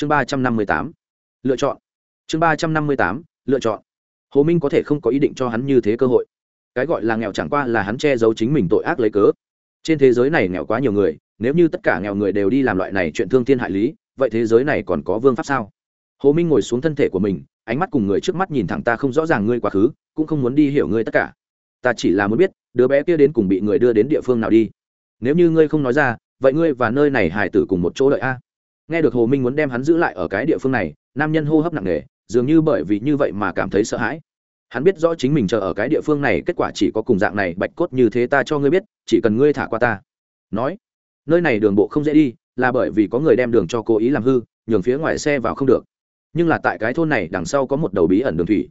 chương ba trăm năm mươi tám. Lựa chọn. Chương ba trăm năm mươi tám, lựa chọn. Hồ minh có thể không có ý định cho hắn như thế cơ hội. Cái gọi là nghèo chẳng qua là hắn che giấu chính mình tội ác lấy cớ. Trên thế giới này nghèo quá nhiều người, nếu như tất cả nghèo người đều đi làm loại này chuyện thương thiên hại lý, vậy thế giới này còn có vương pháp sao? Hồ minh ngồi xuống thân thể của mình, ánh mắt cùng người trước mắt nhìn thẳng ta không rõ ràng ngươi quá khứ, cũng không muốn đi hiểu ngươi tất cả. Ta chỉ là muốn biết, đứa bé kia đến cùng bị người đưa đến địa phương nào đi. Nếu như ngươi không nói ra, vậy ngươi và nơi này hải tử cùng một chỗ đợi a? Nghe được hồ minh muốn đem hắn giữ lại ở cái địa phương này, nam nhân hô hấp nặng nề, dường như bởi vì như vậy mà cảm thấy sợ hãi. Hắn biết rõ chính mình chờ ở cái địa phương này kết quả chỉ có cùng dạng này, bạch cốt như thế ta cho ngươi biết, chỉ cần ngươi thả qua ta. Nói, nơi này đường bộ không dễ đi, là bởi vì có người đem đường cho cố ý làm hư, nhường phía ngoài xe vào không được. Nhưng là tại cái thôn này đằng sau có một đầu bí ẩn đường thủy.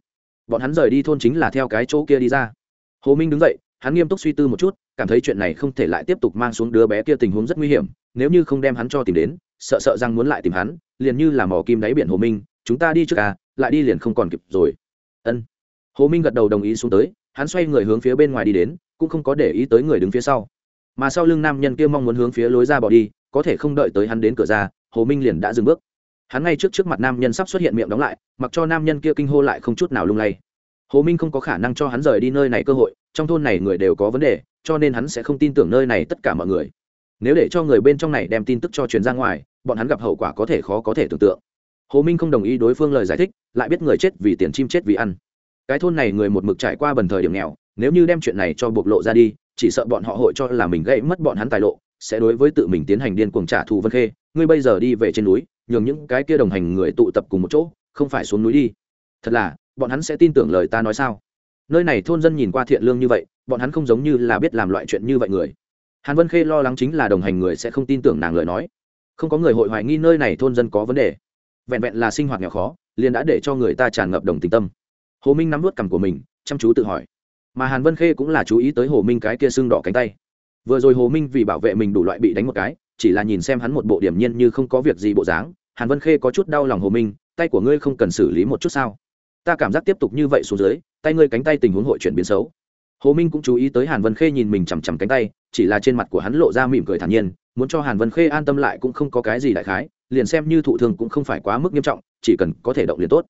Bọn hắn rời đi thôn chính là theo cái chỗ kia đi ra. Hồ minh đứng dậy, hắn nghiêm túc suy tư một chút, cảm thấy chuyện này không thể lại tiếp tục mang xuống đứa bé kia tình huống rất nguy hiểm, nếu như không đem hắn cho tìm đến sợ sợ rằng muốn lại tìm hắn, liền như là mỏ kim đáy biển hồ minh, chúng ta đi trước à lại đi liền không còn kịp rồi. Ân. Hồ minh gật đầu đồng ý xuống tới, hắn xoay người hướng phía bên ngoài đi đến, cũng không có để ý tới người đứng phía sau. Mà sau lưng nam nhân kia mong muốn hướng phía lối ra bỏ đi, có thể không đợi tới hắn đến cửa ra, hồ minh liền đã dừng bước. Hắn ngay trước trước mặt nam nhân sắp xuất hiện miệng đóng lại, mặc cho nam nhân kia kinh hô lại không chút nào lung lay. Hồ minh không có khả năng cho hắn rời đi nơi này cơ hội, trong thôn này người đều có vấn đề, cho nên hắn sẽ không tin tưởng nơi này tất cả mọi người nếu để cho người bên trong này đem tin tức cho truyền ra ngoài, bọn hắn gặp hậu quả có thể khó có thể tưởng tượng. Hồ minh không đồng ý đối phương lời giải thích, lại biết người chết vì tiền chim chết vì ăn. Cái thôn này người một mực trải qua bần thời điểm nghèo, nếu như đem chuyện này cho bộc lộ ra đi, chỉ sợ bọn họ hội cho là mình gây mất bọn hắn tài lộ, sẽ đối với tự mình tiến hành điên cuồng trả thù vân khê. Ngươi bây giờ đi về trên núi, nhường những cái kia đồng hành người tụ tập cùng một chỗ, không phải xuống núi đi. Thật là, bọn hắn sẽ tin tưởng lời ta nói sao? Nơi này thôn dân nhìn qua thiện lương như vậy, bọn hắn không giống như là biết làm loại chuyện như vậy người hàn vân khê lo lắng chính là đồng hành người sẽ không tin tưởng nàng lời nói. Không có người hội hoài nghi nơi này thôn dân có vấn đề. Vẹn vẹn là sinh hoạt nghèo khó, liền đã để cho người ta tràn ngập đồng tình tâm. Hồ minh nắm vớt cằm của mình, chăm chú tự hỏi. Mà hàn vân khê cũng là chú ý tới hồ minh cái kia sưng đỏ cánh tay. Vừa rồi hồ minh vì bảo vệ mình đủ loại bị đánh một cái, chỉ là nhìn xem hắn một bộ điểm nhiên như không có việc gì bộ dáng, hàn vân khê có chút đau lòng hồ minh, tay của ngươi không cần xử lý một chút sao? Ta cảm giác tiếp tục như vậy xuống dưới, tay ngươi cánh tay tình huống hội chuyển biến xấu hồ minh cũng chú ý tới hàn vân khê nhìn mình chằm chằm cánh tay, chỉ là trên mặt của hắn lộ ra mỉm cười thản nhiên, muốn cho hàn vân khê an tâm lại cũng không có cái gì đại khái, liền xem như thụ thường cũng không phải quá mức nghiêm trọng, chỉ cần có thể động liền tốt.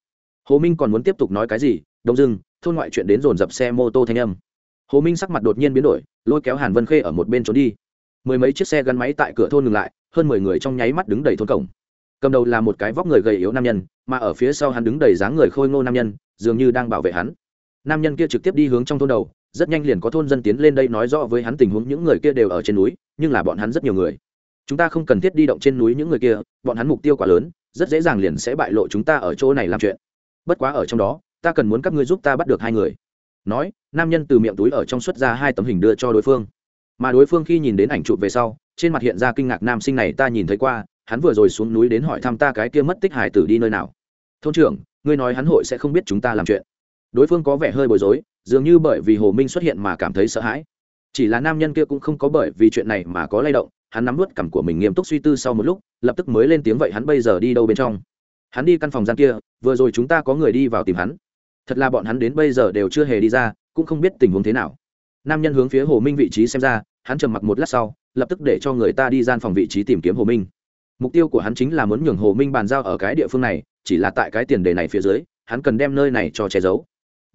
Hồ minh còn muốn tiếp tục nói cái gì? Đông dưng thôn ngoại chuyện đến dồn dập xe mô tô thanh âm. Hồ minh sắc mặt đột nhiên biến đổi, lôi kéo hàn vân khê ở một bên trốn đi. Mười mấy chiếc xe gắn máy tại cửa thôn ngừng lại, hơn mười người trong nháy mắt đứng đầy thôn cổng. Cầm đầu là một cái vóc người gầy yếu nam nhân, mà ở phía sau hắn đứng đầy dáng người khôi ngô nam nhân, dường như đang bảo vệ hắn. Nam nhân kia trực tiếp đi hướng trong thôn đầu rất nhanh liền có thôn dân tiến lên đây nói rõ với hắn tình huống, những người kia đều ở trên núi, nhưng là bọn hắn rất nhiều người. Chúng ta không cần thiết đi động trên núi những người kia, bọn hắn mục tiêu quá lớn, rất dễ dàng liền sẽ bại lộ chúng ta ở chỗ này làm chuyện. Bất quá ở trong đó, ta cần muốn các ngươi giúp ta bắt được hai người. Nói, nam nhân từ miệng túi ở trong xuất ra hai tấm hình đưa cho đối phương. Mà đối phương khi nhìn đến ảnh chụp về sau, trên mặt hiện ra kinh ngạc, nam sinh này ta nhìn thấy qua, hắn vừa rồi xuống núi đến hỏi thăm ta cái kia mất tích hải tử đi nơi nào. Thôn trưởng, ngươi nói hắn hội sẽ không biết chúng ta làm chuyện. Đối phương có vẻ hơi bối rối dường như bởi vì hồ minh xuất hiện mà cảm thấy sợ hãi. Chỉ là nam nhân kia cũng không có bởi vì chuyện này mà có lay động, hắn nắm vớt cằm của mình nghiêm túc suy tư sau một lúc, lập tức mới lên tiếng vậy hắn bây giờ đi đâu bên trong? Hắn đi căn phòng gian kia, vừa rồi chúng ta có người đi vào tìm hắn. Thật là bọn hắn đến bây giờ đều chưa hề đi ra, cũng không biết tình huống thế nào. Nam nhân hướng phía hồ minh vị trí xem ra, hắn trầm mặc một lát sau, lập tức để cho người ta đi gian phòng vị trí tìm kiếm hồ minh. Mục tiêu của hắn chính là muốn nhường hồ minh bàn giao ở cái địa phương này, chỉ là tại cái tiền đề này phía dưới, hắn cần đem nơi này cho che giấu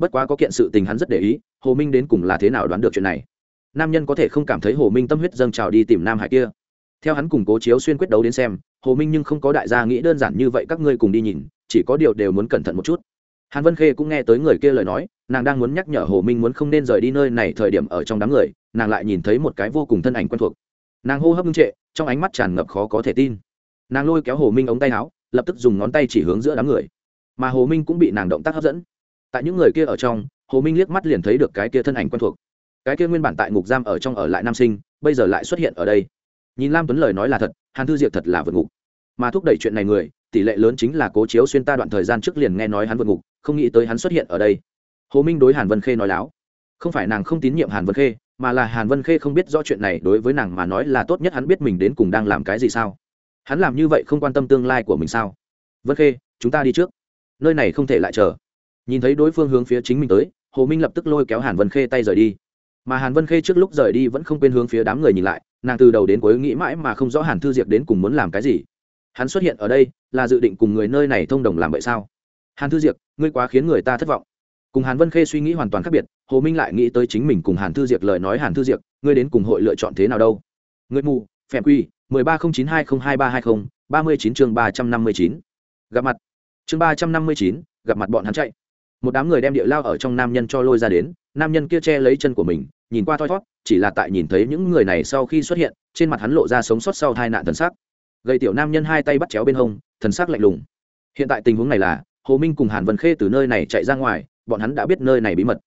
bất quá có kiện sự tình hắn rất để ý, hồ minh đến cùng là thế nào đoán được chuyện này? Nam nhân có thể không cảm thấy hồ minh tâm huyết dâng trào đi tìm nam hải kia. Theo hắn cùng cố chiếu xuyên quyết đấu đến xem, hồ minh nhưng không có đại gia nghĩ đơn giản như vậy, các ngươi cùng đi nhìn, chỉ có điều đều muốn cẩn thận một chút. Hàn vân khê cũng nghe tới người kia lời nói, nàng đang muốn nhắc nhở hồ minh muốn không nên rời đi nơi này thời điểm ở trong đám người, nàng lại nhìn thấy một cái vô cùng thân ảnh quen thuộc. Nàng hô hấp ngưng trệ, trong ánh mắt tràn ngập khó có thể tin. Nàng lôi kéo hồ minh ống tay áo, lập tức dùng ngón tay chỉ hướng giữa đám người. Mà hồ minh cũng bị nàng động tác hấp dẫn tại những người kia ở trong, hồ minh liếc mắt liền thấy được cái kia thân ảnh quen thuộc. Cái kia nguyên bản tại ngục giam ở trong ở lại nam sinh, bây giờ lại xuất hiện ở đây. Nhìn lam tuấn lời nói là thật, hàn thư diệp thật là vượt ngục. Mà thúc đẩy chuyện này người, tỷ lệ lớn chính là cố chiếu xuyên ta đoạn thời gian trước liền nghe nói hắn vượt ngục, không nghĩ tới hắn xuất hiện ở đây. Hồ minh đối hàn vân khê nói láo. Không phải nàng không tín nhiệm hàn vân khê, mà là hàn vân khê không biết rõ chuyện này đối với nàng mà nói là tốt nhất hắn biết mình đến cùng đang làm cái gì sao. Hắn làm như vậy không quan tâm tương lai của mình sao? Vân khê, chúng ta đi trước. Nơi này không thể lại chờ nhìn thấy đối phương hướng phía chính mình tới, hồ minh lập tức lôi kéo hàn vân khê tay rời đi. Mà hàn vân khê trước lúc rời đi vẫn không quên hướng phía đám người nhìn lại, nàng từ đầu đến cuối nghĩ mãi mà không rõ hàn thư diệp đến cùng muốn làm cái gì. Hắn xuất hiện ở đây là dự định cùng người nơi này thông đồng làm vậy sao? Hàn thư diệp, ngươi quá khiến người ta thất vọng. Cùng hàn vân khê suy nghĩ hoàn toàn khác biệt, hồ minh lại nghĩ tới chính mình cùng hàn thư diệp lời nói hàn thư diệp, ngươi đến cùng hội lựa chọn thế nào đâu? Người mù phèm quy, mười ba không chín hai không hai ba hai không, ba mươi chín chương ba trăm năm mươi chín. Gặp mặt. Chương ba trăm năm mươi chín, gặp mặt bọn hắn chạy một đám người đem địa lao ở trong nam nhân cho lôi ra đến, nam nhân kia che lấy chân của mình, nhìn qua thoi thót, chỉ là tại nhìn thấy những người này sau khi xuất hiện, trên mặt hắn lộ ra sống sót sau hai nạn thần sắc. Gây tiểu nam nhân hai tay bắt chéo bên hông, thần sắc lạnh lùng. Hiện tại tình huống này là, hồ minh cùng hàn vân khê từ nơi này chạy ra ngoài, bọn hắn đã biết nơi này bí mật.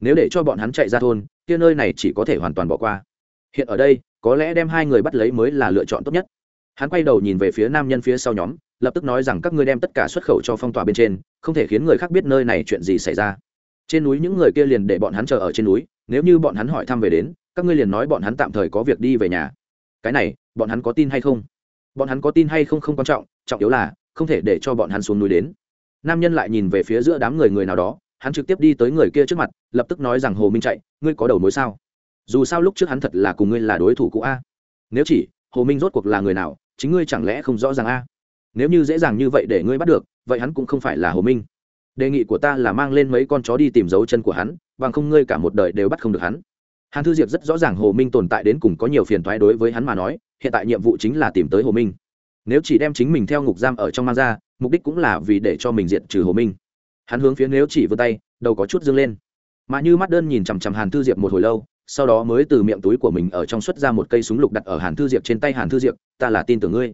Nếu để cho bọn hắn chạy ra thôn, kia nơi này chỉ có thể hoàn toàn bỏ qua. Hiện ở đây, có lẽ đem hai người bắt lấy mới là lựa chọn tốt nhất. Hắn quay đầu nhìn về phía nam nhân phía sau nhóm lập tức nói rằng các ngươi đem tất cả xuất khẩu cho phong tỏa bên trên, không thể khiến người khác biết nơi này chuyện gì xảy ra. Trên núi những người kia liền để bọn hắn chờ ở trên núi, nếu như bọn hắn hỏi thăm về đến, các ngươi liền nói bọn hắn tạm thời có việc đi về nhà. Cái này, bọn hắn có tin hay không? Bọn hắn có tin hay không không quan trọng trọng yếu là, không thể để cho bọn hắn xuống núi đến. Nam nhân lại nhìn về phía giữa đám người người nào đó, hắn trực tiếp đi tới người kia trước mặt, lập tức nói rằng hồ minh chạy, ngươi có đầu mối sao? Dù sao lúc trước hắn thật là cùng ngươi là đối thủ cũ a. Nếu chỉ, hồ minh rốt cuộc là người nào, chính ngươi chẳng lẽ không rõ ràng a? Nếu như dễ dàng như vậy để ngươi bắt được, vậy hắn cũng không phải là hồ minh. Đề nghị của ta là mang lên mấy con chó đi tìm dấu chân của hắn, bằng không ngươi cả một đời đều bắt không được hắn. Hàn thư diệp rất rõ ràng hồ minh tồn tại đến cùng có nhiều phiền thoái đối với hắn mà nói, hiện tại nhiệm vụ chính là tìm tới hồ minh. Nếu chỉ đem chính mình theo ngục giam ở trong mang ra, mục đích cũng là vì để cho mình diện trừ hồ minh. Hắn hướng phía nếu chỉ vươn tay, đầu có chút dâng lên. Mà như mắt đơn nhìn chằm chằm hàn thư diệp một hồi lâu, sau đó mới từ miệng túi của mình ở trong xuất ra một cây súng lục đặt ở hàn thư diệp trên tay hàn thư diệp, ta là tin tưởng ngươi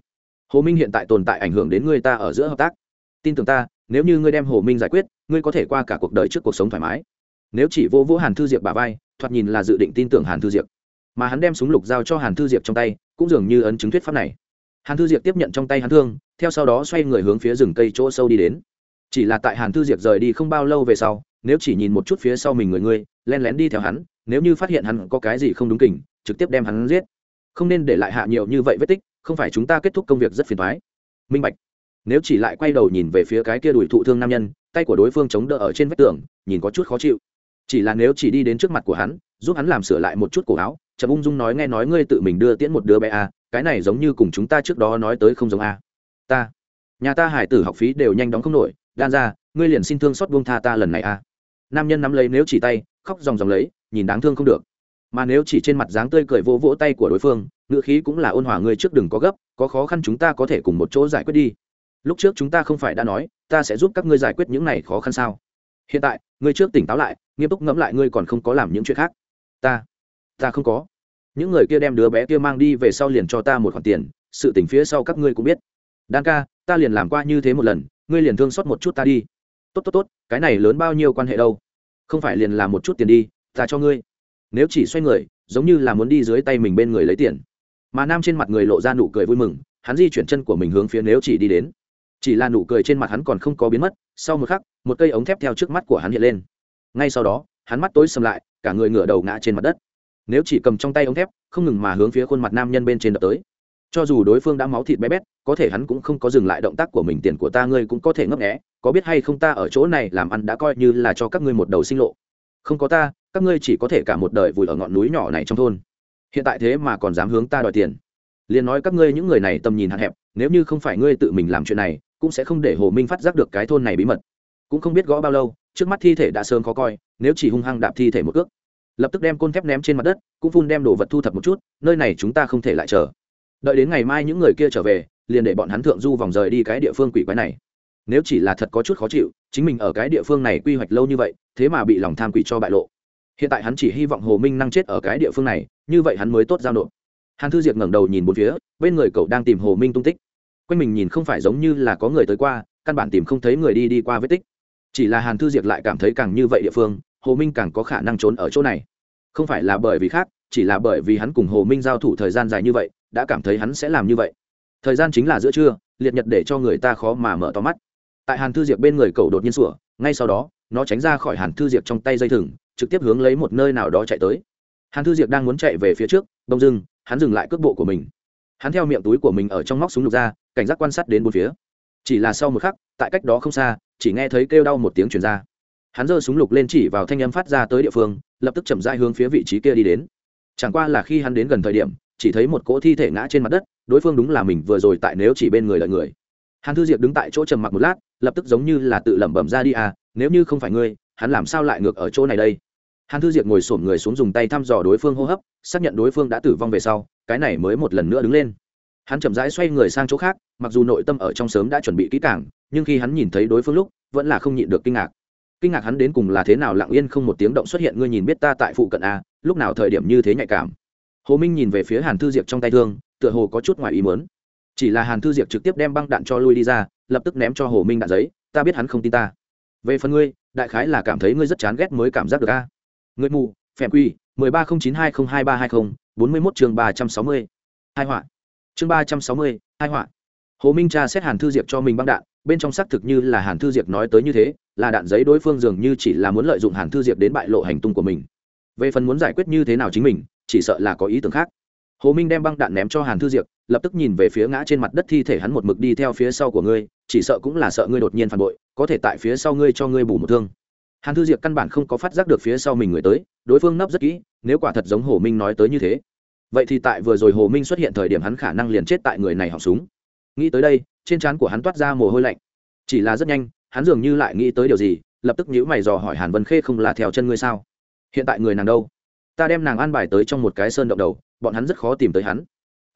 hồ minh hiện tại tồn tại ảnh hưởng đến người ta ở giữa hợp tác. Tin tưởng ta nếu như ngươi đem hồ minh giải quyết ngươi có thể qua cả cuộc đời trước cuộc sống thoải mái. Nếu chỉ vô vũ hàn thư diệp bà vai thoạt nhìn là dự định tin tưởng hàn thư diệp. Mà hắn đem súng lục giao cho hàn thư diệp trong tay cũng dường như ấn chứng thuyết pháp này. Hàn thư diệp tiếp nhận trong tay hắn thương theo sau đó xoay người hướng phía rừng cây chỗ sâu đi đến. Chỉ là tại hàn thư diệp rời đi không bao lâu về sau nếu chỉ nhìn một chút phía sau mình người ngươi len lén đi theo hắn nếu như phát hiện hắn có cái gì không đúng kình, trực tiếp đem hắn giết. Không nên để lại hạ nhiều như vậy vết tích không phải chúng ta kết thúc công việc rất phiền thoái. Minh bạch. Nếu chỉ lại quay đầu nhìn về phía cái kia đùi thụ thương nam nhân tay của đối phương chống đỡ ở trên vách tường nhìn có chút khó chịu. Chỉ là nếu chỉ đi đến trước mặt của hắn giúp hắn làm sửa lại một chút cổ áo chậm ung dung nói nghe nói ngươi tự mình đưa tiễn một đứa bé a à, cái này giống như cùng chúng ta trước đó nói tới không giống a à. ta. Nhà ta hải tử học phí đều nhanh đóng không nổi đan ra ngươi liền xin thương xót buông tha ta lần này a à. nam nhân nắm lấy nếu chỉ tay khóc dòng dòng lấy nhìn đáng thương không được. Mà nếu chỉ trên mặt dáng tươi cười vỗ vỗ tay của đối phương ngữ khí cũng là ôn hòa, ngươi trước đừng có gấp, có khó khăn chúng ta có thể cùng một chỗ giải quyết đi. Lúc trước chúng ta không phải đã nói, ta sẽ giúp các ngươi giải quyết những này khó khăn sao? Hiện tại, ngươi trước tỉnh táo lại, nghiêm túc ngẫm lại ngươi còn không có làm những chuyện khác. Ta ta không có. Những người kia đem đứa bé kia mang đi về sau liền cho ta một khoản tiền, sự tỉnh phía sau các ngươi cũng biết. Đan ca, ta liền làm qua như thế một lần, ngươi liền thương xót một chút ta đi. Tốt tốt tốt, cái này lớn bao nhiêu quan hệ đâu? Không phải liền làm một chút tiền đi, ta cho ngươi. Nếu chỉ xoay người, giống như là muốn đi dưới tay mình bên người lấy tiền mà nam trên mặt người lộ ra nụ cười vui mừng, hắn di chuyển chân của mình hướng phía nếu chỉ đi đến. Chỉ là nụ cười trên mặt hắn còn không có biến mất, sau một khắc, một cây ống thép theo trước mắt của hắn hiện lên. Ngay sau đó, hắn mắt tối sầm lại, cả người ngửa đầu ngã trên mặt đất. Nếu chỉ cầm trong tay ống thép, không ngừng mà hướng phía khuôn mặt nam nhân bên trên đập tới. Cho dù đối phương đã máu thịt bé bét, có thể hắn cũng không có dừng lại động tác của mình, tiền của ta ngươi cũng có thể ngấp nghẽ có biết hay không ta ở chỗ này làm ăn đã coi như là cho các ngươi một đầu sinh lộ. Không có ta, các ngươi chỉ có thể cả một đời vùi ở ngọn núi nhỏ này trong thôn hiện tại thế mà còn dám hướng ta đòi tiền. Liền nói các ngươi những người này tầm nhìn hạn hẹp, nếu như không phải ngươi tự mình làm chuyện này, cũng sẽ không để hồ minh phát giác được cái thôn này bí mật. Cũng không biết gõ bao lâu, trước mắt thi thể đã sớm khó coi, nếu chỉ hung hăng đạp thi thể một cước, lập tức đem côn thép ném trên mặt đất, cũng phun đem đồ vật thu thập một chút, nơi này chúng ta không thể lại chờ. Đợi đến ngày mai những người kia trở về, liền để bọn hắn thượng du vòng rời đi cái địa phương quỷ quái này. Nếu chỉ là thật có chút khó chịu, chính mình ở cái địa phương này quy hoạch lâu như vậy, thế mà bị lòng tham quỷ cho bại lộ. Hiện tại hắn chỉ hy vọng hồ minh năng chết ở cái địa phương này như vậy hắn mới tốt giao nộp. Hàn thư diệp ngẩng đầu nhìn một phía, bên người cậu đang tìm hồ minh tung tích. Quanh mình nhìn không phải giống như là có người tới qua, căn bản tìm không thấy người đi đi qua vết tích. Chỉ là hàn thư diệp lại cảm thấy càng như vậy địa phương, hồ minh càng có khả năng trốn ở chỗ này. Không phải là bởi vì khác, chỉ là bởi vì hắn cùng hồ minh giao thủ thời gian dài như vậy, đã cảm thấy hắn sẽ làm như vậy. Thời gian chính là giữa trưa, liệt nhật để cho người ta khó mà mở to mắt. Tại hàn thư diệp bên người cậu đột nhiên sủa, ngay sau đó, nó tránh ra khỏi hàn thư diệp trong tay dây thừng, trực tiếp hướng lấy một nơi nào đó chạy tới hàn thư diệp đang muốn chạy về phía trước đông dưng, hắn dừng lại cước bộ của mình. Hắn theo miệng túi của mình ở trong móc súng lục ra, cảnh giác quan sát đến bốn phía. Chỉ là sau một khắc, tại cách đó không xa, chỉ nghe thấy kêu đau một tiếng chuyển ra. Hắn giơ súng lục lên chỉ vào thanh âm phát ra tới địa phương, lập tức chậm dai hướng phía vị trí kia đi đến. Chẳng qua là khi hắn đến gần thời điểm, chỉ thấy một cỗ thi thể ngã trên mặt đất, đối phương đúng là mình vừa rồi tại nếu chỉ bên người lợi người. Hàn thư diệp đứng tại chỗ trầm mặc một lát, lập tức giống như là tự lẩm bẩm ra đi à nếu như không phải ngươi, hắn làm sao lại ngược ở chỗ này đây? Hàn thư diệp ngồi xổm người xuống dùng tay thăm dò đối phương hô hấp, xác nhận đối phương đã tử vong về sau, cái này mới một lần nữa đứng lên. Hắn chậm rãi xoay người sang chỗ khác, mặc dù nội tâm ở trong sớm đã chuẩn bị kỹ càng, nhưng khi hắn nhìn thấy đối phương lúc, vẫn là không nhịn được kinh ngạc. Kinh ngạc hắn đến cùng là thế nào lặng yên không một tiếng động xuất hiện, ngươi nhìn biết ta tại phụ cận a lúc nào thời điểm như thế nhạy cảm? Hồ minh nhìn về phía hàn thư diệp trong tay thương, tựa hồ có chút ngoài ý mớn chỉ là hàn thư diệp trực tiếp đem băng đạn cho lui đi ra, lập tức ném cho hồ minh đạn giấy, ta biết hắn không tin ta. Về phần ngươi, đại khái là cảm thấy ngươi rất chán ghét mới cảm giác được a. Người mù, phèm quy, mười ba không chín hai không hai ba hai không, bốn mươi mốt chương ba trăm sáu mươi. Hai họa. Chương ba trăm sáu mươi, hai họa. Hồ minh tra xét hàn thư diệp cho mình băng đạn, bên trong xác thực như là hàn thư diệp nói tới như thế, là đạn giấy đối phương dường như chỉ là muốn lợi dụng hàn thư diệp đến bại lộ hành tung của mình. Về phần muốn giải quyết như thế nào chính mình, chỉ sợ là có ý tưởng khác. Hồ minh đem băng đạn ném cho hàn thư diệp, lập tức nhìn về phía ngã trên mặt đất thi thể hắn một mực đi theo phía sau của ngươi, chỉ sợ cũng là sợ ngươi đột nhiên phản bội, có thể tại phía sau ngươi cho ngươi bù một thương hàn thư diệp căn bản không có phát giác được phía sau mình người tới, đối phương nấp rất kỹ, nếu quả thật giống hồ minh nói tới như thế. Vậy thì tại vừa rồi hồ minh xuất hiện thời điểm hắn khả năng liền chết tại người này họng súng. Nghĩ tới đây, trên trán của hắn toát ra mồ hôi lạnh. Chỉ là rất nhanh, hắn dường như lại nghĩ tới điều gì, lập tức nhữ mày dò hỏi hàn vân khê không là theo chân ngươi sao? Hiện tại người nàng đâu? Ta đem nàng an bài tới trong một cái sơn động đầu, bọn hắn rất khó tìm tới hắn.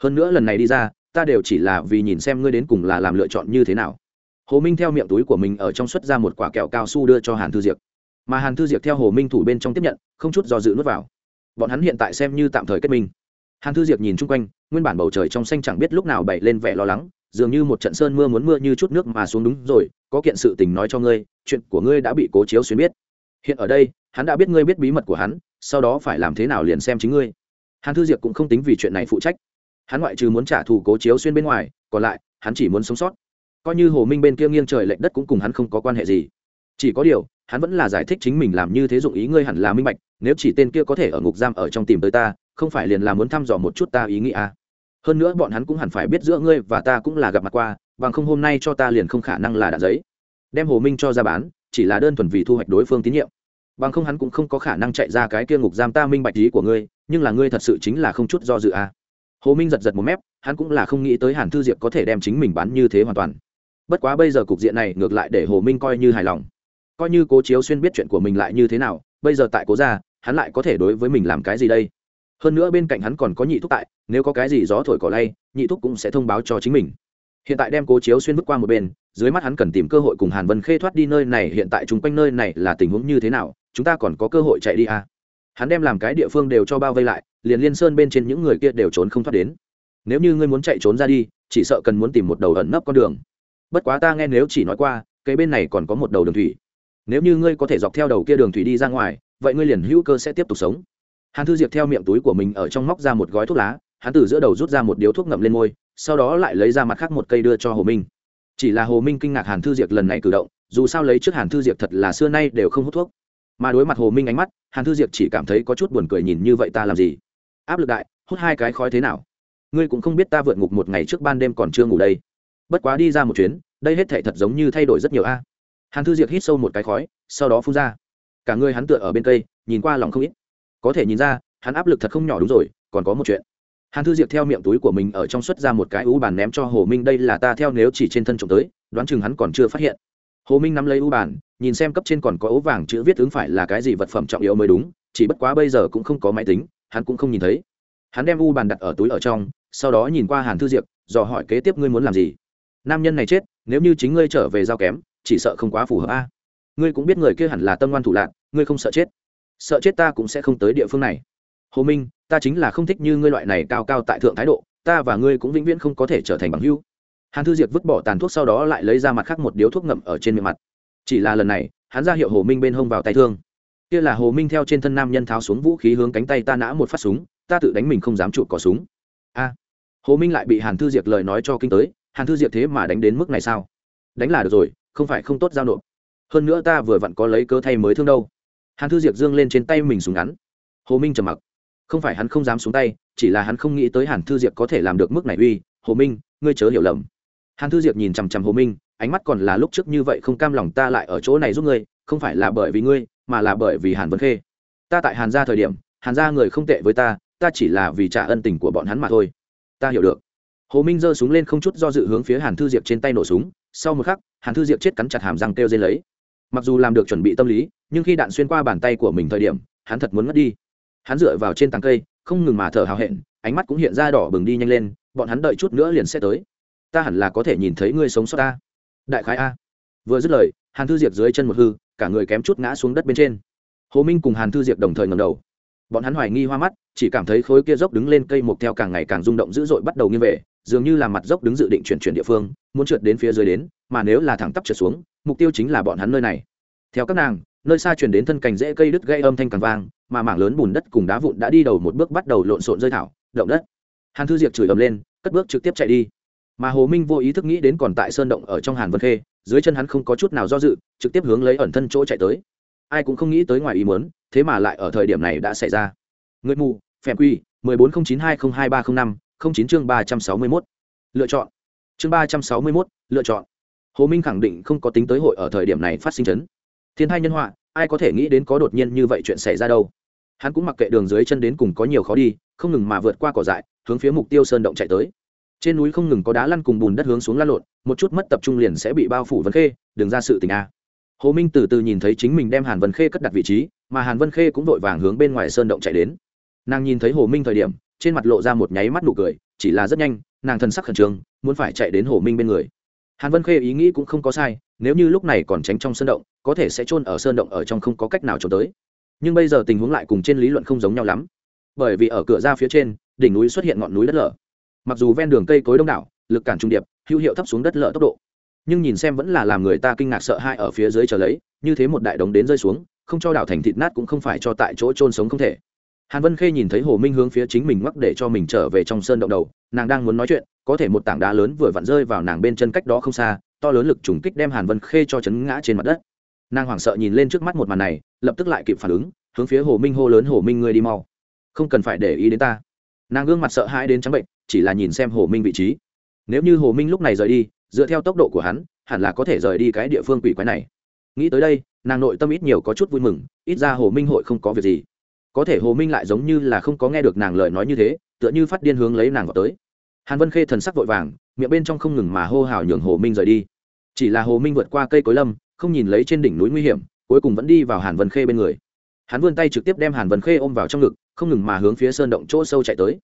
Hơn nữa lần này đi ra, ta đều chỉ là vì nhìn xem ngươi đến cùng là làm lựa chọn như thế nào. Hồ minh theo miệng túi của mình ở trong xuất ra một quả kẹo cao su đưa cho hàn thư diệp mà hàn thư diệp theo hồ minh thủ bên trong tiếp nhận, không chút do dự nuốt vào. Bọn hắn hiện tại xem như tạm thời kết minh. Hàn thư diệp nhìn chung quanh, nguyên bản bầu trời trong xanh chẳng biết lúc nào bậy lên vẻ lo lắng, dường như một trận sơn mưa muốn mưa như chút nước mà xuống đúng rồi, có kiện sự tình nói cho ngươi, chuyện của ngươi đã bị cố chiếu xuyên biết. Hiện ở đây, hắn đã biết ngươi biết bí mật của hắn, sau đó phải làm thế nào liền xem chính ngươi. Hàn thư diệp cũng không tính vì chuyện này phụ trách. Hắn ngoại trừ muốn trả thù cố chiếu xuyên bên ngoài, còn lại, hắn chỉ muốn sống sót. Coi như hồ minh bên kia nghiêng trời lệnh đất cũng cùng hắn không có quan hệ gì. Chỉ có điều hắn vẫn là giải thích chính mình làm như thế dụng ý ngươi hẳn là minh bạch, nếu chỉ tên kia có thể ở ngục giam ở trong tìm tới ta, không phải liền là muốn thăm dò một chút ta ý nghĩ à. hơn nữa bọn hắn cũng hẳn phải biết giữa ngươi và ta cũng là gặp mặt qua, bằng không hôm nay cho ta liền không khả năng là đạn giấy đem hồ minh cho ra bán, chỉ là đơn thuần vì thu hoạch đối phương tín nhiệm bằng không hắn cũng không có khả năng chạy ra cái kia ngục giam ta minh bạch ý của ngươi, nhưng là ngươi thật sự chính là không chút do dự à. hồ minh giật giật một mép, hắn cũng là không nghĩ tới hàn thư diệp có thể đem chính mình bán như thế hoàn toàn bất quá bây giờ cục diện này ngược lại để hồ minh coi như hài lòng coi như cố chiếu xuyên biết chuyện của mình lại như thế nào, bây giờ tại cố gia, hắn lại có thể đối với mình làm cái gì đây? Hơn nữa bên cạnh hắn còn có nhị thúc tại, nếu có cái gì gió thổi cỏ lay, nhị thúc cũng sẽ thông báo cho chính mình. Hiện tại đem cố chiếu xuyên bước qua một bên, dưới mắt hắn cần tìm cơ hội cùng hàn vân khê thoát đi nơi này, hiện tại chung quanh nơi này là tình huống như thế nào, chúng ta còn có cơ hội chạy đi à. hắn đem làm cái địa phương đều cho bao vây lại, liền liên sơn bên trên những người kia đều trốn không thoát đến. Nếu như ngươi muốn chạy trốn ra đi, chỉ sợ cần muốn tìm một đầu ẩn nấp con đường. Bất quá ta nghe nếu chỉ nói qua, cái bên này còn có một đầu đường thủy nếu như ngươi có thể dọc theo đầu kia đường thủy đi ra ngoài, vậy ngươi liền hữu cơ sẽ tiếp tục sống. Hàn thư diệp theo miệng túi của mình ở trong móc ra một gói thuốc lá, hắn từ giữa đầu rút ra một điếu thuốc ngậm lên môi, sau đó lại lấy ra mặt khác một cây đưa cho hồ minh. Chỉ là hồ minh kinh ngạc hàn thư diệp lần này cử động, dù sao lấy trước hàn thư diệp thật là xưa nay đều không hút thuốc. Mà đối mặt hồ minh ánh mắt, hàn thư diệp chỉ cảm thấy có chút buồn cười nhìn như vậy ta làm gì? Áp lực đại, hút hai cái khói thế nào? Ngươi cũng không biết ta vượt ngục một ngày trước ban đêm còn chưa ngủ đây. Bất quá đi ra một chuyến, đây hết thể thật giống như thay đổi rất nhiều a hàn thư diệp hít sâu một cái khói, sau đó phun ra. Cả người hắn tựa ở bên cây, nhìn qua lòng không ít. Có thể nhìn ra, hắn áp lực thật không nhỏ đúng rồi, còn có một chuyện. Hàn thư diệp theo miệng túi của mình ở trong xuất ra một cái u bàn ném cho hồ minh, đây là ta theo nếu chỉ trên thân trộm tới, đoán chừng hắn còn chưa phát hiện. Hồ minh nắm lấy u bàn, nhìn xem cấp trên còn có ấu vàng chữ viết ứng phải là cái gì vật phẩm trọng yếu mới đúng, chỉ bất quá bây giờ cũng không có máy tính, hắn cũng không nhìn thấy. Hắn đem u bàn đặt ở túi ở trong, sau đó nhìn qua hàn thư diệp, dò hỏi kế tiếp ngươi muốn làm gì. Nam nhân này chết, nếu như chính ngươi trở về giao kém chỉ sợ không quá phù hợp a. Ngươi cũng biết người kia hẳn là tâm ngoan thủ lạc ngươi không sợ chết. Sợ chết ta cũng sẽ không tới địa phương này. Hồ minh, ta chính là không thích như ngươi loại này cao cao tại thượng thái độ, ta và ngươi cũng vĩnh viễn không có thể trở thành bằng hữu. Hàn thư diệt vứt bỏ tàn thuốc sau đó lại lấy ra mặt khác một điếu thuốc ngậm ở trên miệng mặt. Chỉ là lần này, hắn ra hiệu hồ minh bên hông vào tay thương. Kia là hồ minh theo trên thân nam nhân tháo xuống vũ khí hướng cánh tay ta nã một phát súng, ta tự đánh mình không dám chụp cỏ súng. A. Hồ minh lại bị hàn thư diệt lời nói cho kinh tới, hàn thư diệt thế mà đánh đến mức này sao? Đánh là được rồi không phải không tốt giao nộp. Hơn nữa ta vừa vặn có lấy cớ thay mới thương đâu. Hàn thư diệp dương lên trên tay mình súng ngắn. Hồ minh trầm mặc. Không phải hắn không dám xuống tay, chỉ là hắn không nghĩ tới hàn thư diệp có thể làm được mức này uy. Hồ minh, ngươi chớ hiểu lầm. Hàn thư diệp nhìn chằm chằm hồ minh, ánh mắt còn là lúc trước như vậy không cam lòng ta lại ở chỗ này giúp ngươi, không phải là bởi vì ngươi, mà là bởi vì hàn vân khê. Ta tại hàn gia thời điểm, hàn gia người không tệ với ta ta chỉ là vì trả ân tình của bọn hắn mà thôi. Ta hiểu được. Hồ minh giơ súng lên không chút do dự hướng phía hàn thư diệp trên tay nổ súng sau một khắc, hàn thư diệp chết cắn chặt hàm răng kêu dây lấy. Mặc dù làm được chuẩn bị tâm lý, nhưng khi đạn xuyên qua bàn tay của mình thời điểm, hắn thật muốn mất đi. Hắn dựa vào trên tàng cây, không ngừng mà thở hào hẹn, ánh mắt cũng hiện ra đỏ bừng đi nhanh lên, bọn hắn đợi chút nữa liền sẽ tới. Ta hẳn là có thể nhìn thấy ngươi sống sót ta. Đại khái a. Vừa dứt lời, hàn thư diệp dưới chân một hư, cả người kém chút ngã xuống đất bên trên. Hồ minh cùng hàn thư diệp đồng thời ngầm đầu. Bọn hắn hoài nghi hoa mắt, chỉ cảm thấy khối kia dốc đứng lên cây mục theo càng ngày càng rung động dữ dội bắt đầu nghiêng về dường như là mặt dốc đứng dự định chuyển chuyển địa phương, muốn trượt đến phía dưới đến, mà nếu là thẳng tắp trượt xuống, mục tiêu chính là bọn hắn nơi này. Theo các nàng, nơi xa chuyển đến thân cành rễ cây đứt gây âm thanh càng vang, mà mảng lớn bùn đất cùng đá vụn đã đi đầu một bước bắt đầu lộn xộn rơi thảo, động đất. Hàn thư diệp chửi ầm lên, cất bước trực tiếp chạy đi. Mà hồ minh vô ý thức nghĩ đến còn tại sơn động ở trong hàn vân khê, dưới chân hắn không có chút nào do dự, trực tiếp hướng lấy ẩn thân chỗ chạy tới. Ai cũng không nghĩ tới ngoài ý muốn, thế mà lại ở thời điểm này đã xảy ra. Người mù phèm quy, mười bốn không chín hai không hai ba không năm không chín chương ba trăm sáu mươi mốt. Lựa chọn. Chương ba trăm sáu mươi mốt, lựa chọn. Hồ minh khẳng định không có tính tới hội ở thời điểm này phát sinh chấn. Thiên hai nhân họa, ai có thể nghĩ đến có đột nhiên như vậy chuyện xảy ra đâu. Hắn cũng mặc kệ đường dưới chân đến cùng có nhiều khó đi, không ngừng mà vượt qua cỏ dại, hướng phía mục tiêu sơn động chạy tới. Trên núi không ngừng có đá lăn cùng bùn đất hướng xuống lăn lộn, một chút mất tập trung liền sẽ bị bao phủ vân khê, đừng ra sự tình a. Hồ minh từ từ nhìn thấy chính mình đem hàn vân khê cất đặt vị trí, mà hàn vân khê cũng vội vàng hướng bên ngoài sơn động chạy đến. Nàng nhìn thấy hồ minh thời điểm trên mặt lộ ra một nháy mắt nụ cười, chỉ là rất nhanh, nàng thân sắc khẩn trương, muốn phải chạy đến hồ minh bên người. Hàn vân khê ý nghĩ cũng không có sai, nếu như lúc này còn tránh trong sơn động, có thể sẽ chôn ở sơn động ở trong không có cách nào trốn tới. Nhưng bây giờ tình huống lại cùng trên lý luận không giống nhau lắm. Bởi vì ở cửa ra phía trên, đỉnh núi xuất hiện ngọn núi đất lở. Mặc dù ven đường cây cối đông đảo, lực cản trung điệp, hữu hiệu thấp xuống đất lở tốc độ. Nhưng nhìn xem vẫn là làm người ta kinh ngạc sợ hãi ở phía dưới chờ lấy, như thế một đại đống đến rơi xuống, không cho đảo thành thịt nát cũng không phải cho tại chỗ trôn sống không thể hàn vân khê nhìn thấy hồ minh hướng phía chính mình mắc để cho mình trở về trong sơn động đầu, nàng đang muốn nói chuyện, có thể một tảng đá lớn vừa vặn rơi vào nàng bên chân cách đó không xa, to lớn lực trùng kích đem hàn vân khê cho chấn ngã trên mặt đất. Nàng hoảng sợ nhìn lên trước mắt một màn này, lập tức lại kịp phản ứng, hướng phía hồ minh hô lớn, hồ minh ngươi đi mau, không cần phải để ý đến ta. Nàng gương mặt sợ hãi đến trắng bệnh, chỉ là nhìn xem hồ minh vị trí. Nếu như hồ minh lúc này rời đi, dựa theo tốc độ của hắn, hẳn là có thể rời đi cái địa phương quỷ quái này. Nghĩ tới đây, nàng nội tâm ít nhiều có chút vui mừng, ít ra hồ minh hội không có việc gì có thể hồ minh lại giống như là không có nghe được nàng lời nói như thế, tựa như phát điên hướng lấy nàng vào tới. Hàn vân khê thần sắc vội vàng, miệng bên trong không ngừng mà hô hào nhường hồ minh rời đi. Chỉ là hồ minh vượt qua cây cối lâm, không nhìn lấy trên đỉnh núi nguy hiểm, cuối cùng vẫn đi vào hàn vân khê bên người. Hắn vươn tay trực tiếp đem hàn vân khê ôm vào trong ngực, không ngừng mà hướng phía sơn động chỗ sâu chạy tới.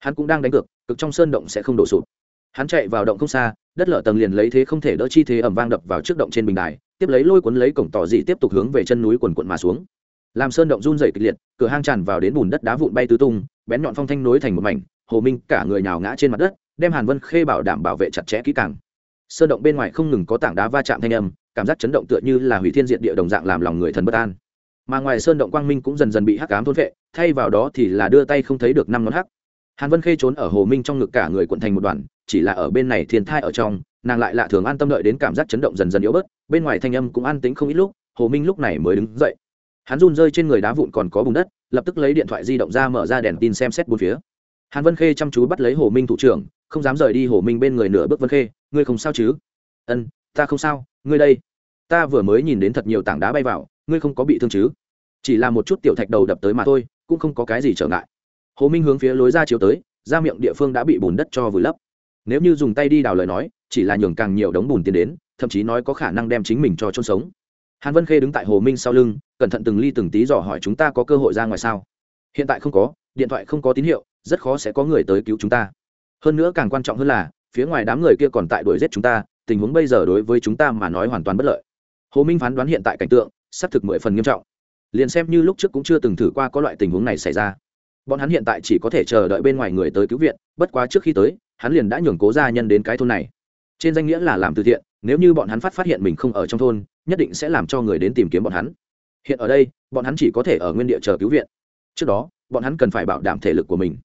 Hắn cũng đang đánh cược, cực trong sơn động sẽ không đổ sụp. Hắn chạy vào động không xa, đất lở tầng liền lấy thế không thể đỡ chi thế ẩm vang đập vào trước động trên bình đài, tiếp lấy lôi cuốn lấy cổng tỏ dị tiếp tục hướng về chân núi quần quận mà xuống làm sơn động run rẩy kịch liệt, cửa hang tràn vào đến bùn đất đá vụn bay tứ tung, bén nhọn phong thanh nối thành một mảnh, hồ minh cả người nhào ngã trên mặt đất, đem hàn vân khê bảo đảm bảo vệ chặt chẽ kỹ càng. Sơn động bên ngoài không ngừng có tảng đá va chạm thanh âm, cảm giác chấn động tựa như là hủy thiên diện địa đồng dạng làm lòng người thần bất an. Mà ngoài sơn động quang minh cũng dần dần bị hắc cám thôn vệ, thay vào đó thì là đưa tay không thấy được năm ngón hắc. Hàn vân khê trốn ở hồ minh trong ngực cả người quận thành một đoàn, chỉ là ở bên này thiên thai ở trong, nàng lại lạ thường an tâm đợi đến cảm giác chấn động dần dần yếu bớt, bên ngoài thanh âm cũng an tính không ít lúc, hồ minh lúc này mới đứng dậy hắn run rơi trên người đá vụn còn có bùn đất, lập tức lấy điện thoại di động ra mở ra đèn tin xem xét bốn phía. Hàn vân khê chăm chú bắt lấy hồ minh thủ trưởng, không dám rời đi hồ minh bên người nửa bước vân khê, ngươi không sao chứ? Ân, ta không sao, ngươi đây. Ta vừa mới nhìn đến thật nhiều tảng đá bay vào, ngươi không có bị thương chứ? Chỉ là một chút tiểu thạch đầu đập tới mà thôi, cũng không có cái gì trở ngại. Hồ minh hướng phía lối ra chiếu tới, ra miệng địa phương đã bị bùn đất cho vùi lấp. Nếu như dùng tay đi đào lời nói, chỉ là nhường càng nhiều đống bùn tiến đến, thậm chí nói có khả năng đem chính mình cho chôn sống hàn vân khê đứng tại hồ minh sau lưng, cẩn thận từng ly từng tí dò hỏi chúng ta có cơ hội ra ngoài sao? Hiện tại không có, điện thoại không có tín hiệu, rất khó sẽ có người tới cứu chúng ta. Hơn nữa càng quan trọng hơn là, phía ngoài đám người kia còn tại đuổi giết chúng ta, tình huống bây giờ đối với chúng ta mà nói hoàn toàn bất lợi. Hồ minh phán đoán hiện tại cảnh tượng, xác thực mười phần nghiêm trọng. Liền xem như lúc trước cũng chưa từng thử qua có loại tình huống này xảy ra. Bọn hắn hiện tại chỉ có thể chờ đợi bên ngoài người tới cứu viện, bất quá trước khi tới, hắn liền đã nhường cố gia nhân đến cái thôn này trên danh nghĩa là làm từ thiện, nếu như bọn hắn phát phát hiện mình không ở trong thôn, nhất định sẽ làm cho người đến tìm kiếm bọn hắn. Hiện ở đây, bọn hắn chỉ có thể ở nguyên địa chờ cứu viện. Trước đó, bọn hắn cần phải bảo đảm thể lực của mình.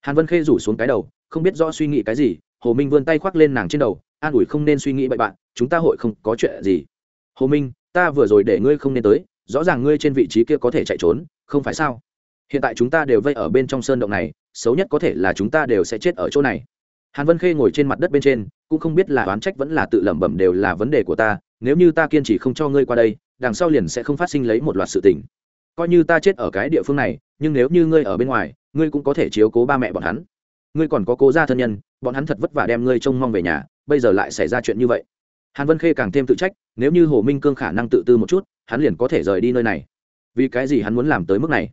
Hàn vân khê rủ xuống cái đầu, không biết do suy nghĩ cái gì, hồ minh vươn tay khoác lên nàng trên đầu, an ủi không nên suy nghĩ bậy bạn, chúng ta hội không có chuyện gì. Hồ minh, ta vừa rồi để ngươi không nên tới, rõ ràng ngươi trên vị trí kia có thể chạy trốn, không phải sao? Hiện tại chúng ta đều vây ở bên trong sơn động này, xấu nhất có thể là chúng ta đều sẽ chết ở chỗ này hàn vân khê ngồi trên mặt đất bên trên, cũng không biết là oán trách vẫn là tự lẩm bẩm đều là vấn đề của ta, nếu như ta kiên trì không cho ngươi qua đây, đằng sau liền sẽ không phát sinh lấy một loạt sự tình. Coi như ta chết ở cái địa phương này, nhưng nếu như ngươi ở bên ngoài, ngươi cũng có thể chiếu cố ba mẹ bọn hắn. Ngươi còn có cố gia thân nhân, bọn hắn thật vất vả đem ngươi trông mong về nhà, bây giờ lại xảy ra chuyện như vậy. Hàn vân khê càng thêm tự trách, nếu như hồ minh cương khả năng tự tư một chút, hắn liền có thể rời đi nơi này. Vì cái gì hắn muốn làm tới mức này?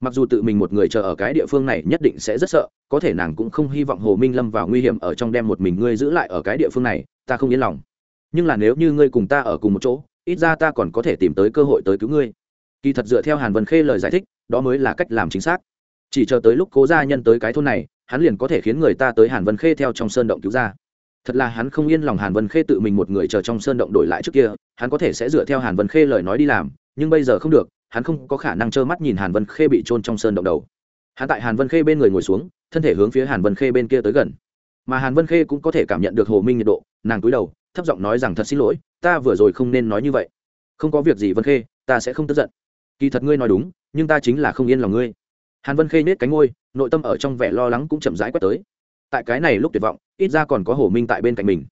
Mặc dù tự mình một người chờ ở cái địa phương này nhất định sẽ rất sợ, có thể nàng cũng không hy vọng hồ minh lâm vào nguy hiểm ở trong đem một mình ngươi giữ lại ở cái địa phương này, ta không yên lòng. Nhưng là nếu như ngươi cùng ta ở cùng một chỗ, ít ra ta còn có thể tìm tới cơ hội tới cứu ngươi. Kỳ thật dựa theo hàn vân khê lời giải thích, đó mới là cách làm chính xác. Chỉ chờ tới lúc cố gia nhân tới cái thôn này, hắn liền có thể khiến người ta tới hàn vân khê theo trong sơn động cứu ra. Thật là hắn không yên lòng hàn vân khê tự mình một người chờ trong sơn động đổi lại trước kia, hắn có thể sẽ dựa theo hàn vân khê lời nói đi làm, nhưng bây giờ không được hắn không có khả năng trơ mắt nhìn hàn vân khê bị trôn trong sơn động đầu. Hắn tại hàn vân khê bên người ngồi xuống, thân thể hướng phía hàn vân khê bên kia tới gần. Mà hàn vân khê cũng có thể cảm nhận được hồ minh nhiệt độ, nàng cúi đầu, thấp giọng nói rằng, thật xin lỗi, ta vừa rồi không nên nói như vậy. Không có việc gì vân khê, ta sẽ không tức giận. Kỳ thật ngươi nói đúng, nhưng ta chính là không yên lòng ngươi. Hàn vân khê nết cánh ngôi nội tâm ở trong vẻ lo lắng cũng chậm rãi quét tới. Tại cái này lúc tuyệt vọng, ít ra còn có hồ minh tại bên cạnh mình.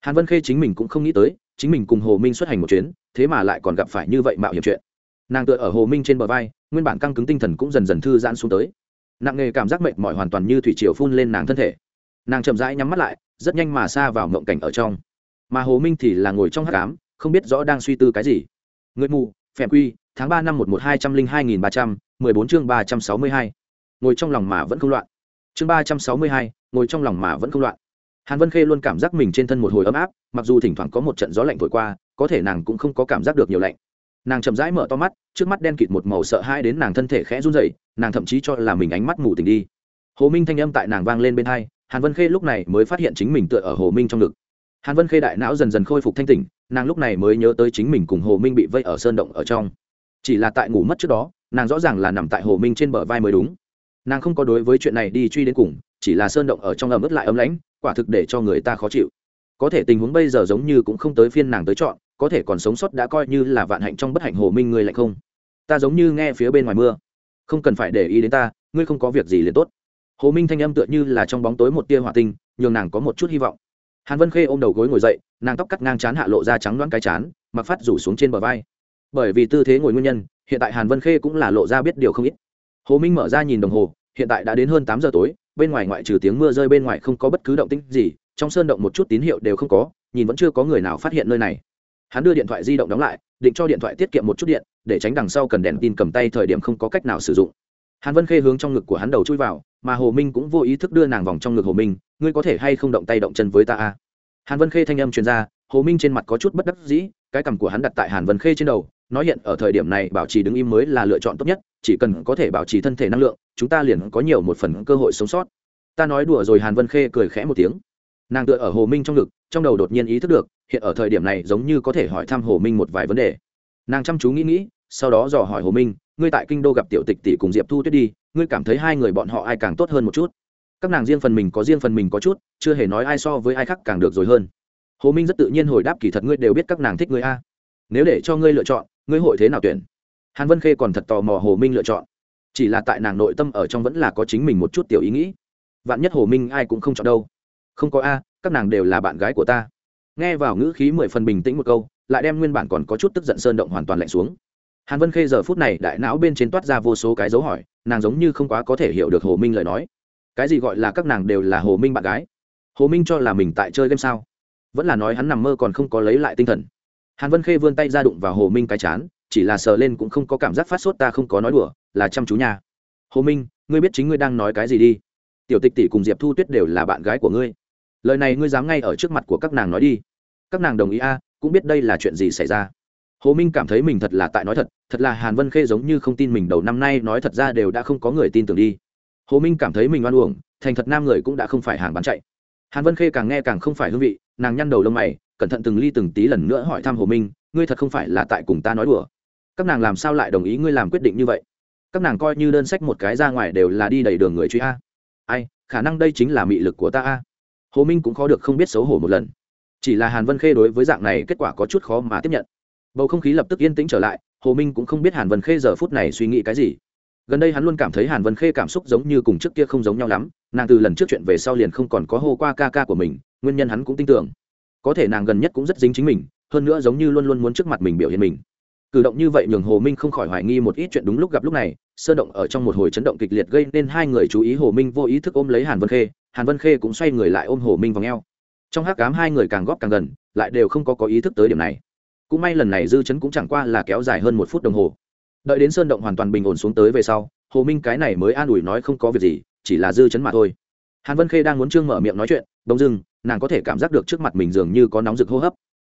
Hàn vân khê chính mình cũng không nghĩ tới, chính mình cùng hồ minh xuất hành một chuyến, thế mà lại còn gặp phải như vậy mạo hiểm chuyện nàng tựa ở hồ minh trên bờ vai, nguyên bản căng cứng tinh thần cũng dần dần thư giãn xuống tới. Nặng nề cảm giác mệt mỏi hoàn toàn như thủy triều phun lên nàng thân thể. Nàng chậm rãi nhắm mắt lại, rất nhanh mà xa vào mộng cảnh ở trong. Mà hồ minh thì là ngồi trong hát cám không biết rõ đang suy tư cái gì. Người mù, phèm quy, tháng ba năm một một hai trăm linh hai nghìn ba trăm, mười bốn chương ba trăm sáu mươi hai. Ngồi trong lòng mà vẫn không loạn. Chương ba trăm sáu mươi hai, ngồi trong lòng mà vẫn không loạn. Hàn vân khê luôn cảm giác mình trên thân một hồi ấm áp, mặc dù thỉnh thoảng có một trận gió lạnh thổi qua, có thể nàng cũng không có cảm giác được nhiều lạnh nàng chậm rãi mở to mắt, trước mắt đen kịt một màu sợ hãi đến nàng thân thể khẽ run rẩy, nàng thậm chí cho là mình ánh mắt mù tình đi. Hồ minh thanh âm tại nàng vang lên bên hai, hàn vân khê lúc này mới phát hiện chính mình tựa ở hồ minh trong ngực. Hàn vân khê đại não dần dần khôi phục thanh tỉnh, nàng lúc này mới nhớ tới chính mình cùng hồ minh bị vây ở sơn động ở trong. Chỉ là tại ngủ mất trước đó, nàng rõ ràng là nằm tại hồ minh trên bờ vai mới đúng. Nàng không có đối với chuyện này đi truy đến cùng, chỉ là sơn động ở trong ẩm ướt lại ấm lãnh, quả thực để cho người ta khó chịu. Có thể tình huống bây giờ giống như cũng không tới phiên nàng tới chọn có thể còn sống sót đã coi như là vạn hạnh trong bất hạnh hồ minh ngươi lạnh không? Ta giống như nghe phía bên ngoài mưa. Không cần phải để ý đến ta, ngươi không có việc gì liền tốt. Hồ minh thanh âm tựa như là trong bóng tối một tia hỏa tinh, nhường nàng có một chút hy vọng. Hàn vân khê ôm đầu gối ngồi dậy, nàng tóc cắt ngang chán hạ lộ ra trắng đoán cái chán mặc phát rủ xuống trên bờ vai. Bởi vì tư thế ngồi nguyên nhân, hiện tại hàn vân khê cũng là lộ ra biết điều không ít. Hồ minh mở ra nhìn đồng hồ, hiện tại đã đến hơn tám giờ tối, bên ngoài ngoại trừ tiếng mưa rơi bên ngoài không có bất cứ động tĩnh gì, trong sơn động một chút tín hiệu đều không có, nhìn vẫn chưa có người nào phát hiện nơi này hắn đưa điện thoại di động đóng lại, định cho điện thoại tiết kiệm một chút điện, để tránh đằng sau cần đèn tin cầm tay thời điểm không có cách nào sử dụng. Hàn vân khê hướng trong ngực của hắn đầu chui vào, mà hồ minh cũng vô ý thức đưa nàng vòng trong ngực hồ minh, ngươi có thể hay không động tay động chân với ta a? Hàn vân khê thanh âm truyền ra, hồ minh trên mặt có chút bất đắc dĩ, cái cằm của hắn đặt tại hàn vân khê trên đầu, nói hiện ở thời điểm này bảo trì đứng im mới là lựa chọn tốt nhất, chỉ cần có thể bảo trì thân thể năng lượng, chúng ta liền có nhiều một phần cơ hội sống sót. Ta nói đùa rồi, hàn vân khê cười khẽ một tiếng. Nàng tựa ở hồ minh trong ngực, trong đầu đột nhiên ý thức được hiện ở thời điểm này giống như có thể hỏi thăm hồ minh một vài vấn đề. Nàng chăm chú nghĩ nghĩ, sau đó dò hỏi hồ minh, ngươi tại kinh đô gặp tiểu tịch tỷ cùng diệp thu tuyết đi, ngươi cảm thấy hai người bọn họ ai càng tốt hơn một chút? Các nàng riêng phần mình có riêng phần mình có chút, chưa hề nói ai so với ai khác càng được rồi hơn. Hồ minh rất tự nhiên hồi đáp, kỳ thật ngươi đều biết các nàng thích ngươi a. Nếu để cho ngươi lựa chọn, ngươi hội thế nào tuyển? Hàn vân khê còn thật tò mò hồ minh lựa chọn. Chỉ là tại nàng nội tâm ở trong vẫn là có chính mình một chút tiểu ý nghĩ. Vạn nhất hồ minh ai cũng không chọn đâu. Không có a, các nàng đều là bạn gái của ta nghe vào ngữ khí mười phần bình tĩnh một câu, lại đem nguyên bản còn có chút tức giận sơn động hoàn toàn lạnh xuống. Hàn vân khê giờ phút này đại não bên trên toát ra vô số cái dấu hỏi, nàng giống như không quá có thể hiểu được hồ minh lời nói. Cái gì gọi là các nàng đều là hồ minh bạn gái? Hồ minh cho là mình tại chơi game sao? Vẫn là nói hắn nằm mơ còn không có lấy lại tinh thần. Hàn vân khê vươn tay ra đụng vào hồ minh cái chán, chỉ là sờ lên cũng không có cảm giác phát sốt ta không có nói đùa, là chăm chú nhà hồ minh, ngươi biết chính ngươi đang nói cái gì đi. Tiểu tịch tỷ cùng diệp thu tuyết đều là bạn gái của ngươi. Lời này ngươi dám ngay ở trước mặt của các nàng nói đi các nàng đồng ý a, cũng biết đây là chuyện gì xảy ra. Hồ minh cảm thấy mình thật là tại nói thật thật là hàn vân khê giống như không tin mình đầu năm nay nói thật ra đều đã không có người tin tưởng đi. Hồ minh cảm thấy mình oan uổng, thành thật nam người cũng đã không phải hàng bán chạy. Hàn vân khê càng nghe càng không phải hương vị, nàng nhăn đầu lông mày, cẩn thận từng ly từng tí lần nữa hỏi thăm hồ minh, ngươi thật không phải là tại cùng ta nói đùa? Các nàng làm sao lại đồng ý ngươi làm quyết định như vậy? Các nàng coi như đơn sách một cái ra ngoài đều là đi đầy đường người truy a. Ai, khả năng đây chính là mị lực của ta a. Hồ minh cũng khó được không biết xấu hổ một lần chỉ là hàn vân khê đối với dạng này kết quả có chút khó mà tiếp nhận. Bầu không khí lập tức yên tĩnh trở lại, hồ minh cũng không biết hàn vân khê giờ phút này suy nghĩ cái gì. Gần đây hắn luôn cảm thấy hàn vân khê cảm xúc giống như cùng trước kia không giống nhau lắm, nàng từ lần trước chuyện về sau liền không còn có hô qua ca ca của mình, nguyên nhân hắn cũng tin tưởng. Có thể nàng gần nhất cũng rất dính chính mình, hơn nữa giống như luôn luôn muốn trước mặt mình biểu hiện mình. Cử động như vậy nhường hồ minh không khỏi hoài nghi một ít chuyện đúng lúc gặp lúc này, sơ động ở trong một hồi chấn động kịch liệt gây nên hai người chú ý hồ minh vô ý thức ôm lấy hàn vân khê, hàn vân khê cũng xoay người lại ôm hồ minh vào ngheo trong hắc cám hai người càng góp càng gần, lại đều không có có ý thức tới điểm này. Cũng may lần này dư chấn cũng chẳng qua là kéo dài hơn một phút đồng hồ. Đợi đến sơn động hoàn toàn bình ổn xuống tới về sau, hồ minh cái này mới an ủi nói không có việc gì, chỉ là dư chấn mà thôi. Hàn vân khê đang muốn trương mở miệng nói chuyện đông dưng, nàng có thể cảm giác được trước mặt mình dường như có nóng rực hô hấp.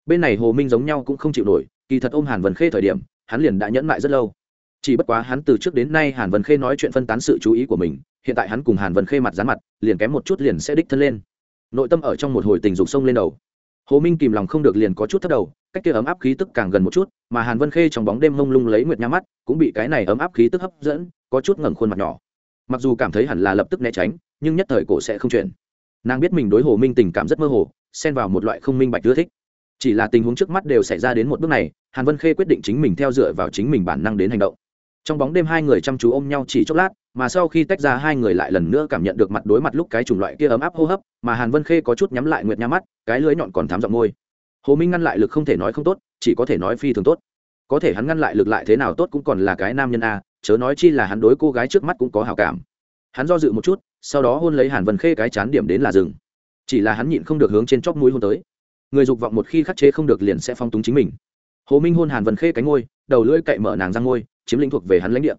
Bên này hồ minh giống nhau cũng không chịu nổi, kỳ thật ôm hàn vân khê thời điểm, hắn liền đã nhẫn mại rất lâu. Chỉ bất quá hắn từ trước đến nay hàn vân khê nói chuyện phân tán sự chú ý của mình, hiện tại hắn cùng hàn vân khê mặt dán mặt, liền kém một chút liền sẽ đích thân lên nội tâm ở trong một hồi tình dục sông lên đầu. Hồ minh kìm lòng không được liền có chút thất đầu, cách kia ấm áp khí tức càng gần một chút, mà hàn vân khê trong bóng đêm mông lung lấy nguyệt nhắm mắt, cũng bị cái này ấm áp khí tức hấp dẫn, có chút ngẩng khuôn mặt nhỏ. Mặc dù cảm thấy hẳn là lập tức né tránh, nhưng nhất thời cổ sẽ không chuyển. Nàng biết mình đối hồ minh tình cảm rất mơ hồ, xen vào một loại không minh bạch ưa thích. Chỉ là tình huống trước mắt đều xảy ra đến một bước này, hàn vân khê quyết định chính mình theo dựa vào chính mình bản năng đến hành động trong bóng đêm hai người chăm chú ôm nhau chỉ chốc lát, mà sau khi tách ra hai người lại lần nữa cảm nhận được mặt đối mặt lúc cái chủng loại kia ấm áp hô hấp, mà hàn vân khê có chút nhắm lại nguyệt nha mắt, cái lưới nhọn còn thám giọng môi. Hồ minh ngăn lại lực không thể nói không tốt, chỉ có thể nói phi thường tốt. Có thể hắn ngăn lại lực lại thế nào tốt cũng còn là cái nam nhân a, chớ nói chi là hắn đối cô gái trước mắt cũng có hào cảm. Hắn do dự một chút, sau đó hôn lấy hàn vân khê cái chán điểm đến là rừng chỉ là hắn nhịn không được hướng trên chóp mũi hôn tới. Người dục vọng một khi khắc chế không được liền sẽ phong túng chính mình. Hồ minh hôn hàn vân khê cánh ngôi đầu lưỡi cậy mở nàng ra ngôi chiếm lĩnh thuộc về hắn lãnh địa.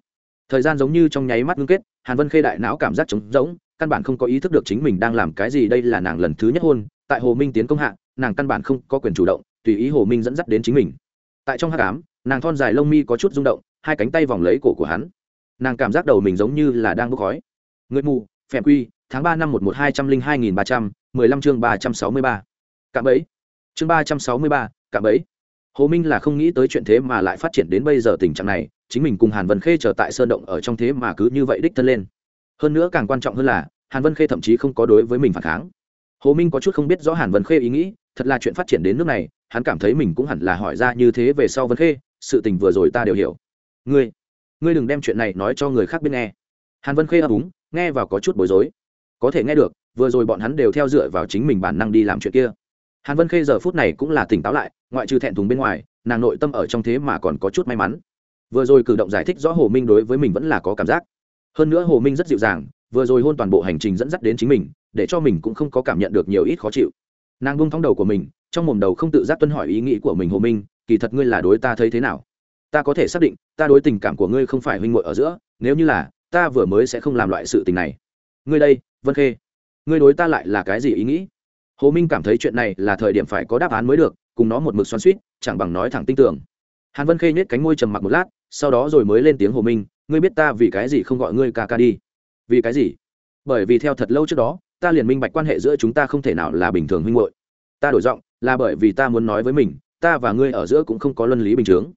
Thời gian giống như trong nháy mắt ngưng kết, hàn vân khê đại não cảm giác trống rỗng, căn bản không có ý thức được chính mình đang làm cái gì, đây là nàng lần thứ nhất hôn. Tại hồ minh tiến công hạ, nàng căn bản không có quyền chủ động, tùy ý hồ minh dẫn dắt đến chính mình. Tại trong hát cám nàng thon dài lông mi có chút rung động, hai cánh tay vòng lấy cổ của hắn. Nàng cảm giác đầu mình giống như là đang bốc khói. Người mù phèm quy, tháng ba năm một một hai trăm linh hai nghìn ba trăm mười lăm chương ba trăm sáu mươi ba. Cạm ấy chương ba trăm sáu mươi ba, cạm ấy hồ minh là không nghĩ tới chuyện thế mà lại phát triển đến bây giờ tình trạng này, chính mình cùng hàn vân khê chờ tại sơn động ở trong thế mà cứ như vậy đích thân lên. Hơn nữa càng quan trọng hơn là, hàn vân khê thậm chí không có đối với mình phản kháng. Hồ minh có chút không biết rõ hàn vân khê ý nghĩ, thật là chuyện phát triển đến nước này, hắn cảm thấy mình cũng hẳn là hỏi ra như thế về sau vân khê, sự tình vừa rồi ta đều hiểu. Ngươi ngươi đừng đem chuyện này nói cho người khác bên nghe. Hàn vân khê ấp úng, nghe vào có chút bối rối. Có thể nghe được, vừa rồi bọn hắn đều theo dựa vào chính mình bản năng đi làm chuyện kia hàn vân khê giờ phút này cũng là tỉnh táo lại, ngoại trừ thẹn thùng bên ngoài, nàng nội tâm ở trong thế mà còn có chút may mắn. Vừa rồi cử động giải thích rõ hồ minh đối với mình vẫn là có cảm giác. Hơn nữa hồ minh rất dịu dàng, vừa rồi hôn toàn bộ hành trình dẫn dắt đến chính mình, để cho mình cũng không có cảm nhận được nhiều ít khó chịu. Nàng bung thóng đầu của mình, trong mồm đầu không tự giác tuân hỏi ý nghĩ của mình hồ minh, kỳ thật ngươi là đối ta thấy thế nào? Ta có thể xác định, ta đối tình cảm của ngươi không phải huynh ngội ở giữa, nếu như là, ta vừa mới sẽ không làm loại sự tình này. Ngươi đây, vân khê, ngươi đối ta lại là cái gì ý nghĩ? Hồ minh cảm thấy chuyện này là thời điểm phải có đáp án mới được, cùng nó một mực xoắn suýt chẳng bằng nói thẳng tin tưởng. Hàn vân khê nhếch cánh môi trầm mặc một lát, sau đó rồi mới lên tiếng hồ minh, ngươi biết ta vì cái gì không gọi ngươi ca ca đi? Vì cái gì? Bởi vì theo thật lâu trước đó, ta liền minh bạch quan hệ giữa chúng ta không thể nào là bình thường huynh hội ta đổi giọng, là bởi vì ta muốn nói với mình, ta và ngươi ở giữa cũng không có luân lý bình chướng.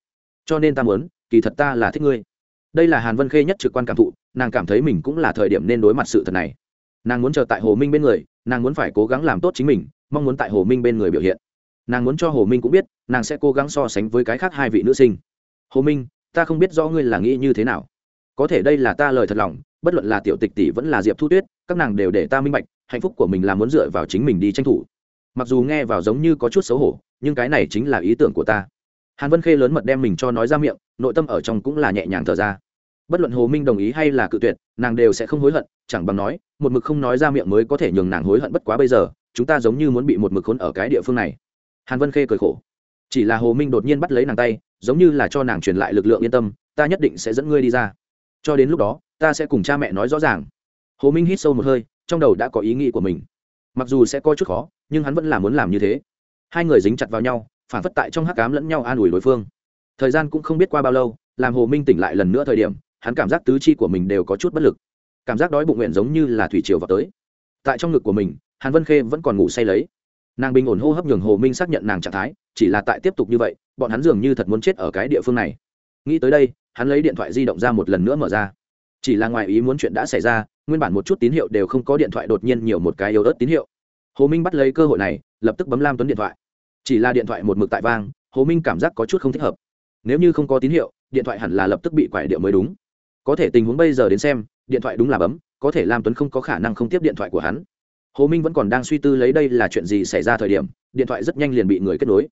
Cho nên ta muốn, kỳ thật ta là thích ngươi. Đây là hàn vân khê nhất trực quan cảm thụ, nàng cảm thấy mình cũng là thời điểm nên đối mặt sự thật này. Nàng muốn chờ tại hồ minh bên người nàng muốn phải cố gắng làm tốt chính mình, mong muốn tại hồ minh bên người biểu hiện. Nàng muốn cho hồ minh cũng biết, nàng sẽ cố gắng so sánh với cái khác hai vị nữ sinh. Hồ minh, ta không biết rõ ngươi là nghĩ như thế nào. Có thể đây là ta lời thật lòng, bất luận là tiểu tịch tỷ vẫn là diệp thu tuyết, các nàng đều để ta minh bạch, hạnh phúc của mình là muốn dựa vào chính mình đi tranh thủ. Mặc dù nghe vào giống như có chút xấu hổ, nhưng cái này chính là ý tưởng của ta. Hàn vân khê lớn mật đem mình cho nói ra miệng, nội tâm ở trong cũng là nhẹ nhàng thở ra bất luận hồ minh đồng ý hay là cự tuyệt, nàng đều sẽ không hối hận, chẳng bằng nói, một mực không nói ra miệng mới có thể nhường nàng hối hận bất quá bây giờ, chúng ta giống như muốn bị một mực khốn ở cái địa phương này. Hàn vân khê cười khổ. Chỉ là hồ minh đột nhiên bắt lấy nàng tay, giống như là cho nàng truyền lại lực lượng yên tâm, ta nhất định sẽ dẫn ngươi đi ra. Cho đến lúc đó, ta sẽ cùng cha mẹ nói rõ ràng. Hồ minh hít sâu một hơi, trong đầu đã có ý nghĩ của mình. Mặc dù sẽ coi chút khó, nhưng hắn vẫn là muốn làm như thế. Hai người dính chặt vào nhau, phản phất tại trong hắc cám lẫn nhau an ủi đối phương. Thời gian cũng không biết qua bao lâu, làm hồ minh tỉnh lại lần nữa thời điểm hắn cảm giác tứ chi của mình đều có chút bất lực. Cảm giác đói bụng nguyện giống như là thủy triều vào tới. Tại trong ngực của mình, hàn vân khê vẫn còn ngủ say lấy. Nàng bình ổn hô hấp nhường hồ minh xác nhận nàng trạng thái, chỉ là tại tiếp tục như vậy, bọn hắn dường như thật muốn chết ở cái địa phương này. Nghĩ tới đây, hắn lấy điện thoại di động ra một lần nữa mở ra. Chỉ là ngoài ý muốn chuyện đã xảy ra, nguyên bản một chút tín hiệu đều không có điện thoại đột nhiên nhiều một cái yếu ớt tín hiệu. Hồ minh bắt lấy cơ hội này, lập tức bấm lam tuấn điện thoại. Chỉ là điện thoại một mực tại vang, hồ minh cảm giác có chút không thích hợp. Nếu như không có tín hiệu, điện thoại hẳn là lập tức bị quải điệu mới đúng có thể tình huống bây giờ đến xem, điện thoại đúng là bấm, có thể lam tuấn không có khả năng không tiếp điện thoại của hắn. Hồ minh vẫn còn đang suy tư lấy đây là chuyện gì xảy ra thời điểm, điện thoại rất nhanh liền bị người kết nối.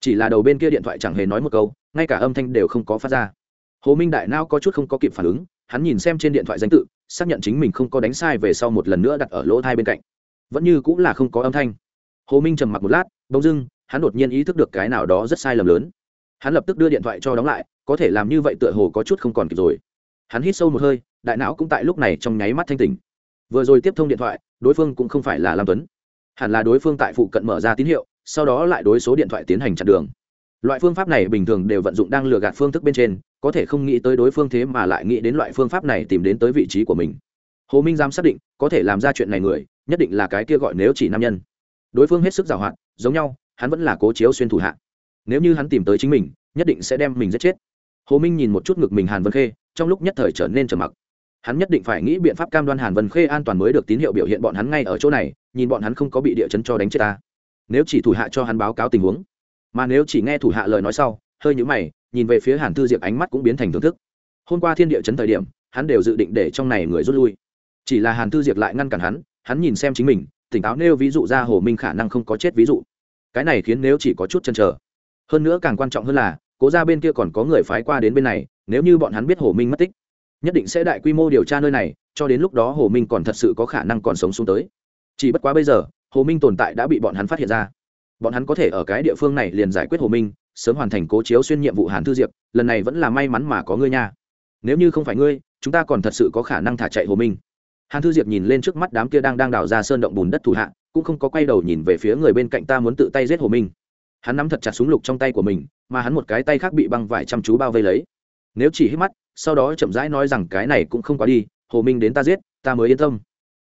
Chỉ là đầu bên kia điện thoại chẳng hề nói một câu, ngay cả âm thanh đều không có phát ra. Hồ minh đại nao có chút không có kịp phản ứng, hắn nhìn xem trên điện thoại danh tự, xác nhận chính mình không có đánh sai về sau một lần nữa đặt ở lỗ thai bên cạnh. Vẫn như cũng là không có âm thanh. Hồ minh trầm mặc một lát, bỗng dưng, hắn đột nhiên ý thức được cái nào đó rất sai lầm lớn. Hắn lập tức đưa điện thoại cho đóng lại, có thể làm như vậy tựa hồ có chút không còn kịp rồi hắn hít sâu một hơi, đại não cũng tại lúc này trong nháy mắt thanh tỉnh. Vừa rồi tiếp thông điện thoại, đối phương cũng không phải là lam tuấn. Hẳn là đối phương tại phụ cận mở ra tín hiệu, sau đó lại đối số điện thoại tiến hành chặn đường. Loại phương pháp này bình thường đều vận dụng đang lừa gạt phương thức bên trên, có thể không nghĩ tới đối phương thế mà lại nghĩ đến loại phương pháp này tìm đến tới vị trí của mình. Hồ minh giam xác định, có thể làm ra chuyện này người, nhất định là cái kia gọi nếu chỉ nam nhân. Đối phương hết sức giàu hạn giống nhau, hắn vẫn là cố chiếu xuyên thủ hạ. Nếu như hắn tìm tới chính mình, nhất định sẽ đem mình giết chết. Hồ minh nhìn một chút ngực mình hàn vân khê trong lúc nhất thời trở nên trầm mặc. Hắn nhất định phải nghĩ biện pháp cam đoan hàn vân khê an toàn mới được tín hiệu biểu hiện bọn hắn ngay ở chỗ này, nhìn bọn hắn không có bị địa chấn cho đánh chết ta. Nếu chỉ thủ hạ cho hắn báo cáo tình huống, mà nếu chỉ nghe thủ hạ lời nói sau, hơi nhũ mày, nhìn về phía hàn thư diệp ánh mắt cũng biến thành thưởng thức. Hôm qua thiên địa chấn thời điểm, hắn đều dự định để trong này người rút lui. Chỉ là hàn thư diệp lại ngăn cản hắn hắn nhìn xem chính mình, tỉnh táo nêu ví dụ ra hồ minh khả năng không có chết ví dụ. Cái này khiến nếu chỉ có chút chân trở hơn nữa càng quan trọng hơn là, cố ra bên kia còn có người phái qua đến bên này nếu như bọn hắn biết hồ minh mất tích, nhất định sẽ đại quy mô điều tra nơi này, cho đến lúc đó hồ minh còn thật sự có khả năng còn sống xuống tới. Chỉ bất quá bây giờ, hồ minh tồn tại đã bị bọn hắn phát hiện ra. Bọn hắn có thể ở cái địa phương này liền giải quyết hồ minh, sớm hoàn thành cố chiếu xuyên nhiệm vụ hàn thư diệp, lần này vẫn là may mắn mà có ngươi nha. Nếu như không phải ngươi, chúng ta còn thật sự có khả năng thả chạy hồ minh. Hàn thư diệp nhìn lên trước mắt đám kia đang đang đào ra sơn động bùn đất thủ hạ, cũng không có quay đầu nhìn về phía người bên cạnh ta muốn tự tay giết hồ minh. Hắn nắm thật chặt súng lục trong tay của mình, mà hắn một cái tay khác bị băng vải chăm chú bao vây lấy nếu chỉ hít mắt, sau đó chậm rãi nói rằng cái này cũng không quá đi, hồ minh đến ta giết, ta mới yên tâm.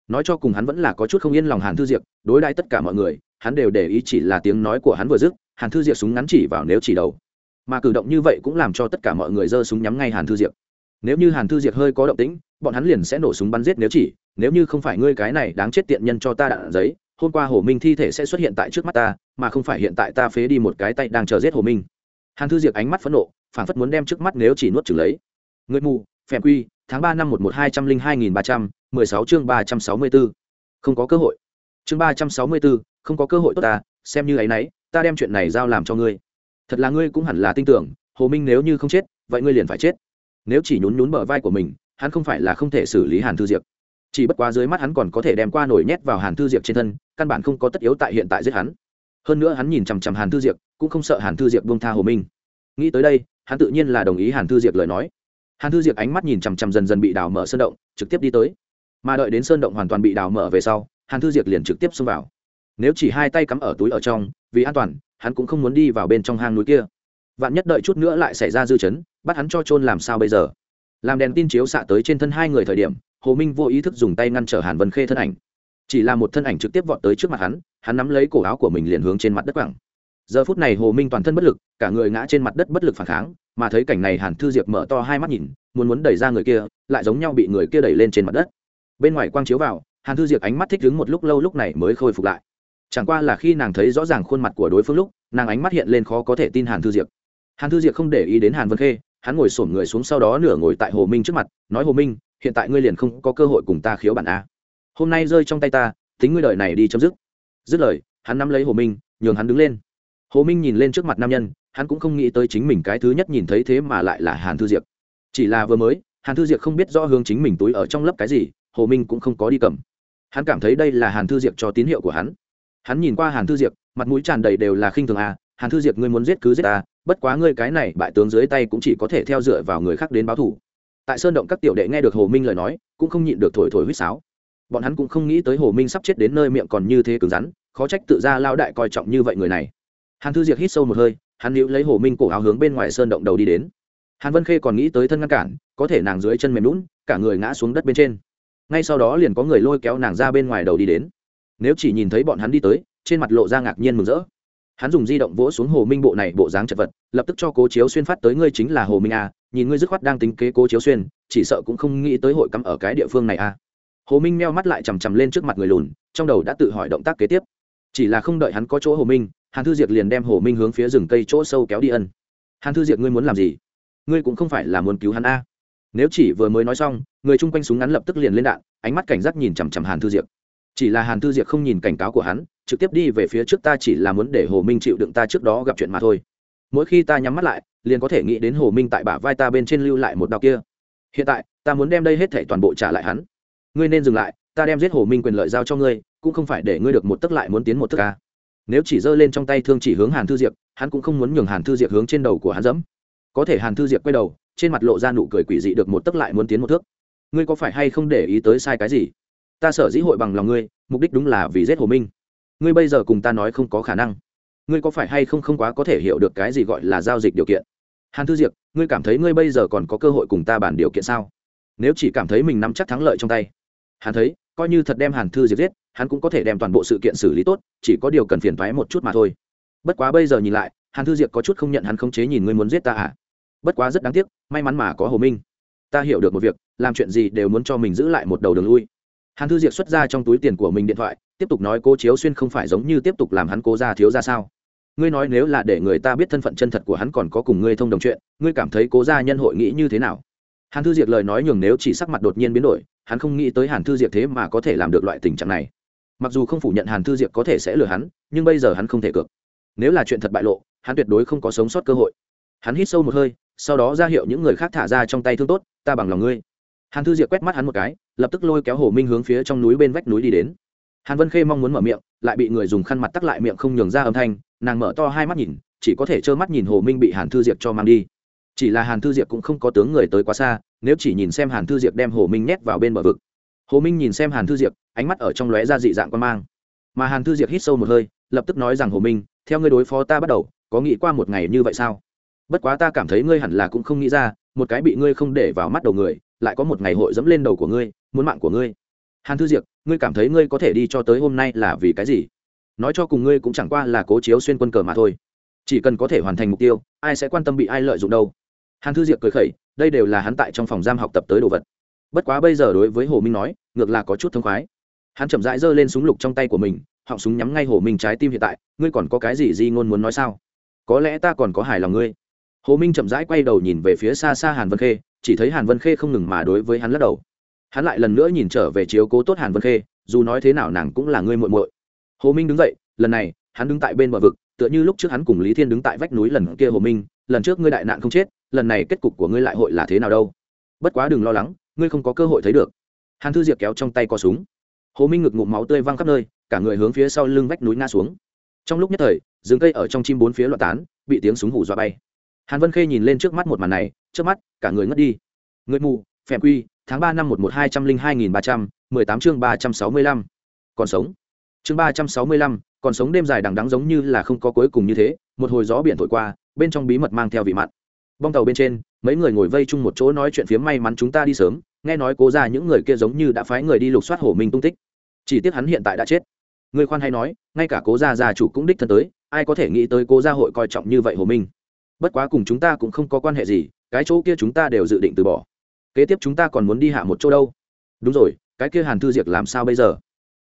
Nói cho cùng hắn vẫn là có chút không yên lòng hàn thư diệp đối đãi tất cả mọi người, hắn đều để ý chỉ là tiếng nói của hắn vừa dứt, hàn thư diệp súng ngắn chỉ vào nếu chỉ đầu. Mà cử động như vậy cũng làm cho tất cả mọi người giơ súng nhắm ngay hàn thư diệp nếu như hàn thư diệp hơi có động tĩnh, bọn hắn liền sẽ nổ súng bắn giết nếu chỉ, nếu như không phải ngươi cái này đáng chết tiện nhân cho ta đạn giấy, hôm qua hồ minh thi thể sẽ xuất hiện tại trước mắt ta, mà không phải hiện tại ta phế đi một cái tay đang chờ giết hồ minh. Hàn thư diệp ánh mắt phẫn nộ phản phất muốn đem trước mắt nếu chỉ nuốt chừng lấy. Người mù, phèm quy, tháng ba năm một một hai trăm linh hai nghìn ba trăm mười sáu chương ba trăm sáu mươi bốn. Không có cơ hội. Chương ba trăm sáu mươi bốn, không có cơ hội tốt ta, xem như ấ y n ấ y ta đem chuyện này giao làm cho ngươi. Thật là ngươi cũng hẳn là tin tưởng, hồ minh nếu như không chết, vậy ngươi liền phải chết. Nếu chỉ nhún nhún bờ vai của mình, hắn không phải là không thể xử lý hàn thư diệp. Chỉ bất quá dưới mắt hắn còn có thể đem qua nổi nhét vào hàn thư diệp trên thân, căn bản không có tất yếu tại hiện tại giết hắn. Hơn nữa hắn nhìn chằm chằm hàn thư diệp, cũng không sợ hàn thư diệp buông tha hồ minh nghĩ tới đây, hắn tự nhiên là đồng ý hàn thư diệp lời nói. Hàn thư diệp ánh mắt nhìn chằm chằm dần dần bị đào mở sơn động, trực tiếp đi tới. Mà đợi đến sơn động hoàn toàn bị đào mở về sau, hàn thư diệp liền trực tiếp xông vào. Nếu chỉ hai tay cắm ở túi ở trong, vì an toàn, hắn cũng không muốn đi vào bên trong hang núi kia. Vạn nhất đợi chút nữa lại xảy ra dư chấn, bắt hắn cho trôn làm sao bây giờ? Làm đèn tin chiếu xạ tới trên thân hai người thời điểm, hồ minh vô ý thức dùng tay ngăn trở hàn vân khê thân ảnh. Chỉ là một thân ảnh trực tiếp vọt tới trước mặt hắn hắn nắm lấy cổ áo của mình liền hướng trên mặt đất quẳng giờ phút này hồ minh toàn thân bất lực, cả người ngã trên mặt đất bất lực phản kháng, mà thấy cảnh này hàn thư diệp mở to hai mắt nhìn, muốn muốn đẩy ra người kia, lại giống nhau bị người kia đẩy lên trên mặt đất. Bên ngoài quang chiếu vào, hàn thư diệp ánh mắt thích đứng một lúc lâu lúc này mới khôi phục lại. Chẳng qua là khi nàng thấy rõ ràng khuôn mặt của đối phương lúc, nàng ánh mắt hiện lên khó có thể tin hàn thư diệp. Hàn thư diệp không để ý đến hàn vân khê, hắn ngồi sổm người xuống sau đó nửa ngồi tại hồ minh trước mặt, nói, hồ minh, hiện tại ngươi liền không có cơ hội cùng ta khiếu bản a. Hôm nay rơi trong tay ta, tính ngươi đợi này đi chấm dứt. Dứt lời, hắn nắm lấy hồ minh, nhường hắn đứng lên hồ minh nhìn lên trước mặt nam nhân, hắn cũng không nghĩ tới chính mình cái thứ nhất nhìn thấy thế mà lại là hàn thư diệp chỉ là vừa mới, hàn thư diệp không biết rõ hướng chính mình túi ở trong lớp cái gì, hồ minh cũng không có đi cầm. Hắn cảm thấy đây là hàn thư diệp cho tín hiệu của hắn. Hắn nhìn qua hàn thư diệp mặt mũi tràn đầy đều là khinh thường à hàn thư diệp ngươi muốn giết cứ giết ta, bất quá ngươi cái này bại tướng dưới tay cũng chỉ có thể theo dựa vào người khác đến báo thủ tại sơn động các tiểu đệ nghe được hồ minh lời nói, cũng không nhịn được thổi thổi huýt sáo. Bọn hắn cũng không nghĩ tới hồ minh sắp chết đến nơi miệng còn như thế cứng rắn, khó trách tự ra lao đại coi trọng như vậy người này hàn thư Diệc hít sâu một hơi, hắn níu lấy hồ minh cổ áo hướng bên ngoài sơn động đầu đi đến. Hàn vân khê còn nghĩ tới thân ngăn cản, có thể nàng dưới chân mềm lún cả người ngã xuống đất bên trên. Ngay sau đó liền có người lôi kéo nàng ra bên ngoài đầu đi đến. Nếu chỉ nhìn thấy bọn hắn đi tới, trên mặt lộ ra ngạc nhiên mừng rỡ. Hắn dùng di động vỗ xuống hồ minh bộ này bộ dáng chật vật, lập tức cho cố chiếu xuyên phát tới ngươi chính là hồ minh a nhìn ngươi dứt khoát đang tính kế cố chiếu xuyên, chỉ sợ cũng không nghĩ tới hội cắm ở cái địa phương này a hồ minh meo mắt lại chằm chằm lên trước mặt người lùn, trong đầu đã tự hỏi động tác kế tiếp. Chỉ là không đợi hắn có chỗ hồ minh hàn thư diệp liền đem hồ minh hướng phía rừng cây chỗ sâu kéo đi ân. Hàn thư diệp ngươi muốn làm gì? Ngươi cũng không phải là muốn cứu hắn a. Nếu chỉ vừa mới nói xong, người chung quanh súng ngắn lập tức liền lên đạn, ánh mắt cảnh giác nhìn chằm chằm hàn thư diệp chỉ là hàn thư diệp không nhìn cảnh cáo của hắn, trực tiếp đi về phía trước ta chỉ là muốn để hồ minh chịu đựng ta trước đó gặp chuyện mà thôi. Mỗi khi ta nhắm mắt lại, liền có thể nghĩ đến hồ minh tại bả vai ta bên trên lưu lại một đạo kia. Hiện tại, ta muốn đem đây hết thể toàn bộ trả lại hắn. Ngươi nên dừng lại, ta đem giết hồ minh quyền lợi giao cho ngươi, cũng không phải để ngươi được một tức lại muốn tiến một tức ca nếu chỉ giơ lên trong tay thương chỉ hướng hàn thư diệp, hắn cũng không muốn nhường hàn thư diệp hướng trên đầu của hắn dẫm. Có thể hàn thư diệp quay đầu, trên mặt lộ ra nụ cười quỷ dị được một tấc lại muốn tiến một thước. Ngươi có phải hay không để ý tới sai cái gì? Ta sở dĩ hội bằng lòng ngươi, mục đích đúng là vì giết hồ minh. Ngươi bây giờ cùng ta nói không có khả năng. Ngươi có phải hay không không quá có thể hiểu được cái gì gọi là giao dịch điều kiện? Hàn thư diệp, ngươi cảm thấy ngươi bây giờ còn có cơ hội cùng ta bàn điều kiện sao? Nếu chỉ cảm thấy mình nắm chắc thắng lợi trong tay. Hắn thấy coi như thật đem hàn thư Diệt giết, hắn cũng có thể đem toàn bộ sự kiện xử lý tốt, chỉ có điều cần phiền thoái một chút mà thôi. Bất quá bây giờ nhìn lại, hàn thư diệp có chút không nhận hắn không chế nhìn ngươi muốn giết ta à? Bất quá rất đáng tiếc, may mắn mà có hồ minh. Ta hiểu được một việc, làm chuyện gì đều muốn cho mình giữ lại một đầu đường lui. Hàn thư diệp xuất ra trong túi tiền của mình điện thoại, tiếp tục nói cô chiếu xuyên không phải giống như tiếp tục làm hắn cố ra thiếu ra sao? Ngươi nói nếu là để người ta biết thân phận chân thật của hắn còn có cùng ngươi thông đồng chuyện, ngươi cảm thấy cố gia nhân hội nghĩ như thế nào? Hàn thư diệp lời nói nhường nếu chỉ sắc mặt đột nhiên biến đổi hắn không nghĩ tới hàn thư diệp thế mà có thể làm được loại tình trạng này. Mặc dù không phủ nhận hàn thư diệp có thể sẽ lừa hắn, nhưng bây giờ hắn không thể cược. Nếu là chuyện thật bại lộ, hắn tuyệt đối không có sống sót cơ hội. Hắn hít sâu một hơi, sau đó ra hiệu những người khác thả ra trong tay thương tốt, ta bằng lòng ngươi. Hàn thư diệp quét mắt hắn một cái, lập tức lôi kéo hồ minh hướng phía trong núi bên vách núi đi đến. Hàn vân khê mong muốn mở miệng, lại bị người dùng khăn mặt tắc lại miệng không nhường ra âm thanh, nàng mở to hai mắt nhìn, chỉ có thể trơ mắt nhìn hồ minh bị hàn thư diệp cho mang đi. Chỉ là hàn thư diệp cũng không có tướng người tới quá xa nếu chỉ nhìn xem hàn thư diệp đem hồ minh nhét vào bên bờ vực. Hồ minh nhìn xem hàn thư diệp, ánh mắt ở trong lóe ra dị dạng quan mang. Mà hàn thư diệp hít sâu một hơi, lập tức nói rằng, hồ minh, theo ngươi đối phó ta bắt đầu, có nghĩ qua một ngày như vậy sao? Bất quá ta cảm thấy ngươi hẳn là cũng không nghĩ ra, một cái bị ngươi không để vào mắt đầu người, lại có một ngày hội dẫm lên đầu của ngươi, muốn mạng của ngươi. Hàn thư diệp, ngươi cảm thấy ngươi có thể đi cho tới hôm nay là vì cái gì? Nói cho cùng ngươi cũng chẳng qua là cố chiếu xuyên quân cờ mà thôi. Chỉ cần có thể hoàn thành mục tiêu, ai sẽ quan tâm bị ai lợi dụng đâu? Hàn thư diệp cười khẩy đây đều là hắn tại trong phòng giam học tập tới đồ vật. Bất quá bây giờ đối với hồ minh nói, ngược là có chút thông khoái. Hắn chậm rãi giơ lên súng lục trong tay của mình, họng súng nhắm ngay hồ minh trái tim hiện tại, ngươi còn có cái gì di ngôn muốn nói sao? Có lẽ ta còn có hài lòng ngươi. Hồ minh chậm rãi quay đầu nhìn về phía xa xa hàn vân khê, chỉ thấy hàn vân khê không ngừng mà đối với hắn lắc đầu. Hắn lại lần nữa nhìn trở về chiếu cố tốt hàn vân khê, dù nói thế nào nàng cũng là ngươi muội muội. Hồ minh đứng dậy, lần này, hắn đứng tại bên bờ vực, tựa như lúc trước hắn cùng lý thiên đứng tại vách núi lần kia hồ minh, lần trước ngươi đại nạn không chết lần này kết cục của ngươi lại hội là thế nào đâu? Bất quá đừng lo lắng, ngươi không có cơ hội thấy được. Hàn thư diệp kéo trong tay có súng. Hồ minh ngực ngụm máu tươi văng khắp nơi, cả người hướng phía sau lưng vách núi ngã xuống. Trong lúc nhất thời, rừng cây ở trong chim bốn phía loạn tán, bị tiếng súng hủ dọa bay. Hàn vân khê nhìn lên trước mắt một màn này, trước mắt, cả người ngất đi. Người mù phèm quy, tháng ba năm một một hai trăm linh hai nghìn ba trăm mười tám chương ba trăm sáu mươi lăm. Còn sống. Chương ba trăm sáu mươi lăm, còn sống đêm dài đằng đắng giống như là không có cuối cùng như thế, một hồi gió biển thổi qua, bên trong bí mật mang theo vị mặn bong tàu bên trên, mấy người ngồi vây chung một chỗ nói chuyện phía may mắn chúng ta đi sớm, nghe nói cố ra những người kia giống như đã phái người đi lục soát hổ minh tung tích. Chỉ tiếc hắn hiện tại đã chết. Người khoan hay nói, ngay cả cố gia gia chủ cũng đích thân tới, ai có thể nghĩ tới cố gia hội coi trọng như vậy hồ minh? Bất quá cùng chúng ta cũng không có quan hệ gì, cái chỗ kia chúng ta đều dự định từ bỏ. Kế tiếp chúng ta còn muốn đi hạ một chỗ đâu? Đúng rồi, cái kia hàn thư Diệc làm sao bây giờ?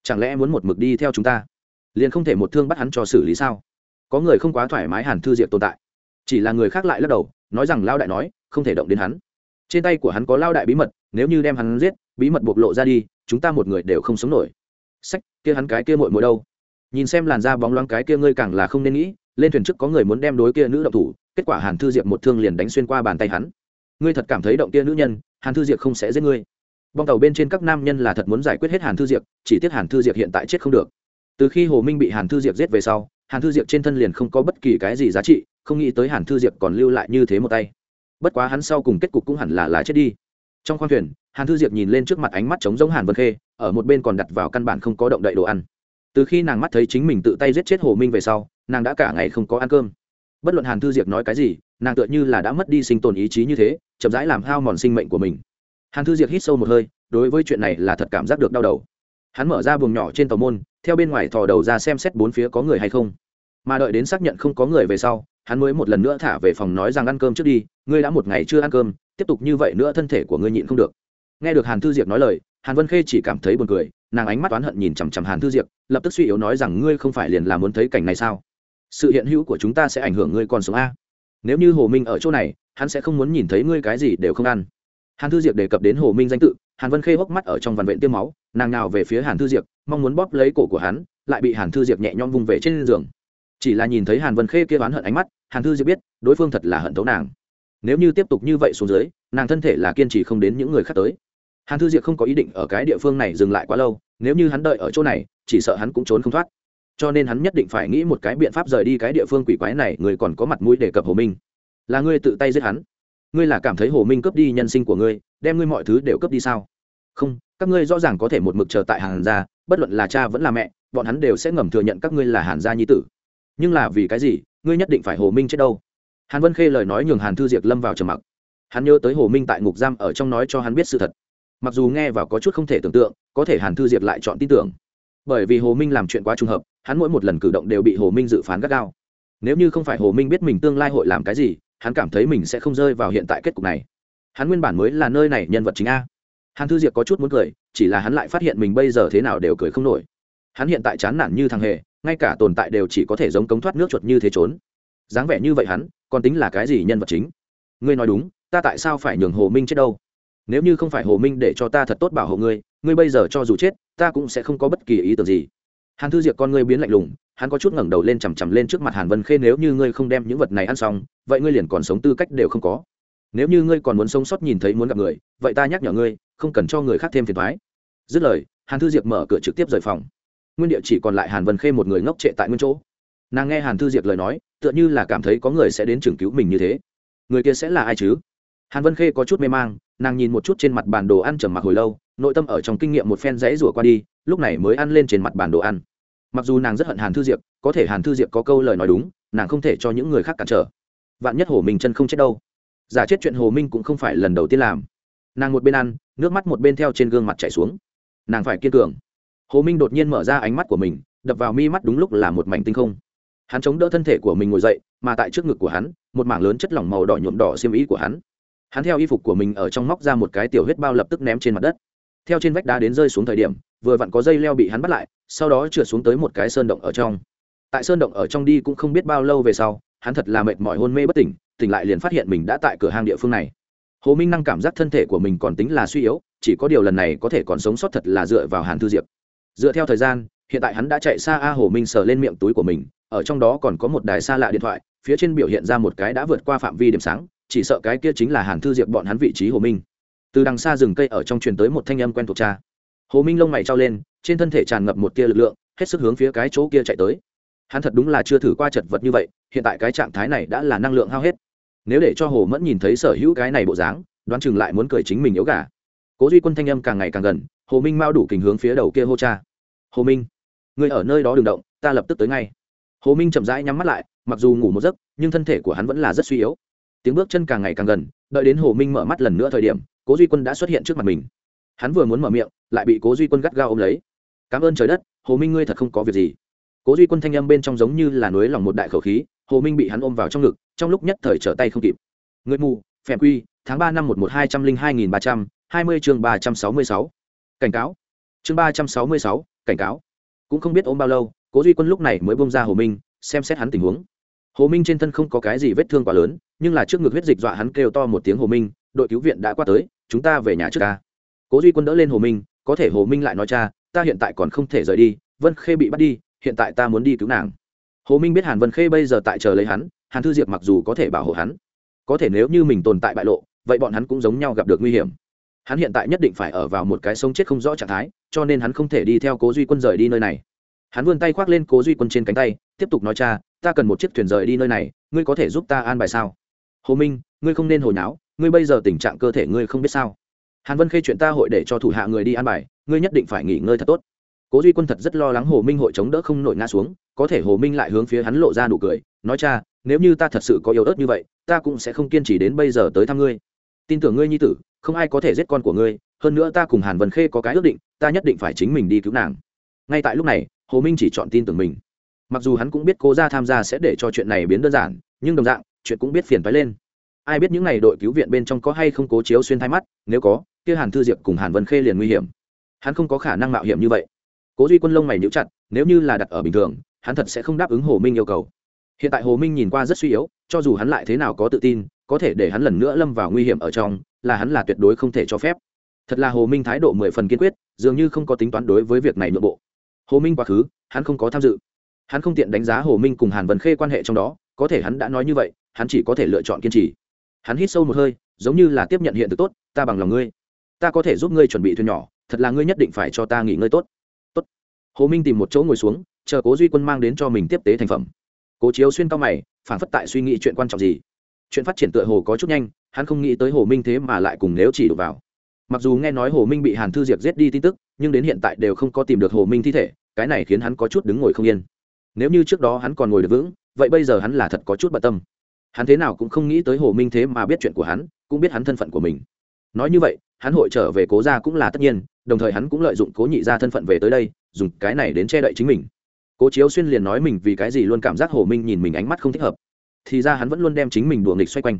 Chẳng lẽ muốn một mực đi theo chúng ta? Liền không thể một thương bắt hắn cho xử lý sao? Có người không quá thoải mái hàn thư Diệc tồn tại. Chỉ là người khác lại lắc đầu nói rằng lao đại nói, không thể động đến hắn. Trên tay của hắn có lao đại bí mật, nếu như đem hắn giết, bí mật bộc lộ ra đi, chúng ta một người đều không sống nổi. Sách, kia hắn cái kia mội mội đâu? Nhìn xem làn da bóng loáng cái kia ngươi càng là không nên nghĩ, lên thuyền trước có người muốn đem đối kia nữ động thủ, kết quả hàn thư diệp một thương liền đánh xuyên qua bàn tay hắn. Ngươi thật cảm thấy động kia nữ nhân, hàn thư diệp không sẽ giết ngươi. Bong tàu bên trên các nam nhân là thật muốn giải quyết hết hàn thư diệp, chỉ tiếc hàn thư diệp hiện tại chết không được từ khi hồ minh bị hàn thư diệp giết về sau, hàn thư diệp trên thân liền không có bất kỳ cái gì giá trị, không nghĩ tới hàn thư diệp còn lưu lại như thế một tay. Bất quá hắn sau cùng kết cục cũng hẳn là lá chết đi. Trong khoang thuyền, hàn thư diệp nhìn lên trước mặt ánh mắt trống giống hàn vân khê, ở một bên còn đặt vào căn bản không có động đậy đồ ăn. Từ khi nàng mắt thấy chính mình tự tay giết chết hồ minh về sau, nàng đã cả ngày không có ăn cơm. Bất luận hàn thư diệp nói cái gì, nàng tựa như là đã mất đi sinh tồn ý chí như thế, chậm rãi làm hao mòn sinh mệnh của mình. Hàn thư diệp hít sâu một hơi, đối với chuyện này là thật cảm giác được đau đầu hắn mở ra buồng nhỏ trên tàu môn, theo bên ngoài thò đầu ra xem xét bốn phía có người hay không. Mà đợi đến xác nhận không có người về sau, hắn mới một lần nữa thả về phòng nói rằng ăn cơm trước đi, ngươi đã một ngày chưa ăn cơm, tiếp tục như vậy nữa thân thể của ngươi nhịn không được. Nghe được hàn thư diệp nói lời, hàn vân khê chỉ cảm thấy buồn cười, nàng ánh mắt oán hận nhìn chằm chằm hàn thư diệp, lập tức suy yếu nói rằng ngươi không phải liền là muốn thấy cảnh này sao? Sự hiện hữu của chúng ta sẽ ảnh hưởng ngươi còn sống a. Nếu như hồ minh ở chỗ này, hắn sẽ không muốn nhìn thấy ngươi cái gì đều không ăn. Hàn thư diệp đề cập đến hồ minh danh tự, hàn vân khê hốc mắt ở trong vằn vện tiêm máu nàng nào về phía hàn thư diệp mong muốn bóp lấy cổ của hắn, lại bị hàn thư diệp nhẹ nhõm vung về trên giường. Chỉ là nhìn thấy hàn vân khê kia oán hận ánh mắt, hàn thư diệp biết, đối phương thật là hận tấu nàng. Nếu như tiếp tục như vậy xuống dưới, nàng thân thể là kiên trì không đến những người khác tới. Hàn thư diệp không có ý định ở cái địa phương này dừng lại quá lâu, nếu như hắn đợi ở chỗ này, chỉ sợ hắn cũng trốn không thoát. Cho nên hắn nhất định phải nghĩ một cái biện pháp rời đi cái địa phương quỷ quái này, người còn có mặt mũi đề cập hồ minh. Là ngươi tự tay giết hắn? Ngươi là cảm thấy hồ minh cướp đi nhân sinh của ngươi, đem ngươi mọi thứ đều cướp đi sao? Không các ngươi rõ ràng có thể một mực chờ tại hàn gia, bất luận là cha vẫn là mẹ, bọn hắn đều sẽ ngầm thừa nhận các ngươi là hàn gia nhi tử. Nhưng là vì cái gì, ngươi nhất định phải hồ minh chết đâu? Hàn vân khê lời nói nhường hàn thư diệc lâm vào trầm mặc. Hắn nhớ tới hồ minh tại ngục giam ở trong nói cho hắn biết sự thật. Mặc dù nghe vào có chút không thể tưởng tượng, có thể hàn thư diệc lại chọn tin tưởng. Bởi vì hồ minh làm chuyện quá trùng hợp, hắn mỗi một lần cử động đều bị hồ minh dự phán gắt gao. Nếu như không phải hồ minh biết mình tương lai hội làm cái gì, hắn cảm thấy mình sẽ không rơi vào hiện tại kết cục này. Hắn nguyên bản mới là nơi này nhân vật chính a hàn thư diệp có chút muốn cười, chỉ là hắn lại phát hiện mình bây giờ thế nào đều cười không nổi. Hắn hiện tại chán nản như thằng hề, ngay cả tồn tại đều chỉ có thể giống cống thoát nước chuột như thế trốn. Dáng vẻ như vậy hắn, còn tính là cái gì nhân vật chính? Ngươi nói đúng, ta tại sao phải nhường hồ minh chết đâu? Nếu như không phải hồ minh để cho ta thật tốt bảo hộ ngươi ngươi bây giờ cho dù chết, ta cũng sẽ không có bất kỳ ý tưởng gì. Hàn thư diệp con ngươi biến lạnh lùng, hắn có chút ngẩng đầu lên chằm chằm lên trước mặt hàn vân khê, nếu như ngươi không đem những vật này ăn xong, vậy ngươi liền còn sống tư cách đều không có. Nếu như ngươi còn muốn sống sót nhìn thấy muốn gặp người, vậy ta nhắc nhở ngươi không cần cho người khác thêm phiền thoái. Dứt lời, hàn thư diệp mở cửa trực tiếp rời phòng. Nguyên địa chỉ còn lại hàn vân khê một người ngốc trệ tại nguyên chỗ. Nàng nghe hàn thư diệp lời nói, tựa như là cảm thấy có người sẽ đến trường cứu mình như thế. Người kia sẽ là ai chứ? Hàn vân khê có chút mê mang, nàng nhìn một chút trên mặt bản đồ ăn trầm mặc hồi lâu, nội tâm ở trong kinh nghiệm một phen rẽ rủa qua đi, lúc này mới ăn lên trên mặt bản đồ ăn. Mặc dù nàng rất hận hàn thư diệp, có thể hàn thư diệp có câu lời nói đúng, nàng không thể cho những người khác cản trở. Vạn nhất hồ minh chân không chết đâu. Giả chết chuyện hồ minh cũng không phải lần đầu tiên làm nàng một bên ăn, nước mắt một bên theo trên gương mặt chảy xuống. Nàng phải kiên cường. Hồ minh đột nhiên mở ra ánh mắt của mình, đập vào mi mắt đúng lúc là một mảnh tinh không. Hắn chống đỡ thân thể của mình ngồi dậy, mà tại trước ngực của hắn, một mảng lớn chất lỏng màu đỏ nhuộm đỏ xiêm ý của hắn. Hắn theo y phục của mình ở trong móc ra một cái tiểu huyết bao lập tức ném trên mặt đất. Theo trên vách đá đến rơi xuống thời điểm, vừa vặn có dây leo bị hắn bắt lại, sau đó trượt xuống tới một cái sơn động ở trong. Tại sơn động ở trong đi cũng không biết bao lâu về sau, hắn thật là mệt mỏi hôn mê bất tỉnh tỉnh lại liền phát hiện mình đã tại cửa hàng địa phương này hồ minh năng cảm giác thân thể của mình còn tính là suy yếu, chỉ có điều lần này có thể còn sống sót thật là dựa vào hàn thư diệp. Dựa theo thời gian, hiện tại hắn đã chạy xa a hồ minh sờ lên miệng túi của mình, ở trong đó còn có một đài xa lạ điện thoại, phía trên biểu hiện ra một cái đã vượt qua phạm vi điểm sáng, chỉ sợ cái kia chính là hàn thư diệp bọn hắn vị trí hồ minh. Từ đằng xa rừng cây ở trong truyền tới một thanh âm quen thuộc cha. Hồ minh lông mày trao lên, trên thân thể tràn ngập một tia lực lượng, hết sức hướng phía cái chỗ kia chạy tới. Hắn thật đúng là chưa thử qua chật vật như vậy, hiện tại cái trạng thái này đã là năng lượng hao hết nếu để cho hồ mẫn nhìn thấy sở hữu cái này bộ dáng, đoán chừng lại muốn cười chính mình yếu gà. Cố duy quân thanh âm càng ngày càng gần, hồ minh mau đủ kình hướng phía đầu kia hô cha. Hồ minh, người ở nơi đó đừng động, ta lập tức tới ngay. Hồ minh chậm rãi nhắm mắt lại, mặc dù ngủ một giấc, nhưng thân thể của hắn vẫn là rất suy yếu. Tiếng bước chân càng ngày càng gần, đợi đến hồ minh mở mắt lần nữa thời điểm, cố duy quân đã xuất hiện trước mặt mình. Hắn vừa muốn mở miệng, lại bị cố duy quân gắt gao ôm lấy. Cảm ơn trời đất, hồ minh ngươi thật không có việc gì. Cố duy quân thanh âm bên trong giống như là núi lòng một đại khẩu khí, hồ minh bị hắn ôm vào trong ngực trong lúc nhất thời trở tay không kịp. Người mù, phèm quy, tháng ba năm một một hai trăm linh hai nghìn ba trăm, hai mươi chương ba trăm sáu mươi sáu. Cảnh cáo. Chương ba trăm sáu mươi sáu, cảnh cáo. Cũng không biết ôm bao lâu, cố duy quân lúc này mới bông ra hồ minh, xem xét hắn tình huống. Hồ minh trên thân không có cái gì vết thương quá lớn, nhưng là trước ngực huyết dịch dọa hắn kêu to một tiếng hồ minh, đội cứu viện đã qua tới, chúng ta về nhà trước ca. Cố duy quân đỡ lên hồ minh, có thể hồ minh lại nói cha, ta hiện tại còn không thể rời đi, vân khê bị bắt đi, hiện tại ta muốn đi cứu nàng. Hồ minh biết hàn vân khê bây giờ tại chờ lấy hắn hàn thư diệp mặc dù có thể bảo hộ hắn, có thể nếu như mình tồn tại bại lộ, vậy bọn hắn cũng giống nhau gặp được nguy hiểm. Hắn hiện tại nhất định phải ở vào một cái sống chết không rõ trạng thái, cho nên hắn không thể đi theo cố duy quân rời đi nơi này. Hắn vươn tay khoác lên cố duy quân trên cánh tay, tiếp tục nói, cha, ta cần một chiếc thuyền rời đi nơi này, ngươi có thể giúp ta an bài sao? Hồ minh, ngươi không nên hồi náo ngươi bây giờ tình trạng cơ thể ngươi không biết sao. Hàn vân khê chuyện ta hội để cho thủ hạ người đi an bài, ngươi nhất định phải nghỉ ngơi thật tốt. Cố duy quân thật rất lo lắng hồ minh hội chống đỡ không nổi ngã xuống, có thể hồ minh lại hướng phía hắn lộ ra nụ cười, nói, cha nếu như ta thật sự có yếu ớt như vậy, ta cũng sẽ không kiên trì đến bây giờ tới thăm ngươi. Tin tưởng ngươi nhi tử, không ai có thể giết con của ngươi, hơn nữa ta cùng hàn vân khê có cái ước định, ta nhất định phải chính mình đi cứu nàng. Ngay tại lúc này, hồ minh chỉ chọn tin tưởng mình. Mặc dù hắn cũng biết cố ra tham gia sẽ để cho chuyện này biến đơn giản, nhưng đồng dạng, chuyện cũng biết phiền phái lên. Ai biết những n à y đội cứu viện bên trong có hay không cố chiếu xuyên thai mắt, nếu có, kia hàn thư diệp cùng hàn vân khê liền nguy hiểm. Hắn không có khả năng mạo hiểm như vậy. Cố duy quân lông mày nhũ chặt, nếu như là đặt ở bình thường, hắn thật sẽ không đáp ứng hồ minh yêu cầu hiện tại hồ minh nhìn qua rất suy yếu, cho dù hắn lại thế nào có tự tin, có thể để hắn lần nữa lâm vào nguy hiểm ở trong, là hắn là tuyệt đối không thể cho phép. Thật là hồ minh thái độ mười phần kiên quyết, dường như không có tính toán đối với việc này nội bộ. Hồ minh quá khứ, hắn không có tham dự. Hắn không tiện đánh giá hồ minh cùng hàn vân khê quan hệ trong đó, có thể hắn đã nói như vậy, hắn chỉ có thể lựa chọn kiên trì. Hắn hít sâu một hơi, giống như là tiếp nhận hiện thực tốt, ta bằng lòng ngươi. Ta có thể giúp ngươi chuẩn bị thuyền nhỏ, thật là ngươi nhất định phải cho ta nghỉ ngơi tốt. Tốt. Hồ minh tìm một chỗ ngồi xuống, chờ cố duy quân mang đến cho mình tiếp tế thành phẩm cố chiếu xuyên cao mày phản phất tại suy nghĩ chuyện quan trọng gì. Chuyện phát triển tựa hồ có chút nhanh, hắn không nghĩ tới hồ minh thế mà lại cùng nếu chỉ đổ vào. Mặc dù nghe nói hồ minh bị hàn thư diệp giết đi tin tức, nhưng đến hiện tại đều không có tìm được hồ minh thi thể, cái này khiến hắn có chút đứng ngồi không yên. Nếu như trước đó hắn còn ngồi được vững, vậy bây giờ hắn là thật có chút bận tâm. Hắn thế nào cũng không nghĩ tới hồ minh thế mà biết chuyện của hắn, cũng biết hắn thân phận của mình. Nói như vậy, hắn hội trở về cố gia cũng là tất nhiên, đồng thời hắn cũng lợi dụng cố nhị gia thân phận về tới đây, dùng cái này đến che đậy chính mình cố chiếu xuyên liền nói mình vì cái gì luôn cảm giác hồ minh nhìn mình ánh mắt không thích hợp. Thì ra hắn vẫn luôn đem chính mình đùa nghịch xoay quanh.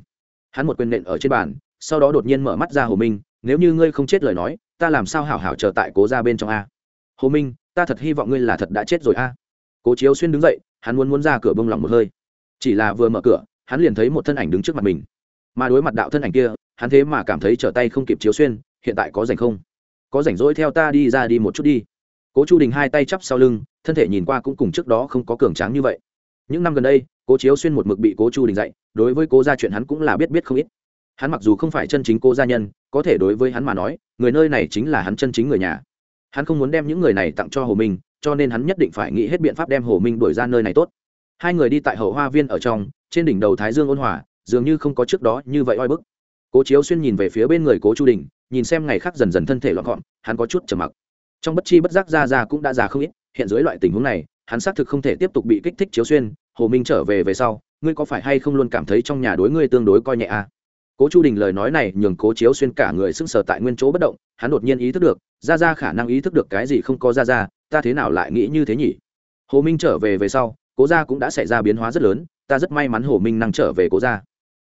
Hắn một quyền nện ở trên bàn, sau đó đột nhiên mở mắt ra hồ minh, nếu như ngươi không chết lời nói, ta làm sao hảo hảo chờ tại cố ra bên trong a? Hồ minh, ta thật hy vọng ngươi là thật đã chết rồi a. Cố chiếu xuyên đứng dậy, hắn muốn muốn ra cửa bông lòng một hơi. Chỉ là vừa mở cửa, hắn liền thấy một thân ảnh đứng trước mặt mình. Mà đối mặt đạo thân ảnh kia, hắn thế mà cảm thấy trở tay không kịp chiếu xuyên, hiện tại có rảnh không? Có rảnh rỗi theo ta đi ra đi một chút đi cố chu đình hai tay chắp sau lưng thân thể nhìn qua cũng cùng trước đó không có cường tráng như vậy những năm gần đây cố chiếu xuyên một mực bị cố chu đình dạy đối với cố gia chuyện hắn cũng là biết biết không ít hắn mặc dù không phải chân chính cố gia nhân có thể đối với hắn mà nói người nơi này chính là hắn chân chính người nhà hắn không muốn đem những người này tặng cho hồ minh cho nên hắn nhất định phải nghĩ hết biện pháp đem hồ minh đuổi ra nơi này tốt hai người đi tại hậu hoa viên ở trong trên đỉnh đầu thái dương ôn hòa dường như không có trước đó như vậy oi bức cố chiếu xuyên nhìn về phía bên người cố chu đình nhìn xem ngày khác dần dần thân thể loạn gọn hắn có chút trầm mặc trong bất chi bất giác ra ra cũng đã già không ít hiện dưới loại tình huống này hắn xác thực không thể tiếp tục bị kích thích chiếu xuyên. Hồ minh trở về về sau ngươi có phải hay không luôn cảm thấy trong nhà đối ngươi tương đối coi nhẹ à? cố chu đình lời nói này nhường cố chiếu xuyên cả người sững sờ tại nguyên chỗ bất động hắn đột nhiên ý thức được ra ra khả năng ý thức được cái gì không có ra ra ta thế nào lại nghĩ như thế nhỉ? Hồ minh trở về về sau cố gia cũng đã xảy ra biến hóa rất lớn ta rất may mắn hồ minh năng trở về cố gia.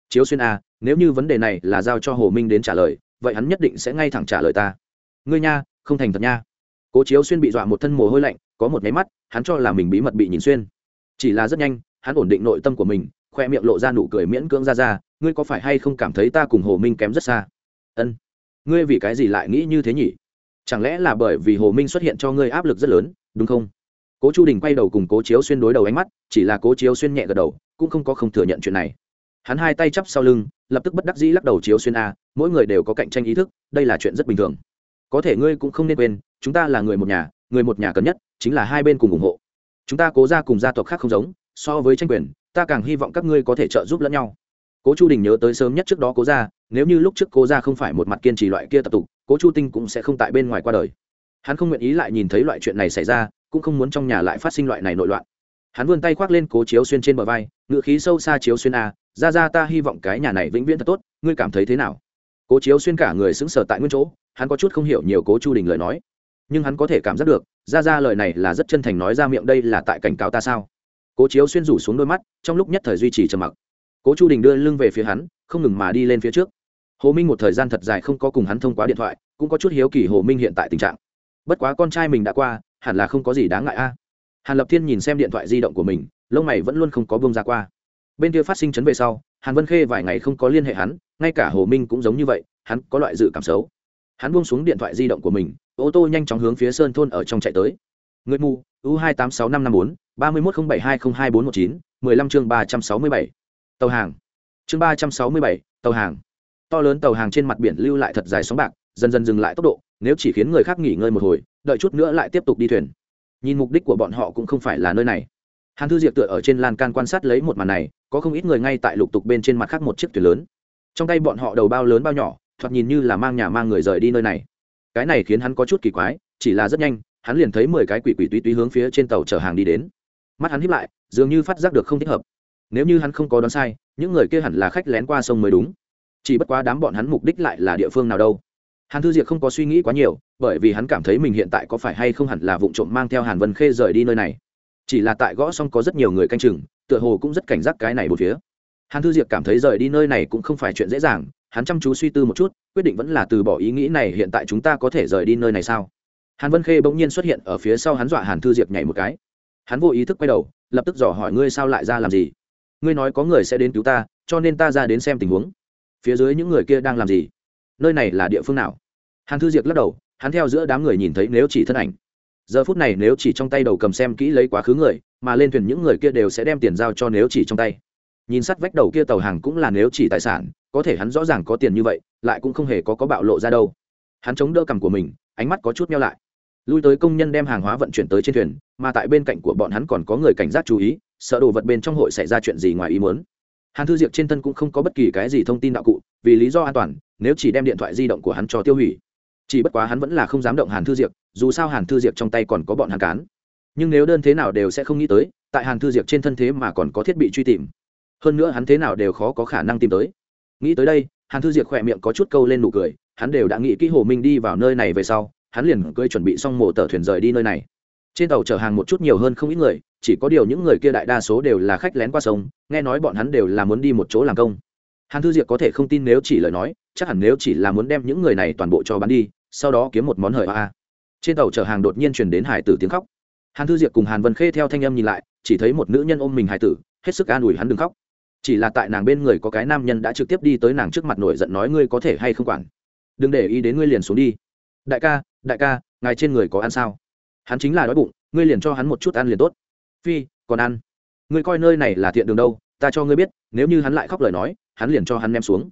Chiếu xuyên a à, nếu như vấn đề này là giao cho hồ minh đến trả lời vậy hắn nhất định sẽ ngay thẳng trả lời ta. Ngươi nha không thành thật nha cố chiếu xuyên bị dọa một thân mồ hôi lạnh, có một nháy mắt, hắn cho là mình bí mật bị nhìn xuyên. Chỉ là rất nhanh, hắn ổn định nội tâm của mình, khoe miệng lộ ra nụ cười miễn cưỡng ra ra, ngươi có phải hay không cảm thấy ta cùng hồ minh kém rất xa? Ân. Ngươi vì cái gì lại nghĩ như thế nhỉ? Chẳng lẽ là bởi vì hồ minh xuất hiện cho ngươi áp lực rất lớn, đúng không? Cố chu đình quay đầu cùng cố chiếu xuyên đối đầu ánh mắt, chỉ là cố chiếu xuyên nhẹ gật đầu, cũng không có không thừa nhận chuyện này. Hắn hai tay chắp sau lưng, lập tức bất đắc dĩ lắc đầu chiếu xuyên a, mỗi người đều có cạnh tranh ý thức, đây là chuyện rất bình thường có thể ngươi cũng không nên quên, chúng ta là người một nhà, người một nhà cần nhất chính là hai bên cùng ủng hộ. Chúng ta cố ra cùng gia tộc khác không giống, so với tranh quyền, ta càng hy vọng các ngươi có thể trợ giúp lẫn nhau. Cố chu đình nhớ tới sớm nhất trước đó cố ra nếu như lúc trước cố ra không phải một mặt kiên trì loại kia tập tục, cố chu tinh cũng sẽ không tại bên ngoài qua đời. Hắn không nguyện ý lại nhìn thấy loại chuyện này xảy ra, cũng không muốn trong nhà lại phát sinh loại này nội loạn. Hắn vươn tay khoác lên cố chiếu xuyên trên bờ vai, ngự khí sâu xa chiếu xuyên a ra ra ta hy vọng cái nhà này vĩnh viễn thật tốt, ngươi cảm thấy thế nào? Cố chiếu xuyên cả người xứng sở tại nguyên chỗ hắn có chút không hiểu nhiều cố chu đình lời nói. Nhưng hắn có thể cảm giác được, ra ra lời này là rất chân thành nói ra miệng đây là tại cảnh cáo ta sao? Cố chiếu xuyên rủ xuống đôi mắt, trong lúc nhất thời duy trì trầm mặc. Cố chu đình đưa lưng về phía hắn, không ngừng mà đi lên phía trước. Hồ minh một thời gian thật dài không có cùng hắn thông qua điện thoại, cũng có chút hiếu kỳ hồ minh hiện tại tình trạng. Bất quá con trai mình đã qua, hẳn là không có gì đáng ngại a. Hàn lập thiên nhìn xem điện thoại di động của mình, lông mày vẫn luôn không có bông ra qua. Bên kia phát sinh chấn về sau, hàn vân khê vài ngày không có liên hệ hắn, ngay cả hồ minh cũng giống như vậy, hắn có loại dự cảm xấu hắn buông xuống điện thoại di động của mình, ô tô nhanh chóng hướng phía sơn thôn ở trong chạy tới. Người mù, u hai tám sáu năm năm bốn, ba mươi một không bảy hai không hai bốn một chín, mười lăm chương ba trăm sáu mươi bảy. Tàu hàng. Chương ba trăm sáu mươi bảy, tàu hàng. To lớn tàu hàng trên mặt biển lưu lại thật dài sóng bạc, dần dần dừng lại tốc độ, nếu chỉ khiến người khác nghỉ ngơi một hồi, đợi chút nữa lại tiếp tục đi thuyền. Nhìn mục đích của bọn họ cũng không phải là nơi này. Hàn thư diệp tựa ở trên lan can quan sát lấy một màn này, có không ít người ngay tại lục tục bên trên mặt khác một chiếc thuyền lớn. Trong tay bọn họ đầu bao lớn bao nhỏ thoạt nhìn như là mang nhà mang người rời đi nơi này. Cái này khiến hắn có chút kỳ quái, chỉ là rất nhanh, hắn liền thấy mười cái quỷ quỷ túy túy hướng phía trên tàu chở hàng đi đến. Mắt hắn hiếp lại, dường như phát giác được không thích hợp. Nếu như hắn không có đoán sai, những người kia hẳn là khách lén qua sông mới đúng. Chỉ bất quá đám bọn hắn mục đích lại là địa phương nào đâu. Hàn thư diệp không có suy nghĩ quá nhiều, bởi vì hắn cảm thấy mình hiện tại có phải hay không hẳn là vụ trộm mang theo hàn vân khê rời đi nơi này. Chỉ là tại gõ xong có rất nhiều người canh chừng, tựa hồ cũng rất cảnh giác cái này một phía. Hàn thư diệp cảm thấy rời đi nơi này cũng không phải chuyện dễ dàng hắn chăm chú suy tư một chút, quyết định vẫn là từ bỏ ý nghĩ này, hiện tại chúng ta có thể rời đi nơi này sao? Hàn vân khê bỗng nhiên xuất hiện ở phía sau hắn dọa hàn thư diệp nhảy một cái. Hắn vô ý thức quay đầu, lập tức dò hỏi ngươi sao lại ra làm gì? Ngươi nói có người sẽ đến cứu ta, cho nên ta ra đến xem tình huống. Phía dưới những người kia đang làm gì? Nơi này là địa phương nào? Hàn thư diệp lắc đầu, hắn theo giữa đám người nhìn thấy nếu chỉ thân ảnh. Giờ phút này nếu chỉ trong tay đầu cầm xem kỹ lấy quá khứ người, mà lên thuyền những người kia đều sẽ đem tiền giao cho nếu chỉ trong tay nhìn sắt vách đầu kia tàu hàng cũng là nếu chỉ tài sản, có thể hắn rõ ràng có tiền như vậy, lại cũng không hề có có bạo lộ ra đâu. Hắn chống đỡ cằm của mình, ánh mắt có chút nhau lại. Lui tới công nhân đem hàng hóa vận chuyển tới trên thuyền, mà tại bên cạnh của bọn hắn còn có người cảnh giác chú ý, sợ đồ vật bên trong hội xảy ra chuyện gì ngoài ý muốn. Hàn thư diệp trên thân cũng không có bất kỳ cái gì thông tin đạo cụ, vì lý do an toàn, nếu chỉ đem điện thoại di động của hắn cho tiêu hủy. Chỉ bất quá hắn vẫn là không dám động hàn thư diệp, dù sao hàn thư diệp trong tay còn có bọn hàn cán. Nhưng nếu đơn thế nào đều sẽ không nghĩ tới, tại hàn thư diệp trên thân thế mà còn có thiết bị truy tìm hơn nữa hắn thế nào đều khó có khả năng tìm tới. Nghĩ tới đây, hàn thư diệp khỏe miệng có chút câu lên nụ cười, hắn đều đã nghĩ kỹ hồ minh đi vào nơi này về sau, hắn liền cưỡi chuẩn bị xong mổ tờ thuyền rời đi nơi này. Trên tàu chở hàng một chút nhiều hơn không ít người, chỉ có điều những người kia đại đa số đều là khách lén qua sông, nghe nói bọn hắn đều là muốn đi một chỗ làm công. Hàn thư diệp có thể không tin nếu chỉ lời nói, chắc hẳn nếu chỉ là muốn đem những người này toàn bộ cho bán đi, sau đó kiếm một món hời a trên tàu chở hàng đột nhiên truyền đến hải tử tiếng khóc. Hàn thư diệp cùng hàn vân khê theo thanh âm nhìn lại, chỉ thấy một nữ nhân ôm mình hải tử, hết sức an ủi hắn đừng khóc chỉ là tại nàng bên người có cái nam nhân đã trực tiếp đi tới nàng trước mặt nổi giận nói ngươi có thể hay không quản. Đừng để ý đến ngươi liền xuống đi. Đại ca đại ca, ngài trên người có ăn sao? Hắn chính là đói bụng, ngươi liền cho hắn một chút ăn liền tốt. Phi, còn ăn. Ngươi coi nơi này là thiện đường đâu, ta cho ngươi biết, nếu như hắn lại khóc lời nói, hắn liền cho hắn ném xuống.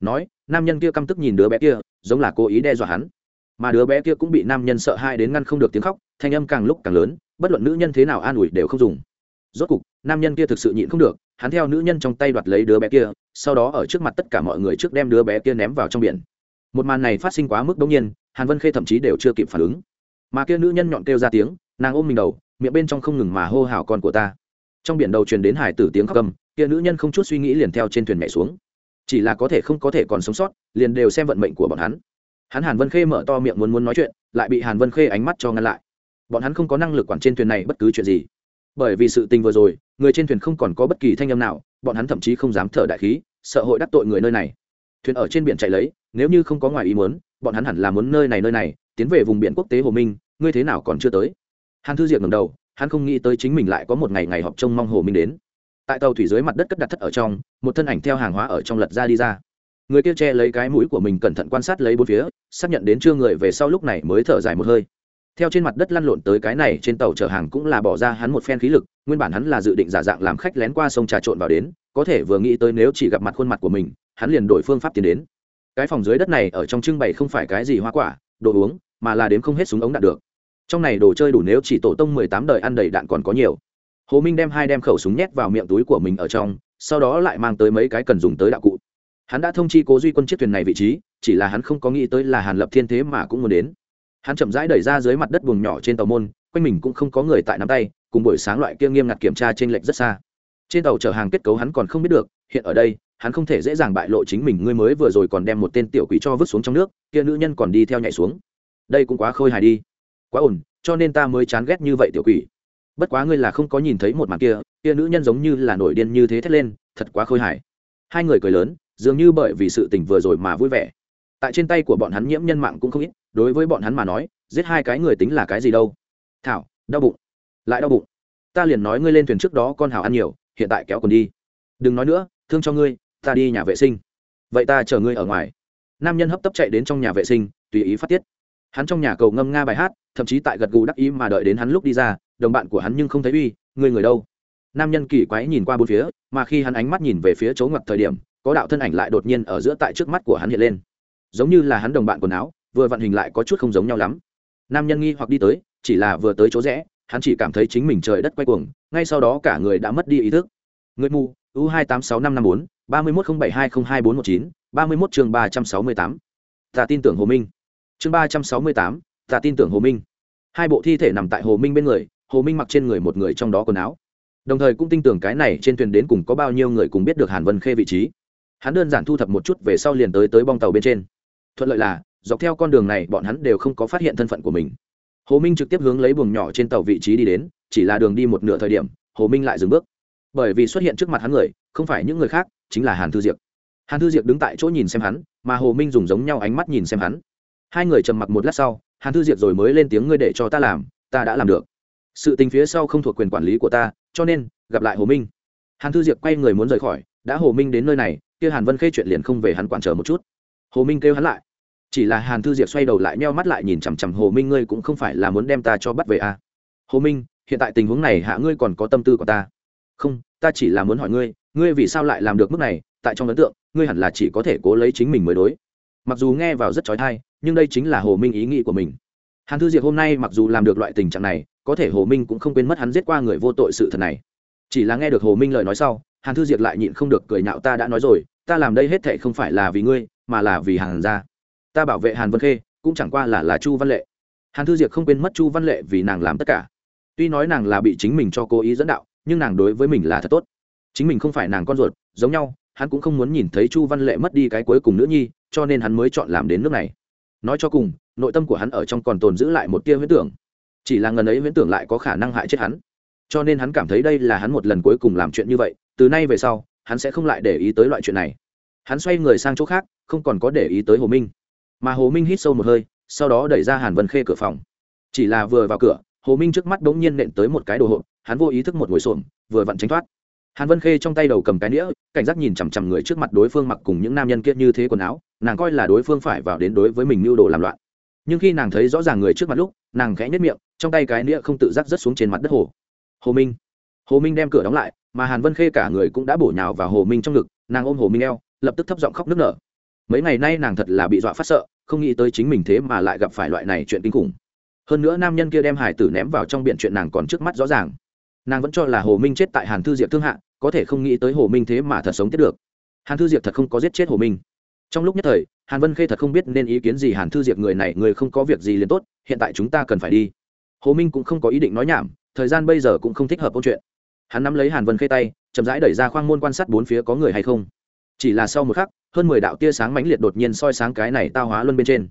Nói, nam nhân kia căm tức nhìn đứa bé kia, giống là cố ý đe dọa hắn. Mà đứa bé kia cũng bị nam nhân sợ hai đến ngăn không được tiếng khóc, thanh âm càng lúc càng lớn, bất luận nữ nhân thế nào an ủi đều không dùng. Rốt cục, nam nhân kia thực sự nhịn không được hắn theo nữ nhân trong tay đoạt lấy đứa bé kia, sau đó ở trước mặt tất cả mọi người trước đem đứa bé kia ném vào trong biển. Một màn này phát sinh quá mức đống nhiên, hàn vân khê thậm chí đều chưa kịp phản ứng. Mà kia nữ nhân nhọn kêu ra tiếng, nàng ôm mình đầu, miệng bên trong không ngừng mà hô hào con của ta. Trong biển đầu truyền đến hải tử tiếng khóc cầm kia nữ nhân không chút suy nghĩ liền theo trên thuyền mẹ xuống. Chỉ là có thể không có thể còn sống sót, liền đều xem vận mệnh của bọn hắn. Hắn hàn vân khê mở to miệng muốn muốn nói chuyện, lại bị hàn vân khê ánh mắt cho ngăn lại. Bọn hắn không có năng lực quản trên thuyền này bất cứ chuyện gì bởi vì sự tình vừa rồi, người trên thuyền không còn có bất kỳ thanh âm nào, bọn hắn thậm chí không dám thở đại khí, sợ hội đắc tội người nơi này. Thuyền ở trên biển chạy lấy, nếu như không có ngoài ý muốn, bọn hắn hẳn là muốn nơi này nơi này, tiến về vùng biển quốc tế hồ minh, ngươi thế nào còn chưa tới? Hàn thư diệp ngầm đầu, hắn không nghĩ tới chính mình lại có một ngày ngày họp trông mong hồ minh đến. Tại tàu thủy dưới mặt đất cất đặt thất ở trong, một thân ảnh theo hàng hóa ở trong lật ra đi ra. Người kia che lấy cái mũi của mình cẩn thận quan sát lấy bốn phía, xác nhận đến chưa người về sau lúc này mới thở dài một hơi theo trên mặt đất lăn lộn tới cái này, trên tàu chở hàng cũng là bỏ ra hắn một phen khí lực, nguyên bản hắn là dự định giả dạng làm khách lén qua sông trà trộn vào đến, có thể vừa nghĩ tới nếu chỉ gặp mặt khuôn mặt của mình, hắn liền đổi phương pháp tiến đến. Cái phòng dưới đất này ở trong trưng bày không phải cái gì hoa quả, đồ uống, mà là đếm không hết súng ống đạn được. Trong này đồ chơi đủ nếu chỉ tổ tông mười tám đời ăn đầy đạn còn có nhiều. Hồ minh đem hai đem khẩu súng nhét vào miệng túi của mình ở trong, sau đó lại mang tới mấy cái cần dùng tới đạo cụ. Hắn đã thông chi cố duy quân chiếc thuyền này vị trí, chỉ là hắn không có nghĩ tới là hàn lập thiên thế mà cũng muốn đến hắn chậm rãi đẩy ra dưới mặt đất buồng nhỏ trên tàu môn, quanh mình cũng không có người tại nắm tay, cùng buổi sáng loại kia nghiêm ngặt kiểm tra trên lệch rất xa. Trên tàu chở hàng kết cấu hắn còn không biết được, hiện ở đây, hắn không thể dễ dàng bại lộ chính mình, ngươi mới vừa rồi còn đem một tên tiểu quỷ cho vứt xuống trong nước, kia nữ nhân còn đi theo nhảy xuống. Đây cũng quá khôi hài đi. Quá ổn, cho nên ta mới chán ghét như vậy tiểu quỷ. Bất quá ngươi là không có nhìn thấy một màn kia kia nữ nhân giống như là nổi điên như thế thét lên, thật quá khôi hài. Hai người cười lớn, dường như bởi vì sự tình vừa rồi mà vui vẻ. Tại trên tay của bọn hắn nhiễm nhân mạng cũng không ít đối với bọn hắn mà nói, giết hai cái người tính là cái gì đâu. Thảo, đau bụng. Lại đau bụng. Ta liền nói ngươi lên thuyền trước đó con hào ăn nhiều, hiện tại kéo còn đi. Đừng nói nữa, thương cho ngươi, ta đi nhà vệ sinh. Vậy ta chờ ngươi ở ngoài. Nam nhân hấp tấp chạy đến trong nhà vệ sinh, tùy ý phát tiết. Hắn trong nhà cầu ngâm nga bài hát, thậm chí tại gật gù đắc ý mà đợi đến hắn lúc đi ra, đồng bạn của hắn nhưng không thấy uy, ngươi người đâu? Nam nhân kỳ quái nhìn qua bốn phía, mà khi hắn ánh mắt nhìn về phía chỗ ngoặt thời điểm, có đạo thân ảnh lại đột nhiên ở giữa tại trước mắt của hắn hiện lên. Giống như là hắn đồng bạn quần áo vừa vận hình lại có chút không giống nhau lắm. Nam nhân nghi hoặc đi tới, chỉ là vừa tới chỗ rẽ, hắn chỉ cảm thấy chính mình trời đất quay cuồng, ngay sau đó cả người đã mất đi ý thức. Người mù, u hai tám sáu năm năm bốn, ba mươi một không bảy hai không hai bốn một chín, ba mươi một chương ba trăm sáu mươi tám. Ta tin tưởng hồ minh. Chương ba trăm sáu mươi tám, ta tin tưởng hồ minh. Hai bộ thi thể nằm tại hồ minh bên người, hồ minh mặc trên người một người trong đó quần áo. Đồng thời cũng tin tưởng cái này trên thuyền đến cùng có bao nhiêu người cùng biết được hàn vân khê vị trí. Hắn đơn giản thu thập một chút về sau liền tới tới bong tàu bên trên. Thuận lợi là dọc theo con đường này bọn hắn đều không có phát hiện thân phận của mình. Hồ minh trực tiếp hướng lấy buồng nhỏ trên tàu vị trí đi đến, chỉ là đường đi một nửa thời điểm, hồ minh lại dừng bước. Bởi vì xuất hiện trước mặt hắn người, không phải những người khác, chính là hàn thư diệp. Hàn thư diệp đứng tại chỗ nhìn xem hắn, mà hồ minh dùng giống nhau ánh mắt nhìn xem hắn. Hai người trầm mặc một lát sau, hàn thư diệp rồi mới lên tiếng, ngươi để cho ta làm, ta đã làm được. Sự tình phía sau không thuộc quyền quản lý của ta, cho nên, gặp lại hồ minh. Hàn thư diệp quay người muốn rời khỏi, đã hồ minh đến nơi này, kia hàn vân khê chuyện liền không về hắn quản trở một chút. Hồ minh kêu hắn lại chỉ là hàn thư diệp xoay đầu lại meo mắt lại nhìn chằm chằm hồ minh, ngươi cũng không phải là muốn đem ta cho bắt về à. hồ minh, hiện tại tình huống này hạ ngươi còn có tâm tư của ta. Không, ta chỉ là muốn hỏi ngươi ngươi vì sao lại làm được mức này? Tại trong ấn tượng, ngươi hẳn là chỉ có thể cố lấy chính mình mới đối. Mặc dù nghe vào rất trói thai nhưng đây chính là hồ minh ý nghĩ của mình. Hàn thư diệp hôm nay mặc dù làm được loại tình trạng này, có thể hồ minh cũng không quên mất hắn giết qua người vô tội sự thật này. Chỉ là nghe được hồ minh lời nói sau, hàn thư diệp lại nhịn không được cười nhạo, ta đã nói rồi, ta làm đây hết thệ không phải là vì ngươi, mà là vì hàn gia ta bảo vệ hàn vân khê cũng chẳng qua là là chu văn lệ hàn thư diệp không quên mất chu văn lệ vì nàng làm tất cả tuy nói nàng là bị chính mình cho cố ý dẫn đạo nhưng nàng đối với mình là thật tốt chính mình không phải nàng con ruột giống nhau hắn cũng không muốn nhìn thấy chu văn lệ mất đi cái cuối cùng nữa nhi cho nên hắn mới chọn làm đến nước này nói cho cùng nội tâm của hắn ở trong còn tồn giữ lại một tia huyễn tưởng chỉ là ngần ấy huyễn tưởng lại có khả năng hại chết hắn cho nên hắn cảm thấy đây là hắn một lần cuối cùng làm chuyện như vậy từ nay về sau hắn sẽ không lại để ý tới loại chuyện này hắn xoay người sang chỗ khác không còn có để ý tới hồ minh mà hồ minh hít sâu một hơi, sau đó đẩy ra hàn vân khê cửa phòng. Chỉ là vừa vào cửa, hồ minh trước mắt bỗng nhiên nện tới một cái đồ hộp, hắn vô ý thức một ngồi xổm, vừa vặn tránh thoát. Hàn vân khê trong tay đầu cầm cái nĩa cảnh giác nhìn chằm chằm người trước mặt đối phương mặc cùng những nam nhân kia như thế quần áo, nàng coi là đối phương phải vào đến đối với mình mưu đồ làm loạn. Nhưng khi nàng thấy rõ ràng người trước mặt lúc, nàng khẽ nhất miệng, trong tay cái nĩa không tự giác rớt xuống trên mặt đất hồ. Hồ minh. Hồ minh đem cửa đóng lại, mà hàn vân khê cả người cũng đã bổ nhào vào hồ minh trong ngực, nàng ôm hồ minh eo, lập tức thấp giọng khóc nức nở mấy ngày nay nàng thật là bị dọa phát sợ, không nghĩ tới chính mình thế mà lại gặp phải loại này chuyện kinh khủng. Hơn nữa nam nhân kia đem hải tử ném vào trong biện chuyện nàng còn trước mắt rõ ràng. Nàng vẫn cho là hồ minh chết tại hàn thư diệp thương hạ, có thể không nghĩ tới hồ minh thế mà thật sống tiếp được. Hàn thư diệp thật không có giết chết hồ minh. Trong lúc nhất thời, hàn vân khê thật không biết nên ý kiến gì hàn thư diệp người này, người không có việc gì liền tốt, hiện tại chúng ta cần phải đi. Hồ minh cũng không có ý định nói nhảm, thời gian bây giờ cũng không thích hợp câu chuyện. Hắn nắm lấy hàn vân khê tay, chậm rãi đẩy ra khoang môn quan sát bốn phía có người hay không chỉ là sau một khắc, hơn mười đạo tia sáng mãnh liệt đột nhiên soi sáng cái này tao hóa luân bên trên.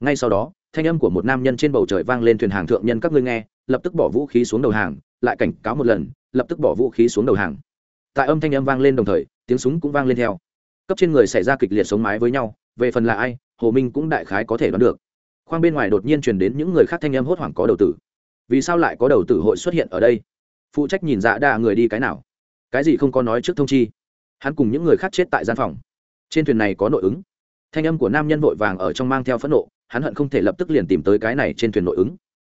Ngay sau đó, thanh âm của một nam nhân trên bầu trời vang lên thuyền hàng thượng nhân các ngươi nghe, lập tức bỏ vũ khí xuống đầu hàng, lại cảnh cáo một lần, lập tức bỏ vũ khí xuống đầu hàng. Tại âm thanh âm vang lên đồng thời, tiếng súng cũng vang lên theo. Cấp trên người xảy ra kịch liệt sống mái với nhau, về phần là ai, hồ minh cũng đại khái có thể đoán được. Khoang bên ngoài đột nhiên truyền đến những người khác thanh âm hốt hoảng có đầu tử. Vì sao lại có đầu tử hội xuất hiện ở đây? Phụ trách nhìn dạ đa người đi cái nào? Cái gì không có nói trước thông chi? Hắn cùng những người khác chết tại gian phòng. Trên thuyền này có nội ứng. Thanh âm của nam nhân vội vàng ở trong mang theo phẫn nộ, hắn hận không thể lập tức liền tìm tới cái này trên thuyền nội ứng.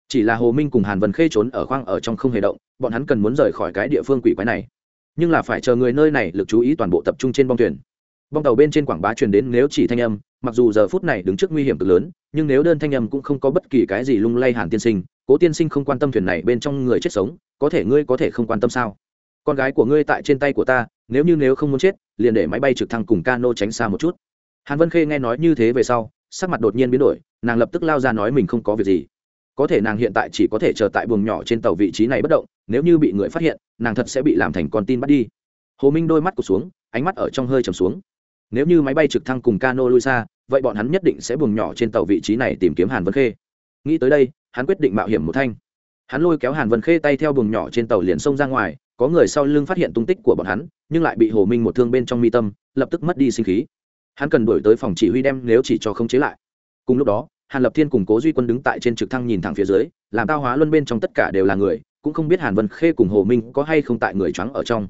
Chỉ là hồ minh cùng hàn vân khê trốn ở khoang ở trong không hề động, bọn hắn cần muốn rời khỏi cái địa phương quỷ quái này. Nhưng là phải chờ người nơi này lực chú ý toàn bộ tập trung trên bong thuyền. Bong tàu bên trên quảng bá truyền đến nếu chỉ thanh âm, mặc dù giờ phút này đứng trước nguy hiểm cực lớn, nhưng nếu đơn thanh âm cũng không có bất kỳ cái gì lung lay hàn tiên sinh, cố tiên sinh không quan tâm thuyền này bên trong người chết sống, có thể ngươi có thể không quan tâm sao? Con gái của ngươi tại trên tay của ta nếu như nếu không muốn chết, liền để máy bay trực thăng cùng cano tránh xa một chút. Hàn vân khê nghe nói như thế về sau, sắc mặt đột nhiên biến đổi, nàng lập tức lao ra nói mình không có việc gì. Có thể nàng hiện tại chỉ có thể chờ tại buồng nhỏ trên tàu vị trí này bất động, nếu như bị người phát hiện, nàng thật sẽ bị làm thành con tin bắt đi. Hồ minh đôi mắt cụt xuống, ánh mắt ở trong hơi trầm xuống. Nếu như máy bay trực thăng cùng cano lui xa, vậy bọn hắn nhất định sẽ buồng nhỏ trên tàu vị trí này tìm kiếm hàn vân khê. Nghĩ tới đây, hắn quyết định mạo hiểm một thanh. Hắn lôi kéo hàn vân khê tay theo buồng nhỏ trên tàu liền xông ra ngoài có người sau lưng phát hiện tung tích của bọn hắn, nhưng lại bị hồ minh một thương bên trong mi tâm, lập tức mất đi sinh khí. Hắn cần đổi tới phòng chỉ huy đem nếu chỉ cho không chế lại. Cùng lúc đó, hàn lập thiên cùng cố duy quân đứng tại trên trực thăng nhìn thẳng phía dưới, làm tao hóa luân bên trong tất cả đều là người, cũng không biết hàn vân khê cùng hồ minh có hay không tại người trắng ở trong.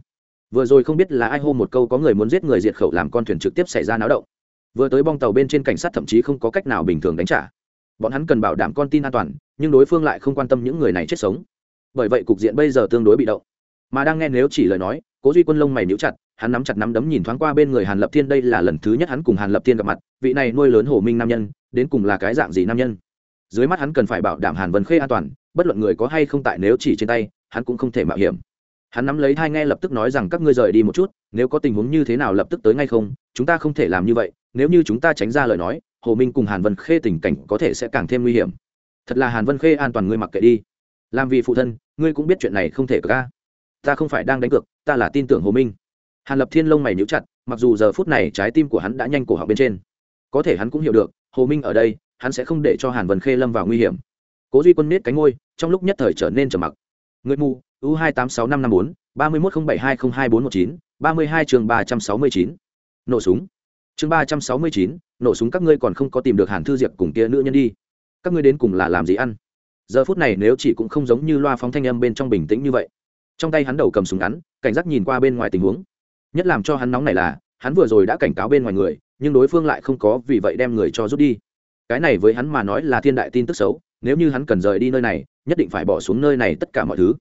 Vừa rồi không biết là ai hô một câu có người muốn giết người diệt khẩu làm con thuyền trực tiếp xảy ra náo động. Vừa tới bong tàu bên trên cảnh sát thậm chí không có cách nào bình thường đánh trả. Bọn hắn cần bảo đảm con tin an toàn, nhưng đối phương lại không quan tâm những người này chết sống. Bởi vậy cục diện bây giờ tương đối bị động mà đang nghe nếu chỉ lời nói, cố duy quân lông mày níu chặt, hắn nắm chặt nắm đấm nhìn thoáng qua bên người hàn lập thiên, đây là lần thứ nhất hắn cùng hàn lập thiên gặp mặt, vị này nuôi lớn hồ minh nam nhân, đến cùng là cái dạng gì nam nhân? Dưới mắt hắn cần phải bảo đảm hàn vân khê an toàn, bất luận người có hay không tại nếu chỉ trên tay, hắn cũng không thể mạo hiểm. Hắn nắm lấy thai nghe lập tức nói rằng các ngươi rời đi một chút, nếu có tình huống như thế nào lập tức tới ngay không, chúng ta không thể làm như vậy, nếu như chúng ta tránh ra lời nói, hồ minh cùng hàn vân khê tình cảnh có thể sẽ càng thêm nguy hiểm. Thật là hàn vân khê an toàn ngươi mặc kệ đi. Làm vì phụ thân, ngươi cũng biết chuyện này không thể ca ta không phải đang đánh cược, ta là tin tưởng hồ minh. Hàn lập thiên lông mày níu chặt, mặc dù giờ phút này trái tim của hắn đã nhanh cổ họng bên trên. Có thể hắn cũng hiểu được, hồ minh ở đây, hắn sẽ không để cho hàn vân khê lâm vào nguy hiểm. Cố duy quân nết cánh ngôi trong lúc nhất thời trở nên trầm mặc. Người mù, u hai tám sáu năm năm bốn, ba mươi một không bảy hai không hai bốn một chín, ba mươi hai chương ba trăm sáu mươi chín. Nổ súng. Chương ba trăm sáu mươi chín, nổ súng các ngươi còn không có tìm được hàn thư diệp cùng kia nữ nhân đi. Các ngươi đến cùng là làm gì ăn? Giờ phút này nếu chỉ cũng không giống như loa phóng thanh âm bên trong bình tĩnh như vậy trong tay hắn đầu cầm súng ngắn, cảnh giác nhìn qua bên ngoài tình huống. Nhất làm cho hắn nóng này là, hắn vừa rồi đã cảnh cáo bên ngoài người, nhưng đối phương lại không có vì vậy đem người cho rút đi. Cái này với hắn mà nói là thiên đại tin tức xấu, nếu như hắn cần rời đi nơi này, nhất định phải bỏ xuống nơi này tất cả mọi thứ.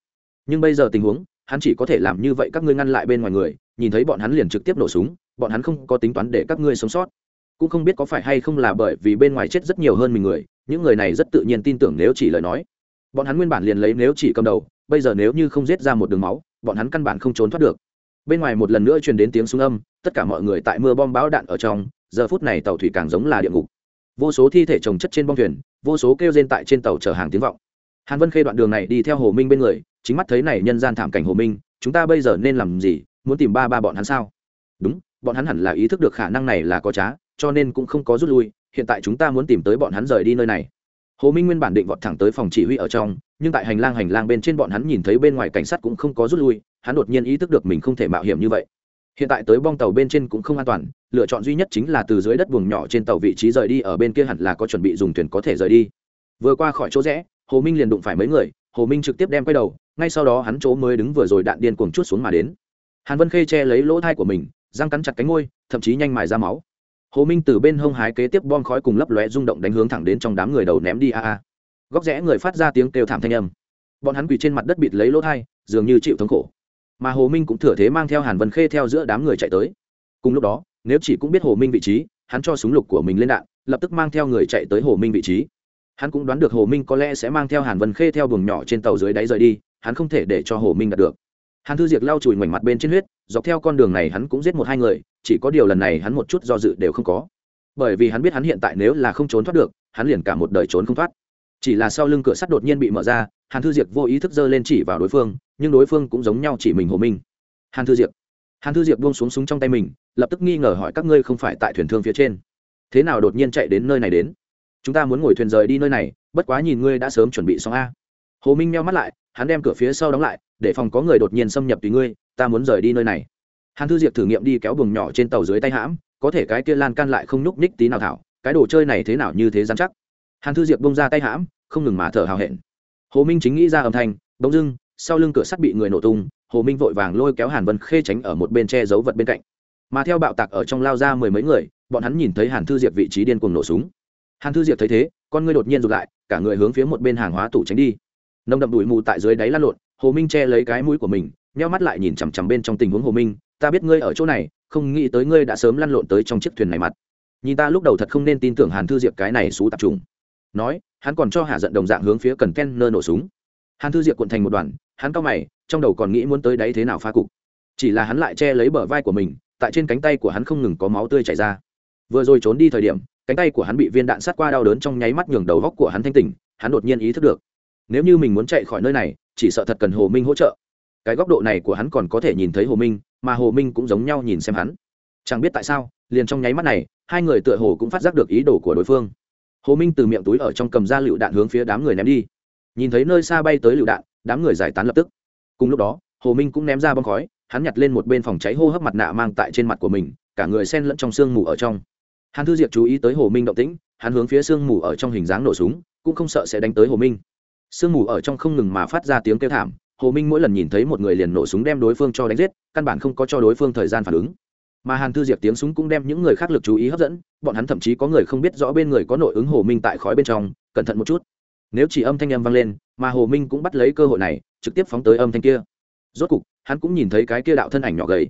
Nhưng bây giờ tình huống, hắn chỉ có thể làm như vậy các ngươi ngăn lại bên ngoài người, nhìn thấy bọn hắn liền trực tiếp nổ súng, bọn hắn không có tính toán để các ngươi sống sót. Cũng không biết có phải hay không là bởi vì bên ngoài chết rất nhiều hơn mình người, những người này rất tự nhiên tin tưởng nếu chỉ lời nói. Bọn hắn nguyên bản liền lấy nếu chỉ cầm đầu bây giờ nếu như không giết ra một đường máu, bọn hắn căn bản không trốn thoát được. Bên ngoài một lần nữa truyền đến tiếng súng âm, tất cả mọi người tại mưa bom bão đạn ở trong, giờ phút này tàu thủy càng giống là địa ngục. Vô số thi thể trồng chất trên bong thuyền, vô số kêu rên tại trên tàu chở hàng tiếng vọng. Hàn vân khê đoạn đường này đi theo hồ minh bên người, chính mắt thấy này nhân gian thảm cảnh hồ minh, chúng ta bây giờ nên làm gì, muốn tìm ba ba bọn hắn sao? Đúng, bọn hắn hẳn là ý thức được khả năng này là có trá, cho nên cũng không có rút lui, hiện tại chúng ta muốn tìm tới bọn hắn rời đi nơi này hồ minh nguyên bản định vọt thẳng tới phòng chỉ huy ở trong, nhưng tại hành lang hành lang bên trên bọn hắn nhìn thấy bên ngoài cảnh sát cũng không có rút lui, hắn đột nhiên ý thức được mình không thể mạo hiểm như vậy. Hiện tại tới bong tàu bên trên cũng không an toàn, lựa chọn duy nhất chính là từ dưới đất buồng nhỏ trên tàu vị trí rời đi ở bên kia hẳn là có chuẩn bị dùng thuyền có thể rời đi. Vừa qua khỏi chỗ rẽ, hồ minh liền đụng phải mấy người, hồ minh trực tiếp đem quay đầu, ngay sau đó hắn chỗ mới đứng vừa rồi đạn điên cuồng chút xuống mà đến. Hàn vân khê che lấy lỗ thai của mình, răng cắn chặt cánh ngôi thậm chí nhanh mài ra máu hồ minh từ bên hông hái kế tiếp bom khói cùng lấp lóe rung động đánh hướng thẳng đến trong đám người đầu ném đi a a. Góc rẽ người phát ra tiếng kêu thảm thanh âm. Bọn hắn quỳ trên mặt đất bịt lấy lỗ thai, dường như chịu thống khổ. Mà hồ minh cũng thừa thế mang theo hàn vân khê theo giữa đám người chạy tới. Cùng lúc đó, nếu chỉ cũng biết hồ minh vị trí, hắn cho súng lục của mình lên đạn, lập tức mang theo người chạy tới hồ minh vị trí. Hắn cũng đoán được hồ minh có lẽ sẽ mang theo hàn vân khê theo buồng nhỏ trên tàu dưới đáy rời đi, hắn không thể để cho hồ minh đạt được hàn thư diệc lau chùi ngoảnh mặt bên trên huyết, dọc theo con đường này hắn cũng giết một hai người, chỉ có điều lần này hắn một chút do dự đều không có. Bởi vì hắn biết hắn hiện tại nếu là không trốn thoát được, hắn liền cả một đời trốn không thoát. Chỉ là sau lưng cửa sắt đột nhiên bị mở ra, hàn thư diệc vô ý thức giơ lên chỉ vào đối phương, nhưng đối phương cũng giống nhau chỉ mình hồ minh. Hàn thư diệc hàn thư diệc buông xuống súng trong tay mình, lập tức nghi ngờ hỏi các ngươi không phải tại thuyền thương phía trên. Thế nào đột nhiên chạy đến nơi này đến? Chúng ta muốn ngồi thuyền rời đi nơi này, bất quá nhìn ngươi đã sớm chuẩn bị xong a. Hồ minh meo mắt lại, hắn đem cửa phía sau đóng lại để phòng có người đột nhiên xâm nhập tùy ngươi, ta muốn rời đi nơi này. Hàn thư diệp thử nghiệm đi kéo buồng nhỏ trên tàu dưới tay hãm, có thể cái kia lan can lại không nhúc nhích tí nào thảo, cái đồ chơi này thế nào như thế dám chắc. Hàn thư diệp bông ra tay hãm, không ngừng mà thở hào hẹn. Hồ minh chính nghĩ ra âm thanh, bỗng dưng, sau lưng cửa sắt bị người nổ tung, hồ minh vội vàng lôi kéo hàn vân khê tránh ở một bên che giấu vật bên cạnh. Mà theo bạo tạc ở trong lao ra mười mấy người, bọn hắn nhìn thấy hàn thư diệp vị trí điên cuồng nổ súng. Hàn thư diệp thấy thế, con ngươi đột nhiên rụt lại, cả người hướng phía một bên hàng hóa tủ tránh đi. Nông đậm đùi mù tại dưới đáy lăn lộn hồ minh che lấy cái mũi của mình, nheo mắt lại nhìn chằm chằm bên trong tình huống hồ minh, ta biết ngươi ở chỗ này, không nghĩ tới ngươi đã sớm lăn lộn tới trong chiếc thuyền này mặt. Nhìn ta lúc đầu thật không nên tin tưởng hàn thư diệp cái này xú tạp trùng. Nói, hắn còn cho hạ giận đồng dạng hướng phía cần ken nơ nổ súng. Hàn thư diệp cuộn thành một đoàn, hắn cao mày, trong đầu còn nghĩ muốn tới đấy thế nào phá cục. Chỉ là hắn lại che lấy bờ vai của mình, tại trên cánh tay của hắn không ngừng có máu tươi chảy ra. Vừa rồi trốn đi thời điểm, cánh tay của hắn bị viên đạn sát qua đau đớn trong nháy mắt nhường đầu góc của hắn thanh tỉnh, hắn đột nhiên ý thức được, nếu như mình muốn chạy khỏi nơi này chỉ sợ thật cần hồ minh hỗ trợ. Cái góc độ này của hắn còn có thể nhìn thấy hồ minh, mà hồ minh cũng giống nhau nhìn xem hắn. Chẳng biết tại sao, liền trong nháy mắt này, hai người tựa hồ cũng phát giác được ý đồ của đối phương. Hồ minh từ miệng túi ở trong cầm ra lựu đạn hướng phía đám người ném đi. Nhìn thấy nơi xa bay tới lựu đạn, đám người giải tán lập tức. Cùng lúc đó, hồ minh cũng ném ra bom khói, hắn nhặt lên một bên phòng cháy hô hấp mặt nạ mang tại trên mặt của mình, cả người sen lẫn trong sương mù ở trong. Hàn thư diệp chú ý tới hồ minh động tĩnh, hắn hướng phía sương mù ở trong hình dáng nổ súng, cũng không sợ sẽ đánh tới hồ minh sương mù ở trong không ngừng mà phát ra tiếng kêu thảm, hồ minh mỗi lần nhìn thấy một người liền nổ súng đem đối phương cho đánh giết, căn bản không có cho đối phương thời gian phản ứng. Mà hàn thư diệp tiếng súng cũng đem những người khác lực chú ý hấp dẫn, bọn hắn thậm chí có người không biết rõ bên người có nội ứng hồ minh tại khói bên trong, cẩn thận một chút. Nếu chỉ âm thanh âm vang lên, mà hồ minh cũng bắt lấy cơ hội này, trực tiếp phóng tới âm thanh kia. Rốt cục, hắn cũng nhìn thấy cái kia đạo thân ảnh nhỏ gầy.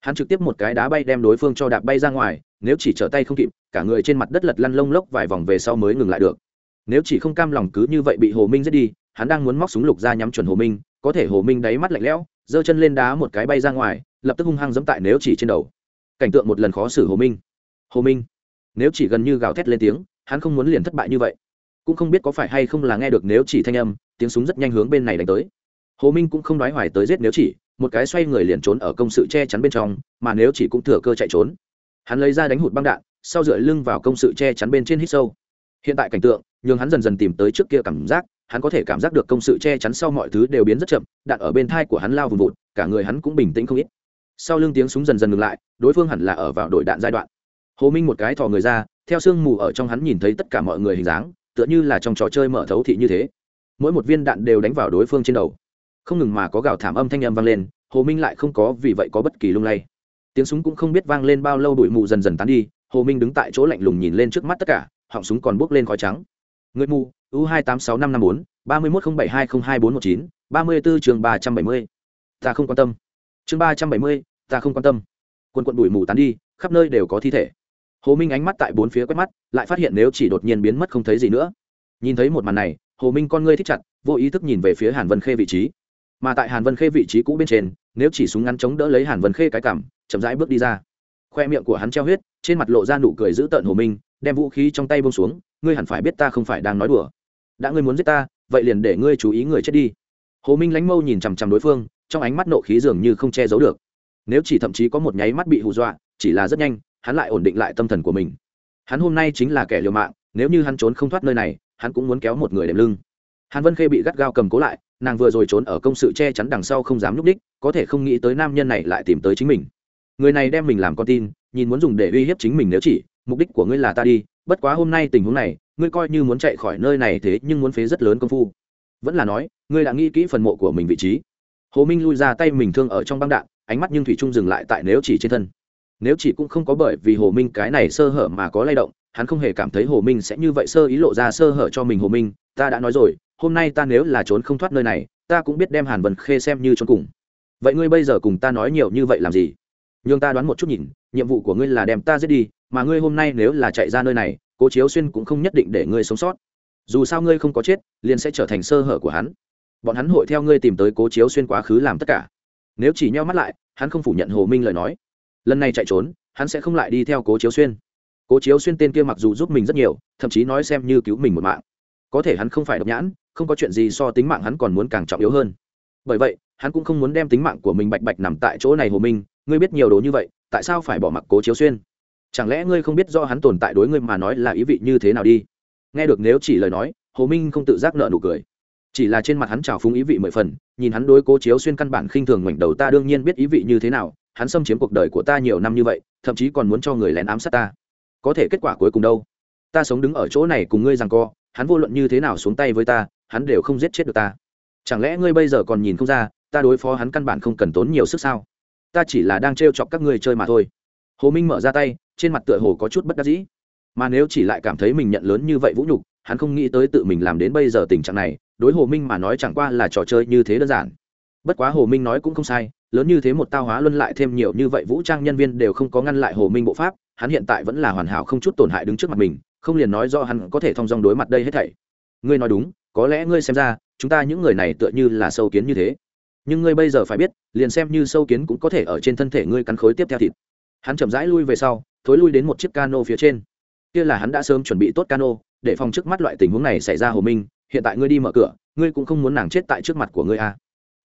Hắn trực tiếp một cái đá bay đem đối phương cho đạp bay ra ngoài, nếu chỉ trở tay không kịp, cả người trên mặt đất lật lăn lông lốc vài vòng về sau mới ngừng lại được nếu chỉ không cam lòng cứ như vậy bị hồ minh giết đi, hắn đang muốn móc súng lục ra nhắm chuẩn hồ minh, có thể hồ minh đáy mắt lạnh lẽo, giơ chân lên đá một cái bay ra ngoài, lập tức hung hăng dẫm tại nếu chỉ trên đầu. Cảnh tượng một lần khó xử hồ minh. Hồ minh, nếu chỉ gần như gào thét lên tiếng, hắn không muốn liền thất bại như vậy. Cũng không biết có phải hay không là nghe được nếu chỉ thanh âm, tiếng súng rất nhanh hướng bên này đánh tới. Hồ minh cũng không nói hoài tới giết nếu chỉ, một cái xoay người liền trốn ở công sự che chắn bên trong, mà nếu chỉ cũng thừa cơ chạy trốn. Hắn lấy ra đánh hụt băng đạn, sau dựa lưng vào công sự che chắn bên trên hít sâu hiện tại cảnh tượng, nhường hắn dần dần tìm tới trước kia cảm giác, hắn có thể cảm giác được công sự che chắn sau mọi thứ đều biến rất chậm đạn ở bên thai của hắn lao vùng vụt, cả người hắn cũng bình tĩnh không ít. Sau lưng tiếng súng dần dần ngừng lại, đối phương hẳn là ở vào đội đạn giai đoạn. Hồ minh một cái thò người ra, theo sương mù ở trong hắn nhìn thấy tất cả mọi người hình dáng, tựa như là trong trò chơi mở thấu thị như thế. Mỗi một viên đạn đều đánh vào đối phương trên đầu. Không ngừng mà có gào thảm âm thanh âm vang lên, hồ minh lại không có vì vậy có bất kỳ lung lay. Tiếng súng cũng không biết vang lên bao lâu, bụi mù dần dần tán đi, hồ minh đứng tại chỗ lạnh lùng nhìn lên trước mắt tất cả họng súng còn bốc lên khói trắng. Người mù, u hai tám sáu năm năm bốn, ba mươi một không bảy hai không hai bốn một chín, ba mươi bốn chương ba trăm bảy mươi. Ta không quan tâm. Chương ba trăm bảy mươi, ta không quan tâm. Quân quận bụi mù tán đi, khắp nơi đều có thi thể. Hồ minh ánh mắt tại bốn phía quét mắt, lại phát hiện nếu chỉ đột nhiên biến mất không thấy gì nữa. Nhìn thấy một màn này, hồ minh con ngươi thích chặt, vô ý thức nhìn về phía hàn vân khê vị trí. Mà tại hàn vân khê vị trí cũ bên trên, nếu chỉ súng ngắn chống đỡ lấy hàn vân khê cái cảm, chậm rãi bước đi ra. Khoe miệng của hắn treo huyết, trên mặt lộ ra nụ cười giữ tợn hồ minh đem vũ khí trong tay bông xuống, ngươi hẳn phải biết ta không phải đang nói đùa. Đã ngươi muốn giết ta, vậy liền để ngươi chú ý người chết đi. Hồ minh lánh mâu nhìn chằm chằm đối phương, trong ánh mắt nộ khí dường như không che giấu được. Nếu chỉ thậm chí có một nháy mắt bị hù dọa, chỉ là rất nhanh, hắn lại ổn định lại tâm thần của mình. Hắn hôm nay chính là kẻ liều mạng, nếu như hắn trốn không thoát nơi này, hắn cũng muốn kéo một người đệm lưng. Hàn vân khê bị gắt gao cầm cố lại, nàng vừa rồi trốn ở công sự che chắn đằng sau không dám nhúc đích có thể không nghĩ tới nam nhân này lại tìm tới chính mình. Người này đem mình làm con tin, nhìn muốn dùng để uy hiếp chính mình nếu chỉ mục đích của ngươi là ta đi, bất quá hôm nay tình huống này, ngươi coi như muốn chạy khỏi nơi này thế nhưng muốn phế rất lớn công phu. Vẫn là nói, ngươi đã nghĩ kỹ phần mộ của mình vị trí. Hồ minh lui ra tay mình thương ở trong băng đạn, ánh mắt nhưng thủy trung dừng lại tại nếu chỉ trên thân. Nếu chỉ cũng không có bởi vì hồ minh cái này sơ hở mà có lay động, hắn không hề cảm thấy hồ minh sẽ như vậy sơ ý lộ ra sơ hở cho mình hồ minh, ta đã nói rồi, hôm nay ta nếu là trốn không thoát nơi này, ta cũng biết đem hàn vân khê xem như trốn cùng. Vậy ngươi bây giờ cùng ta nói nhiều như vậy làm gì? N h ư n g ta đoán một chút nhìn, nhiệm vụ của ngươi là đem ta giết đi mà ngươi hôm nay nếu là chạy ra nơi này, cố chiếu xuyên cũng không nhất định để ngươi sống sót. Dù sao ngươi không có chết, liền sẽ trở thành sơ hở của hắn. Bọn hắn hội theo ngươi tìm tới cố chiếu xuyên quá khứ làm tất cả. Nếu chỉ nhau mắt lại, hắn không phủ nhận hồ minh lời nói. Lần này chạy trốn, hắn sẽ không lại đi theo cố chiếu xuyên. Cố chiếu xuyên tên kia mặc dù giúp mình rất nhiều, thậm chí nói xem như cứu mình một mạng. Có thể hắn không phải độc nhãn, không có chuyện gì so tính mạng hắn còn muốn càng trọng yếu hơn. Bởi vậy, hắn cũng không muốn đem tính mạng của mình bạch bạch nằm tại chỗ này hồ minh. Ngươi biết nhiều đồ như vậy, tại sao phải bỏ mặc cố chiếu xuyên? Chẳng lẽ ngươi không biết do hắn tồn tại đối ngươi mà nói là ý vị như thế nào đi? Nghe được nếu chỉ lời nói, hồ minh không tự giác nợ nụ cười. Chỉ là trên mặt hắn trào phúng ý vị mười phần, nhìn hắn đối cố chiếu xuyên căn bản khinh thường ngoảnh đầu ta đương nhiên biết ý vị như thế nào, hắn xâm chiếm cuộc đời của ta nhiều năm như vậy, thậm chí còn muốn cho người lén ám sát ta. Có thể kết quả cuối cùng đâu? Ta sống đứng ở chỗ này cùng ngươi rằng co, hắn vô luận như thế nào xuống tay với ta, hắn đều không giết chết được ta. Chẳng lẽ ngươi bây giờ còn nhìn không ra, ta đối phó hắn căn bản không cần tốn nhiều sức sao? Ta chỉ là đang t chọc các ngươi chơi mà thôi hồ minh mở ra tay, trên mặt tựa hồ có chút bất đắc dĩ. Mà nếu chỉ lại cảm thấy mình nhận lớn như vậy vũ nhục, hắn không nghĩ tới tự mình làm đến bây giờ tình trạng này, đối hồ minh mà nói chẳng qua là trò chơi như thế đơn giản. Bất quá hồ minh nói cũng không sai, lớn như thế một tao hóa luân lại thêm nhiều như vậy vũ trang nhân viên đều không có ngăn lại hồ minh bộ pháp, hắn hiện tại vẫn là hoàn hảo không chút tổn hại đứng trước mặt mình, không liền nói do hắn có thể thông dong đối mặt đây hết thảy. Ngươi nói đúng, có lẽ ngươi xem ra, chúng ta những người này tựa như là sâu kiến như thế. Nhưng ngươi bây giờ phải biết, liền xem như sâu kiến cũng có thể ở trên thân thể ngươi cắn khối tiếp theo thịt hắn chậm rãi lui về sau, thối lui đến một chiếc cano phía trên. Kia là hắn đã sớm chuẩn bị tốt cano, để phòng trước mắt loại tình huống này xảy ra hồ minh. Hiện tại ngươi đi mở cửa, ngươi cũng không muốn nàng chết tại trước mặt của ngươi à.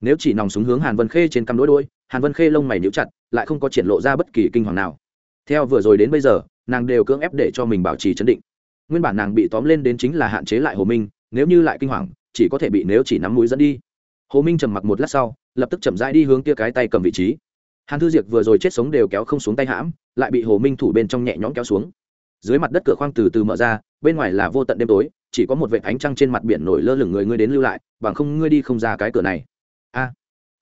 nếu chỉ nòng súng hướng hàn vân khê trên căm đôi đôi, hàn vân khê lông mày níu chặt, lại không có triển lộ ra bất kỳ kinh hoàng nào. Theo vừa rồi đến bây giờ, nàng đều cưỡng ép để cho mình bảo trì chấn định. Nguyên bản nàng bị tóm lên đến chính là hạn chế lại hồ minh, nếu như lại kinh hoàng, chỉ có thể bị nếu chỉ nắm mũi dẫn đi. Hồ minh trầm mặc một lát sau, lập tức chậm rãi đi hướng kia cái tay cầm vị trí hàn thư diệc vừa rồi chết sống đều kéo không xuống tay hãm, lại bị hồ minh thủ bên trong nhẹ nhõm kéo xuống. Dưới mặt đất cửa khoang từ từ mở ra, bên ngoài là vô tận đêm tối, chỉ có một vệ ánh trăng trên mặt biển nổi lơ lửng người ngươi đến lưu lại, bằng không ngươi đi không ra cái cửa này. A,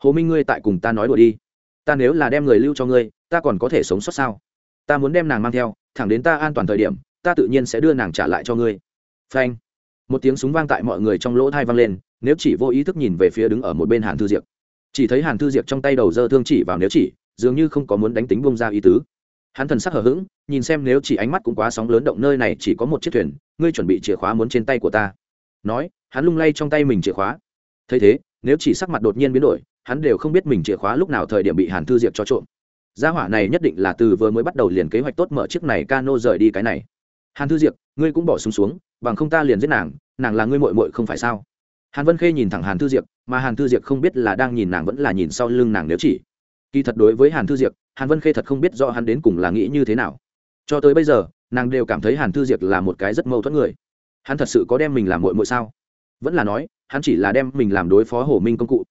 hồ minh ngươi tại cùng ta nói đùa đi. Ta nếu là đem người lưu cho ngươi, ta còn có thể sống sót sao? Ta muốn đem nàng mang theo, thẳng đến ta an toàn thời điểm, ta tự nhiên sẽ đưa nàng trả lại cho ngươi. Phanh. Một tiếng súng vang tại mọi người trong lỗ thai vang lên, nếu chỉ vô ý thức nhìn về phía đứng ở một bên hàn thư diệp chỉ thấy hàn thư diệp trong tay đầu dơ thương chỉ vào nếu chỉ dường như không có muốn đánh tính bông ra ý tứ. Hắn thần sắc hờ hững nhìn xem nếu chỉ ánh mắt cũng quá sóng lớn động nơi này chỉ có một chiếc thuyền ngươi chuẩn bị chìa khóa muốn trên tay của ta. Nói hắn lung lay trong tay mình chìa khóa. Thấy thế nếu chỉ sắc mặt đột nhiên biến đổi hắn đều không biết mình chìa khóa lúc nào thời điểm bị hàn thư diệp cho trộm. Gia hỏa này nhất định là từ vừa mới bắt đầu liền kế hoạch tốt mở chiếc này cano rời đi cái này. Hàn thư diệp ngươi cũng bỏ súng xuống, xuống bằng không ta liền giết nàng nàng là ngươi mội mội không phải sao? Hàn vân khê nhìn thẳng hàn thư diệp mà hàn thư diệp không biết là đang nhìn nàng vẫn là nhìn sau lưng nàng nếu chỉ. Kỳ thật đối với hàn thư diệp hàn vân khê thật không biết rõ hắn đến cùng là nghĩ như thế nào. Cho tới bây giờ, nàng đều cảm thấy hàn thư diệp là một cái rất mâu thuẫn người. Hắn thật sự có đem mình làm mội mội sao? Vẫn là nói, hắn chỉ là đem mình làm đối phó hồ minh công cụ.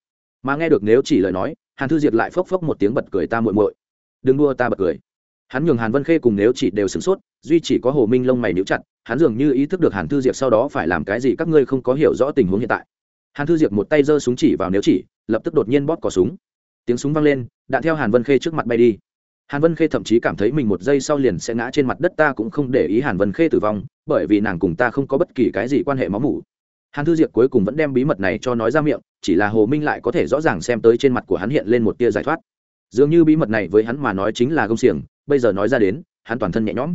Mà nghe được nếu chỉ lời nói, hàn thư diệp lại phốc phốc một tiếng bật cười ta mội mội đừng đua ta bật cười. Hắn nhường hàn vân khê cùng nếu chỉ đều sửng sốt, duy chỉ có hồ minh lông mày níu chặt hắn dường như ý thức được hàn thư diệp sau đó phải làm cái gì, các ngươi không có hiểu rõ tình huống hiện tại. Hàn thư diệp một tay giơ súng chỉ vào nếu chỉ, lập tức đột nhiên bóp cỏ súng. Tiếng súng vang lên, đạn theo hàn vân khê trước mặt bay đi. Hàn vân khê thậm chí cảm thấy mình một giây sau liền sẽ ngã trên mặt đất, ta cũng không để ý hàn vân khê tử vong, bởi vì nàng cùng ta không có bất kỳ cái gì quan hệ máu mủ. Hàn thư diệp cuối cùng vẫn đem bí mật này cho nói ra miệng, chỉ là hồ minh lại có thể rõ ràng xem tới trên mặt của hắn hiện lên một tia giải thoát. Dường như bí mật này với hắn mà nói chính là công xiềng, bây giờ nói ra đến, hắn toàn thân nhẹ nhõm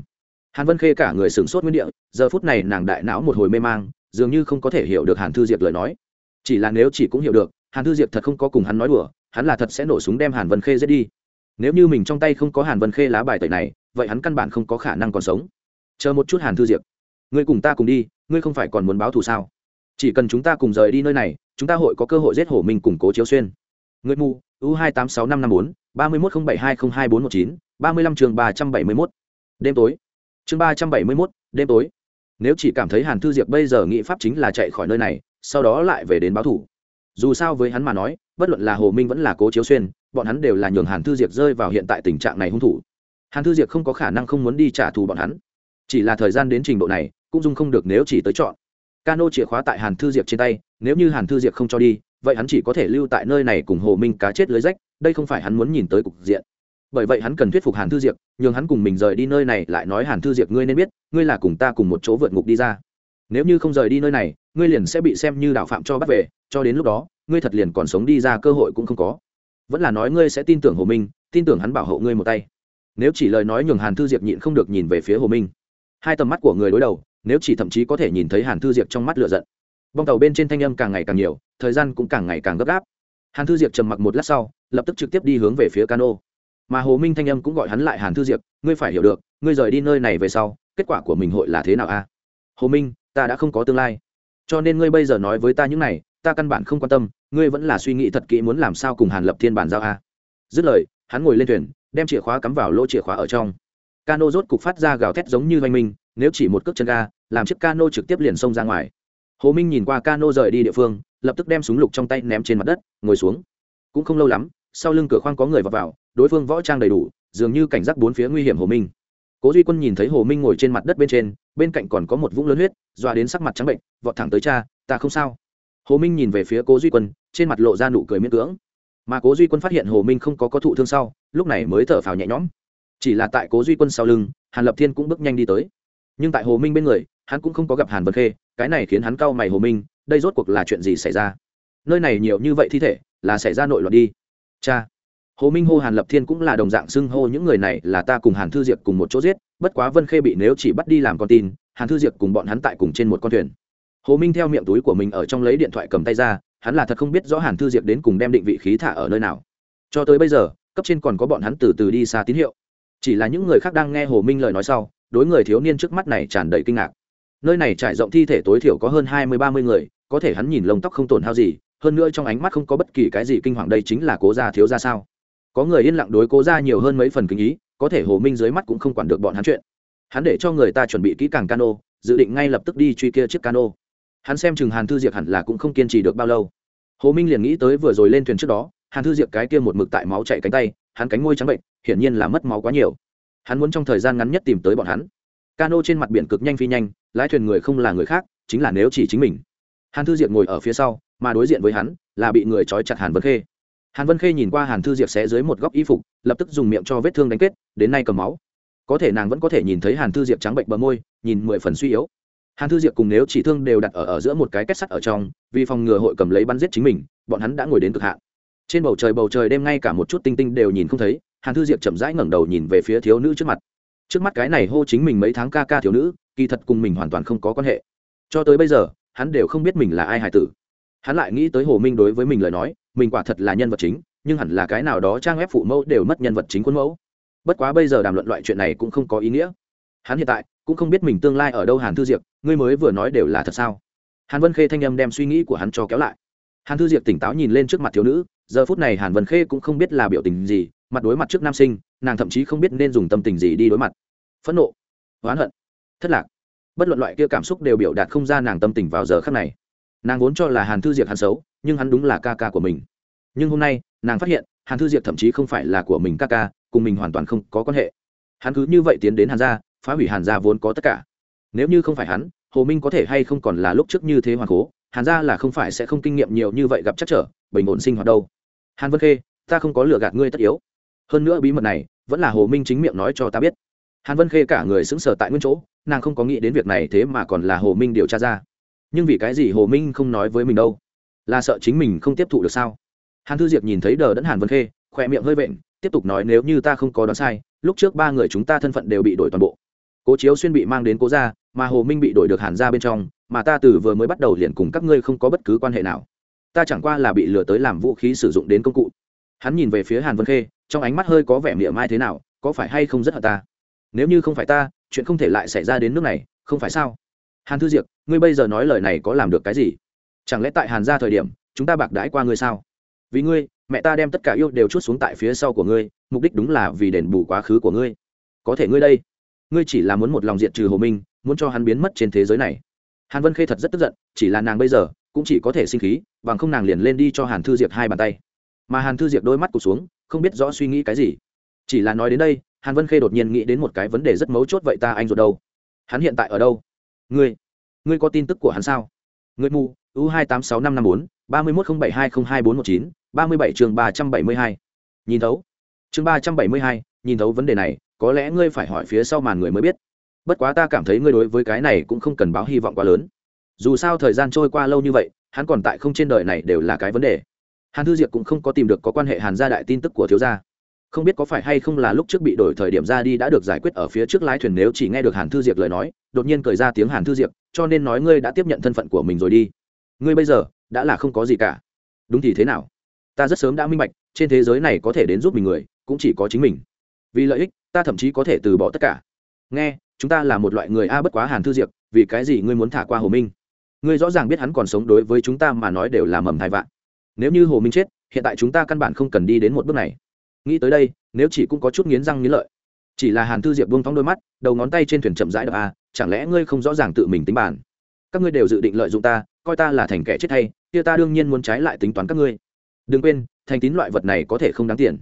hàn vân khê cả người sửng sốt nguyên địa, giờ phút này nàng đại não một hồi mê mang, dường như không có thể hiểu được hàn thư diệp lời nói. Chỉ là nếu chỉ cũng hiểu được, hàn thư diệp thật không có cùng hắn nói đùa, hắn là thật sẽ nổ súng đem hàn vân khê giết đi. Nếu như mình trong tay không có hàn vân khê lá bài tẩy này, vậy hắn căn bản không có khả năng còn sống. Chờ một chút hàn thư diệp. Ngươi cùng ta cùng đi, ngươi không phải còn muốn báo thù sao? Chỉ cần chúng ta cùng rời đi nơi này, chúng ta hội có cơ hội giết hổ minh củng cố chiếu xuyên. Ngươi mù u hai tám sáu năm năm bốn, ba mươi một không bảy hai không hai bốn một chín, ba mươi lăm trường ba trăm bảy mươi mốt. Đêm tối chương ba trăm bảy mươi mốt, đêm tối. Nếu chỉ cảm thấy hàn thư diệp bây giờ nghĩ pháp chính là chạy khỏi nơi này, sau đó lại về đến báo thủ. Dù sao với hắn mà nói, bất luận là hồ minh vẫn là cố chiếu xuyên, bọn hắn đều là nhường hàn thư diệp rơi vào hiện tại tình trạng này hung thủ. Hàn thư diệp không có khả năng không muốn đi trả thù bọn hắn. Chỉ là thời gian đến trình độ này, cũng dung không được nếu chỉ tới chọn. Cano chìa khóa tại hàn thư diệp trên tay, nếu như hàn thư diệp không cho đi, vậy hắn chỉ có thể lưu tại nơi này cùng hồ minh cá chết lưới rách, đây không phải hắn muốn nhìn tới cục diện bởi vậy hắn cần thuyết phục hàn thư diệp nhường hắn cùng mình rời đi nơi này, lại nói hàn thư diệp ngươi nên biết, ngươi là cùng ta cùng một chỗ vượt ngục đi ra. Nếu như không rời đi nơi này, ngươi liền sẽ bị xem như đạo phạm cho bắt về, cho đến lúc đó, ngươi thật liền còn sống đi ra cơ hội cũng không có. Vẫn là nói ngươi sẽ tin tưởng hồ minh, tin tưởng hắn bảo hộ ngươi một tay. Nếu chỉ lời nói nhường hàn thư diệp nhịn không được nhìn về phía hồ minh. Hai tầm mắt của người đối đầu, nếu chỉ thậm chí có thể nhìn thấy hàn thư diệp trong mắt lựa giận. Bong tàu bên trên thanh âm càng ngày càng nhiều, thời gian cũng càng ngày càng gấp gáp. Hàn thư diệp trầm mặc một lát sau, lập tức trực tiếp đi hướng về phía cano mà hồ minh thanh âm cũng gọi hắn lại hàn thư diệp ngươi phải hiểu được ngươi rời đi nơi này về sau kết quả của mình hội là thế nào a hồ minh ta đã không có tương lai cho nên ngươi bây giờ nói với ta những này ta căn bản không quan tâm ngươi vẫn là suy nghĩ thật kỹ muốn làm sao cùng hàn lập thiên bản giao a dứt lời hắn ngồi lên thuyền đem chìa khóa cắm vào lỗ chìa khóa ở trong cano rốt cục phát ra gào thét giống như oanh minh nếu chỉ một cước chân ga làm chiếc cano trực tiếp liền xông ra ngoài hồ minh nhìn qua cano rời đi địa phương lập tức đem súng lục trong tay ném trên mặt đất ngồi xuống cũng không lâu lắm sau lưng cửa khoang có người vào, vào đối phương võ trang đầy đủ dường như cảnh giác bốn phía nguy hiểm hồ minh. Cố duy quân nhìn thấy hồ minh ngồi trên mặt đất bên trên bên cạnh còn có một vũng lớn huyết doa đến sắc mặt trắng bệnh vọt thẳng tới cha ta không sao. Hồ minh nhìn về phía cố duy quân trên mặt lộ ra nụ cười miễn cưỡng. Mà cố duy quân phát hiện hồ minh không có có thụ thương sau lúc này mới thở phào nhẹ nhõm. Chỉ là tại cố duy quân sau lưng hàn lập thiên cũng bước nhanh đi tới. Nhưng tại hồ minh bên người hắn cũng không có gặp hàn vật khê cái này khiến hắn cau mày hồ minh đây rốt cuộc là chuyện gì xảy ra? Nơi này nhiều như vậy thi thể là xảy ra nội loạn đi cha, hồ minh hô, hàn lập thiên cũng là đồng dạng xưng hô, những người này là ta cùng hàn thư diệp cùng một chỗ giết, bất quá vân khê bị nếu chỉ bắt đi làm con tin, hàn thư diệp cùng bọn hắn tại cùng trên một con thuyền. Hồ minh theo miệng túi của mình ở trong lấy điện thoại cầm tay ra, hắn là thật không biết rõ hàn thư diệp đến cùng đem định vị khí thả ở nơi nào. Cho tới bây giờ, cấp trên còn có bọn hắn từ từ đi xa tín hiệu. Chỉ là những người khác đang nghe hồ minh lời nói sau, đối người thiếu niên trước mắt này tràn đầy kinh ngạc. Nơi này trải rộng thi thể tối thiểu có hơn hai mươi ba mươi người, có thể hắn nhìn lông tóc không tổn hao gì hơn nữa trong ánh mắt không có bất kỳ cái gì kinh hoàng đây chính là cố gia thiếu gia sao? Có người yên lặng đối cố gia nhiều hơn mấy phần kinh ý, có thể hồ minh dưới mắt cũng không quản được bọn hắn chuyện. Hắn để cho người ta chuẩn bị kỹ càng cano, dự định ngay lập tức đi truy kia chiếc cano. Hắn xem chừng hàn thư diệc hẳn là cũng không kiên trì được bao lâu. Hồ minh liền nghĩ tới vừa rồi lên thuyền trước đó, hàn thư diệc cái kia một mực tại máu chạy cánh tay, hắn cánh môi trắng bệnh, hiển nhiên là mất máu quá nhiều. Hắn muốn trong thời gian ngắn nhất tìm tới bọn hắn. Cano trên mặt biển cực nhanh phi nhanh, lái thuyền người không là người khác, chính là nếu chỉ chính mình. Hàn thư diệc ngồi ở phía sau mà đối diện với hắn là bị người trói chặt hàn vân khê. Hàn vân khê nhìn qua hàn thư diệp xé dưới một góc y phục lập tức dùng miệng cho vết thương đánh kết đến nay cầm máu. Có thể nàng vẫn có thể nhìn thấy hàn thư diệp trắng bệnh bờ môi nhìn mười phần suy yếu. Hàn thư diệp cùng nếu chỉ thương đều đặt ở, ở giữa một cái kết sắt ở trong vì phòng ngừa hội cầm lấy bắn giết chính mình bọn hắn đã ngồi đến cực hạn. Trên bầu trời bầu trời đêm ngay cả một chút tinh tinh đều nhìn không thấy hàn thư diệp chậm rãi ngẩng đầu nhìn về phía thiếu nữ trước mặt. Trước mắt cái này hô chính mình mấy tháng ca ca thiếu nữ kỳ thật cùng mình hoàn toàn không có quan hệ. Cho tới bây giờ hắn đều không biết mình là ai hải tử hắn lại nghĩ tới hồ minh đối với mình lời nói, mình quả thật là nhân vật chính, nhưng hẳn là cái nào đó trang ép phụ mẫu đều mất nhân vật chính khuôn mẫu. Bất quá bây giờ đàm luận loại chuyện này cũng không có ý nghĩa. Hắn hiện tại cũng không biết mình tương lai ở đâu hàn thư diệp, ngươi mới vừa nói đều là thật sao? Hàn vân khê thanh âm đem suy nghĩ của hắn cho kéo lại. Hàn thư diệp tỉnh táo nhìn lên trước mặt thiếu nữ, giờ phút này hàn vân khê cũng không biết là biểu tình gì, mặt đối mặt trước nam sinh, nàng thậm chí không biết nên dùng tâm tình gì đi đối mặt. Phẫn nộ, oán hận, thất lạc. Bất luận loại kia cảm xúc đều biểu đạt không ra nàng tâm tình vào giờ khắc này nàng vốn cho là hàn thư diệp hắn xấu, nhưng hắn đúng là ca ca của mình. Nhưng hôm nay, nàng phát hiện, hàn thư diệp thậm chí không phải là của mình ca ca, cùng mình hoàn toàn không có quan hệ. Hắn cứ như vậy tiến đến hàn gia, phá hủy hàn gia vốn có tất cả. Nếu như không phải hắn, hồ minh có thể hay không còn là lúc trước như thế hoàng cố, hàn gia là không phải sẽ không kinh nghiệm nhiều như vậy gặp chắc trở, bình ổn sinh hoạt đâu. Hàn vân khê, ta không có lừa gạt ngươi tất yếu. Hơn nữa bí mật này, vẫn là hồ minh chính miệng nói cho ta biết. Hàn vân khê cả người xứng sở tại nguyên chỗ, nàng không có nghĩ đến việc này thế mà còn là hồ minh điều tra ra nhưng vì cái gì hồ minh không nói với mình đâu? Là sợ chính mình không tiếp thụ được sao? Hàn thư diệp nhìn thấy đờ đẫn hàn vân khê, khỏe miệng hơi vện, tiếp tục nói nếu như ta không có đoán sai, lúc trước ba người chúng ta thân phận đều bị đổi toàn bộ. Cố chiếu xuyên bị mang đến cố gia, mà hồ minh bị đổi được hàn ra bên trong, mà ta từ vừa mới bắt đầu liền cùng các ngươi không có bất cứ quan hệ nào. Ta chẳng qua là bị lừa tới làm vũ khí sử dụng đến công cụ. Hắn nhìn về phía hàn vân khê, trong ánh mắt hơi có vẻ miệng mai thế nào, có phải hay không rất hận ta? Nếu như không phải ta, chuyện không thể lại xảy ra đến nước này, không phải sao? Hàn thư diệp, ngươi bây giờ nói lời này có làm được cái gì? Chẳng lẽ tại hàn ra thời điểm, chúng ta bạc đãi qua ngươi sao? Vì ngươi, mẹ ta đem tất cả yêu đều chút xuống tại phía sau của ngươi, mục đích đúng là vì đền bù quá khứ của ngươi. Có thể ngươi đây, ngươi chỉ là muốn một lòng diệt trừ hồ minh, muốn cho hắn biến mất trên thế giới này. Hàn vân khê thật rất tức giận, chỉ là nàng bây giờ, cũng chỉ có thể sinh khí, bằng không nàng liền lên đi cho hàn thư diệp hai bàn tay. Mà hàn thư diệp đôi mắt cụt xuống, không biết rõ suy nghĩ cái gì. Chỉ là nói đến đây, hàn vân khê đột nhiên nghĩ đến một cái vấn đề rất mấu chốt vậy ta anh ruột đâu? Hắn hiện tại ở đâu? Ngươi ngươi có tin tức của hắn sao? Ngươi mù, u hai tám sáu năm năm bốn, ba mươi một không bảy hai không hai bốn một chín, ba mươi bảy chương ba trăm bảy mươi hai. Nhìn thấu. Chương ba trăm bảy mươi hai, nhìn thấu vấn đề này, có lẽ ngươi phải hỏi phía sau màn người mới biết. Bất quá ta cảm thấy ngươi đối với cái này cũng không cần báo hy vọng quá lớn. Dù sao thời gian trôi qua lâu như vậy, hắn còn tại không trên đời này đều là cái vấn đề. Hàn thư diệp cũng không có tìm được có quan hệ hàn gia đại tin tức của thiếu gia không biết có phải hay không là lúc trước bị đổi thời điểm ra đi đã được giải quyết ở phía trước lái thuyền nếu chỉ nghe được hàn thư diệp lời nói, đột nhiên cười ra tiếng hàn thư diệp, cho nên nói ngươi đã tiếp nhận thân phận của mình rồi đi. Ngươi bây giờ đã là không có gì cả. Đúng thì thế nào? Ta rất sớm đã minh bạch, trên thế giới này có thể đến giúp mình người, cũng chỉ có chính mình. Vì lợi ích, ta thậm chí có thể từ bỏ tất cả. Nghe, chúng ta là một loại người a bất quá hàn thư diệp, vì cái gì ngươi muốn thả qua hồ minh? Ngươi rõ ràng biết hắn còn sống đối với chúng ta mà nói đều là mầm thai vạn. Nếu như hồ minh chết, hiện tại chúng ta căn bản không cần đi đến một bước này nghĩ tới đây, nếu chỉ cũng có chút nghiến răng nghiến lợi. Chỉ là hàn thư diệp buông thóng đôi mắt, đầu ngón tay trên thuyền chậm rãi đập a chẳng lẽ ngươi không rõ ràng tự mình tính bản? Các ngươi đều dự định lợi dụng ta, coi ta là thành kẻ chết hay, kia ta đương nhiên muốn trái lại tính toán các ngươi. Đừng quên, thành tín loại vật này có thể không đáng tiền.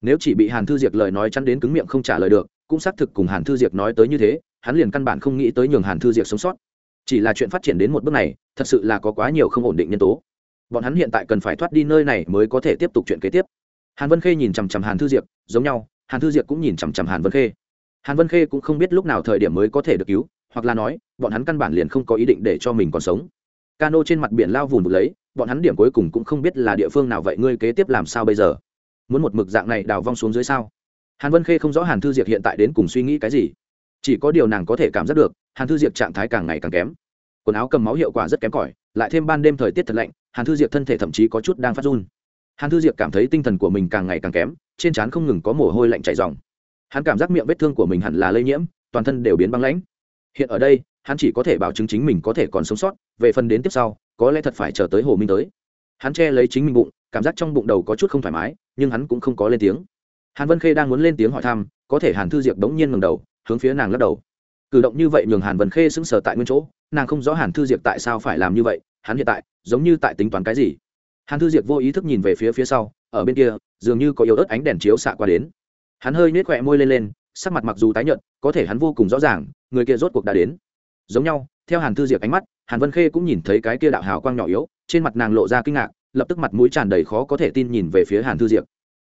Nếu chỉ bị hàn thư diệp lời nói chắn đến cứng miệng không trả lời được, cũng xác thực cùng hàn thư diệp nói tới như thế, hắn liền căn bản không nghĩ tới nhường hàn thư diệp sống sót. Chỉ là chuyện phát triển đến một bước này, thật sự là có quá nhiều không ổn định nhân tố. Bọn hắn hiện tại cần phải thoát đi nơi này mới có thể tiếp tục chuyện kế tiếp hàn vân khê nhìn chằm chằm hàn thư diệp, giống nhau, hàn thư diệp cũng nhìn chằm chằm hàn vân khê. Hàn vân khê cũng không biết lúc nào thời điểm mới có thể được cứu, hoặc là nói, bọn hắn căn bản liền không có ý định để cho mình còn sống. Cano trên mặt biển lao vùng vụt lấy, bọn hắn điểm cuối cùng cũng không biết là địa phương nào vậy, ngươi kế tiếp làm sao bây giờ? Muốn một mực dạng này đào vong xuống dưới sao? Hàn vân khê không rõ hàn thư diệp hiện tại đến cùng suy nghĩ cái gì. Chỉ có điều nàng có thể cảm giác được, hàn thư diệp trạng thái càng ngày càng kém. Quần áo cầm máu hiệu quả rất kém cỏi, lại thêm ban đêm thời tiết thật lạnh, hàn thư diệp thân thể thậm chí có chút đang phát run hàn thư diệp cảm thấy tinh thần của mình càng ngày càng kém, trên trán không ngừng có mồ hôi lạnh chảy dòng hắn cảm giác miệng vết thương của mình hẳn là lây nhiễm, toàn thân đều biến băng lãnh. Hiện ở đây, hắn chỉ có thể bảo chứng chính mình có thể còn sống sót, về phần đến tiếp sau, có lẽ thật phải chờ tới hồ minh tới. Hắn che lấy chính mình bụng, cảm giác trong bụng đầu có chút không thoải mái, nhưng hắn cũng không có lên tiếng. Hàn vân khê đang muốn lên tiếng hỏi thăm, có thể hàn thư diệp bỗng nhiên ngầm đầu, hướng phía nàng lắc đầu. Cử động như vậy nhường hàn vân khê sững sờ tại nguyên chỗ, nàng không rõ hàn thư diệp tại sao phải làm như vậy, hắn hiện tại giống như tại tính toán cái gì hàn thư diệp vô ý thức nhìn về phía phía sau, ở bên kia, dường như có yếu ớt ánh đèn chiếu xạ qua đến. Hắn hơi nết khỏe môi lên lên, sắc mặt mặc dù tái nhợt, có thể hắn vô cùng rõ ràng, người kia rốt cuộc đã đến. Giống nhau, theo hàn thư diệp ánh mắt, hàn vân khê cũng nhìn thấy cái kia đạo hào quang nhỏ yếu, trên mặt nàng lộ ra kinh ngạc, lập tức mặt mũi tràn đầy khó có thể tin nhìn về phía hàn thư diệp.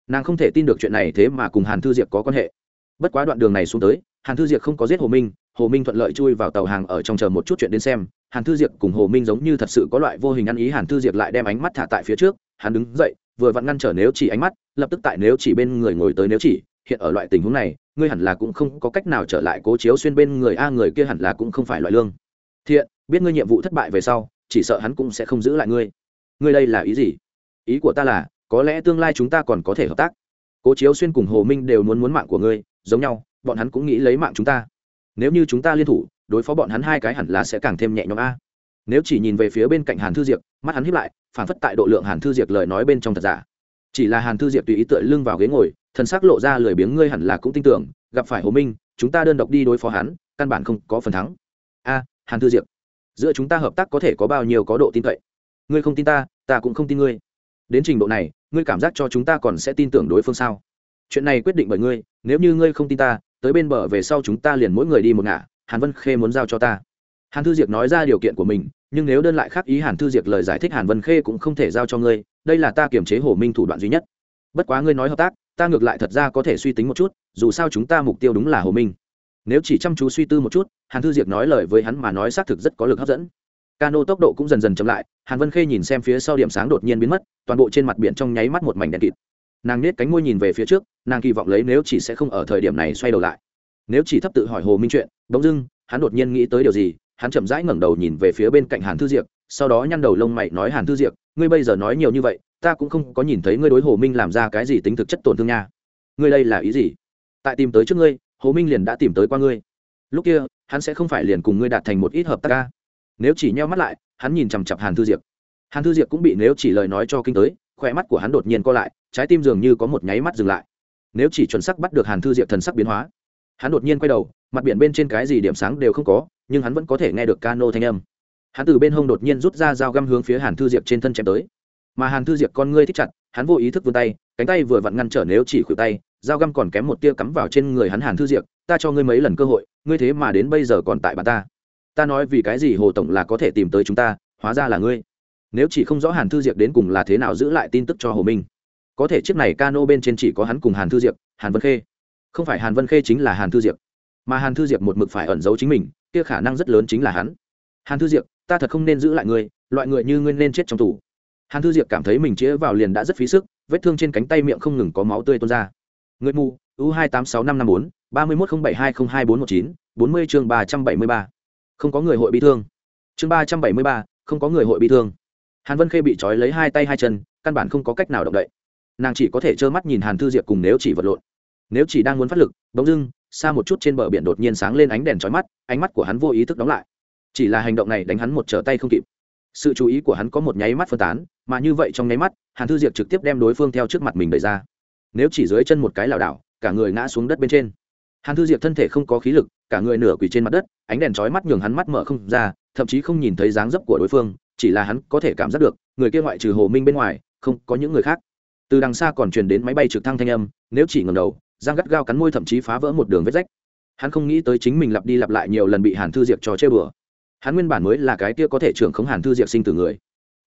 Nàng không thể tin được chuyện này thế mà cùng hàn thư diệp có quan hệ. Bất quá đoạn đường này xuống tới, hàn thư diệp không có giết hồ minh hồ minh thuận lợi chui vào tàu hàng ở trong chờ một chút chuyện đến xem hàn thư diệp cùng hồ minh giống như thật sự có loại vô hình ăn ý, hàn thư diệp lại đem ánh mắt thả tại phía trước, hắn đứng dậy, vừa vặn ngăn trở nếu chỉ ánh mắt, lập tức tại nếu chỉ bên người ngồi tới nếu chỉ, hiện ở loại tình huống này, ngươi hẳn là cũng không có cách nào trở lại cố chiếu xuyên bên người a, người kia hẳn là cũng không phải loại lương. Thiện, biết ngươi nhiệm vụ thất bại về sau, chỉ sợ hắn cũng sẽ không giữ lại ngươi. Ngươi đây là ý gì? Ý của ta là, có lẽ tương lai chúng ta còn có thể hợp tác. Cố chiếu xuyên cùng hồ minh đều muốn muốn mạng của ngươi, giống nhau, bọn hắn cũng nghĩ lấy mạng chúng ta. Nếu như chúng ta liên thủ đối phó bọn hắn hai cái hẳn là sẽ càng thêm nhẹ nhõm a. Nếu chỉ nhìn về phía bên cạnh hàn thư diệp, mắt hắn hiếp lại phản phất tại độ lượng hàn thư diệp lời nói bên trong thật giả. Chỉ là hàn thư diệp tùy ý tựa lưng vào ghế ngồi, thần sắc lộ ra lười biếng, ngươi hẳn là cũng tin tưởng, gặp phải hồ minh, chúng ta đơn độc đi đối phó hắn, căn bản không có phần thắng. A, hàn thư diệp, giữa chúng ta hợp tác có thể có bao nhiêu có độ tin cậy? Ngươi không tin ta ta cũng không tin ngươi. Đến trình độ này, ngươi cảm giác cho chúng ta còn sẽ tin tưởng đối phương sao? Chuyện này quyết định bởi ngươi, nếu như ngươi không tin ta, tới bên bờ về sau chúng ta liền mỗi người đi một ngả hàn vân khê muốn giao cho ta. Hàn thư diệp nói ra điều kiện của mình, nhưng nếu đơn lại khác ý hàn thư diệp lời giải thích hàn vân khê cũng không thể giao cho ngươi, đây là ta kiềm chế hồ minh thủ đoạn duy nhất. Bất quá ngươi nói hợp tác, ta ngược lại thật ra có thể suy tính một chút, dù sao chúng ta mục tiêu đúng là hồ minh. Nếu chỉ chăm chú suy tư một chút, hàn thư diệp nói lời với hắn mà nói xác thực rất có lực hấp dẫn. Cano tốc độ cũng dần dần chậm lại, hàn vân khê nhìn xem phía sau điểm sáng đột nhiên biến mất, toàn bộ trên mặt biển trong nháy mắt một mảnh đèn kịt. Nàng nết cánh môi nhìn về phía trước, nàng kỳ vọng lấy nếu chỉ sẽ không ở thời điểm này xoay đầu lại nếu chỉ thấp tự hỏi hồ minh chuyện, bỗng dưng, hắn đột nhiên nghĩ tới điều gì, hắn chậm rãi ngẩng đầu nhìn về phía bên cạnh hàn thư diệp sau đó nhăn đầu lông mày nói, hàn thư diệp ngươi bây giờ nói nhiều như vậy, ta cũng không có nhìn thấy ngươi đối hồ minh làm ra cái gì tính thực chất tổn thương nha. Ngươi đây là ý gì? Tại tìm tới trước ngươi, hồ minh liền đã tìm tới qua ngươi. Lúc kia, hắn sẽ không phải liền cùng ngươi đạt thành một ít hợp tác ca nếu chỉ nheo mắt lại, hắn nhìn chằm chặp hàn thư diệp hàn thư diệp cũng bị nếu chỉ lời nói cho kinh tới khỏe mắt của hắn đột nhiên co lại, trái tim dường như có một nháy mắt dừng lại. Nếu chỉ chuẩn sắc bắt được hàn thư diệp thần sắc biến hóa hắn đột nhiên quay đầu, mặt biển bên trên cái gì điểm sáng đều không có, nhưng hắn vẫn có thể nghe được cano thanh âm. Hắn từ bên hông đột nhiên rút ra dao găm hướng phía hàn thư diệp trên thân chém tới. Mà hàn thư diệp con ngươi thích chặt, hắn vô ý thức vươn tay, cánh tay vừa vặn ngăn trở nếu chỉ khuỷu tay, dao găm còn kém một tia cắm vào trên người hắn hàn thư diệp, ta cho ngươi mấy lần cơ hội, ngươi thế mà đến bây giờ còn tại bà ta. Ta nói vì cái gì hồ tổng là có thể tìm tới chúng ta, hóa ra là ngươi. Nếu chỉ không rõ hàn thư diệp đến cùng là thế nào giữ lại tin tức cho hồ minh. Có thể chiếc này cano bên trên chỉ có hắn cùng hàn thư diệp, hàn vân khê không phải hàn vân khê chính là hàn thư diệp, mà hàn thư diệp một mực phải ẩn giấu chính mình, kia khả năng rất lớn chính là hắn. Hàn thư diệp, ta thật không nên giữ lại ngươi, loại người như ngươi nên chết trong tù. Hàn thư diệp cảm thấy mình chĩa vào liền đã rất phí sức, vết thương trên cánh tay miệng không ngừng có máu tươi tuôn ra. Người mù, u hai tám sáu năm năm bốn, ba mươi một không bảy hai không hai bốn một chín, bốn mươi chương ba trăm bảy mươi ba. Không có người hội bị thương. Chương ba trăm bảy mươi ba, không có người hội bị thương. Hàn vân khê bị trói lấy hai tay hai chân, căn bản không có cách nào động đậy. Nàng chỉ có thể trơ mắt nhìn hàn thư diệp cùng nếu chỉ vật lộn nếu chỉ đang muốn phát lực, bỗng dưng, xa một chút trên bờ biển đột nhiên sáng lên ánh đèn trói mắt, ánh mắt của hắn vô ý thức đóng lại. Chỉ là hành động này đánh hắn một trở tay không kịp. Sự chú ý của hắn có một nháy mắt phân tán, mà như vậy trong nháy mắt, hàn thư diệp trực tiếp đem đối phương theo trước mặt mình đẩy ra. Nếu chỉ dưới chân một cái lảo đảo, cả người ngã xuống đất bên trên. Hàn thư diệp thân thể không có khí lực, cả người nửa quỳ trên mặt đất, ánh đèn trói mắt nhường hắn mắt mở không ra, thậm chí không nhìn thấy dáng dấp của đối phương, chỉ là hắn có thể cảm giác được, người kia ngoại trừ hồ minh bên ngoài, không có những người khác. Từ đằng xa còn truyền đến máy bay trực thăng thanh âm, nếu chỉ ngầm đầu giang gắt gao cắn môi thậm chí phá vỡ một đường vết rách. Hắn không nghĩ tới chính mình lặp đi lặp lại nhiều lần bị hàn thư diệp trò chơi bừa. Hắn nguyên bản mới là cái kia có thể trưởng khống hàn thư diệp sinh từ người.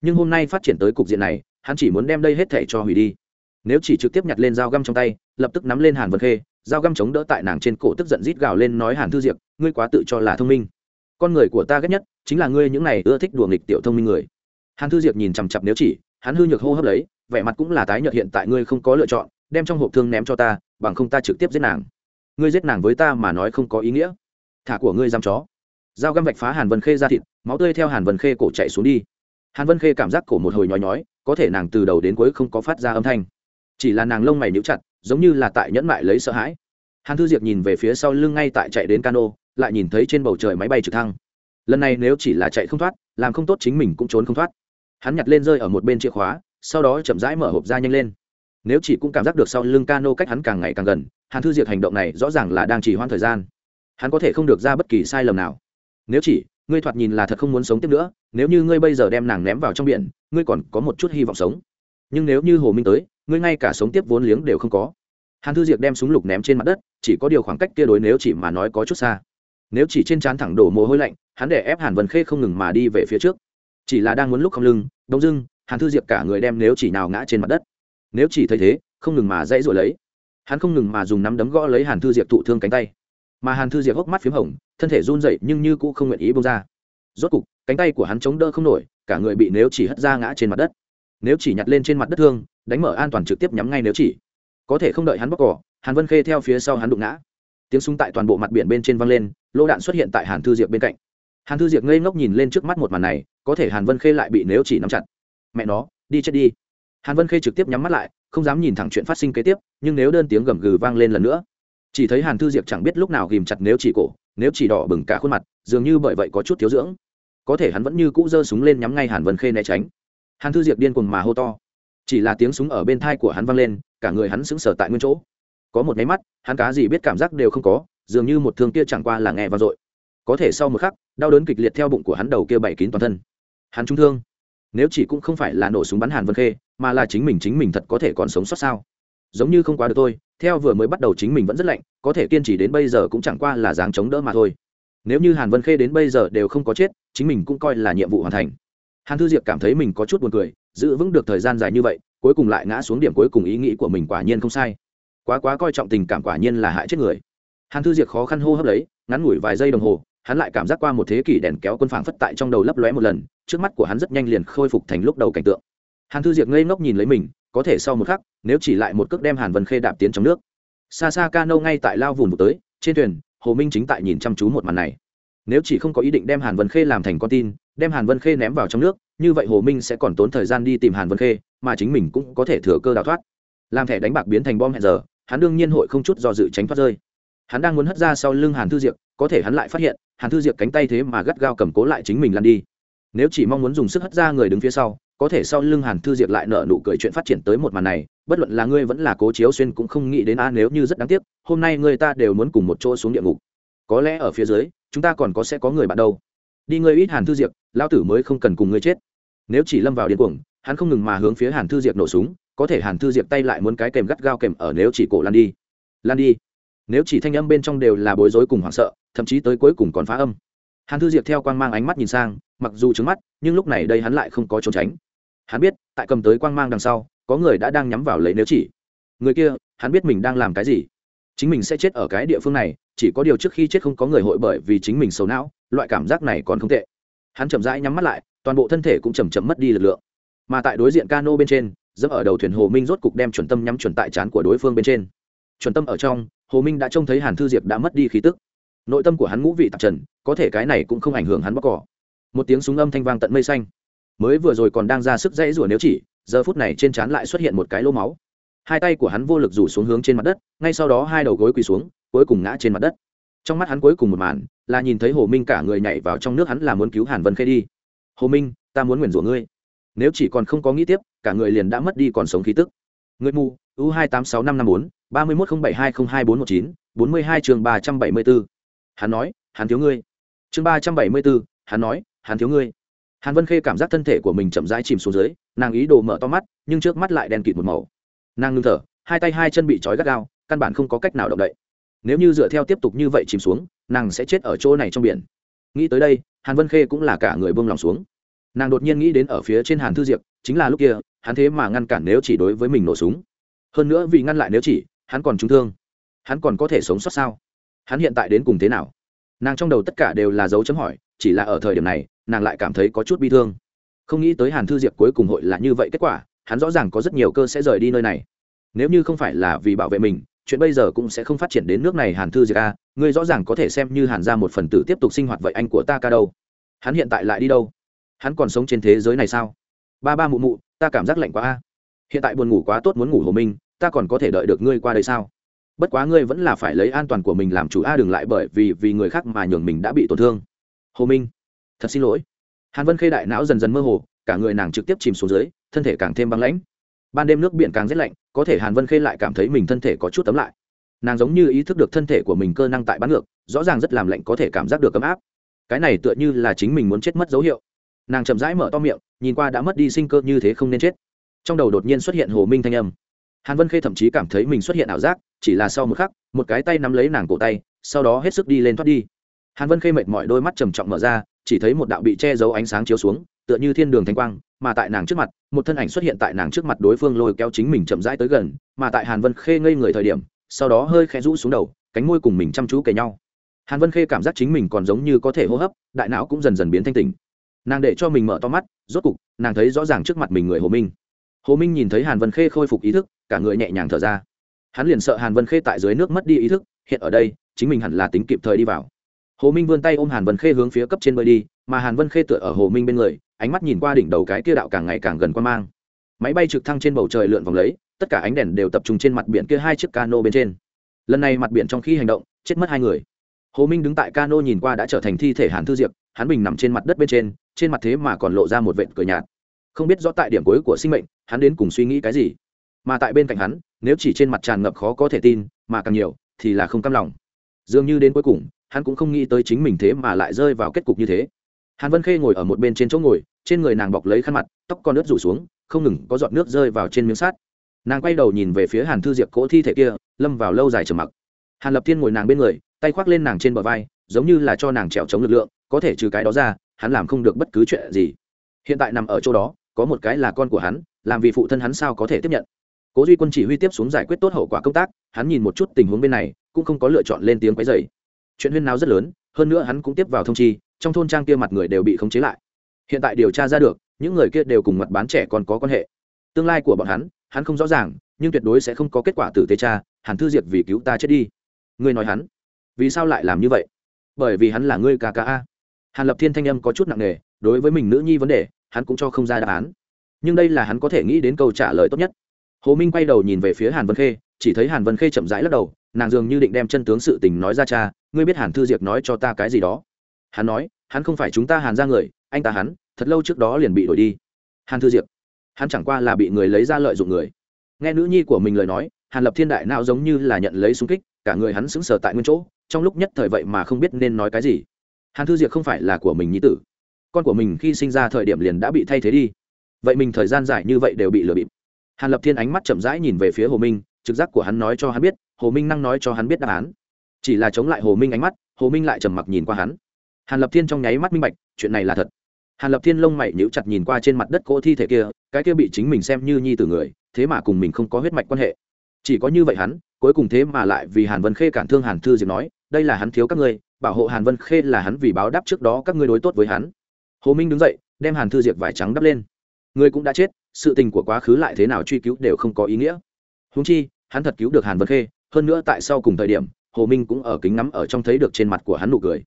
Nhưng hôm nay phát triển tới cục diện này, hắn chỉ muốn đem đây hết thể cho hủy đi. Nếu chỉ trực tiếp nhặt lên dao găm trong tay, lập tức nắm lên hàn vân khê, dao găm chống đỡ tại nàng trên cổ tức giận rít gào lên nói hàn thư diệp ngươi quá tự cho là thông minh. Con người của ta ghét nhất, chính là ngươi những này ưa thích đùa nghịch tiểu thông minh người. Hàn thư diệp nhìn chằm chặp nếu chỉ, hắn hư nhược hô hấp lấy, vẻ mặt cũng là tái nhợt hiện tại ngươi không có lựa chọn đem trong hộp thương ném cho ta, bằng không ta trực tiếp giết nàng. Ngươi giết nàng với ta mà nói không có ý nghĩa. Thả của ngươi giam chó. Dao găm vạch phá hàn vân khê ra thịt, máu tươi theo hàn vân khê cổ chạy xuống đi. Hàn vân khê cảm giác cổ một hồi nhói nhói, có thể nàng từ đầu đến cuối không có phát ra âm thanh. Chỉ là nàng lông mày níu chặt, giống như là tại nhẫn mại lấy sợ hãi. Hàn thư diệp nhìn về phía sau lưng ngay tại chạy đến cano, lại nhìn thấy trên bầu trời máy bay trực thăng. Lần này nếu chỉ là chạy không thoát, làm không tốt chính mình cũng trốn không thoát. Hắn nhặt lên rơi ở một bên chìa khóa, sau đó chậm rãi mở hộp ra nhanh lên nếu chỉ cũng cảm giác được sau lưng cano cách hắn càng ngày càng gần, hàn thư diệp hành động này rõ ràng là đang chỉ hoãn thời gian. Hắn có thể không được ra bất kỳ sai lầm nào. Nếu chỉ, ngươi thoạt nhìn là thật không muốn sống tiếp nữa, nếu như ngươi bây giờ đem nàng ném vào trong biển, ngươi còn có một chút hy vọng sống. Nhưng nếu như hồ minh tới, ngươi ngay cả sống tiếp vốn liếng đều không có. Hàn thư diệp đem súng lục ném trên mặt đất, chỉ có điều khoảng cách kia đối nếu chỉ mà nói có chút xa. Nếu chỉ trên trán thẳng đổ mồ hôi lạnh, hắn để ép hàn vân khê không ngừng mà đi về phía trước. Chỉ là đang muốn lúc không lưng đông dưng, hàn thư diệp cả người đem nếu chỉ nào ngã trên mặt đất nếu chỉ thấy thế, không ngừng mà dãy rồi lấy. Hắn không ngừng mà dùng nắm đấm gõ lấy hàn thư diệp thụ thương cánh tay. Mà hàn thư diệp hốc mắt p h í m hồng, thân thể run dậy nhưng như cũ không nguyện ý bông ra. Rốt cục, cánh tay của hắn chống đỡ không nổi, cả người bị nếu chỉ hất ra ngã trên mặt đất. Nếu chỉ nhặt lên trên mặt đất thương, đánh mở an toàn trực tiếp nhắm ngay nếu chỉ. Có thể không đợi hắn bóc cỏ, hàn vân khê theo phía sau hắn đụng ngã. Tiếng súng tại toàn bộ mặt biển bên trên văng lên lô đạn xuất hiện tại hàn thư diệp bên cạnh. Hàn thư diệp ngây ngốc nhìn lên trước mắt một màn này, có thể hàn vân khê lại bị nếu chỉ nắm chặt. Mẹ nó, đi chết đi hàn vân khê trực tiếp nhắm mắt lại, không dám nhìn thẳng chuyện phát sinh kế tiếp, nhưng nếu đơn tiếng gầm gừ vang lên lần nữa, chỉ thấy hàn thư diệp chẳng biết lúc nào ghìm chặt nếu chỉ cổ, nếu chỉ đỏ bừng cả khuôn mặt, dường như bởi vậy có chút thiếu dưỡng. Có thể hắn vẫn như cũ giơ súng lên nhắm ngay hàn vân khê né tránh. Hàn thư diệp điên cuồng mà hô to. Chỉ là tiếng súng ở bên thai của hắn vang lên, cả người hắn sững sờ tại nguyên chỗ. Có một máy mắt, hắn cá gì biết cảm giác đều không có, dường như một thương kia chẳng qua là nghe vang dội. Có thể sau một khắc, đau đớn kịch liệt theo bụng của hắn đầu kia bảy kín toàn thân. Hắn trung thương nếu chỉ cũng không phải là nổ súng bắn hàn vân khê, mà là chính mình chính mình thật có thể còn sống sót sao? Giống như không quá được thôi, theo vừa mới bắt đầu chính mình vẫn rất lạnh, có thể kiên trì đến bây giờ cũng chẳng qua là dáng chống đỡ mà thôi. Nếu như hàn vân khê đến bây giờ đều không có chết, chính mình cũng coi là nhiệm vụ hoàn thành. Hàn thư diệp cảm thấy mình có chút buồn cười, giữ vững được thời gian dài như vậy, cuối cùng lại ngã xuống điểm cuối cùng ý nghĩ của mình quả nhiên không sai. Quá quá coi trọng tình cảm quả nhiên là hại chết người. Hàn thư diệp khó khăn hô hấp lấy, ngắn ngủi vài giây đồng hồ hắn lại cảm giác qua một thế kỷ đèn kéo quân phảng phất tại trong đầu lấp lóe một lần, trước mắt của hắn rất nhanh liền khôi phục thành lúc đầu cảnh tượng. Hàn thư diệp ngây ngốc nhìn lấy mình, có thể sau một khắc, nếu chỉ lại một cước đem hàn vân khê đạp tiến trong nước. Xa xa ca nâu ngay tại lao vùng vụt tới, trên thuyền, hồ minh chính tại nhìn chăm chú một màn này. Nếu chỉ không có ý định đem hàn vân khê làm thành con tin, đem hàn vân khê ném vào trong nước, như vậy hồ minh sẽ còn tốn thời gian đi tìm hàn vân khê, mà chính mình cũng có thể thừa cơ đào thoát. Làm thẻ đánh bạc biến thành bom hẹn giờ, hắn đương nhiên hội không chút do dự tránh thoát rơi hắn đang muốn hất ra sau lưng hàn thư diệp có thể hắn lại phát hiện, hàn thư diệp cánh tay thế mà gắt gao cầm cố lại chính mình lăn đi. Nếu chỉ mong muốn dùng sức hất ra người đứng phía sau, có thể sau lưng hàn thư diệp lại nợ nụ cười chuyện phát triển tới một màn này, bất luận là ngươi vẫn là cố chiếu xuyên cũng không nghĩ đến, a, nếu như rất đáng tiếc, hôm nay người ta đều muốn cùng một chỗ xuống địa ngục. Có lẽ ở phía dưới, chúng ta còn có sẽ có người bạn đâu. Đi ngươi ít, hàn thư diệp lao tử mới không cần cùng ngươi chết. Nếu chỉ lâm vào điên cuồng, hắn không ngừng mà hướng phía hàn thư diệp nổ súng, có thể hàn thư diệp tay lại muốn cái kèm gắt gao kèm ở nếu chỉ cổ lan đi. Lan đi nếu chỉ thanh âm bên trong đều là bối rối cùng hoảng sợ, thậm chí tới cuối cùng còn phá âm. Hàn thư diệp theo quang mang ánh mắt nhìn sang, mặc dù trứng mắt, nhưng lúc này đây hắn lại không có trốn tránh. Hắn biết, tại cầm tới quang mang đằng sau, có người đã đang nhắm vào lấy nếu chỉ. Người kia, hắn biết mình đang làm cái gì. Chính mình sẽ chết ở cái địa phương này, chỉ có điều trước khi chết không có người hội bởi vì chính mình xấu não, loại cảm giác này còn không tệ. Hắn chậm rãi nhắm mắt lại, toàn bộ thân thể cũng chầm chậm mất đi lực lượng. Mà tại đối diện cano bên trên, dẫm ở đầu thuyền hồ minh rốt cục đem chuẩn tâm nhắm chuẩn tại chán của đối phương bên trên. Chuẩn tâm ở trong hồ minh đã trông thấy hàn thư diệp đã mất đi khí tức nội tâm của hắn ngũ vị tạp trần có thể cái này cũng không ảnh hưởng hắn bóc cỏ một tiếng súng âm thanh vang tận mây xanh mới vừa rồi còn đang ra sức dãy rủa nếu chỉ giờ phút này trên trán lại xuất hiện một cái lỗ máu hai tay của hắn vô lực rủ xuống hướng trên mặt đất ngay sau đó hai đầu gối quỳ xuống cuối cùng ngã trên mặt đất trong mắt hắn cuối cùng một màn là nhìn thấy hồ minh cả người nhảy vào trong nước hắn là muốn cứu hàn vân khê đi hồ minh ta muốn nguyền rủa ngươi nếu chỉ còn không có nghĩ tiếp cả người liền đã mất đi còn sống khí tức người mù, u hai tám sáu năm năm bốn, ba mươi một không bảy hai không hai bốn một chín, bốn mươi hai chương ba trăm bảy mươi bốn hắn nói, hắn thiếu ngươi. Chương ba trăm bảy mươi bốn hắn nói, hắn thiếu ngươi. Hàn vân khê cảm giác thân thể của mình chậm rãi chìm xuống dưới, nàng ý đồ mở to mắt, nhưng trước mắt lại đen kịt một màu. Nàng ngưng thở, hai tay hai chân bị trói gắt gao, căn bản không có cách nào động đậy. Nếu như dựa theo tiếp tục như vậy chìm xuống, nàng sẽ chết ở chỗ này trong biển. Nghĩ tới đây, hàn vân khê cũng là cả người buông lòng xuống. Nàng đột nhiên nghĩ đến ở phía trên hàn thư diệp, chính là lúc kia hắn thế mà ngăn cản nếu chỉ đối với mình nổ súng. Hơn nữa vì ngăn lại nếu chỉ, hắn còn trúng thương. Hắn còn có thể sống sót sao? Hắn hiện tại đến cùng thế nào? Nàng trong đầu tất cả đều là dấu chấm hỏi, chỉ là ở thời điểm này, nàng lại cảm thấy có chút bi thương. Không nghĩ tới hàn thư diệp cuối cùng hội là như vậy kết quả, hắn rõ ràng có rất nhiều cơ sẽ rời đi nơi này. Nếu như không phải là vì bảo vệ mình, chuyện bây giờ cũng sẽ không phát triển đến nước này hàn thư diệp a, ngươi rõ ràng có thể xem như hàn ra một phần tử tiếp tục sinh hoạt vậy anh của ta ca đâu? Hắn hiện tại lại đi đâu? Hắn còn sống trên thế giới này sao? Ba ba mụ mụ ta cảm giác lạnh quá a. Hiện tại buồn ngủ quá tốt muốn ngủ hồ minh, ta còn có thể đợi được ngươi qua đây sao? Bất quá ngươi vẫn là phải lấy an toàn của mình làm chủ a, đừng lại bởi vì vì người khác mà nhường mình đã bị tổn thương. Hồ minh, thật xin lỗi. Hàn vân khê đại não dần dần mơ hồ, cả người nàng trực tiếp chìm xuống dưới, thân thể càng thêm băng lãnh. Ban đêm nước biển càng rét lạnh, có thể hàn vân khê lại cảm thấy mình thân thể có chút tấm lại. Nàng giống như ý thức được thân thể của mình cơ năng tại bán ngược, rõ ràng rất làm lạnh có thể cảm giác được ấm áp. Cái này tựa như là chính mình muốn chết mất dấu hiệu nàng chậm rãi mở to miệng, nhìn qua đã mất đi sinh cơ như thế không nên chết. Trong đầu đột nhiên xuất hiện hồ minh thanh âm. Hàn vân khê thậm chí cảm thấy mình xuất hiện ảo giác, chỉ là sau một khắc, một cái tay nắm lấy nàng cổ tay, sau đó hết sức đi lên thoát đi. Hàn vân khê mệt mỏi đôi mắt trầm trọng mở ra, chỉ thấy một đạo bị che giấu ánh sáng chiếu xuống, tựa như thiên đường thanh quang, mà tại nàng trước mặt, một thân ảnh xuất hiện tại nàng trước mặt đối phương lôi kéo chính mình chậm rãi tới gần, mà tại hàn vân khê ngây người thời điểm, sau đó hơi khẽ rũ xuống đầu, cánh môi cùng mình chăm chú kề nhau. Hàn vân khê cảm giác chính mình còn giống như có thể hô hấp, đại não cũng dần dần biến thanh tình nàng để cho mình mở to mắt, rốt cục, nàng thấy rõ ràng trước mặt mình người hồ minh. Hồ minh nhìn thấy hàn vân khê khôi phục ý thức, cả người nhẹ nhàng thở ra. Hắn liền sợ hàn vân khê tại dưới nước mất đi ý thức, hiện ở đây, chính mình hẳn là tính kịp thời đi vào. Hồ minh vươn tay ôm hàn vân khê hướng phía cấp trên bơi đi, mà hàn vân khê tựa ở hồ minh bên người, ánh mắt nhìn qua đỉnh đầu cái kia đạo càng ngày càng gần quan mang. Máy bay trực thăng trên bầu trời lượn vòng lấy, tất cả ánh đèn đều tập trung trên mặt biển kia hai chiếc cano bên trên. Lần này mặt biển trong khi hành động, chết mất hai người. Hồ minh đứng tại cano nhìn qua đã trở thành thi thể hàn thư diệp, hắn bình nằm trên mặt đất bên trên trên mặt thế mà còn lộ ra một vệt cười nhạt. Không biết rõ tại điểm cuối của sinh mệnh, hắn đến cùng suy nghĩ cái gì. Mà tại bên cạnh hắn, nếu chỉ trên mặt tràn ngập khó có thể tin, mà càng nhiều, thì là không cam lòng. Dường như đến cuối cùng, hắn cũng không nghĩ tới chính mình thế mà lại rơi vào kết cục như thế. Hàn vân khê ngồi ở một bên trên chỗ ngồi, trên người nàng bọc lấy khăn mặt, tóc con nước rủ xuống, không ngừng có giọt nước rơi vào trên miếng sát nàng quay đầu nhìn về phía hàn thư diệp cỗ thi thể kia, lâm vào lâu dài trầm mặc. Hàn lập thiên ngồi nàng bên người, tay khoác lên nàng trên bờ vai, giống như là cho nàng trèo chống lực lượng, có thể trừ cái đó ra hắn làm không được bất cứ chuyện gì. Hiện tại nằm ở chỗ đó, có một cái là con của hắn, làm vì phụ thân hắn sao có thể tiếp nhận? Cố duy quân chỉ huy tiếp xuống giải quyết tốt hậu quả công tác, hắn nhìn một chút tình huống bên này, cũng không có lựa chọn lên tiếng quấy dày chuyện huyên nào rất lớn, hơn nữa hắn cũng tiếp vào thông chi, trong thôn trang kia mặt người đều bị khống chế lại. Hiện tại điều tra ra được, những người kia đều cùng mặt bán trẻ còn có quan hệ. Tương lai của bọn hắn hắn không rõ ràng, nhưng tuyệt đối sẽ không có kết quả tử tế cha hàn thư diệt vì cứu ta chết đi. Ngươi nói hắn, vì sao lại làm như vậy? Bởi vì hắn là ngươi ca ca a hàn lập thiên thanh âm có chút nặng nề, đối với mình nữ nhi vấn đề, hắn cũng cho không ra đáp án. Nhưng đây là hắn có thể nghĩ đến câu trả lời tốt nhất. Hồ minh quay đầu nhìn về phía hàn vân khê, chỉ thấy hàn vân khê chậm rãi lắc đầu, nàng dường như định đem chân tướng sự tình nói ra cha, ngươi biết hàn thư diệc nói cho ta cái gì đó? Hắn nói, hắn không phải chúng ta hàn ra người, anh ta hắn, thật lâu trước đó liền bị đổi đi. Hàn thư diệc, hắn chẳng qua là bị người lấy ra lợi dụng người. Nghe nữ nhi của mình lời nói, hàn lập thiên đại não giống như là nhận lấy súng kích, cả người hắn sững sờ tại nguyên chỗ, trong lúc nhất thời vậy mà không biết nên nói cái gì hàn thư diệc không phải là của mình nhi tử. Con của mình khi sinh ra thời điểm liền đã bị thay thế đi. Vậy mình thời gian dài như vậy đều bị lừa bịp. Hàn lập thiên ánh mắt chậm rãi nhìn về phía hồ minh, trực giác của hắn nói cho hắn biết, hồ minh năng nói cho hắn biết đáp án. Chỉ là chống lại hồ minh ánh mắt, hồ minh lại trầm mặc nhìn qua hắn. Hàn lập thiên trong nháy mắt minh bạch, chuyện này là thật. Hàn lập thiên lông mày nhíu chặt nhìn qua trên mặt đất cỗ thi thể kia, cái kia bị chính mình xem như nhi tử người, thế mà cùng mình không có huyết mạch quan hệ. Chỉ có như vậy hắn, cuối cùng thế mà lại vì hàn vân khê cản thương hàn thư diệp nói, đây là hắn thiếu các ngươi bảo hộ hàn vân khê là hắn vì báo đáp trước đó các ngươi đối tốt với hắn. Hồ minh đứng dậy, đem hàn thư diệp vải trắng đắp lên. Người cũng đã chết, sự tình của quá khứ lại thế nào truy cứu đều không có ý nghĩa. Húng chi, hắn thật cứu được hàn vân khê, hơn nữa tại sau cùng thời điểm, hồ minh cũng ở kính ngắm ở trong thấy được trên mặt của hắn nụ cười.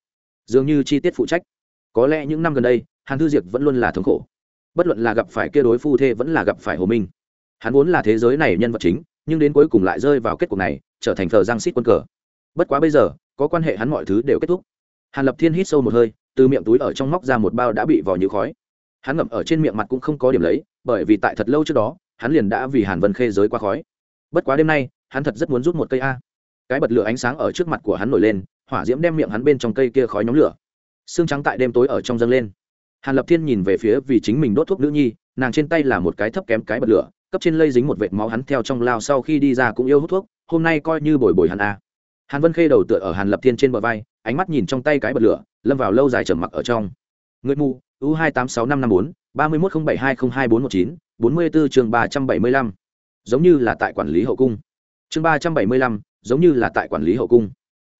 Dường như chi tiết phụ trách. Có lẽ những năm gần đây, hàn thư diệp vẫn luôn là thống khổ. Bất luận là gặp phải kia đối phu thê vẫn là gặp phải hồ minh. Hắn vốn là thế giới này nhân vật chính, nhưng đến cuối cùng lại rơi vào kết cục này, trở thành thờ giang xít quân cờ. Bất quá bây giờ có quan hệ hắn mọi thứ đều kết thúc. Hàn lập thiên hít sâu một hơi, từ miệng túi ở trong móc ra một bao đã bị vò như khói. Hắn ngậm ở trên miệng mặt cũng không có điểm lấy, bởi vì tại thật lâu trước đó, hắn liền đã vì hàn vân khê giới qua khói. Bất quá đêm nay, hắn thật rất muốn rút một cây a. Cái bật lửa ánh sáng ở trước mặt của hắn nổi lên, hỏa diễm đem miệng hắn bên trong cây kia khói nhóm lửa. Xương trắng tại đêm tối ở trong dâng lên. Hàn lập thiên nhìn về phía vì chính mình đốt thuốc nữ nhi, nàng trên tay là một cái thấp kém cái bật lửa, cấp trên lây dính một vệt máu hắn theo trong lao sau khi đi ra cũng yêu hút thuốc, hôm nay coi như bồi bồi hắn a hàn vân khê đầu tựa ở hàn lập thiên trên bờ vai, ánh mắt nhìn trong tay cái bật lửa, lâm vào lâu dài trầm mặc ở trong. Người mù u hai tám sáu năm năm bốn, ba mươi một không bảy hai không hai bốn một chín, bốn mươi bốn chương ba trăm bảy mươi lăm. Giống như là tại quản lý hậu cung. Chương ba trăm bảy mươi lăm, giống như là tại quản lý hậu cung.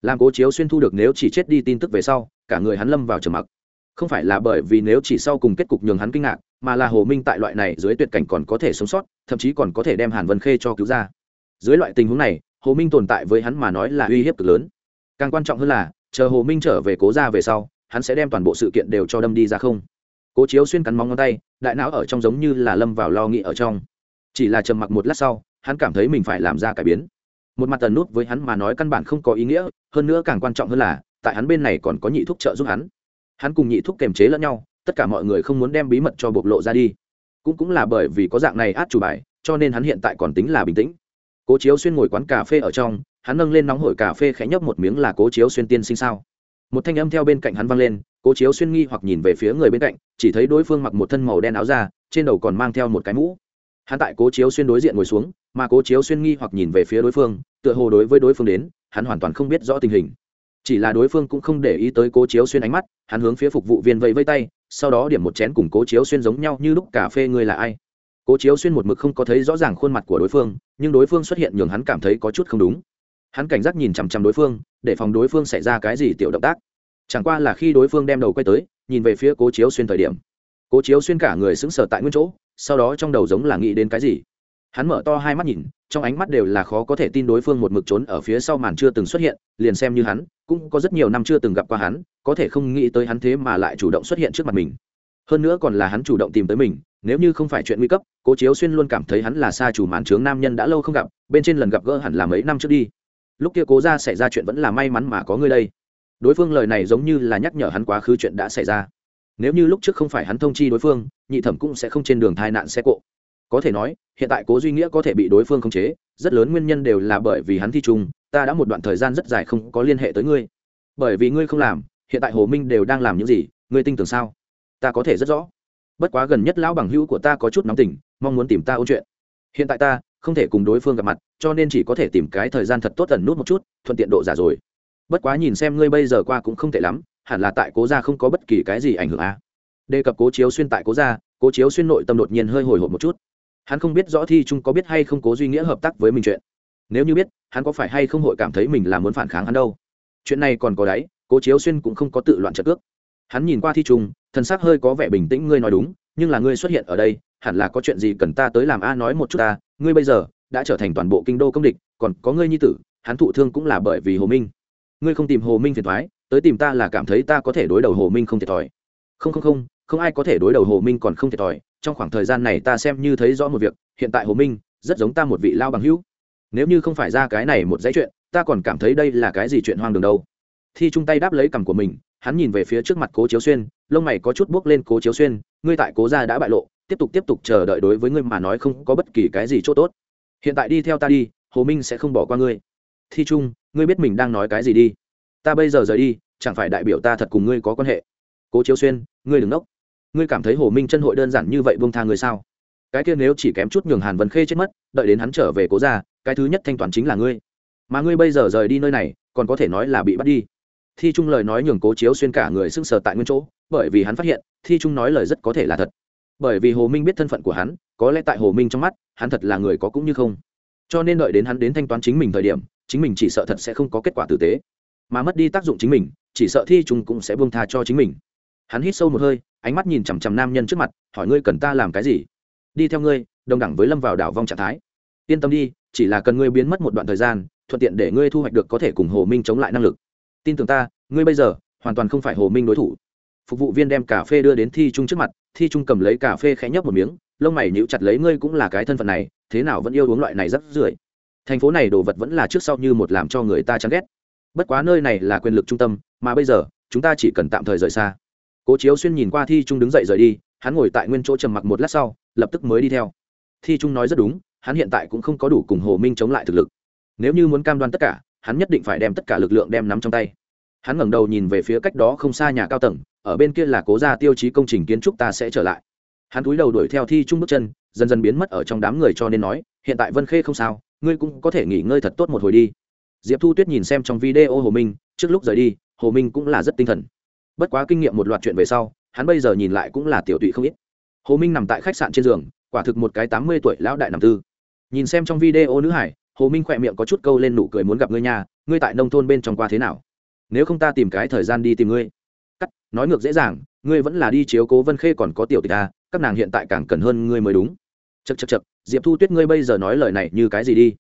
Làm cố chiếu xuyên thu được nếu chỉ chết đi tin tức về sau, cả người hắn lâm vào trầm mặc. Không phải là bởi vì nếu chỉ sau cùng kết cục nhường hắn kinh ngạc, mà là hồ minh tại loại này dưới tuyệt cảnh còn có thể sống sót, thậm chí còn có thể đem hàn vân khê cho cứu ra. Dưới loại tình huống này hồ minh tồn tại với hắn mà nói là uy hiếp cực lớn. Càng quan trọng hơn là, chờ hồ minh trở về cố ra về sau, hắn sẽ đem toàn bộ sự kiện đều cho đâm đi ra không. Cố chiếu xuyên cắn móng ngón tay, đại não ở trong giống như là lâm vào lo nghĩ ở trong. Chỉ là trầm mặc một lát sau, hắn cảm thấy mình phải làm ra cải biến. Một mặt tần nút với hắn mà nói căn bản không có ý nghĩa, hơn nữa càng quan trọng hơn là, tại hắn bên này còn có nhị thúc trợ giúp hắn. Hắn cùng nhị thúc kềm chế lẫn nhau, tất cả mọi người không muốn đem bí mật cho bộc lộ ra đi. Cũng cũng là bởi vì có dạng này át chủ bài, cho nên hắn hiện tại còn tính là bình tĩnh cố chiếu xuyên ngồi quán cà phê ở trong, hắn nâng lên nóng hổi cà phê khẽ nhấp một miếng là cố chiếu xuyên tiên sinh sao? Một thanh âm theo bên cạnh hắn vang lên, cố chiếu xuyên nghi hoặc nhìn về phía người bên cạnh, chỉ thấy đối phương mặc một thân màu đen áo ra trên đầu còn mang theo một cái mũ. Hắn tại cố chiếu xuyên đối diện ngồi xuống, mà cố chiếu xuyên nghi hoặc nhìn về phía đối phương, tựa hồ đối với đối phương đến, hắn hoàn toàn không biết rõ tình hình. Chỉ là đối phương cũng không để ý tới cố chiếu xuyên ánh mắt, hắn hướng phía phục vụ viên vẫy vây tay, sau đó điểm một chén cùng cố chiếu xuyên giống nhau như lúc cà phê ngươi là ai? Cố chiếu xuyên một mực không có thấy rõ ràng khuôn mặt của đối phương, nhưng đối phương xuất hiện nhường hắn cảm thấy có chút không đúng. Hắn cảnh giác nhìn chằm chằm đối phương, để phòng đối phương xảy ra cái gì tiểu động tác. Chẳng qua là khi đối phương đem đầu quay tới, nhìn về phía cố chiếu xuyên thời điểm. Cố chiếu xuyên cả người sững sờ tại nguyên chỗ, sau đó trong đầu giống là nghĩ đến cái gì. Hắn mở to hai mắt nhìn, trong ánh mắt đều là khó có thể tin đối phương một mực trốn ở phía sau màn chưa từng xuất hiện, liền xem như hắn, cũng có rất nhiều năm chưa từng gặp qua hắn, có thể không nghĩ tới hắn thế mà lại chủ động xuất hiện trước mặt mình hơn nữa còn là hắn chủ động tìm tới mình, nếu như không phải chuyện nguy cấp, cố chiếu xuyên luôn cảm thấy hắn là xa chủ màn trướng nam nhân đã lâu không gặp, bên trên lần gặp gỡ hẳn là mấy năm trước đi. Lúc kia cố ra xảy ra chuyện vẫn là may mắn mà có ngươi đây. Đối phương lời này giống như là nhắc nhở hắn quá khứ chuyện đã xảy ra. Nếu như lúc trước không phải hắn thông chi đối phương, nhị thẩm cũng sẽ không trên đường thai nạn xe cộ. Có thể nói, hiện tại cố duy nghĩa có thể bị đối phương khống chế, rất lớn nguyên nhân đều là bởi vì hắn thi trùng, ta đã một đoạn thời gian rất dài không có liên hệ tới ngươi. Bởi vì ngươi không làm, hiện tại hồ minh đều đang làm những gì, ngươi tin tưởng sao? Ta có thể rất rõ. Bất quá gần nhất lão bằng hữu của ta có chút nóng tình, mong muốn tìm ta ôn chuyện. Hiện tại ta không thể cùng đối phương gặp mặt, cho nên chỉ có thể tìm cái thời gian thật tốt tần nút một chút, thuận tiện độ giả rồi. Bất quá nhìn xem ngươi bây giờ qua cũng không tệ lắm, hẳn là tại cố gia không có bất kỳ cái gì ảnh hưởng à. đề cập cố chiếu xuyên tại cố gia, cố chiếu xuyên nội tâm đột nhiên hơi hồi hộp một chút. Hắn không biết rõ thi trung có biết hay không cố duy nghĩa hợp tác với mình chuyện. Nếu như biết, hắn có phải hay không hội cảm thấy mình là muốn phản kháng hắn đâu. Chuyện này còn có đáy, cố chiếu xuyên cũng không có tự loạn trợ cước hắn nhìn qua thi trung, thần sắc hơi có vẻ bình tĩnh, ngươi nói đúng, nhưng là ngươi xuất hiện ở đây, hẳn là có chuyện gì cần ta tới làm? A, nói một chút ta, ngươi bây giờ đã trở thành toàn bộ kinh đô công địch, còn có ngươi nhi tử, hắn thụ thương cũng là bởi vì hồ minh. Ngươi không tìm hồ minh phiền thoái tới tìm ta là cảm thấy ta có thể đối đầu hồ minh không thiệt thòi. Không không không không ai có thể đối đầu hồ minh còn không thiệt thòi, trong khoảng thời gian này ta xem như thấy rõ một việc, hiện tại hồ minh rất giống ta một vị lao bằng hữu. Nếu như không phải ra cái này một dãy chuyện, ta còn cảm thấy đây là cái gì chuyện hoang đường đâu. Thi chung tay đáp lấy cằm của mình hắn nhìn về phía trước mặt cố chiếu xuyên, lông mày có chút buốc lên cố chiếu xuyên, ngươi tại cố gia đã bại lộ, tiếp tục tiếp tục chờ đợi đối với ngươi mà nói không có bất kỳ cái gì c h ỗ t ố t hiện tại đi theo ta đi, hồ minh sẽ không bỏ qua ngươi. Thi trung, ngươi biết mình đang nói cái gì đi. Ta bây giờ rời đi, chẳng phải đại biểu ta thật cùng ngươi có quan hệ. Cố chiếu xuyên, ngươi đừng nốc. Ngươi cảm thấy hồ minh chân hội đơn giản như vậy bông tha ngươi sao? Cái kia nếu chỉ kém chút nhường hàn vân khê chết mất, đợi đến hắn trở về cố ra cái thứ nhất thanh toán chính là ngươi. Mà ngươi bây giờ rời đi nơi này, còn có thể nói là bị bắt đi thi trung lời nói nhường cố chiếu xuyên cả người sưng sờ tại nguyên chỗ, bởi vì hắn phát hiện, thi trung nói lời rất có thể là thật. Bởi vì hồ minh biết thân phận của hắn, có lẽ tại hồ minh trong mắt, hắn thật là người có cũng như không. Cho nên đợi đến hắn đến thanh toán chính mình thời điểm, chính mình chỉ sợ thật sẽ không có kết quả tử tế. Mà mất đi tác dụng chính mình, chỉ sợ thi trung cũng sẽ buông tha cho chính mình. Hắn hít sâu một hơi, ánh mắt nhìn chằm chằm nam nhân trước mặt, hỏi ngươi cần ta làm cái gì? Đi theo ngươi, đồng đẳng với lâm vào đảo vong trạng thái. Yên tâm đi, chỉ là cần ngươi biến mất một đoạn thời gian, thuận tiện để ngươi thu hoạch được có thể cùng hồ minh chống lại năng lực tin tưởng ta, ngươi bây giờ hoàn toàn không phải hồ minh đối thủ. Phục vụ viên đem cà phê đưa đến thi trung trước mặt, thi trung cầm lấy cà phê khẽ nhấp một miếng, lông mày nhíu chặt lấy, ngươi cũng là cái thân phận này, thế nào vẫn yêu uống loại này rất rưởi? Thành phố này đồ vật vẫn là trước sau như một làm cho người ta chán ghét. Bất quá nơi này là quyền lực trung tâm, mà bây giờ, chúng ta chỉ cần tạm thời rời xa. Cố chiếu xuyên nhìn qua thi trung đứng dậy rời đi, hắn ngồi tại nguyên chỗ trầm mặc một lát sau, lập tức mới đi theo. Thi trung nói rất đúng, hắn hiện tại cũng không có đủ cùng hồ minh chống lại thực lực. Nếu như muốn cam đoan tất cả hắn nhất định phải đem tất cả lực lượng đem nắm trong tay. Hắn ngẩng đầu nhìn về phía cách đó không xa nhà cao tầng, ở bên kia là cố gia tiêu chí công trình kiến trúc ta sẽ trở lại. Hắn cúi đầu đuổi theo thi trung bước chân, dần dần biến mất ở trong đám người cho nên nói, hiện tại vân khê không sao, ngươi cũng có thể nghỉ ngơi thật tốt một hồi đi. Diệp thu tuyết nhìn xem trong video hồ minh, trước lúc rời đi, hồ minh cũng là rất tinh thần. Bất quá kinh nghiệm một loạt chuyện về sau, hắn bây giờ nhìn lại cũng là tiểu tụy không ít. Hồ minh nằm tại khách sạn trên giường, quả thực một cái tám mươi tuổi lão đại nằm tư. Nhìn xem trong video nữ hải hồ minh khỏe miệng có chút câu lên nụ cười muốn gặp ngươi nhà ngươi tại nông thôn bên trong qua thế nào? Nếu không ta tìm cái thời gian đi tìm ngươi. Cắt, nói ngược dễ dàng, ngươi vẫn là đi chiếu cố vân khê còn có tiểu tịch à các nàng hiện tại càng cần hơn ngươi mới đúng. Chật chật chật diệp thu tuyết ngươi bây giờ nói lời này như cái gì đi?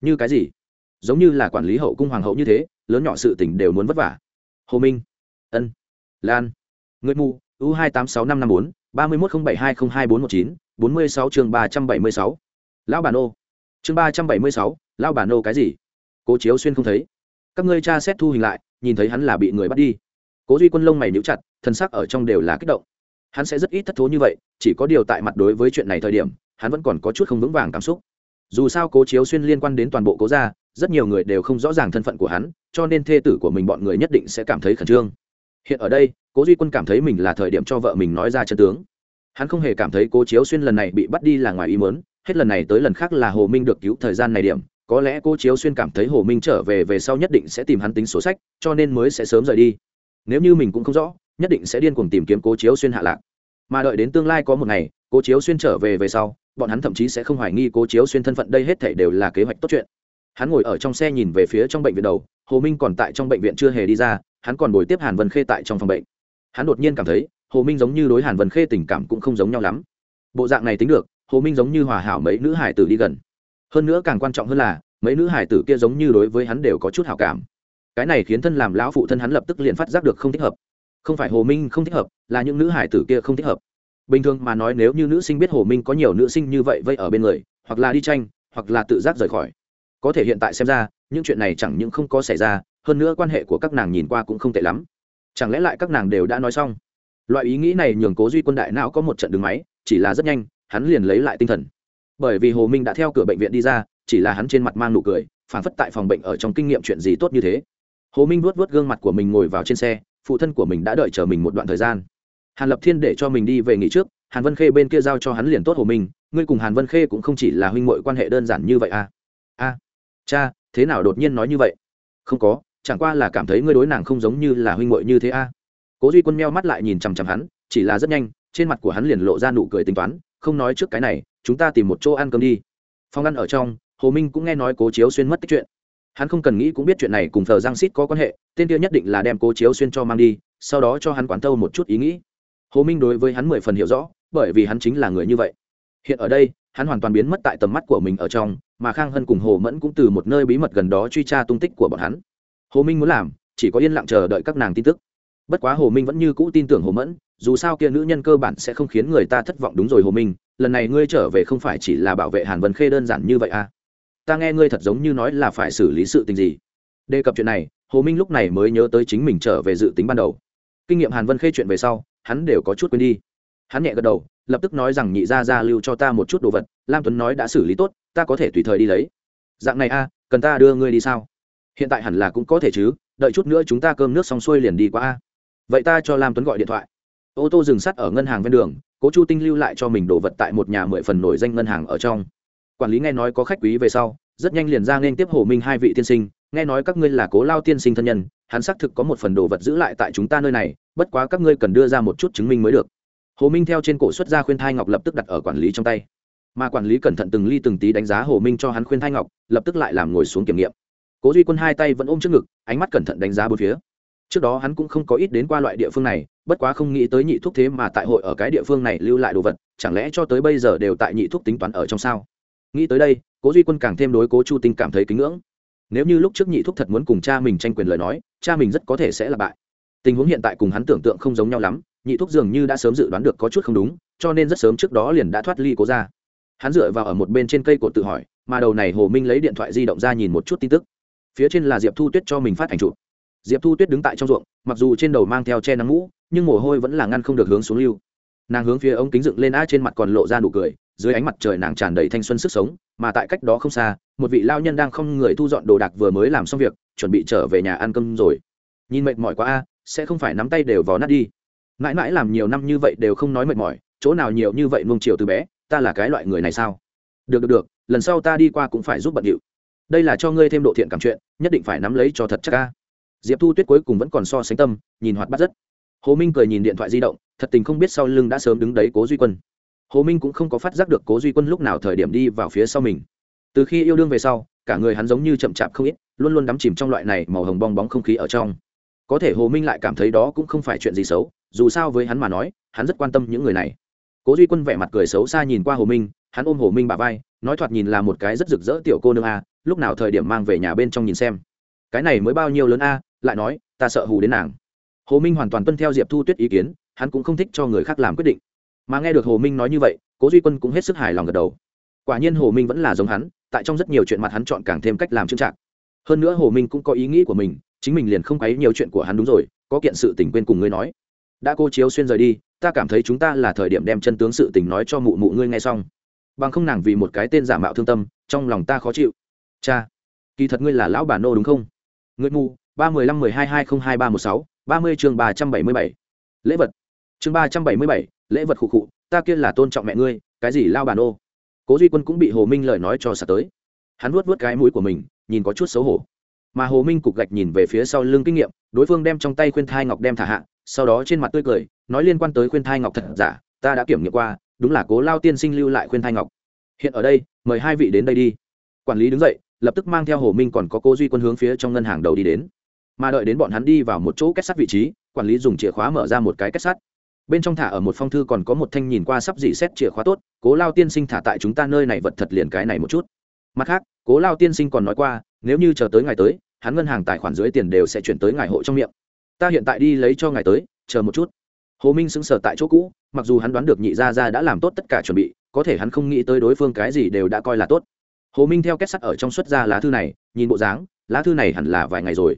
Như cái gì? Giống như là quản lý hậu cung hoàng hậu như thế, lớn nhỏ sự tỉnh đều muốn vất vả. Hồ minh. Ân. Lan. Ngươi mù u hai tám sáu năm năm bốn, ba mươi một không bảy hai không hai bốn một chín, bốn mươi sáu chương ba trăm bảy mươi sáu. Lão bản ô. Chương ba trăm bảy mươi sáu lão bà nô cái gì? Cố chiếu xuyên không thấy. Các ngươi tra xét thu hình lại, nhìn thấy hắn là bị người bắt đi. Cố duy quân lông mày níu chặt thân sắc ở trong đều là kích động. Hắn sẽ rất ít thất thố như vậy, chỉ có điều tại mặt đối với chuyện này thời điểm, hắn vẫn còn có chút không vững vàng cảm xúc. Dù sao cố chiếu xuyên liên quan đến toàn bộ cố gia, rất nhiều người đều không rõ ràng thân phận của hắn, cho nên thê tử của mình bọn người nhất định sẽ cảm thấy khẩn trương. Hiện ở đây, cố duy quân cảm thấy mình là thời điểm cho vợ mình nói ra chân tướng. Hắn không hề cảm thấy cố chiếu xuyên lần này bị bắt đi là ngoài ý mớn hết lần này tới lần khác là hồ minh được cứu thời gian này điểm có lẽ cô chiếu xuyên cảm thấy hồ minh trở về về sau nhất định sẽ tìm hắn tính sổ sách, cho nên mới sẽ sớm rời đi. Nếu như mình cũng không rõ, nhất định sẽ điên cuồng tìm kiếm cô chiếu xuyên hạ lạc. Mà đợi đến tương lai có một ngày, cô chiếu xuyên trở về về sau, bọn hắn thậm chí sẽ không hoài nghi cô chiếu xuyên thân phận đây hết thể đều là kế hoạch tốt chuyện. Hắn ngồi ở trong xe nhìn về phía trong bệnh viện đầu, hồ minh còn tại trong bệnh viện chưa hề đi ra, hắn còn bồi tiếp hàn vân khê tại trong phòng bệnh. Hắn đột nhiên cảm thấy, hồ minh giống như đối hàn vân khê tình cảm cũng không giống nhau lắm. Bộ dạng này tính được, hồ minh giống như hòa hảo mấy nữ hải tử đi gần hơn nữa càng quan trọng hơn là, mấy nữ hải tử kia giống như đối với hắn đều có chút hảo cảm. Cái này khiến thân làm lão phụ thân hắn lập tức liền phát giác được không thích hợp. Không phải hồ minh không thích hợp, là những nữ hải tử kia không thích hợp. Bình thường mà nói nếu như nữ sinh biết hồ minh có nhiều nữ sinh như vậy vây ở bên người, hoặc là đi tranh, hoặc là tự giác rời khỏi. Có thể hiện tại xem ra, những chuyện này chẳng những không có xảy ra, hơn nữa quan hệ của các nàng nhìn qua cũng không tệ lắm. Chẳng lẽ lại các nàng đều đã nói xong? Loại ý nghĩ này nhường cố duy quân đại não có một trận đường máy, chỉ là rất nhanh, hắn liền lấy lại tinh thần bởi vì hồ minh đã theo cửa bệnh viện đi ra, chỉ là hắn trên mặt mang nụ cười phản phất tại phòng bệnh ở trong kinh nghiệm chuyện gì tốt như thế. Hồ minh vuốt vuốt gương mặt của mình ngồi vào trên xe, phụ thân của mình đã đợi chờ mình một đoạn thời gian. Hàn lập thiên để cho mình đi về nghỉ trước, hàn vân khê bên kia giao cho hắn liền tốt hồ minh, ngươi cùng hàn vân khê cũng không chỉ là huynh mội quan hệ đơn giản như vậy à? A cha, thế nào đột nhiên nói như vậy? Không có, chẳng qua là cảm thấy ngươi đối nàng không giống như là huynh mội như thế a à. cố duy quân meo mắt lại nhìn chằm chằm hắn, chỉ là rất nhanh, trên mặt của hắn liền lộ ra nụ cười tính toán không nói trước cái này, chúng ta tìm một chỗ ăn cơm đi. Phòng ăn ở trong, hồ minh cũng nghe nói cố chiếu xuyên mất tích chuyện. Hắn không cần nghĩ cũng biết chuyện này cùng thờ giang xít có quan hệ, tên kia nhất định là đem cố chiếu xuyên cho mang đi, sau đó cho hắn quán thâu một chút ý nghĩ. Hồ minh đối với hắn mười phần hiểu rõ, bởi vì hắn chính là người như vậy. Hiện ở đây, hắn hoàn toàn biến mất tại tầm mắt của mình ở trong, mà khang hân cùng hồ mẫn cũng từ một nơi bí mật gần đó truy tra tung tích của bọn hắn. Hồ minh muốn làm, chỉ có yên lặng chờ đợi các nàng tin tức bất quá hồ minh vẫn như cũ tin tưởng hồ mẫn dù sao kia nữ nhân cơ bản sẽ không khiến người ta thất vọng. Đúng rồi hồ minh lần này ngươi trở về không phải chỉ là bảo vệ hàn vân khê đơn giản như vậy à? Ta nghe ngươi thật giống như nói là phải xử lý sự tình gì. Đề cập chuyện này hồ minh lúc này mới nhớ tới chính mình trở về dự tính ban đầu. Kinh nghiệm hàn vân khê chuyện về sau hắn đều có chút quên đi. Hắn nhẹ gật đầu lập tức nói rằng nhị gia gia lưu cho ta một chút đồ vật lam tuấn nói đã xử lý tốt ta có thể tùy thời đi lấy. Dạng này a à, cần ta đưa ngươi đi sao? Hiện tại hẳn là cũng có thể chứ đợi chút nữa chúng ta cơm nước xong xuôi liền đi qua a vậy ta cho lam tuấn gọi điện thoại. Ô tô dừng sắt ở ngân hàng ven đường, cố chu tinh lưu lại cho mình đồ vật tại một nhà mười phần nổi danh ngân hàng ở trong. Quản lý nghe nói có khách quý về sau, rất nhanh liền ra nên tiếp hồ minh hai vị tiên sinh, nghe nói các ngươi là cố lao tiên sinh thân nhân, hắn xác thực có một phần đồ vật giữ lại tại chúng ta nơi này, bất quá các ngươi cần đưa ra một chút chứng minh mới được. Hồ minh theo trên cổ xuất ra khuyên thai ngọc lập tức đặt ở quản lý trong tay. Mà quản lý cẩn thận từng ly từng tí đánh giá hồ minh cho hắn khuyên thai ngọc, lập tức lại làm ngồi xuống kiểm nghiệm. Cố duy quân hai tay vẫn ôm trước ngực, ánh mắt cẩn thận đánh giá bốn phía trước đó hắn cũng không có ít đến qua loại địa phương này, bất quá không nghĩ tới nhị thuốc thế mà tại hội ở cái địa phương này lưu lại đồ vật, chẳng lẽ cho tới bây giờ đều tại nhị thuốc tính toán ở trong sao? Nghĩ tới đây, cố duy quân càng thêm đối cố chu tinh cảm thấy kính ngưỡng. Nếu như lúc trước nhị thuốc thật muốn cùng cha mình tranh quyền lời nói, cha mình rất có thể sẽ là bại. Tình huống hiện tại cùng hắn tưởng tượng không giống nhau lắm, nhị thuốc dường như đã sớm dự đoán được có chút không đúng, cho nên rất sớm trước đó liền đã thoát ly cố ra hắn dựa vào ở một bên trên cây cột tự hỏi, mà đầu này hồ minh lấy điện thoại di động ra nhìn một chút tin tức. Phía trên là diệp thu tuyết cho mình phát ảnh chụp diệp thu tuyết đứng tại trong ruộng, mặc dù trên đầu mang theo che nắng mũ, nhưng mồ hôi vẫn là ngăn không được hướng xuống lưu. Nàng hướng phía ống kính dựng lên a trên mặt còn lộ ra nụ cười, dưới ánh mặt trời nàng tràn đầy thanh xuân sức sống, mà tại cách đó không xa, một vị lao nhân đang không người thu dọn đồ đạc vừa mới làm xong việc, chuẩn bị trở về nhà ăn cơm rồi. Nhìn mệt mỏi quá a, sẽ không phải nắm tay đều vò nát đi. Mãi mãi làm nhiều năm như vậy đều không nói mệt mỏi, chỗ nào nhiều như vậy nuông chiều từ bé, ta là cái loại người này sao? Được được được, lần sau ta đi qua cũng phải giúp bận điệu. Đây là cho ngươi thêm độ thiện cảm chuyện, nhất định phải nắm lấy cho thật chắc ca diệp thu tuyết cuối cùng vẫn còn so sánh tâm, nhìn hoạt bắt rất. Hồ minh cười nhìn điện thoại di động, thật tình không biết sau lưng đã sớm đứng đấy cố duy quân. Hồ minh cũng không có phát giác được cố duy quân lúc nào thời điểm đi vào phía sau mình. Từ khi yêu đương về sau, cả người hắn giống như chậm chạp không ít, luôn luôn đắm chìm trong loại này màu hồng bong bóng không khí ở trong. Có thể hồ minh lại cảm thấy đó cũng không phải chuyện gì xấu, dù sao với hắn mà nói, hắn rất quan tâm những người này. Cố duy quân vẻ mặt cười xấu xa nhìn qua hồ minh, hắn ôm hồ minh bà vai, nói thoạt nhìn là một cái rất rực rỡ tiểu cô nương a, lúc nào thời điểm mang về nhà bên trong nhìn xem cái này mới bao nhiêu lớn a? Lại nói, ta sợ hù đến nàng. Hồ minh hoàn toàn tuân theo diệp thu tuyết ý kiến, hắn cũng không thích cho người khác làm quyết định. Mà nghe được hồ minh nói như vậy, cố duy quân cũng hết sức hài lòng gật đầu. Quả nhiên hồ minh vẫn là giống hắn, tại trong rất nhiều chuyện mặt hắn chọn càng thêm cách làm trưng trạng hơn nữa hồ minh cũng có ý nghĩ của mình, chính mình liền không quấy nhiều chuyện của hắn đúng rồi, có kiện sự tình quên cùng ngươi nói. Đã cô chiếu xuyên rời đi, ta cảm thấy chúng ta là thời điểm đem chân tướng sự tình nói cho mụ mụ ngươi nghe xong. Bằng không nàng vì một cái tên giả mạo thương tâm, trong lòng ta khó chịu. Cha, kỳ thật ngươi là lão bà nô đúng không? Ngươi mù, ba mười lăm mười hai hai không hai ba một sáu, ba mươi chương ba trăm bảy mươi bảy. Lễ vật. Chương ba trăm bảy mươi bảy, lễ vật khụ khụ, ta kia là tôn trọng mẹ ngươi, cái gì lao bàn ô cố duy quân cũng bị hồ minh lời nói cho sạt tới. Hắn vuốt vuốt cái mũi của mình, nhìn có chút xấu hổ. Mà hồ minh cục gạch nhìn về phía sau lưng kinh nghiệm, đối phương đem trong tay khuyên thai ngọc đem thả hạ, sau đó trên mặt tươi cười, nói liên quan tới khuyên thai ngọc thật giả, ta đã kiểm nghiệm qua, đúng là cố lao tiên sinh lưu lại khuyên thai ngọc. Hiện ở đây, mời hai vị đến đây đi. Quản lý đứng dậy lập tức mang theo hồ minh còn có cô duy quân hướng phía trong ngân hàng đầu đi đến. Mà đợi đến bọn hắn đi vào một chỗ kết sắt vị trí, quản lý dùng chìa khóa mở ra một cái kết sắt. Bên trong thả ở một phong thư còn có một thanh nhìn qua sắp dị xét chìa khóa tốt, cố lao tiên sinh thả tại chúng ta nơi này vật thật liền cái này một chút. Mặt khác, cố lao tiên sinh còn nói qua, nếu như chờ tới ngày tới, hắn ngân hàng tài khoản dưới tiền đều sẽ chuyển tới ngài hộ trong miệng. Ta hiện tại đi lấy cho ngài tới, chờ một chút. Hồ minh sững sờ tại chỗ cũ, mặc dù hắn đoán được nhị gia gia đã làm tốt tất cả chuẩn bị, có thể hắn không nghĩ tới đối phương cái gì đều đã coi là tốt hồ minh theo kết sắt ở trong xuất ra lá thư này, nhìn bộ dáng, lá thư này hẳn là vài ngày rồi.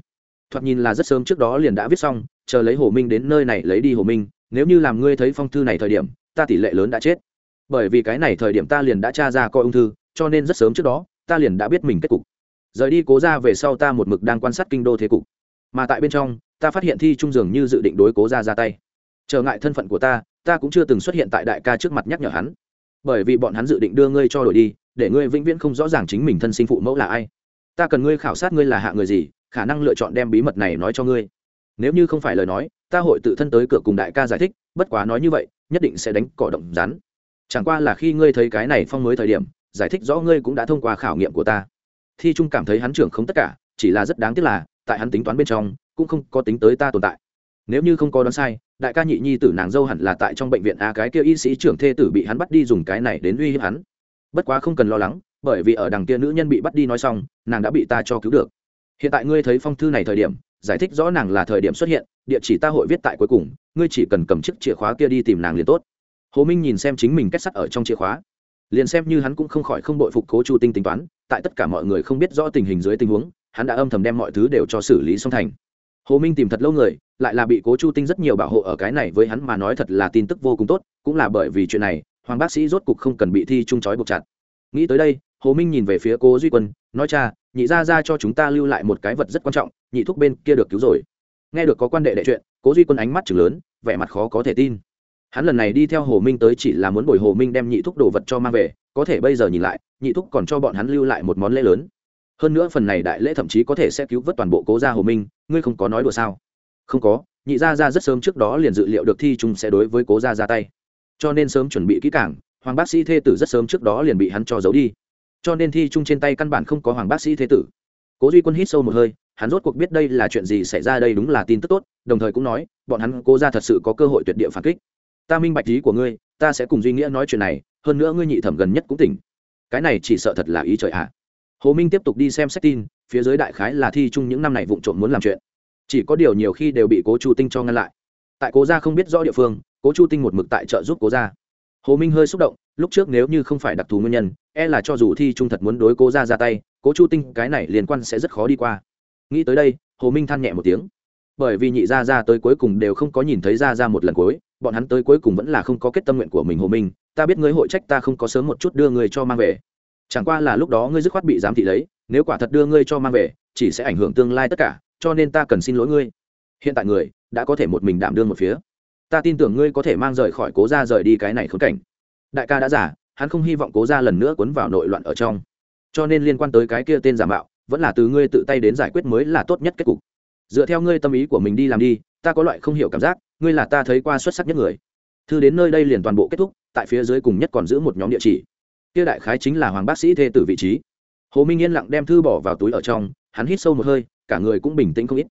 Thoạt nhìn là rất sớm trước đó liền đã viết xong, chờ lấy hồ minh đến nơi này lấy đi hồ minh, nếu như làm ngươi thấy phong thư này thời điểm, ta tỷ lệ lớn đã chết. Bởi vì cái này thời điểm ta liền đã tra ra coi ung thư, cho nên rất sớm trước đó, ta liền đã biết mình kết cục. Rời đi cố ra về sau ta một mực đang quan sát kinh đô thế cục. Mà tại bên trong, ta phát hiện thi trung dường như dự định đối cố ra ra tay. Trở ngại thân phận của ta ta cũng chưa từng xuất hiện tại đại ca trước mặt nhắc nhở hắn. Bởi vì bọn hắn dự định đưa ngươi cho đổi đi để ngươi vĩnh viễn không rõ ràng chính mình thân sinh phụ mẫu là ai. Ta cần ngươi khảo sát ngươi là hạ người gì, khả năng lựa chọn đem bí mật này nói cho ngươi. Nếu như không phải lời nói, ta hội tự thân tới cửa cùng đại ca giải thích, bất quá nói như vậy, nhất định sẽ đánh cỏ động rắn. Chẳng qua là khi ngươi thấy cái này phong mới thời điểm, giải thích rõ ngươi cũng đã thông qua khảo nghiệm của ta. Thi trung cảm thấy hắn trưởng không tất cả, chỉ là rất đáng tiếc là, tại hắn tính toán bên trong, cũng không có tính tới ta tồn tại. Nếu như không có đoán sai, đại ca nhị nhi tử nàng dâu hẳn là tại trong bệnh viện a, cái kia y sĩ trưởng thê tử bị hắn bắt đi dùng cái này đến uy hiếp hắn bất quá không cần lo lắng, bởi vì ở đằng kia nữ nhân bị bắt đi nói xong, nàng đã bị ta cho cứu được. Hiện tại ngươi thấy phong thư này thời điểm, giải thích rõ nàng là thời điểm xuất hiện, địa chỉ ta hội viết tại cuối cùng, ngươi chỉ cần cầm chiếc chìa khóa kia đi tìm nàng liền tốt. Hồ minh nhìn xem chính mình kết sắt ở trong chìa khóa. Liền xem như hắn cũng không khỏi không đội phục cố chu tinh tính toán, tại tất cả mọi người không biết rõ tình hình dưới tình huống, hắn đã âm thầm đem mọi thứ đều cho xử lý xong thành. Hồ minh tìm thật lâu người, lại là bị cố chu tinh rất nhiều bảo hộ ở cái này với hắn mà nói thật là tin tức vô cùng tốt, cũng là bởi vì chuyện này hoàng bác sĩ rốt cục không cần bị thi trung trói buộc chặt. Nghĩ tới đây, hồ minh nhìn về phía cố duy quân, nói, cha, nhị ra ra cho chúng ta lưu lại một cái vật rất quan trọng, nhị thúc bên kia được cứu rồi. Nghe được có quan đệ đệ chuyện cố duy quân ánh mắt chừng lớn, vẻ mặt khó có thể tin. Hắn lần này đi theo hồ minh tới chỉ là muốn bồi hồ minh đem nhị thúc đồ vật cho mang về, có thể bây giờ nhìn lại, nhị thúc còn cho bọn hắn lưu lại một món lễ lớn. Hơn nữa phần này đại lễ thậm chí có thể sẽ cứu vớt toàn bộ cố gia hồ minh, ngươi không có nói đùa sao? Không có, nhị gia ra rất sớm trước đó liền dự liệu được thi trung sẽ đối với cố gia ra tay cho nên sớm chuẩn bị kỹ càng. hoàng bác sĩ thê tử rất sớm trước đó liền bị hắn cho giấu đi. Cho nên thi trung trên tay căn bản không có hoàng bác sĩ thê tử. Cố duy quân hít sâu một hơi, hắn rốt cuộc biết đây là chuyện gì xảy ra đây đúng là tin tức tốt, đồng thời cũng nói, bọn hắn, cố ra thật sự có cơ hội tuyệt địa phản kích. Ta minh bạch ý của ngươi, ta sẽ cùng duy nghĩa nói chuyện này, hơn nữa ngươi nhị thẩm gần nhất cũng tỉnh. Cái này chỉ sợ thật là ý trời ạ. À. hồ minh tiếp tục đi xem sách tin, phía dưới đại khái là thi chung những năm này vụ trộm muốn làm chuyện. Chỉ có điều nhiều khi đều bị cố chu tinh cho ngăn lại tại cố gia không biết rõ địa phương, cố chu tinh một mực tại trợ giúp cố gia. Hồ minh hơi xúc động, lúc trước nếu như không phải đặc thù nguyên nhân e là cho dù thi trung thật muốn đối cố gia ra tay, cố chu tinh cái này liên quan sẽ rất khó đi qua. Nghĩ tới đây, hồ minh than nhẹ một tiếng. Bởi vì nhị gia ra tới cuối cùng đều không có nhìn thấy ra ra một lần cuối, bọn hắn tới cuối cùng vẫn là không có kết tâm nguyện của mình hồ minh. Ta biết ngươi hội trách ta không có sớm một chút đưa ngươi cho mang về. Chẳng qua là lúc đó ngươi dứt khoát bị giám thị lấy, nếu quả thật đưa ngươi cho mang về, chỉ sẽ ảnh hưởng tương lai tất cả, cho nên ta cần xin lỗi ngươi hiện tại người đã có thể một mình đảm đương một phía. Ta tin tưởng ngươi có thể mang rời khỏi cố gia rời đi cái này khốn cảnh. Đại ca đã giả hắn không hy vọng cố gia lần nữa cuốn vào nội loạn ở trong. Cho nên liên quan tới cái kia tên giả mạo, vẫn là từ ngươi tự tay đến giải quyết mới là tốt nhất kết cục. Dựa theo ngươi tâm ý của mình đi làm đi, ta có loại không hiểu cảm giác, ngươi là ta thấy qua xuất sắc nhất người. Thư đến nơi đây liền toàn bộ kết thúc, tại phía dưới cùng nhất còn giữ một nhóm địa chỉ. Kia đại khái chính là hoàng bác sĩ thê tử vị trí. Hồ minh yên lặng đem thư bỏ vào túi ở trong, hắn hít sâu một hơi, cả người cũng bình tĩnh không ít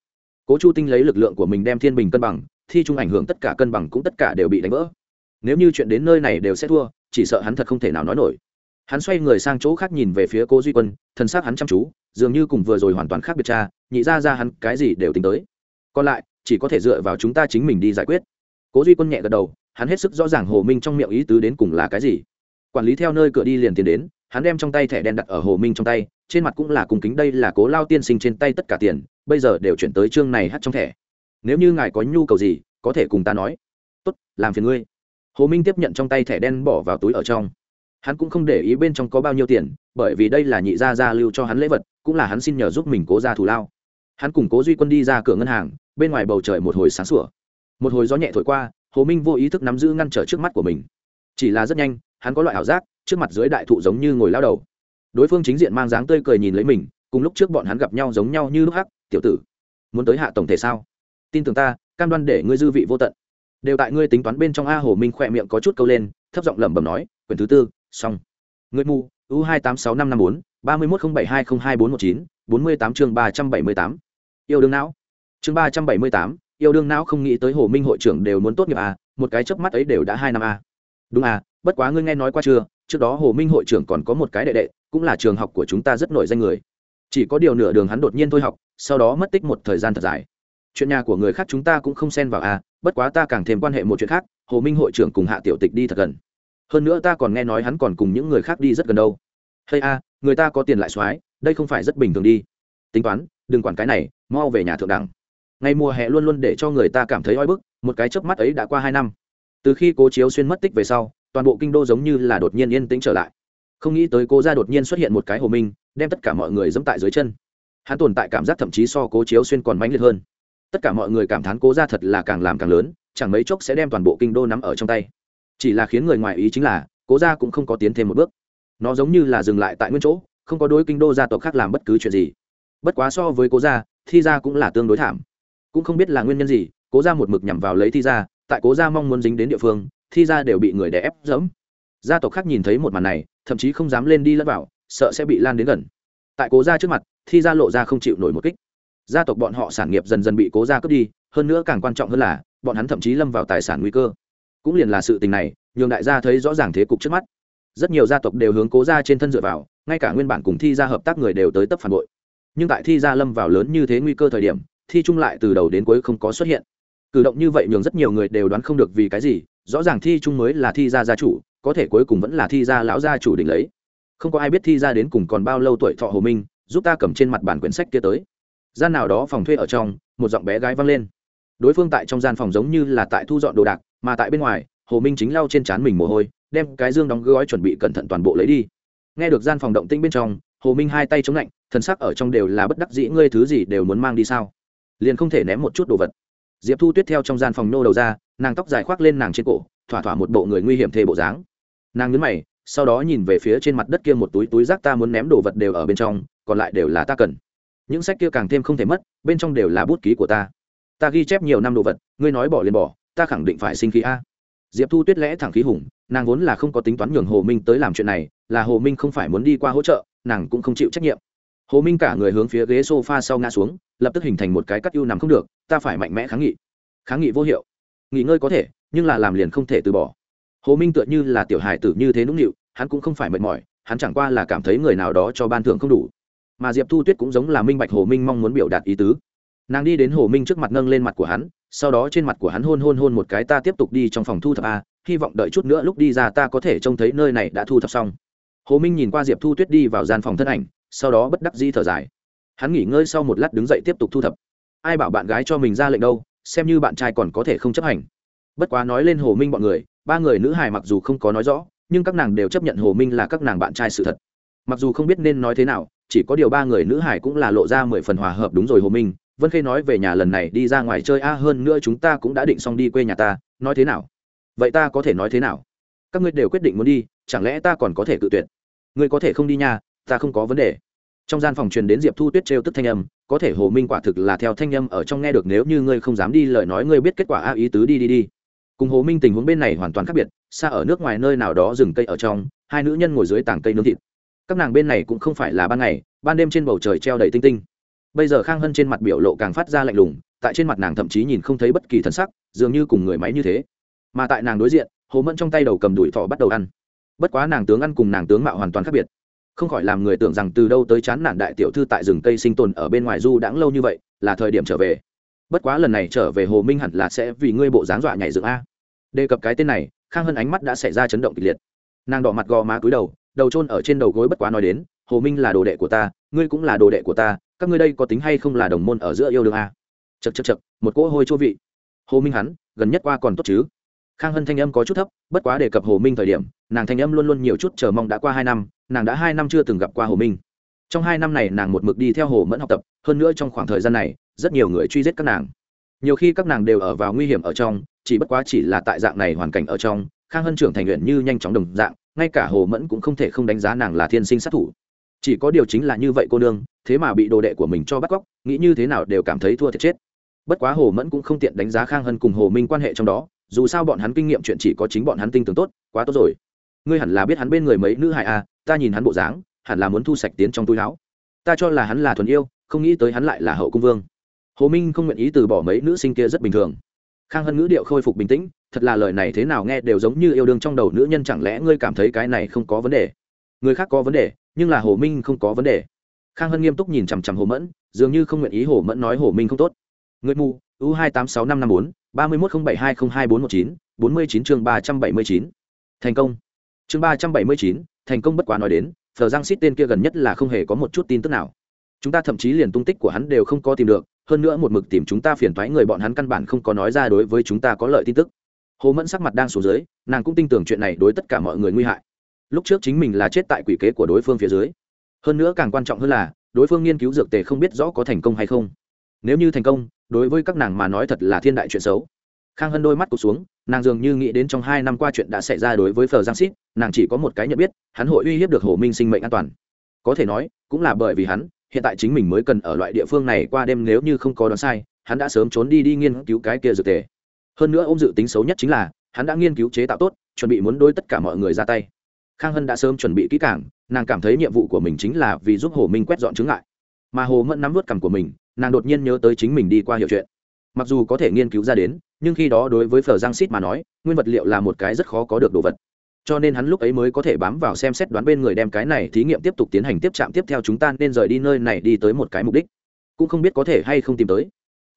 cố chu tinh lấy lực lượng của mình đem thiên bình cân bằng, thi chung ảnh hưởng tất cả cân bằng cũng tất cả đều bị đánh vỡ. Nếu như chuyện đến nơi này đều sẽ thua, chỉ sợ hắn thật không thể nào nói nổi. Hắn xoay người sang chỗ khác nhìn về phía cố duy quân thân xác hắn chăm chú, dường như cùng vừa rồi hoàn toàn khác biệt cha, nhị ra ra hắn cái gì đều tính tới. Còn lại, chỉ có thể dựa vào chúng ta chính mình đi giải quyết. Cố duy quân nhẹ gật đầu, hắn hết sức rõ ràng hồ minh trong miệng ý tứ đến cùng là cái gì. Quản lý theo nơi cửa đi liền tiền đến, hắn đem trong tay thẻ đen đặt ở hồ minh trong tay, trên mặt cũng là cùng kính, đây là cố lao tiên sinh trên tay tất cả tiền bây giờ đều chuyển tới chương này hát trong thẻ. Nếu như ngài có nhu cầu gì, có thể cùng ta nói. Tốt, làm phiền ngươi. Hồ minh tiếp nhận trong tay thẻ đen bỏ vào túi ở trong. Hắn cũng không để ý bên trong có bao nhiêu tiền, bởi vì đây là nhị gia gia lưu cho hắn lễ vật, cũng là hắn xin nhờ giúp mình cố ra thù lao. Hắn cùng cố duy quân đi ra cửa ngân hàng, bên ngoài bầu trời một hồi sáng sủa. Một hồi gió nhẹ thổi qua, hồ minh vô ý thức nắm giữ ngăn trở trước mắt của mình. Chỉ là rất nhanh, hắn có loại ảo giác, trước mặt dưới đại thụ giống như ngồi lao đầu. Đối phương chính diện mang dáng tươi cười nhìn lấy mình, cùng lúc trước bọn hắn gặp nhau giống nhau như lúc hắc tiểu tử. Muốn tới hạ tổng thể sao? Tin tưởng ta, cam đoan để ngươi dư vị vô tận. Đều tại ngươi tính toán bên trong a hồ minh khỏe miệng có chút câu lên, thấp giọng lẩm bẩm nói, quyển thứ tư, xong. Ngươi mù, u hai tám sáu năm năm bốn, ba mươi một không bảy hai không hai bốn một chín, bốn mươi tám chương ba trăm bảy mươi tám. Yêu đương não. Chương ba trăm bảy mươi tám, yêu đương não không nghĩ tới hồ minh hội trưởng đều muốn tốt nghiệp à một cái chớp mắt ấy đều đã hai năm à đúng à bất quá ngươi nghe nói qua chưa? Trước đó hồ minh hội trưởng còn có một cái đệ đệ, cũng là trường học của chúng ta rất nổi danh người chỉ có điều nửa đường hắn đột nhiên thôi học, sau đó mất tích một thời gian thật dài. Chuyện nhà của người khác chúng ta cũng không xen vào à bất quá ta càng thêm quan hệ một chuyện khác, hồ minh hội trưởng cùng hạ tiểu tịch đi thật gần. Hơn nữa ta còn nghe nói hắn còn cùng những người khác đi rất gần đâu. Hay a, người ta có tiền lại soái, đây không phải rất bình thường đi. Tính toán, đừng quản cái này, mau về nhà thượng đẳng. Ngày mùa hè luôn luôn để cho người ta cảm thấy oi bức, một cái chớp mắt ấy đã qua hai năm. Từ khi cố chiếu xuyên mất tích về sau, toàn bộ kinh đô giống như là đột nhiên yên tĩnh trở lại. Không nghĩ tới cố ra đột nhiên xuất hiện một cái hồ minh đem tất cả mọi người dẫm tại dưới chân. Hắn tồn tại cảm giác thậm chí so cố chiếu xuyên còn mãnh liệt hơn. Tất cả mọi người cảm thán cố ra thật là càng làm càng lớn, chẳng mấy chốc sẽ đem toàn bộ kinh đô nắm ở trong tay. Chỉ là khiến người ngoài ý chính là, cố gia cũng không có tiến thêm một bước. Nó giống như là dừng lại tại nguyên chỗ, không có đối kinh đô gia tộc khác làm bất cứ chuyện gì. Bất quá so với cố gia, thi gia cũng là tương đối thảm. Cũng không biết là nguyên nhân gì, cố gia một mực nhằm vào lấy thi gia, tại cố gia mong muốn dính đến địa phương, thi gia đều bị người đè ép dẫm. Gia tộc khác nhìn thấy một màn này, thậm chí không dám lên đi lẫn vào sợ sẽ bị lan đến gần. Tại cố gia trước mặt, thi gia lộ ra không chịu nổi một kích. Gia tộc bọn họ sản nghiệp dần dần bị cố gia cướp đi, hơn nữa càng quan trọng hơn là, bọn hắn thậm chí lâm vào tài sản nguy cơ. Cũng liền là sự tình này, nhường đại gia thấy rõ ràng thế cục trước mắt. Rất nhiều gia tộc đều hướng cố gia trên thân dựa vào, ngay cả nguyên bản cùng thi gia hợp tác người đều tới tấp phản bội. Nhưng tại thi gia lâm vào lớn như thế nguy cơ thời điểm, thi trung lại từ đầu đến cuối không có xuất hiện. Cử động như vậy nhường rất nhiều người đều đoán không được vì cái gì, rõ ràng thi trung mới là thi gia gia chủ, có thể cuối cùng vẫn là thi gia lão gia chủ định lấy không có ai biết thi gia đến cùng còn bao lâu tuổi thọ hồ minh, giúp ta cầm trên mặt bản quyển sách kia tới. Gian nào đó phòng thuê ở trong, một giọng bé gái vang lên. Đối phương tại trong gian phòng giống như là tại thu dọn đồ đạc, mà tại bên ngoài, hồ minh chính lau trên trán mình mồ hôi, đem cái dương đóng gói chuẩn bị cẩn thận toàn bộ lấy đi. Nghe được gian phòng động tĩnh bên trong, hồ minh hai tay chống lạnh thân sắc ở trong đều là bất đắc dĩ, ngươi thứ gì đều muốn mang đi sao? Liền không thể ném một chút đồ vật. Diệp thu tuyết theo trong gian phòng nô đầu ra, nàng tóc dài khoác lên nàng trên cổ, thỏa thỏa một bộ người nguy hiểm thề bộ dáng. Nàng nhấn mày sau đó nhìn về phía trên mặt đất kia một túi túi rác ta muốn ném đồ vật đều ở bên trong, còn lại đều là ta cần. Những sách kia càng thêm không thể mất, bên trong đều là bút ký của ta. Ta ghi chép nhiều năm đồ vật, ngươi nói bỏ liền bỏ, ta khẳng định phải sinh khí a. Diệp thu tuyết lẽ thẳng khí hùng, nàng vốn là không có tính toán nhường hồ minh tới làm chuyện này, là hồ minh không phải muốn đi qua hỗ trợ, nàng cũng không chịu trách nhiệm. Hồ minh cả người hướng phía ghế s o f a sau ngã xuống, lập tức hình thành một cái cắt ưu nằm không được, ta phải mạnh mẽ kháng nghị. Kháng nghị vô hiệu. Nghỉ ngơi có thể, nhưng là làm liền không thể từ bỏ hồ minh tựa như là tiểu hài tử như thế nũng nịu, hắn cũng không phải mệt mỏi, hắn chẳng qua là cảm thấy người nào đó cho ban thưởng không đủ. Mà diệp thu tuyết cũng giống là minh bạch hồ minh mong muốn biểu đạt ý tứ. Nàng đi đến hồ minh trước mặt nâng lên mặt của hắn, sau đó trên mặt của hắn hôn hôn hôn một cái, ta tiếp tục đi trong phòng thu thập a, hy vọng đợi chút nữa lúc đi ra ta có thể trông thấy nơi này đã thu thập xong. Hồ minh nhìn qua diệp thu tuyết đi vào gian phòng thân ảnh, sau đó bất đắc di thở dài. Hắn nghỉ ngơi sau một lát đứng dậy tiếp tục thu thập. Ai bảo bạn gái cho mình ra lệnh đâu, xem như bạn trai còn có thể không chấp hành. Bất quá nói lên hồ minh bọn người ba người nữ hài mặc dù không có nói rõ, nhưng các nàng đều chấp nhận hồ minh là các nàng bạn trai sự thật. Mặc dù không biết nên nói thế nào, chỉ có điều ba người nữ hải cũng là lộ ra mười phần hòa hợp đúng rồi hồ minh. Vân khê nói về nhà lần này đi ra ngoài chơi a, hơn nữa chúng ta cũng đã định xong đi quê nhà ta, nói thế nào? Vậy ta có thể nói thế nào? Các ngươi đều quyết định muốn đi, chẳng lẽ ta còn có thể cự tuyệt? Ngươi có thể không đi nha, ta không có vấn đề. Trong gian phòng truyền đến diệp thu tuyết trêu tức thanh âm, có thể hồ minh quả thực là theo thanh âm ở trong nghe được, nếu như ngươi không dám đi lời nói, ngươi biết kết quả a, ý tứ đi đi đi cùng hồ minh tình huống bên này hoàn toàn khác biệt, xa ở nước ngoài nơi nào đó rừng cây ở trong, hai nữ nhân ngồi dưới tảng cây nướng thịt. Các nàng bên này cũng không phải là ban ngày, ban đêm trên bầu trời treo đầy tinh tinh. Bây giờ khang hân trên mặt biểu lộ càng phát ra lạnh lùng, tại trên mặt nàng thậm chí nhìn không thấy bất kỳ thân sắc, dường như cùng người máy như thế. Mà tại nàng đối diện, hồ mẫn trong tay đầu cầm đùi thọ bắt đầu ăn. Bất quá nàng tướng ăn cùng nàng tướng mạo hoàn toàn khác biệt. Không khỏi làm người tưởng rằng từ đâu tới chán nản đại tiểu thư tại rừng cây sinh tồn ở bên ngoài du đãng lâu như vậy, là thời điểm trở về bất quá lần này trở về hồ minh hẳn là sẽ vì ngươi bộ dáng dọa nhảy dựng a. Đề cập cái tên này, khang hân ánh mắt đã xảy ra chấn động kịch liệt. Nàng đỏ mặt gò má cúi đầu đầu trôn ở trên đầu gối bất quá nói đến, hồ minh là đồ đệ của ta, ngươi cũng là đồ đệ của ta, các ngươi đây có tính hay không là đồng môn ở giữa yêu đương a? Chật chật chật một cỗ hôi chua vị. Hồ minh hắn, gần nhất qua còn tốt chứ? Khang hân thanh âm có chút thấp, bất quá đề cập hồ minh thời điểm, nàng thanh âm luôn luôn nhiều chút chờ mong đã qua hai năm, nàng đã hai năm chưa từng gặp qua hồ minh. Trong hai năm này nàng một mực đi theo hồ mẫn học tập, hơn nữa trong khoảng thời gian này rất nhiều người truy giết các nàng. Nhiều khi các nàng đều ở vào nguy hiểm ở trong, chỉ bất quá chỉ là tại dạng này hoàn cảnh ở trong, khang hân trưởng thành luyện như nhanh chóng đồng dạng, ngay cả hồ mẫn cũng không thể không đánh giá nàng là thiên sinh sát thủ. Chỉ có điều chính là như vậy cô nương, thế mà bị đồ đệ của mình cho bắt cóc, nghĩ như thế nào đều cảm thấy thua thiệt chết. Bất quá hồ mẫn cũng không tiện đánh giá khang hân cùng hồ minh quan hệ trong đó, dù sao bọn hắn kinh nghiệm chuyện chỉ có chính bọn hắn tinh tường tốt, quá tốt rồi. Ngươi hẳn là biết hắn bên người mấy nữ hại à ta nhìn hắn bộ dáng, hẳn là muốn thu sạch tiến trong túi láo ta cho là hắn là thuần yêu, không nghĩ tới hắn lại là hậu cung vương hồ minh không nguyện ý từ bỏ mấy nữ sinh kia rất bình thường. Khang hân ngữ điệu khôi phục bình tĩnh, thật là lời này thế nào nghe đều giống như yêu đương trong đầu nữ nhân chẳng lẽ ngươi cảm thấy cái này không có vấn đề? Người khác có vấn đề, nhưng là hồ minh không có vấn đề. Khang hân nghiêm túc nhìn chằm chằm hồ mẫn, dường như không nguyện ý hồ mẫn nói hồ minh không tốt. Người mù, u hai tám sáu năm năm bốn, ba mươi một không bảy hai không hai bốn một chín, bốn mươi chín chương ba trăm bảy mươi chín. Thành công. Chương ba trăm bảy mươi chín, thành công bất quá nói đến thờ giang xít tên kia gần nhất là không hề có một chút tin tức nào. Chúng ta thậm chí liền tung tích của hắn đều không có tìm được hơn nữa một mực tìm chúng ta phiền toái người bọn hắn căn bản không có nói ra đối với chúng ta có lợi tin tức. Hồ mẫn sắc mặt đang xuống dưới, nàng cũng tin tưởng chuyện này đối tất cả mọi người nguy hại. Lúc trước chính mình là chết tại quỷ kế của đối phương phía dưới. Hơn nữa càng quan trọng hơn là, đối phương nghiên cứu dược tề không biết rõ có thành công hay không. Nếu như thành công, đối với các nàng mà nói thật là thiên đại chuyện xấu. Khang hân đôi mắt cụt xuống, nàng dường như nghĩ đến trong hai năm qua chuyện đã xảy ra đối với phờ giang xít nàng chỉ có một cái nhận biết, hắn hội uy hiếp được hồ minh sinh mệnh an toàn. Có thể nói, cũng là bởi vì hắn hiện tại chính mình mới cần ở loại địa phương này qua đêm nếu như không có đoán sai, hắn đã sớm trốn đi đi nghiên cứu cái kia dược tề. Hơn nữa ông dự tính xấu nhất chính là, hắn đã nghiên cứu chế tạo tốt, chuẩn bị muốn đôi tất cả mọi người ra tay. Khang hân đã sớm chuẩn bị kỹ càng, nàng cảm thấy nhiệm vụ của mình chính là vì giúp hồ minh quét dọn chứng ngại. Mà hồ mẫn nắm vớt cằm của mình, nàng đột nhiên nhớ tới chính mình đi qua hiệu chuyện. Mặc dù có thể nghiên cứu ra đến, nhưng khi đó đối với phở giang xít mà nói, nguyên vật liệu là một cái rất khó có được đồ vật cho nên hắn lúc ấy mới có thể bám vào xem xét đoán bên người đem cái này thí nghiệm tiếp tục tiến hành tiếp chạm tiếp theo chúng ta nên rời đi nơi này đi tới một cái mục đích. Cũng không biết có thể hay không tìm tới.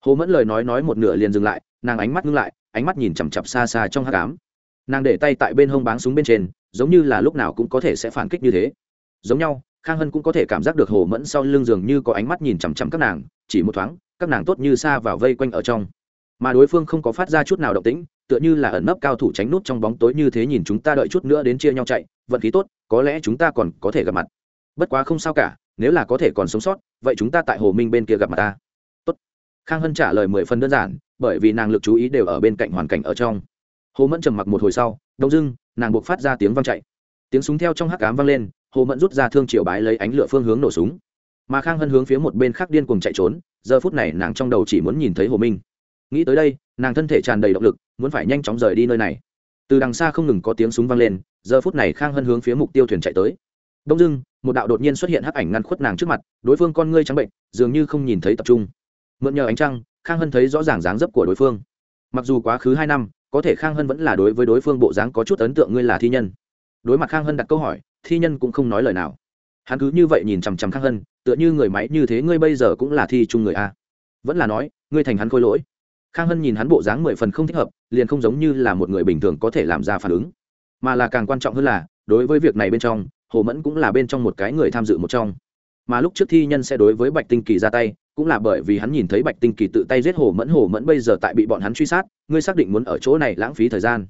Hồ mẫn lời nói nói một nửa liền dừng lại, nàng ánh mắt ngưng lại, ánh mắt nhìn chằm chặp xa xa trong hát cám nàng để tay tại bên hông báng súng bên trên, giống như là lúc nào cũng có thể sẽ phản kích như thế. Giống nhau, khang hân cũng có thể cảm giác được hồ mẫn sau lưng giường như có ánh mắt nhìn chằm chằm các nàng, chỉ một thoáng, các nàng tốt như xa vào vây quanh ở trong. Mà đối phương không có phát ra chút nào động tĩnh tựa như là ẩn nấp cao thủ tránh nút trong bóng tối như thế nhìn chúng ta đợi chút nữa đến chia nhau chạy, vận khí tốt, có lẽ chúng ta còn có thể gặp mặt. Bất quá không sao cả, nếu là có thể còn sống sót, vậy chúng ta tại hồ minh bên kia gặp mặt ta. Tốt. khang hân trả lời mười phần đơn giản, bởi vì nàng lực chú ý đều ở bên cạnh hoàn cảnh ở trong. Hồ mẫn trầm mặc một hồi sau, đông dưng, nàng buộc phát ra tiếng vang chạy. Tiếng súng theo trong hắc cám vang lên, hồ mẫn rút ra thương triệu bái lấy ánh lửa phương hướng nổ súng. Mà khang hân hướng phía một bên khác điên cuồng chạy trốn, giờ phút này nàng trong đầu chỉ muốn nhìn thấy hồ minh nghĩ tới đây, nàng thân thể tràn đầy động lực, muốn phải nhanh chóng rời đi nơi này. Từ đằng xa không ngừng có tiếng súng vang lên, giờ phút này khang hân hướng phía mục tiêu thuyền chạy tới. Đông dưng một đạo đột nhiên xuất hiện hắc ảnh ngăn khuất nàng trước mặt, đối phương con ngươi trắng bệnh, dường như không nhìn thấy tập trung. Mượn nhờ ánh trăng, khang hân thấy rõ ràng dáng dấp của đối phương. Mặc dù quá khứ hai năm, có thể khang hân vẫn là đối với đối phương bộ dáng có chút ấn tượng ngươi là thi nhân. Đối mặt khang hân đặt câu hỏi, thi nhân cũng không nói lời nào. Hắn cứ như vậy nhìn chằm chằm khang hân, tựa như người máy như thế ngươi bây giờ cũng là thi chung người a. Vẫn là nói, ngươi thành hắn khôi lỗi khang hân nhìn hắn bộ dáng mười phần không thích hợp, liền không giống như là một người bình thường có thể làm ra phản ứng. Mà là càng quan trọng hơn là, đối với việc này bên trong, hồ mẫn cũng là bên trong một cái người tham dự một trong. Mà lúc trước thi nhân sẽ đối với bạch tinh kỳ ra tay, cũng là bởi vì hắn nhìn thấy bạch tinh kỳ tự tay giết hồ mẫn hồ mẫn bây giờ tại bị bọn hắn truy sát, ngươi xác định muốn ở chỗ này lãng phí thời gian.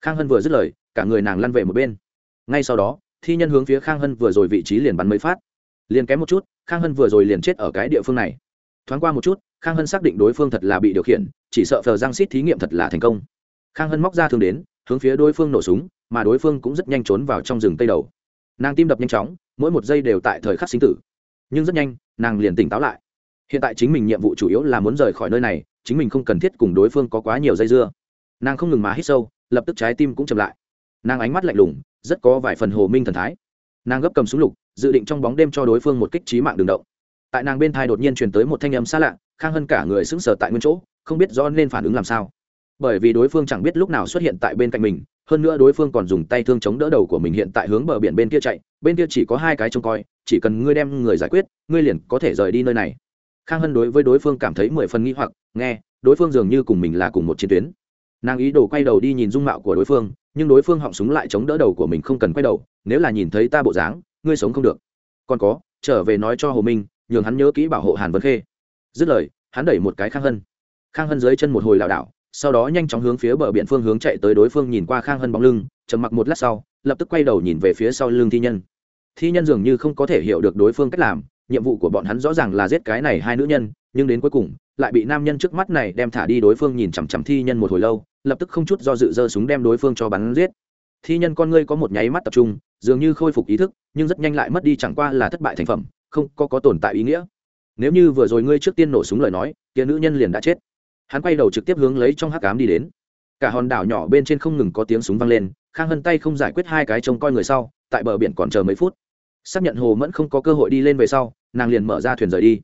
Khang hân vừa dứt lời, cả người nàng lăn về một bên. Ngay sau đó, thi nhân hướng phía khang hân vừa rồi vị trí liền bắn mấy phát. Liền kém một chút, khang hân vừa rồi liền chết ở cái địa phương này thoáng qua một chút, khang hân xác định đối phương thật là bị điều khiển, chỉ sợ phờ giang xít thí nghiệm thật là thành công. Khang hân móc ra thương đến, hướng phía đối phương nổ súng, mà đối phương cũng rất nhanh trốn vào trong rừng tây đầu. Nàng tim đập nhanh chóng, mỗi một giây đều tại thời khắc sinh tử. Nhưng rất nhanh, nàng liền tỉnh táo lại. Hiện tại chính mình nhiệm vụ chủ yếu là muốn rời khỏi nơi này, chính mình không cần thiết cùng đối phương có quá nhiều dây dưa. Nàng không ngừng má hít sâu, lập tức trái tim cũng chậm lại. Nàng ánh mắt lạnh lùng, rất có vài phần hồ minh thần thái. Nàng gấp cầm súng lục, dự định trong bóng đêm cho đối phương một kích trí mạng đường động tại nàng bên thai đột nhiên truyền tới một thanh âm xa lạ, khang hơn cả người sững sờ tại nguyên chỗ, không biết do nên phản ứng làm sao. Bởi vì đối phương chẳng biết lúc nào xuất hiện tại bên cạnh mình, hơn nữa đối phương còn dùng tay thương chống đỡ đầu của mình hiện tại hướng bờ biển bên kia chạy, bên kia chỉ có hai cái trông coi, chỉ cần ngươi đem người giải quyết, ngươi liền có thể rời đi nơi này. Khang hân đối với đối phương cảm thấy mười phần nghi hoặc, nghe, đối phương dường như cùng mình là cùng một chiến tuyến. Nàng ý đồ quay đầu đi nhìn dung mạo của đối phương, nhưng đối phương họng súng lại chống đỡ đầu của mình không cần quay đầu, nếu là nhìn thấy ta bộ dáng, ngươi sống không được. Còn có, trở về nói cho hồ minh nhường hắn nhớ kỹ bảo hộ hàn vân khê. Dứt lời, hắn đẩy một cái khang hân. Khang hân dưới chân một hồi lảo đảo, sau đó nhanh chóng hướng phía bờ biển phương hướng chạy tới đối phương nhìn qua khang hân bóng lưng, trầm mặc một lát sau, lập tức quay đầu nhìn về phía sau lưng thi nhân. Thi nhân dường như không có thể hiểu được đối phương cách làm, nhiệm vụ của bọn hắn rõ ràng là giết cái này hai nữ nhân, nhưng đến cuối cùng, lại bị nam nhân trước mắt này đem thả đi đối phương nhìn chằm chằm thi nhân một hồi lâu, lập tức không chút do dự giơ súng đem đối phương cho bắn giết. Thi nhân con ngươi có một nháy mắt tập trung, dường như khôi phục ý thức, nhưng rất nhanh lại mất đi chẳng qua là thất bại thành phẩm không có có tồn tại ý nghĩa. Nếu như vừa rồi ngươi trước tiên nổ súng lời nói, kia nữ nhân liền đã chết. Hắn quay đầu trực tiếp hướng lấy trong hắc cám đi đến. Cả hòn đảo nhỏ bên trên không ngừng có tiếng súng vang lên, khang hân tay không giải quyết hai cái trông coi người sau, tại bờ biển còn chờ mấy phút. Xác nhận hồ mẫn không có cơ hội đi lên về sau, nàng liền mở ra thuyền rời đi.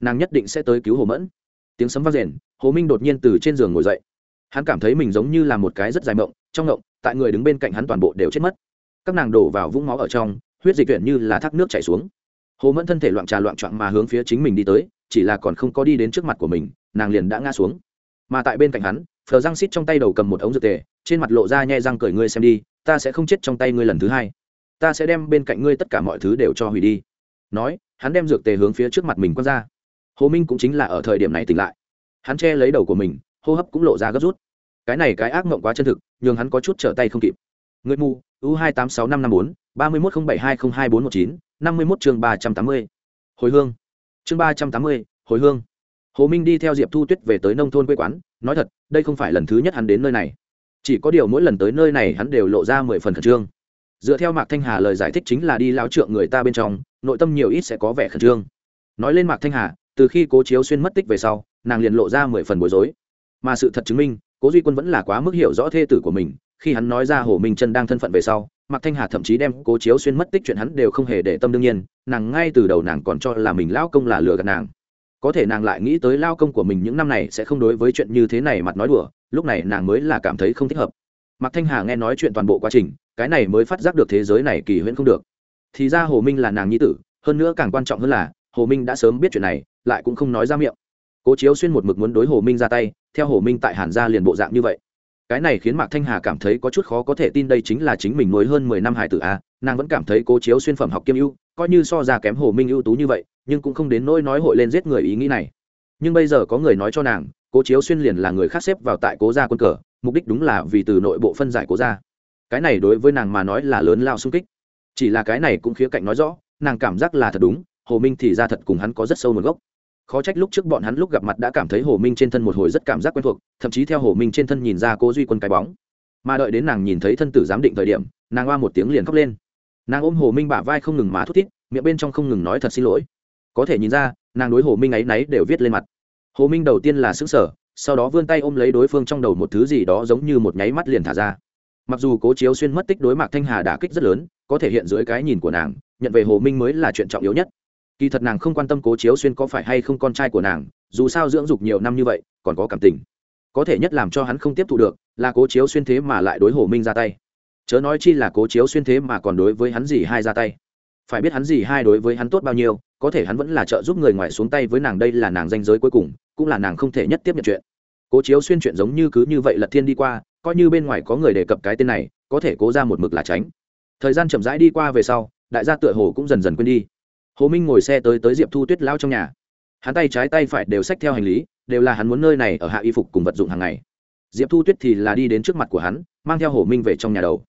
Nàng nhất định sẽ tới cứu hồ mẫn. Tiếng sấm vang rền, hồ minh đột nhiên từ trên giường ngồi dậy. Hắn cảm thấy mình giống như là một cái rất dài mộng, trong mộng, tại người đứng bên cạnh hắn toàn bộ đều chết mất. Các nàng đổ vào vũng máu ở trong, huyết dịch tuyển như là thác nước chảy xuống hồ mẫn thân thể loạn trà loạn trọn mà hướng phía chính mình đi tới, chỉ là còn không có đi đến trước mặt của mình, nàng liền đã ngã xuống. Mà tại bên cạnh hắn, phờ răng xít trong tay đầu cầm một ống dược tề, trên mặt lộ ra nhai răng cởi ngươi xem đi, ta sẽ không chết trong tay ngươi lần thứ hai. Ta sẽ đem bên cạnh ngươi tất cả mọi thứ đều cho hủy đi. Nói, hắn đem dược tề hướng phía trước mặt mình quăng ra. Hồ minh cũng chính là ở thời điểm này tỉnh lại. Hắn che lấy đầu của mình, hô hấp cũng lộ ra gấp rút. Cái này cái ác mộng quá chân thực, nhường hắn có chút trở tay không kịp. Người mù, u hai tám sáu năm năm bốn ba mươi một không bảy hai không hai bốn một chín, năm mươi một chương ba trăm tám mươi. Hồi hương. Chương ba trăm tám mươi, hồi hương. Hồ minh đi theo diệp thu tuyết về tới nông thôn quê quán, nói thật, đây không phải lần thứ nhất hắn đến nơi này. Chỉ có điều mỗi lần tới nơi này hắn đều lộ ra mười phần khẩn trương. Dựa theo mạc thanh hà lời giải thích chính là đi lao trượng người ta bên trong, nội tâm nhiều ít sẽ có vẻ khẩn trương. Nói lên mạc thanh hà, từ khi cố chiếu xuyên mất tích về sau, nàng liền lộ ra mười phần bối rối. Mà sự thật chứng minh, cố duy quân vẫn là quá mức hiểu rõ thê tử của mình, khi hắn nói ra hồ minh chân đang thân phận về sau mạc thanh hà thậm chí đem cố chiếu xuyên mất tích chuyện hắn đều không hề để tâm đương nhiên, nàng ngay từ đầu nàng còn cho là mình lao công là lừa gạt nàng. Có thể nàng lại nghĩ tới lao công của mình những năm này sẽ không đối với chuyện như thế này mặt nói đùa, lúc này nàng mới là cảm thấy không thích hợp. Mạc thanh hà nghe nói chuyện toàn bộ quá trình, cái này mới phát giác được thế giới này kỳ huyễn không được. Thì ra hồ minh là nàng nhi tử, hơn nữa càng quan trọng hơn là, hồ minh đã sớm biết chuyện này, lại cũng không nói ra miệng. Cố chiếu xuyên một mực muốn đối hồ minh ra tay, theo hồ minh tại hàn gia liền bộ dạng như vậy cái này khiến mạc thanh hà cảm thấy có chút khó có thể tin đây chính là chính mình nuôi hơn mười năm hải tử a nàng vẫn cảm thấy cố chiếu xuyên phẩm học kiêm ưu, coi như so ra kém hồ minh ưu tú như vậy, nhưng cũng không đến nỗi nói hội lên giết người ý nghĩ này. Nhưng bây giờ có người nói cho nàng, cố chiếu xuyên liền là người khác xếp vào tại cố gia quân cờ, mục đích đúng là vì từ nội bộ phân giải cố gia. Cái này đối với nàng mà nói là lớn lao sung kích. Chỉ là cái này cũng khía cạnh nói rõ, nàng cảm giác là thật đúng, hồ minh thì ra thật cùng hắn có rất sâu nguồn gốc khó trách lúc trước bọn hắn lúc gặp mặt đã cảm thấy hồ minh trên thân một hồi rất cảm giác quen thuộc, thậm chí theo hồ minh trên thân nhìn ra cô duy quân cái bóng. Mà đợi đến nàng nhìn thấy thân tử giám định thời điểm, nàng oa một tiếng liền khóc lên. Nàng ôm hồ minh bả vai không ngừng má thút thít, miệng bên trong không ngừng nói thật xin lỗi. Có thể nhìn ra, nàng đối hồ minh ấy náy đều viết lên mặt. Hồ minh đầu tiên là xứng sở sau đó vươn tay ôm lấy đối phương trong đầu một thứ gì đó giống như một nháy mắt liền thả ra. Mặc dù cố chiếu xuyên mất tích đối mạc thanh hà đả kích rất lớn, có thể hiện dưới cái nhìn của nàng, nhận về hồ minh mới là chuyện trọng yếu nhất kỳ thật nàng không quan tâm cố chiếu xuyên có phải hay không con trai của nàng, dù sao dưỡng dục nhiều năm như vậy, còn có cảm tình. Có thể nhất làm cho hắn không tiếp thu được, là cố chiếu xuyên thế mà lại đối hồ minh ra tay. Chớ nói chi là cố chiếu xuyên thế mà còn đối với hắn gì hai ra tay. Phải biết hắn gì hai đối với hắn tốt bao nhiêu, có thể hắn vẫn là trợ giúp người ngoài xuống tay với nàng đây là nàng danh giới cuối cùng, cũng là nàng không thể nhất tiếp nhận chuyện. Cố chiếu xuyên chuyện giống như cứ như vậy lật thiên đi qua, coi như bên ngoài có người đề cập cái tên này, có thể cố ra một mực là tránh. Thời gian chậm rãi đi qua về sau, đại gia tựa hồ cũng dần dần quên đi hồ minh ngồi xe tới tới diệp thu tuyết lao trong nhà. Hắn tay trái tay phải đều xách theo hành lý, đều là hắn muốn nơi này ở hạ y phục cùng vật dụng hàng ngày. Diệp thu tuyết thì là đi đến trước mặt của hắn, mang theo hồ minh về trong nhà đầu.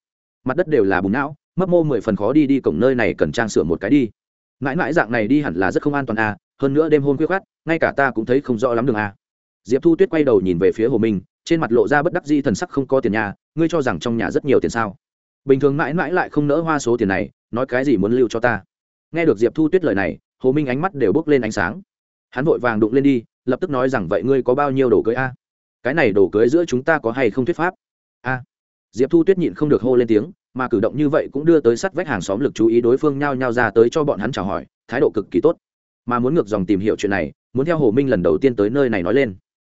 Mặt đất đều là bùn não, mấp mô mười phần khó đi đi cổng nơi này cần trang sửa một cái đi. Mãi mãi dạng này đi hẳn là rất không an toàn à hơn nữa đêm hôm khuya khoát ngay cả ta cũng thấy không rõ lắm đường à. diệp thu tuyết quay đầu nhìn về phía hồ minh, trên mặt lộ ra bất đắc di thần sắc không có tiền nhà, ngươi cho rằng trong nhà rất nhiều tiền sao? Bình thường mãi mãi lại không nỡ hoa số tiền này, nói cái gì muốn lưu cho ta? Nghe được diệp thu tuyết lời này, hồ minh ánh mắt đều bước lên ánh sáng. Hắn vội vàng đụng lên đi, lập tức nói rằng, vậy ngươi có bao nhiêu đồ cưới a? Cái này đồ cưới giữa chúng ta có hay không thuyết pháp? A. Diệp thu tuyết nhịn không được hô lên tiếng, mà cử động như vậy cũng đưa tới sắt vách hàng xóm lực chú ý đối phương nhao nhao ra tới cho bọn hắn chào hỏi, thái độ cực kỳ tốt. Mà muốn ngược dòng tìm hiểu chuyện này, muốn theo hồ minh lần đầu tiên tới nơi này nói lên.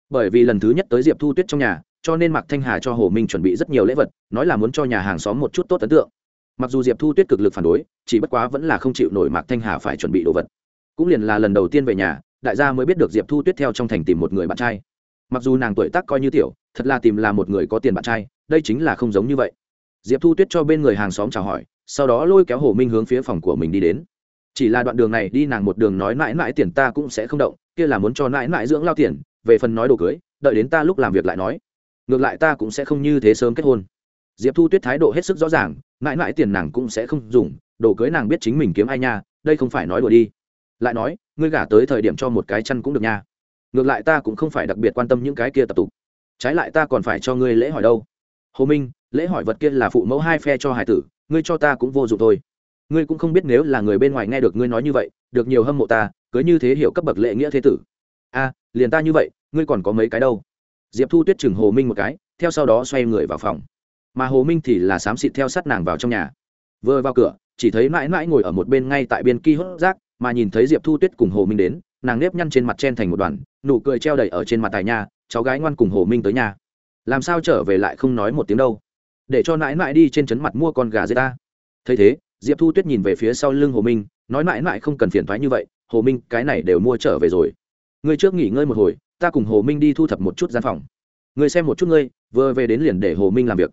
Bởi vì lần thứ nhất tới diệp thu tuyết trong nhà, cho nên mạc thanh hà cho hồ minh chuẩn bị rất nhiều lễ vật, nói là muốn cho nhà hàng xóm một chút tốt ấn tượng mặc dù diệp thu tuyết cực lực phản đối chỉ bất quá vẫn là không chịu nổi mạc thanh hà phải chuẩn bị đồ vật cũng liền là lần đầu tiên về nhà đại gia mới biết được diệp thu tuyết theo trong thành tìm một người bạn trai mặc dù nàng tuổi tác coi như tiểu thật là tìm là một người có tiền bạn trai đây chính là không giống như vậy diệp thu tuyết cho bên người hàng xóm chào hỏi sau đó lôi kéo hồ minh hướng phía phòng của mình đi đến chỉ là đoạn đường này đi nàng một đường nói mãi mãi tiền ta cũng sẽ không động kia là muốn cho mãi mãi dưỡng lao tiền về phần nói đồ cưới đợi đến ta lúc làm việc lại nói ngược lại ta cũng sẽ không như thế sớm kết hôn diệp thu tuyết thái độ hết sức rõ ràng, mãi mãi tiền nàng cũng sẽ không dùng, đồ cưới nàng biết chính mình kiếm ai nha, đây không phải nói đùa đi. Lại nói, ngươi gả tới thời điểm cho một cái chăn cũng được nha. Ngược lại ta cũng không phải đặc biệt quan tâm những cái kia tập tục. Trái lại ta còn phải cho ngươi lễ hỏi đâu. Hồ minh, lễ hỏi vật kia là phụ mẫu hai phe cho hải tử, ngươi cho ta cũng vô dụng thôi. Ngươi cũng không biết nếu là người bên ngoài nghe được ngươi nói như vậy, được nhiều hâm mộ ta, cưới như thế hiểu cấp bậc lễ nghĩa thế tử. A, liền ta như vậy, ngươi còn có mấy cái đâu? Diệp thu tuyết chừng hồ minh một cái, theo sau đó xoay người vào phòng mà hồ minh thì là xám xịt theo sát nàng vào trong nhà. Vừa vào cửa, chỉ thấy mãi mãi ngồi ở một bên ngay tại biên ki hốt rác, mà nhìn thấy diệp thu tuyết cùng hồ minh đến, nàng nếp nhăn trên mặt chen thành một đoàn, nụ cười treo đầy ở trên mặt tài nhà cháu gái ngoan cùng hồ minh tới nhà. Làm sao trở về lại không nói một tiếng đâu? Để cho nãi nãi đi trên trấn mặt mua con gà dê ta. Thấy thế, diệp thu tuyết nhìn về phía sau lưng hồ minh, nói nãi nãi không cần phiền thoái như vậy, hồ minh, cái này đều mua trở về rồi. Ngươi trước nghỉ ngơi một hồi, ta cùng hồ minh đi thu thập một chút gian phòng. Ngươi xem một chút ngươi, vừa về đến liền để hồ minh làm việc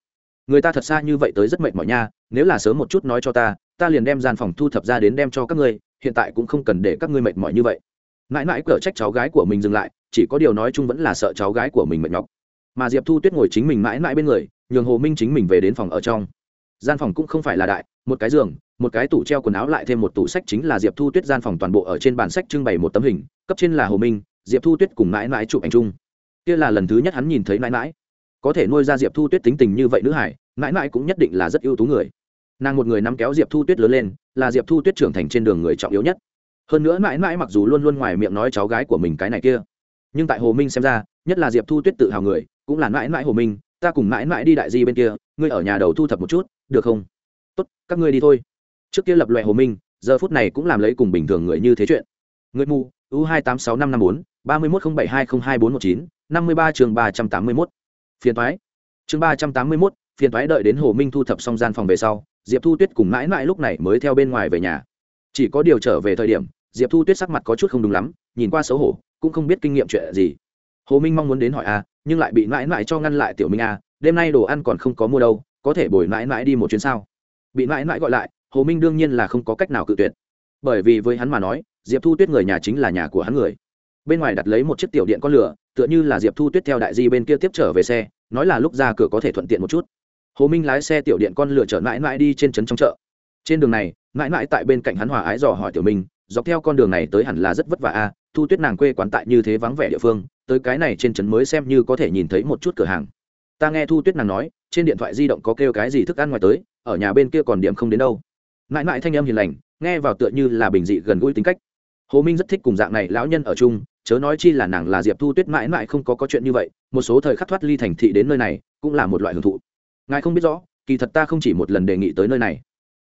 người ta thật xa như vậy tới rất mệt mỏi nha, nếu là sớm một chút nói cho ta ta liền đem gian phòng thu thập ra đến đem cho các ngươi, hiện tại cũng không cần để các ngươi mệt mỏi như vậy. Mãi mãi cở trách cháu gái của mình dừng lại, chỉ có điều nói chung vẫn là sợ cháu gái của mình mệt nhọc. Mà diệp thu tuyết ngồi chính mình mãi mãi bên người, nhường hồ minh chính mình về đến phòng ở trong. Gian phòng cũng không phải là đại, một cái giường, một cái tủ treo quần áo lại thêm một tủ sách chính là diệp thu tuyết gian phòng toàn bộ ở trên bàn sách trưng bày một tấm hình, cấp trên là hồ minh, diệp thu tuyết cùng mãi mãi chụp ảnh chung. Kia là lần thứ nhất hắn nhìn thấy mãi mãi có thể nuôi ra diệp thu tuyết tính tình như vậy nữ hải, mãi mãi cũng nhất định là rất ưu tú người. Nàng một người nắm kéo diệp thu tuyết lớn lên, là diệp thu tuyết trưởng thành trên đường người trọng yếu nhất. Hơn nữa mãi mãi mặc dù luôn luôn ngoài miệng nói cháu gái của mình cái này kia, nhưng tại hồ minh xem ra, nhất là diệp thu tuyết tự hào người, cũng là mãi mãi hồ minh, ta cùng mãi mãi đi đại di bên kia, ngươi ở nhà đầu thu thập một chút, được không? Tốt, các ngươi đi thôi. Trước kia lập loại hồ minh, giờ phút này cũng làm lấy cùng bình thường người như thế chuyện. Người mù, u hai tám sáu năm năm bốn, ba mươi một không bảy hai không hai bốn một chín, năm mươi ba chương ba trăm tám mươi mốt phiền thoái chương ba trăm tám mươi mốt, phiền thoái đợi đến hồ minh thu thập xong gian phòng về sau, diệp thu tuyết cùng mãi mãi lúc này mới theo bên ngoài về nhà. Chỉ có điều trở về thời điểm, diệp thu tuyết sắc mặt có chút không đúng lắm, nhìn qua xấu hổ, cũng không biết kinh nghiệm chuyện gì. Hồ minh mong muốn đến hỏi a, nhưng lại bị mãi mãi cho ngăn lại tiểu minh a, đêm nay đồ ăn còn không có mua đâu, có thể bồi mãi mãi đi một chuyến sao? Bị mãi mãi gọi lại, hồ minh đương nhiên là không có cách nào cự tuyệt. Bởi vì với hắn mà nói, diệp thu tuyết người nhà chính là nhà của hắn người. Bên ngoài đặt lấy một chiếc tiểu điện con lửa tựa như là diệp thu tuyết theo đại di bên kia tiếp trở về xe, nói là lúc ra cửa có thể thuận tiện một chút. Hồ minh lái xe tiểu điện con lửa chở mãi mãi đi trên trấn trong chợ. Trên đường này, mãi mãi tại bên cạnh hắn hòa ái dò hỏi tiểu minh, dọc theo con đường này tới hẳn là rất vất vả a, thu tuyết nàng quê quán tại như thế vắng vẻ địa phương, tới cái này trên trấn mới xem như có thể nhìn thấy một chút cửa hàng. Ta nghe thu tuyết nàng nói, trên điện thoại di động có kêu cái gì thức ăn ngoài tới, ở nhà bên kia còn điểm không đến đâu. Mãi mãi thanh âm hiền lành, nghe vào tựa như là bình dị gần gũi tính cách. Hồ minh rất thích cùng dạng này lão nhân ở chung chớ nói chi là nàng là diệp thu tuyết mãi mãi không có có chuyện như vậy, một số thời khắc thoát ly thành thị đến nơi này cũng là một loại hưởng thụ. Ngài không biết rõ, kỳ thật ta không chỉ một lần đề nghị tới nơi này,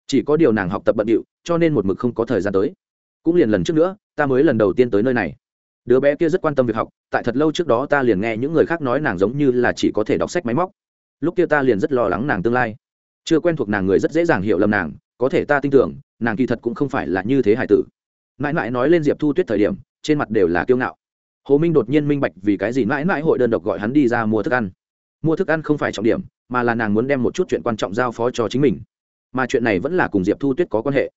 chỉ có điều nàng học tập bận điệu, cho nên một mực không có thời gian tới. Cũng liền lần trước nữa, ta mới lần đầu tiên tới nơi này. Đứa bé kia rất quan tâm việc học, tại thật lâu trước đó ta liền nghe những người khác nói nàng giống như là chỉ có thể đọc sách máy móc. Lúc kia ta liền rất lo lắng nàng tương lai. Chưa quen thuộc nàng người rất dễ dàng hiểu lầm nàng, có thể ta tin tưởng, nàng kỳ thật cũng không phải là như thế hải tử mãi mãi nói lên diệp thu tuyết thời điểm, trên mặt đều là kiêu ngạo. Hồ minh đột nhiên minh bạch vì cái gì mãi mãi hội đơn độc gọi hắn đi ra mua thức ăn. Mua thức ăn không phải trọng điểm, mà là nàng muốn đem một chút chuyện quan trọng giao phó cho chính mình. Mà chuyện này vẫn là cùng diệp thu tuyết có quan hệ.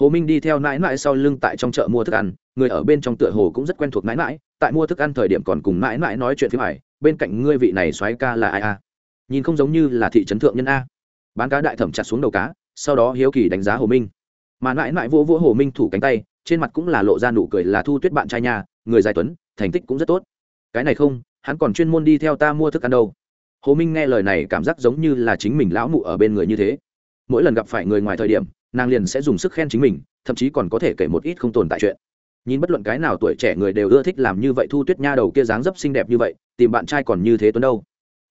Hồ minh đi theo mãi mãi sau lưng tại trong chợ mua thức ăn, người ở bên trong tựa hồ cũng rất quen thuộc mãi mãi, tại mua thức ăn thời điểm còn cùng mãi mãi nói chuyện phim hải bên cạnh ngươi vị này xoáy ca là ai a nhìn không giống như là thị trấn thượng nhân a. Bán cá đại thẩm chặt xuống đầu cá, sau đó hiếu kỳ đánh giá hồ minh. Mà mãi mãi vỗ vỗ hồ minh thủ cánh tay trên mặt cũng là lộ ra nụ cười là thu tuyết bạn trai nhà người dài tuấn, thành tích cũng rất tốt. Cái này không, hắn còn chuyên môn đi theo ta mua thức ăn đâu. Hồ minh nghe lời này cảm giác giống như là chính mình lão mụ ở bên người như thế. Mỗi lần gặp phải người ngoài thời điểm, nàng liền sẽ dùng sức khen chính mình, thậm chí còn có thể kể một ít không tồn tại chuyện. Nhìn bất luận cái nào tuổi trẻ người đều ưa thích làm như vậy thu tuyết nha đầu kia dáng dấp xinh đẹp như vậy, tìm bạn trai còn như thế tuấn đâu.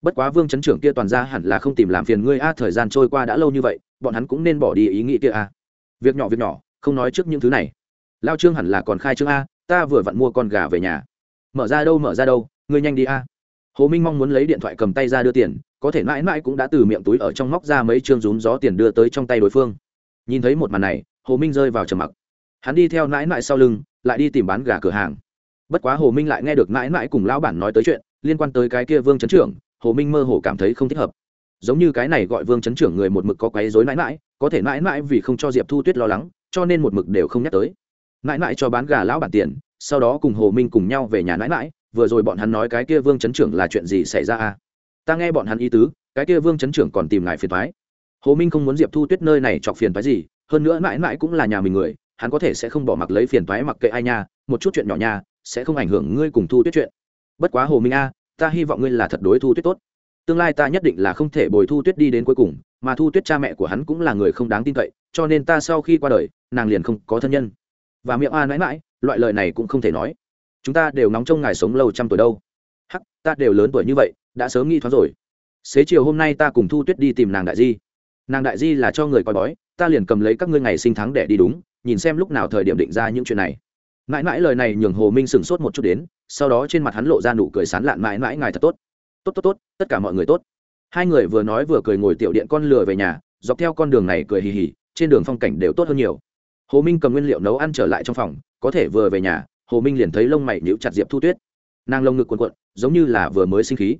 Bất quá vương chấn trưởng kia toàn ra hẳn là không tìm làm phiền ngươi a, thời gian trôi qua đã lâu như vậy, bọn hắn cũng nên bỏ đi ý nghĩ kia a. Việc nhỏ việc nhỏ, không nói trước những thứ này lao trương hẳn là còn khai trương a, ta vừa vặn mua con gà về nhà. Mở ra đâu, mở ra đâu, ngươi nhanh đi a. Hồ minh mong muốn lấy điện thoại cầm tay ra đưa tiền, có thể mãi mãi cũng đã từ miệng túi ở trong móc ra mấy chương rúm gió tiền đưa tới trong tay đối phương. Nhìn thấy một màn này, hồ minh rơi vào trầm mặc. Hắn đi theo mãi mãi sau lưng, lại đi tìm bán gà cửa hàng. Bất quá hồ minh lại nghe được mãi mãi cùng lão bản nói tới chuyện, liên quan tới cái kia vương chấn trưởng, hồ minh mơ hồ cảm thấy không thích hợp. Giống như cái này gọi vương chấn trưởng người một mực có quấy dối mãi mãi, có thể mãi mãi vì không cho diệp thu tuyết lo lắng, cho nên một mực đều không nhắc tới mãi mãi cho bán gà lão bản tiền, sau đó cùng hồ minh cùng nhau về nhà mãi mãi, vừa rồi bọn hắn nói cái kia vương chấn trưởng là chuyện gì xảy ra à? Ta nghe bọn hắn ý tứ, cái kia vương chấn trưởng còn tìm ngài phiền thoái hồ minh không muốn diệp thu tuyết nơi này chọc phiền thoái gì, hơn nữa mãi mãi cũng là nhà mình người, hắn có thể sẽ không bỏ mặc lấy phiền thoái mặc kệ ai nha, một chút chuyện nhỏ nha, sẽ không ảnh hưởng ngươi cùng thu tuyết chuyện. Bất quá hồ minh a, ta hy vọng ngươi là thật đối thu tuyết tốt. Tương lai ta nhất định là không thể bồi thu tuyết đi đến cuối cùng, mà thu tuyết cha mẹ của hắn cũng là người không đáng tin cậy, cho nên ta sau khi qua đời, nàng liền không có thân nhân và miệng a mãi mãi loại lời này cũng không thể nói. Chúng ta đều nóng trong ngài sống lâu trăm tuổi đâu. Hắc, ta đều lớn tuổi như vậy, đã sớm nghĩ thoáng rồi. Xế chiều hôm nay ta cùng thu tuyết đi tìm nàng đại di. Nàng đại di là cho người coi bói, ta liền cầm lấy các ngươi ngày sinh tháng để đi đúng, nhìn xem lúc nào thời điểm định ra những chuyện này. Mãi mãi lời này nhường hồ minh sửng sốt một chút đến, sau đó trên mặt hắn lộ ra nụ cười sán lạn mãi mãi ngài thật tốt. Tốt tốt tốt, tất cả mọi người tốt. Hai người vừa nói vừa cười ngồi tiểu điện con lừa về nhà, dọc theo con đường này cười hì hì, trên đường phong cảnh đều tốt hơn nhiều hồ minh cầm nguyên liệu nấu ăn trở lại trong phòng, có thể vừa về nhà, hồ minh liền thấy lông mày níu chặt diệp thu tuyết. Nàng lông ngực quần quận giống như là vừa mới sinh khí.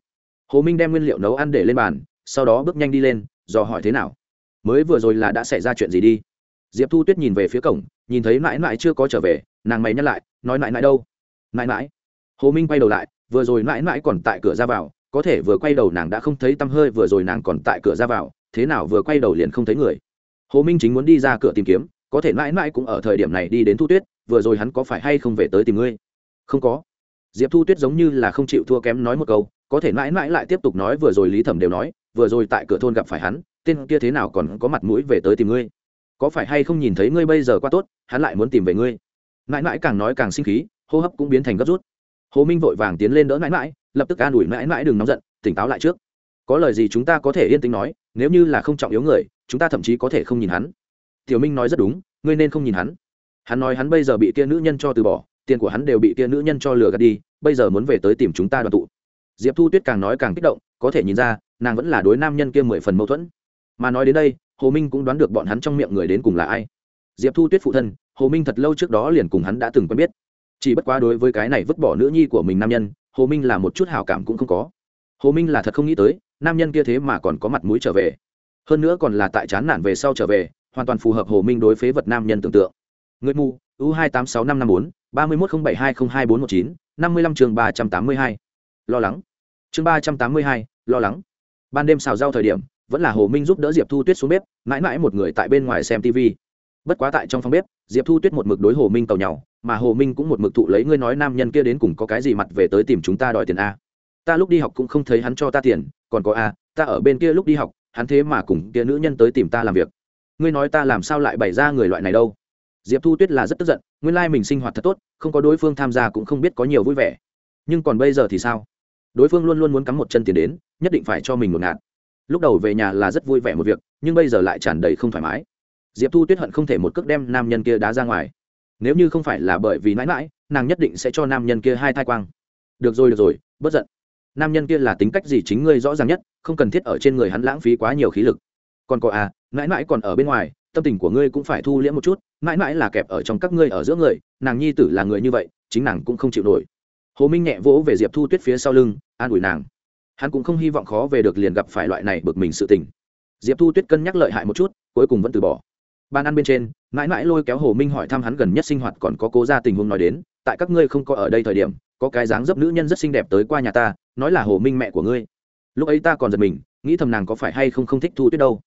Hồ minh đem nguyên liệu nấu ăn để lên bàn, sau đó bước nhanh đi lên, dò hỏi thế nào? Mới vừa rồi là đã xảy ra chuyện gì đi? Diệp thu tuyết nhìn về phía cổng, nhìn thấy mãi mãi chưa có trở về, nàng mày nhắc lại, nói mãi mãi đâu? Mãi mãi. Hồ minh quay đầu lại, vừa rồi mãi mãi còn tại cửa ra vào, có thể vừa quay đầu nàng đã không thấy tăm hơi, vừa rồi nàng còn tại cửa ra vào, thế nào vừa quay đầu liền không thấy người? Hồ minh chính muốn đi ra cửa tìm kiếm có thể mãi mãi cũng ở thời điểm này đi đến thu tuyết, vừa rồi hắn có phải hay không về tới tìm ngươi? Không có. Diệp thu tuyết giống như là không chịu thua kém nói một câu, có thể mãi mãi lại tiếp tục nói vừa rồi lý thẩm đều nói, vừa rồi tại cửa thôn gặp phải hắn, tên kia thế nào còn có mặt mũi về tới tìm ngươi? Có phải hay không nhìn thấy ngươi bây giờ qua tốt, hắn lại muốn tìm về ngươi? Mãi mãi càng nói càng sinh khí, hô hấp cũng biến thành gấp rút. Hồ minh vội vàng tiến lên đỡ mãi mãi, lập tức an ủi mãi mãi đừng nóng giận, tỉnh táo lại trước. Có lời gì chúng ta có thể yên tĩnh nói, nếu như là không trọng yếu người, chúng ta thậm chí có thể không nhìn hắn tiểu minh nói rất đúng, ngươi nên không nhìn hắn. Hắn nói hắn bây giờ bị kia nữ nhân cho từ bỏ, tiền của hắn đều bị kia nữ nhân cho lừa gạt đi, bây giờ muốn về tới tìm chúng ta đoàn tụ. Diệp thu tuyết càng nói càng kích động, có thể nhìn ra, nàng vẫn là đối nam nhân kia mười phần mâu thuẫn. Mà nói đến đây, hồ minh cũng đoán được bọn hắn trong miệng người đến cùng là ai. Diệp thu tuyết phụ thân, hồ minh thật lâu trước đó liền cùng hắn đã từng quen biết. Chỉ bất quá đối với cái này vứt bỏ nữ nhi của mình nam nhân, hồ minh là một chút hảo cảm cũng không có. Hồ minh là thật không nghĩ tới, nam nhân kia thế mà còn có mặt mũi trở về. Hơn nữa còn là tại chán nản về sau trở về hoàn toàn phù hợp hồ minh đối phế vật nam nhân tưởng tượng. Người mù u hai tám sáu năm năm bốn, ba mươi một không bảy hai không hai bốn một chín, năm mươi lăm chương ba trăm tám mươi hai. Lo lắng. Chương ba trăm tám mươi hai, lo lắng. Ban đêm xào rau thời điểm, vẫn là hồ minh giúp đỡ diệp thu tuyết xuống bếp, mãi mãi một người tại bên ngoài xem tv bất quá tại trong phòng bếp, diệp thu tuyết một mực đối hồ minh tàu nhau mà hồ minh cũng một mực thụ lấy ngươi nói nam nhân kia đến cùng có cái gì mặt về tới tìm chúng ta đòi tiền a. Ta lúc đi học cũng không thấy hắn cho ta tiền, còn có a, ta ở bên kia lúc đi học, hắn thế mà cùng kia nữ nhân tới tìm ta làm việc ngươi nói ta làm sao lại bày ra người loại này đâu? Diệp thu tuyết là rất tức giận, nguyên lai mình sinh hoạt thật tốt, không có đối phương tham gia cũng không biết có nhiều vui vẻ. Nhưng còn bây giờ thì sao? Đối phương luôn luôn muốn cắm một chân tiền đến, nhất định phải cho mình một ngạt. Lúc đầu về nhà là rất vui vẻ một việc, nhưng bây giờ lại tràn đầy không thoải mái. Diệp thu tuyết hận không thể một cước đem nam nhân kia đá ra ngoài. Nếu như không phải là bởi vì mãi mãi, nàng nhất định sẽ cho nam nhân kia hai thai quang. Được rồi được rồi bất giận. Nam nhân kia là tính cách gì chính ngươi rõ ràng nhất, không cần thiết ở trên người hắn lãng phí quá nhiều khí lực. Còn có à mãi mãi còn ở bên ngoài, tâm tình của ngươi cũng phải thu liễm một chút, mãi mãi là kẹp ở trong các ngươi ở giữa người, nàng nhi tử là người như vậy, chính nàng cũng không chịu nổi. Hồ minh nhẹ vỗ về diệp thu tuyết phía sau lưng, an ủi nàng. Hắn cũng không hy vọng khó về được liền gặp phải loại này bực mình sự tình. Diệp thu tuyết cân nhắc lợi hại một chút, cuối cùng vẫn từ bỏ. Ban ăn bên trên, mãi mãi lôi kéo hồ minh hỏi thăm hắn gần nhất sinh hoạt còn có cố ra tình huống nói đến, tại các ngươi không có ở đây thời điểm, có cái dáng dấp nữ nhân rất xinh đẹp tới qua nhà ta, nói là hồ minh mẹ của ngươi. Lúc ấy ta còn giật mình, nghĩ thầm nàng có phải hay không không thích thu tuyết đâu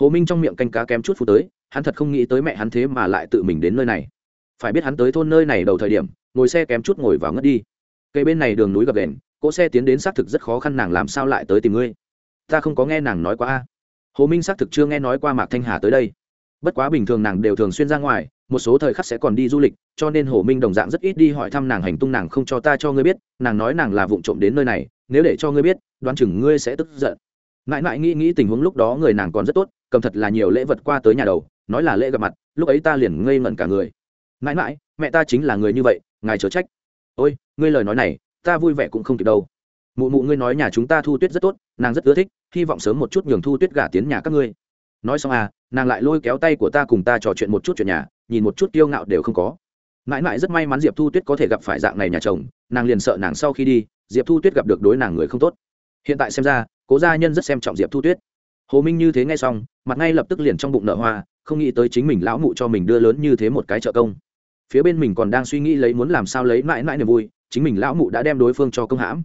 hồ minh trong miệng canh cá kém chút phụ tới, hắn thật không nghĩ tới mẹ hắn thế mà lại tự mình đến nơi này. Phải biết hắn tới thôn nơi này đầu thời điểm, ngồi xe kém chút ngồi vào ngất đi. Cây bên này đường núi gập đèn cỗ xe tiến đến xác thực rất khó khăn nàng làm sao lại tới tìm ngươi? Ta không có nghe nàng nói qua a. Hồ minh xác thực chưa nghe nói qua mạc thanh hà tới đây. Bất quá bình thường nàng đều thường xuyên ra ngoài, một số thời khắc sẽ còn đi du lịch, cho nên hồ minh đồng dạng rất ít đi hỏi thăm nàng hành tung nàng không cho ta cho ngươi biết, nàng nói nàng là vụng trộm đến nơi này, nếu để cho ngươi biết, đoán chừng ngươi sẽ tức giận mãi mãi nghĩ nghĩ tình huống lúc đó người nàng còn rất tốt, cầm thật là nhiều lễ vật qua tới nhà đầu, nói là lễ gặp mặt, lúc ấy ta liền ngây ngẩn cả người. Mãi mãi, mẹ ta chính là người như vậy, ngài chớ trách. Ôi, ngươi lời nói này, ta vui vẻ cũng không kịp đâu. Mụ mụ ngươi nói nhà chúng ta thu tuyết rất tốt, nàng rất ưa thích, hy vọng sớm một chút nhường thu tuyết gả tiến nhà các ngươi. Nói xong à nàng lại lôi kéo tay của ta cùng ta trò chuyện một chút chuyện nhà, nhìn một chút kiêu ngạo đều không có. Mãi mãi rất may mắn diệp thu tuyết có thể gặp phải dạng này nhà chồng, nàng liền sợ nàng sau khi đi, diệp thu tuyết gặp được đối nàng người không tốt. Hiện tại xem ra cố gia nhân rất xem trọng diệp thu tuyết hồ minh như thế nghe xong mặt ngay lập tức liền trong bụng nợ hoa không nghĩ tới chính mình lão mụ cho mình đưa lớn như thế một cái trợ công phía bên mình còn đang suy nghĩ lấy muốn làm sao lấy mãi mãi niềm vui chính mình lão mụ đã đem đối phương cho công hãm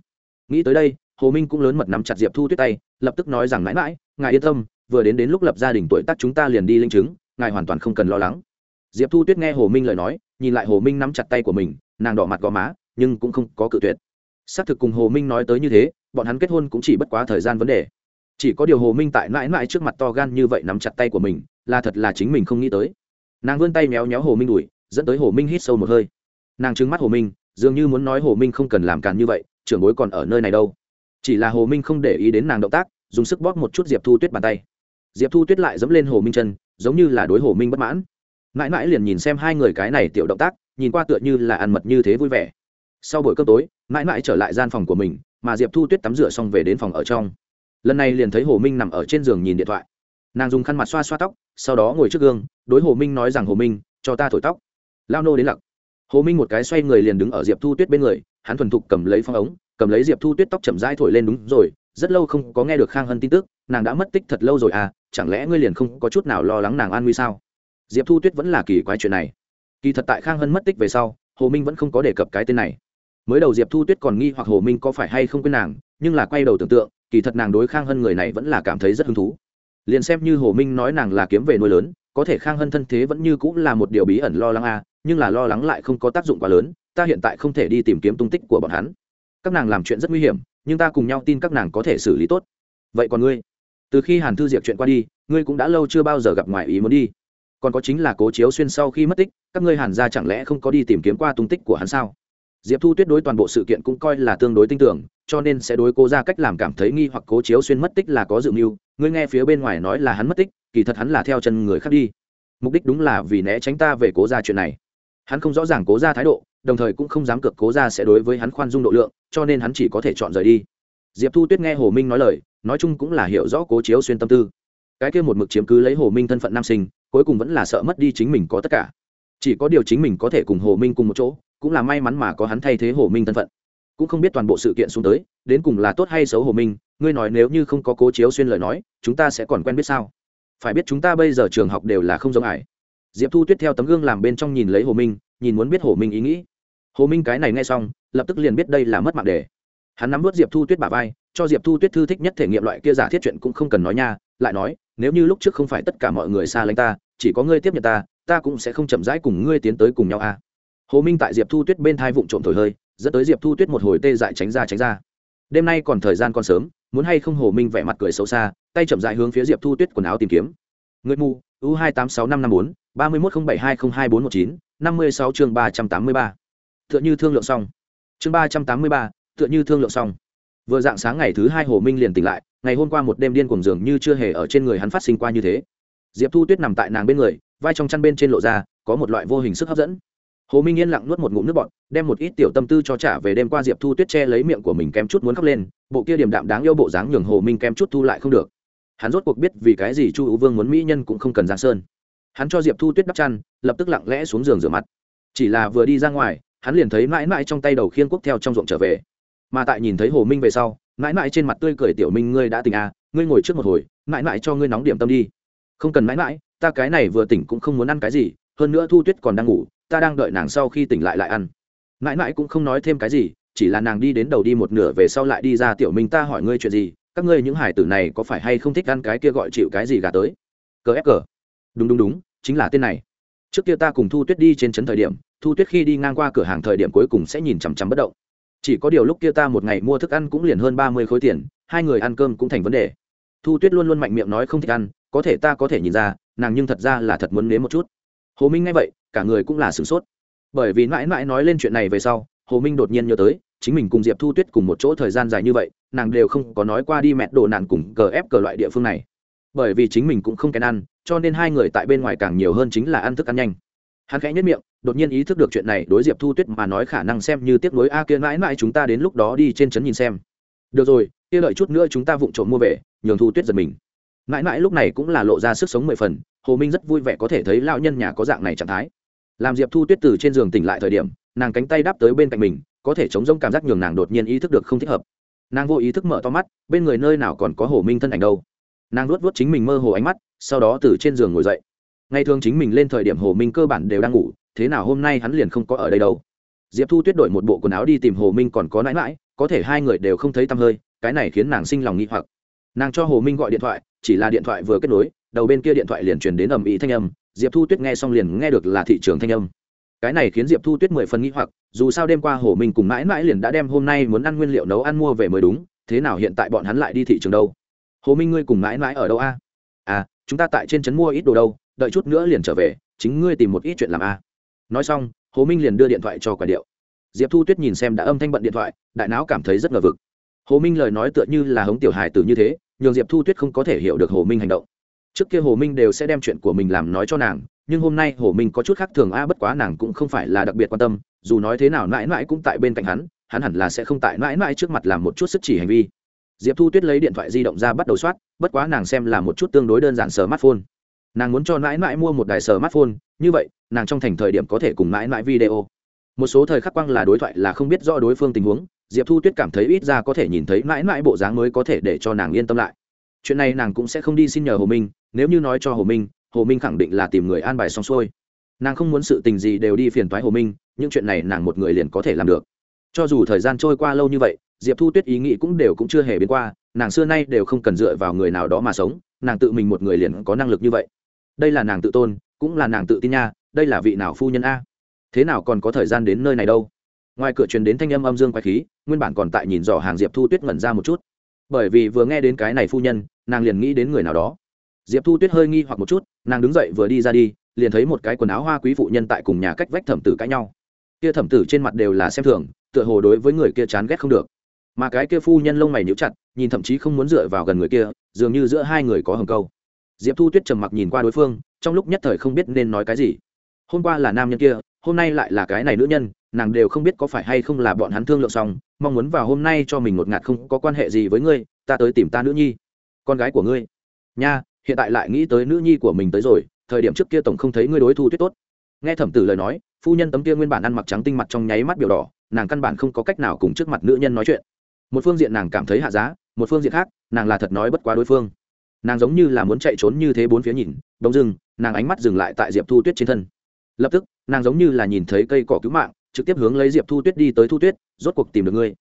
nghĩ tới đây hồ minh cũng lớn mật nắm chặt diệp thu tuyết tay lập tức nói rằng mãi mãi ngài yên tâm vừa đến đến lúc lập gia đình tuổi tác chúng ta liền đi linh chứng ngài hoàn toàn không cần lo lắng diệp thu tuyết nghe hồ minh lời nói nhìn lại hồ minh nắm chặt tay của mình nàng đỏ mặt gò má nhưng cũng không có cự tuyệt xác thực cùng hồ minh nói tới như thế bọn hắn kết hôn cũng chỉ bất quá thời gian vấn đề. Chỉ có điều hồ minh tại mãi mãi trước mặt to gan như vậy nắm chặt tay của mình, là thật là chính mình không nghĩ tới. Nàng vươn tay méo méo hồ minh đùi, dẫn tới hồ minh hít sâu một hơi. Nàng trứng mắt hồ minh, dường như muốn nói hồ minh không cần làm càn như vậy, trưởng bối còn ở nơi này đâu. Chỉ là hồ minh không để ý đến nàng động tác, dùng sức bóp một chút diệp thu tuyết bàn tay. Diệp thu tuyết lại dẫm lên hồ minh chân, giống như là đối hồ minh bất mãn. Mãi mãi liền nhìn xem hai người cái này tiểu động tác, nhìn qua tựa như là ăn mật như thế vui vẻ. Sau buổi cơm tối, mãi mãi trở lại gian phòng của mình mà diệp thu tuyết tắm rửa xong về đến phòng ở trong. Lần này liền thấy hồ minh nằm ở trên giường nhìn điện thoại. Nàng dùng khăn mặt xoa xoa tóc, sau đó ngồi trước gương, đối hồ minh nói rằng, hồ minh, cho ta thổi tóc. Lao nô đến lặc. Hồ minh một cái xoay người liền đứng ở diệp thu tuyết bên người, hắn thuần thục cầm lấy phong ống, cầm lấy diệp thu tuyết tóc chậm rãi thổi lên đúng rồi, rất lâu không có nghe được khang hân tin tức, nàng đã mất tích thật lâu rồi à chẳng lẽ ngươi liền không có chút nào lo lắng nàng an nguy sao? Diệp thu tuyết vẫn là kỳ quái chuyện này. Kỳ thật tại khang hân mất tích về sau, hồ minh vẫn không có đề cập cái tên này mới đầu diệp thu tuyết còn nghi hoặc hồ minh có phải hay không quên nàng, nhưng là quay đầu tưởng tượng, kỳ thật nàng đối khang hân người này vẫn là cảm thấy rất hứng thú. Liền xem như hồ minh nói nàng là kiếm về nuôi lớn, có thể khang hân thân thế vẫn như cũng là một điều bí ẩn lo lắng a, nhưng là lo lắng lại không có tác dụng quá lớn, ta hiện tại không thể đi tìm kiếm tung tích của bọn hắn. Các nàng làm chuyện rất nguy hiểm, nhưng ta cùng nhau tin các nàng có thể xử lý tốt. Vậy còn ngươi? Từ khi hàn thư diệp chuyện qua đi, ngươi cũng đã lâu chưa bao giờ gặp ngoài ý muốn đi. Còn có chính là cố chiếu xuyên sau khi mất tích, các ngươi hàn ra chẳng lẽ không có đi tìm kiếm qua tung tích của hắn sao? Diệp thu tuyết đối toàn bộ sự kiện cũng coi là tương đối tin tưởng, cho nên sẽ đối cố ra cách làm cảm thấy nghi hoặc cố chiếu xuyên mất tích là có dự mưu. Ngươi nghe phía bên ngoài nói là hắn mất tích, kỳ thật hắn là theo chân người khác đi. Mục đích đúng là vì né tránh ta về cố ra chuyện này. Hắn không rõ ràng cố ra thái độ, đồng thời cũng không dám cược cố ra sẽ đối với hắn khoan dung độ lượng, cho nên hắn chỉ có thể chọn rời đi. Diệp thu tuyết nghe hồ minh nói lời, nói chung cũng là hiểu rõ cố chiếu xuyên tâm tư. Cái kia một mực chiếm cứ lấy hồ minh thân phận nam sinh, cuối cùng vẫn là sợ mất đi chính mình có tất cả. Chỉ có điều chính mình có thể cùng hồ minh cùng một chỗ cũng là may mắn mà có hắn thay thế hồ minh thân phận. Cũng không biết toàn bộ sự kiện xuống tới, đến cùng là tốt hay xấu hồ minh, ngươi nói nếu như không có cố chiếu xuyên lời nói, chúng ta sẽ còn quen biết sao? Phải biết chúng ta bây giờ trường học đều là không giống ải diệp thu tuyết theo tấm gương làm bên trong nhìn lấy hồ minh, nhìn muốn biết hồ minh ý nghĩ. Hồ minh cái này nghe xong, lập tức liền biết đây là mất mạng đề. Hắn nắm vớt diệp thu tuyết bà vai, cho diệp thu tuyết thư thích nhất thể nghiệm loại kia giả thiết chuyện cũng không cần nói nha, lại nói, nếu như lúc trước không phải tất cả mọi người xa lánh ta, chỉ có ngươi tiếp nhận ta ta cũng sẽ không chậm rãi cùng ngươi tiến tới cùng nhau a à hồ minh tại diệp thu tuyết bên thai vụng trộm thổi hơi, dẫn tới diệp thu tuyết một hồi tê dại tránh ra tránh ra. Đêm nay còn thời gian còn sớm, muốn hay không hồ minh vẻ mặt cười xấu xa, tay chậm dại hướng phía diệp thu tuyết quần áo tìm kiếm. Người mù, u hai tám sáu năm năm bốn, ba mươi một không bảy hai không hai bốn một chín, năm mươi sáu chương ba trăm tám mươi ba. Tựa như thương lượng xong. Chương ba trăm tám mươi ba, tựa như thương lượng xong. Vừa dạng sáng ngày thứ hai hồ minh liền tỉnh lại, ngày hôm qua một đêm điên cùng giường như chưa hề ở trên người hắn phát sinh qua như thế. Diệp thu tuyết nằm tại nàng bên người, vai trong chăn bên trên lộ ra, có một loại vô hình sức hấp dẫn hồ minh yên lặng nuốt một ngụm nước bọt, đem một ít tiểu tâm tư cho trả về đêm qua diệp thu tuyết che lấy miệng của mình kém chút muốn khóc lên, bộ kia điểm đạm đáng yêu bộ dáng nhường hồ minh kém chút thu lại không được. Hắn rốt cuộc biết vì cái gì chu hữu vương muốn mỹ nhân cũng không cần giang sơn. Hắn cho diệp thu tuyết đắp chăn, lập tức lặng lẽ xuống giường rửa mặt. Chỉ là vừa đi ra ngoài, hắn liền thấy mãi mãi trong tay đầu khiên quốc theo trong ruộng trở về. Mà tại nhìn thấy hồ minh về sau, mãi mãi trên mặt tươi cười tiểu minh ngươi đã tỉnh à ngươi ngồi trước một hồi, mãi mãi cho ngươi nóng điểm tâm đi. Không cần mãi mãi, ta cái này vừa tỉnh cũng không muốn ăn cái gì, hơn nữa thu tuyết còn đang ngủ ta đang đợi nàng sau khi tỉnh lại lại ăn. Mãi mãi cũng không nói thêm cái gì, chỉ là nàng đi đến đầu đi một nửa về sau lại đi ra, tiểu minh, ta hỏi ngươi chuyện gì? Các ngươi những hải tử này có phải hay không thích ăn cái kia gọi chịu cái gì gà tới? Cờ ép cờ. Đúng đúng đúng, chính là tên này. Trước kia ta cùng thu tuyết đi trên trấn thời điểm, thu tuyết khi đi ngang qua cửa hàng thời điểm cuối cùng sẽ nhìn chằm chằm bất động. Chỉ có điều lúc kia ta một ngày mua thức ăn cũng liền hơn ba mươi khối tiền, hai người ăn cơm cũng thành vấn đề. Thu tuyết luôn luôn mạnh miệng nói không thích ăn, có thể ta có thể nhìn ra, nàng nhưng thật ra là thật muốn nếm một chút. Hồ minh nghe vậy cả người cũng là sửng sốt. Bởi vì mãi mãi nói lên chuyện này về sau, hồ minh đột nhiên nhớ tới, chính mình cùng diệp thu tuyết cùng một chỗ thời gian dài như vậy, nàng đều không có nói qua đi mẹ đồ nạn cùng cờ ép cờ loại địa phương này. Bởi vì chính mình cũng không kèn ăn, cho nên hai người tại bên ngoài càng nhiều hơn chính là ăn thức ăn nhanh. Hắn khẽ nhất miệng, đột nhiên ý thức được chuyện này, đối diệp thu tuyết mà nói khả năng xem như tiếc nuối, a, kia mãi mãi chúng ta đến lúc đó đi trên trấn nhìn xem. Được rồi, kia lợi chút nữa chúng ta vụng trộm mua về, nhường thu tuyết giật mình. Mãi mãi lúc này cũng là lộ ra sức sống mười phần, hồ minh rất vui vẻ có thể thấy lão nhân nhà có dạng này trạng thái làm diệp thu tuyết từ trên giường tỉnh lại thời điểm, nàng cánh tay đáp tới bên cạnh mình, có thể chống rông cảm giác nhường nàng đột nhiên ý thức được không thích hợp. Nàng vô ý thức mở to mắt, bên người nơi nào còn có hồ minh thân ảnh đâu. Nàng luốt vút chính mình mơ hồ ánh mắt, sau đó từ trên giường ngồi dậy. Ngày thường chính mình lên thời điểm hồ minh cơ bản đều đang ngủ, thế nào hôm nay hắn liền không có ở đây đâu. Diệp thu tuyết đổi một bộ quần áo đi tìm hồ minh còn có nãi mãi có thể hai người đều không thấy tăm hơi, cái này khiến nàng sinh lòng nghi hoặc. Nàng cho hồ minh gọi điện thoại, chỉ là điện thoại vừa kết nối, đầu bên kia điện thoại liền truyền đến ầm ĩ thanh âm diệp thu tuyết nghe xong liền nghe được là thị trường thanh âm. Cái này khiến diệp thu tuyết mười phần nghĩ hoặc, dù sao đêm qua hồ minh cùng mãi mãi liền đã đem hôm nay muốn ăn nguyên liệu nấu ăn mua về mới đúng, thế nào hiện tại bọn hắn lại đi thị trường đâu? Hồ minh ngươi cùng mãi mãi ở đâu a? À chúng ta tại trên trấn mua ít đồ đâu, đợi chút nữa liền trở về, chính ngươi tìm một ít chuyện làm a. Nói xong, hồ minh liền đưa điện thoại cho quả điệu. Diệp thu tuyết nhìn xem đã âm thanh bận điện thoại, đại não cảm thấy rất ngờ vực. Hồ minh lời nói tựa như là hống tiểu hài tử như thế, nhường diệp thu tuyết không có thể hiểu được hồ minh hành động trước kia hồ minh đều sẽ đem chuyện của mình làm nói cho nàng, nhưng hôm nay hồ minh có chút khác thường a, bất quá nàng cũng không phải là đặc biệt quan tâm, dù nói thế nào mãi mãi cũng tại bên cạnh hắn hắn hẳn là sẽ không tại mãi mãi trước mặt làm một chút sức chỉ hành vi. Diệp thu tuyết lấy điện thoại di động ra bắt đầu soát, bất quá nàng xem là một chút tương đối đơn giản sờ smartphone. Nàng muốn cho mãi mãi mua một đài sờ smartphone, như vậy, nàng trong thành thời điểm có thể cùng mãi mãi video. Một số thời khắc quang là đối thoại là không biết rõ đối phương tình huống, diệp thu tuyết cảm thấy ít ra có thể nhìn thấy mãi mãi bộ dáng mới có thể để cho nàng yên tâm lại. Chuyện này nàng cũng sẽ không đi xin nhờ hồ minh nếu như nói cho hồ minh hồ minh khẳng định là tìm người an bài xong xuôi. Nàng không muốn sự tình gì đều đi phiền toái hồ minh, những chuyện này nàng một người liền có thể làm được. Cho dù thời gian trôi qua lâu như vậy, diệp thu tuyết ý nghĩ cũng đều cũng chưa hề biến qua, nàng xưa nay đều không cần dựa vào người nào đó mà sống, nàng tự mình một người liền có năng lực như vậy. Đây là nàng tự tôn, cũng là nàng tự tin nha, đây là vị nào phu nhân a? Thế nào còn có thời gian đến nơi này đâu? Ngoài cửa truyền đến thanh âm âm dương quái khí, nguyên bản còn tại nhìn dò hàng diệp thu tuyết ngẩn ra một chút. Bởi vì vừa nghe đến cái này phu nhân, nàng liền nghĩ đến người nào đó diệp thu tuyết hơi nghi hoặc một chút, nàng đứng dậy vừa đi ra đi, liền thấy một cái quần áo hoa quý phụ nhân tại cùng nhà cách vách thẩm tử cãi nhau. Kia thẩm tử trên mặt đều là xem thường, tựa hồ đối với người kia chán ghét không được. Mà cái kia phu nhân lông mày níu chặt, nhìn thậm chí không muốn dựa vào gần người kia, dường như giữa hai người có hầm câu. Diệp thu tuyết trầm mặc nhìn qua đối phương, trong lúc nhất thời không biết nên nói cái gì. Hôm qua là nam nhân kia, hôm nay lại là cái này nữ nhân, nàng đều không biết có phải hay không là bọn hắn thương lượng xong, mong muốn vào hôm nay cho mình một ngạt không có quan hệ gì với ngươi, ta tới tìm ta nữ nhi. Con gái của ngươi. Nha hiện tại lại nghĩ tới nữ nhi của mình tới rồi, thời điểm trước kia tổng không thấy ngươi đối thu tuyết tốt. Nghe thẩm tử lời nói, phu nhân tấm kia nguyên bản ăn mặc trắng tinh mặt trong nháy mắt biểu đỏ, nàng căn bản không có cách nào cùng trước mặt nữ nhân nói chuyện. Một phương diện nàng cảm thấy hạ giá, một phương diện khác, nàng là thật nói bất quá đối phương. Nàng giống như là muốn chạy trốn như thế bốn phía nhìn đông dưng, nàng ánh mắt dừng lại tại diệp thu tuyết trên thân. Lập tức, nàng giống như là nhìn thấy cây cỏ cứu mạng, trực tiếp hướng lấy diệp thu tuyết đi tới thu tuyết, rốt cuộc tìm được ngươi.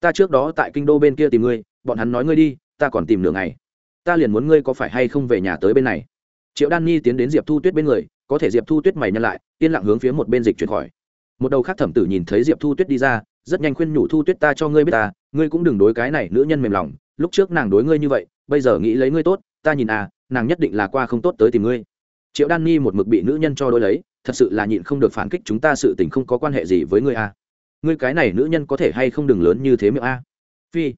Ta trước đó tại kinh đô bên kia tìm ngươi, bọn hắn nói ngươi đi, ta còn tìm nửa ngày ta liền muốn ngươi có phải hay không về nhà tới bên này triệu đan nhi tiến đến diệp thu tuyết bên người, có thể diệp thu tuyết mày nhân lại, yên lặng hướng phía một bên dịch chuyển khỏi một đầu khác thẩm tử nhìn thấy diệp thu tuyết đi ra, rất nhanh khuyên nhủ thu tuyết ta cho ngươi biết ta, ngươi cũng đừng đối cái này nữ nhân mềm lòng, lúc trước nàng đối ngươi như vậy, bây giờ nghĩ lấy ngươi tốt, ta nhìn à nàng nhất định là qua không tốt tới tìm ngươi triệu đan nhi một mực bị nữ nhân cho đôi lấy, thật sự là nhịn không được phản kích chúng ta sự tình không có quan hệ gì với ngươi à. ngươi cái này nữ nhân có thể hay không đừng lớn như thế miệng à. phi,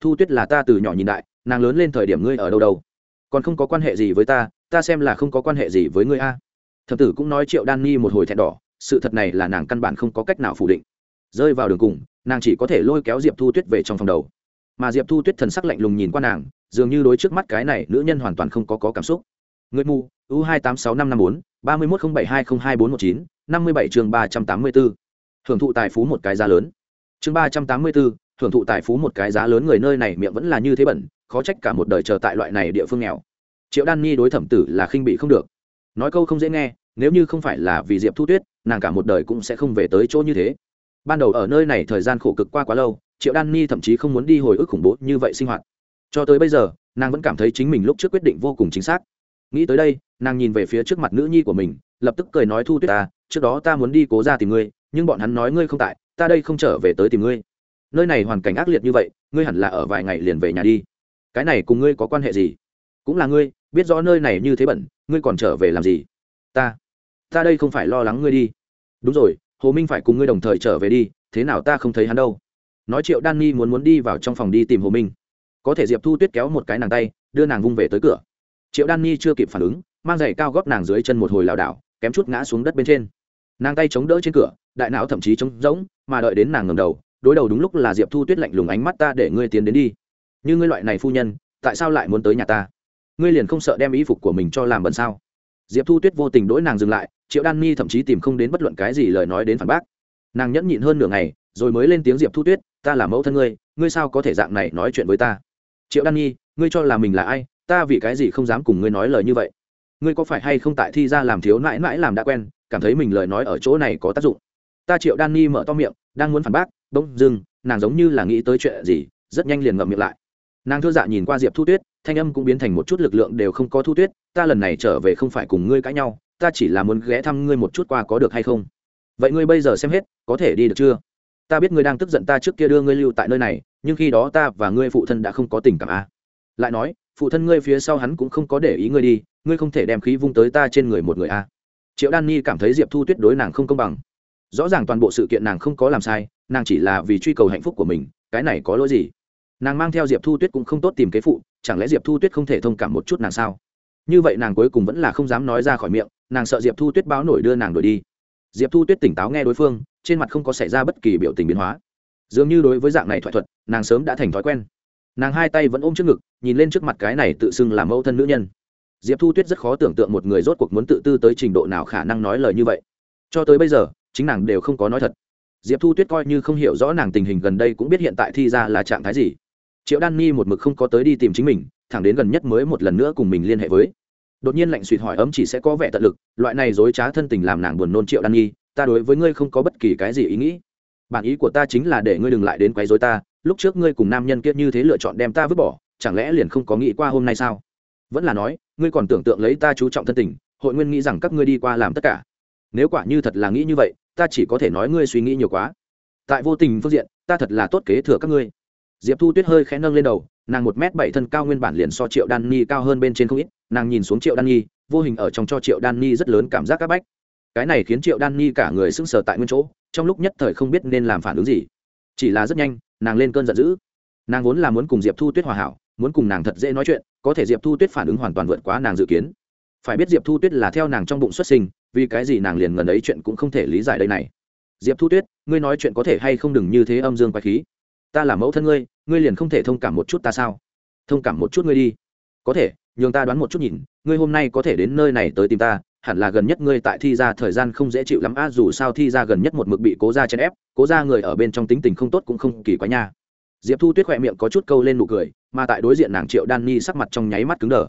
thu tuyết là ta từ nhỏ nhìn đại nàng lớn lên thời điểm ngươi ở đâu đâu? Còn không có quan hệ gì với ta ta xem là không có quan hệ gì với ngươi a. Thập tử cũng nói triệu đan ni một hồi thẹn đỏ sự thật này là nàng căn bản không có cách nào phủ định. Rơi vào đường cùng nàng chỉ có thể lôi kéo diệp thu tuyết về trong phòng đầu. Mà diệp thu tuyết thần sắc lạnh lùng nhìn qua nàng dường như đối trước mắt cái này nữ nhân hoàn toàn không có, có cảm xúc. Người mù u hai tám sáu năm năm bốn ba mươi một không bảy hai không hai bốn một chín năm mươi bảy chương ba trăm tám mươi b ố hưởng thụ tài phú một cái giá lớn. Chương ba trăm tám mươi b ố hưởng thụ tài phú một cái giá lớn người nơi này miệng vẫn là như thế bẩn, khó trách cả một đời chờ tại loại này địa phương nghèo. Triệu đan nhi đối thẩm tử là khinh bị không được. Nói câu không dễ nghe, nếu như không phải là vì diệp thu tuyết, nàng cả một đời cũng sẽ không về tới chỗ như thế. Ban đầu ở nơi này thời gian khổ cực qua quá lâu, triệu đan nhi thậm chí không muốn đi hồi ức khủng bố như vậy sinh hoạt. Cho tới bây giờ, nàng vẫn cảm thấy chính mình lúc trước quyết định vô cùng chính xác. Nghĩ tới đây, nàng nhìn về phía trước mặt nữ nhi của mình, lập tức cười nói, thu tuyết ta trước đó ta muốn đi cố ra tìm ngươi, nhưng bọn hắn nói ngươi không tại, ta đây không trở về tới tìm ngươi nơi này hoàn cảnh ác liệt như vậy, ngươi hẳn là ở vài ngày liền về nhà đi. Cái này cùng ngươi có quan hệ gì? Cũng là ngươi, biết rõ nơi này như thế bẩn, ngươi còn trở về làm gì? Ta ta đây không phải lo lắng ngươi đi. Đúng rồi, hồ minh phải cùng ngươi đồng thời trở về đi, thế nào ta không thấy hắn đâu. Nói triệu đan ni muốn muốn đi vào trong phòng đi tìm hồ minh. Có thể diệp thu tuyết kéo một cái nàng tay, đưa nàng vung về tới cửa. Triệu đan ni chưa kịp phản ứng, mang giày cao góp nàng dưới chân một hồi lảo đảo, kém chút ngã xuống đất bên trên. Nàng tay chống đỡ trên cửa, đại não thậm chí trống rỗng, mà đợi đến nàng ngầm đầu đối đầu đúng lúc là diệp thu tuyết lạnh lùng ánh mắt ta để ngươi tiến đến đi. Như ngươi loại này phu nhân, tại sao lại muốn tới nhà ta? Ngươi liền không sợ đem y phục của mình cho làm bẩn sao? Diệp thu tuyết vô tình đỗi nàng dừng lại, triệu đan ni thậm chí tìm không đến bất luận cái gì lời nói đến phản bác. Nàng nhẫn nhịn hơn nửa ngày, rồi mới lên tiếng diệp thu tuyết, ta là mẫu thân ngươi ngươi sao có thể dạng này nói chuyện với ta? Triệu đan nhi ngươi cho là mình là ai? Ta vì cái gì không dám cùng ngươi nói lời như vậy? Ngươi có phải hay không tại thi ra làm thiếu mãi mãi làm đã quen, cảm thấy mình lời nói ở chỗ này có tác dụng? Ta triệu đan nhi mở to miệng, đang muốn phản bác bỗng dưng, nàng giống như là nghĩ tới chuyện gì, rất nhanh liền ngậm miệng lại nàng thưa dạ nhìn qua diệp thu tuyết, thanh âm cũng biến thành một chút lực lượng đều không có thu tuyết, ta lần này trở về không phải cùng ngươi cãi nhau, ta chỉ là muốn ghé thăm ngươi một chút qua có được hay không vậy ngươi bây giờ xem hết, có thể đi được chưa ta biết ngươi đang tức giận ta trước kia đưa ngươi lưu tại nơi này, nhưng khi đó ta và ngươi phụ thân đã không có tình cảm à. lại nói, phụ thân ngươi phía sau hắn cũng không có để ý ngươi đi, ngươi không thể đem khí vung tới ta trên người một người à. triệu đan ni cảm thấy diệp thu tuyết đối nàng không công bằng rõ ràng toàn bộ sự kiện nàng không có làm sai, nàng chỉ là vì truy cầu hạnh phúc của mình, cái này có lỗi gì? Nàng mang theo diệp thu tuyết cũng không tốt tìm kế phụ, chẳng lẽ diệp thu tuyết không thể thông cảm một chút nàng sao? Như vậy nàng cuối cùng vẫn là không dám nói ra khỏi miệng, nàng sợ diệp thu tuyết báo nổi đưa nàng đổi đi. Diệp thu tuyết tỉnh táo nghe đối phương, trên mặt không có xảy ra bất kỳ biểu tình biến hóa. Dường như đối với dạng này thoại thuật, nàng sớm đã thành thói quen. Nàng hai tay vẫn ôm trước ngực, nhìn lên trước mặt cái này tự xưng làm mẫu thân nữ nhân. Diệp thu tuyết rất khó tưởng tượng một người rốt cuộc muốn tự tư tới trình độ nào khả năng nói lời như vậy. Cho tới bây giờ chính nàng đều không có nói thật. Diệp thu tuyết coi như không hiểu rõ nàng tình hình gần đây cũng biết hiện tại thi ra là trạng thái gì. Triệu đan ni một mực không có tới đi tìm chính mình, thẳng đến gần nhất mới một lần nữa cùng mình liên hệ với. Đột nhiên lạnh suỵt hỏi ấm chỉ sẽ có vẻ tận lực, loại này dối trá thân tình làm nàng buồn nôn triệu đan nhi ta đối với ngươi không có bất kỳ cái gì ý nghĩ. Bản ý của ta chính là để ngươi đừng lại đến quấy dối ta, lúc trước ngươi cùng nam nhân kia như thế lựa chọn đem ta vứt bỏ, chẳng lẽ liền không có nghĩ qua hôm nay sao? Vẫn là nói, ngươi còn tưởng tượng lấy ta chú trọng thân tình, hội nguyên nghĩ rằng các ngươi đi qua làm tất cả nếu quả như thật là nghĩ như vậy, ta chỉ có thể nói ngươi suy nghĩ nhiều quá. Tại vô tình phương diện, ta thật là tốt kế thừa các ngươi. Diệp thu tuyết hơi khẽ nâng lên đầu, nàng một m bảy thân cao nguyên bản liền so triệu đan ni cao hơn bên trên không ít, nàng nhìn xuống triệu đan ni vô hình ở trong cho triệu đan ni rất lớn cảm giác áp bách. Cái này khiến triệu đan ni cả người sững sờ tại nguyên chỗ, trong lúc nhất thời không biết nên làm phản ứng gì. Chỉ là rất nhanh, nàng lên cơn giận dữ. Nàng vốn là muốn cùng diệp thu tuyết hòa hảo, muốn cùng nàng thật dễ nói chuyện, có thể diệp thu tuyết phản ứng hoàn toàn vượt quá nàng dự kiến. Phải biết diệp thu tuyết là theo nàng trong bụng xuất sinh vì cái gì nàng liền ngần ấy chuyện cũng không thể lý giải đây này. Diệp thu tuyết, ngươi nói chuyện có thể hay không đừng như thế âm dương quái khí. Ta là mẫu thân ngươi ngươi liền không thể thông cảm một chút ta sao? Thông cảm một chút ngươi đi. Có thể, nhường ta đoán một chút nhìn, ngươi hôm nay có thể đến nơi này tới tìm ta, hẳn là gần nhất ngươi tại thi ra thời gian không dễ chịu lắm a dù sao thi ra gần nhất một mực bị cố ra chèn ép, cố ra người ở bên trong tính tình không tốt cũng không kỳ quá nha. Diệp thu tuyết khỏe miệng có chút câu lên nụ cười, mà tại đối diện nàng triệu đan ni sắc mặt trong nháy mắt cứng đờ.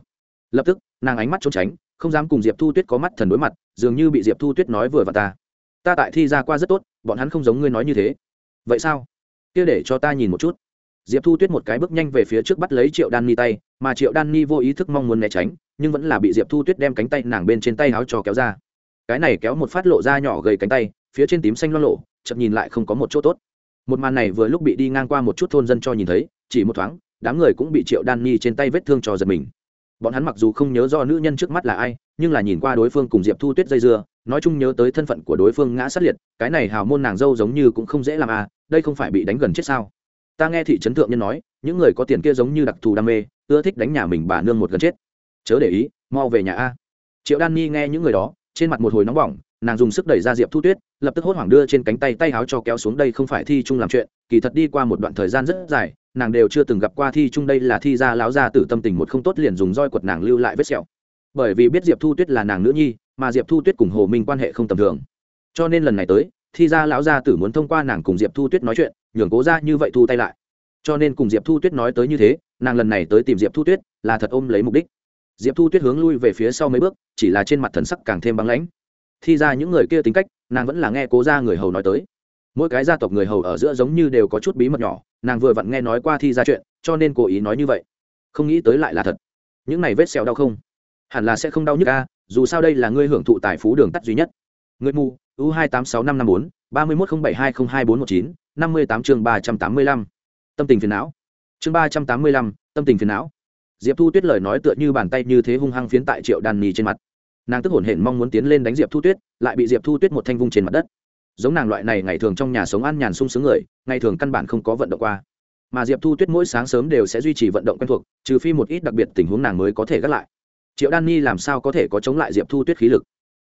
Lập tức, nàng ánh mắt trốn tránh không dám cùng diệp thu tuyết có mắt thần đối mặt dường như bị diệp thu tuyết nói vừa và ta ta tại thi ra qua rất tốt bọn hắn không giống ngươi nói như thế vậy sao kia để cho ta nhìn một chút diệp thu tuyết một cái bước nhanh về phía trước bắt lấy triệu đan ni tay mà triệu đan ni vô ý thức mong muốn né tránh nhưng vẫn là bị diệp thu tuyết đem cánh tay nàng bên trên tay áo cho kéo ra cái này kéo một phát lộ ra nhỏ gầy cánh tay phía trên tím xanh lo lộ chậm nhìn lại không có một chỗ tốt một màn này vừa lúc bị đi ngang qua một chút thôn dân cho nhìn thấy chỉ một thoáng đám người cũng bị triệu đan ni trên tay vết thương cho giật mình bọn hắn mặc dù không nhớ do nữ nhân trước mắt là ai, nhưng là nhìn qua đối phương cùng diệp thu tuyết dây dưa, nói chung nhớ tới thân phận của đối phương ngã sát liệt, cái này hào môn nàng dâu giống như cũng không dễ làm à đây không phải bị đánh gần chết sao? Ta nghe thị trấn thượng nhân nói, những người có tiền kia giống như đặc thù đam mê, ưa thích đánh nhà mình bà nương một gần chết. Chớ để ý, mau về nhà a. Triệu đan ni nghe những người đó, trên mặt một hồi nóng bỏng, nàng dùng sức đẩy ra diệp thu tuyết, lập tức hốt hoảng đưa trên cánh tay tay áo cho kéo xuống đây không phải thi chung làm chuyện, kỳ thật đi qua một đoạn thời gian rất dài nàng đều chưa từng gặp qua thi chung đây là thi ra lão gia tử tâm tình một không tốt liền dùng roi quật nàng lưu lại vết sẹo. Bởi vì biết diệp thu tuyết là nàng nữ nhi, mà diệp thu tuyết cùng hồ minh quan hệ không tầm thường. Cho nên lần này tới, thi ra lão gia tử muốn thông qua nàng cùng diệp thu tuyết nói chuyện, nhường cố ra như vậy thu tay lại. Cho nên cùng diệp thu tuyết nói tới như thế, nàng lần này tới tìm diệp thu tuyết là thật ôm lấy mục đích. Diệp thu tuyết hướng lui về phía sau mấy bước, chỉ là trên mặt thần sắc càng thêm băng lãnh. Thi ra những người kia tính cách, nàng vẫn là nghe cố ra người hầu nói tới mỗi cái gia tộc người hầu ở giữa giống như đều có chút bí mật nhỏ, nàng vừa vặn nghe nói qua thi ra chuyện, cho nên cố ý nói như vậy. Không nghĩ tới lại là thật. Những này vết xẹo đau không? Hẳn là sẽ không đau nhức a, dù sao đây là ngươi hưởng thụ tài phú đường tắt duy nhất. Người mù, u hai tám sáu năm năm bốn, ba mươi một không bảy hai không hai bốn một chín, năm mươi tám chương ba trăm tám mươi lăm. Tâm tình phiền não. Chương ba trăm tám mươi lăm, tâm tình phiền não. Diệp thu tuyết lời nói tựa như bàn tay như thế hung hăng phiến tại triệu đàn nì trên mặt. Nàng tức hổn hển mong muốn tiến lên đánh diệp thu tuyết, lại bị diệp thu tuyết một thanh vung trên mặt đất giống nàng loại này ngày thường trong nhà sống ăn nhàn sung sướng người, ngày thường căn bản không có vận động qua. Mà diệp thu tuyết mỗi sáng sớm đều sẽ duy trì vận động quen thuộc, trừ phi một ít đặc biệt tình huống nàng mới có thể gác lại. Triệu đan nhi làm sao có thể có chống lại diệp thu tuyết khí lực?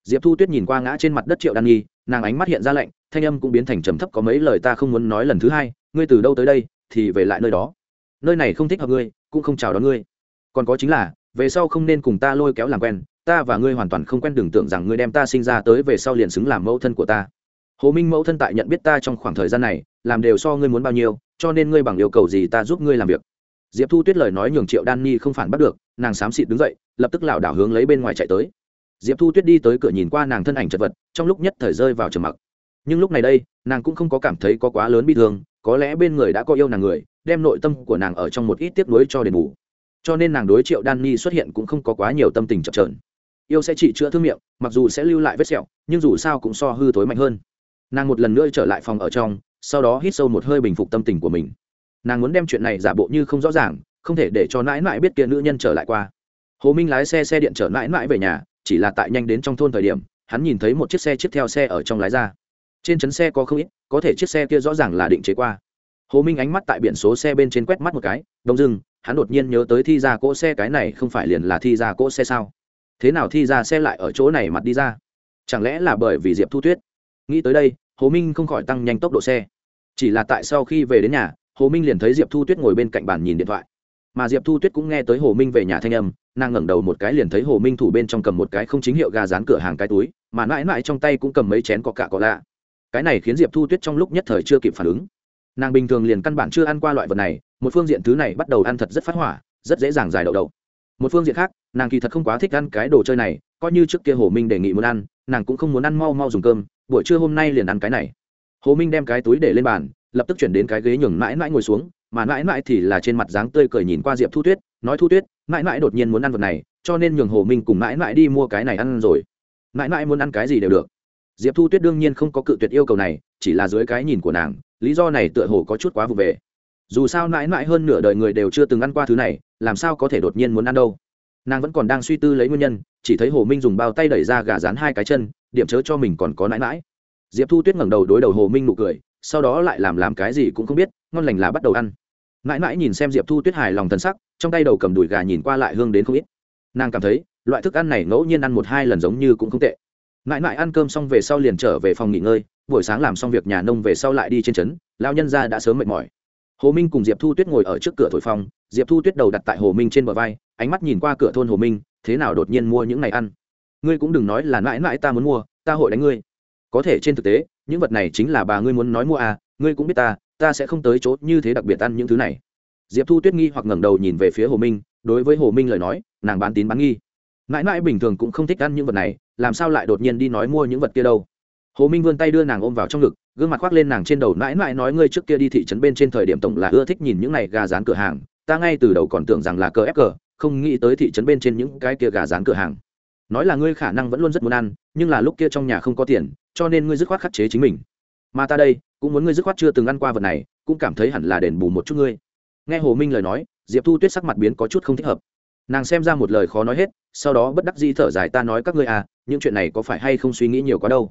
Diệp thu tuyết nhìn qua ngã trên mặt đất triệu đan nhi, nàng ánh mắt hiện ra lạnh, thanh âm cũng biến thành trầm thấp có mấy lời ta không muốn nói lần thứ hai, ngươi từ đâu tới đây, thì về lại nơi đó. Nơi này không thích hợp ngươi, cũng không chào đón ngươi. Còn có chính là, về sau không nên cùng ta lôi kéo làm quen, ta và ngươi hoàn toàn không quen đừng tưởng rằng ngươi đem ta sinh ra tới về sau liền xứng làm mẫu thân của ta hồ minh mẫu thân tại nhận biết ta trong khoảng thời gian này, làm đều so ngươi muốn bao nhiêu, cho nên ngươi bằng yêu cầu gì ta giúp ngươi làm việc. Diệp thu tuyết lời nói nhường triệu đan ni không phản bắt được, nàng xám xịt đứng dậy, lập tức lảo đảo hướng lấy bên ngoài chạy tới. Diệp thu tuyết đi tới cửa nhìn qua nàng thân ảnh chật vật, trong lúc nhất thời rơi vào trầm mặc. Nhưng lúc này đây, nàng cũng không có cảm thấy có quá lớn bi thương, có lẽ bên người đã có yêu nàng người, đem nội tâm của nàng ở trong một ít tiếp nối cho đền bù. Cho nên nàng đối triệu đan ni xuất hiện cũng không có quá nhiều tâm tình chập trờn yêu sẽ chỉ chữa thương miệng, mặc dù sẽ lưu lại vết sẹo, nhưng dù sao cũng so hư thối mạnh hơn nàng một lần nữa trở lại phòng ở trong, sau đó hít sâu một hơi bình phục tâm tình của mình. Nàng muốn đem chuyện này giả bộ như không rõ ràng, không thể để cho nãi nãi biết kia nữ nhân trở lại qua. Hồ minh lái xe xe điện chở nãi nãi về nhà, chỉ là tại nhanh đến trong thôn thời điểm, hắn nhìn thấy một chiếc xe chiếc theo xe ở trong lái ra. Trên chấn xe có không ít, có thể chiếc xe kia rõ ràng là định chế qua. Hồ minh ánh mắt tại biển số xe bên trên quét mắt một cái, đông dưng, hắn đột nhiên nhớ tới thi ra cỗ xe, cái này không phải liền là thi ra cỗ xe sao? Thế nào thi ra xe lại ở chỗ này mặt đi ra? Chẳng lẽ là bởi vì diệp thu tuyết? Nghĩ tới đây, hồ minh không khỏi tăng nhanh tốc độ xe. Chỉ là tại sau khi về đến nhà, hồ minh liền thấy diệp thu tuyết ngồi bên cạnh bàn nhìn điện thoại. Mà diệp thu tuyết cũng nghe tới hồ minh về nhà thanh âm, nàng ngẩng đầu một cái liền thấy hồ minh thủ bên trong cầm một cái không chính hiệu gà dán cửa hàng cái túi, mà mãi mãi trong tay cũng cầm mấy chén có cả có lạ. Cái này khiến diệp thu tuyết trong lúc nhất thời chưa kịp phản ứng. Nàng bình thường liền căn bản chưa ăn qua loại vật này, một phương diện thứ này bắt đầu ăn thật rất phát hỏa, rất dễ dàng dài đậu đậu. Một phương diện khác, nàng kỳ thật không quá thích ăn cái đồ chơi này coi như trước kia hồ minh đề nghị muốn ăn, nàng cũng không muốn ăn mau mau dùng cơm, buổi trưa hôm nay liền ăn cái này. Hồ minh đem cái túi để lên bàn, lập tức chuyển đến cái ghế nhường mãi mãi ngồi xuống, mà mãi mãi thì là trên mặt dáng tươi cười nhìn qua diệp thu tuyết, nói thu tuyết, mãi mãi đột nhiên muốn ăn vật này, cho nên nhường hồ minh cùng mãi mãi đi mua cái này ăn rồi. Mãi mãi muốn ăn cái gì đều được. Diệp thu tuyết đương nhiên không có cự tuyệt yêu cầu này, chỉ là dưới cái nhìn của nàng, lý do này tựa hồ có chút quá vụ về. Dù sao mãi mãi hơn nửa đời người đều chưa từng ăn qua thứ này, làm sao có thể đột nhiên muốn ăn đâu? Nàng vẫn còn đang suy tư lấy nguyên nhân chỉ thấy hồ minh dùng bao tay đẩy ra gà rán hai cái chân, điểm chớ cho mình còn có nãi mãi diệp thu tuyết ngẩng đầu đối đầu hồ minh nụ cười, sau đó lại làm làm cái gì cũng không biết, ngon lành là bắt đầu ăn. Mãi mãi nhìn xem diệp thu tuyết hài lòng thân sắc, trong tay đầu cầm đùi gà nhìn qua lại hương đến không ít. Nàng cảm thấy, loại thức ăn này ngẫu nhiên ăn một hai lần giống như cũng không tệ. Mãi mãi ăn cơm xong về sau liền trở về phòng nghỉ ngơi, buổi sáng làm xong việc nhà nông về sau lại đi trên trấn lao nhân ra đã sớm mệt mỏi. Hồ minh cùng diệp thu tuyết ngồi ở trước cửa thổi phong, diệp thu tuyết đầu đặt tại hồ minh trên bờ vai, ánh mắt nhìn qua cửa thôn hồ minh thế nào đột nhiên mua những này ăn? Ngươi cũng đừng nói là mãi mãi ta muốn mua, ta hội đánh ngươi. Có thể trên thực tế, những vật này chính là bà ngươi muốn nói mua à ngươi cũng biết ta ta sẽ không tới chỗ như thế đặc biệt ăn những thứ này. Diệp thu tuyết nghi hoặc ngẩng đầu nhìn về phía hồ minh, đối với hồ minh lời nói, nàng bán tín bán nghi. Mãi mãi bình thường cũng không thích ăn những vật này, làm sao lại đột nhiên đi nói mua những vật kia đâu? Hồ minh vươn tay đưa nàng ôm vào trong ngực, gương mặt khoác lên nàng trên đầu mãi mãi nói ngươi trước kia đi thị trấn bên trên thời điểm tổng là ưa thích nhìn những này gà rán cửa hàng, ta ngay từ đầu còn tưởng rằng là cờ ép cờ không nghĩ tới thị trấn bên trên những cái kia gà rán cửa hàng. Nói là ngươi khả năng vẫn luôn rất muốn ăn, nhưng là lúc kia trong nhà không có tiền, cho nên ngươi dứt khoát khắc chế chính mình. Mà ta đây, cũng muốn ngươi dứt khoát chưa từng ăn qua vật này, cũng cảm thấy hẳn là đền bù một chút ngươi. Nghe hồ minh lời nói, diệp thu tuyết sắc mặt biến có chút không thích hợp. Nàng xem ra một lời khó nói hết, sau đó bất đắc dĩ thở dài, ta nói các ngươi à những chuyện này có phải hay không suy nghĩ nhiều quá đâu?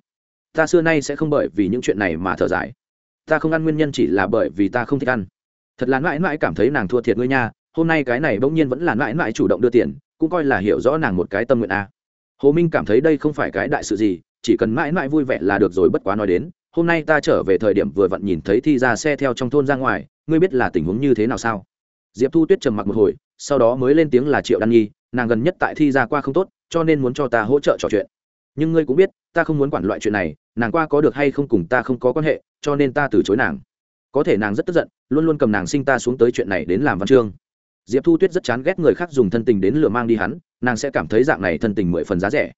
Ta xưa nay sẽ không bởi vì những chuyện này mà thở dài. Ta không ăn nguyên nhân chỉ là bởi vì ta không thích ăn. Thật là mãi mãi cảm thấy nàng thua thiệt ngươi nha hôm nay cái này bỗng nhiên vẫn là mãi mãi chủ động đưa tiền, cũng coi là hiểu rõ nàng một cái tâm nguyện a. Hồ minh cảm thấy đây không phải cái đại sự gì, chỉ cần mãi mãi vui vẻ là được rồi, bất quá nói đến, hôm nay ta trở về thời điểm vừa vặn nhìn thấy thi ra xe theo trong thôn ra ngoài, ngươi biết là tình huống như thế nào sao? Diệp thu tuyết trầm mặc một hồi, sau đó mới lên tiếng là triệu đan nhi, nàng gần nhất tại thi ra qua không tốt, cho nên muốn cho ta hỗ trợ trò chuyện. Nhưng ngươi cũng biết, ta không muốn quản loại chuyện này, nàng qua có được hay không cùng ta không có quan hệ, cho nên ta từ chối nàng. Có thể nàng rất tức giận, luôn luôn cầm nàng sinh ta xuống tới chuyện này đến làm văn chương diệp thu tuyết rất chán ghét người khác dùng thân tình đến lừa mang đi hắn, nàng sẽ cảm thấy dạng này thân tình mười phần giá rẻ.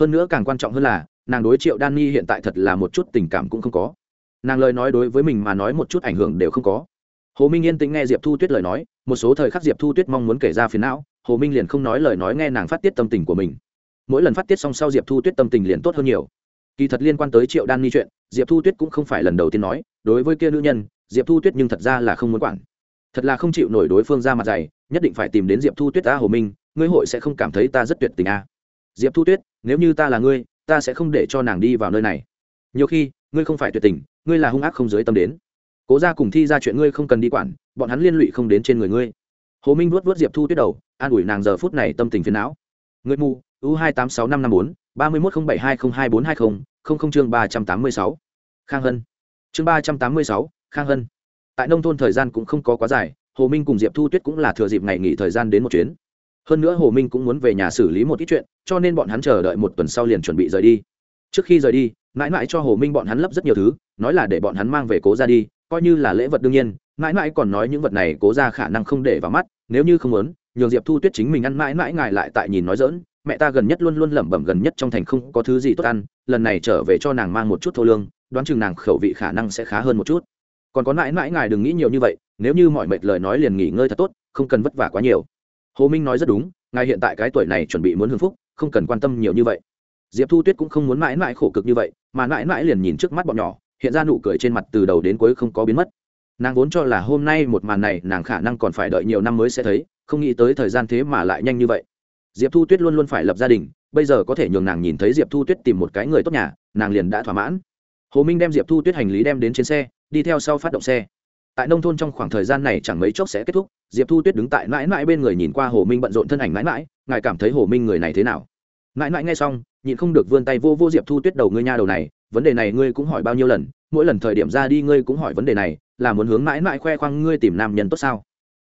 Hơn nữa càng quan trọng hơn là, nàng đối triệu đan ni hiện tại thật là một chút tình cảm cũng không có. Nàng lời nói đối với mình mà nói một chút ảnh hưởng đều không có. Hồ minh yên tĩnh nghe diệp thu tuyết lời nói, một số thời khắc diệp thu tuyết mong muốn kể ra phiền não, hồ minh liền không nói lời nói nghe nàng phát tiết tâm tình của mình. Mỗi lần phát tiết xong sau diệp thu tuyết tâm tình liền tốt hơn nhiều. Kỳ thật liên quan tới triệu đan ni chuyện, diệp thu tuyết cũng không phải lần đầu tiên nói, đối với kia nữ nhân, diệp thu tuyết nhưng thật ra là không muốn quản thật là không chịu nổi đối phương ra mặt dày, nhất định phải tìm đến diệp thu tuyết ta hồ minh, ngươi hội sẽ không cảm thấy ta rất tuyệt tình a. À. diệp thu tuyết, nếu như ta là ngươi, ta sẽ không để cho nàng đi vào nơi này. Nhiều khi, ngươi không phải tuyệt tình, ngươi là hung ác không dưới tâm đến. Cố ra cùng thi ra chuyện ngươi không cần đi quản, bọn hắn liên lụy không đến trên người ngươi. Hồ minh vuốt vuốt diệp thu tuyết đầu, an ủi nàng giờ phút này tâm tình phiền não. Ngươi mù, u hai tám sáu năm năm bốn, ba mươi một không bảy hai không hai bốn hai không không không chương ba trăm tám mươi sáu. Khang hân. Chương ba trăm tám mươi sáu, khang hân tại nông thôn thời gian cũng không có quá dài, hồ minh cùng diệp thu tuyết cũng là thừa dịp ngày nghỉ thời gian đến một chuyến. Hơn nữa hồ minh cũng muốn về nhà xử lý một ít chuyện, cho nên bọn hắn chờ đợi một tuần sau liền chuẩn bị rời đi. Trước khi rời đi, mãi mãi cho hồ minh bọn hắn lấp rất nhiều thứ, nói là để bọn hắn mang về cố ra đi, coi như là lễ vật đương nhiên, mãi mãi còn nói những vật này cố ra khả năng không để vào mắt, nếu như không muốn, nhường diệp thu tuyết chính mình ăn mãi mãi ngài lại tại nhìn nói dỡn mẹ ta gần nhất luôn luôn lẩm bẩm gần nhất trong thành không có thứ gì tốt ăn, lần này trở về cho nàng mang một chút thô lương, đoán chừng nàng khẩu vị khả năng sẽ khá hơn một chút còn có mãi mãi ngài đừng nghĩ nhiều như vậy, nếu như mọi mệt lời nói liền nghỉ ngơi thật tốt, không cần vất vả quá nhiều. Hồ minh nói rất đúng, ngài hiện tại cái tuổi này chuẩn bị muốn hưởng phúc, không cần quan tâm nhiều như vậy. Diệp thu tuyết cũng không muốn mãi mãi khổ cực như vậy, mà mãi mãi liền nhìn trước mắt bọn nhỏ, hiện ra nụ cười trên mặt từ đầu đến cuối không có biến mất. Nàng vốn cho là hôm nay một màn này nàng khả năng còn phải đợi nhiều năm mới sẽ thấy, không nghĩ tới thời gian thế mà lại nhanh như vậy. Diệp thu tuyết luôn luôn phải lập gia đình, bây giờ có thể nhường nàng nhìn thấy diệp thu tuyết tìm một cái người tốt nhà, nàng liền đã thỏa mãn hồ minh đem diệp thu tuyết hành lý đem đến trên xe đi theo sau phát động xe tại nông thôn trong khoảng thời gian này chẳng mấy chốc sẽ kết thúc diệp thu tuyết đứng tại mãi mãi bên người nhìn qua hồ minh bận rộn thân ảnh mãi mãi ngài cảm thấy hồ minh người này thế nào mãi mãi nghe xong nhịn không được vươn tay vô vô diệp thu tuyết đầu ngươi nha đầu này vấn đề này ngươi cũng hỏi bao nhiêu lần mỗi lần thời điểm ra đi ngươi cũng hỏi vấn đề này là muốn hướng mãi mãi khoe khoang ngươi tìm nam nhân tốt sao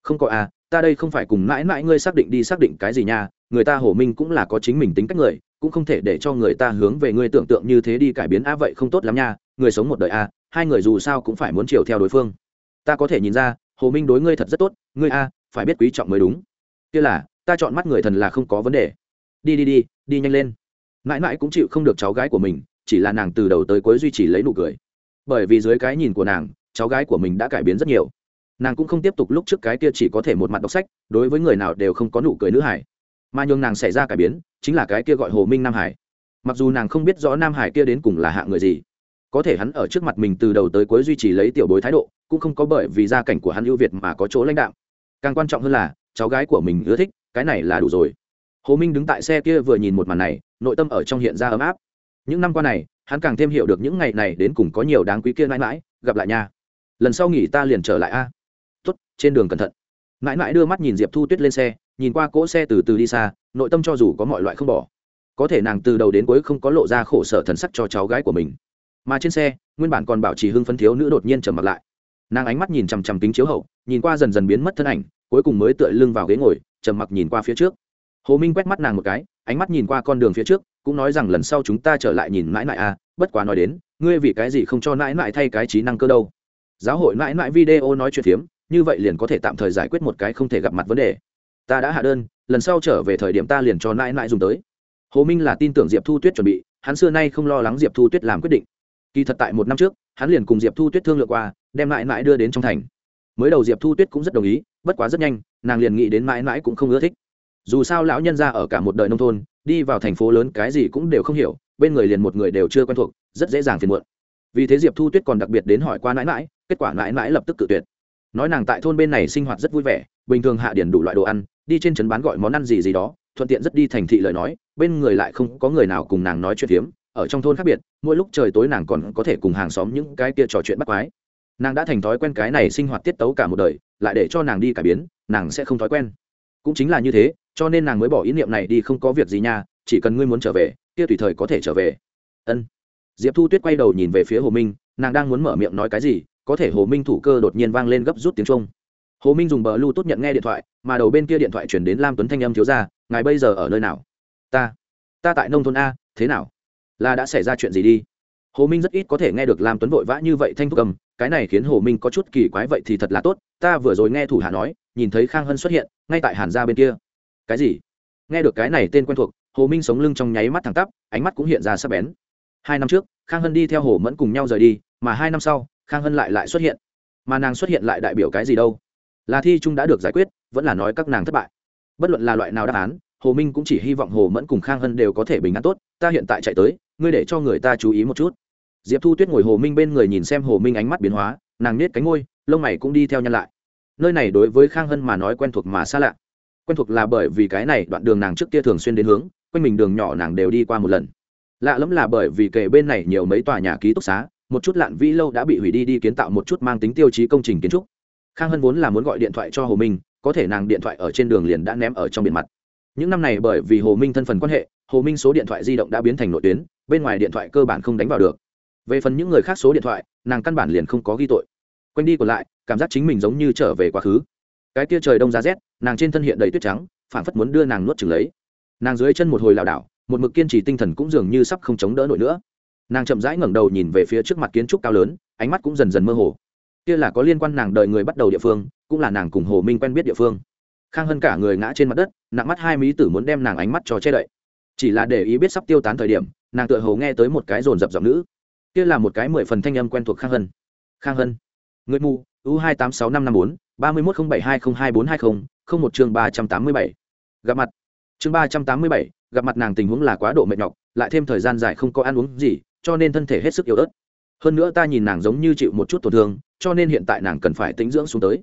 không có à ta đây không phải cùng mãi mãi ngươi xác định đi xác định cái gì nha người ta hồ minh cũng là có chính mình tính cách người, cũng không thể để cho người ta hướng về ngươi tưởng tượng như thế đi cải biến, a, vậy không tốt lắm nha, người sống một đời a, hai người dù sao cũng phải muốn chiều theo đối phương. Ta có thể nhìn ra hồ minh đối ngươi thật rất tốt, ngươi a, phải biết quý trọng mới đúng. Kia là, ta chọn mắt người thần là không có vấn đề. Đi đi đi đi nhanh lên. Mãi mãi cũng chịu không được cháu gái của mình, chỉ là nàng từ đầu tới cuối duy trì lấy nụ cười. Bởi vì dưới cái nhìn của nàng, cháu gái của mình đã cải biến rất nhiều. Nàng cũng không tiếp tục lúc trước cái kia chỉ có thể một mặt đọc sách, đối với người nào đều không có nụ cười nữ hải mà nhường nàng xảy ra cải biến chính là cái kia gọi hồ minh nam hải mặc dù nàng không biết rõ nam hải kia đến cùng là hạ người gì có thể hắn ở trước mặt mình từ đầu tới cuối duy trì lấy tiểu bối thái độ cũng không có bởi vì gia cảnh của hắn ưu việt mà có chỗ lãnh đạo càng quan trọng hơn là cháu gái của mình ưa thích cái này là đủ rồi hồ minh đứng tại xe kia vừa nhìn một màn này nội tâm ở trong hiện ra ấm áp những năm qua này hắn càng thêm hiểu được những ngày này đến cùng có nhiều đáng quý kia mãi mãi gặp lại nha lần sau nghỉ ta liền trở lại a à. tốt trên đường cẩn thận mãi mãi đưa mắt nhìn diệp thu tuyết lên xe nhìn qua cỗ xe từ từ đi xa, nội tâm cho dù có mọi loại không bỏ, có thể nàng từ đầu đến cuối không có lộ ra khổ sở thần sắc cho cháu gái của mình. Mà trên xe, nguyên bản còn bảo trì hưng phấn thiếu nữ đột nhiên trầm mặt lại. Nàng ánh mắt nhìn chằm chằm kính chiếu hậu, nhìn qua dần dần biến mất thân ảnh, cuối cùng mới tựa lưng vào ghế ngồi, trầm mặc nhìn qua phía trước. Hồ minh quét mắt nàng một cái, ánh mắt nhìn qua con đường phía trước, cũng nói rằng lần sau chúng ta trở lại nhìn mãi mãi a bất quá nói đến, ngươi vì cái gì không cho mãi mãi thay cái trí năng cơ đâu. Giáo hội mãi mãi video nói chuyện phiếm, như vậy liền có thể tạm thời giải quyết một cái không thể gặp mặt vấn đề ta đã hạ đơn, lần sau trở về thời điểm ta liền cho nãi nãi dùng tới. Hồ minh là tin tưởng diệp thu tuyết chuẩn bị, hắn xưa nay không lo lắng diệp thu tuyết làm quyết định. Kỳ thật tại một năm trước, hắn liền cùng diệp thu tuyết thương lượng qua, đem mãi mãi đưa đến trong thành. Mới đầu diệp thu tuyết cũng rất đồng ý, bất quá rất nhanh, nàng liền nghĩ đến mãi mãi cũng không ưa thích. Dù sao lão nhân ra ở cả một đời nông thôn, đi vào thành phố lớn cái gì cũng đều không hiểu, bên người liền một người đều chưa quen thuộc, rất dễ dàng phiền muộn. Vì thế diệp thu tuyết còn đặc biệt đến hỏi qua mãi mãi kết quả mãi mãi lập tức cự tuyệt nói nàng tại thôn bên này sinh hoạt rất vui vẻ, bình thường hạ điển đủ loại đồ ăn, đi trên trấn bán gọi món ăn gì gì đó, thuận tiện rất đi thành thị lời nói, bên người lại không có người nào cùng nàng nói chuyện phiếm, ở trong thôn khác biệt, mỗi lúc trời tối nàng còn có thể cùng hàng xóm những cái kia trò chuyện bắt quái. Nàng đã thành thói quen cái này sinh hoạt tiết tấu cả một đời, lại để cho nàng đi cải biến, nàng sẽ không thói quen. Cũng chính là như thế, cho nên nàng mới bỏ ý niệm này đi không có việc gì nha, chỉ cần ngươi muốn trở về, kia tùy thời có thể trở về. Ân. Diệp thu tuyết quay đầu nhìn về phía hồ minh, nàng đang muốn mở miệng nói cái gì có thể hồ minh thủ cơ đột nhiên vang lên gấp rút tiếng trung. Hồ minh dùng bờ lưu tốt nhận nghe điện thoại, mà đầu bên kia điện thoại chuyển đến lam tuấn thanh âm thiếu ra ngài bây giờ ở nơi nào? Ta ta tại nông thôn a, thế nào? Là đã xảy ra chuyện gì đi? Hồ minh rất ít có thể nghe được lam tuấn vội vã như vậy thanh thúc cầm cái này khiến hồ minh có chút kỳ quái vậy thì thật là tốt, ta vừa rồi nghe thủ hạ nói, nhìn thấy khang hân xuất hiện, ngay tại hàn gia bên kia. Cái gì? Nghe được cái này tên quen thuộc, hồ minh sống lưng trong nháy mắt thẳng tắp, ánh mắt cũng hiện ra sắc bén. Hai năm trước, khang hân đi theo hồ mẫn cùng nhau rời đi, mà hai năm sau khang hân lại lại xuất hiện. Mà nàng xuất hiện lại đại biểu cái gì đâu? Là thi trung đã được giải quyết, vẫn là nói các nàng thất bại. Bất luận là loại nào đáp án, hồ minh cũng chỉ hy vọng hồ mẫn cùng khang hân đều có thể bình an tốt. Ta hiện tại chạy tới, ngươi để cho người ta chú ý một chút. Diệp thu tuyết ngồi hồ minh bên người nhìn xem hồ minh ánh mắt biến hóa, nàng nết cánh ngôi lông mày cũng đi theo nhăn lại. Nơi này đối với khang hân mà nói quen thuộc mà xa lạ. Quen thuộc là bởi vì cái này đoạn đường nàng trước kia thường xuyên đến hướng, quanh mình đường nhỏ nàng đều đi qua một lần. Lạ lẫm là bởi vì kể bên này nhiều mấy tòa nhà ký túc xá một chút lạn vĩ lâu đã bị hủy đi đi kiến tạo một chút mang tính tiêu chí công trình kiến trúc. Khang hân vốn là muốn gọi điện thoại cho hồ minh, có thể nàng điện thoại ở trên đường liền đã ném ở trong biển mặt. Những năm này bởi vì hồ minh thân phần quan hệ, hồ minh số điện thoại di động đã biến thành nội tuyến, bên ngoài điện thoại cơ bản không đánh vào được. Về phần những người khác số điện thoại, nàng căn bản liền không có ghi tội. Quanh đi còn lại, cảm giác chính mình giống như trở về quá khứ. Cái tia trời đông giá rét, nàng trên thân hiện đầy tuyết trắng phản phất muốn đưa nàng nuốt chừng lấy. Nàng dưới chân một hồi lảo đảo, một mực kiên trì tinh thần cũng dường như sắp không chống đỡ nổi nữa nàng chậm rãi ngẩng đầu nhìn về phía trước mặt kiến trúc cao lớn, ánh mắt cũng dần dần mơ hồ. Kia là có liên quan nàng đợi người bắt đầu địa phương, cũng là nàng cùng hồ minh quen biết địa phương. Khang hơn cả người ngã trên mặt đất, nặng mắt hai mí tử muốn đem nàng ánh mắt cho che đậy. Chỉ là để ý biết sắp tiêu tán thời điểm, nàng tựa hồ nghe tới một cái rồn rập giọng nữ. Kia là một cái mười phần thanh âm quen thuộc khang hân. Khang hân, người mù, u hai tám sáu năm năm bốn, ba mươi một không bảy hai không hai bốn hai không không một chương ba trăm tám mươi bảy. Gặp mặt. Chương ba trăm tám mươi bảy, gặp mặt nàng tình huống là quá độ mệt nhọc, lại thêm thời gian dài không có ăn uống gì cho nên thân thể hết sức yếu ớt. Hơn nữa ta nhìn nàng giống như chịu một chút tổn thương, cho nên hiện tại nàng cần phải tính dưỡng xuống tới.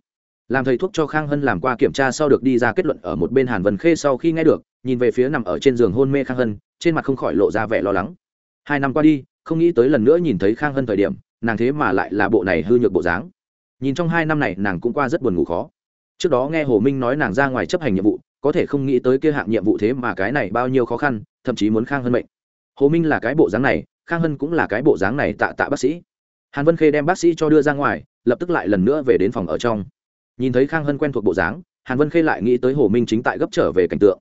Làm thầy thuốc cho khang hân làm qua kiểm tra sau được đi ra kết luận ở một bên hàn vân khê sau khi nghe được, nhìn về phía nằm ở trên giường hôn mê khang hân, trên mặt không khỏi lộ ra vẻ lo lắng. Hai năm qua đi, không nghĩ tới lần nữa nhìn thấy khang hân thời điểm, nàng thế mà lại là bộ này hư nhược bộ dáng. Nhìn trong hai năm này, nàng cũng qua rất buồn ngủ khó. Trước đó nghe hồ minh nói nàng ra ngoài chấp hành nhiệm vụ, có thể không nghĩ tới kia hạng nhiệm vụ thế mà cái này bao nhiêu khó khăn, thậm chí muốn khang hân mệnh. Hồ minh là cái bộ dáng này khang hân cũng là cái bộ dáng này tạ tạ bác sĩ. Hàn vân khê đem bác sĩ cho đưa ra ngoài, lập tức lại lần nữa về đến phòng ở trong. Nhìn thấy khang hân quen thuộc bộ dáng, hàn vân khê lại nghĩ tới hồ minh chính tại gấp trở về cảnh tượng.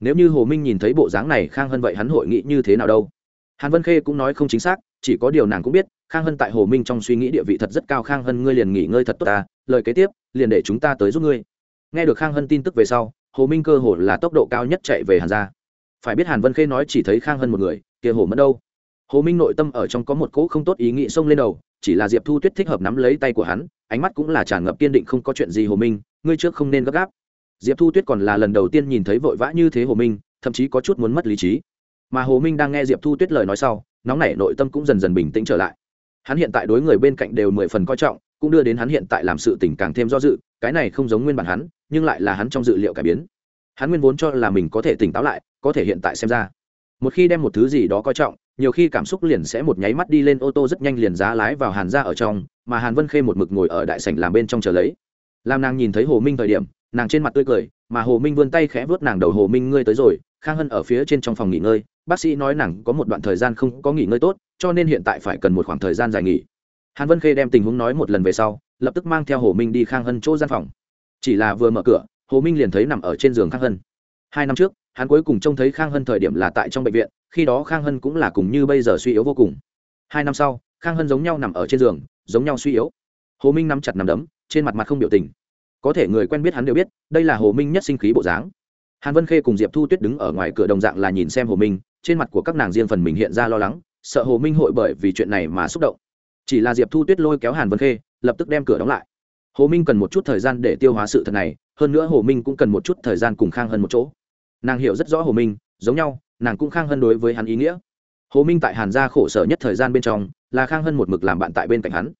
Nếu như hồ minh nhìn thấy bộ dáng này, khang hân vậy hắn hội nghĩ như thế nào đâu? Hàn vân khê cũng nói không chính xác, chỉ có điều nàng cũng biết, khang hân tại hồ minh trong suy nghĩ địa vị thật rất cao. Khang hân ngươi liền nghỉ ngơi thật tốt ta, lời kế tiếp, liền để chúng ta tới giúp ngươi. Nghe được khang hân tin tức về sau, hồ minh cơ hồ là tốc độ cao nhất chạy về hàn ra phải biết hàn vân khê nói chỉ thấy khang hân một người, kia hồ mất đâu? Hồ minh nội tâm ở trong có một cỗ không tốt ý nghĩ xông lên đầu, chỉ là diệp thu tuyết thích hợp nắm lấy tay của hắn, ánh mắt cũng là tràn ngập kiên định không có chuyện gì hồ minh, ngươi trước không nên gấp gáp. Diệp thu tuyết còn là lần đầu tiên nhìn thấy vội vã như thế hồ minh, thậm chí có chút muốn mất lý trí. Mà hồ minh đang nghe diệp thu tuyết lời nói sau, nóng nảy nội tâm cũng dần dần bình tĩnh trở lại. Hắn hiện tại đối người bên cạnh đều mười phần coi trọng, cũng đưa đến hắn hiện tại làm sự tình càng thêm do dự, cái này không giống nguyên bản hắn, nhưng lại là hắn trong dự liệu cải biến. Hắn nguyên vốn cho là mình có thể tỉnh táo lại, có thể hiện tại xem ra. Một khi đem một thứ gì đó coi trọng nhiều khi cảm xúc liền sẽ một nháy mắt đi lên, ô tô rất nhanh liền giá lái vào hàn ra ở trong, mà hàn vân khê một mực ngồi ở đại sảnh làm bên trong chờ lấy. Làm nàng nhìn thấy hồ minh thời điểm, nàng trên mặt tươi cười, mà hồ minh vươn tay khẽ vớt nàng đầu, hồ minh, ngươi tới rồi. Khang hân ở phía trên trong phòng nghỉ ngơi. Bác sĩ nói nàng có một đoạn thời gian không có nghỉ ngơi tốt, cho nên hiện tại phải cần một khoảng thời gian dài nghỉ. Hàn vân khê đem tình huống nói một lần về sau, lập tức mang theo hồ minh đi khang hân chỗ gian phòng. Chỉ là vừa mở cửa, hồ minh liền thấy nằm ở trên giường khang hân. Hai năm trước hắn cuối cùng trông thấy khang hân thời điểm là tại trong bệnh viện, khi đó khang hân cũng là cùng như bây giờ suy yếu vô cùng. Hai năm sau, khang hân giống nhau nằm ở trên giường, giống nhau suy yếu. Hồ minh nắm chặt nằm đấm, trên mặt mặt không biểu tình. Có thể người quen biết hắn đều biết, đây là hồ minh nhất sinh khí bộ dáng. Hàn vân khê cùng diệp thu tuyết đứng ở ngoài cửa đồng dạng là nhìn xem hồ minh, trên mặt của các nàng riêng phần mình hiện ra lo lắng, sợ hồ minh hội bởi vì chuyện này mà xúc động. Chỉ là diệp thu tuyết lôi kéo hàn vân khê, lập tức đem cửa đóng lại. Hồ minh cần một chút thời gian để tiêu hóa sự thật này, hơn nữa hồ minh cũng cần một chút thời gian cùng khang hơn một chỗ nàng hiểu rất rõ hồ minh, giống nhau, nàng cũng khang hơn đối với hắn ý nghĩa. Hồ minh tại hàn gia khổ sở nhất thời gian bên trong, là khang hân một mực làm bạn tại bên cạnh hắn.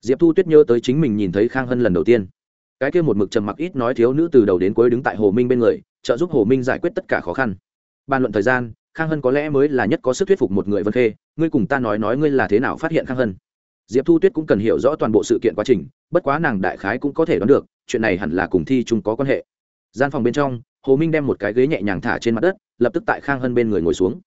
Diệp thu tuyết nhớ tới chính mình nhìn thấy khang hân lần đầu tiên. Cái kia một mực trầm mặc ít nói thiếu nữ từ đầu đến cuối đứng tại hồ minh bên người, trợ giúp hồ minh giải quyết tất cả khó khăn. Bàn luận thời gian, khang hân có lẽ mới là nhất có sức thuyết phục một người vân khê, ngươi cùng ta nói nói ngươi là thế nào phát hiện khang hân. Diệp thu tuyết cũng cần hiểu rõ toàn bộ sự kiện quá trình, bất quá nàng đại khái cũng có thể đoán được, chuyện này hẳn là cùng thi chung có quan hệ. Gian phòng bên trong hồ minh đem một cái ghế nhẹ nhàng thả trên mặt đất, lập tức tại khang hân bên người ngồi xuống.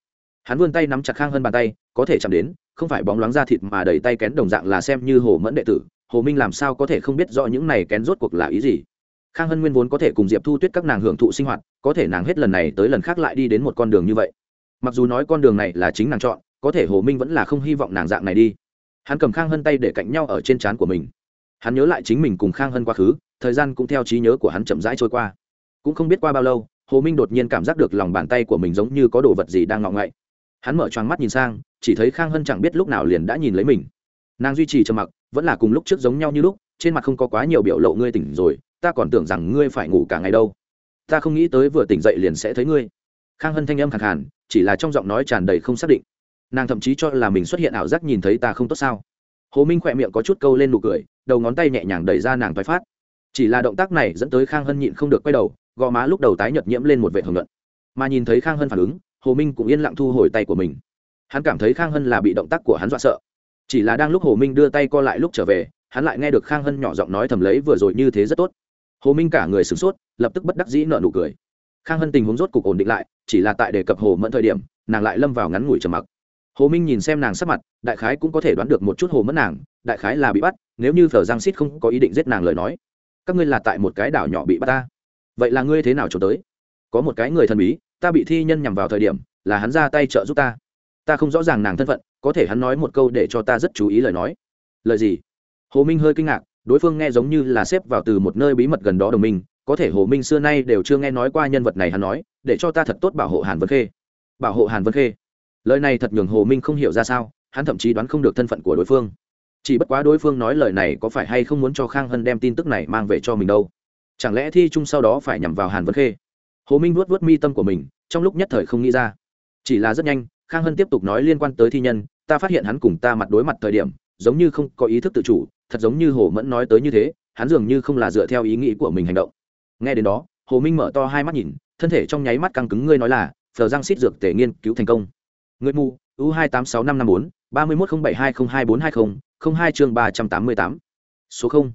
Hắn vươn tay nắm chặt khang hân bàn tay, có thể chạm đến, không phải bóng loáng da thịt mà đẩy tay kén đồng dạng là xem như hồ mẫn đệ tử. Hồ minh làm sao có thể không biết rõ những này kén rốt cuộc là ý gì? Khang hân nguyên vốn có thể cùng diệp thu tuyết các nàng hưởng thụ sinh hoạt, có thể nàng hết lần này tới lần khác lại đi đến một con đường như vậy. Mặc dù nói con đường này là chính nàng chọn, có thể hồ minh vẫn là không hy vọng nàng dạng này đi. Hắn cầm khang hân tay để cạnh nhau ở trên trán của mình. Hắn nhớ lại chính mình cùng khang hân quá khứ, thời gian cũng theo trí nhớ của hắn chậm rãi trôi qua cũng không biết qua bao lâu, hồ minh đột nhiên cảm giác được lòng bàn tay của mình giống như có đồ vật gì đang ngọng ngậy. Hắn mở choáng mắt nhìn sang, chỉ thấy khang hân chẳng biết lúc nào liền đã nhìn lấy mình. Nàng duy trì trầm mặc, vẫn là cùng lúc trước giống nhau như lúc, trên mặt không có quá nhiều biểu lộ ngươi tỉnh rồi, ta còn tưởng rằng ngươi phải ngủ cả ngày đâu. Ta không nghĩ tới vừa tỉnh dậy liền sẽ thấy ngươi. Khang hân thanh âm khẳng hẳn chỉ là trong giọng nói tràn đầy không xác định. Nàng thậm chí cho là mình xuất hiện ảo giác nhìn thấy ta không tốt sao. Hồ minh khỏe miệng có chút câu lên nụ cười, đầu ngón tay nhẹ nhàng đẩy ra nàng tái phát. Chỉ là động tác này dẫn tới khang hân nhịn không được quay đầu gò má lúc đầu tái nhợt nhiễm lên một vẻ hưởng luận mà nhìn thấy khang hân phản ứng, hồ minh cũng yên lặng thu hồi tay của mình. Hắn cảm thấy khang hân là bị động tác của hắn dọa sợ. Chỉ là đang lúc hồ minh đưa tay co lại lúc trở về, hắn lại nghe được khang hân nhỏ giọng nói thầm lấy vừa rồi như thế rất tốt. Hồ minh cả người sửng sốt, lập tức bất đắc dĩ nợ nụ cười. Khang hân tình huống rốt cục ổn định lại, chỉ là tại đề cập hồ mẫn thời điểm, nàng lại lâm vào ngắn ngủi trầm mặc. Hồ minh nhìn xem nàng sắp mặt, đại khái cũng có thể đoán được một chút hồ mẫn nàng, đại khái là bị bắt, nếu như phở giang xít không có ý định giết nàng lời nói, các ngươi là tại một cái đảo nhỏ bị bắt ta vậy là ngươi thế nào trốn tới? Có một cái người thần bí, ta bị thi nhân nhằm vào thời điểm, là hắn ra tay trợ giúp ta. Ta không rõ ràng nàng thân phận, có thể hắn nói một câu để cho ta rất chú ý lời nói. Lời gì? Hồ minh hơi kinh ngạc, đối phương nghe giống như là xếp vào từ một nơi bí mật gần đó đồng minh, có thể hồ minh xưa nay đều chưa nghe nói qua nhân vật này hắn nói, để cho ta thật tốt bảo hộ hàn vân khê. Bảo hộ hàn vân khê. Lời này thật nhường hồ minh không hiểu ra sao, hắn thậm chí đoán không được thân phận của đối phương. Chỉ bất quá đối phương nói lời này có phải hay không muốn cho khang hân đem tin tức này mang về cho mình đâu chẳng lẽ thi chung sau đó phải nhằm vào hàn vân khê? Hồ minh vuốt vuốt mi tâm của mình, trong lúc nhất thời không nghĩ ra. Chỉ là rất nhanh, khang hân tiếp tục nói liên quan tới thi nhân, ta phát hiện hắn cùng ta mặt đối mặt thời điểm, giống như không có ý thức tự chủ, thật giống như hồ mẫn nói tới như thế, hắn dường như không là dựa theo ý nghĩ của mình hành động. Nghe đến đó, hồ minh mở to hai mắt nhìn, thân thể trong nháy mắt căng cứng ngươi nói là phờ giang xít dược tể nghiên cứu thành công. Người mù, u hai tám sáu năm năm bốn, ba mươi một không bảy hai không hai bốn hai không không hai chương ba trăm tám mươi tám. Số không.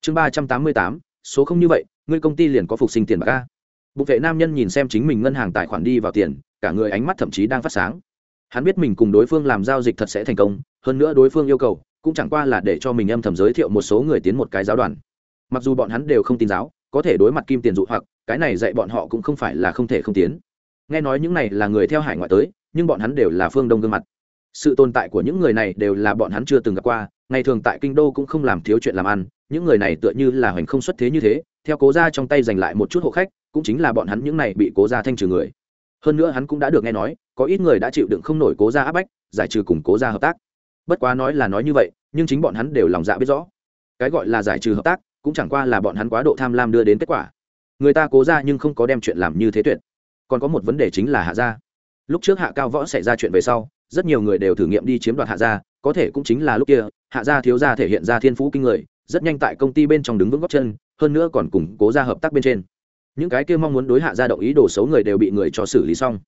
Chương ba trăm tám mươi tám số không như vậy, ngươi công ty liền có phục sinh tiền bạc a? Bụng vệ nam nhân nhìn xem chính mình ngân hàng tài khoản đi vào tiền, cả người ánh mắt thậm chí đang phát sáng. Hắn biết mình cùng đối phương làm giao dịch thật sẽ thành công, hơn nữa đối phương yêu cầu, cũng chẳng qua là để cho mình âm thầm giới thiệu một số người tiến một cái giáo đoàn. Mặc dù bọn hắn đều không tin giáo, có thể đối mặt kim tiền dụ hoặc, cái này dạy bọn họ cũng không phải là không thể không tiến. Nghe nói những này là người theo hải ngoại tới, nhưng bọn hắn đều là phương đông gương mặt. Sự tồn tại của những người này đều là bọn hắn chưa từng gặp qua, ngày thường tại kinh đô cũng không làm thiếu chuyện làm ăn những người này tựa như là hoành không xuất thế như thế, theo cố ra trong tay giành lại một chút hộ khách, cũng chính là bọn hắn những này bị cố ra thanh trừ người. Hơn nữa hắn cũng đã được nghe nói, có ít người đã chịu đựng không nổi cố ra áp bách, giải trừ cùng cố ra hợp tác. Bất quá nói là nói như vậy, nhưng chính bọn hắn đều lòng dạ biết rõ. Cái gọi là giải trừ hợp tác, cũng chẳng qua là bọn hắn quá độ tham lam đưa đến kết quả. Người ta cố ra nhưng không có đem chuyện làm như thế tuyệt. Còn có một vấn đề chính là hạ gia. Lúc trước hạ cao võ xảy ra chuyện về sau, rất nhiều người đều thử nghiệm đi chiếm đoạt hạ gia, có thể cũng chính là lúc kia, hạ gia thiếu gia thể hiện ra thiên phú kinh người rất nhanh tại công ty bên trong đứng vững góc chân, hơn nữa còn củng cố ra hợp tác bên trên. Những cái kia mong muốn đối hạ gia động ý đồ xấu người đều bị người cho xử lý xong.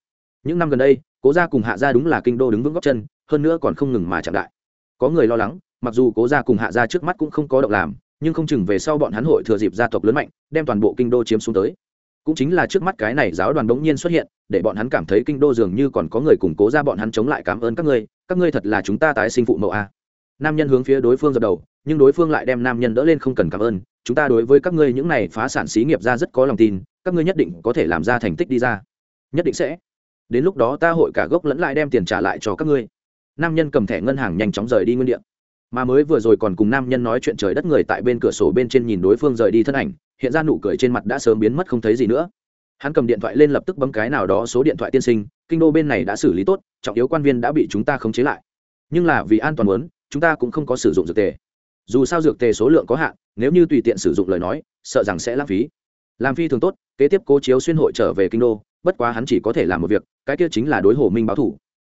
Những năm gần đây, cố gia cùng hạ gia đúng là kinh đô đứng vững góc chân, hơn nữa còn không ngừng mà chạm đại. Có người lo lắng, mặc dù cố gia cùng hạ gia trước mắt cũng không có động làm, nhưng không chừng về sau bọn hắn hội thừa dịp gia tộc lớn mạnh, đem toàn bộ kinh đô chiếm xuống tới. Cũng chính là trước mắt cái này giáo đoàn đống nhiên xuất hiện, để bọn hắn cảm thấy kinh đô dường như còn có người củng cố ra bọn hắn chống lại cảm ơn các ngươi các ngươi thật là chúng ta tái sinh phụ mẫu a nam nhân hướng phía đối phương dập đầu, nhưng đối phương lại đem nam nhân đỡ lên không cần cảm ơn. Chúng ta đối với các ngươi những này phá sản xí nghiệp ra rất có lòng tin, các ngươi nhất định có thể làm ra thành tích đi ra. Nhất định sẽ. Đến lúc đó ta hội cả gốc lẫn lại đem tiền trả lại cho các ngươi. Nam nhân cầm thẻ ngân hàng nhanh chóng rời đi nguyên đ ị a mà mới vừa rồi còn cùng nam nhân nói chuyện trời đất người tại bên cửa sổ bên trên nhìn đối phương rời đi thân ảnh, hiện ra nụ cười trên mặt đã sớm biến mất không thấy gì nữa. Hắn cầm điện thoại lên lập tức bấm cái nào đó số điện thoại tiên sinh, kinh đô bên này đã xử lý tốt, trọng yếu quan viên đã bị chúng ta khống chế lại. Nhưng là vì an toàn muốn chúng ta cũng không có sử dụng dược tề. Dù sao dược tề số lượng có hạn, nếu như tùy tiện sử dụng lời nói, sợ rằng sẽ lãng phí. Làm phi thường tốt, kế tiếp cố chiếu xuyên hội trở về kinh đô, bất quá hắn chỉ có thể làm một việc, cái kia chính là đối hồ minh báo thủ.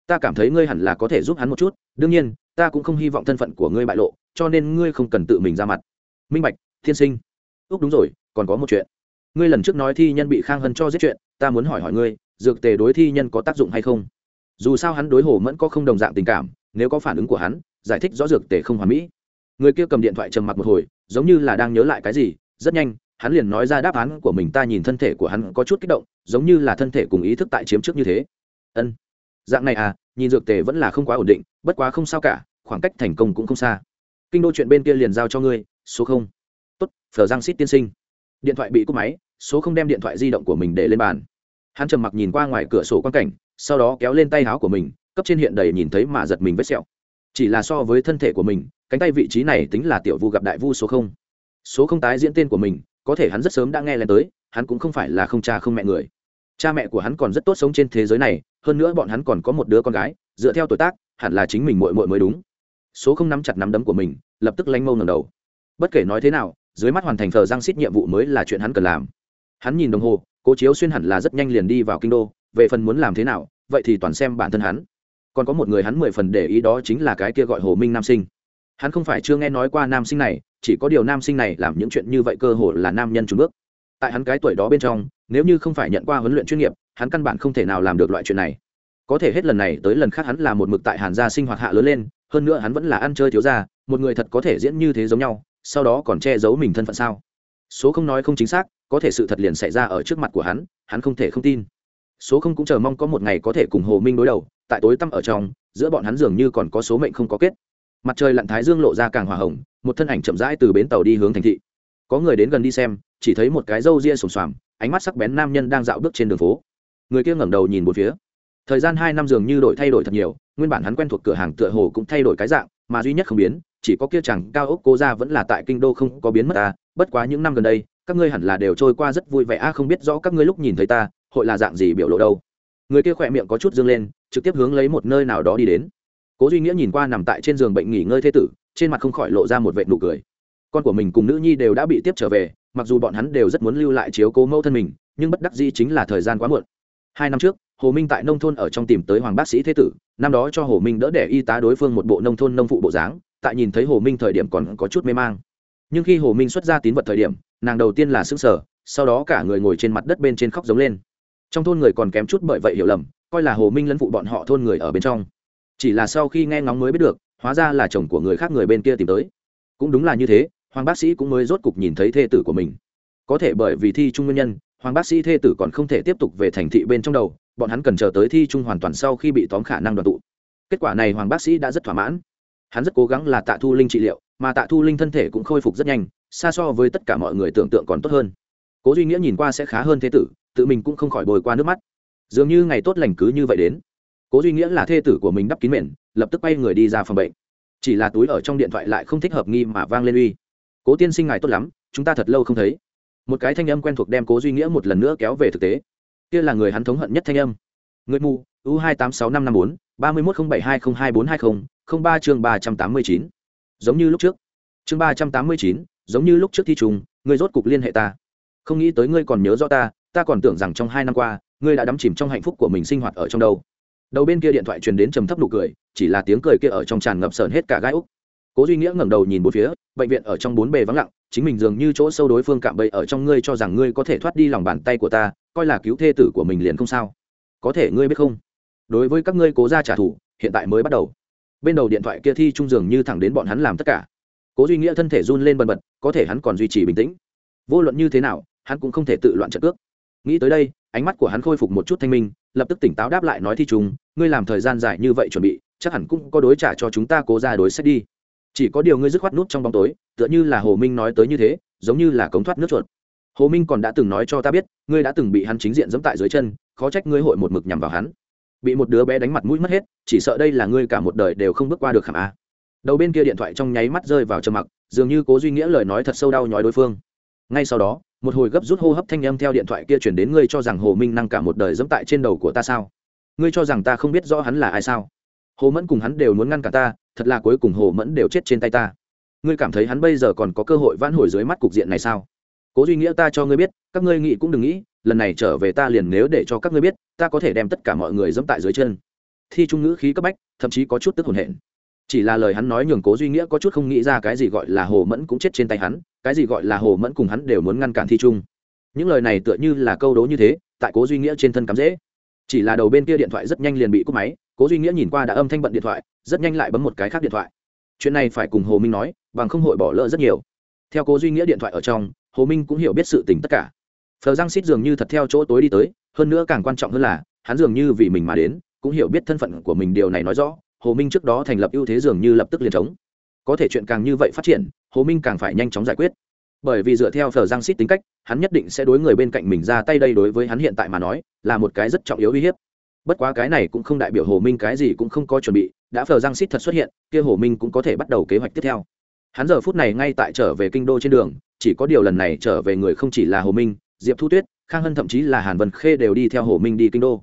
Ta cảm thấy ngươi hẳn là có thể giúp hắn một chút, đương nhiên, ta cũng không hy vọng thân phận của ngươi bại lộ, cho nên ngươi không cần tự mình ra mặt. Minh bạch, thiên sinh. Úc, đúng rồi, còn có một chuyện. Ngươi lần trước nói thi nhân bị khang hân cho giết chuyện, ta muốn hỏi hỏi ngươi, dược tề đối thi nhân có tác dụng hay không? Dù sao hắn đối hồ mẫn có không đồng dạng tình cảm nếu có phản ứng của hắn, giải thích rõ dược tề không hoàn mỹ. Người kia cầm điện thoại trầm mặc một hồi, giống như là đang nhớ lại cái gì, rất nhanh, hắn liền nói ra đáp án của mình, ta nhìn thân thể của hắn có chút kích động, giống như là thân thể cùng ý thức tại chiếm trước như thế. Ân. Dạng này à nhìn dược tề vẫn là không quá ổn định, bất quá không sao cả, khoảng cách thành công cũng không xa. Kinh đô chuyện bên kia liền giao cho ngươi, số không. Tốt phở giang xít tiên sinh. Điện thoại bị cúp máy, số không đem điện thoại di động của mình để lên bàn. Hắn trầm mặc nhìn qua ngoài cửa sổ quan cảnh, sau đó kéo lên tay áo của mình cấp trên hiện đầy nhìn thấy mà giật mình vết sẹo. Chỉ là so với thân thể của mình, cánh tay vị trí này tính là tiểu vu gặp đại vu số không. Số không tái diễn tên của mình, có thể hắn rất sớm đã nghe lên tới, hắn cũng không phải là không cha không mẹ người. Cha mẹ của hắn còn rất tốt sống trên thế giới này, hơn nữa bọn hắn còn có một đứa con gái, dựa theo tuổi tác, hẳn là chính mình mội mội mới đúng. Số không nắm chặt nắm đấm của mình, lập tức lanh mâu ngầm đầu. Bất kể nói thế nào, dưới mắt hoàn thành thờ giang xít nhiệm vụ mới là chuyện hắn cần làm. Hắn nhìn đồng hồ, cố chiếu xuyên hẳn là rất nhanh liền đi vào kinh đô, về phần muốn làm thế nào, vậy thì toàn xem bản thân hắn còn có một người hắn mười phần để ý đó chính là cái kia gọi hồ minh nam sinh. Hắn không phải chưa nghe nói qua nam sinh này, chỉ có điều nam sinh này làm những chuyện như vậy cơ hồ là nam nhân trùng bước. Tại hắn cái tuổi đó bên trong, nếu như không phải nhận qua huấn luyện chuyên nghiệp, hắn căn bản không thể nào làm được loại chuyện này. Có thể hết lần này tới lần khác hắn là một mực tại hàn gia sinh hoạt hạ lớn lên, hơn nữa hắn vẫn là ăn chơi thiếu gia, một người thật có thể diễn như thế giống nhau, sau đó còn che giấu mình thân phận sao? Số không nói không chính xác, có thể sự thật liền xảy ra ở trước mặt của hắn hắn không thể không tin. Số không cũng chờ mong có một ngày có thể cùng hồ minh đối đầu tại tối tăm ở trong, giữa bọn hắn dường như còn có số mệnh không có kết. Mặt trời lặn thái dương lộ ra càng hòa hồng, một thân ảnh chậm rãi từ bến tàu đi hướng thành thị. Có người đến gần đi xem, chỉ thấy một cái râu ria sồm xoàm, ánh mắt sắc bén nam nhân đang dạo bước trên đường phố. Người kia ngẩng đầu nhìn một phía. Thời gian hai năm dường như đổi thay đổi thật nhiều, nguyên bản hắn quen thuộc cửa hàng tựa hồ cũng thay đổi cái dạng, mà duy nhất không biến, chỉ có kia chẳng cao ốc cô ra vẫn là tại kinh đô không có biến mất à bất quá những năm gần đây, các ngươi hẳn là đều trôi qua rất vui vẻ a không biết rõ các ngươi lúc nhìn thấy ta, hội là dạng gì biểu lộ đâu. Người kia khỏe miệng có chút dương lên trực tiếp hướng lấy một nơi nào đó đi đến. Cố duy nghĩa nhìn qua nằm tại trên giường bệnh nghỉ ngơi thế tử, trên mặt không khỏi lộ ra một vệ nụ cười. Con của mình cùng nữ nhi đều đã bị tiếp trở về, mặc dù bọn hắn đều rất muốn lưu lại chiếu cố mẫu thân mình, nhưng bất đắc dĩ chính là thời gian quá muộn. Hai năm trước, hồ minh tại nông thôn ở trong tìm tới hoàng bác sĩ thế tử, năm đó cho hồ minh đỡ để y tá đối phương một bộ nông thôn nông phụ bộ dáng, tại nhìn thấy hồ minh thời điểm còn có chút mê mang. Nhưng khi hồ minh xuất ra tín vật thời điểm, nàng đầu tiên là s ư n g sở sau đó cả người ngồi trên mặt đất bên trên khóc giống lên. Trong thôn người còn kém chút bởi vậy hiểu lầm coi là hồ minh lẫn phụ bọn họ thôn người ở bên trong. Chỉ là sau khi nghe ngóng mới biết được, hóa ra là chồng của người khác người bên kia tìm tới. Cũng đúng là như thế, hoàng bác sĩ cũng mới rốt cục nhìn thấy thê tử của mình. Có thể bởi vì thi trung nguyên nhân, hoàng bác sĩ thê tử còn không thể tiếp tục về thành thị bên trong đầu, bọn hắn cần chờ tới thi trung hoàn toàn sau khi bị tóm khả năng đoàn tụ. Kết quả này hoàng bác sĩ đã rất thỏa mãn. Hắn rất cố gắng là tạ thu linh trị liệu, mà tạ thu linh thân thể cũng khôi phục rất nhanh, xa so với tất cả mọi người tưởng tượng còn tốt hơn. Cố duy nghĩa nhìn qua sẽ khá hơn thế tử, tự mình cũng không khỏi bồi qua nước mắt dường như ngày tốt lành cứ như vậy đến. Cố duy nghĩa là thê tử của mình đắp kín mền, lập tức bay người đi ra phòng bệnh. Chỉ là túi ở trong điện thoại lại không thích hợp nghi mà vang lên uy. Cố tiên sinh ngài tốt lắm, chúng ta thật lâu không thấy. Một cái thanh âm quen thuộc đem cố duy nghĩa một lần nữa kéo về thực tế. Kia là người hắn thống hận nhất thanh âm. Người mù, u hai tám sáu năm năm bốn, ba mươi một không bảy hai không hai bốn hai không không ba chương ba trăm tám mươi chín. Giống như lúc trước. Chương ba trăm tám mươi chín, giống như lúc trước thi trùng ngươi rốt cục liên hệ ta. Không nghĩ tới ngươi còn nhớ rõ ta ta còn tưởng rằng trong hai năm qua ngươi đã đắm chìm trong hạnh phúc của mình sinh hoạt ở trong đâu? Đầu bên kia điện thoại truyền đến trầm thấp nụ cười, chỉ là tiếng cười kia ở trong tràn ngập sờn hết cả gai úc. Cố duy nghĩa ngẩng đầu nhìn một phía, bệnh viện ở trong bốn bề vắng lặng, chính mình dường như chỗ sâu đối phương cạm bẫy ở trong ngươi cho rằng ngươi có thể thoát đi lòng bàn tay của ta, coi là cứu thê tử của mình liền không sao. Có thể ngươi biết không? Đối với các ngươi cố ra trả thù, hiện tại mới bắt đầu. Bên đầu điện thoại kia thi trung dường như thẳng đến bọn hắn làm tất cả. Cố duy nghĩa thân thể run lên bần bật, có thể hắn còn duy trì bình tĩnh. Vô luận như thế nào, hắn cũng không thể tự loạn trận cước nghĩ tới đây, ánh mắt của hắn khôi phục một chút thanh minh, lập tức tỉnh táo đáp lại nói thi chúng ngươi làm thời gian dài như vậy chuẩn bị, chắc hẳn cũng có đối trả cho chúng ta cố ra đối sách đi. Chỉ có điều ngươi dứt khoát nút trong bóng tối, tựa như là hồ minh nói tới như thế, giống như là cống thoát nước chuột. Hồ minh còn đã từng nói cho ta biết, ngươi đã từng bị hắn chính diện dẫm tại dưới chân, khó trách ngươi hội một mực nhằm vào hắn. Bị một đứa bé đánh mặt mũi mất hết, chỉ sợ đây là ngươi cả một đời đều không bước qua được khảm a đầu bên kia điện thoại trong nháy mắt rơi vào trầm mặc, dường như cố duy nghĩa lời nói thật sâu đau nhói đối phương. Ngay sau đó một hồi gấp rút hô hấp thanh âm theo điện thoại kia chuyển đến, ngươi cho rằng hồ minh năng cả một đời dẫm tại trên đầu của ta sao? Ngươi cho rằng ta không biết rõ hắn là ai sao? Hồ mẫn cùng hắn đều muốn ngăn cả ta, thật là cuối cùng hồ mẫn đều chết trên tay ta. Ngươi cảm thấy hắn bây giờ còn có cơ hội vãn hồi dưới mắt cục diện này sao? Cố duy nghĩa ta cho ngươi biết, các ngươi nghĩ cũng đừng nghĩ, lần này trở về ta liền nếu để cho các ngươi biết, ta có thể đem tất cả mọi người dẫm tại dưới chân. Thi trung ngữ khí cấp bách, thậm chí có chút tức hồn hển chỉ là lời hắn nói nhường cố duy nghĩa có chút không nghĩ ra cái gì gọi là hồ mẫn cũng chết trên tay hắn, cái gì gọi là hồ mẫn cùng hắn đều muốn ngăn cản thi trung những lời này tựa như là câu đố như thế, tại cố duy nghĩa trên thân cắm dễ. Chỉ là đầu bên kia điện thoại rất nhanh liền bị cúp máy, cố duy nghĩa nhìn qua đã âm thanh bận điện thoại, rất nhanh lại bấm một cái khác điện thoại. Chuyện này phải cùng hồ minh nói, bằng không hội bỏ lỡ rất nhiều. Theo cố duy nghĩa điện thoại ở trong, hồ minh cũng hiểu biết sự tình tất cả. Phờ giang xít dường như thật theo chỗ tối đi tới, hơn nữa càng quan trọng hơn là, hắn dường như vì mình mà đến, cũng hiểu biết thân phận của mình, điều này nói rõ hồ minh trước đó thành lập ưu thế dường như lập tức liền trống có thể chuyện càng như vậy phát triển, hồ minh càng phải nhanh chóng giải quyết. Bởi vì dựa theo thờ giang xít tính cách, hắn nhất định sẽ đối người bên cạnh mình ra tay đây đối với hắn hiện tại mà nói, là một cái rất trọng yếu uy hiếp. Bất quá cái này cũng không đại biểu hồ minh cái gì cũng không có chuẩn bị, đã phờ giang xít thật xuất hiện, kia hồ minh cũng có thể bắt đầu kế hoạch tiếp theo. Hắn giờ phút này ngay tại trở về kinh đô trên đường, chỉ có điều lần này trở về người không chỉ là hồ minh, diệp thu tuyết, khang hân thậm chí là hàn vân khê đều đi theo hồ minh đi kinh đô.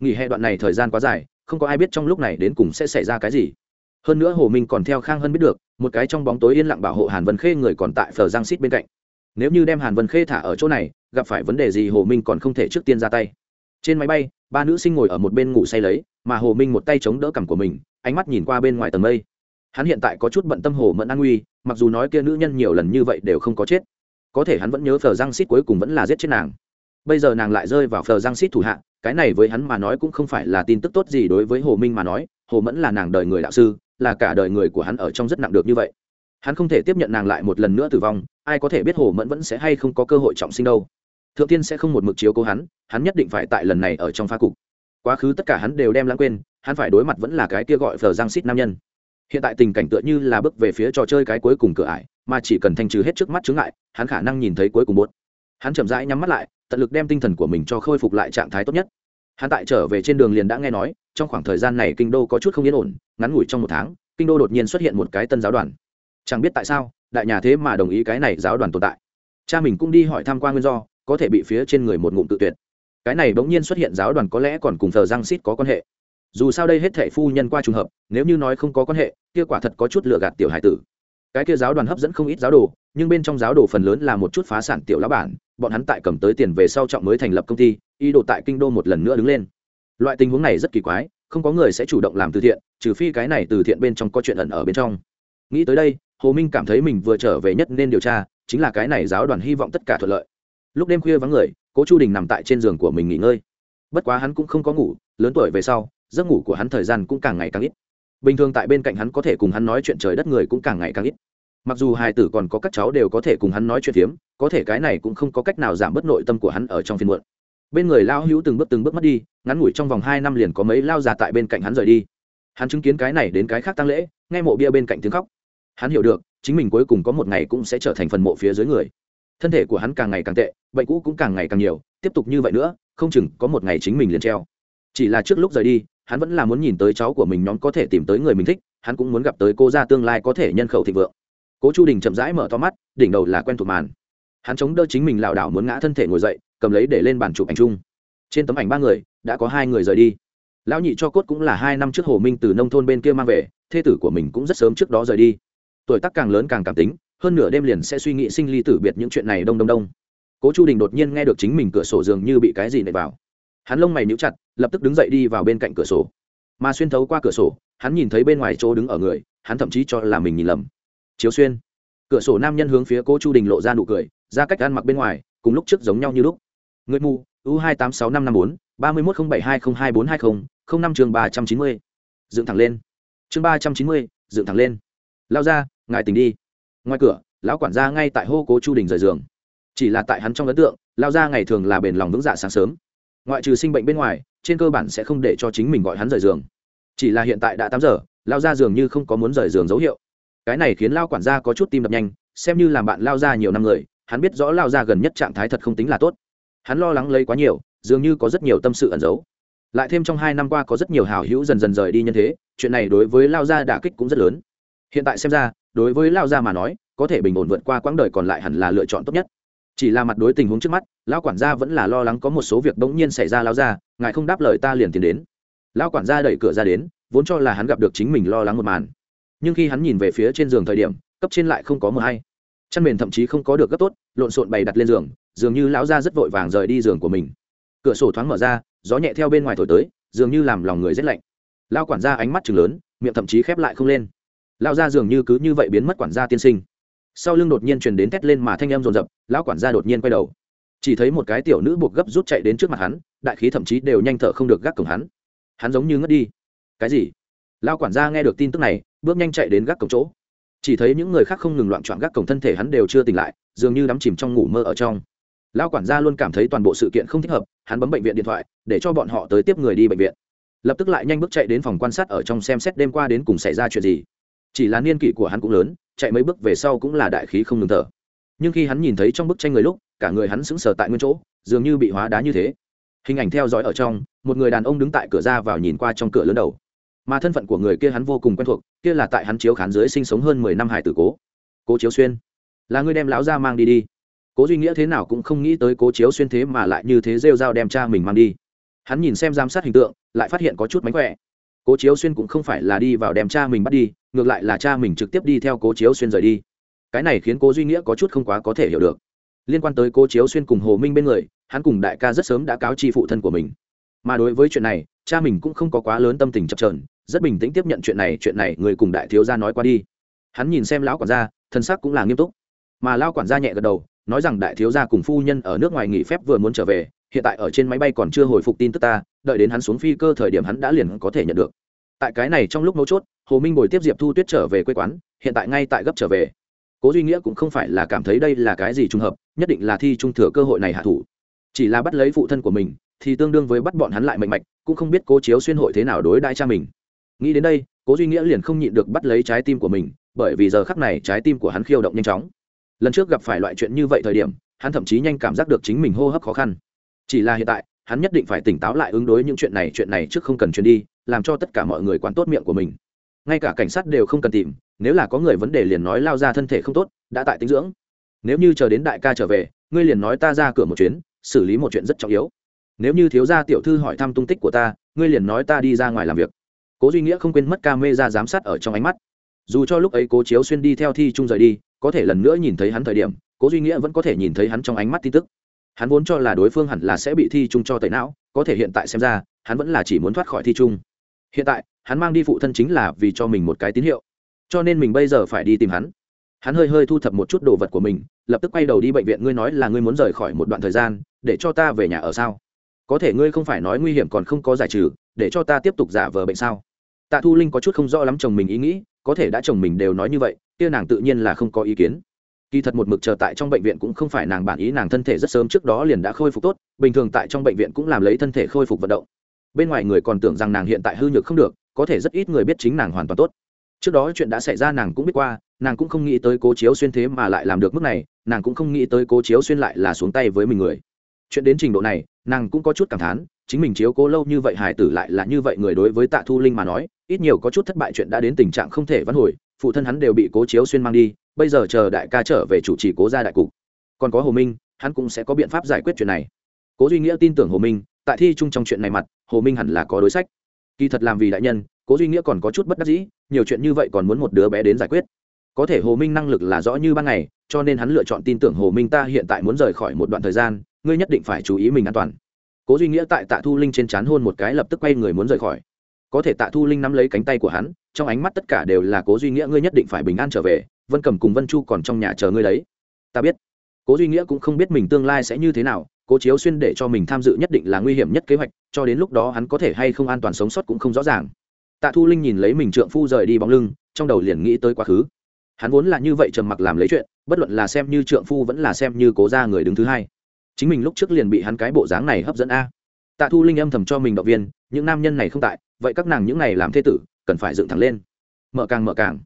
Nghỉ hè đoạn này thời gian quá dài không có ai biết trong lúc này đến cùng sẽ xảy ra cái gì. Hơn nữa hồ minh còn theo khang hân biết được, một cái trong bóng tối yên lặng bảo hộ hàn vân khê người còn tại phờ giang xít bên cạnh. Nếu như đem hàn vân khê thả ở chỗ này, gặp phải vấn đề gì hồ minh còn không thể trước tiên ra tay. Trên máy bay, ba nữ sinh ngồi ở một bên ngủ say lấy, mà hồ minh một tay chống đỡ cằm của mình, ánh mắt nhìn qua bên ngoài tầng mây. Hắn hiện tại có chút bận tâm hồ mẫn an nguy, mặc dù nói kia nữ nhân nhiều lần như vậy đều không có chết. Có thể hắn vẫn nhớ phờ giang xít cuối cùng vẫn là giết chết nàng bây giờ nàng lại rơi vào phờ giang xít thủ hạ, cái này với hắn mà nói cũng không phải là tin tức tốt gì đối với hồ minh mà nói, hồ mẫn là nàng đời người đạo sư, là cả đời người của hắn ở trong rất nặng được như vậy. Hắn không thể tiếp nhận nàng lại một lần nữa tử vong, ai có thể biết hồ mẫn vẫn sẽ hay không có cơ hội trọng sinh đâu. Thượng tiên sẽ không một mực chiếu cố hắn hắn nhất định phải tại lần này ở trong pha cục. Quá khứ tất cả hắn đều đem lãng quên, hắn phải đối mặt vẫn là cái kia gọi phờ giang xít nam nhân. Hiện tại tình cảnh tựa như là bước về phía trò chơi cái cuối cùng cửa ải, mà chỉ cần thanh trừ hết trước mắt chướng ngại, hắn khả năng nhìn thấy cuối cùng bốt hắn chậm rãi nhắm mắt lại tận lực đem tinh thần của mình cho khôi phục lại trạng thái tốt nhất. Hắn tại trở về trên đường liền đã nghe nói, trong khoảng thời gian này kinh đô có chút không yên ổn, ngắn ngủi trong một tháng, kinh đô đột nhiên xuất hiện một cái tân giáo đoàn. Chẳng biết tại sao, đại nhà thế mà đồng ý cái này giáo đoàn tồn tại. Cha mình cũng đi hỏi tham quan nguyên do, có thể bị phía trên người một ngụm tự tuyệt. Cái này bỗng nhiên xuất hiện giáo đoàn có lẽ còn cùng thờ giang xít có quan hệ. Dù sao đây hết thệ phu nhân qua trùng hợp, nếu như nói không có quan hệ, kia quả thật có chút lừa gạt tiểu hải tử. Cái kia giáo đoàn hấp dẫn không ít giáo đồ nhưng bên trong giáo đồ phần lớn là một chút phá sản tiểu lá bản, bọn hắn tại cầm tới tiền về sau trọng mới thành lập công ty, ý đồ tại kinh đô một lần nữa đứng lên. Loại tình huống này rất kỳ quái, không có người sẽ chủ động làm từ thiện, trừ phi cái này từ thiện bên trong có chuyện ẩn ở bên trong. Nghĩ tới đây, hồ minh cảm thấy mình vừa trở về nhất nên điều tra, chính là cái này giáo đoàn hy vọng tất cả thuận lợi. Lúc đêm khuya vắng người, cố chu đình nằm tại trên giường của mình nghỉ ngơi. Bất quá hắn cũng không có ngủ, lớn tuổi về sau, giấc ngủ của hắn thời gian cũng càng ngày càng ít. Bình thường tại bên cạnh hắn có thể cùng hắn nói chuyện trời đất người cũng càng ngày càng ít mặc dù hai tử còn có các cháu đều có thể cùng hắn nói chuyện phiếm, có thể cái này cũng không có cách nào giảm bớt nội tâm của hắn ở trong phiên muộn. Bên người lao hữu từng bước từng bước mất đi, ngắn ngủi trong vòng hai năm liền có mấy lao già tại bên cạnh hắn rời đi. Hắn chứng kiến cái này đến cái khác tăng lễ, nghe mộ bia bên cạnh tiếng khóc. Hắn hiểu được, chính mình cuối cùng có một ngày cũng sẽ trở thành phần mộ phía dưới người. Thân thể của hắn càng ngày càng tệ, bệnh cũ cũng càng ngày càng nhiều, tiếp tục như vậy nữa, không chừng có một ngày chính mình liền treo. Chỉ là trước lúc rời đi, hắn vẫn là muốn nhìn tới cháu của mình nhóm có thể tìm tới người mình thích, hắn cũng muốn gặp tới cô ra tương lai có thể nhân khẩu thịnh vượng cố chu đình chậm rãi mở to mắt đỉnh đầu là quen thuộc màn hắn chống đỡ chính mình lảo đảo muốn ngã thân thể ngồi dậy cầm lấy để lên bàn chụp ảnh chung trên tấm ảnh ba người đã có hai người rời đi lão nhị cho cốt cũng là hai năm trước hồ minh từ nông thôn bên kia mang về thê tử của mình cũng rất sớm trước đó rời đi tuổi tác càng lớn càng cảm tính hơn nửa đêm liền sẽ suy nghĩ sinh ly tử biệt những chuyện này đông đông đông cố chu đình đột nhiên nghe được chính mình cửa sổ dường như bị cái gì nệ vào hắn lông mày níu chặt lập tức đứng dậy đi vào bên cạnh cửa sổ mà xuyên thấu qua cửa sổ hắn nhìn thấy bên ngoài chỗ đứng ở người hắn thậm chí cho là mình nhìn lầm chiếu xuyên. Cửa sổ nam nhân hướng phía cố chu đình lộ ra nụ cười, ra cách ăn mặc bên ngoài, cùng lúc trước giống nhau như lúc. Người mù, u hai tám sáu năm năm bốn, ba mươi một không bảy hai không hai bốn hai không không năm chương ba trăm chín mươi. Dựng thẳng lên. Chương ba trăm chín mươi, dựng thẳng lên. Lao ra, ngài tình đi. Ngoài cửa, lão quản gia ngay tại hô cố chu đình rời giường. Chỉ là tại hắn trong ấn tượng, lao ra ngày thường là bền lòng vững dạ sáng sớm. Ngoại trừ sinh bệnh bên ngoài, trên cơ bản sẽ không để cho chính mình gọi hắn rời giường. Chỉ là hiện tại đã tám giờ, lao ra giường như không có muốn rời giường dấu hiệu cái này khiến lao quản gia có chút tim đập nhanh, xem như làm bạn lao ra nhiều năm người, hắn biết rõ lao ra gần nhất trạng thái thật không tính là tốt. Hắn lo lắng lấy quá nhiều, dường như có rất nhiều tâm sự ẩn giấu. Lại thêm trong hai năm qua có rất nhiều hảo hữu dần dần rời đi nhân thế, chuyện này đối với lao gia đả kích cũng rất lớn. Hiện tại xem ra, đối với lao gia mà nói, có thể bình ổn vượt qua quãng đời còn lại hẳn là lựa chọn tốt nhất. Chỉ là mặt đối tình huống trước mắt lão quản gia vẫn là lo lắng có một số việc bỗng nhiên xảy ra lao ra, ngài không đáp lời ta liền tiến đến. Lão quản gia đẩy cửa ra đến, vốn cho là hắn gặp được chính mình lo lắng một màn nhưng khi hắn nhìn về phía trên giường thời điểm, cấp trên lại không có mờ hay. Chăn mền thậm chí không có được gấp tốt, lộn xộn bày đặt lên giường, dường như lão gia rất vội vàng rời đi giường của mình. Cửa sổ thoáng mở ra, gió nhẹ theo bên ngoài thổi tới, dường như làm lòng người rét lạnh. Lao quản gia ánh mắt chừng lớn, miệng thậm chí khép lại không lên. Lao ra dường như cứ như vậy biến mất quản gia tiên sinh. Sau lưng đột nhiên truyền đến thét lên mà thanh em rồn rập lão quản gia đột nhiên quay đầu. Chỉ thấy một cái tiểu nữ buộc gấp rút chạy đến trước mặt hắn, đại khí thậm chí đều nhanh thở không được gác cổng hắn. Hắn giống như ngất đi. Cái gì? Lao quản gia nghe được tin tức này bước nhanh chạy đến gác cổng chỗ. Chỉ thấy những người khác không ngừng loạn trọn gác cổng thân thể hắn đều chưa tỉnh lại, dường như đắm chìm trong ngủ mơ ở trong. Lao quản gia luôn cảm thấy toàn bộ sự kiện không thích hợp, hắn bấm bệnh viện điện thoại, để cho bọn họ tới tiếp người đi bệnh viện. Lập tức lại nhanh bước chạy đến phòng quan sát ở trong xem xét đêm qua đến cùng xảy ra chuyện gì. Chỉ là niên kỷ của hắn cũng lớn, chạy mấy bước về sau cũng là đại khí không ngừng thở. Nhưng khi hắn nhìn thấy trong bức tranh người lúc, cả người hắn sững sờ tại nguyên chỗ, dường như bị hóa đá như thế. Hình ảnh theo dõi ở trong, một người đàn ông đứng tại cửa ra vào nhìn qua trong cửa lớn đầu mà thân phận của người kia hắn vô cùng quen thuộc, kia là tại hắn chiếu khán dưới sinh sống hơn mười năm hải tử cố. Cố chiếu xuyên. Là người đem lão ra mang đi đi. Cố duy nghĩa thế nào cũng không nghĩ tới cố chiếu xuyên thế mà lại như thế rêu dao đem cha mình mang đi. Hắn nhìn xem giám sát hình tượng, lại phát hiện có chút mánh khỏe. Cố chiếu xuyên cũng không phải là đi vào đem cha mình bắt đi, ngược lại là cha mình trực tiếp đi theo cố chiếu xuyên rời đi. Cái này khiến cố duy nghĩa có chút không quá có thể hiểu được. Liên quan tới cố chiếu xuyên cùng hồ minh bên người, hắn cùng đại ca rất sớm đã cáo chi phụ thân của mình. Mà đối với chuyện này cha mình cũng không có quá lớn tâm tình chập trờn rất bình tĩnh tiếp nhận chuyện này chuyện này người cùng đại thiếu gia nói qua đi. Hắn nhìn xem lão quản gia, thân sắc cũng là nghiêm túc. Mà lao quản gia nhẹ gật đầu, nói rằng đại thiếu gia cùng phu nhân ở nước ngoài nghỉ phép vừa muốn trở về, hiện tại ở trên máy bay còn chưa hồi phục tin tức ta, đợi đến hắn xuống phi cơ thời điểm hắn đã liền có thể nhận được. Tại cái này trong lúc mấu chốt, hồ minh bồi tiếp diệp thu tuyết trở về quê quán, hiện tại ngay tại gấp trở về. Cố duy nghĩa cũng không phải là cảm thấy đây là cái gì trùng hợp, nhất định là thi trung thừa cơ hội này hạ thủ. Chỉ là bắt lấy phụ thân của mình, thì tương đương với bắt bọn hắn lại mạnh mạch cũng không biết cố chiếu xuyên hội thế nào đối đãi cha mình. Nghĩ đến đây, cố duy nghĩa liền không nhịn được bắt lấy trái tim của mình, bởi vì giờ khắc này trái tim của hắn khiêu động nhanh chóng. Lần trước gặp phải loại chuyện như vậy thời điểm, hắn thậm chí nhanh cảm giác được chính mình hô hấp khó khăn. Chỉ là hiện tại, hắn nhất định phải tỉnh táo lại ứng đối những chuyện này chuyện này trước không cần chuyển đi, làm cho tất cả mọi người quán tốt miệng của mình. Ngay cả cảnh sát đều không cần tìm, nếu là có người vấn đề liền nói lao ra thân thể không tốt, đã tại tinh dưỡng. Nếu như chờ đến đại ca trở về, ngươi liền nói ta ra cửa một chuyến, xử lý một chuyện rất trọng yếu nếu như thiếu gia tiểu thư hỏi thăm tung tích của ta, ngươi liền nói ta đi ra ngoài làm việc. Cố duy nghĩa không quên mất ca mê ra giám sát ở trong ánh mắt. Dù cho lúc ấy cố chiếu xuyên đi theo thi trung rời đi, có thể lần nữa nhìn thấy hắn thời điểm, cố duy nghĩa vẫn có thể nhìn thấy hắn trong ánh mắt tin tức. Hắn vốn cho là đối phương hẳn là sẽ bị thi trung cho tẩy não, có thể hiện tại xem ra, hắn vẫn là chỉ muốn thoát khỏi thi trung. Hiện tại, hắn mang đi phụ thân chính là vì cho mình một cái tín hiệu. Cho nên mình bây giờ phải đi tìm hắn. Hắn hơi hơi thu thập một chút đồ vật của mình, lập tức quay đầu đi bệnh viện, ngươi nói là ngươi muốn rời khỏi một đoạn thời gian, để cho ta về nhà ở sao? Có thể ngươi không phải nói nguy hiểm còn không có giải trừ, để cho ta tiếp tục giả vờ bệnh sao? Tạ thu linh có chút không rõ lắm chồng mình ý nghĩ, có thể đã chồng mình đều nói như vậy, kia nàng tự nhiên là không có ý kiến. Kỳ thật một mực chờ tại trong bệnh viện cũng không phải nàng bản ý, nàng thân thể rất sớm trước đó liền đã khôi phục tốt, bình thường tại trong bệnh viện cũng làm lấy thân thể khôi phục vận động. Bên ngoài người còn tưởng rằng nàng hiện tại hư nhược không được, có thể rất ít người biết chính nàng hoàn toàn tốt. Trước đó chuyện đã xảy ra nàng cũng biết qua, nàng cũng không nghĩ tới cố chiếu xuyên thế mà lại làm được mức này, nàng cũng không nghĩ tới cố chiếu xuyên lại là xuống tay với mình người chuyện đến trình độ này, nàng cũng có chút cảm thán, chính mình chiếu cố lâu như vậy hải tử lại là như vậy người đối với tạ thu linh mà nói, ít nhiều có chút thất bại chuyện đã đến tình trạng không thể vãn hồi, phụ thân hắn đều bị cố chiếu xuyên mang đi, bây giờ chờ đại ca trở về chủ trì cố gia đại cục. Còn có hồ minh, hắn cũng sẽ có biện pháp giải quyết chuyện này. Cố duy nghĩa tin tưởng hồ minh, tại thi chung trong chuyện này mặt, hồ minh hẳn là có đối sách. Kỳ thật làm vì đại nhân, cố duy nghĩa còn có chút bất đắc dĩ, nhiều chuyện như vậy còn muốn một đứa bé đến giải quyết. Có thể hồ minh năng lực là rõ như ban ngày, cho nên hắn lựa chọn tin tưởng hồ minh ta hiện tại muốn rời khỏi một đoạn thời gian ngươi nhất định phải chú ý mình an toàn. Cố duy nghĩa tại tạ thu linh trên c h á n hôn một cái lập tức quay người muốn rời khỏi. Có thể tạ thu linh nắm lấy cánh tay của hắn, trong ánh mắt tất cả đều là cố duy nghĩa ngươi nhất định phải bình an trở về, vân cầm cùng vân chu còn trong nhà chờ ngươi đấy. Ta biết. Cố duy nghĩa cũng không biết mình tương lai sẽ như thế nào, cố chiếu xuyên để cho mình tham dự nhất định là nguy hiểm nhất kế hoạch, cho đến lúc đó hắn có thể hay không an toàn sống sót cũng không rõ ràng. Tạ thu linh nhìn lấy mình trượng phu rời đi bóng lưng, trong đầu liền nghĩ tới quá khứ. Hắn vốn là như vậy trầm mặc làm lấy chuyện, bất luận là xem như trượng phu vẫn là xem như cố ra người đứng thứ hai chính mình lúc trước liền bị hắn cái bộ dáng này hấp dẫn a. Tạ thu linh âm thầm cho mình động viên, những nam nhân này không tại, vậy các nàng những này làm thế tử, cần phải dựng thẳng lên. Mở càng mở càng.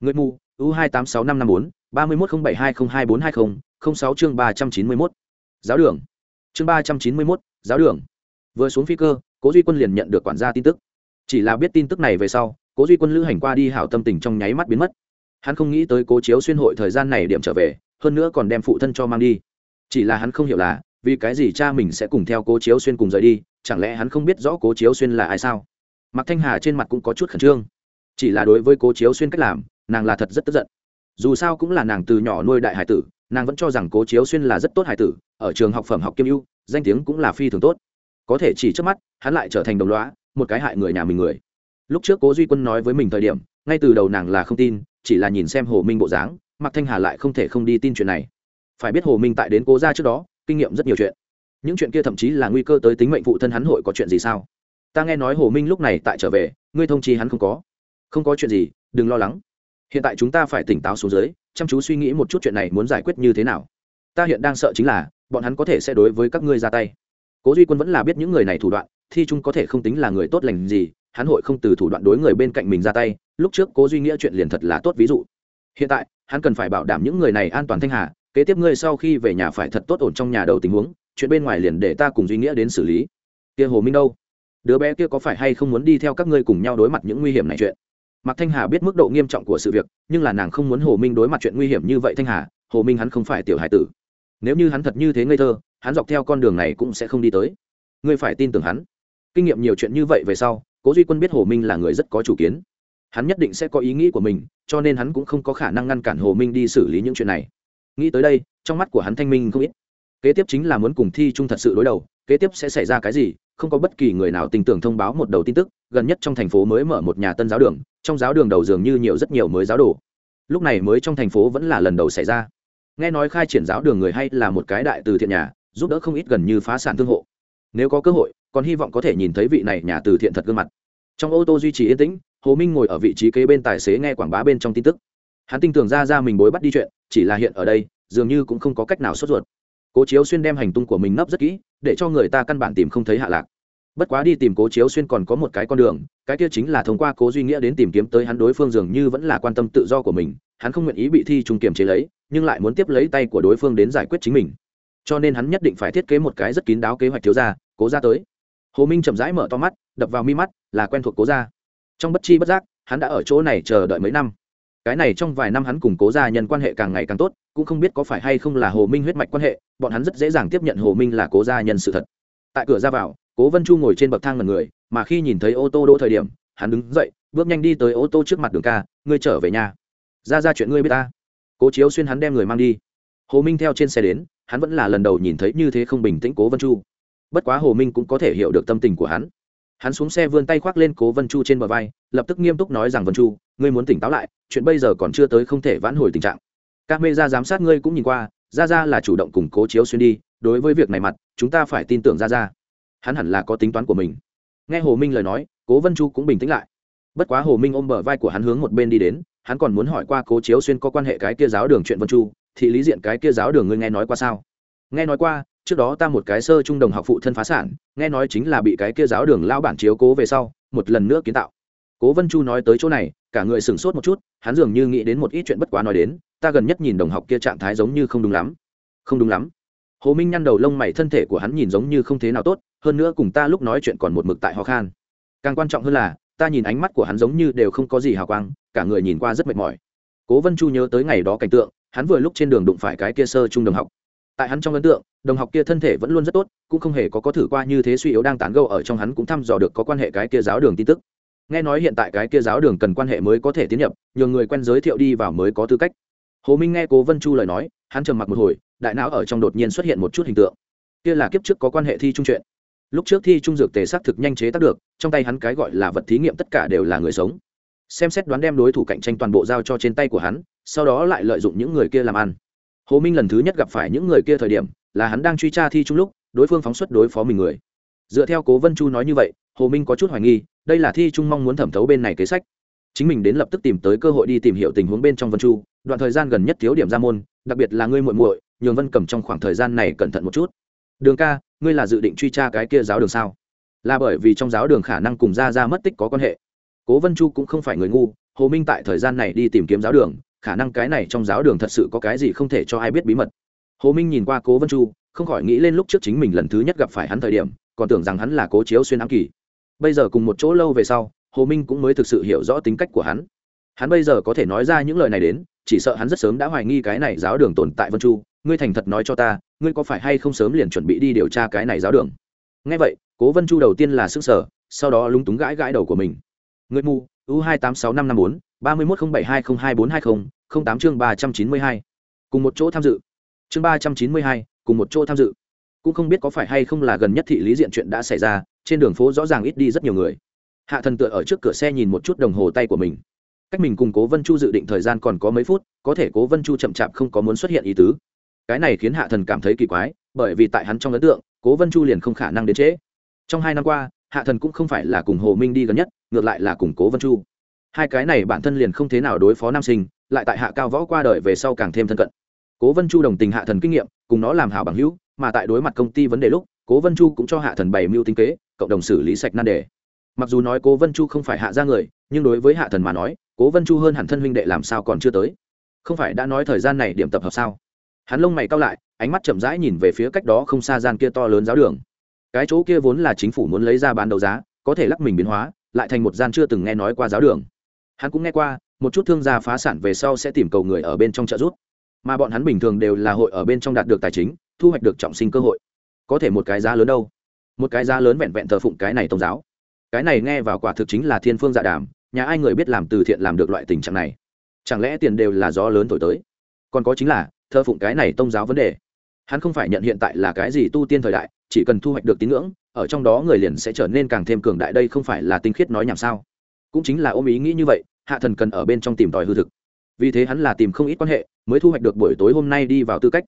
Người mù, u hai tám sáu năm năm bốn, ba mươi một không bảy hai không hai bốn hai không không sáu chương ba trăm chín mươi mốt. Giáo đường. Chương ba trăm chín mươi mốt, giáo đường. Vừa xuống phi cơ, cố duy quân liền nhận được quản gia tin tức. Chỉ là biết tin tức này về sau, cố duy quân lữ hành qua đi hảo tâm tình trong nháy mắt biến mất. Hắn không nghĩ tới cố chiếu xuyên hội thời gian này điểm trở về, hơn nữa còn đem phụ thân cho mang đi chỉ là hắn không hiểu là, vì cái gì cha mình sẽ cùng theo cố chiếu xuyên cùng rời đi, chẳng lẽ hắn không biết rõ cố chiếu xuyên là ai sao? Mạc thanh hà trên mặt cũng có chút khẩn trương. Chỉ là đối với cố chiếu xuyên cách làm, nàng là thật rất tức giận. Dù sao cũng là nàng từ nhỏ nuôi đại hải tử, nàng vẫn cho rằng cố chiếu xuyên là rất tốt hải tử, ở trường học phẩm học kiêm ưu, danh tiếng cũng là phi thường tốt. Có thể chỉ trước mắt, hắn lại trở thành đồng loá một cái hại người nhà mình người. Lúc trước cố duy quân nói với mình thời điểm, ngay từ đầu nàng là không tin, chỉ là nhìn xem hồ minh bộ dáng, mạc thanh hà lại không thể không đi tin chuyện này phải biết hồ minh tại đến cố ra trước đó, kinh nghiệm rất nhiều chuyện. Những chuyện kia thậm chí là nguy cơ tới tính mệnh phụ thân hắn hội có chuyện gì sao? Ta nghe nói hồ minh lúc này tại trở về, ngươi thông chi hắn không có. Không có chuyện gì, đừng lo lắng. Hiện tại chúng ta phải tỉnh táo xuống dưới, chăm chú suy nghĩ một chút chuyện này muốn giải quyết như thế nào. Ta hiện đang sợ chính là, bọn hắn có thể sẽ đối với các ngươi ra tay. Cố duy quân vẫn là biết những người này thủ đoạn, thi trung có thể không tính là người tốt lành gì, hắn hội không từ thủ đoạn đối người bên cạnh mình ra tay. Lúc trước cố duy nghĩa chuyện liền thật là tốt ví dụ hiện tại, hắn cần phải bảo đảm những người này an toàn thanh hà, kế tiếp ngươi sau khi về nhà phải thật tốt ổn trong nhà đầu tình huống, chuyện bên ngoài liền để ta cùng duy nghĩa đến xử lý. Kia hồ minh đâu? Đứa bé kia có phải hay không muốn đi theo các ngươi cùng nhau đối mặt những nguy hiểm này chuyện? Mạc thanh hà biết mức độ nghiêm trọng của sự việc, nhưng là nàng không muốn hồ minh đối mặt chuyện nguy hiểm như vậy thanh hà, hồ minh hắn không phải tiểu hải tử. Nếu như hắn thật như thế ngây thơ, hắn dọc theo con đường này cũng sẽ không đi tới. Ngươi phải tin tưởng hắn. Kinh nghiệm nhiều chuyện như vậy về sau, cố duy quân biết hồ minh là người rất có chủ kiến hắn nhất định sẽ có ý nghĩ của mình, cho nên hắn cũng không có khả năng ngăn cản hồ minh đi xử lý những chuyện này. Nghĩ tới đây, trong mắt của hắn thanh minh không ít. Kế tiếp chính là muốn cùng thi trung thật sự đối đầu, kế tiếp sẽ xảy ra cái gì, không có bất kỳ người nào tin tưởng thông báo một đầu tin tức, gần nhất trong thành phố mới mở một nhà tân giáo đường, trong giáo đường đầu dường như nhiều rất nhiều mới giáo đồ. Lúc này mới trong thành phố vẫn là lần đầu xảy ra. Nghe nói khai triển giáo đường người hay là một cái đại từ thiện nhà, giúp đỡ không ít gần như phá sản thương hộ. Nếu có cơ hội, còn hy vọng có thể nhìn thấy vị này nhà từ thiện thật gương mặt. Trong ô tô duy trì yên tĩnh hồ minh ngồi ở vị trí kế bên tài xế nghe quảng bá bên trong tin tức. Hắn tin tưởng ra ra mình bối bắt đi chuyện, chỉ là hiện ở đây, dường như cũng không có cách nào sốt ruột. Cố chiếu xuyên đem hành tung của mình nấp rất kỹ, để cho người ta căn bản tìm không thấy hạ lạc. Bất quá đi tìm cố chiếu xuyên còn có một cái con đường, cái kia chính là thông qua cố duy nghĩa đến tìm kiếm tới hắn đối phương dường như vẫn là quan tâm tự do của mình, hắn không nguyện ý bị thi trung kiềm chế lấy, nhưng lại muốn tiếp lấy tay của đối phương đến giải quyết chính mình. Cho nên hắn nhất định phải thiết kế một cái rất kín đáo kế hoạch thiếu ra cố ra tới. Hồ minh chậm rãi mở to mắt, đập vào mi mắt, là quen thuộc cố ra trong bất chi bất giác, hắn đã ở chỗ này chờ đợi mấy năm. Cái này trong vài năm hắn cùng cố gia nhân quan hệ càng ngày càng tốt, cũng không biết có phải hay không là hồ minh huyết mạch quan hệ, bọn hắn rất dễ dàng tiếp nhận hồ minh là cố gia nhân sự thật. Tại cửa ra vào, cố vân chu ngồi trên bậc thang ngần người, mà khi nhìn thấy ô tô đỗ thời điểm, hắn đứng dậy, bước nhanh đi tới ô tô trước mặt đường ca, ngươi trở về nhà. Ra ra chuyện ngươi biết ta. Cố chiếu xuyên hắn đem người mang đi. Hồ minh theo trên xe đến, hắn vẫn là lần đầu nhìn thấy như thế không bình tĩnh cố vân chu. Bất quá hồ minh cũng có thể hiểu được tâm tình của hắn hắn xuống xe vươn tay khoác lên cố vân chu trên bờ vai, lập tức nghiêm túc nói rằng, vân chu, ngươi muốn tỉnh táo lại, chuyện bây giờ còn chưa tới không thể vãn hồi tình trạng. Các mê ra giám sát ngươi cũng nhìn qua ra ra là chủ động củng cố chiếu xuyên đi, đối với việc này mặt, chúng ta phải tin tưởng ra ra hắn hẳn là có tính toán của mình. Nghe hồ minh lời nói, cố vân chu cũng bình tĩnh lại. Bất quá hồ minh ôm bờ vai của hắn hướng một bên đi đến, hắn còn muốn hỏi qua cố chiếu xuyên có quan hệ cái kia giáo đường chuyện vân chu, thì lý diện cái kia giáo đường ngươi nghe nói qua sao? Nghe nói qua trước đó ta một cái sơ trung đồng học phụ thân phá sản, nghe nói chính là bị cái kia giáo đường lao bản chiếu cố về sau, một lần nữa kiến tạo. Cố vân chu nói tới chỗ này, cả người sửng sốt một chút, hắn dường như nghĩ đến một ít chuyện bất quá nói đến, ta gần nhất nhìn đồng học kia trạng thái giống như không đúng lắm. Không đúng lắm. Hồ minh nhăn đầu lông mày thân thể của hắn nhìn giống như không thế nào tốt, hơn nữa cùng ta lúc nói chuyện còn một mực tại ho khan. Càng quan trọng hơn là, ta nhìn ánh mắt của hắn giống như đều không có gì hào quang, cả người nhìn qua rất mệt mỏi. Cố vân chu nhớ tới ngày đó cảnh tượng, hắn vừa lúc trên đường đụng phải cái kia sơ trung đồng học tại hắn trong ấn tượng, đồng học kia thân thể vẫn luôn rất tốt, cũng không hề có có thử qua như thế suy yếu đang tán gâu ở trong hắn cũng thăm dò được có quan hệ cái kia giáo đường tin tức. Nghe nói hiện tại cái kia giáo đường cần quan hệ mới có thể tiến nhập, nhờ người quen giới thiệu đi vào mới có tư cách. Hồ minh nghe cố vân chu lời nói, hắn trầm mặc một hồi, đại não ở trong đột nhiên xuất hiện một chút hình tượng. Kia là kiếp trước có quan hệ thi trung chuyện. Lúc trước thi trung dược tề xác thực nhanh chế tác được, trong tay hắn cái gọi là vật thí nghiệm tất cả đều là người sống. Xem xét đoán đem đối thủ cạnh tranh toàn bộ giao cho trên tay của hắn, sau đó lại lợi dụng những người kia làm ăn hồ minh lần thứ nhất gặp phải những người kia thời điểm, là hắn đang truy tra thi trung lúc, đối phương phóng xuất đối phó mình người. Dựa theo cố vân chu nói như vậy, hồ minh có chút hoài nghi, đây là thi trung mong muốn thẩm thấu bên này kế sách. Chính mình đến lập tức tìm tới cơ hội đi tìm hiểu tình huống bên trong vân chu, đoạn thời gian gần nhất thiếu điểm ra môn, đặc biệt là ngươi muội muội, nhường vân cầm trong khoảng thời gian này cẩn thận một chút. Đường ca, ngươi là dự định truy tra cái kia giáo đường sao? Là bởi vì trong giáo đường khả năng cùng ra ra mất tích có quan hệ. Cố vân chu cũng không phải người ngu, hồ minh tại thời gian này đi tìm kiếm giáo đường khả năng cái này trong giáo đường thật sự có cái gì không thể cho ai biết bí mật. Hồ minh nhìn qua cố vân chu, không khỏi nghĩ lên lúc trước chính mình lần thứ nhất gặp phải hắn thời điểm, còn tưởng rằng hắn là cố chiếu xuyên ám kỳ. Bây giờ cùng một chỗ lâu về sau, hồ minh cũng mới thực sự hiểu rõ tính cách của hắn. Hắn bây giờ có thể nói ra những lời này đến, chỉ sợ hắn rất sớm đã hoài nghi cái này giáo đường tồn tại vân chu. Ngươi thành thật nói cho ta, ngươi có phải hay không sớm liền chuẩn bị đi điều tra cái này giáo đường? Nghe vậy, cố vân chu đầu tiên là sức sở sau đó lúng túng gãi gãi đầu của mình. Ngươi mù u hai tám sáu năm năm bốn, ba mươi một không bảy hai không hai bốn hai không không tám chương ba trăm chín mươi hai. Cùng một chỗ tham dự. Chương ba trăm chín mươi hai, cùng một chỗ tham dự. Cũng không biết có phải hay không là gần nhất thị lý diện chuyện đã xảy ra, trên đường phố rõ ràng ít đi rất nhiều người. Hạ thần tựa ở trước cửa xe nhìn một chút đồng hồ tay của mình. Cách mình cùng cố vân chu dự định thời gian còn có mấy phút, có thể cố vân chu chậm chạp không có muốn xuất hiện ý tứ. Cái này khiến hạ thần cảm thấy kỳ quái, bởi vì tại hắn trong ấn tượng, cố vân chu liền không khả năng đến trễ. Trong hai năm qua, hạ thần cũng không phải là cùng hồ minh đi gần nhất ngược lại là củng cố vân chu hai cái này bản thân liền không thế nào đối phó nam sinh lại tại hạ cao võ qua đời về sau càng thêm thân cận cố vân chu đồng tình hạ thần kinh nghiệm cùng nó làm hảo bằng hữu mà tại đối mặt công ty vấn đề lúc cố vân chu cũng cho hạ thần bày mưu tinh kế cộng đồng xử lý sạch nan đề mặc dù nói cố vân chu không phải hạ ra người nhưng đối với hạ thần mà nói cố vân chu hơn hẳn thân huynh đệ làm sao còn chưa tới không phải đã nói thời gian này điểm tập hợp sao hắn lông mày cao lại ánh mắt chậm rãi nhìn về phía cách đó không xa gian kia to lớn giáo đường cái chỗ kia vốn là chính phủ muốn lấy ra bán đấu giá có thể lắc mình biến hóa lại thành một gian chưa từng nghe nói qua giáo đường. Hắn cũng nghe qua, một chút thương gia phá sản về sau sẽ tìm cầu người ở bên trong trợ giúp. Mà bọn hắn bình thường đều là hội ở bên trong đạt được tài chính, thu hoạch được trọng sinh cơ hội. Có thể một cái giá lớn đâu? Một cái giá lớn vẹn vẹn thờ phụng cái này tôn giáo. Cái này nghe vào quả thực chính là thiên phương dạ đàm, nhà ai người biết làm từ thiện làm được loại tình trạng này? Chẳng lẽ tiền đều là gió lớn thổi tới? Còn có chính là, thờ phụng cái này tôn giáo vấn đề. Hắn không phải nhận hiện tại là cái gì tu tiên thời đại, chỉ cần thu hoạch được tín ngưỡng ở trong đó người liền sẽ trở nên càng thêm cường đại đây không phải là tinh khiết nói nhảm sao? Cũng chính là ôm ý nghĩ như vậy, hạ thần cần ở bên trong tìm tòi hư thực. Vì thế hắn là tìm không ít quan hệ, mới thu hoạch được buổi tối hôm nay đi vào tư cách.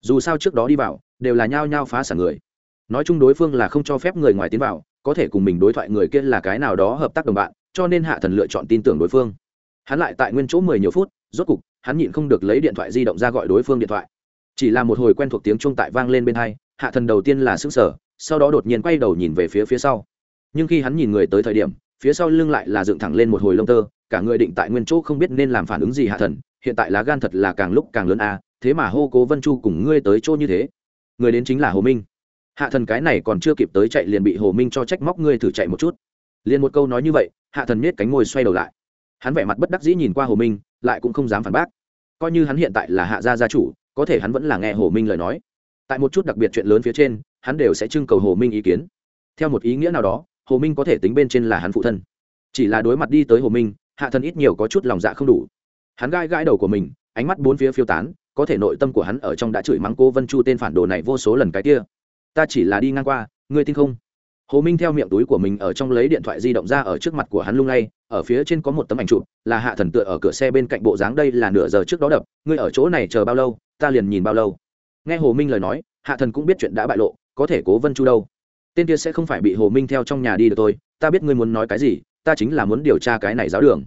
Dù sao trước đó đi vào, đều là nhao nhao phá sản người. Nói chung đối phương là không cho phép người ngoài tiến vào, có thể cùng mình đối thoại người kia là cái nào đó hợp tác đồng bạn, cho nên hạ thần lựa chọn tin tưởng đối phương. Hắn lại tại nguyên chỗ mười nhiều phút, rốt cục, hắn nhịn không được lấy điện thoại di động ra gọi đối phương điện thoại. Chỉ là một hồi quen thuộc tiếng chuông tại vang lên bên hai, hạ thần đầu tiên là xứng sở sau đó đột nhiên quay đầu nhìn về phía phía sau. Nhưng khi hắn nhìn người tới thời điểm, phía sau lưng lại là dựng thẳng lên một hồi lông tơ, cả người định tại nguyên chỗ không biết nên làm phản ứng gì hạ thần, hiện tại lá gan thật là càng lúc càng lớn à thế mà hô cố vân chu cùng ngươi tới chỗ như thế. Người đến chính là hồ minh. Hạ thần cái này còn chưa kịp tới chạy liền bị hồ minh cho trách móc ngươi thử chạy một chút. Liền một câu nói như vậy, hạ thần miết cánh môi xoay đầu lại. Hắn vẻ mặt bất đắc dĩ nhìn qua hồ minh, lại cũng không dám phản bác. Coi như hắn hiện tại là hạ gia gia chủ, có thể hắn vẫn là nghe hồ minh lời nói. Tại một chút đặc biệt chuyện lớn phía trên hắn đều sẽ trưng cầu hồ minh ý kiến. Theo một ý nghĩa nào đó, hồ minh có thể tính bên trên là hắn phụ thân. Chỉ là đối mặt đi tới hồ minh, hạ thần ít nhiều có chút lòng dạ không đủ. Hắn gai gãi đầu của mình, ánh mắt bốn phía phiêu tán, có thể nội tâm của hắn ở trong đã chửi mắng cô vân chu tên phản đồ này vô số lần cái kia. Ta chỉ là đi ngang qua, ngươi tin không? Hồ minh theo miệng túi của mình ở trong lấy điện thoại di động ra ở trước mặt của hắn lung lay, ở phía trên có một tấm ảnh chụp, là hạ thần tựa ở cửa xe bên cạnh bộ dáng đây là nửa giờ trước đó đập, ngươi ở chỗ này chờ bao lâu, ta liền nhìn bao lâu. Nghe hồ minh lời nói, hạ thần cũng biết chuyện đã bại lộ có thể cố vân chu đâu. Tên kia sẽ không phải bị hồ minh theo trong nhà đi được tôi ta biết ngươi muốn nói cái gì, ta chính là muốn điều tra cái này giáo đường.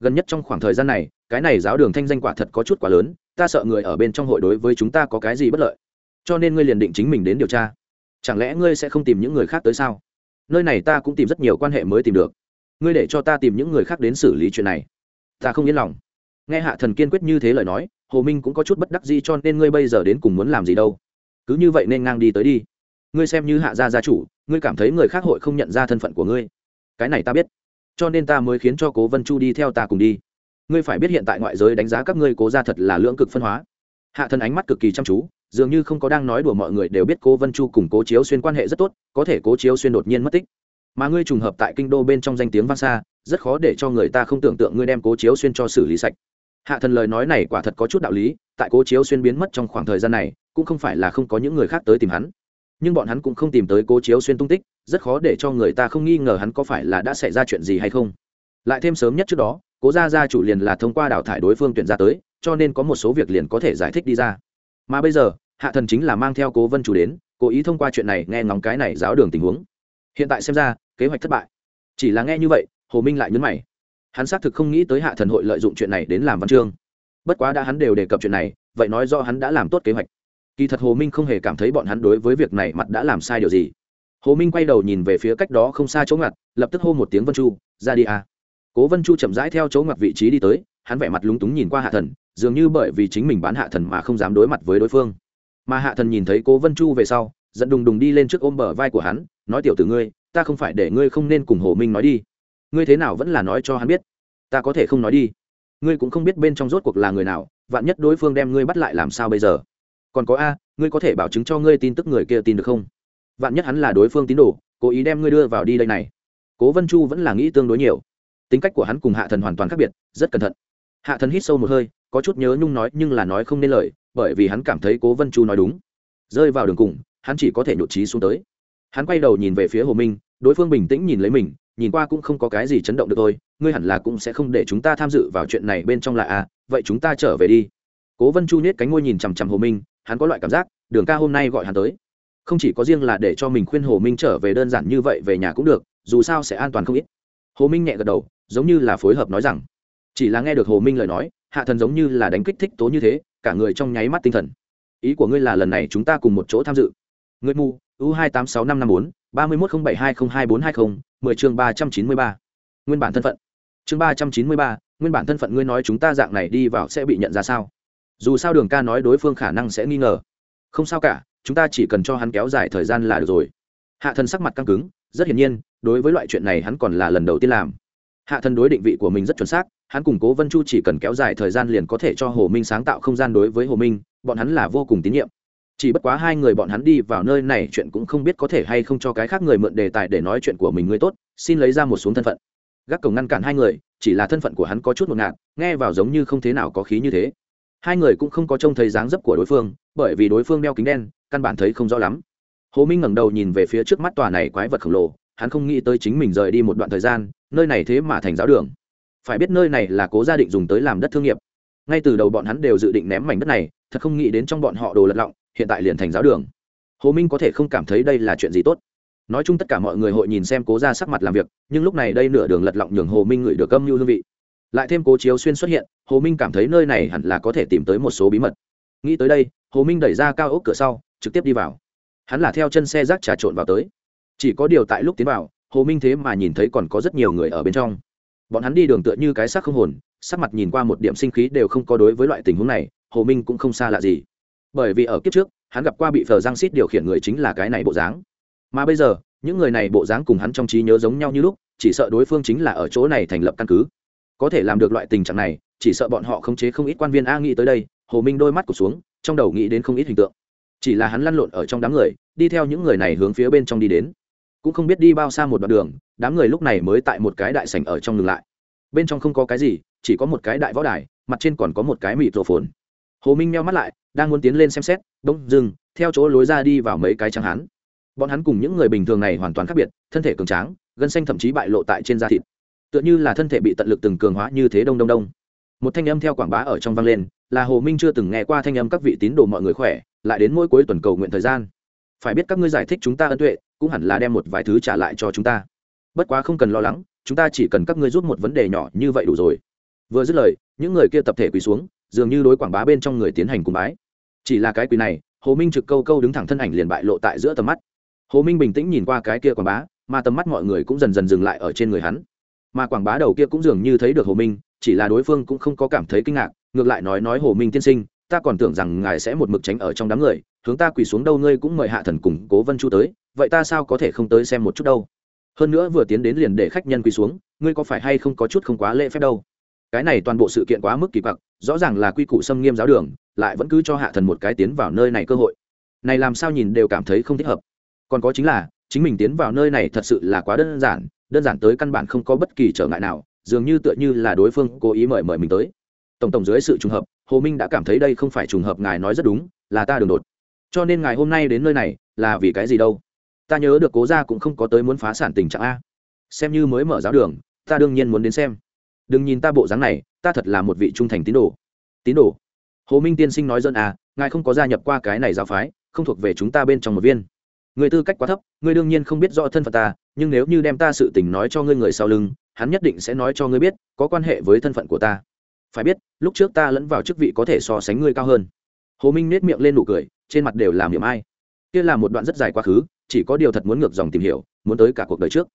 Gần nhất trong khoảng thời gian này, cái này giáo đường thanh danh quả thật có chút quá lớn, ta sợ người ở bên trong hội đối với chúng ta có cái gì bất lợi. Cho nên ngươi liền định chính mình đến điều tra. Chẳng lẽ ngươi sẽ không tìm những người khác tới sao? Nơi này ta cũng tìm rất nhiều quan hệ mới tìm được. Ngươi để cho ta tìm những người khác đến xử lý chuyện này. Ta không yên lòng. Nghe hạ thần kiên quyết như thế lời nói, hồ minh cũng có chút bất đắc gì cho nên ngươi bây giờ đến cùng muốn làm gì đâu. Cứ như vậy nên ngang đi tới đi ngươi xem như hạ gia gia chủ, ngươi cảm thấy người khác hội không nhận ra thân phận của ngươi. Cái này ta biết. Cho nên ta mới khiến cho cố vân chu đi theo ta cùng đi. Ngươi phải biết hiện tại ngoại giới đánh giá các ngươi cố ra thật là lưỡng cực phân hóa. Hạ Thần ánh mắt cực kỳ chăm chú, dường như không có đang nói đùa mọi người đều biết cố vân chu cùng cố chiếu xuyên quan hệ rất tốt, có thể cố chiếu xuyên đột nhiên mất tích. Mà ngươi trùng hợp tại kinh đô bên trong danh tiếng vang xa, rất khó để cho người ta không tưởng tượng ngươi đem cố chiếu xuyên cho xử lý sạch. Hạ thần lời nói này quả thật có chút đạo lý, tại cố chiếu xuyên biến mất trong khoảng thời gian này, cũng không phải là không có những người khác tới tìm hắn nhưng bọn hắn cũng không tìm tới cố chiếu xuyên tung tích, rất khó để cho người ta không nghi ngờ hắn có phải là đã xảy ra chuyện gì hay không. Lại thêm sớm nhất trước đó, cố gia gia chủ liền là thông qua đào thải đối phương tuyển ra tới, cho nên có một số việc liền có thể giải thích đi ra. Mà bây giờ, hạ thần chính là mang theo cố vân chủ đến, cố ý thông qua chuyện này nghe ngóng cái này giáo đường tình huống. Hiện tại xem ra, kế hoạch thất bại. Chỉ là nghe như vậy, hồ minh lại nhấn mày. Hắn xác thực không nghĩ tới hạ thần hội lợi dụng chuyện này đến làm văn chương. Bất quá đã hắn đều đề cập chuyện này, vậy nói do hắn đã làm tốt kế hoạch kỳ thật hồ minh không hề cảm thấy bọn hắn đối với việc này mặt đã làm sai điều gì. Hồ minh quay đầu nhìn về phía cách đó không xa chỗ ngặt, lập tức hô một tiếng vân chu, ra đi à. cố vân chu chậm rãi theo chỗ ngặt vị trí đi tới, hắn vẻ mặt lúng túng nhìn qua hạ thần, dường như bởi vì chính mình bán hạ thần mà không dám đối mặt với đối phương. Mà hạ thần nhìn thấy cố vân chu về sau, giận đùng đùng đi lên trước ôm bờ vai của hắn, nói, tiểu tử ngươi, ta không phải để ngươi không nên cùng hồ minh nói đi. Ngươi thế nào vẫn là nói cho hắn biết? Ta có thể không nói đi. Ngươi cũng không biết bên trong rốt cuộc là người nào, vạn nhất đối phương đem ngươi bắt lại làm sao bây giờ? Còn có a, ngươi có thể bảo chứng cho ngươi tin tức người kia tin được không? Vạn nhất hắn là đối phương tín đồ, cố ý đem ngươi đưa vào đi đây này. Cố vân chu vẫn là nghĩ tương đối nhiều. Tính cách của hắn cùng hạ thần hoàn toàn khác biệt, rất cẩn thận. Hạ thần hít sâu một hơi, có chút nhớ nhung nói, nhưng là nói không nên lời, bởi vì hắn cảm thấy cố vân chu nói đúng. Rơi vào đường cùng, hắn chỉ có thể nhộn trí xuống tới. Hắn quay đầu nhìn về phía hồ minh, đối phương bình tĩnh nhìn lấy mình, nhìn qua cũng không có cái gì chấn động được thôi, ngươi hẳn là cũng sẽ không để chúng ta tham dự vào chuyện này bên trong là à vậy chúng ta trở về đi. Cố vân chu nhét cánh ngôi nhìn chằm chằm hồ minh hắn có loại cảm giác, đường ca hôm nay gọi hắn tới. Không chỉ có riêng là để cho mình khuyên hồ minh trở về đơn giản như vậy về nhà cũng được, dù sao sẽ an toàn không ít. Hồ minh nhẹ gật đầu, giống như là phối hợp nói rằng, chỉ là nghe được hồ minh lời nói, hạ thần giống như là đánh kích thích tố như thế, cả người trong nháy mắt tinh thần. Ý của ngươi là lần này chúng ta cùng một chỗ tham dự. Ngươi mù, u hai tám sáu năm năm bốn, ba mươi một không bảy hai không hai bốn hai không, mười chương ba trăm chín mươi ba. Nguyên bản thân phận. Chương ba trăm chín mươi ba, nguyên bản thân phận ngươi nói chúng ta dạng này đi vào sẽ bị nhận ra sao? Dù sao đường ca nói đối phương khả năng sẽ nghi ngờ. Không sao cả, chúng ta chỉ cần cho hắn kéo dài thời gian là được rồi. Hạ thần sắc mặt căng cứng, rất hiển nhiên, đối với loại chuyện này hắn còn là lần đầu tiên làm. Hạ thần đối định vị của mình rất chuẩn xác, hắn củng cố vân chu chỉ cần kéo dài thời gian liền có thể cho hồ minh sáng tạo không gian đối với hồ minh, bọn hắn là vô cùng tín nhiệm. Chỉ bất quá hai người bọn hắn đi vào nơi này chuyện cũng không biết có thể hay không cho cái khác người mượn đề tài để nói chuyện của mình ngươi tốt, xin lấy ra một xuống thân phận. Gác cổng ngăn cản hai người, chỉ là thân phận của hắn có chút một ngạt, nghe vào giống như không thế nào có khí như thế hai người cũng không có trông thấy dáng dấp của đối phương, bởi vì đối phương đeo kính đen, căn bản thấy không rõ lắm. Hồ minh ngẩng đầu nhìn về phía trước mắt tòa này quái vật khổng lồ, hắn không nghĩ tới chính mình rời đi một đoạn thời gian, nơi này thế mà thành giáo đường. Phải biết nơi này là cố gia định dùng tới làm đất thương nghiệp. Ngay từ đầu bọn hắn đều dự định ném mảnh đất này, thật không nghĩ đến trong bọn họ đồ lật lọng, hiện tại liền thành giáo đường. Hồ minh có thể không cảm thấy đây là chuyện gì tốt. Nói chung tất cả mọi người hội nhìn xem cố ra sắc mặt làm việc, nhưng lúc này đây nửa đường lật lọng nhường hồ minh ngửi được âm mưu hương vị lại thêm cố chiếu xuyên xuất hiện, hồ minh cảm thấy nơi này hẳn là có thể tìm tới một số bí mật. Nghĩ tới đây, hồ minh đẩy ra cao ốc cửa sau, trực tiếp đi vào. Hắn là theo chân xe rác trà trộn vào tới. Chỉ có điều tại lúc tiến vào, hồ minh thế mà nhìn thấy còn có rất nhiều người ở bên trong. Bọn hắn đi đường tựa như cái xác không hồn, sắc mặt nhìn qua một điểm sinh khí đều không có đối với loại tình huống này, hồ minh cũng không xa lạ gì. Bởi vì ở kiếp trước, hắn gặp qua bị phờ giang xít điều khiển người chính là cái này bộ dáng. Mà bây giờ, những người này bộ dáng cùng hắn trong trí nhớ giống nhau như lúc, chỉ sợ đối phương chính là ở chỗ này thành lập căn cứ có thể làm được loại tình trạng này, chỉ sợ bọn họ khống chế không ít quan viên a nghĩ tới đây, hồ minh đôi mắt cụt xuống, trong đầu nghĩ đến không ít hình tượng. Chỉ là hắn lăn lộn ở trong đám người, đi theo những người này hướng phía bên trong đi đến. Cũng không biết đi bao xa một đoạn đường, đám người lúc này mới tại một cái đại sảnh ở trong ngừng lại. Bên trong không có cái gì, chỉ có một cái đại võ đài, mặt trên còn có một cái mịt rổ phồn. Hồ minh meo mắt lại, đang muốn tiến lên xem xét, bỗng dừng, theo chỗ lối ra đi vào mấy cái trắng hắn bọn hắn cùng những người bình thường này hoàn toàn khác biệt, thân thể cường tráng, gân xanh thậm chí bại lộ tại trên da thịt tựa như là thân thể bị tận lực từng cường hóa như thế đông đông đông. Một thanh âm theo quảng bá ở trong vang lên, là hồ minh chưa từng nghe qua thanh âm các vị tín đồ mọi người khỏe, lại đến mỗi cuối tuần cầu nguyện thời gian. Phải biết các ngươi giải thích chúng ta ân tuệ, cũng hẳn là đem một vài thứ trả lại cho chúng ta. Bất quá không cần lo lắng, chúng ta chỉ cần các ngươi giúp một vấn đề nhỏ như vậy đủ rồi. Vừa dứt lời, những người kia tập thể quỳ xuống, dường như đối quảng bá bên trong người tiến hành cùng bái. Chỉ là cái quỳ này, hồ minh trực câu câu đứng thẳng thân ảnh liền bại lộ tại giữa tầm mắt. Hồ minh bình tĩnh nhìn qua cái kia quảng bá, mà tầm mắt mọi người cũng dần dần dừng lại ở trên người hắn mà quảng bá đầu kia cũng dường như thấy được hồ minh, chỉ là đối phương cũng không có cảm thấy kinh ngạc, ngược lại nói nói hồ minh tiên sinh, ta còn tưởng rằng ngài sẽ một mực tránh ở trong đám người, hướng ta quỳ xuống đâu ngươi cũng mời hạ thần cùng cố vân chu tới, vậy ta sao có thể không tới xem một chút đâu? Hơn nữa vừa tiến đến liền để khách nhân quỳ xuống, ngươi có phải hay không có chút không quá lễ phép đâu? Cái này toàn bộ sự kiện quá mức kỳ quặc, rõ ràng là quy củ xâm nghiêm giáo đường, lại vẫn cứ cho hạ thần một cái tiến vào nơi này cơ hội. Này làm sao nhìn đều cảm thấy không thích hợp. Còn có chính là, chính mình tiến vào nơi này thật sự là quá đơn giản đơn giản tới căn bản không có bất kỳ trở ngại nào, dường như tựa như là đối phương cố ý mời mời mình tới. Tổng tổng dưới sự trùng hợp, hồ minh đã cảm thấy đây không phải trùng hợp, ngài nói rất đúng, là ta đường đột. Cho nên ngài hôm nay đến nơi này, là vì cái gì đâu? Ta nhớ được cố gia cũng không có tới muốn phá sản tình trạng a. Xem như mới mở giáo đường, ta đương nhiên muốn đến xem. Đừng nhìn ta bộ dáng này, ta thật là một vị trung thành tín đồ. Tín đồ? Hồ minh tiên sinh nói dân à ngài không có gia nhập qua cái này giáo phái, không thuộc về chúng ta bên trong một viên người tư cách quá thấp, ngươi đương nhiên không biết rõ thân phận ta, nhưng nếu như đem ta sự tình nói cho ngươi người sau lưng, hắn nhất định sẽ nói cho ngươi biết, có quan hệ với thân phận của ta. Phải biết, lúc trước ta lẫn vào chức vị có thể so sánh ngươi cao hơn. Hồ minh nết miệng lên nụ cười, trên mặt đều làm miệng ai. Kia là một đoạn rất dài quá khứ, chỉ có điều thật muốn ngược dòng tìm hiểu, muốn tới cả cuộc đời trước.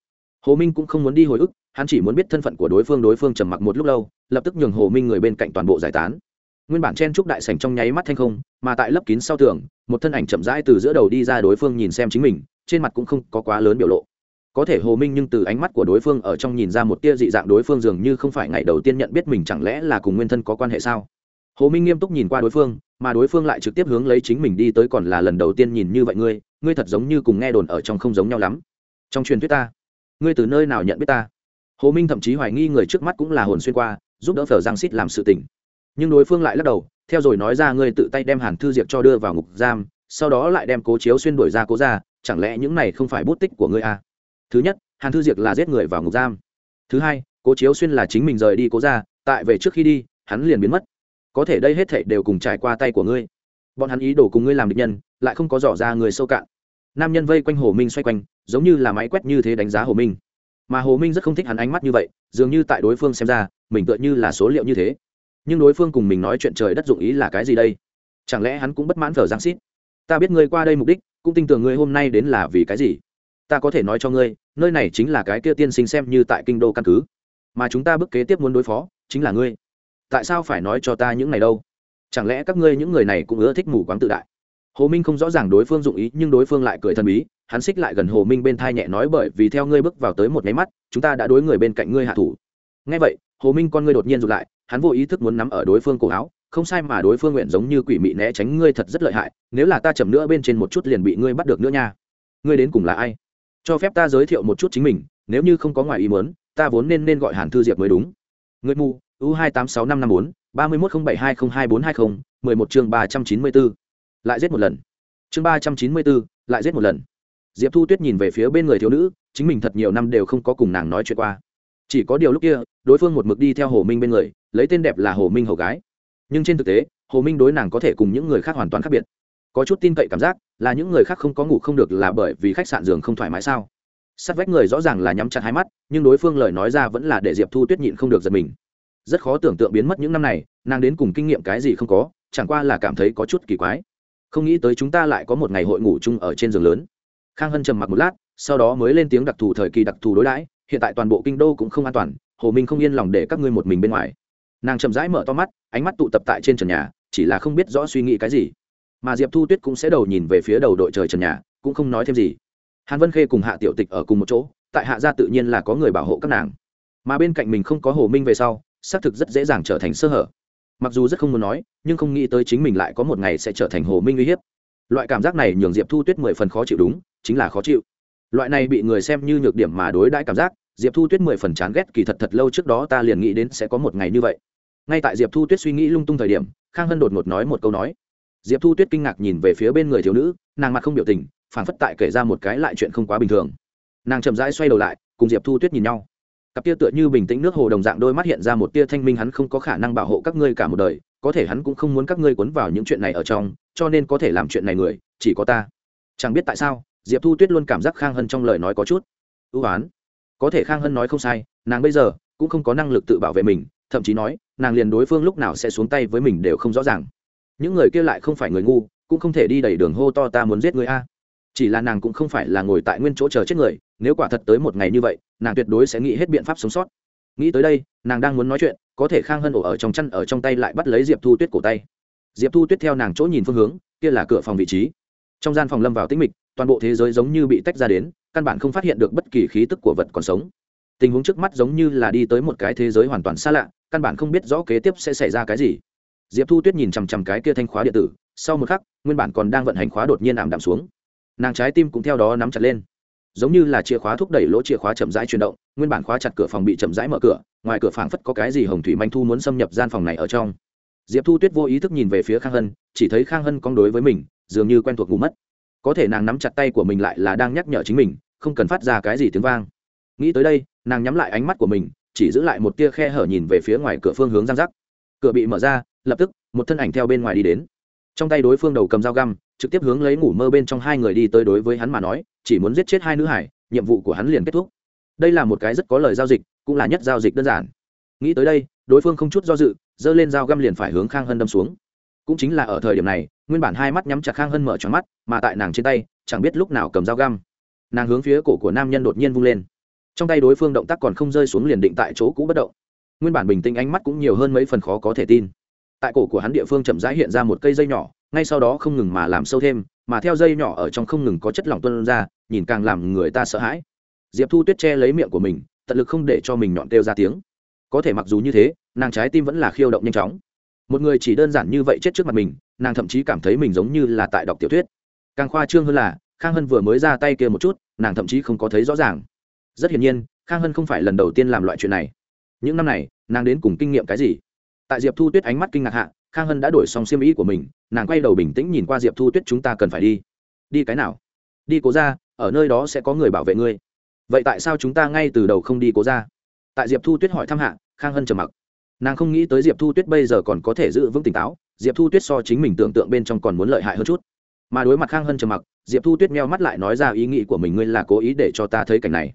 Hồ minh cũng không muốn đi hồi ức, hắn chỉ muốn biết thân phận của đối phương đối phương trầm mặc một lúc lâu, lập tức nhường hồ minh người bên cạnh toàn bộ giải tán nguyên bản chen trúc đại sảnh trong nháy mắt thanh không, mà tại lấp kín sau tường, một thân ảnh chậm rãi từ giữa đầu đi ra đối phương nhìn xem chính mình, trên mặt cũng không có quá lớn biểu lộ. Có thể hồ minh nhưng từ ánh mắt của đối phương ở trong nhìn ra một tia dị dạng đối phương dường như không phải ngày đầu tiên nhận biết mình chẳng lẽ là cùng nguyên thân có quan hệ sao? Hồ minh nghiêm túc nhìn qua đối phương, mà đối phương lại trực tiếp hướng lấy chính mình đi tới còn là lần đầu tiên nhìn như vậy ngươi ngươi thật giống như cùng nghe đồn ở trong không giống nhau lắm. Trong truyền thuyết ta, ngươi từ nơi nào nhận biết ta? Hồ minh thậm chí hoài nghi người trước mắt cũng là hồn xuyên qua, giúp đỡ phở giang xít làm sự tình nhưng đối phương lại lắc đầu, theo rồi nói ra ngươi tự tay đem hàn thư diệp cho đưa vào ngục giam, sau đó lại đem cố chiếu xuyên đổi ra cố ra, chẳng lẽ những này không phải bút tích của ngươi à? thứ nhất, hàn thư diệp là giết người vào ngục giam. Thứ hai, cố chiếu xuyên là chính mình rời đi cố ra, tại về trước khi đi, hắn liền biến mất. Có thể đây hết thảy đều cùng trải qua tay của ngươi. Bọn hắn ý đồ cùng ngươi làm địch nhân, lại không có dò ra người sâu cạn. Nam nhân vây quanh hồ minh xoay quanh, giống như là máy quét như thế đánh giá hồ minh. Mà hồ minh rất không thích hắn ánh mắt như vậy, dường như tại đối phương xem ra, mình tựa như là số liệu như thế nhưng đối phương cùng mình nói chuyện trời đất dụng ý là cái gì đây? Chẳng lẽ hắn cũng bất mãn thờ giang xít? Ta biết ngươi qua đây mục đích, cũng tin tưởng ngươi hôm nay đến là vì cái gì. Ta có thể nói cho ngươi, nơi này chính là cái kia tiên sinh xem như tại kinh đô căn cứ. Mà chúng ta bước kế tiếp muốn đối phó, chính là ngươi. Tại sao phải nói cho ta những này đâu? Chẳng lẽ các ngươi những người này cũng ưa thích mù quáng tự đại? Hồ minh không rõ ràng đối phương dụng ý, nhưng đối phương lại cười thần bí, hắn xích lại gần hồ minh bên thai nhẹ nói bởi vì theo ngươi bước vào tới một nháy mắt, chúng ta đã đối người bên cạnh ngươi hạ thủ ngay vậy, hồ minh con ngươi đột nhiên rụt lại, hắn vô ý thức muốn nắm ở đối phương cổ áo, không sai mà đối phương nguyện giống như quỷ mị né tránh ngươi thật rất lợi hại, nếu là ta chậm nữa bên trên một chút liền bị ngươi bắt được nữa nha. Ngươi đến cùng là ai? Cho phép ta giới thiệu một chút chính mình, nếu như không có ngoài ý muốn, ta vốn nên nên gọi hàn thư diệp mới đúng. Ngươi mù, u hai tám sáu năm năm bốn, ba mươi một không bảy hai không hai bốn hai không, mười một chương ba trăm chín mươi bốn lại giết một lần. Chương ba trăm chín mươi bốn lại giết một lần. Diệp thu tuyết nhìn về phía bên người thiếu nữ, chính mình thật nhiều năm đều không có cùng nàng nói chuyện qua chỉ có điều lúc kia, đối phương một mực đi theo hồ minh bên người, lấy tên đẹp là hồ minh hầu gái. Nhưng trên thực tế, hồ minh đối nàng có thể cùng những người khác hoàn toàn khác biệt. Có chút tin cậy cảm giác là những người khác không có ngủ không được là bởi vì khách sạn giường không thoải mái sao? Sát vách người rõ ràng là nhắm chặt hai mắt, nhưng đối phương lời nói ra vẫn là để diệp thu tuyết nhịn không được giật mình. Rất khó tưởng tượng biến mất những năm này, nàng đến cùng kinh nghiệm cái gì không có, chẳng qua là cảm thấy có chút kỳ quái. Không nghĩ tới chúng ta lại có một ngày hội ngủ chung ở trên giường lớn. Khang hân trầm mặc một lát, sau đó mới lên tiếng đặc thù thời kỳ đặc thù đối đãi hiện tại toàn bộ kinh đô cũng không an toàn, hồ minh không yên lòng để các ngươi một mình bên ngoài. Nàng chậm rãi mở to mắt, ánh mắt tụ tập tại trên trần nhà, chỉ là không biết rõ suy nghĩ cái gì. Mà diệp thu tuyết cũng sẽ đầu nhìn về phía đầu đội trời trần nhà, cũng không nói thêm gì. Hàn vân khê cùng hạ tiểu tịch ở cùng một chỗ, tại hạ gia tự nhiên là có người bảo hộ các nàng. Mà bên cạnh mình không có hồ minh về sau, xác thực rất dễ dàng trở thành sơ hở. Mặc dù rất không muốn nói, nhưng không nghĩ tới chính mình lại có một ngày sẽ trở thành hồ minh uy hiếp. Loại cảm giác này nhường diệp thu tuyết mười phần khó chịu đúng, chính là khó chịu. Loại này bị người xem như nhược điểm mà đối đãi cảm giác diệp thu tuyết mười phần chán ghét, kỳ thật thật lâu trước đó ta liền nghĩ đến sẽ có một ngày như vậy. Ngay tại diệp thu tuyết suy nghĩ lung tung thời điểm, khang hân đột ngột nói một câu nói. Diệp thu tuyết kinh ngạc nhìn về phía bên người thiếu nữ, nàng mặt không biểu tình phản phất tại kể ra một cái lại chuyện không quá bình thường. Nàng chậm rãi xoay đầu lại, cùng diệp thu tuyết nhìn nhau. Cặp tia tựa như bình tĩnh nước hồ đồng dạng đôi mắt hiện ra một tia thanh minh hắn không có khả năng bảo hộ các ngươi cả một đời, có thể hắn cũng không muốn các ngươi cuốn vào những chuyện này ở trong, cho nên có thể làm chuyện này người, chỉ có ta. Chẳng biết tại sao, diệp thu tuyết luôn cảm giác khang hân trong lời nói có chút. Ưu á có thể khang hân nói không sai, nàng bây giờ cũng không có năng lực tự bảo vệ mình, thậm chí nói, nàng liền đối phương lúc nào sẽ xuống tay với mình đều không rõ ràng. Những người kia lại không phải người ngu, cũng không thể đi đầy đường hô to ta muốn giết người a. Chỉ là nàng cũng không phải là ngồi tại nguyên chỗ chờ chết người, nếu quả thật tới một ngày như vậy, nàng tuyệt đối sẽ nghĩ hết biện pháp sống sót. Nghĩ tới đây, nàng đang muốn nói chuyện, có thể khang hân ổ ở trong chăn ở trong tay lại bắt lấy diệp thu tuyết cổ tay. Diệp thu tuyết theo nàng chỗ nhìn phương hướng, kia là cửa phòng vị trí. Trong gian phòng lâm vào tĩnh mịch, toàn bộ thế giới giống như bị tách ra đến căn bản không phát hiện được bất kỳ khí tức của vật còn sống. Tình huống trước mắt giống như là đi tới một cái thế giới hoàn toàn xa lạ, căn bản không biết rõ kế tiếp sẽ xảy ra cái gì. Diệp thu tuyết nhìn chằm chằm cái kia thanh khóa điện tử, sau một khắc, nguyên bản còn đang vận hành khóa đột nhiên ảm đạm xuống. Nàng trái tim cũng theo đó nắm chặt lên. Giống như là chìa khóa thúc đẩy lỗ chìa khóa chậm rãi chuyển động, nguyên bản khóa chặt cửa phòng bị chậm rãi mở cửa, ngoài cửa phảng phất có cái gì hồng thủy manh thu muốn xâm nhập gian phòng này ở trong. Diệp thu tuyết vô ý thức nhìn về phía khang hân, chỉ thấy khang hân cong đối với mình, dường như quen thuộc ngủ mất có thể nàng nắm chặt tay của mình lại là đang nhắc nhở chính mình, không cần phát ra cái gì tiếng vang. Nghĩ tới đây, nàng nhắm lại ánh mắt của mình, chỉ giữ lại một tia khe hở nhìn về phía ngoài cửa phương hướng giang rắc cửa bị mở ra, lập tức, một thân ảnh theo bên ngoài đi đến. Trong tay đối phương đầu cầm dao găm, trực tiếp hướng lấy ngủ mơ bên trong hai người đi tới đối với hắn mà nói, chỉ muốn giết chết hai nữ hải, nhiệm vụ của hắn liền kết thúc. Đây là một cái rất có lời giao dịch, cũng là nhất giao dịch đơn giản. Nghĩ tới đây, đối phương không chút do dự, giơ lên dao găm liền phải hướng khang hân đâm xuống. Cũng chính là ở thời điểm này nguyên bản hai mắt nhắm chặt khang hân mở tròn mắt, mà tại nàng trên tay, chẳng biết lúc nào cầm dao găm. Nàng hướng phía cổ của nam nhân đột nhiên vung lên. Trong tay đối phương động tác còn không rơi xuống liền định tại chỗ cũ bất động. Nguyên bản bình tĩnh ánh mắt cũng nhiều hơn mấy phần khó có thể tin. Tại cổ của hắn địa phương chậm rãi hiện ra một cây dây nhỏ, ngay sau đó không ngừng mà làm sâu thêm, mà theo dây nhỏ ở trong không ngừng có chất lỏng tuân ra, nhìn càng làm người ta sợ hãi. Diệp thu tuyết che lấy miệng của mình, tận lực không để cho mình nhọn kêu ra tiếng. Có thể mặc dù như thế, nàng trái tim vẫn là khiêu động nhanh chóng. Một người chỉ đơn giản như vậy chết trước mặt mình nàng thậm chí cảm thấy mình giống như là tại đọc tiểu thuyết. Càng khoa trương hơn là, khang hân vừa mới ra tay kia một chút, nàng thậm chí không có thấy rõ ràng. Rất hiển nhiên, khang hân không phải lần đầu tiên làm loại chuyện này. Những năm này, nàng đến cùng kinh nghiệm cái gì? Tại diệp thu tuyết ánh mắt kinh ngạc hạ, khang hân đã đổi xong xiêm ý của mình, nàng quay đầu bình tĩnh nhìn qua diệp thu tuyết, chúng ta cần phải đi. Đi cái nào? Đi cố ra ở nơi đó sẽ có người bảo vệ ngươi. Vậy tại sao chúng ta ngay từ đầu không đi cố ra tại diệp thu tuyết hỏi thăm hạ, khang hân trầm mặc. Nàng không nghĩ tới diệp thu tuyết bây giờ còn có thể giữ vững tỉnh táo diệp thu tuyết so chính mình tưởng tượng bên trong còn muốn lợi hại hơn chút. Mà đối mặt khang hân trầm mặc, diệp thu tuyết meo mắt lại nói ra ý nghĩ của mình, ngươi là cố ý để cho ta thấy cảnh này?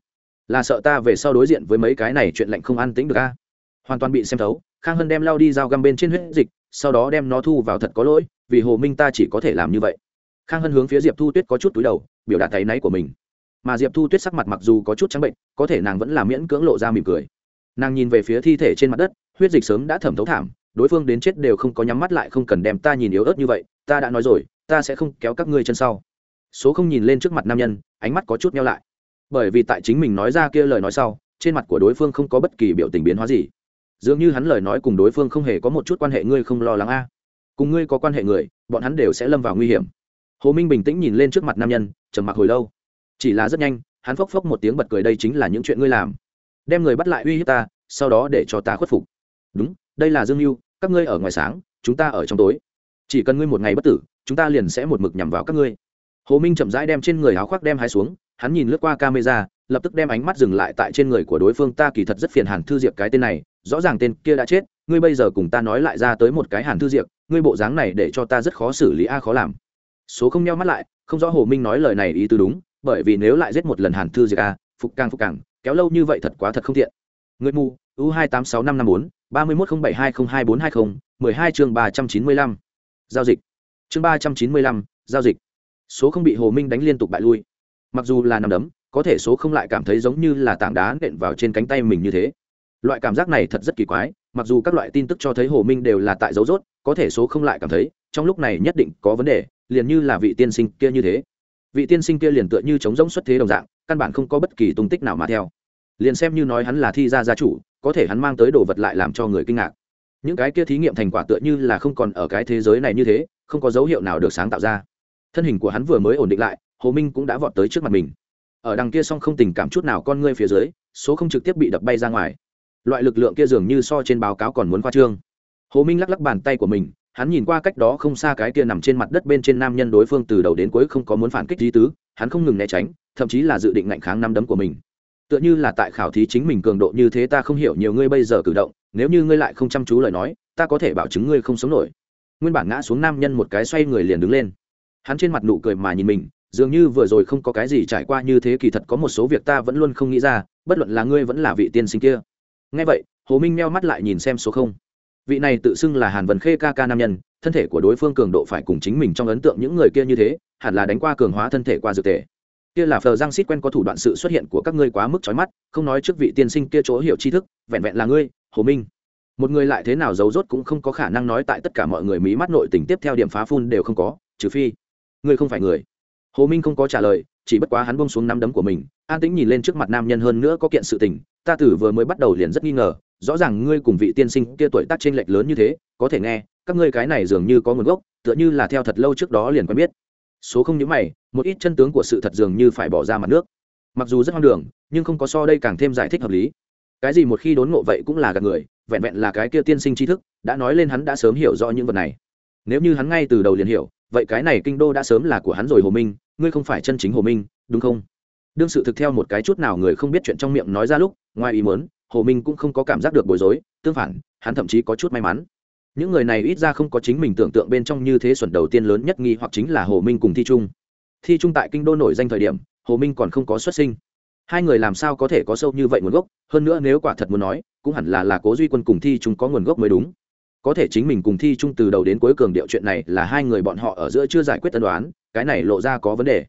Là sợ ta về sau đối diện với mấy cái này chuyện lạnh không an tính được a? Hoàn toàn bị xem thấu, khang hân đem lao đi dao găm bên trên huyết dịch, sau đó đem nó thu vào thật có lỗi, vì hồ minh ta chỉ có thể làm như vậy. Khang hân hướng phía diệp thu tuyết có chút túi đầu, biểu đạt tay náy của mình. Mà diệp thu tuyết sắc mặt mặc dù có chút trắng bệnh, có thể nàng vẫn là miễn cưỡng lộ ra mỉm cười. Nàng nhìn về phía thi thể trên mặt đất, huyết dịch sớm đã thẩm thấu thảm đối phương đến chết đều không có nhắm mắt lại không cần đem ta nhìn yếu ớt như vậy, ta đã nói rồi, ta sẽ không kéo các ngươi chân sau. Số không nhìn lên trước mặt nam nhân, ánh mắt có chút nhau lại. Bởi vì tại chính mình nói ra kia lời nói sau, trên mặt của đối phương không có bất kỳ biểu tình biến hóa gì. Dường như hắn lời nói cùng đối phương không hề có một chút quan hệ ngươi không lo lắng a. Cùng ngươi có quan hệ người, bọn hắn đều sẽ lâm vào nguy hiểm. Hồ minh bình tĩnh nhìn lên trước mặt nam nhân, trầm mặc hồi lâu. Chỉ là rất nhanh, hắn phốc phốc một tiếng bật cười đây chính là những chuyện ngươi làm. Đem người bắt lại uy hiếp ta, sau đó để cho ta khuất phục. Đúng, đây là dương mưu các ngươi ở ngoài sáng, chúng ta ở trong tối. Chỉ cần ngươi một ngày bất tử, chúng ta liền sẽ một mực nhằm vào các ngươi. Hồ minh chậm rãi đem trên người áo khoác đem hai xuống, hắn nhìn lướt qua camera, lập tức đem ánh mắt dừng lại tại trên người của đối phương. Ta kỳ thật rất phiền hàn thư diệp cái tên này, rõ ràng tên kia đã chết, ngươi bây giờ cùng ta nói lại ra tới một cái hàn thư diệp, ngươi bộ dáng này để cho ta rất khó xử lý a, khó làm. Số không nhau mắt lại, không rõ hồ minh nói lời này ý tứ đúng, bởi vì nếu lại giết một lần hàn thư diệp a, phục càng phục càng, kéo lâu như vậy thật quá thật không thiện người mù, u hai tám sáu năm năm bốn ba mươi một không bảy hai không hai bốn hai không, mười hai chương ba trăm chín mươi lăm. Giao dịch. Chương ba trăm chín mươi lăm, giao dịch. Số không bị hồ minh đánh liên tục bại lui. Mặc dù là nằm đấm, có thể số không lại cảm thấy giống như là tảng đá nện vào trên cánh tay mình như thế. Loại cảm giác này thật rất kỳ quái, mặc dù các loại tin tức cho thấy hồ minh đều là tại dấu rốt, có thể số không lại cảm thấy, trong lúc này nhất định có vấn đề, liền như là vị tiên sinh kia như thế. Vị tiên sinh kia liền tựa như chống giống xuất thế đồng dạng, căn bản không có bất kỳ tung tích nào mà theo. Liền xem như nói hắn là thi gia gia chủ có thể hắn mang tới đồ vật lại làm cho người kinh ngạc. Những cái kia thí nghiệm thành quả tựa như là không còn ở cái thế giới này như thế, không có dấu hiệu nào được sáng tạo ra. Thân hình của hắn vừa mới ổn định lại, hồ minh cũng đã vọt tới trước mặt mình. Ở đằng kia song không tình cảm chút nào con ngươi phía dưới, số không trực tiếp bị đập bay ra ngoài. Loại lực lượng kia dường như so trên báo cáo còn muốn khoa trương. Hồ minh lắc lắc bàn tay của mình, hắn nhìn qua cách đó không xa cái kia nằm trên mặt đất bên trên nam nhân đối phương từ đầu đến cuối không có muốn phản kích lý tứ, hắn không ngừng né tránh, thậm chí là dự định ngạnh kháng năm đấm của mình tựa như là tại khảo thí chính mình cường độ như thế ta không hiểu nhiều ngươi bây giờ cử động, nếu như ngươi lại không chăm chú lời nói, ta có thể bảo chứng ngươi không sống nổi. Nguyên bản ngã xuống nam nhân một cái xoay người liền đứng lên. Hắn trên mặt nụ cười mà nhìn mình, dường như vừa rồi không có cái gì trải qua như thế kỳ thật có một số việc ta vẫn luôn không nghĩ ra, bất luận là ngươi vẫn là vị tiên sinh kia. Ngay vậy, hồ minh meo mắt lại nhìn xem số không. Vị này tự xưng là hàn vân khê ca ca nam nhân, thân thể của đối phương cường độ phải cùng chính mình trong ấn tượng những người kia như thế, hẳn là đánh qua cường hóa thân thể qua dược thể kia là phờ giang xít quen có thủ đoạn sự xuất hiện của các ngươi quá mức trói mắt, không nói trước vị tiên sinh kia chỗ hiểu tri thức, vẹn vẹn là ngươi, hồ minh. Một người lại thế nào giấu rốt cũng không có khả năng nói tại tất cả mọi người mỹ mắt nội tình tiếp theo điểm phá phun đều không có, trừ phi ngươi không phải người. Hồ minh không có trả lời, chỉ bất quá hắn bông xuống nắm đấm của mình, an tĩnh nhìn lên trước mặt nam nhân hơn nữa có kiện sự tình, ta tử vừa mới bắt đầu liền rất nghi ngờ, rõ ràng ngươi cùng vị tiên sinh kia tuổi tác trên lệch lớn như thế, có thể nghe, các ngươi cái này dường như có nguồn gốc, tựa như là theo thật lâu trước đó liền quen biết số không những mày, một ít chân tướng của sự thật dường như phải bỏ ra mặt nước. Mặc dù rất hoang đường, nhưng không có so đây càng thêm giải thích hợp lý. Cái gì một khi đốn ngộ vậy cũng là gạt người, vẹn vẹn là cái kia tiên sinh tri thức, đã nói lên hắn đã sớm hiểu rõ những vật này. Nếu như hắn ngay từ đầu liền hiểu, vậy cái này kinh đô đã sớm là của hắn rồi hồ minh, ngươi không phải chân chính hồ minh, đúng không? Đương sự thực theo một cái chút nào người không biết chuyện trong miệng nói ra lúc, ngoài ý mớn hồ minh cũng không có cảm giác được bối rối, tương phản, hắn thậm chí có chút may mắn những người này ít ra không có chính mình tưởng tượng bên trong như thế xuẩn đầu tiên lớn nhất nghi hoặc chính là hồ minh cùng thi trung. Thi trung tại kinh đô nổi danh thời điểm, hồ minh còn không có xuất sinh. Hai người làm sao có thể có sâu như vậy nguồn gốc? Hơn nữa nếu quả thật muốn nói, cũng hẳn là là cố duy quân cùng thi trung có nguồn gốc mới đúng. Có thể chính mình cùng thi trung từ đầu đến cuối cường điệu chuyện này là hai người bọn họ ở giữa chưa giải quyết tân đoán cái này lộ ra có vấn đề.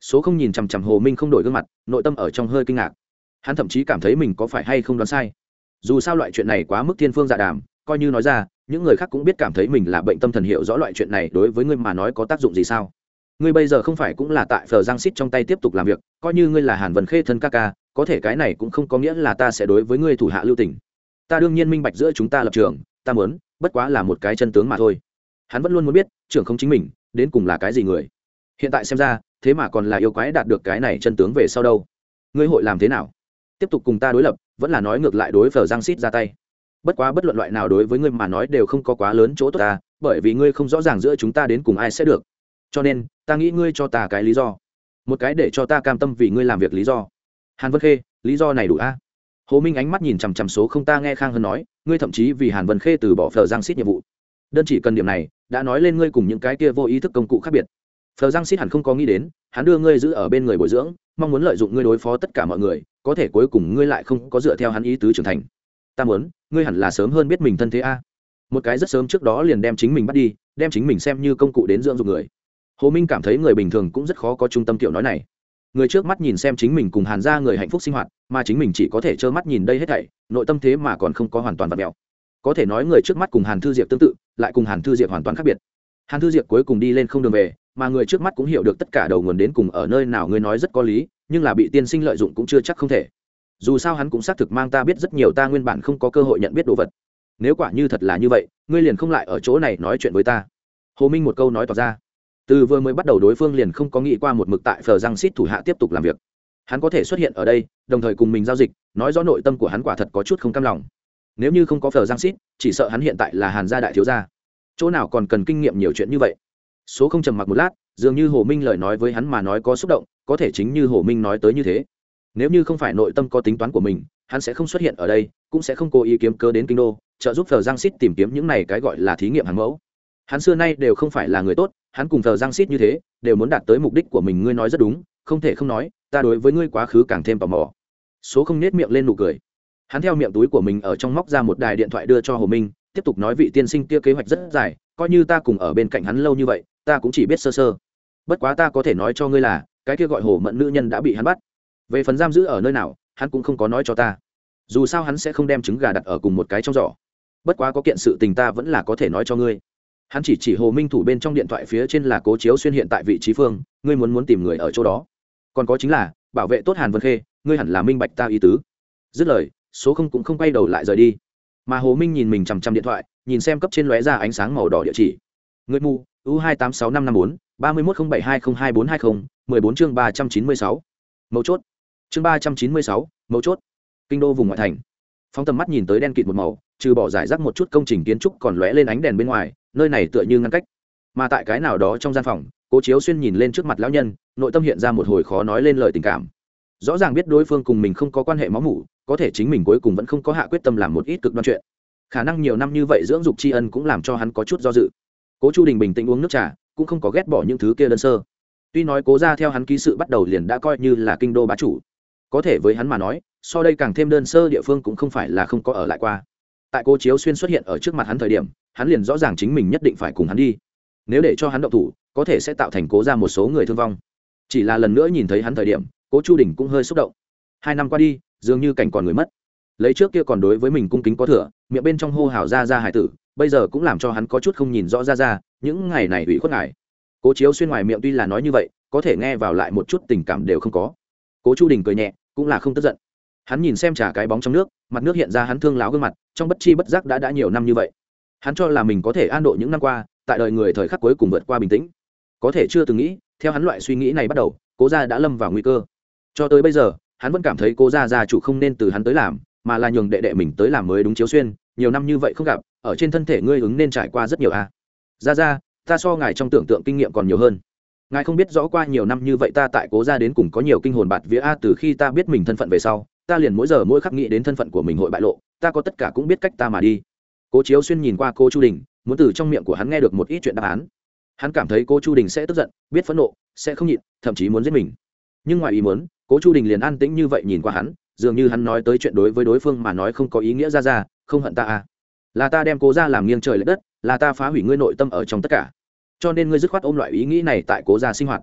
Số không nhìn chằm chằm hồ minh không đổi gương mặt, nội tâm ở trong hơi kinh ngạc. Hắn thậm chí cảm thấy mình có phải hay không đoán sai. Dù sao loại chuyện này quá mức thiên phương dạ đàm, coi như nói ra những người khác cũng biết cảm thấy mình là bệnh tâm thần hiểu rõ loại chuyện này đối với ngươi mà nói có tác dụng gì sao? Ngươi bây giờ không phải cũng là tại phờ giang xít trong tay tiếp tục làm việc, coi như ngươi là hàn vân khê thân ca ca, có thể cái này cũng không có nghĩa là ta sẽ đối với ngươi thủ hạ lưu tình. Ta đương nhiên minh bạch giữa chúng ta lập trường, ta muốn, bất quá là một cái chân tướng mà thôi. Hắn vẫn luôn muốn biết, trưởng không chính mình, đến cùng là cái gì người? Hiện tại xem ra, thế mà còn là yêu quái đạt được cái này chân tướng về sau đâu. Ngươi hội làm thế nào? Tiếp tục cùng ta đối lập, vẫn là nói ngược lại đối phờ giang xít ra tay bất quá bất luận loại nào đối với ngươi mà nói đều không có quá lớn chỗ tốt ta, bởi vì ngươi không rõ ràng giữa chúng ta đến cùng ai sẽ được. Cho nên, ta nghĩ ngươi cho ta cái lý do. Một cái để cho ta cam tâm vì ngươi làm việc lý do. Hàn vân khê, lý do này đủ a? Hồ minh ánh mắt nhìn chằm chằm số không ta nghe khang hơn nói, ngươi thậm chí vì hàn vân khê từ bỏ phờ giang xít nhiệm vụ. Đơn chỉ cần điểm này, đã nói lên ngươi cùng những cái kia vô ý thức công cụ khác biệt. Phờ giang xít hẳn không có nghĩ đến, hắn đưa ngươi giữ ở bên người bồi dưỡng, mong muốn lợi dụng ngươi đối phó tất cả mọi người, có thể cuối cùng ngươi lại không có dựa theo hắn ý tứ trưởng thành ta muốn, ngươi hẳn là sớm hơn biết mình thân thế a. Một cái rất sớm trước đó liền đem chính mình bắt đi, đem chính mình xem như công cụ đến dưỡng dục người. Hồ minh cảm thấy người bình thường cũng rất khó có trung tâm kiểu nói này. Người trước mắt nhìn xem chính mình cùng hàn ra người hạnh phúc sinh hoạt, mà chính mình chỉ có thể trơ mắt nhìn đây hết thảy, nội tâm thế mà còn không có hoàn toàn vật mẹo có thể nói người trước mắt cùng hàn thư diệp tương tự, lại cùng hàn thư diệp hoàn toàn khác biệt. Hàn thư diệp cuối cùng đi lên không đường về, mà người trước mắt cũng hiểu được tất cả đầu nguồn đến cùng ở nơi nào ngươi nói rất có lý, nhưng là bị tiên sinh lợi dụng cũng chưa chắc không thể dù sao hắn cũng xác thực mang ta biết rất nhiều, ta nguyên bản không có cơ hội nhận biết đồ vật. Nếu quả như thật là như vậy, ngươi liền không lại ở chỗ này nói chuyện với ta. Hồ minh một câu nói tỏ ra. Từ vừa mới bắt đầu đối phương liền không có nghĩ qua một mực tại phờ răng xít thủ hạ tiếp tục làm việc. Hắn có thể xuất hiện ở đây, đồng thời cùng mình giao dịch, nói rõ nội tâm của hắn quả thật có chút không cam lòng. Nếu như không có phờ răng xít chỉ sợ hắn hiện tại là hàn gia đại thiếu gia. Chỗ nào còn cần kinh nghiệm nhiều chuyện như vậy? Số không trầm mặc một lát, dường như hồ minh lời nói với hắn mà nói có xúc động, có thể chính như hồ minh nói tới như thế nếu như không phải nội tâm có tính toán của mình, hắn sẽ không xuất hiện ở đây, cũng sẽ không cố ý kiếm cơ đến kinh đô, trợ giúp thờ giang xít tìm kiếm những này cái gọi là thí nghiệm hàng mẫu. Hắn xưa nay đều không phải là người tốt, hắn cùng thờ giang xít như thế, đều muốn đạt tới mục đích của mình, ngươi nói rất đúng, không thể không nói, ta đối với ngươi quá khứ càng thêm tò mò. Số không nết miệng lên nụ cười. Hắn theo miệng túi của mình ở trong móc ra một đài điện thoại đưa cho hồ minh, tiếp tục nói vị tiên sinh kia kế hoạch rất dài, coi như ta cùng ở bên cạnh hắn lâu như vậy, ta cũng chỉ biết sơ sơ. Bất quá ta có thể nói cho ngươi là, cái kia gọi hồ mẫn nữ nhân đã bị hắn bắt về phần giam giữ ở nơi nào, hắn cũng không có nói cho ta. Dù sao hắn sẽ không đem trứng gà đặt ở cùng một cái trong giỏ. Bất quá có kiện sự tình ta vẫn là có thể nói cho ngươi. Hắn chỉ chỉ hồ minh thủ bên trong điện thoại phía trên là cố chiếu xuyên hiện tại vị trí phương, ngươi muốn muốn tìm người ở chỗ đó. Còn có chính là, bảo vệ tốt hàn vân khê, ngươi hẳn là minh bạch ta ý tứ. Dứt lời, số không cũng không quay đầu lại rời đi. Mà hồ minh nhìn mình chằm chằm điện thoại, nhìn xem cấp trên lóe ra ánh sáng màu đỏ địa chỉ. Người mù, u hai tám sáu năm năm bốn, ba mươi một không bảy hai không hai bốn hai không, mười bốn chương ba trăm chín mươi sáu. Mấu chốt chương ba trăm chín mươi sáu, mấu chốt. Kinh đô vùng ngoại thành. Phóng tầm mắt nhìn tới đen kịt một màu, trừ bỏ giải rác một chút công trình kiến trúc còn lóe lên ánh đèn bên ngoài, nơi này tựa như ngăn cách. Mà tại cái nào đó trong gian phòng, cố chiếu xuyên nhìn lên trước mặt lão nhân, nội tâm hiện ra một hồi khó nói lên lời tình cảm. Rõ ràng biết đối phương cùng mình không có quan hệ máu mủ, có thể chính mình cuối cùng vẫn không có hạ quyết tâm làm một ít cực đoan chuyện. Khả năng nhiều năm như vậy dưỡng dục tri ân cũng làm cho hắn có chút do dự. Cố chu đình bình tĩnh uống nước trà, cũng không có ghét bỏ những thứ kia đơn sơ. Tuy nói cố ra theo hắn ký sự bắt đầu liền đã coi như là kinh đô bá chủ có thể với hắn mà nói, so đây càng thêm đơn sơ địa phương cũng không phải là không có ở lại qua. Tại cô chiếu xuyên xuất hiện ở trước mặt hắn thời điểm, hắn liền rõ ràng chính mình nhất định phải cùng hắn đi. Nếu để cho hắn động thủ, có thể sẽ tạo thành cố ra một số người thương vong. Chỉ là lần nữa nhìn thấy hắn thời điểm, cố chu đình cũng hơi xúc động. Hai năm qua đi, dường như cảnh còn người mất. Lấy trước kia còn đối với mình cung kính có thừa, miệng bên trong hô hào ra ra hải tử, bây giờ cũng làm cho hắn có chút không nhìn rõ ra ra, những ngày này ủy khuất ngài. Cố chiếu xuyên ngoài miệng tuy là nói như vậy, có thể nghe vào lại một chút tình cảm đều không có cố chu đình cười nhẹ cũng là không tức giận hắn nhìn xem trả cái bóng trong nước mặt nước hiện ra hắn thương láo gương mặt trong bất chi bất giác đã đã nhiều năm như vậy hắn cho là mình có thể an độ những năm qua tại đời người thời khắc cuối cùng vượt qua bình tĩnh có thể chưa từng nghĩ theo hắn loại suy nghĩ này bắt đầu cố gia đã lâm vào nguy cơ cho tới bây giờ hắn vẫn cảm thấy cố gia gia chủ không nên từ hắn tới làm mà là nhường đệ đệ mình tới làm mới đúng chiếu xuyên nhiều năm như vậy không gặp ở trên thân thể ngươi ứng nên trải qua rất nhiều a à. ra ra ta so ngài trong tưởng tượng kinh nghiệm còn nhiều hơn ngài không biết rõ qua nhiều năm như vậy ta tại cố gia đến cùng có nhiều kinh hồn bạt vía a, từ khi ta biết mình thân phận về sau, ta liền mỗi giờ mỗi khắc nghĩ đến thân phận của mình hội bại lộ, ta có tất cả cũng biết cách ta mà đi. Cố chiếu xuyên nhìn qua cô chu đình, muốn từ trong miệng của hắn nghe được một ít chuyện đáp án. Hắn cảm thấy cô chu đình sẽ tức giận, biết phẫn nộ, sẽ không nhịn, thậm chí muốn giết mình. Nhưng ngoài ý muốn cố chu đình liền an tĩnh như vậy nhìn qua hắn, dường như hắn nói tới chuyện đối với đối phương mà nói không có ý nghĩa ra ra, không hận ta à. Là ta đem cố ra làm nghiêng trời l ệ đất, là ta phá hủy ngươi nội tâm ở trong tất cả cho nên ngươi dứt khoát ôm loại ý nghĩ này tại cố gia sinh hoạt.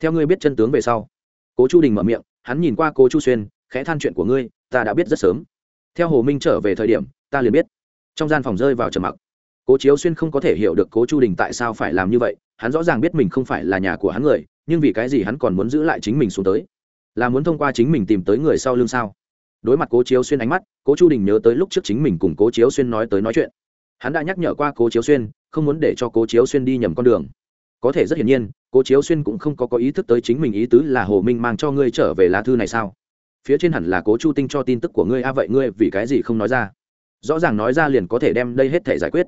Theo ngươi biết chân tướng về sau, cố chu đình mở miệng, hắn nhìn qua cố chu xuyên, khẽ than chuyện của ngươi, ta đã biết rất sớm. Theo hồ minh trở về thời điểm, ta liền biết. Trong gian phòng rơi vào trầm mặc. Cố chiếu xuyên không có thể hiểu được cố chu đình tại sao phải làm như vậy, hắn rõ ràng biết mình không phải là nhà của hắn người, nhưng vì cái gì hắn còn muốn giữ lại chính mình xuống tới? Là muốn thông qua chính mình tìm tới người sau lưng sao? Đối mặt cố chiếu xuyên ánh mắt, cố chu đình nhớ tới lúc trước chính mình cùng cố chiếu xuyên nói tới nói chuyện. Hắn đã nhắc nhở qua cố chiếu xuyên không muốn để cho cố chiếu xuyên đi nhầm con đường. Có thể rất hiển nhiên, cố chiếu xuyên cũng không có có ý thức tới chính mình ý tứ là hồ minh mang cho ngươi trở về lá thư này sao? Phía trên hẳn là cố chu tinh cho tin tức của ngươi, a, vậy ngươi vì cái gì không nói ra? Rõ ràng nói ra liền có thể đem đây hết thể giải quyết.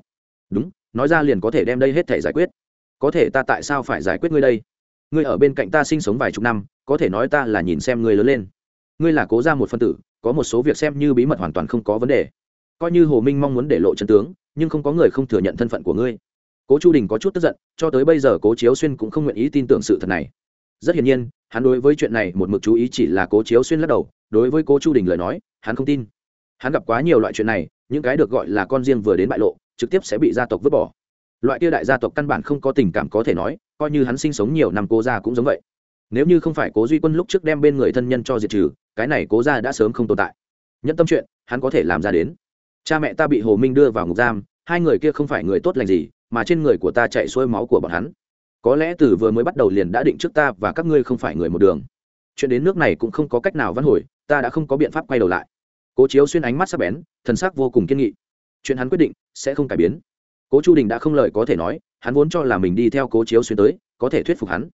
Đúng, nói ra liền có thể đem đây hết thể giải quyết. Có thể ta tại sao phải giải quyết ngươi đây? Ngươi ở bên cạnh ta sinh sống vài chục năm, có thể nói ta là nhìn xem ngươi lớn lên. Ngươi là cố ra một phân tử, có một số việc xem như bí mật hoàn toàn không có vấn đề. Coi như hồ minh mong muốn để lộ chân tướng nhưng không có người không thừa nhận thân phận của ngươi. Cố chu đình có chút tức giận, cho tới bây giờ cố chiếu xuyên cũng không nguyện ý tin tưởng sự thật này. Rất hiển nhiên, hắn đối với chuyện này một mực chú ý chỉ là cố chiếu xuyên lắc đầu, đối với cố chu đình lời nói, hắn không tin. Hắn gặp quá nhiều loại chuyện này, những cái được gọi là con riêng vừa đến bại lộ, trực tiếp sẽ bị gia tộc vứt bỏ. Loại kia đại gia tộc căn bản không có tình cảm có thể nói, coi như hắn sinh sống nhiều năm cố gia cũng giống vậy. Nếu như không phải cố duy quân lúc trước đem bên người thân nhân cho diệt trừ, cái này cố gia đã sớm không tồn tại. Nhân tâm chuyện, hắn có thể làm ra đến cha mẹ ta bị hồ minh đưa vào ngục giam, hai người kia không phải người tốt lành gì, mà trên người của ta chạy xuôi máu của bọn hắn. Có lẽ từ vừa mới bắt đầu liền đã định trước ta và các ngươi không phải người một đường. Chuyện đến nước này cũng không có cách nào vãn hồi, ta đã không có biện pháp quay đầu lại. Cố chiếu xuyên ánh mắt sắc bén, thần sắc vô cùng kiên nghị. Chuyện hắn quyết định sẽ không cải biến. Cố chu đình đã không lời có thể nói, hắn vốn cho là mình đi theo cố chiếu xuyên tới, có thể thuyết phục hắn.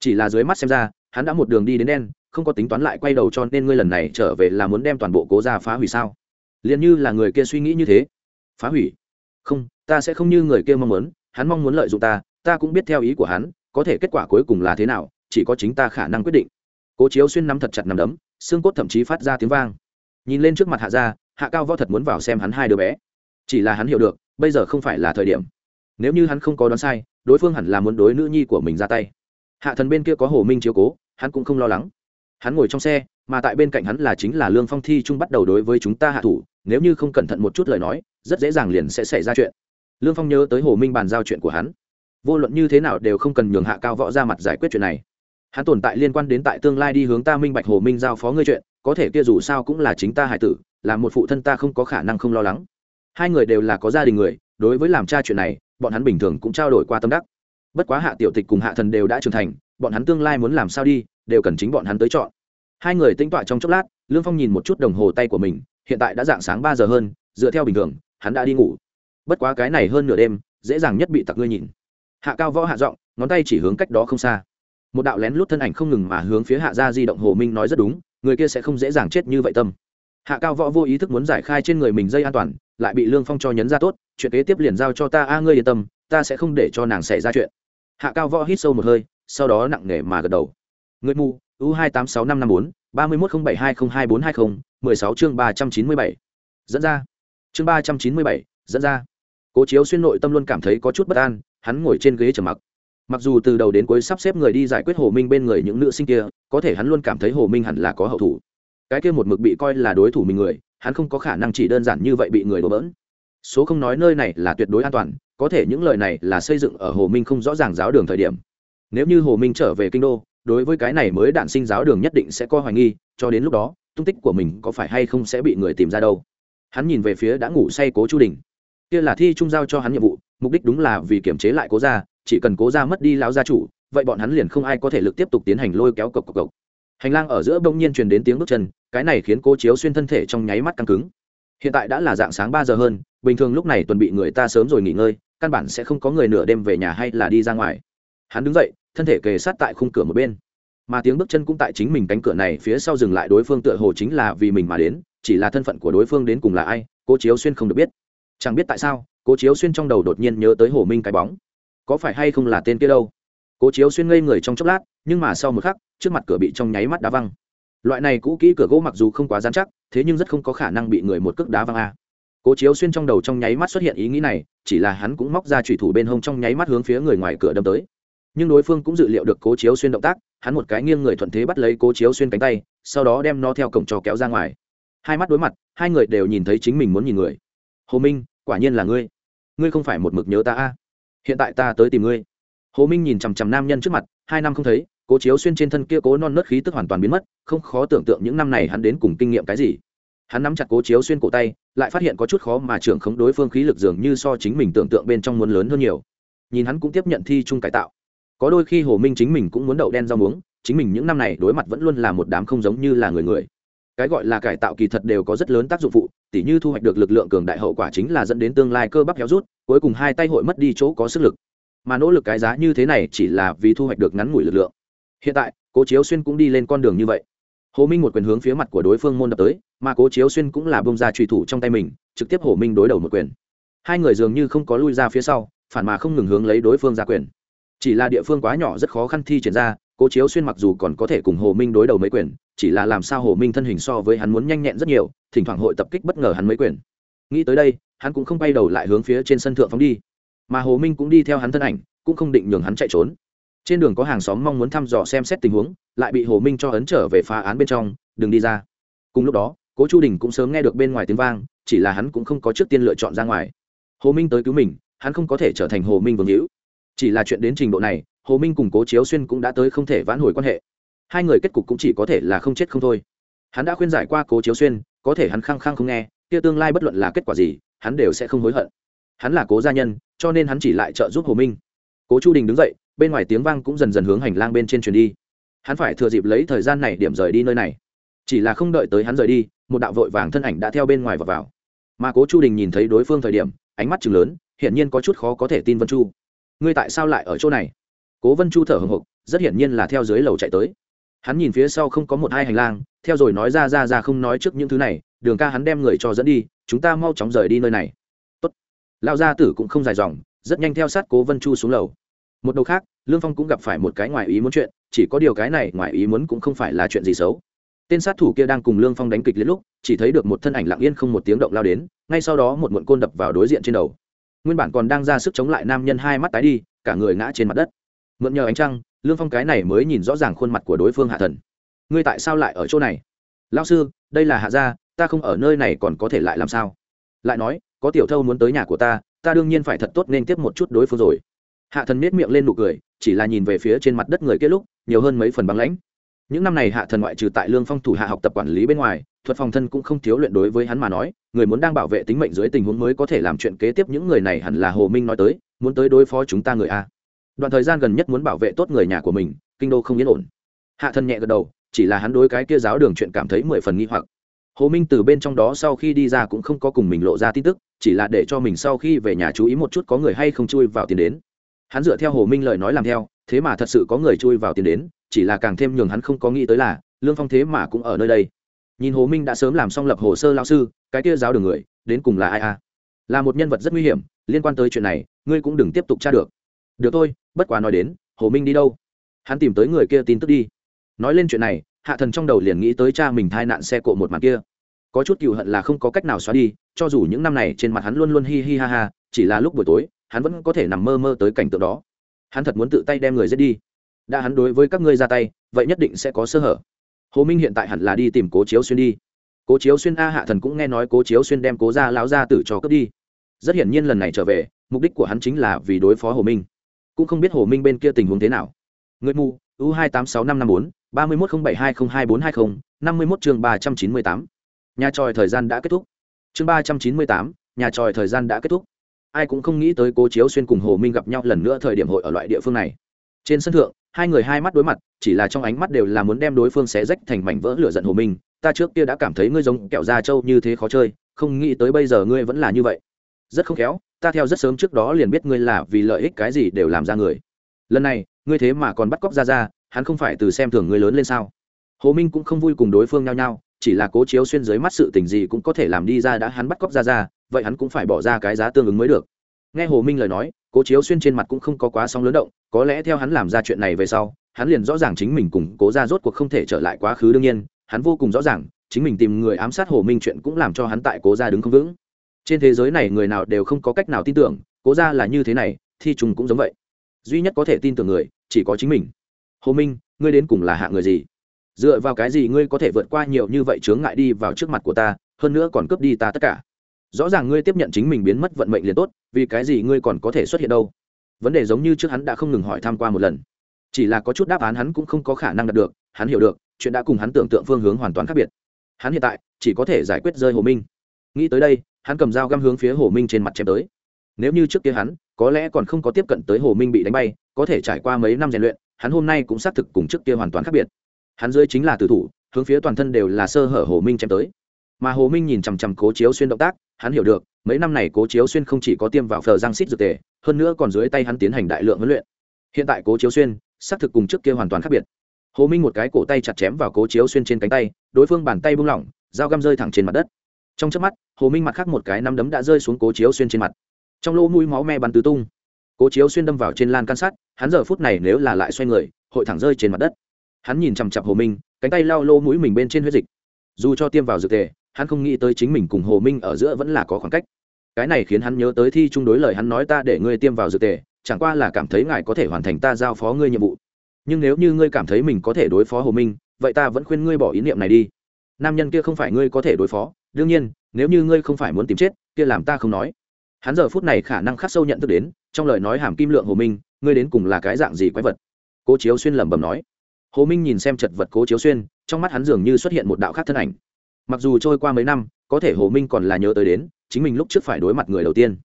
Chỉ là dưới mắt xem ra, hắn đã một đường đi đến đen, không có tính toán lại quay đầu cho nên ngươi lần này trở về là muốn đem toàn bộ cố ra phá hủy sao? Liền như là người kia suy nghĩ như thế. Phá hủy. Không, ta sẽ không như người kia mong muốn, hắn mong muốn lợi dụng ta ta cũng biết theo ý của hắn, có thể kết quả cuối cùng là thế nào, chỉ có chính ta khả năng quyết định. Cố chiếu xuyên nắm thật chặt nằm đấm, xương cốt thậm chí phát ra tiếng vang. Nhìn lên trước mặt hạ gia, hạ cao võ thật muốn vào xem hắn hai đứa bé. Chỉ là hắn hiểu được, bây giờ không phải là thời điểm. Nếu như hắn không có đoán sai, đối phương hẳn là muốn đối nữ nhi của mình ra tay. Hạ thần bên kia có hồ minh chiếu cố, hắn cũng không lo lắng. Hắn ngồi trong xe, mà tại bên cạnh hắn là chính là lương phong thi trung bắt đầu đối với chúng ta hạ thủ nếu như không cẩn thận một chút lời nói, rất dễ dàng liền sẽ xảy ra chuyện. Lương phong nhớ tới hồ minh bàn giao chuyện của hắn. Vô luận như thế nào đều không cần nhường hạ cao võ ra mặt giải quyết chuyện này. Hắn tồn tại liên quan đến tại tương lai đi hướng ta minh bạch hồ minh giao phó ngươi chuyện, có thể kia dù sao cũng là chính ta hải tử, là một phụ thân ta không có khả năng không lo lắng. Hai người đều là có gia đình người, đối với làm cha chuyện này, bọn hắn bình thường cũng trao đổi qua tâm đắc. Bất quá hạ tiểu tịch cùng hạ thần đều đã trưởng thành, bọn hắn tương lai muốn làm sao đi, đều cần chính bọn hắn tới chọn. Hai người tinh tọa trong chốc lát, lương phong nhìn một chút đồng hồ tay của mình hiện tại đã dạng sáng ba giờ hơn, dựa theo bình thường, hắn đã đi ngủ. Bất quá cái này hơn nửa đêm, dễ dàng nhất bị tặc ngươi nhìn. Hạ cao võ hạ giọng, ngón tay chỉ hướng cách đó không xa. Một đạo lén lút thân ảnh không ngừng mà hướng phía hạ gia di động hồ minh nói rất đúng, người kia sẽ không dễ dàng chết như vậy tâm. Hạ cao võ vô ý thức muốn giải khai trên người mình dây an toàn, lại bị lương phong cho nhấn ra tốt, chuyện kế tiếp liền giao cho ta, a, ngươi yên tâm, ta sẽ không để cho nàng xảy ra chuyện. Hạ cao võ hít sâu một hơi, sau đó nặng nề mà gật đầu. Người mù, u hai tám sáu năm năm bốn ba mươi một không bảy hai không hai bốn hai không, mười sáu chương ba trăm chín mươi bảy. Dẫn ra. Chương ba trăm chín mươi bảy, dẫn ra. Cố chiếu xuyên nội tâm luôn cảm thấy có chút bất an, hắn ngồi trên ghế trầm mặc. Mặc dù từ đầu đến cuối sắp xếp người đi giải quyết hồ minh bên người những nữ sinh kia, có thể hắn luôn cảm thấy hồ minh hẳn là có hậu thủ. Cái kia một mực bị coi là đối thủ mình người, hắn không có khả năng chỉ đơn giản như vậy bị người đổ bỡn. Số không nói nơi này là tuyệt đối an toàn, có thể những lời này là xây dựng ở hồ minh không rõ ràng giáo đường thời điểm. Nếu như hồ minh trở về kinh đô đối với cái này mới đạn sinh giáo đường nhất định sẽ có hoài nghi, cho đến lúc đó, tung tích của mình có phải hay không sẽ bị người tìm ra đâu. Hắn nhìn về phía đã ngủ say cố chu đình. Kia là thi trung giao cho hắn nhiệm vụ, mục đích đúng là vì kiểm chế lại cố gia, chỉ cần cố gia mất đi lão gia chủ, vậy bọn hắn liền không ai có thể lực tiếp tục tiến hành lôi kéo cộc cộc cộc. Hành lang ở giữa bỗng nhiên truyền đến tiếng bước chân, cái này khiến cố chiếu xuyên thân thể trong nháy mắt căng cứng. Hiện tại đã là dạng sáng ba giờ hơn, bình thường lúc này tuần bị người ta sớm rồi nghỉ ngơi, căn bản sẽ không có người nửa đêm về nhà hay là đi ra ngoài. Hắn đứng dậy thân thể kề sát tại khung cửa một bên. Mà tiếng bước chân cũng tại chính mình cánh cửa này phía sau dừng lại đối phương tựa hồ chính là vì mình mà đến, chỉ là thân phận của đối phương đến cùng là ai, cố chiếu xuyên không được biết. Chẳng biết tại sao, cố chiếu xuyên trong đầu đột nhiên nhớ tới hồ minh cái bóng. Có phải hay không là tên kia đâu? Cố chiếu xuyên ngây người trong chốc lát, nhưng mà sau một khắc, trước mặt cửa bị trong nháy mắt đá văng. Loại này cũ kỹ cửa gỗ mặc dù không quá dán chắc, thế nhưng rất không có khả năng bị người một cước đá văng a. Cố chiếu xuyên trong đầu trong nháy mắt xuất hiện ý nghĩ này, chỉ là hắn cũng móc ra thủy thủ bên hông trong nháy mắt hướng phía người ngoài cửa đâm tới nhưng đối phương cũng dự liệu được cố chiếu xuyên động tác, hắn một cái nghiêng người thuận thế bắt lấy cố chiếu xuyên cánh tay, sau đó đem nó theo cổng trò kéo ra ngoài. Hai mắt đối mặt, hai người đều nhìn thấy chính mình muốn nhìn người. Hồ minh, quả nhiên là ngươi. Ngươi không phải một mực nhớ ta a. Hiện tại ta tới tìm ngươi. Hồ minh nhìn chằm chằm nam nhân trước mặt, hai năm không thấy, cố chiếu xuyên trên thân kia cố non nớt khí tức hoàn toàn biến mất, không khó tưởng tượng những năm này hắn đến cùng kinh nghiệm cái gì. Hắn nắm chặt cố chiếu xuyên cổ tay, lại phát hiện có chút khó mà trưởng khống đối phương khí lực dường như so chính mình tưởng tượng bên trong muốn lớn hơn nhiều. Nhìn hắn cũng tiếp nhận thi chung cải tạo có đôi khi hồ minh chính mình cũng muốn đậu đen rau muống, chính mình những năm này đối mặt vẫn luôn là một đám không giống như là người người. Cái gọi là cải tạo kỳ thật đều có rất lớn tác dụng phụ, tỉ như thu hoạch được lực lượng cường đại hậu quả chính là dẫn đến tương lai cơ bắp héo rút, cuối cùng hai tay hội mất đi chỗ có sức lực. Mà nỗ lực cái giá như thế này chỉ là vì thu hoạch được ngắn ngủi lực lượng. Hiện tại, cố chiếu xuyên cũng đi lên con đường như vậy. Hồ minh một quyền hướng phía mặt của đối phương môn đập tới, mà cố chiếu xuyên cũng là bông ra trùy thủ trong tay mình, trực tiếp hồ minh đối đầu một quyền. Hai người dường như không có lui ra phía sau, phản mà không ngừng hướng lấy đối phương ra quyền chỉ là địa phương quá nhỏ rất khó khăn thi triển ra, cố chiếu xuyên mặc dù còn có thể cùng hồ minh đối đầu mấy quyền, chỉ là làm sao hồ minh thân hình so với hắn muốn nhanh nhẹn rất nhiều, thỉnh thoảng hội tập kích bất ngờ hắn mấy quyền. Nghĩ tới đây, hắn cũng không bay đầu lại hướng phía trên sân thượng phóng đi. Mà hồ minh cũng đi theo hắn thân ảnh, cũng không định nhường hắn chạy trốn. Trên đường có hàng xóm mong muốn thăm dò xem xét tình huống, lại bị hồ minh cho ấn trở về phá án bên trong, đừng đi ra. Cùng lúc đó, cố chu đình cũng sớm nghe được bên ngoài tiếng vang, chỉ là hắn cũng không có trước tiên lựa chọn ra ngoài. Hồ minh tới cứu mình, hắn không có thể trở thành hồ minh vương hữu chỉ là chuyện đến trình độ này, hồ minh cùng cố chiếu xuyên cũng đã tới không thể vãn hồi quan hệ. Hai người kết cục cũng chỉ có thể là không chết không thôi. Hắn đã khuyên giải qua cố chiếu xuyên, có thể hắn khăng khăng không nghe, kia tương lai bất luận là kết quả gì, hắn đều sẽ không hối hận. Hắn là cố gia nhân, cho nên hắn chỉ lại trợ giúp hồ minh. Cố chu đình đứng dậy, bên ngoài tiếng vang cũng dần dần hướng hành lang bên trên truyền đi. Hắn phải thừa dịp lấy thời gian này điểm rời đi nơi này. Chỉ là không đợi tới hắn rời đi, một đạo vội vàng thân ảnh đã theo bên ngoài và vào. Mà cố chu đình nhìn thấy đối phương thời điểm, ánh mắt chừng lớn, hiển nhiên có chút khó có thể tin vân chu ngươi tại sao lại ở chỗ này? Cố vân chu thở hồng hộc, rất hiển nhiên là theo dưới lầu chạy tới. Hắn nhìn phía sau không có một hai hành lang, theo rồi nói ra ra ra không nói trước những thứ này, đường ca hắn đem người cho dẫn đi, chúng ta mau chóng rời đi nơi này. Tốt. lão gia tử cũng không dài dòng, rất nhanh theo sát cố vân chu xuống lầu. Một đầu khác, lương phong cũng gặp phải một cái ngoài ý muốn chuyện, chỉ có điều cái này ngoài ý muốn cũng không phải là chuyện gì xấu. Tên sát thủ kia đang cùng lương phong đánh kịch liên lúc, chỉ thấy được một thân ảnh lặng yên không một tiếng động lao đến, ngay sau đó một muộn côn đập vào đối diện trên đầu nguyên bản còn đang ra sức chống lại nam nhân hai mắt tái đi, cả người ngã trên mặt đất. Mượn nhờ ánh trăng, lương phong cái này mới nhìn rõ ràng khuôn mặt của đối phương hạ thần. Ngươi tại sao lại ở chỗ này? Lao sư, đây là hạ gia, ta không ở nơi này còn có thể lại làm sao? Lại nói, có tiểu thâu muốn tới nhà của ta ta đương nhiên phải thật tốt nên tiếp một chút đối phương rồi. Hạ thần nết miệng lên nụ cười, chỉ là nhìn về phía trên mặt đất người kia lúc, nhiều hơn mấy phần băng lãnh những năm này hạ thần ngoại trừ tại lương phong thủ hạ học tập quản lý bên ngoài, thuật phòng thân cũng không thiếu luyện đối với hắn mà nói, người muốn đang bảo vệ tính mệnh dưới tình huống mới có thể làm chuyện kế tiếp, những người này hẳn là hồ minh nói tới, muốn tới đối phó chúng ta người a. Đoạn thời gian gần nhất muốn bảo vệ tốt người nhà của mình, kinh đô không yên ổn. Hạ thần nhẹ gật đầu, chỉ là hắn đối cái kia giáo đường chuyện cảm thấy mười phần nghi hoặc. Hồ minh từ bên trong đó sau khi đi ra cũng không có cùng mình lộ ra tin tức, chỉ là để cho mình sau khi về nhà chú ý một chút có người hay không chui vào tiền đến. Hắn dựa theo hồ minh lời nói làm theo, thế mà thật sự có người chui vào tiền đến chỉ là càng thêm nhường hắn không có nghĩ tới là, lương phong thế mà cũng ở nơi đây. Nhìn hồ minh đã sớm làm xong lập hồ sơ lao sư, cái kia giáo đường người, đến cùng là ai a? Là một nhân vật rất nguy hiểm, liên quan tới chuyện này, ngươi cũng đừng tiếp tục tra được. Được thôi, bất quá nói đến, hồ minh đi đâu? Hắn tìm tới người kia tin tức đi. Nói lên chuyện này, hạ thần trong đầu liền nghĩ tới cha mình thai nạn xe cộ một mặt kia. Có chút cựu hận là không có cách nào xóa đi, cho dù những năm này trên mặt hắn luôn luôn hi hi ha ha, chỉ là lúc buổi tối, hắn vẫn có thể nằm mơ mơ tới cảnh tượng đó. Hắn thật muốn tự tay đem người giết đi đã hắn đối với các ngươi ra tay, vậy nhất định sẽ có sơ hở. Hồ minh hiện tại hẳn là đi tìm cố chiếu xuyên đi. Cố chiếu xuyên, a hạ thần cũng nghe nói cố chiếu xuyên đem cố ra lão ra tử cho cướp đi. Rất hiển nhiên lần này trở về, mục đích của hắn chính là vì đối phó hồ minh. Cũng không biết hồ minh bên kia tình huống thế nào. Người mù, u hai tám sáu năm năm bốn, ba mươi một không bảy hai không hai bốn hai không, năm mươi một chương ba trăm chín mươi tám. Nhà tròi thời gian đã kết thúc. Chương ba trăm chín mươi tám, nhà tròi thời gian đã kết thúc. Ai cũng không nghĩ tới cố chiếu xuyên cùng hồ minh gặp nhau lần nữa thời điểm hội ở loại địa phương này. Trên sân thượng hai người hai mắt đối mặt, chỉ là trong ánh mắt đều là muốn đem đối phương xé rách thành mảnh vỡ lửa giận hồ minh ta trước kia đã cảm thấy ngươi giống kẹo da trâu như thế khó chơi, không nghĩ tới bây giờ ngươi vẫn là như vậy. Rất không khéo, ta theo rất sớm trước đó liền biết ngươi là vì lợi ích cái gì đều làm ra người. Lần này, ngươi thế mà còn bắt cóc ra ra, hắn không phải từ xem thường ngươi lớn lên sao? Hồ minh cũng không vui cùng đối phương nhao nhao, chỉ là cố chiếu xuyên dưới mắt sự tình gì cũng có thể làm đi ra đã hắn bắt cóc ra ra, vậy hắn cũng phải bỏ ra cái giá tương ứng mới được. Nghe hồ minh lời nói cố chiếu xuyên trên mặt cũng không có quá sóng lớn động, có lẽ theo hắn làm ra chuyện này về sau, hắn liền rõ ràng chính mình cùng cố ra rốt cuộc không thể trở lại quá khứ đương nhiên, hắn vô cùng rõ ràng, chính mình tìm người ám sát hồ minh chuyện cũng làm cho hắn tại cố ra đứng không vững. Trên thế giới này người nào đều không có cách nào tin tưởng, cố ra là như thế này, thi trùng cũng giống vậy. Duy nhất có thể tin tưởng người, chỉ có chính mình. Hồ minh, ngươi đến cùng là hạ người gì? Dựa vào cái gì ngươi có thể vượt qua nhiều như vậy chướng ngại đi vào trước mặt của ta, hơn nữa còn cướp đi ta tất cả? Rõ ràng ngươi tiếp nhận chính mình biến mất vận mệnh liền tốt, vì cái gì ngươi còn có thể xuất hiện đâu? Vấn đề giống như trước hắn đã không ngừng hỏi tham q u a một lần. Chỉ là có chút đáp án hắn cũng không có khả năng đạt được, hắn hiểu được, chuyện đã cùng hắn tưởng tượng phương hướng hoàn toàn khác biệt. Hắn hiện tại chỉ có thể giải quyết rơi hồ minh. Nghĩ tới đây, hắn cầm dao găm hướng phía hồ minh trên mặt chém tới. Nếu như trước kia hắn, có lẽ còn không có tiếp cận tới hồ minh bị đánh bay, có thể trải qua mấy năm rèn luyện, hắn hôm nay cũng xác thực cùng trước kia hoàn toàn khác biệt. Hắn dưới chính là tử thủ, hướng phía toàn thân đều là sơ hở hồ minh chém tới. Mà hồ minh nhìn chằm chằm cố chiếu xuyên động tác hắn hiểu được, mấy năm này cố chiếu xuyên không chỉ có tiêm vào phờ giang xít dược tề, hơn nữa còn dưới tay hắn tiến hành đại lượng huấn luyện. Hiện tại cố chiếu xuyên, xác thực cùng trước kia hoàn toàn khác biệt. Hồ minh một cái cổ tay chặt chém vào cố chiếu xuyên trên cánh tay, đối phương bàn tay buông lỏng, dao găm rơi thẳng trên mặt đất. Trong trước mắt, hồ minh mặt khác một cái nắm đấm đã rơi xuống cố chiếu xuyên trên mặt. Trong lỗ mũi máu me bắn tứ tung. Cố chiếu xuyên đâm vào trên lan can sát hắn giờ phút này nếu là lại xoay người, hội thẳng rơi trên mặt đất. Hắn nhìn chằm chặp hồ minh, cánh tay lao lô mũi mình bên trên huyết dịch. Dù cho tiêm vào dược tề hắn không nghĩ tới chính mình cùng hồ minh ở giữa vẫn là có khoảng cách. Cái này khiến hắn nhớ tới thi chung đối lời hắn nói ta để ngươi tiêm vào dược tề, chẳng qua là cảm thấy ngài có thể hoàn thành ta giao phó ngươi nhiệm vụ. Nhưng nếu như ngươi cảm thấy mình có thể đối phó hồ minh, vậy ta vẫn khuyên ngươi bỏ ý niệm này đi. Nam nhân kia không phải ngươi có thể đối phó, đương nhiên, nếu như ngươi không phải muốn tìm chết, kia làm ta không nói. Hắn giờ phút này khả năng khắc sâu nhận thức đến, trong lời nói hàm kim lượng hồ minh, ngươi đến cùng là cái dạng gì quái vật? Cố chiếu xuyên lẩm bẩm nói. Hồ minh nhìn xem chật vật cố chiếu xuyên, trong mắt hắn dường như xuất hiện một đạo khác thân ảnh mặc dù trôi qua mấy năm, có thể hồ minh còn là nhớ tới đến, chính mình lúc trước phải đối mặt người đầu tiên.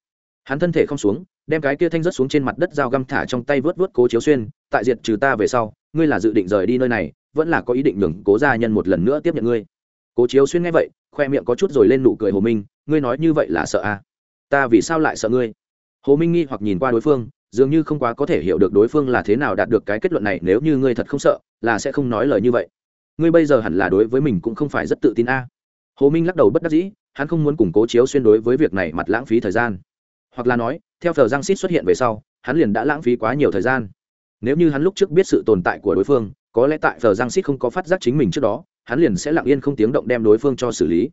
Hắn thân thể không xuống, đem cái kia thanh rớt xuống trên mặt đất dao găm thả trong tay vớt vớt cố chiếu xuyên, tại diệt trừ ta về sau, ngươi là dự định rời đi nơi này, vẫn là có ý định nhường cố gia nhân một lần nữa tiếp nhận ngươi. Cố chiếu xuyên nghe vậy, khoe miệng có chút rồi lên nụ cười hồ minh, ngươi nói như vậy là sợ à? ta vì sao lại sợ ngươi? Hồ minh nghi hoặc nhìn qua đối phương, dường như không quá có thể hiểu được đối phương là thế nào đạt được cái kết luận này, nếu như ngươi thật không sợ, là sẽ không nói lời như vậy ngươi bây giờ hẳn là đối với mình cũng không phải rất tự tin a. Hồ minh lắc đầu bất đắc dĩ, hắn không muốn củng cố chiếu xuyên đối với việc này mặt lãng phí thời gian. Hoặc là nói, theo thờ giang xít xuất hiện về sau, hắn liền đã lãng phí quá nhiều thời gian. Nếu như hắn lúc trước biết sự tồn tại của đối phương, có lẽ tại thờ giang xít không có phát giác chính mình trước đó, hắn liền sẽ lặng yên không tiếng động đem đối phương cho xử lý.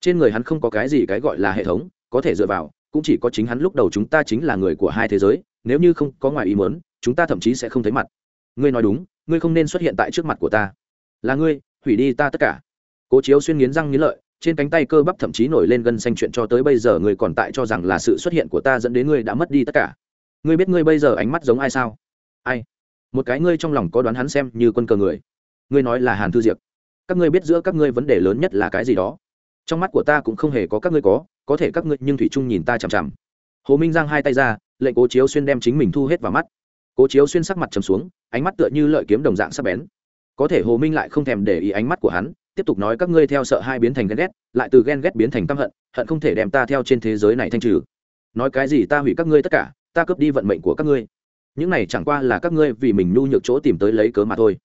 Trên người hắn không có cái gì cái gọi là hệ thống, có thể dựa vào, cũng chỉ có chính hắn lúc đầu chúng ta chính là người của hai thế giới, nếu như không có ngoài ý muốn, chúng ta thậm chí sẽ không thấy mặt. Ngươi nói đúng, ngươi không nên xuất hiện tại trước mặt của ta là ngươi, hủy đi ta tất cả. Cố chiếu xuyên nghiến răng nghiến lợi, trên cánh tay cơ bắp thậm chí nổi lên gân xanh chuyện cho tới bây giờ ngươi còn tại cho rằng là sự xuất hiện của ta dẫn đến ngươi đã mất đi tất cả. Ngươi biết ngươi bây giờ ánh mắt giống ai sao? Ai? Một cái ngươi trong lòng có đoán hắn xem như quân cờ người. Ngươi nói là hàn thư diệp. Các ngươi biết giữa các ngươi vấn đề lớn nhất là cái gì đó. Trong mắt của ta cũng không hề có các ngươi có có thể các ngươi nhưng thủy trung nhìn ta chằm chằm. Hồ minh giang hai tay ra, lệnh cố chiếu xuyên đem chính mình thu hết vào mắt. Cố chiếu xuyên sắc mặt trầm xuống, ánh mắt tựa như lợi kiếm đồng dạng sắc bén có thể hồ minh lại không thèm để ý ánh mắt của hắn, tiếp tục nói các ngươi theo sợ hai biến thành ghen ghét, lại từ ghen ghét biến thành căm hận hận không thể đem ta theo trên thế giới này thanh trừ. Nói cái gì ta hủy các ngươi tất cả, ta cướp đi vận mệnh của các ngươi. Những này chẳng qua là các ngươi vì mình nhu nhược chỗ tìm tới lấy cớ mà thôi.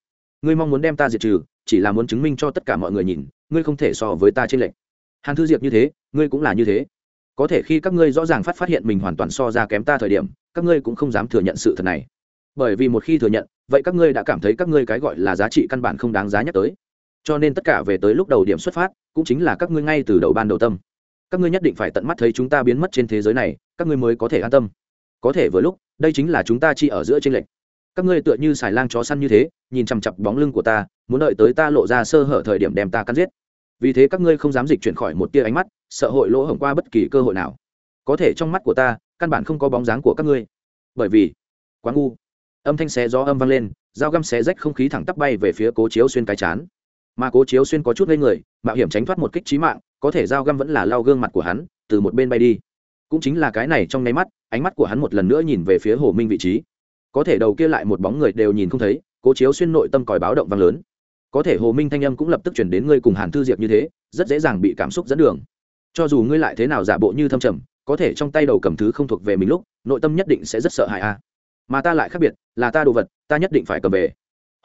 Ngươi mong muốn đem ta diệt trừ, chỉ là muốn chứng minh cho tất cả mọi người nhìn, ngươi không thể so với ta trên lệnh hàn thư diệp như thế, ngươi cũng là như thế. Có thể khi các ngươi rõ ràng phát phát hiện mình hoàn toàn so ra kém ta thời điểm, các ngươi cũng không dám thừa nhận sự thật này. Bởi vì một khi thừa nhận vậy các ngươi đã cảm thấy các ngươi cái gọi là giá trị căn bản không đáng giá nhắc tới. Cho nên tất cả về tới lúc đầu điểm xuất phát, cũng chính là các ngươi ngay từ đầu ban đầu tâm. Các ngươi nhất định phải tận mắt thấy chúng ta biến mất trên thế giới này, các ngươi mới có thể an tâm. Có thể vừa lúc, đây chính là chúng ta chỉ ở giữa tranh lệch. Các ngươi tựa như xài lang chó săn như thế, nhìn chằm chặp bóng lưng của ta, muốn đợi tới ta lộ ra sơ hở thời điểm đem ta cắn giết. Vì thế các ngươi không dám dịch chuyển khỏi một tia ánh mắt, sợ hội lỗ hổng qua bất kỳ cơ hội nào. Có thể trong mắt của ta, căn bản không có bóng dáng của các ngươi. Bởi vì, quá ngu âm thanh xé gió âm vang lên, dao găm xé rách không khí thẳng tắp bay về phía cố chiếu xuyên cái chán. Mà cố chiếu xuyên có chút lên người, mạo hiểm tránh thoát một kích trí mạng, có thể dao găm vẫn là lao gương mặt của hắn, từ một bên bay đi. Cũng chính là cái này trong nháy mắt, ánh mắt của hắn một lần nữa nhìn về phía hồ minh vị trí. Có thể đầu kia lại một bóng người đều nhìn không thấy, cố chiếu xuyên nội tâm còi báo động vang lớn. Có thể hồ minh thanh âm cũng lập tức chuyển đến ngươi cùng hàn thư diệp như thế, rất dễ dàng bị cảm xúc dẫn đường. Cho dù ngươi lại thế nào giả bộ như thâm trầm, có thể trong tay đầu cầm thứ không thuộc về mình lúc, nội tâm nhất định sẽ rất sợ hãi a mà ta lại khác biệt, là ta đồ vật, ta nhất định phải cầm về.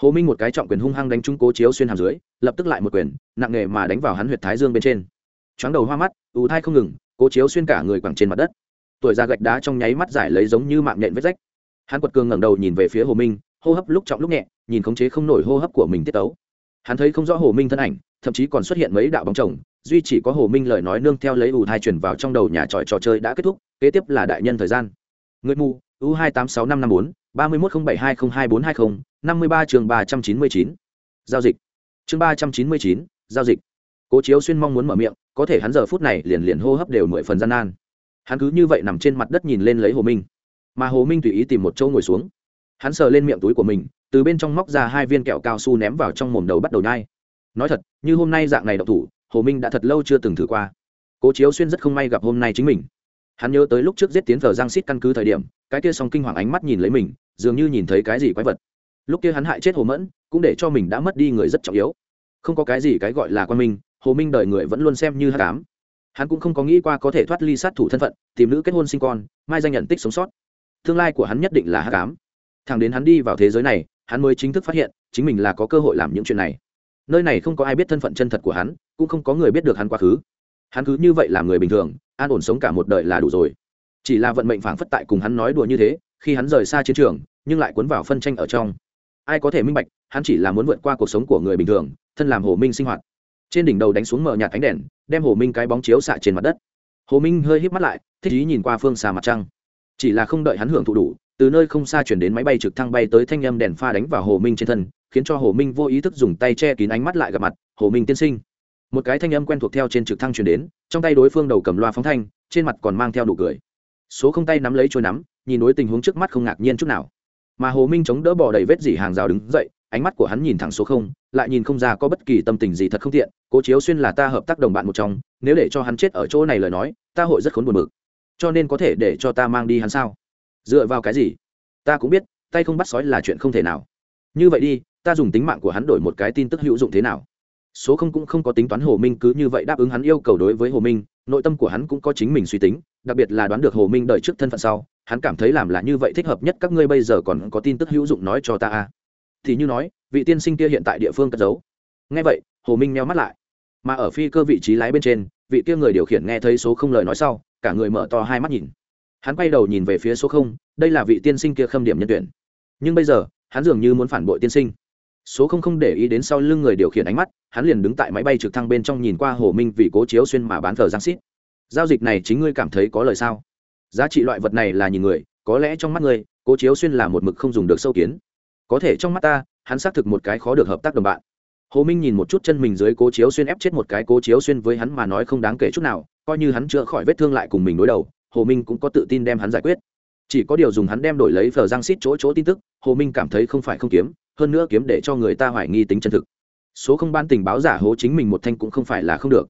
Hồ minh một cái trọng quyền hung hăng đánh trúng cố chiếu xuyên hàm dưới, lập tức lại một quyền, nặng nề mà đánh vào hắn huyệt thái dương bên trên. Chóng đầu hoa mắt, ù thai không ngừng, cố chiếu xuyên cả người quẳng trên mặt đất. Tuổi ra gạch đá trong nháy mắt giải lấy giống như mạng nhện vết rách. Hắn quật cường ngẩng đầu nhìn về phía hồ minh, hô hấp lúc trọng lúc nhẹ, nhìn khống chế không nổi hô hấp của mình tiết tấu. Hắn thấy không rõ hồ minh thân ảnh, thậm chí còn xuất hiện mấy đạo bóng chồng, duy chỉ có hồ minh lời nói nương theo lấy ù thai chuyển vào trong đầu nhà tròi trò chơi đã kết thúc, kế tiếp là đại nhân thời gian. Người mù u hai tám sáu năm năm bốn, ba mươi một không bảy hai không hai bốn hai không, năm mươi ba chương ba trăm chín mươi chín. Giao dịch. Chương ba trăm chín mươi chín, giao dịch. Cố chiếu xuyên mong muốn mở miệng, có thể hắn giờ phút này liền liền hô hấp đều mười phần gian nan. Hắn cứ như vậy nằm trên mặt đất nhìn lên lấy hồ minh. Mà hồ minh tùy ý tìm một chỗ ngồi xuống. Hắn sờ lên miệng túi của mình, từ bên trong móc ra hai viên kẹo cao su ném vào trong mồm đầu bắt đầu nhai. Nói thật, như hôm nay dạng này độc thủ, hồ minh đã thật lâu chưa từng thử qua. Cố chiếu xuyên rất không may gặp hôm nay chính mình hắn nhớ tới lúc trước giết tiến thờ giang xít căn cứ thời điểm, cái kia song kinh hoàng ánh mắt nhìn lấy mình, dường như nhìn thấy cái gì quái vật. Lúc kia hắn hại chết hồ mẫn, cũng để cho mình đã mất đi người rất trọng yếu. Không có cái gì cái gọi là quan minh, hồ minh đời người vẫn luôn xem như hát cám hắn cũng không có nghĩ qua có thể thoát ly sát thủ thân phận, tìm nữ kết hôn sinh con, mai danh nhận tích sống sót. Tương lai của hắn nhất định là hát cám thằng đến hắn đi vào thế giới này, hắn mới chính thức phát hiện, chính mình là có cơ hội làm những chuyện này. Nơi này không có ai biết thân phận chân thật của hắn, cũng không có người biết được hắn quá khứ hắn cứ như vậy làm người bình thường, an ổn sống cả một đời là đủ rồi. Chỉ là vận mệnh phảng phất tại cùng hắn nói đùa như thế, khi hắn rời xa chiến trường, nhưng lại cuốn vào phân tranh ở trong. Ai có thể minh bạch, hắn chỉ là muốn vượt qua cuộc sống của người bình thường, thân làm hồ minh sinh hoạt. Trên đỉnh đầu đánh xuống mở nhạt ánh đèn, đem hồ minh cái bóng chiếu xạ trên mặt đất. Hồ minh hơi híp mắt lại, thích ý nhìn qua phương xa mặt trăng. Chỉ là không đợi hắn hưởng thụ đủ, từ nơi không xa chuyển đến máy bay trực thăng bay tới thanh âm đèn pha đánh vào hồ minh trên thân, khiến cho hồ minh vô ý thức dùng tay che kín ánh mắt lại gặp mặt, hồ minh tiên sinh một cái thanh âm quen thuộc theo trên trực thăng chuyển đến, trong tay đối phương đầu cầm loa phóng thanh, trên mặt còn mang theo nụ cười. Số không tay nắm lấy trôi nắm, nhìn đối tình huống trước mắt không ngạc nhiên chút nào. Mà hồ minh chống đỡ bỏ đầy vết dỉ hàng rào đứng dậy, ánh mắt của hắn nhìn thẳng số không, lại nhìn không ra có bất kỳ tâm tình gì thật không tiện, cố chiếu xuyên là ta hợp tác đồng bạn một trong, nếu để cho hắn chết ở chỗ này lời nói, ta hội rất khốn buồn bực. Cho nên có thể để cho ta mang đi hắn sao? Dựa vào cái gì? Ta cũng biết, tay không bắt sói là chuyện không thể nào. Như vậy đi, ta dùng tính mạng của hắn đổi một cái tin tức hữu dụng thế nào? Số không cũng không có tính toán hồ minh cứ như vậy đáp ứng hắn yêu cầu đối với hồ minh, nội tâm của hắn cũng có chính mình suy tính, đặc biệt là đoán được hồ minh đợi trước thân phận sau, hắn cảm thấy làm là như vậy thích hợp nhất các ngươi bây giờ còn có tin tức hữu dụng nói cho ta a thì như nói, vị tiên sinh kia hiện tại địa phương cất giấu. Nghe vậy, hồ minh meo mắt lại. Mà ở phi cơ vị trí lái bên trên, vị kia người điều khiển nghe thấy số không lời nói sau, cả người mở to hai mắt nhìn. Hắn quay đầu nhìn về phía số không, đây là vị tiên sinh kia khâm điểm nhân tuyển. Nhưng bây giờ, hắn dường như muốn phản bội tiên sinh số không không để ý đến sau lưng người điều khiển ánh mắt, hắn liền đứng tại máy bay trực thăng bên trong nhìn qua hồ minh vì cố chiếu xuyên mà bán thờ giang xít. Giao dịch này chính ngươi cảm thấy có lời sao? Giá trị loại vật này là nhìn người, có lẽ trong mắt ngươi, cố chiếu xuyên là một mực không dùng được sâu kiến. Có thể trong mắt ta, hắn xác thực một cái khó được hợp tác đồng bạn. Hồ minh nhìn một chút chân mình dưới cố chiếu xuyên ép chết một cái cố chiếu xuyên với hắn mà nói không đáng kể chút nào, coi như hắn chữa khỏi vết thương lại cùng mình đối đầu, hồ minh cũng có tự tin đem hắn giải quyết chỉ có điều dùng hắn đem đổi lấy phờ giang xít chỗ chỗ tin tức, hồ minh cảm thấy không phải không kiếm, hơn nữa kiếm để cho người ta hoài nghi tính chân thực. Số không ban tình báo giả hố chính mình một thanh cũng không phải là không được.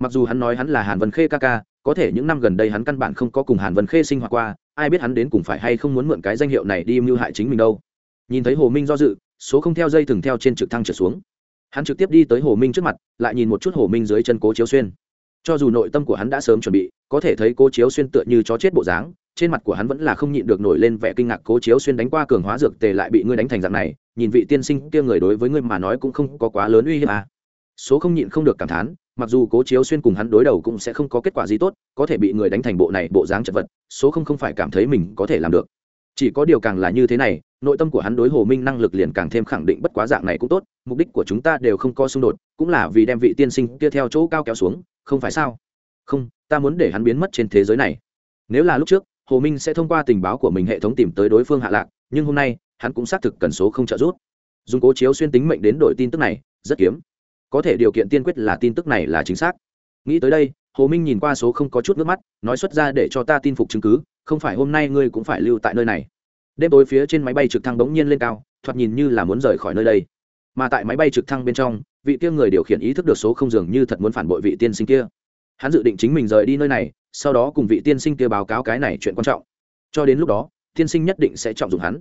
Mặc dù hắn nói hắn là hàn vân khê ca ca, có thể những năm gần đây hắn căn bản không có cùng hàn vân khê sinh hoạt qua, ai biết hắn đến cùng phải hay không muốn mượn cái danh hiệu này đi mưu hại chính mình đâu. Nhìn thấy hồ minh do dự, số không theo dây thừng theo trên trực thăng trở xuống. Hắn trực tiếp đi tới hồ minh trước mặt, lại nhìn một chút hồ minh dưới chân cố chiếu xuyên. Cho dù nội tâm của hắn đã sớm chuẩn bị, có thể thấy cố chiếu xuyên tựa như chó chết bộ dáng trên mặt của hắn vẫn là không nhịn được nổi lên vẻ kinh ngạc, cố chiếu xuyên đánh qua cường hóa dược tề lại bị ngươi đánh thành dạng này, nhìn vị tiên sinh kia người đối với ngươi mà nói cũng không có quá lớn uy hiếp à. số không nhịn không được cảm thán, mặc dù cố chiếu xuyên cùng hắn đối đầu cũng sẽ không có kết quả gì tốt, có thể bị người đánh thành bộ này, bộ dáng chật vật, số không không phải cảm thấy mình có thể làm được. Chỉ có điều càng là như thế này, nội tâm của hắn đối hồ minh năng lực liền càng thêm khẳng định bất quá dạng này cũng tốt, mục đích của chúng ta đều không có xung đột, cũng là vì đem vị tiên sinh kia theo chỗ cao kéo xuống, không phải sao? Không, ta muốn để hắn biến mất trên thế giới này. Nếu là lúc trước hồ minh sẽ thông qua tình báo của mình hệ thống tìm tới đối phương hạ lạc, nhưng hôm nay, hắn cũng xác thực cần số không trợ rút dùng cố chiếu xuyên tính mệnh đến đổi tin tức này, rất kiếm. Có thể điều kiện tiên quyết là tin tức này là chính xác. Nghĩ tới đây, hồ minh nhìn qua số không có chút nước mắt, nói xuất ra để cho ta tin phục chứng cứ, không phải hôm nay ngươi cũng phải lưu tại nơi này. Đêm tối phía trên máy bay trực thăng bỗng nhiên lên cao, thoạt nhìn như là muốn rời khỏi nơi đây. Mà tại máy bay trực thăng bên trong, vị kia người điều khiển ý thức được số không dường như thật muốn phản bội vị tiên sinh kia. Hắn dự định chính mình rời đi nơi này sau đó cùng vị tiên sinh kia báo cáo cái này chuyện quan trọng. Cho đến lúc đó, tiên sinh nhất định sẽ trọng dụng hắn.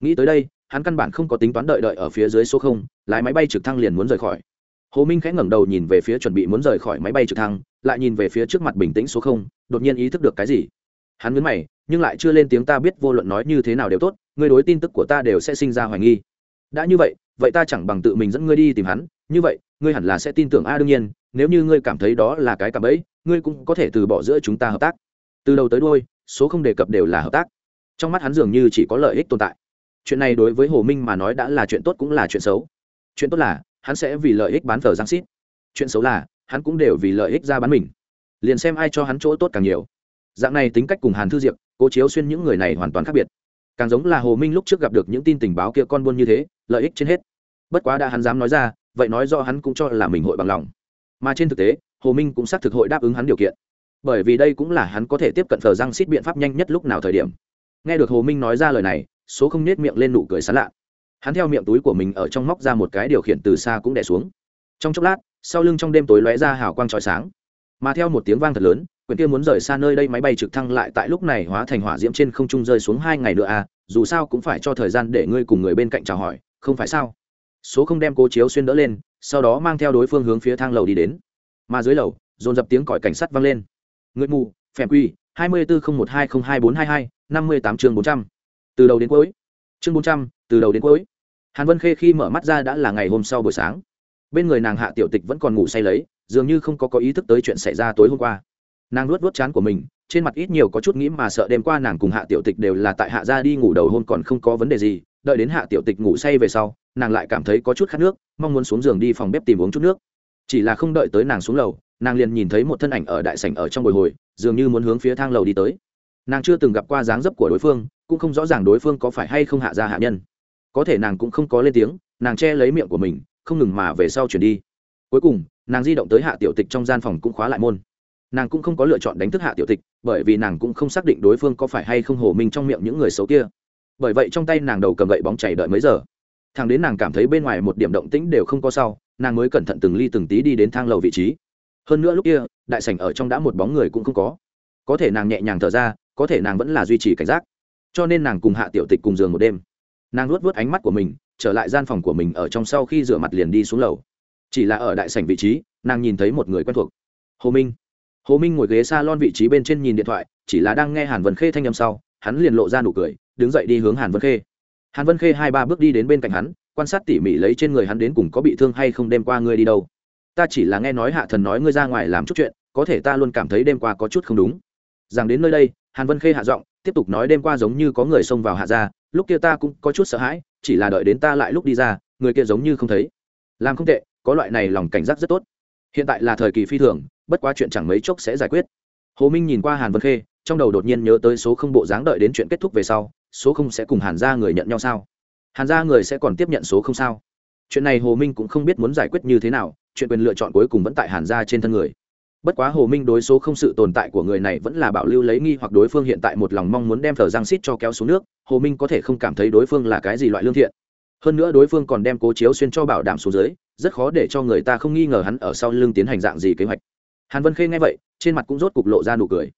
Nghĩ tới đây, hắn căn bản không có tính toán đợi đợi ở phía dưới số không, lái máy bay trực thăng liền muốn rời khỏi. Hồ minh khẽ ngẩng đầu nhìn về phía chuẩn bị muốn rời khỏi máy bay trực thăng, lại nhìn về phía trước mặt bình tĩnh số không, đột nhiên ý thức được cái gì. Hắn nhấn mày, nhưng lại chưa lên tiếng ta biết vô luận nói như thế nào đều tốt, ngươi đối tin tức của ta đều sẽ sinh ra hoài nghi. Đã như vậy vậy ta chẳng bằng tự mình dẫn ngươi đi tìm hắn, như vậy ngươi hẳn là sẽ tin tưởng a đương nhiên nếu như ngươi cảm thấy đó là cái cảm ấy, ngươi cũng có thể từ bỏ giữa chúng ta hợp tác. Từ đầu tới đôi số không đề cập đều là hợp tác. Trong mắt hắn dường như chỉ có lợi ích tồn tại. Chuyện này đối với hồ minh mà nói đã là chuyện tốt cũng là chuyện xấu. Chuyện tốt là hắn sẽ vì lợi ích bán thờ giang xít. Chuyện xấu là hắn cũng đều vì lợi ích ra bán mình. Liền xem ai cho hắn chỗ tốt càng nhiều. Dạng này tính cách cùng hàn thư diệp cố chiếu xuyên những người này hoàn toàn khác biệt. Càng giống là hồ minh lúc trước gặp được những tin tình báo kia con buôn như thế lợi ích trên hết. Bất quá đã hắn dám nói ra vậy nói do hắn cũng cho là mình hội bằng lòng. Mà trên thực tế, hồ minh cũng xác thực hội đáp ứng hắn điều kiện. Bởi vì đây cũng là hắn có thể tiếp cận thờ răng xít biện pháp nhanh nhất lúc nào thời điểm. Nghe được hồ minh nói ra lời này, số không nết miệng lên nụ cười sán lạ. Hắn theo miệng túi của mình ở trong móc ra một cái điều khiển từ xa cũng đẻ xuống. Trong chốc lát, sau lưng trong đêm tối lóe ra hào quang trói sáng. Mà theo một tiếng vang thật lớn, quyển kia muốn rời xa nơi đây máy bay trực thăng lại tại lúc này hóa thành hỏa diễm trên không trung rơi xuống hai ngày nữa à dù sao cũng phải cho thời gian để ngươi cùng người bên cạnh chào hỏi, không phải sao? Số không đem cố chiếu xuyên đỡ lên, sau đó mang theo đối phương hướng phía thang lầu đi đến. Mà dưới lầu, dồn dập tiếng còi cảnh sát vang lên. Người mù, phèm quy, hai mươi bốn không một hai không hai bốn hai hai, năm mươi tám chương bốn trăm. Từ đầu đến cuối. Chương bốn trăm, từ đầu đến cuối. Hàn vân khê khi mở mắt ra đã là ngày hôm sau buổi sáng. Bên người nàng hạ tiểu tịch vẫn còn ngủ say lấy, dường như không có có ý thức tới chuyện xảy ra tối hôm qua. Nàng luốt vớt chán của mình, trên mặt ít nhiều có chút nghĩ mà sợ đêm qua nàng cùng hạ tiểu tịch đều là tại hạ gia đi ngủ đầu hôn còn không có vấn đề gì, đợi đến hạ tiểu tịch ngủ say về sau nàng lại cảm thấy có chút khát nước, mong muốn xuống giường đi phòng bếp tìm uống chút nước. Chỉ là không đợi tới nàng xuống lầu, nàng liền nhìn thấy một thân ảnh ở đại sảnh ở trong bồi hồi, dường như muốn hướng phía thang lầu đi tới. Nàng chưa từng gặp qua dáng dấp của đối phương, cũng không rõ ràng đối phương có phải hay không hạ ra hạ nhân. Có thể nàng cũng không có lên tiếng, nàng che lấy miệng của mình, không ngừng mà về sau chuyển đi. Cuối cùng, nàng di động tới hạ tiểu tịch trong gian phòng cũng khóa lại môn. Nàng cũng không có lựa chọn đánh thức hạ tiểu tịch, bởi vì nàng cũng không xác định đối phương có phải hay không hồ minh trong miệng những người xấu kia. Bởi vậy trong tay nàng đầu cầm gậy bóng chảy đợi mấy giờ thằng đến nàng cảm thấy bên ngoài một điểm động tĩnh đều không có sau, nàng mới cẩn thận từng ly từng tí đi đến thang lầu vị trí. Hơn nữa lúc kia, đại sảnh ở trong đã một bóng người cũng không có. Có thể nàng nhẹ nhàng thở ra, có thể nàng vẫn là duy trì cảnh giác. Cho nên nàng cùng hạ tiểu tịch cùng giường một đêm. Nàng luốt vớt ánh mắt của mình, trở lại gian phòng của mình ở trong sau khi rửa mặt liền đi xuống lầu. Chỉ là ở đại sảnh vị trí, nàng nhìn thấy một người quen thuộc. Hồ minh. Hồ minh ngồi ghế s a lon vị trí bên trên nhìn điện thoại, chỉ là đang nghe hàn vân khê thanh â m sau, hắn liền lộ ra nụ cười, đứng dậy đi hướng hàn vân khê hàn vân khê hai ba bước đi đến bên cạnh hắn, quan sát tỉ mỉ lấy trên người hắn đến cùng có bị thương hay không đêm qua ngươi đi đâu. Ta chỉ là nghe nói hạ thần nói ngươi ra ngoài làm chút chuyện, có thể ta luôn cảm thấy đêm qua có chút không đúng. Rằng đến nơi đây, hàn vân khê hạ giọng, tiếp tục nói đêm qua giống như có người xông vào hạ ra lúc kia ta cũng có chút sợ hãi, chỉ là đợi đến ta lại lúc đi ra, người kia giống như không thấy. Làm không tệ, có loại này lòng cảnh giác rất tốt. Hiện tại là thời kỳ phi thường, bất quá chuyện chẳng mấy chốc sẽ giải quyết. Hồ minh nhìn qua hàn vân khê, trong đầu đột nhiên nhớ tới số không bộ dáng đợi đến chuyện kết thúc về sau số không sẽ cùng hàn ra người nhận nhau sao? Hàn ra người sẽ còn tiếp nhận số không sao? Chuyện này hồ minh cũng không biết muốn giải quyết như thế nào, chuyện quyền lựa chọn cuối cùng vẫn tại hàn ra trên thân người. Bất quá hồ minh đối số không sự tồn tại của người này vẫn là bảo lưu lấy nghi hoặc đối phương hiện tại một lòng mong muốn đem thờ giang xít cho kéo xuống nước, hồ minh có thể không cảm thấy đối phương là cái gì loại lương thiện. Hơn nữa đối phương còn đem cố chiếu xuyên cho bảo đảm xuống dưới, rất khó để cho người ta không nghi ngờ hắn ở sau lưng tiến hành dạng gì kế hoạch. Hàn vân khê nghe vậy, trên mặt cũng rốt cục lộ ra nụ cười.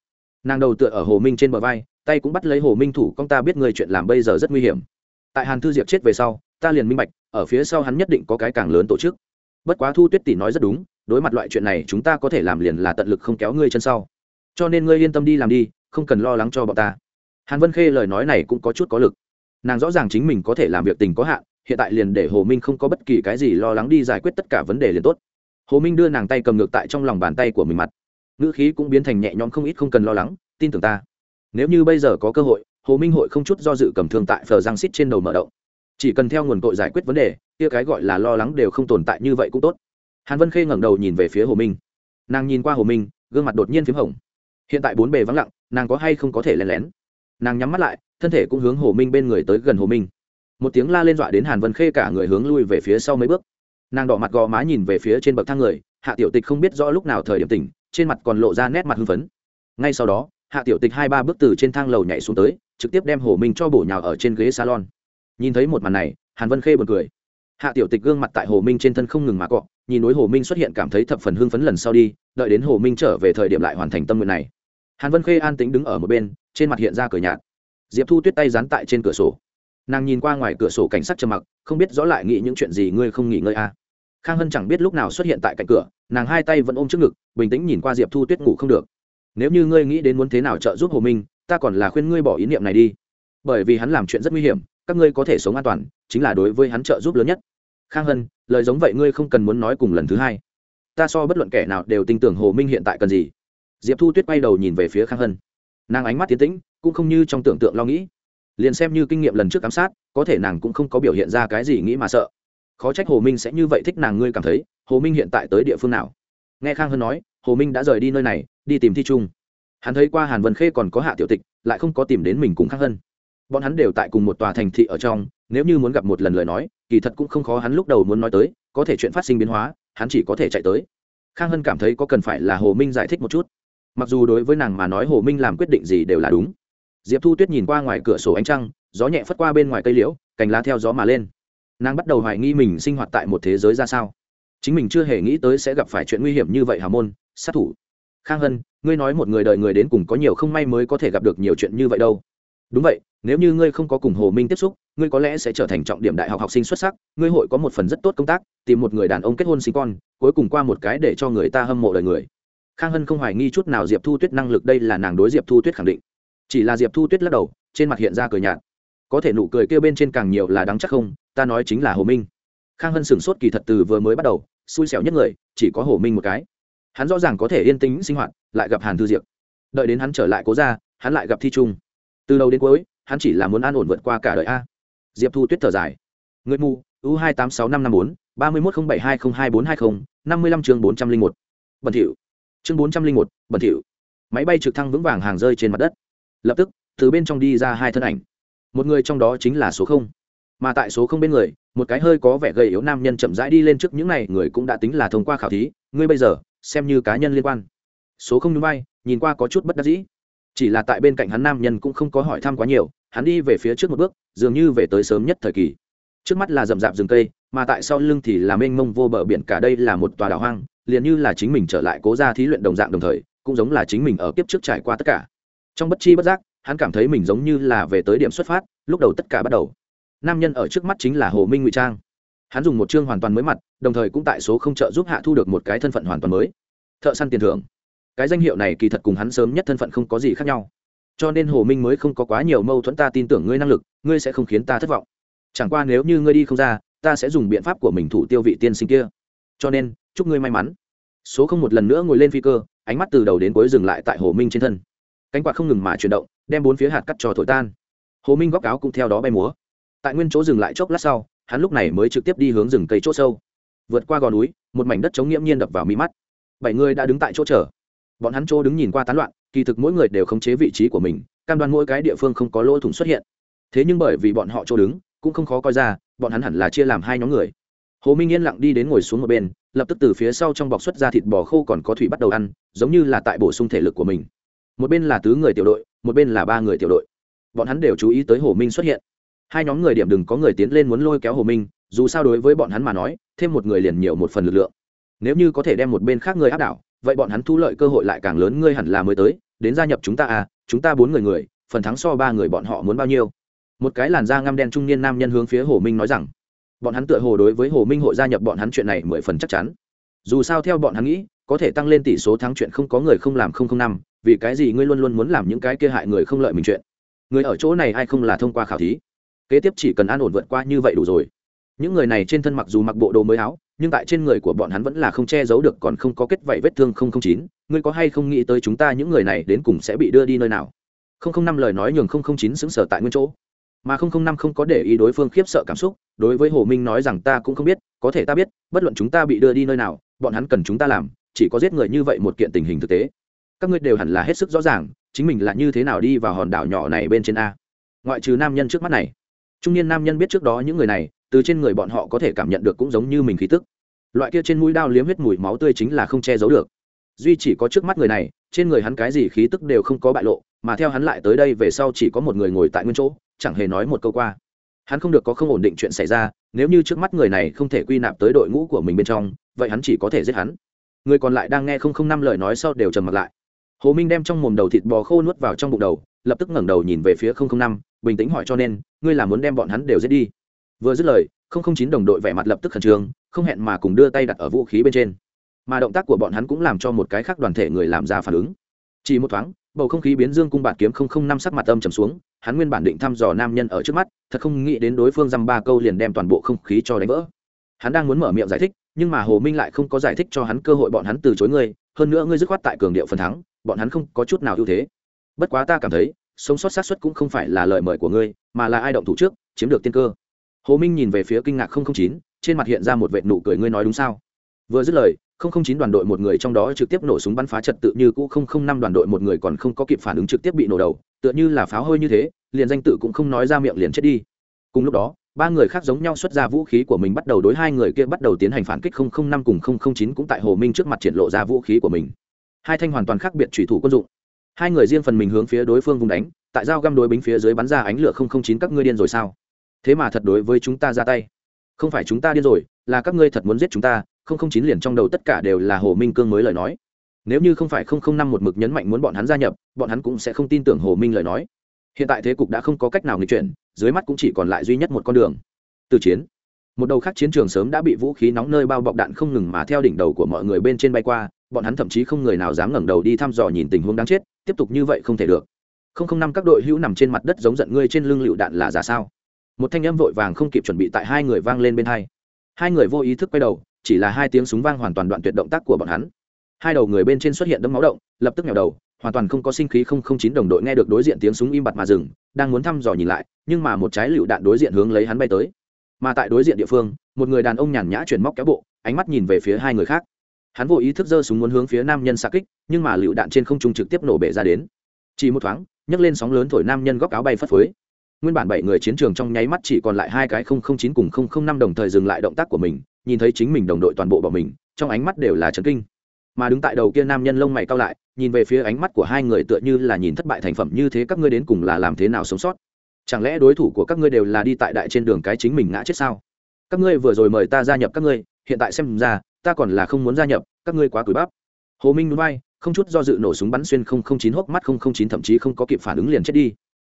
Nàng đầu tựa ở hồ minh trên bờ vai tay cũng bắt lấy hồ minh thủ con ta biết người chuyện làm bây giờ rất nguy hiểm. Tại hàn thư diệp chết về sau, ta liền minh bạch, ở phía sau hắn nhất định có cái càng lớn tổ chức. Bất quá thu tuyết tỷ nói rất đúng, đối mặt loại chuyện này chúng ta có thể làm liền là tận lực không kéo ngươi chân sau. Cho nên ngươi yên tâm đi làm đi, không cần lo lắng cho bọn ta. Hàn vân khê lời nói này cũng có chút có lực. Nàng rõ ràng chính mình có thể làm việc tình có hạn, hiện tại liền để hồ minh không có bất kỳ cái gì lo lắng đi giải quyết tất cả vấn đề liền tốt. Hồ minh đưa nàng tay cầm ngược tại trong lòng bàn tay của mình mặt. Ngữ khí cũng biến thành nhẹ nhõm không ít không cần lo lắng, tin tưởng ta nếu như bây giờ có cơ hội, hồ minh hội không chút do dự cầm thương tại phờ giang xít trên đầu mở động. Chỉ cần theo nguồn tội giải quyết vấn đề, kia cái gọi là lo lắng đều không tồn tại như vậy cũng tốt. Hàn vân khê ngẩng đầu nhìn về phía hồ minh. Nàng nhìn qua hồ minh, gương mặt đột nhiên p h í m hồng. Hiện tại bốn bề vắng lặng, nàng có hay không có thể lén lén? Nàng nhắm mắt lại, thân thể cũng hướng hồ minh bên người tới gần hồ minh. Một tiếng la lên dọa đến hàn vân khê cả người hướng lui về phía sau mấy bước. Nàng đỏ mặt gò má nhìn về phía trên bậc thang người, hạ tiểu tịch không biết rõ lúc nào thời điểm tỉnh, trên mặt còn lộ ra nét mặt hưng phấn. Ngay sau đó hạ tiểu tịch hai ba bước từ trên thang lầu nhảy xuống tới, trực tiếp đem hồ minh cho bổ nhào ở trên ghế salon. Nhìn thấy một màn này, hàn vân khê b u ồ n cười. Hạ tiểu tịch gương mặt tại hồ minh trên thân không ngừng mà cọ, nhìn núi hồ minh xuất hiện cảm thấy thập phần hưng phấn lần sau đi, đợi đến hồ minh trở về thời điểm lại hoàn thành tâm nguyện này. Hàn vân khê an tĩnh đứng ở một bên, trên mặt hiện ra cửa nhạt. Diệp thu tuyết tay dán tại trên cửa sổ. Nàng nhìn qua ngoài cửa sổ cảnh sát trầm mặc, không biết rõ lại nghĩ những chuyện gì ngươi không nghỉ ngơi à. khang hân chẳng biết lúc nào xuất hiện tại cạnh cửa, nàng hai tay vẫn ôm trước ngực, bình tĩnh nhìn qua diệp thu tuyết ngủ không được nếu như ngươi nghĩ đến muốn thế nào trợ giúp hồ minh, ta còn là khuyên ngươi bỏ ý niệm này đi. Bởi vì hắn làm chuyện rất nguy hiểm, các ngươi có thể sống an toàn, chính là đối với hắn trợ giúp lớn nhất. Khang hân, lời giống vậy ngươi không cần muốn nói cùng lần thứ hai. Ta so bất luận kẻ nào đều tin tưởng hồ minh hiện tại cần gì. Diệp thu tuyết quay đầu nhìn về phía khang hân. Nàng ánh mắt tiến tĩnh, cũng không như trong tưởng tượng lo nghĩ. Liền xem như kinh nghiệm lần trước ám sát, có thể nàng cũng không có biểu hiện ra cái gì nghĩ mà sợ. Khó trách hồ minh sẽ như vậy thích nàng, ngươi cảm thấy, hồ minh hiện tại tới địa phương nào? Nghe khang hân nói, hồ minh đã rời đi nơi này, đi tìm thi trung. Hắn thấy qua hàn vân khê còn có hạ tiểu tịch, lại không có tìm đến mình cùng khang hơn. bọn hắn đều tại cùng một tòa thành thị ở trong, nếu như muốn gặp một lần lời nói, kỳ thật cũng không khó hắn lúc đầu muốn nói tới, có thể chuyện phát sinh biến hóa, hắn chỉ có thể chạy tới. Khang hân cảm thấy có cần phải là hồ minh giải thích một chút. Mặc dù đối với nàng mà nói hồ minh làm quyết định gì đều là đúng. Diệp thu tuyết nhìn qua ngoài cửa sổ ánh trăng, gió nhẹ phất qua bên ngoài cây liễu, cành lá theo gió mà lên. Nàng bắt đầu hoài nghi mình sinh hoạt tại một thế giới ra sao chính mình chưa hề nghĩ tới sẽ gặp phải chuyện nguy hiểm như vậy hà môn, sát thủ. Khang hân, ngươi nói một người đời người đến cùng có nhiều không may mới có thể gặp được nhiều chuyện như vậy đâu. Đúng vậy, nếu như ngươi không có cùng hồ minh tiếp xúc, ngươi có lẽ sẽ trở thành trọng điểm đại học học sinh xuất sắc, ngươi hội có một phần rất tốt công tác, tìm một người đàn ông kết hôn sinh con, cuối cùng qua một cái để cho người ta hâm mộ đời người. Khang hân không hoài nghi chút nào diệp thu tuyết năng lực đây là nàng đối diệp thu tuyết khẳng định. Chỉ là diệp thu tuyết lắc đầu, trên mặt hiện ra cười nhạt. Có thể nụ cười kêu bên trên càng nhiều là đáng chắc không, ta nói chính là hồ minh. Khang hân sửng sốt kỳ thật từ vừa mới bắt đầu xui xẻo nhất người, chỉ có hồ minh một cái. Hắn rõ ràng có thể yên tĩnh sinh hoạt, lại gặp hàn thư diệp. Đợi đến hắn trở lại cố ra hắn lại gặp thi trung. Từ đầu đến cuối, hắn chỉ là muốn an ổn vượt qua cả đời a. Diệp thu tuyết thở dài. Người mù, u hai tám sáu năm năm bốn, ba mươi một không bảy hai không hai bốn hai không, năm mươi lăm chương bốn trăm linh một. Bẩn thỉu. Chương bốn trăm linh một, bẩn thỉu. Máy bay trực thăng vững vàng hàng rơi trên mặt đất. Lập tức, từ bên trong đi ra hai thân ảnh. Một người trong đó chính là số không. Mà tại số không bên người một cái hơi có vẻ gầy yếu nam nhân chậm rãi đi lên trước, những này người cũng đã tính là thông qua khảo thí. Ngươi bây giờ, xem như cá nhân liên quan. Số không núi bay nhìn qua có chút bất đắc dĩ. Chỉ là tại bên cạnh hắn nam nhân cũng không có hỏi thăm quá nhiều, hắn đi về phía trước một bước, dường như về tới sớm nhất thời kỳ. Trước mắt là rậm rạp rừng cây, mà tại sau lưng thì là mênh mông vô bờ biển, cả đây là một tòa đảo hoang, liền như là chính mình trở lại cố ra thí luyện đồng dạng đồng thời, cũng giống là chính mình ở kiếp trước trải qua tất cả. Trong bất chi bất giác, hắn cảm thấy mình giống như là về tới điểm xuất phát, lúc đầu tất cả bắt đầu nam nhân ở trước mắt chính là hồ minh ngụy trang. Hắn dùng một chương hoàn toàn mới mặt, đồng thời cũng tại số không trợ giúp hạ thu được một cái thân phận hoàn toàn mới. Thợ săn tiền thưởng. Cái danh hiệu này kỳ thật cùng hắn sớm nhất thân phận không có gì khác nhau. Cho nên hồ minh mới không có quá nhiều mâu thuẫn ta tin tưởng ngươi năng lực, ngươi sẽ không khiến ta thất vọng. Chẳng qua nếu như ngươi đi không ra, ta sẽ dùng biện pháp của mình thủ tiêu vị tiên sinh kia. Cho nên, chúc ngươi may mắn. Số không một lần nữa ngồi lên phi cơ, ánh mắt từ đầu đến cuối dừng lại tại hồ minh trên thân. Cánh quạt không ngừng mà chuyển động, đem bốn phía hạt cắt cho thổi tan. Hồ minh góc áo cũng theo đó bay múa tại nguyên chỗ dừng lại chốc lát sau, hắn lúc này mới trực tiếp đi hướng rừng cây chỗ sâu. Vượt qua gò núi, một mảnh đất chống nghiễm nhiên đập vào mi mắt. Bảy người đã đứng tại chỗ chờ. Bọn hắn chỗ đứng nhìn qua tán loạn, kỳ thực mỗi người đều khống chế vị trí của mình, cam đoan mỗi cái địa phương không có lỗ thủng xuất hiện. Thế nhưng bởi vì bọn họ chỗ đứng, cũng không khó coi ra, bọn hắn hẳn là chia làm hai nhóm người. Hồ minh yên lặng đi đến ngồi xuống một bên, lập tức từ phía sau trong bọc xuất ra thịt bò khô còn có thủy bắt đầu ăn, giống như là tại bổ sung thể lực của mình. Một bên là tứ người tiểu đội, một bên là ba người tiểu đội. Bọn hắn đều chú ý tới hồ minh xuất hiện hai nhóm người điểm đừng có người tiến lên muốn lôi kéo hồ minh, dù sao đối với bọn hắn mà nói, thêm một người liền nhiều một phần lực lượng. Nếu như có thể đem một bên khác người áp đảo, vậy bọn hắn thu lợi cơ hội lại càng lớn, ngươi hẳn là mới tới, đến gia nhập chúng ta à chúng ta bốn người người, phần thắng so ba người bọn họ muốn bao nhiêu? Một cái làn da ngăm đen trung niên nam nhân hướng phía hồ minh nói rằng. Bọn hắn tựa hồ đối với hồ minh hội gia nhập bọn hắn chuyện này mười phần chắc chắn. Dù sao theo bọn hắn nghĩ, có thể tăng lên tỷ số thắng chuyện không có người không làm không không năm, vì cái gì ngươi luôn luôn muốn làm những cái kia hại người không lợi mình chuyện? Người ở chỗ này ai không là thông qua khảo thí? Kế tiếp chỉ cần an ổn vượt qua như vậy đủ rồi. Những người này trên thân mặc dù mặc bộ đồ mới áo, nhưng tại trên người của bọn hắn vẫn là không che giấu được, còn không có kết vảy vết thương không không chín. Ngươi có hay không nghĩ tới chúng ta những người này đến cùng sẽ bị đưa đi nơi nào? không không năm lời nói nhường không không chín xứng sở tại nguyên chỗ. Mà không không năm không có để ý đối phương khiếp sợ cảm xúc, đối với hồ minh nói rằng ta cũng không biết, có thể ta biết, bất luận chúng ta bị đưa đi nơi nào, bọn hắn cần chúng ta làm, chỉ có giết người như vậy một kiện tình hình thực tế. Các ngươi đều hẳn là hết sức rõ ràng, chính mình là như thế nào đi vào hòn đảo nhỏ này bên trên a. Ngoại trừ nam nhân trước mắt này trung niên nam nhân biết trước đó những người này, từ trên người bọn họ có thể cảm nhận được cũng giống như mình khí tức. Loại kia trên mũi đao liếm huyết mùi máu tươi chính là không che giấu được. Duy chỉ có trước mắt người này, trên người hắn cái gì khí tức đều không có bại lộ, mà theo hắn lại tới đây về sau chỉ có một người ngồi tại nguyên chỗ, chẳng hề nói một câu qua. Hắn không được có không ổn định chuyện xảy ra, nếu như trước mắt người này không thể quy nạp tới đội ngũ của mình bên trong, vậy hắn chỉ có thể giết hắn. Người còn lại đang nghe không không năm lời nói sau đều trầm mặt lại. Hồ minh đem trong mồm đầu thịt bò khô nuốt vào trong bụng đầu lập tức ngẩng đầu nhìn về phía không không năm, bình tĩnh hỏi cho nên, ngươi là muốn đem bọn hắn đều giết đi? Vừa dứt lời, không không chín đồng đội vẻ mặt lập tức khẩn trương, không hẹn mà cùng đưa tay đặt ở vũ khí bên trên. Mà động tác của bọn hắn cũng làm cho một cái khác đoàn thể người làm ra phản ứng. Chỉ một thoáng, bầu không khí biến dương cung bạt kiếm không không năm sắc mặt âm trầm xuống, hắn nguyên bản định thăm dò nam nhân ở trước mắt, thật không nghĩ đến đối phương dăm ba câu liền đem toàn bộ không khí cho đánh vỡ. Hắn đang muốn mở miệng giải thích, nhưng mà hồ minh lại không có giải thích cho hắn cơ hội bọn hắn từ chối ngươi, hơn nữa ngươi dứt khoát tại cường điệu phần thắng, bọn hắn không có chút nào ưu thế bất quá ta cảm thấy, sống sót xác suất cũng không phải là lời mời của ngươi, mà là ai động thủ trước, chiếm được tiên cơ. Hồ minh nhìn về phía kinh ngạc chín, trên mặt hiện ra một vệ nụ cười ngươi nói đúng sao? Vừa dứt lời chín đoàn đội một người trong đó trực tiếp nổ súng bắn phá trật tự như cũ, không không năm đoàn đội một người còn không có kịp phản ứng trực tiếp bị nổ đầu, tựa như là pháo hơi như thế, liền danh tự cũng không nói ra miệng liền chết đi. Cùng lúc đó, ba người khác giống nhau xuất ra vũ khí của mình bắt đầu đối hai người kia bắt đầu tiến hành phản kích không không năm cùng không không chín cũng tại hồ minh trước mặt triển lộ ra vũ khí của mình. Hai thanh hoàn toàn khác biệt thủy thủ quân dụng hai người riêng phần mình hướng phía đối phương vùng đánh, tại giao găm đối bính phía dưới bắn ra ánh lửa chín các ngươi điên rồi sao? Thế mà thật đối với chúng ta ra tay. Không phải chúng ta điên rồi, là các ngươi thật muốn giết chúng ta chín liền trong đầu tất cả đều là hồ minh cương mới lời nói. Nếu như không phải năm một mực nhấn mạnh muốn bọn hắn gia nhập, bọn hắn cũng sẽ không tin tưởng hồ minh lời nói. Hiện tại thế cục đã không có cách nào nghịch chuyển, dưới mắt cũng chỉ còn lại duy nhất một con đường. Từ chiến. Một đầu khác chiến trường sớm đã bị vũ khí nóng nơi bao bọc đạn không ngừng mà theo đỉnh đầu của mọi người bên trên bay qua, bọn hắn thậm chí không người nào dám ngẩng đầu đi thăm dò nhìn tình huống đáng chết tiếp tục như vậy không thể được. Không không năm các đội hữu nằm trên mặt đất giống giận ngươi trên lưng lựu đạn là giả sao? Một thanh âm vội vàng không kịp chuẩn bị tại hai người vang lên bên hai. Hai người vô ý thức quay đầu, chỉ là hai tiếng súng vang hoàn toàn đoạn tuyệt động tác của bọn hắn. Hai đầu người bên trên xuất hiện đấm máu động, lập tức nhào đầu, hoàn toàn không có sinh khí không không chín đồng đội nghe được đối diện tiếng súng im bặt mà dừng, đang muốn thăm dò nhìn lại, nhưng mà một trái lựu đạn đối diện hướng lấy hắn bay tới. Mà tại đối diện địa phương, một người đàn ông nhàn nhã chuyển móc kéo bộ, ánh mắt nhìn về phía hai người khác hắn vô ý thức giơ súng muốn hướng phía nam nhân xa kích, nhưng mà lựu đạn trên không trung trực tiếp nổ bể ra đến. Chỉ một thoáng, nhấc lên sóng lớn thổi nam nhân góc áo bay phất phới. Nguyên bản bảy người chiến trường trong nháy mắt chỉ còn lại hai cái không không chín cùng không không năm đồng thời dừng lại động tác của mình, nhìn thấy chính mình đồng đội toàn bộ bỏ mình, trong ánh mắt đều là trấn kinh. Mà đứng tại đầu kia nam nhân lông mày cao lại, nhìn về phía ánh mắt của hai người tựa như là nhìn thất bại thành phẩm như thế các ngươi đến cùng là làm thế nào sống sót? Chẳng lẽ đối thủ của các ngươi đều là đi tại đại trên đường cái chính mình ngã chết sao? Các ngươi vừa rồi mời ta gia nhập các ngươi, hiện tại xem ra ta còn là không muốn gia nhập, các ngươi quá cúi bắp. Hồ minh núi bay không chút do dự nổ súng bắn xuyên không không chín hốc mắt không không chín, thậm chí không có kịp phản ứng liền chết đi.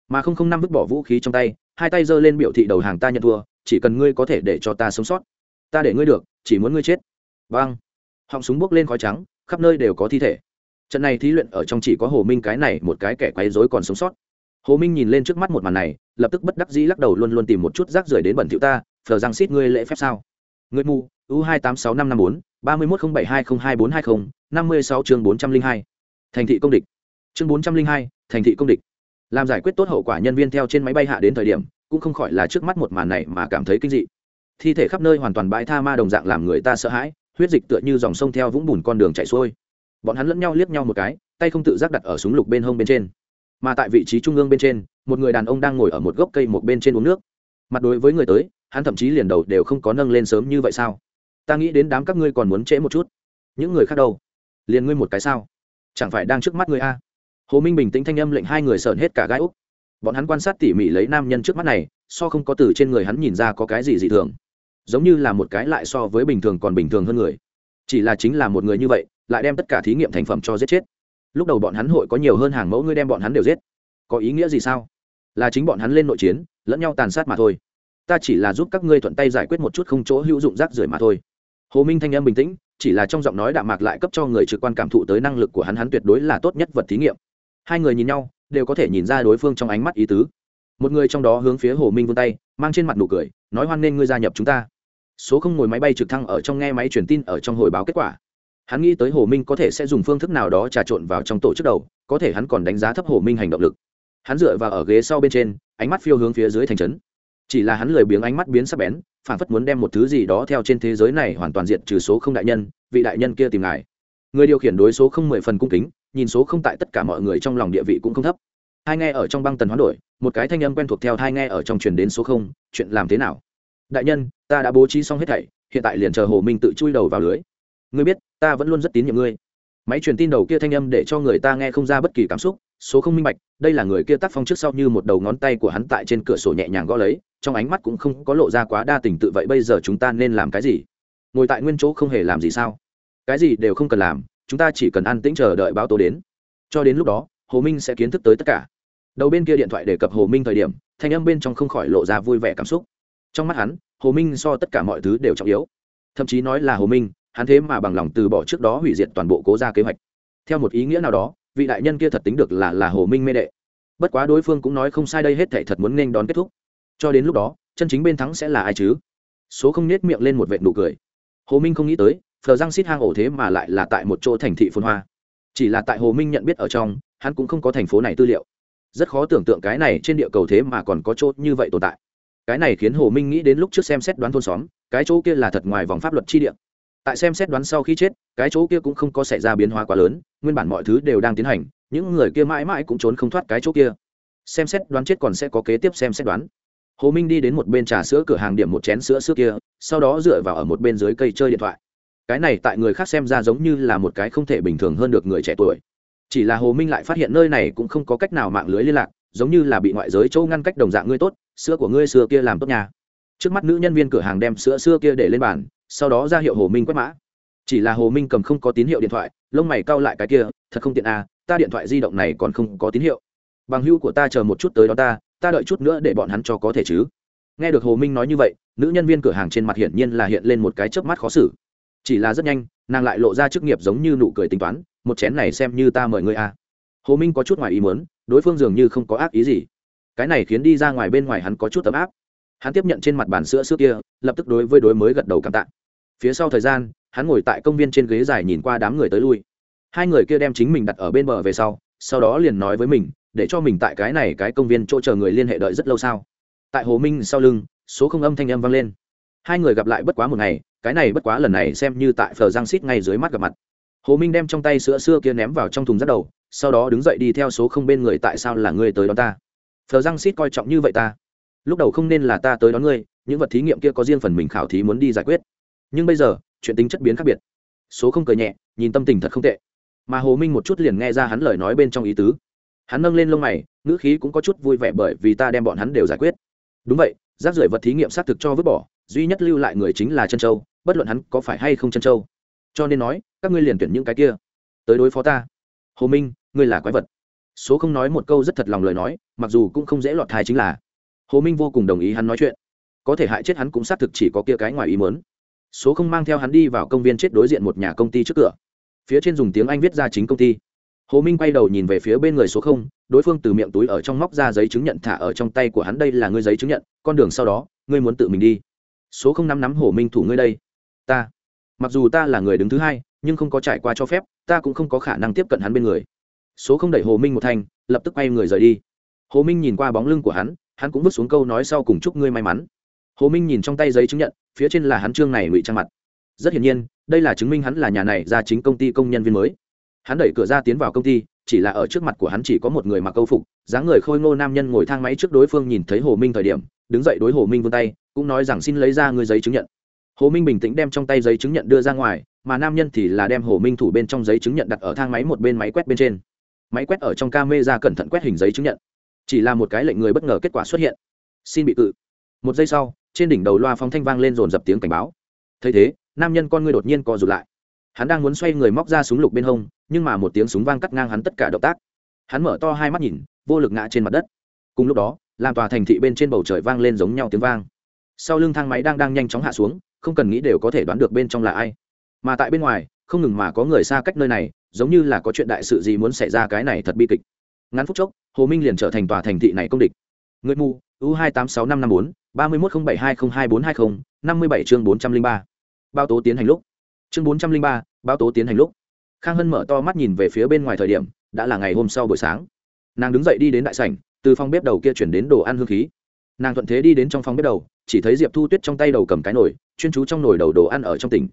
Mà không không năm vứt bỏ vũ khí trong tay, hai tay giơ lên biểu thị đầu hàng ta nhận thua, chỉ cần ngươi có thể để cho ta sống sót. Ta để ngươi được, chỉ muốn ngươi chết. Vâng. Họng súng bốc lên khói trắng, khắp nơi đều có thi thể. Trận này thí luyện ở trong chỉ có hồ minh cái này, một cái kẻ quấy rối còn sống sót. Hồ minh nhìn lên trước mắt một màn này, lập tức bất đắc dĩ lắc đầu luôn luôn tìm một chút rác rưởi đến bẩn thiệu ta, phờ răng xít ngươi lễ phép sao? Ngươi mù u hai tám sáu năm năm bốn, ba mươi một không bảy hai không hai bốn hai không, năm mươi sáu chương bốn trăm linh hai. Thành thị công địch. Chương bốn trăm linh hai, thành thị công địch. Làm giải quyết tốt hậu quả nhân viên theo trên máy bay hạ đến thời điểm, cũng không khỏi là trước mắt một màn này mà cảm thấy kinh dị. Thi thể khắp nơi hoàn toàn bãi tha ma đồng dạng làm người ta sợ hãi, huyết dịch tựa như dòng sông theo vũng bùn con đường chảy xuôi. Bọn hắn lẫn nhau liếc nhau một cái, tay không tự giác đặt ở súng lục bên hông bên trên. Mà tại vị trí trung ương bên trên, một người đàn ông đang ngồi ở một gốc cây một bên trên uống nước. Mặt đối với người tới, hắn thậm chí liền đầu đều không có nâng lên sớm như vậy sao? Ta nghĩ đến đám các ngươi còn muốn trễ một chút. Những người khác đâu? Liền ngươi một cái sao? Chẳng phải đang trước mắt ngươi a? Hồ minh bình tĩnh thanh âm lệnh hai người sợn hết cả gai úc. Bọn hắn quan sát tỉ mỉ lấy nam nhân trước mắt này, so không có từ trên người hắn nhìn ra có cái gì dị thường. Giống như là một cái lại so với bình thường còn bình thường hơn người. Chỉ là chính là một người như vậy, lại đem tất cả thí nghiệm thành phẩm cho giết chết. Lúc đầu bọn hắn hội có nhiều hơn hàng mẫu ngươi đem bọn hắn đều giết. Có ý nghĩa gì sao? Là chính bọn hắn lên nội chiến, lẫn nhau tàn sát mà thôi. Ta chỉ là giúp các ngươi thuận tay giải quyết một chút không chỗ hữu dụng rác rưởi mà thôi hồ minh thanh âm bình tĩnh, chỉ là trong giọng nói đạm mạc lại cấp cho người trực quan cảm thụ tới năng lực của hắn hắn tuyệt đối là tốt nhất vật thí nghiệm. Hai người nhìn nhau, đều có thể nhìn ra đối phương trong ánh mắt ý tứ. Một người trong đó hướng phía hồ minh vươn tay, mang trên mặt nụ cười, nói hoan nên ngươi gia nhập chúng ta. Số không ngồi máy bay trực thăng ở trong nghe máy truyền tin ở trong hồi báo kết quả. Hắn nghĩ tới hồ minh có thể sẽ dùng phương thức nào đó trà trộn vào trong tổ chức đầu, có thể hắn còn đánh giá thấp hồ minh hành động lực. Hắn dựa vào ở ghế sau bên trên, ánh mắt phiêu hướng phía dưới thành trấn chỉ là hắn lười biếng ánh mắt biến sắc bén phản phất muốn đem một thứ gì đó theo trên thế giới này hoàn toàn diện trừ số không đại nhân, vị đại nhân kia tìm ngài. Người điều khiển đối số không mười phần cung kính, nhìn số không tại tất cả mọi người trong lòng địa vị cũng không thấp. Hai nghe ở trong băng tần hoán đổi, một cái thanh âm quen thuộc theo hai nghe ở trong truyền đến số không, chuyện làm thế nào? Đại nhân, ta đã bố trí xong hết thảy, hiện tại liền chờ hồ minh tự chui đầu vào lưới. Ngươi biết, ta vẫn luôn rất tín nhiệm ngươi. Máy truyền tin đầu kia thanh âm để cho người ta nghe không ra bất kỳ cảm xúc, số không minh bạch, đây là người kia tác phong trước sau như một đầu ngón tay của hắn tại trên cửa sổ nhẹ nhàng gõ lấy trong ánh mắt cũng không có lộ ra quá đa tình tự vậy bây giờ chúng ta nên làm cái gì? Ngồi tại nguyên chỗ không hề làm gì sao? Cái gì đều không cần làm, chúng ta chỉ cần an tĩnh chờ đợi báo tố đến. Cho đến lúc đó, hồ minh sẽ kiến thức tới tất cả. Đầu bên kia điện thoại đề cập hồ minh thời điểm, thanh âm bên trong không khỏi lộ ra vui vẻ cảm xúc. Trong mắt hắn, hồ minh so tất cả mọi thứ đều trọng yếu. Thậm chí nói là hồ minh, hắn thế mà bằng lòng từ bỏ trước đó hủy diệt toàn bộ cố ra kế hoạch. Theo một ý nghĩa nào đó, vị đại nhân kia thật tính được là là hồ minh mê đệ. Bất quá đối phương cũng nói không sai đây hết thảy thật muốn nên đón kết thúc cho đến lúc đó, chân chính bên thắng sẽ là ai chứ? Số không nết miệng lên một vệ nụ cười. Hồ minh không nghĩ tới, phờ răng xít hang ổ thế mà lại là tại một chỗ thành thị phồn hoa. Chỉ là tại hồ minh nhận biết ở trong, hắn cũng không có thành phố này tư liệu. Rất khó tưởng tượng cái này trên địa cầu thế mà còn có chỗ như vậy tồn tại. Cái này khiến hồ minh nghĩ đến lúc trước xem xét đoán thôn xóm, cái chỗ kia là thật ngoài vòng pháp luật chi địa. Tại xem xét đoán sau khi chết, cái chỗ kia cũng không có xảy ra biến hóa quá lớn, nguyên bản mọi thứ đều đang tiến hành, những người kia mãi mãi cũng trốn không thoát cái chỗ kia. Xem xét đoán chết còn sẽ có kế tiếp xem xét đoán hồ minh đi đến một bên trà sữa cửa hàng điểm một chén sữa sữa kia, sau đó dựa vào ở một bên dưới cây chơi điện thoại. Cái này tại người khác xem ra giống như là một cái không thể bình thường hơn được người trẻ tuổi. Chỉ là hồ minh lại phát hiện nơi này cũng không có cách nào mạng lưới liên lạc, giống như là bị ngoại giới châu ngăn cách đồng dạng ngươi tốt, sữa của ngươi xưa kia làm tốt nhà trước mắt nữ nhân viên cửa hàng đem sữa xưa kia để lên bàn, sau đó ra hiệu hồ minh quét mã. Chỉ là hồ minh cầm không có tín hiệu điện thoại, lông mày cau lại cái kia, thật không tiện à ta điện thoại di động này còn không có tín hiệu. Bằng hữu của ta chờ một chút tới đó ta ta đợi chút nữa để bọn hắn cho có thể chứ. Nghe được hồ minh nói như vậy, nữ nhân viên cửa hàng trên mặt hiển nhiên là hiện lên một cái chớp mắt khó xử. Chỉ là rất nhanh, nàng lại lộ ra chức nghiệp giống như nụ cười tính toán, một chén này xem như ta mời ngươi à. hồ minh có chút ngoài ý muốn, đối phương dường như không có ác ý gì. Cái này khiến đi ra ngoài bên ngoài hắn có chút ấm áp. Hắn tiếp nhận trên mặt bàn sữa trước kia, lập tức đối với đối mới gật đầu cảm tạ. Phía sau thời gian, hắn ngồi tại công viên trên ghế dài nhìn qua đám người tới lui. Hai người kia đem chính mình đặt ở bên bờ về sau sau đó liền nói với mình, để cho mình tại cái này cái công viên chỗ chờ người liên hệ đợi rất lâu sao? Tại hồ minh sau lưng, số không âm thanh âm vang lên. Hai người gặp lại bất quá một ngày, cái này bất quá lần này xem như tại phờ giang xít ngay dưới mắt gặp mặt. Hồ minh đem trong tay sữa xưa kia ném vào trong thùng rác đầu, sau đó đứng dậy đi theo số không bên người tại sao là ngươi tới đón ta? Phờ giang xít coi trọng như vậy ta. Lúc đầu không nên là ta tới đón ngươi, những vật thí nghiệm kia có riêng phần mình khảo thí muốn đi giải quyết. Nhưng bây giờ, chuyện tính chất biến khác biệt. Số không cười nhẹ, nhìn tâm tình thật không tệ mà hồ minh một chút liền nghe ra hắn lời nói bên trong ý tứ hắn nâng lên lông mày ngữ khí cũng có chút vui vẻ bởi vì ta đem bọn hắn đều giải quyết đúng vậy rác rưởi vật thí nghiệm xác thực cho vứt bỏ duy nhất lưu lại người chính là chân châu bất luận hắn có phải hay không chân châu cho nên nói các ngươi liền tuyển những cái kia tới đối phó ta hồ minh ngươi là quái vật số không nói một câu rất thật lòng lời nói mặc dù cũng không dễ lọt thai chính là hồ minh vô cùng đồng ý hắn nói chuyện có thể hại chết hắn cũng xác thực chỉ có kia cái ngoài ý mớn số không mang theo hắn đi vào công viên chết đối diện một nhà công ty trước cửa phía trên dùng tiếng anh viết ra chính công ty. Hồ minh quay đầu nhìn về phía bên người số không, đối phương từ miệng túi ở trong móc ra giấy chứng nhận thả ở trong tay của hắn, đây là ngươi giấy chứng nhận, con đường sau đó, ngươi muốn tự mình đi. Số không năm nắm hồ minh thủ ngươi đây. Ta, mặc dù ta là người đứng thứ hai, nhưng không có trải qua cho phép, ta cũng không có khả năng tiếp cận hắn bên người. Số không đẩy hồ minh một thanh, lập tức quay người rời đi. Hồ minh nhìn qua bóng lưng của hắn hắn cũng vứt xuống câu nói sau cùng chúc ngươi may mắn. Hồ minh nhìn trong tay giấy chứng nhận, phía trên là hắn chương này ngụy trang mặt rất hiển nhiên, đây là chứng minh hắn là nhà này ra chính công ty công nhân viên mới. Hắn đẩy cửa ra tiến vào công ty, chỉ là ở trước mặt của hắn chỉ có một người mặc câu phục, dáng người khôi ngô nam nhân ngồi thang máy trước đối phương nhìn thấy hồ minh thời điểm, đứng dậy đối hồ minh vươn tay, cũng nói rằng xin lấy ra người giấy chứng nhận. Hồ minh bình tĩnh đem trong tay giấy chứng nhận đưa ra ngoài, mà nam nhân thì là đem hồ minh thủ bên trong giấy chứng nhận đặt ở thang máy một bên máy quét bên trên. Máy quét ở trong ca mê ra cẩn thận quét hình giấy chứng nhận. Chỉ là một cái lệnh người bất ngờ kết quả xuất hiện. Xin bị cự. Một giây sau, trên đỉnh đầu loa phóng thanh vang lên dồn dập tiếng cảnh báo. Thấy thế nam nhân con ngươi đột nhiên co rụt lại. Hắn đang muốn xoay người móc ra súng lục bên hông, nhưng mà một tiếng súng vang cắt ngang hắn tất cả động tác. Hắn mở to hai mắt nhìn, vô lực ngã trên mặt đất. Cùng lúc đó, làm tòa thành thị bên trên bầu trời vang lên giống nhau tiếng vang. Sau lưng thang máy đang đang nhanh chóng hạ xuống, không cần nghĩ đều có thể đoán được bên trong là ai. Mà tại bên ngoài, không ngừng mà có người xa cách nơi này, giống như là có chuyện đại sự gì muốn xảy ra cái này thật bi kịch. Ngắn phút chốc, hồ minh liền trở thành tòa thành thị này công địch. Người mù, u hai tám sáu năm năm bốn, ba mươi một bảy hai không hai bốn hai không, năm mươi bảy chương bốn trăm linh ba bao tố tiến hành lúc. Chương bốn trăm linh ba bao tố tiến hành lúc. Khang hân mở to mắt nhìn về phía bên ngoài thời điểm, đã là ngày hôm sau buổi sáng. Nàng đứng dậy đi đến đại sảnh, từ phòng bếp đầu kia chuyển đến đồ ăn hương khí. Nàng thuận thế đi đến trong phòng bếp đầu, chỉ thấy diệp thu tuyết trong tay đầu cầm cái nồi, chuyên chú trong nồi đầu đồ ăn ở trong tỉnh.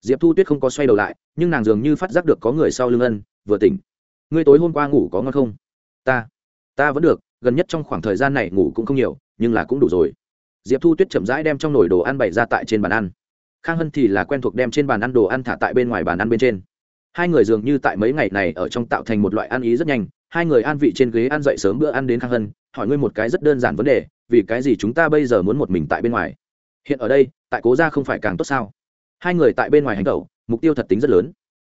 Diệp thu tuyết không có xoay đầu lại, nhưng nàng dường như phát giác được có người sau lưng ân, vừa tỉnh. Ngươi tối hôm qua ngủ có ngon không? Ta ta vẫn được, gần nhất trong khoảng thời gian này ngủ cũng không nhiều, nhưng là cũng đủ rồi. Diệp thu tuyết chậm rãi đem trong nồi đồ ăn bày ra tại trên bàn ăn khang hân thì là quen thuộc đem trên bàn ăn đồ ăn thả tại bên ngoài bàn ăn bên trên. Hai người dường như tại mấy ngày này ở trong tạo thành một loại ăn ý rất nhanh. Hai người an vị trên ghế ăn dậy sớm bữa ăn đến khang hân, hỏi ngươi một cái rất đơn giản vấn đề, vì cái gì chúng ta bây giờ muốn một mình tại bên ngoài? Hiện ở đây, tại cố Gia không phải càng tốt sao? Hai người tại bên ngoài hành tẩu, mục tiêu thật tính rất lớn.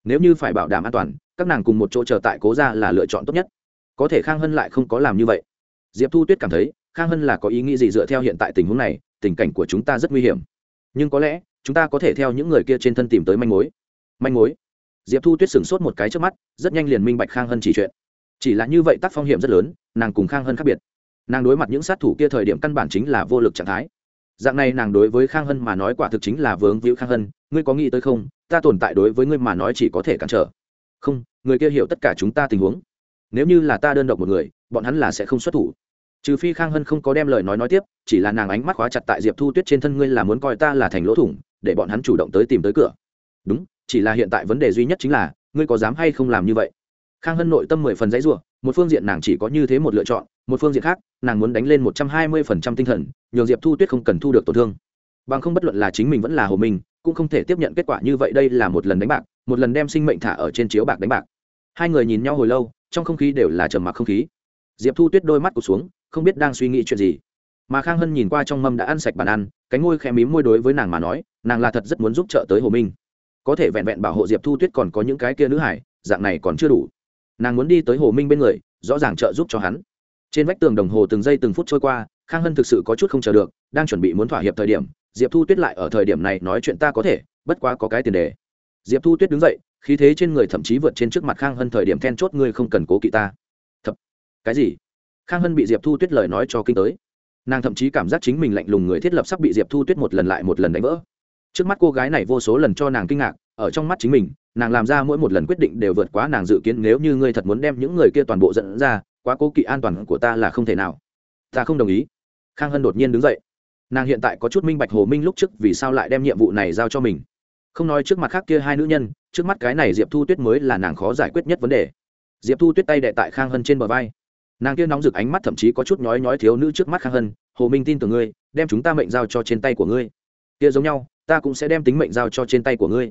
Nếu như phải bảo đảm an toàn, các nàng cùng một chỗ chờ tại cố Gia là lựa chọn tốt nhất. Có thể khang hân lại không có làm như vậy. Diệp thu tuyết cảm thấy, khang hân là có ý nghĩ gì dựa theo hiện tại tình huống này, tình cảnh của chúng ta rất nguy hiểm. Nhưng có lẽ chúng ta có thể theo những người kia trên thân tìm tới manh mối. Manh mối? Diệp thu tuyết sửng sốt một cái trước mắt, rất nhanh liền minh bạch khang hân chỉ chuyện. Chỉ là như vậy tác phong hiểm rất lớn, nàng cùng khang hân khác biệt. Nàng đối mặt những sát thủ kia thời điểm căn bản chính là vô lực trạng thái. Dạng này nàng đối với khang hân mà nói quả thực chính là vướng víu khang hân, ngươi có nghĩ tới không? Ta tồn tại đối với ngươi mà nói chỉ có thể cản trở. Không, người kia hiểu tất cả chúng ta tình huống. Nếu như là ta đơn độc một người, bọn hắn là sẽ không xuất thủ. Trừ phi khang hân không có đem lời nói nói tiếp, chỉ là nàng ánh mắt khóa chặt tại diệp thu tuyết trên thân ngươi là muốn coi ta là thành lỗ thủng để bọn hắn chủ động tới tìm tới cửa. Đúng, chỉ là hiện tại vấn đề duy nhất chính là, ngươi có dám hay không làm như vậy? Khang hân nội tâm mười phần dãy r u ộ một phương diện nàng chỉ có như thế một lựa chọn, một phương diện khác, nàng muốn đánh lên một trăm hai mươi phần trăm tinh thần, nhường diệp thu tuyết không cần thu được tổn thương. Bằng không bất luận là chính mình vẫn là hồ minh, cũng không thể tiếp nhận kết quả như vậy đây là một lần đánh bạc, một lần đem sinh mệnh thả ở trên chiếu bạc đánh bạc. Hai người nhìn nhau hồi lâu, trong không khí đều là trầm mặc không khí. Diệp thu tuyết đôi mắt cụt xuống, không biết đang suy nghĩ chuyện gì. Mà khang hân nhìn qua trong mâm đã ăn sạch bàn ăn, cánh ngôi khẽ mím môi đối với nàng mà nói nàng là thật rất muốn giúp trợ tới hồ minh. Có thể vẹn vẹn bảo hộ diệp thu tuyết còn có những cái kia nữ hải, dạng này còn chưa đủ. Nàng muốn đi tới hồ minh bên người, rõ ràng trợ giúp cho hắn. Trên vách tường đồng hồ từng giây từng phút trôi qua, khang hân thực sự có chút không chờ được, đang chuẩn bị muốn thỏa hiệp thời điểm, diệp thu tuyết lại ở thời điểm này nói chuyện ta có thể, bất quá có cái tiền đề. Diệp thu tuyết đứng dậy, khí thế trên người thậm chí vượt trên trước mặt khang hân thời điểm then chốt ngươi không cần cố kỵ ta. Thật cái gì? Khang hân bị diệp thu tuyết lời nói cho kinh tới. Nàng thậm chí cảm giác chính mình lạnh lùng người thiết lập sắp bị diệp thu tuyết một lần lại một lần đánh vỡ trước mắt cô gái này vô số lần cho nàng kinh ngạc, ở trong mắt chính mình, nàng làm ra mỗi một lần quyết định đều vượt quá nàng dự kiến, nếu như ngươi thật muốn đem những người kia toàn bộ dẫn ra, quá cố kỵ an toàn của ta là không thể nào. Ta không đồng ý. Khang hân đột nhiên đứng dậy. Nàng hiện tại có chút minh bạch hồ minh lúc trước vì sao lại đem nhiệm vụ này giao cho mình. Không nói trước mặt khác kia hai nữ nhân, trước mắt cái này diệp thu tuyết mới là nàng khó giải quyết nhất vấn đề. Diệp thu tuyết tay đệ tại khang hân trên bờ vai. Nàng kia nóng rực ánh mắt thậm chí có chút nhói nhói thiếu nữ trước mắt khang hân, hồ minh tin tưởng ngươi, đem chúng ta mệnh giao cho trên tay của ngươi. Kia giống nhau ta cũng sẽ đem tính mệnh giao cho trên tay của ngươi.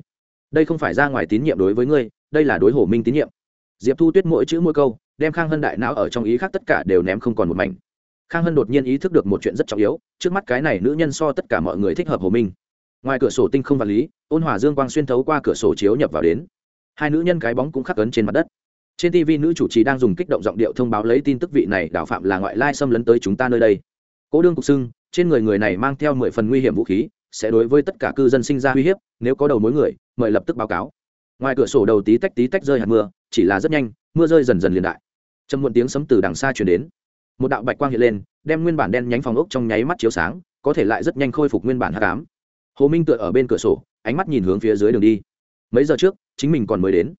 Đây không phải ra ngoài tín nhiệm đối với ngươi, đây là đối hổ minh tín nhiệm. Diệp thu tuyết mỗi chữ mỗi câu, đem khang hân đại não ở trong ý khác tất cả đều ném không còn một mảnh. Khang hân đột nhiên ý thức được một chuyện rất trọng yếu, trước mắt cái này nữ nhân so tất cả mọi người thích hợp hồ minh. Ngoài cửa sổ tinh không vật lý, ôn hòa dương quang xuyên thấu qua cửa sổ chiếu nhập vào đến. Hai nữ nhân cái bóng cũng khắc ấn trên mặt đất. Trên tv nữ chủ trì đang dùng kích động giọng điệu thông báo lấy tin tức vị này đảo phạm là ngoại lai xâm lấn tới chúng ta nơi đây. Cố đương cục xưng, trên người người này mang theo mười phần nguy hiểm vũ khí sẽ đối với tất cả cư dân sinh ra uy hiếp, nếu có đầu mối người, mời lập tức báo cáo. Ngoài cửa sổ đầu tí tách tí tách rơi hạt mưa, chỉ là rất nhanh, mưa rơi dần dần liền đại. Châm muộn tiếng sấm từ đằng xa chuyển đến. Một đạo bạch quang hiện lên, đem nguyên bản đen nhánh phòng ốc trong nháy mắt chiếu sáng, có thể lại rất nhanh khôi phục nguyên bản hát cám hồ minh tựa ở bên cửa sổ, ánh mắt nhìn hướng phía dưới đường đi. Mấy giờ trước, chính mình còn mới đến.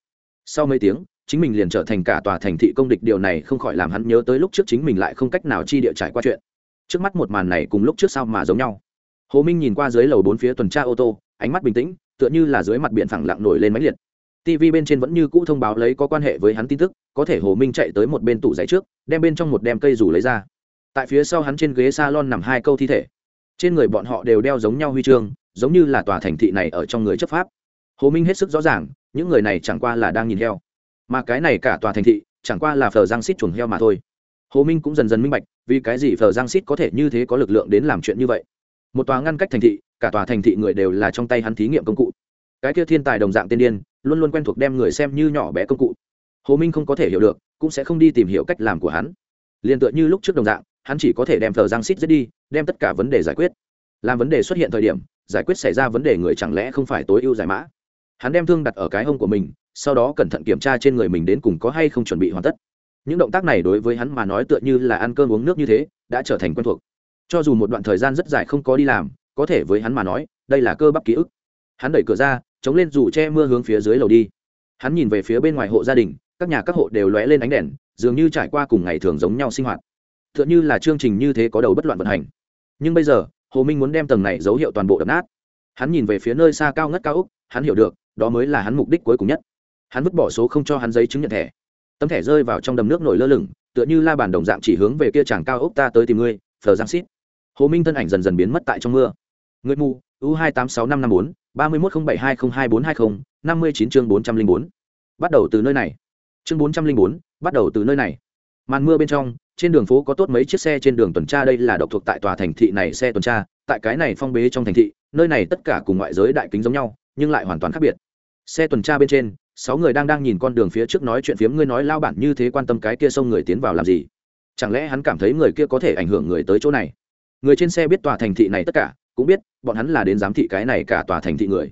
Sau mấy tiếng, chính mình liền trở thành cả tòa thành thị công địch, điều này không khỏi làm hắn nhớ tới lúc trước chính mình lại không cách nào chi địa trải qua chuyện. Trước mắt một màn này cùng lúc trước sau mà giống nhau? Hồ minh nhìn qua dưới lầu bốn phía tuần tra ô tô, ánh mắt bình tĩnh, tựa như là dưới mặt biển phẳng lặng nổi lên máy liệt. Tv bên trên vẫn như cũ thông báo lấy có quan hệ với hắn tin tức, có thể hồ minh chạy tới một bên tủ giày trước, đem bên trong một đem cây rủ lấy ra. Tại phía sau hắn trên ghế s a lon nằm hai câu thi thể. Trên người bọn họ đều đeo giống nhau huy chương, giống như là tòa thành thị này ở trong người chấp pháp. Hồ minh hết sức rõ ràng, những người này chẳng qua là đang nhìn heo. Mà cái này cả tòa thành thị, chẳng qua là phờ giang xít chuồng heo mà thôi. Hồ minh cũng dần dần minh bạch, vì cái gì phờ giang xít có thể như thế có lực lượng đến làm chuyện như vậy? Một tòa ngăn cách thành thị, cả tòa thành thị người đều là trong tay hắn thí nghiệm công cụ. Cái kia thiên tài đồng dạng tiên điên, luôn luôn quen thuộc đem người xem như nhỏ bé công cụ. Hồ minh không có thể hiểu được, cũng sẽ không đi tìm hiểu cách làm của hắn. Liền tựa như lúc trước đồng dạng, hắn chỉ có thể đem thờ giang xít giết đi, đem tất cả vấn đề giải quyết. Làm vấn đề xuất hiện thời điểm, giải quyết xảy ra vấn đề người chẳng lẽ không phải tối ưu giải mã? Hắn đem thương đặt ở cái hông của mình, sau đó cẩn thận kiểm tra trên người mình đến cùng có hay không chuẩn bị hoàn tất. Những động tác này đối với hắn mà nói tựa như là ăn cơm uống nước như thế, đã trở thành quen thuộc cho dù một đoạn thời gian rất dài không có đi làm, có thể với hắn mà nói, đây là cơ bắp ký ức. Hắn đẩy cửa ra, chống lên dù che mưa hướng phía dưới lầu đi. Hắn nhìn về phía bên ngoài hộ gia đình, các nhà các hộ đều lóe lên ánh đèn, dường như trải qua cùng ngày thường giống nhau sinh hoạt. T h ư ợ n như là chương trình như thế có đầu bất loạn vận hành. Nhưng bây giờ, hồ minh muốn đem tầng này dấu hiệu toàn bộ đập nát. Hắn nhìn về phía nơi xa cao ngất cao úc, hắn hiểu được, đó mới là hắn mục đích cuối cùng nhất. Hắn vứt bỏ số không cho hắn giấy chứng nhận thẻ. Tấm thẻ rơi vào trong đầm nước nổi lơ lửng, tựa như la bàn đồng dạng chỉ hướng về kia chàng cao ốc ta tới tìm ngươi, phờ giang xít hồ minh thân ảnh dần dần biến mất tại trong mưa. Người mù, u hai tám sáu năm năm bốn, ba mươi một không bảy hai không hai bốn hai không, năm mươi chín chương bốn trăm linh bốn. Bắt đầu từ nơi này. Chương bốn trăm linh bốn, bắt đầu từ nơi này. Màn mưa bên trong, trên đường phố có tốt mấy chiếc xe trên đường tuần tra, đây là độc thuộc tại tòa thành thị này xe tuần tra, tại cái này phong bế trong thành thị, nơi này tất cả cùng ngoại giới đại kính giống nhau, nhưng lại hoàn toàn khác biệt. Xe tuần tra bên trên, sáu người đang đang nhìn con đường phía trước nói chuyện phiếm, ngươi nói lao bản như thế quan tâm cái kia xông người tiến vào làm gì? Chẳng lẽ hắn cảm thấy người kia có thể ảnh hưởng người tới chỗ này? Người trên xe biết tòa thành thị này tất cả, cũng biết, bọn hắn là đến giám thị cái này cả tòa thành thị người.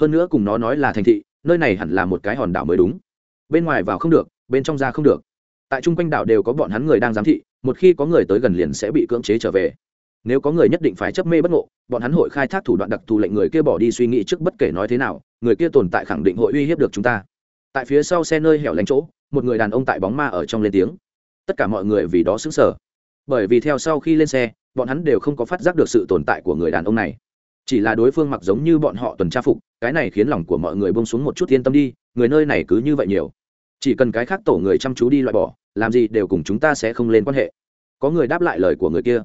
Hơn nữa cùng nó nói là thành thị, nơi này hẳn là một cái hòn đảo mới đúng. Bên ngoài vào không được, bên trong ra không được. Tại chung quanh đảo đều có bọn hắn người đang giám thị, một khi có người tới gần liền sẽ bị cưỡng chế trở về. Nếu có người nhất định phải chấp mê bất ngộ, bọn hắn hội khai thác thủ đoạn đặc thù lệnh người kia bỏ đi suy nghĩ trước bất kể nói thế nào, người kia tồn tại khẳng định hội uy hiếp được chúng ta. Tại phía sau xe nơi hẻo lánh chỗ, một người đàn ông tại bóng ma ở trong lên tiếng. Tất cả mọi người vì đó xứng sở bởi vì theo sau khi lên xe bọn hắn đều không có phát giác được sự tồn tại của người đàn ông này. Chỉ là đối phương mặc giống như bọn họ tuần tra phục, cái này khiến lòng của mọi người bông xuống một chút yên tâm đi, người nơi này cứ như vậy nhiều. Chỉ cần cái khác tổ người chăm chú đi loại bỏ, làm gì đều cùng chúng ta sẽ không lên quan hệ. Có người đáp lại lời của người kia,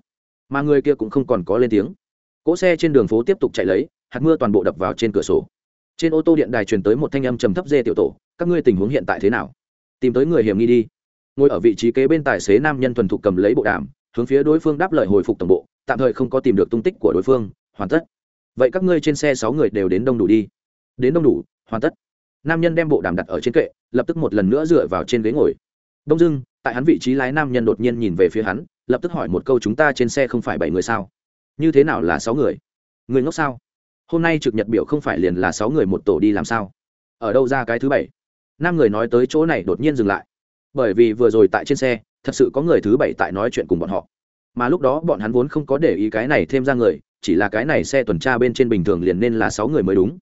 mà người kia cũng không còn có lên tiếng. Cỗ xe trên đường phố tiếp tục chạy lấy, hạt mưa toàn bộ đập vào trên cửa sổ. Trên ô tô điện đài truyền tới một thanh âm trầm thấp dê tiểu tổ, các ngươi tình huống hiện tại thế nào? Tìm tới người hiểm nghi đi. Ngồi ở vị trí kế bên tài xế nam nhân thuần thục cầm lấy bộ đàm hướng phía đối phương đáp lời hồi phục tổng bộ, tạm thời không có tìm được tung tích của đối phương, hoàn tất. Vậy các ngươi trên xe sáu người đều đến đông đủ đi. Đến đông đủ, hoàn tất. Nam nhân đem bộ đàm đặt ở trên kệ, lập tức một lần nữa dựa vào trên ghế ngồi. Đông dưng tại hắn vị trí lái nam nhân đột nhiên nhìn về phía hắn, lập tức hỏi một câu chúng ta trên xe không phải bảy người sao? Như thế nào là sáu người? Người ngốc sao? Hôm nay trực nhật biểu không phải liền là sáu người một tổ đi làm sao? Ở đâu ra cái thứ bảy? Nam người nói tới chỗ này đột nhiên dừng lại. Bởi vì vừa rồi tại trên xe thật sự có người thứ bảy tại nói chuyện cùng bọn họ. Mà lúc đó bọn hắn vốn không có để ý cái này thêm ra người, chỉ là cái này xe tuần tra bên trên bình thường liền nên là sáu người mới đúng.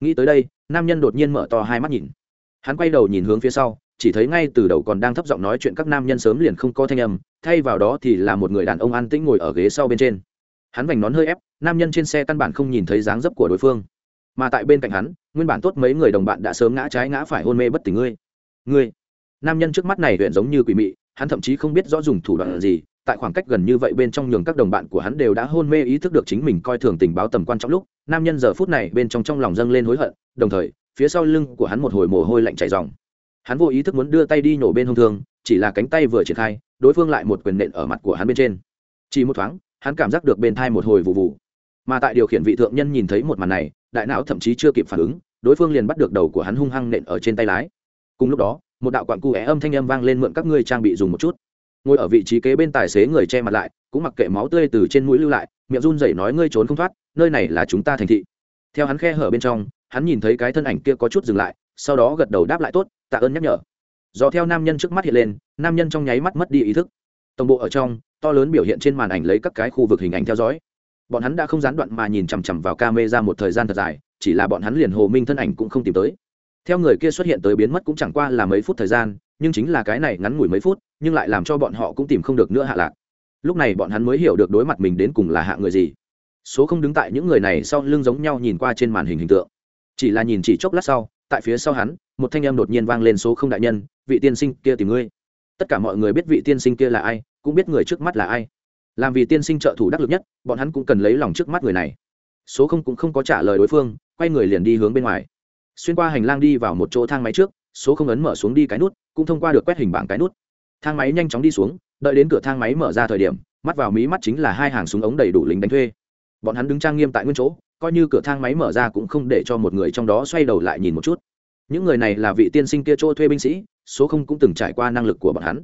Nghĩ tới đây, nam nhân đột nhiên mở to hai mắt nhìn. Hắn quay đầu nhìn hướng phía sau, chỉ thấy ngay từ đầu còn đang thấp giọng nói chuyện các nam nhân sớm liền không có thanh âm, thay vào đó thì là một người đàn ông an tĩnh ngồi ở ghế sau bên trên. Hắn vành nón hơi ép, nam nhân trên xe căn bản không nhìn thấy dáng dấp của đối phương. Mà tại bên cạnh hắn, nguyên bản tốt mấy người đồng bạn đã sớm ngã trái ngã phải hôn mê bất tỉnh ngươi. Ngươi. Nam nhân trước mắt này huyện giống như quỷ mị hắn thậm chí không biết rõ dùng thủ đoạn gì, tại khoảng cách gần như vậy bên trong nhường các đồng bạn của hắn đều đã hôn mê ý thức được chính mình coi thường tình báo tầm quan trọng lúc, nam nhân giờ phút này bên trong trong lòng dâng lên hối hận, đồng thời, phía sau lưng của hắn một hồi mồ hôi lạnh chảy dòng. Hắn vô ý thức muốn đưa tay đi nổ bên hông thương, chỉ là cánh tay vừa triển khai, đối phương lại một quyền nện ở mặt của hắn bên trên. Chỉ một thoáng, hắn cảm giác được bên thai một hồi vụ vụ. Mà tại điều khiển vị thượng nhân nhìn thấy một màn này, đại não thậm chí chưa kịp phản ứng, đối phương liền bắt được đầu của hắn hung hăng nện ở trên tay lái. Cùng lúc đó một đạo quặn cụ é âm thanh âm vang lên mượn các ngươi trang bị dùng một chút. Ngồi ở vị trí kế bên tài xế người che mặt lại, cũng mặc kệ máu tươi từ trên mũi lưu lại, miệng run rẩy nói ngươi trốn không thoát, nơi này là chúng ta thành thị. Theo hắn khe hở bên trong, hắn nhìn thấy cái thân ảnh kia có chút dừng lại, sau đó gật đầu đáp lại tốt, tạ ơn nhắc nhở. Do theo nam nhân trước mắt hiện lên, nam nhân trong nháy mắt mất đi ý thức. Tổng bộ ở trong, to lớn biểu hiện trên màn ảnh lấy các cái khu vực hình ảnh theo dõi. Bọn hắn đã không gián đoạn mà nhìn chằm chằm vào ca mê ra một thời gian thật dài, chỉ là bọn hắn liền hồ minh thân ảnh cũng không tìm tới theo người kia xuất hiện tới biến mất cũng chẳng qua là mấy phút thời gian, nhưng chính là cái này ngắn ngủi mấy phút, nhưng lại làm cho bọn họ cũng tìm không được nữa hạ lạc. Lúc này bọn hắn mới hiểu được đối mặt mình đến cùng là hạ người gì. Số không đứng tại những người này sau lưng giống nhau nhìn qua trên màn hình hình tượng. Chỉ là nhìn chỉ chốc lát sau, tại phía sau hắn, một thanh âm đột nhiên vang lên số không đại nhân, vị tiên sinh kia tìm ngươi. Tất cả mọi người biết vị tiên sinh kia là ai, cũng biết người trước mắt là ai. Làm vì tiên sinh trợ thủ đắc lực nhất, bọn hắn cũng cần lấy lòng trước mắt người này. Số không cũng không có trả lời đối phương, quay người liền đi hướng bên ngoài xuyên qua hành lang đi vào một chỗ thang máy trước, số không ấn mở xuống đi cái nút, cũng thông qua được quét hình bảng cái nút. Thang máy nhanh chóng đi xuống, đợi đến cửa thang máy mở ra thời điểm, mắt vào mí mắt chính là hai hàng súng ống đầy đủ lính đánh thuê. Bọn hắn đứng trang nghiêm tại nguyên chỗ, coi như cửa thang máy mở ra cũng không để cho một người trong đó xoay đầu lại nhìn một chút. Những người này là vị tiên sinh kia chỗ thuê binh sĩ, số không cũng từng trải qua năng lực của bọn hắn.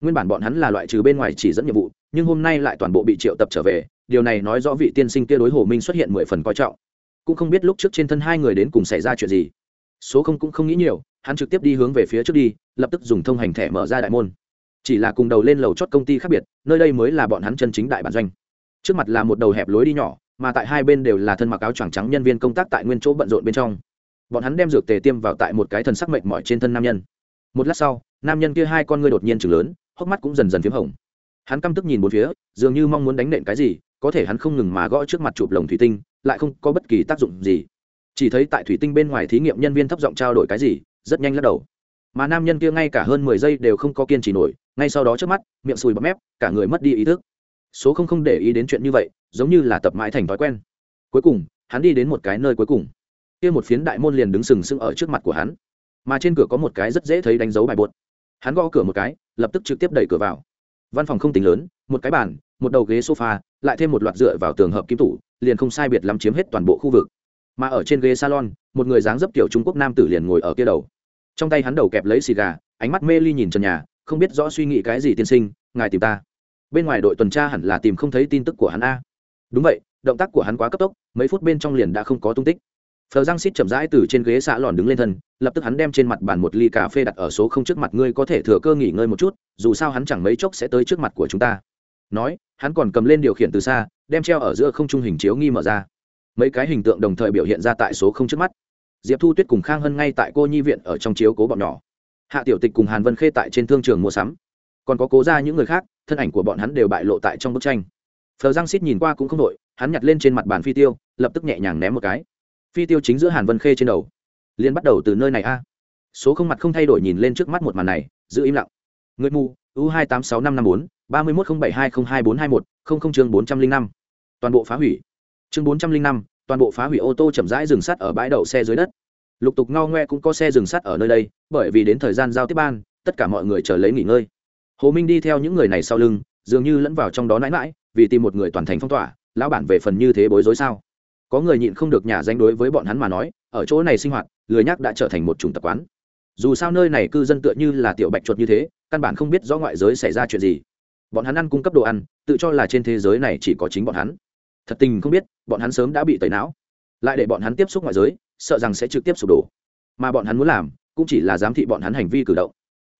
Nguyên bản bọn hắn là loại trừ bên ngoài chỉ dẫn nhiệm vụ, nhưng hôm nay lại toàn bộ bị triệu tập trở về, điều này nói rõ vị tiên sinh kia đối hồ minh xuất hiện mười phần coi trọng cũng không biết lúc trước trên thân hai người đến cùng xảy ra chuyện gì. Số không cũng không nghĩ nhiều, hắn trực tiếp đi hướng về phía trước đi, lập tức dùng thông hành thẻ mở ra đại môn. Chỉ là cùng đầu lên lầu chót công ty khác biệt, nơi đây mới là bọn hắn chân chính đại bản doanh. Trước mặt là một đầu hẹp lối đi nhỏ, mà tại hai bên đều là thân mặc áo choàng trắng nhân viên công tác tại nguyên chỗ bận rộn bên trong. Bọn hắn đem dược tề tiêm vào tại một cái thần sắc mệnh mỏi trên thân nam nhân. Một lát sau, nam nhân kia hai con ngươi đột nhiên chừng lớn, hốc mắt cũng dần dần p h í m hồng. Hắn căm tức nhìn bốn phía, dường như mong muốn đánh nện cái gì, có thể hắn không ngừng mà gõ trước mặt chụp lồng thủy tinh lại không có bất kỳ tác dụng gì. Chỉ thấy tại thủy tinh bên ngoài thí nghiệm nhân viên thấp giọng trao đổi cái gì, rất nhanh lắc đầu. Mà nam nhân kia ngay cả hơn mười giây đều không có kiên trì nổi, ngay sau đó trước mắt, miệng sùi bắp mép, cả người mất đi ý thức. Số không không để ý đến chuyện như vậy, giống như là tập mãi thành thói quen. Cuối cùng, hắn đi đến một cái nơi cuối cùng. Kia một phiến đại môn liền đứng sừng sững ở trước mặt của hắn. Mà trên cửa có một cái rất dễ thấy đánh dấu bài bột. Hắn gõ cửa một cái, lập tức trực tiếp đẩy cửa vào. Văn phòng không tính lớn, một cái bàn một đầu ghế sofa, lại thêm một loạt dựa vào tường hợp kim tủ, liền không sai biệt lắm chiếm hết toàn bộ khu vực. Mà ở trên ghế salon, một người dáng dấp kiểu trung quốc nam tử liền ngồi ở kia đầu. Trong tay hắn đầu kẹp lấy xì gà, ánh mắt mê ly nhìn trần nhà, không biết rõ suy nghĩ cái gì tiên sinh, ngài tìm ta. Bên ngoài đội tuần tra hẳn là tìm không thấy tin tức của hắn a. Đúng vậy, động tác của hắn quá cấp tốc, mấy phút bên trong liền đã không có tung tích. Phờ giang xít chậm rãi từ trên ghế xạ lòn đứng lên thân, lập tức hắn đem trên mặt bàn một ly cà phê đặt ở số không trước mặt, ngươi có thể thừa cơ nghỉ ngơi một chút, dù sao hắn chẳng mấy chốc sẽ tới trước mặt của chúng ta nói, hắn còn cầm lên điều khiển từ xa, đem treo ở giữa không trung hình chiếu nghi mở ra. Mấy cái hình tượng đồng thời biểu hiện ra tại số không trước mắt. Diệp thu tuyết cùng khang hân ngay tại cô nhi viện ở trong chiếu cố bọn nhỏ. Hạ tiểu tịch cùng hàn vân khê tại trên thương trường mua sắm. Còn có cố ra những người khác, thân ảnh của bọn hắn đều bại lộ tại trong bức tranh. Phờ giang xít nhìn qua cũng không đội hắn nhặt lên trên mặt bàn phi tiêu, lập tức nhẹ nhàng ném một cái. Phi tiêu chính giữa hàn vân khê trên đầu. Liên bắt đầu từ nơi này a. Số không mặt không thay đổi nhìn lên trước mắt một màn này, giữ im lặng. Người mù, u hai tám sáu năm năm bốn ba mươi một không bảy hai không hai bốn hai một, không không chương bốn trăm linh năm. Toàn bộ phá hủy. Chương bốn trăm linh năm, toàn bộ phá hủy ô tô chậm rãi dừng sắt ở bãi đậu xe dưới đất. Lục tục ngao ngoe cũng có xe dừng sắt ở nơi đây, bởi vì đến thời gian giao tiếp ban, tất cả mọi người chờ lấy nghỉ ngơi. Hồ minh đi theo những người này sau lưng, dường như lẫn vào trong đó nãi mãi vì tìm một người toàn thành phong tỏa, lão bản về phần như thế bối rối sao? Có người nhịn không được nhà danh đối với bọn hắn mà nói, ở chỗ này sinh hoạt, lười nhắc đã trở thành một chủng tập quán. Dù sao nơi này cư dân tựa như là tiểu bạch chuột như thế, căn bản không biết rõ ngoại giới xảy ra chuyện gì bọn hắn ăn cung cấp đồ ăn, tự cho là trên thế giới này chỉ có chính bọn hắn. Thật tình không biết, bọn hắn sớm đã bị tẩy não. Lại để bọn hắn tiếp xúc ngoại giới, sợ rằng sẽ trực tiếp sụp đổ. Mà bọn hắn muốn làm, cũng chỉ là giám thị bọn hắn hành vi cử động.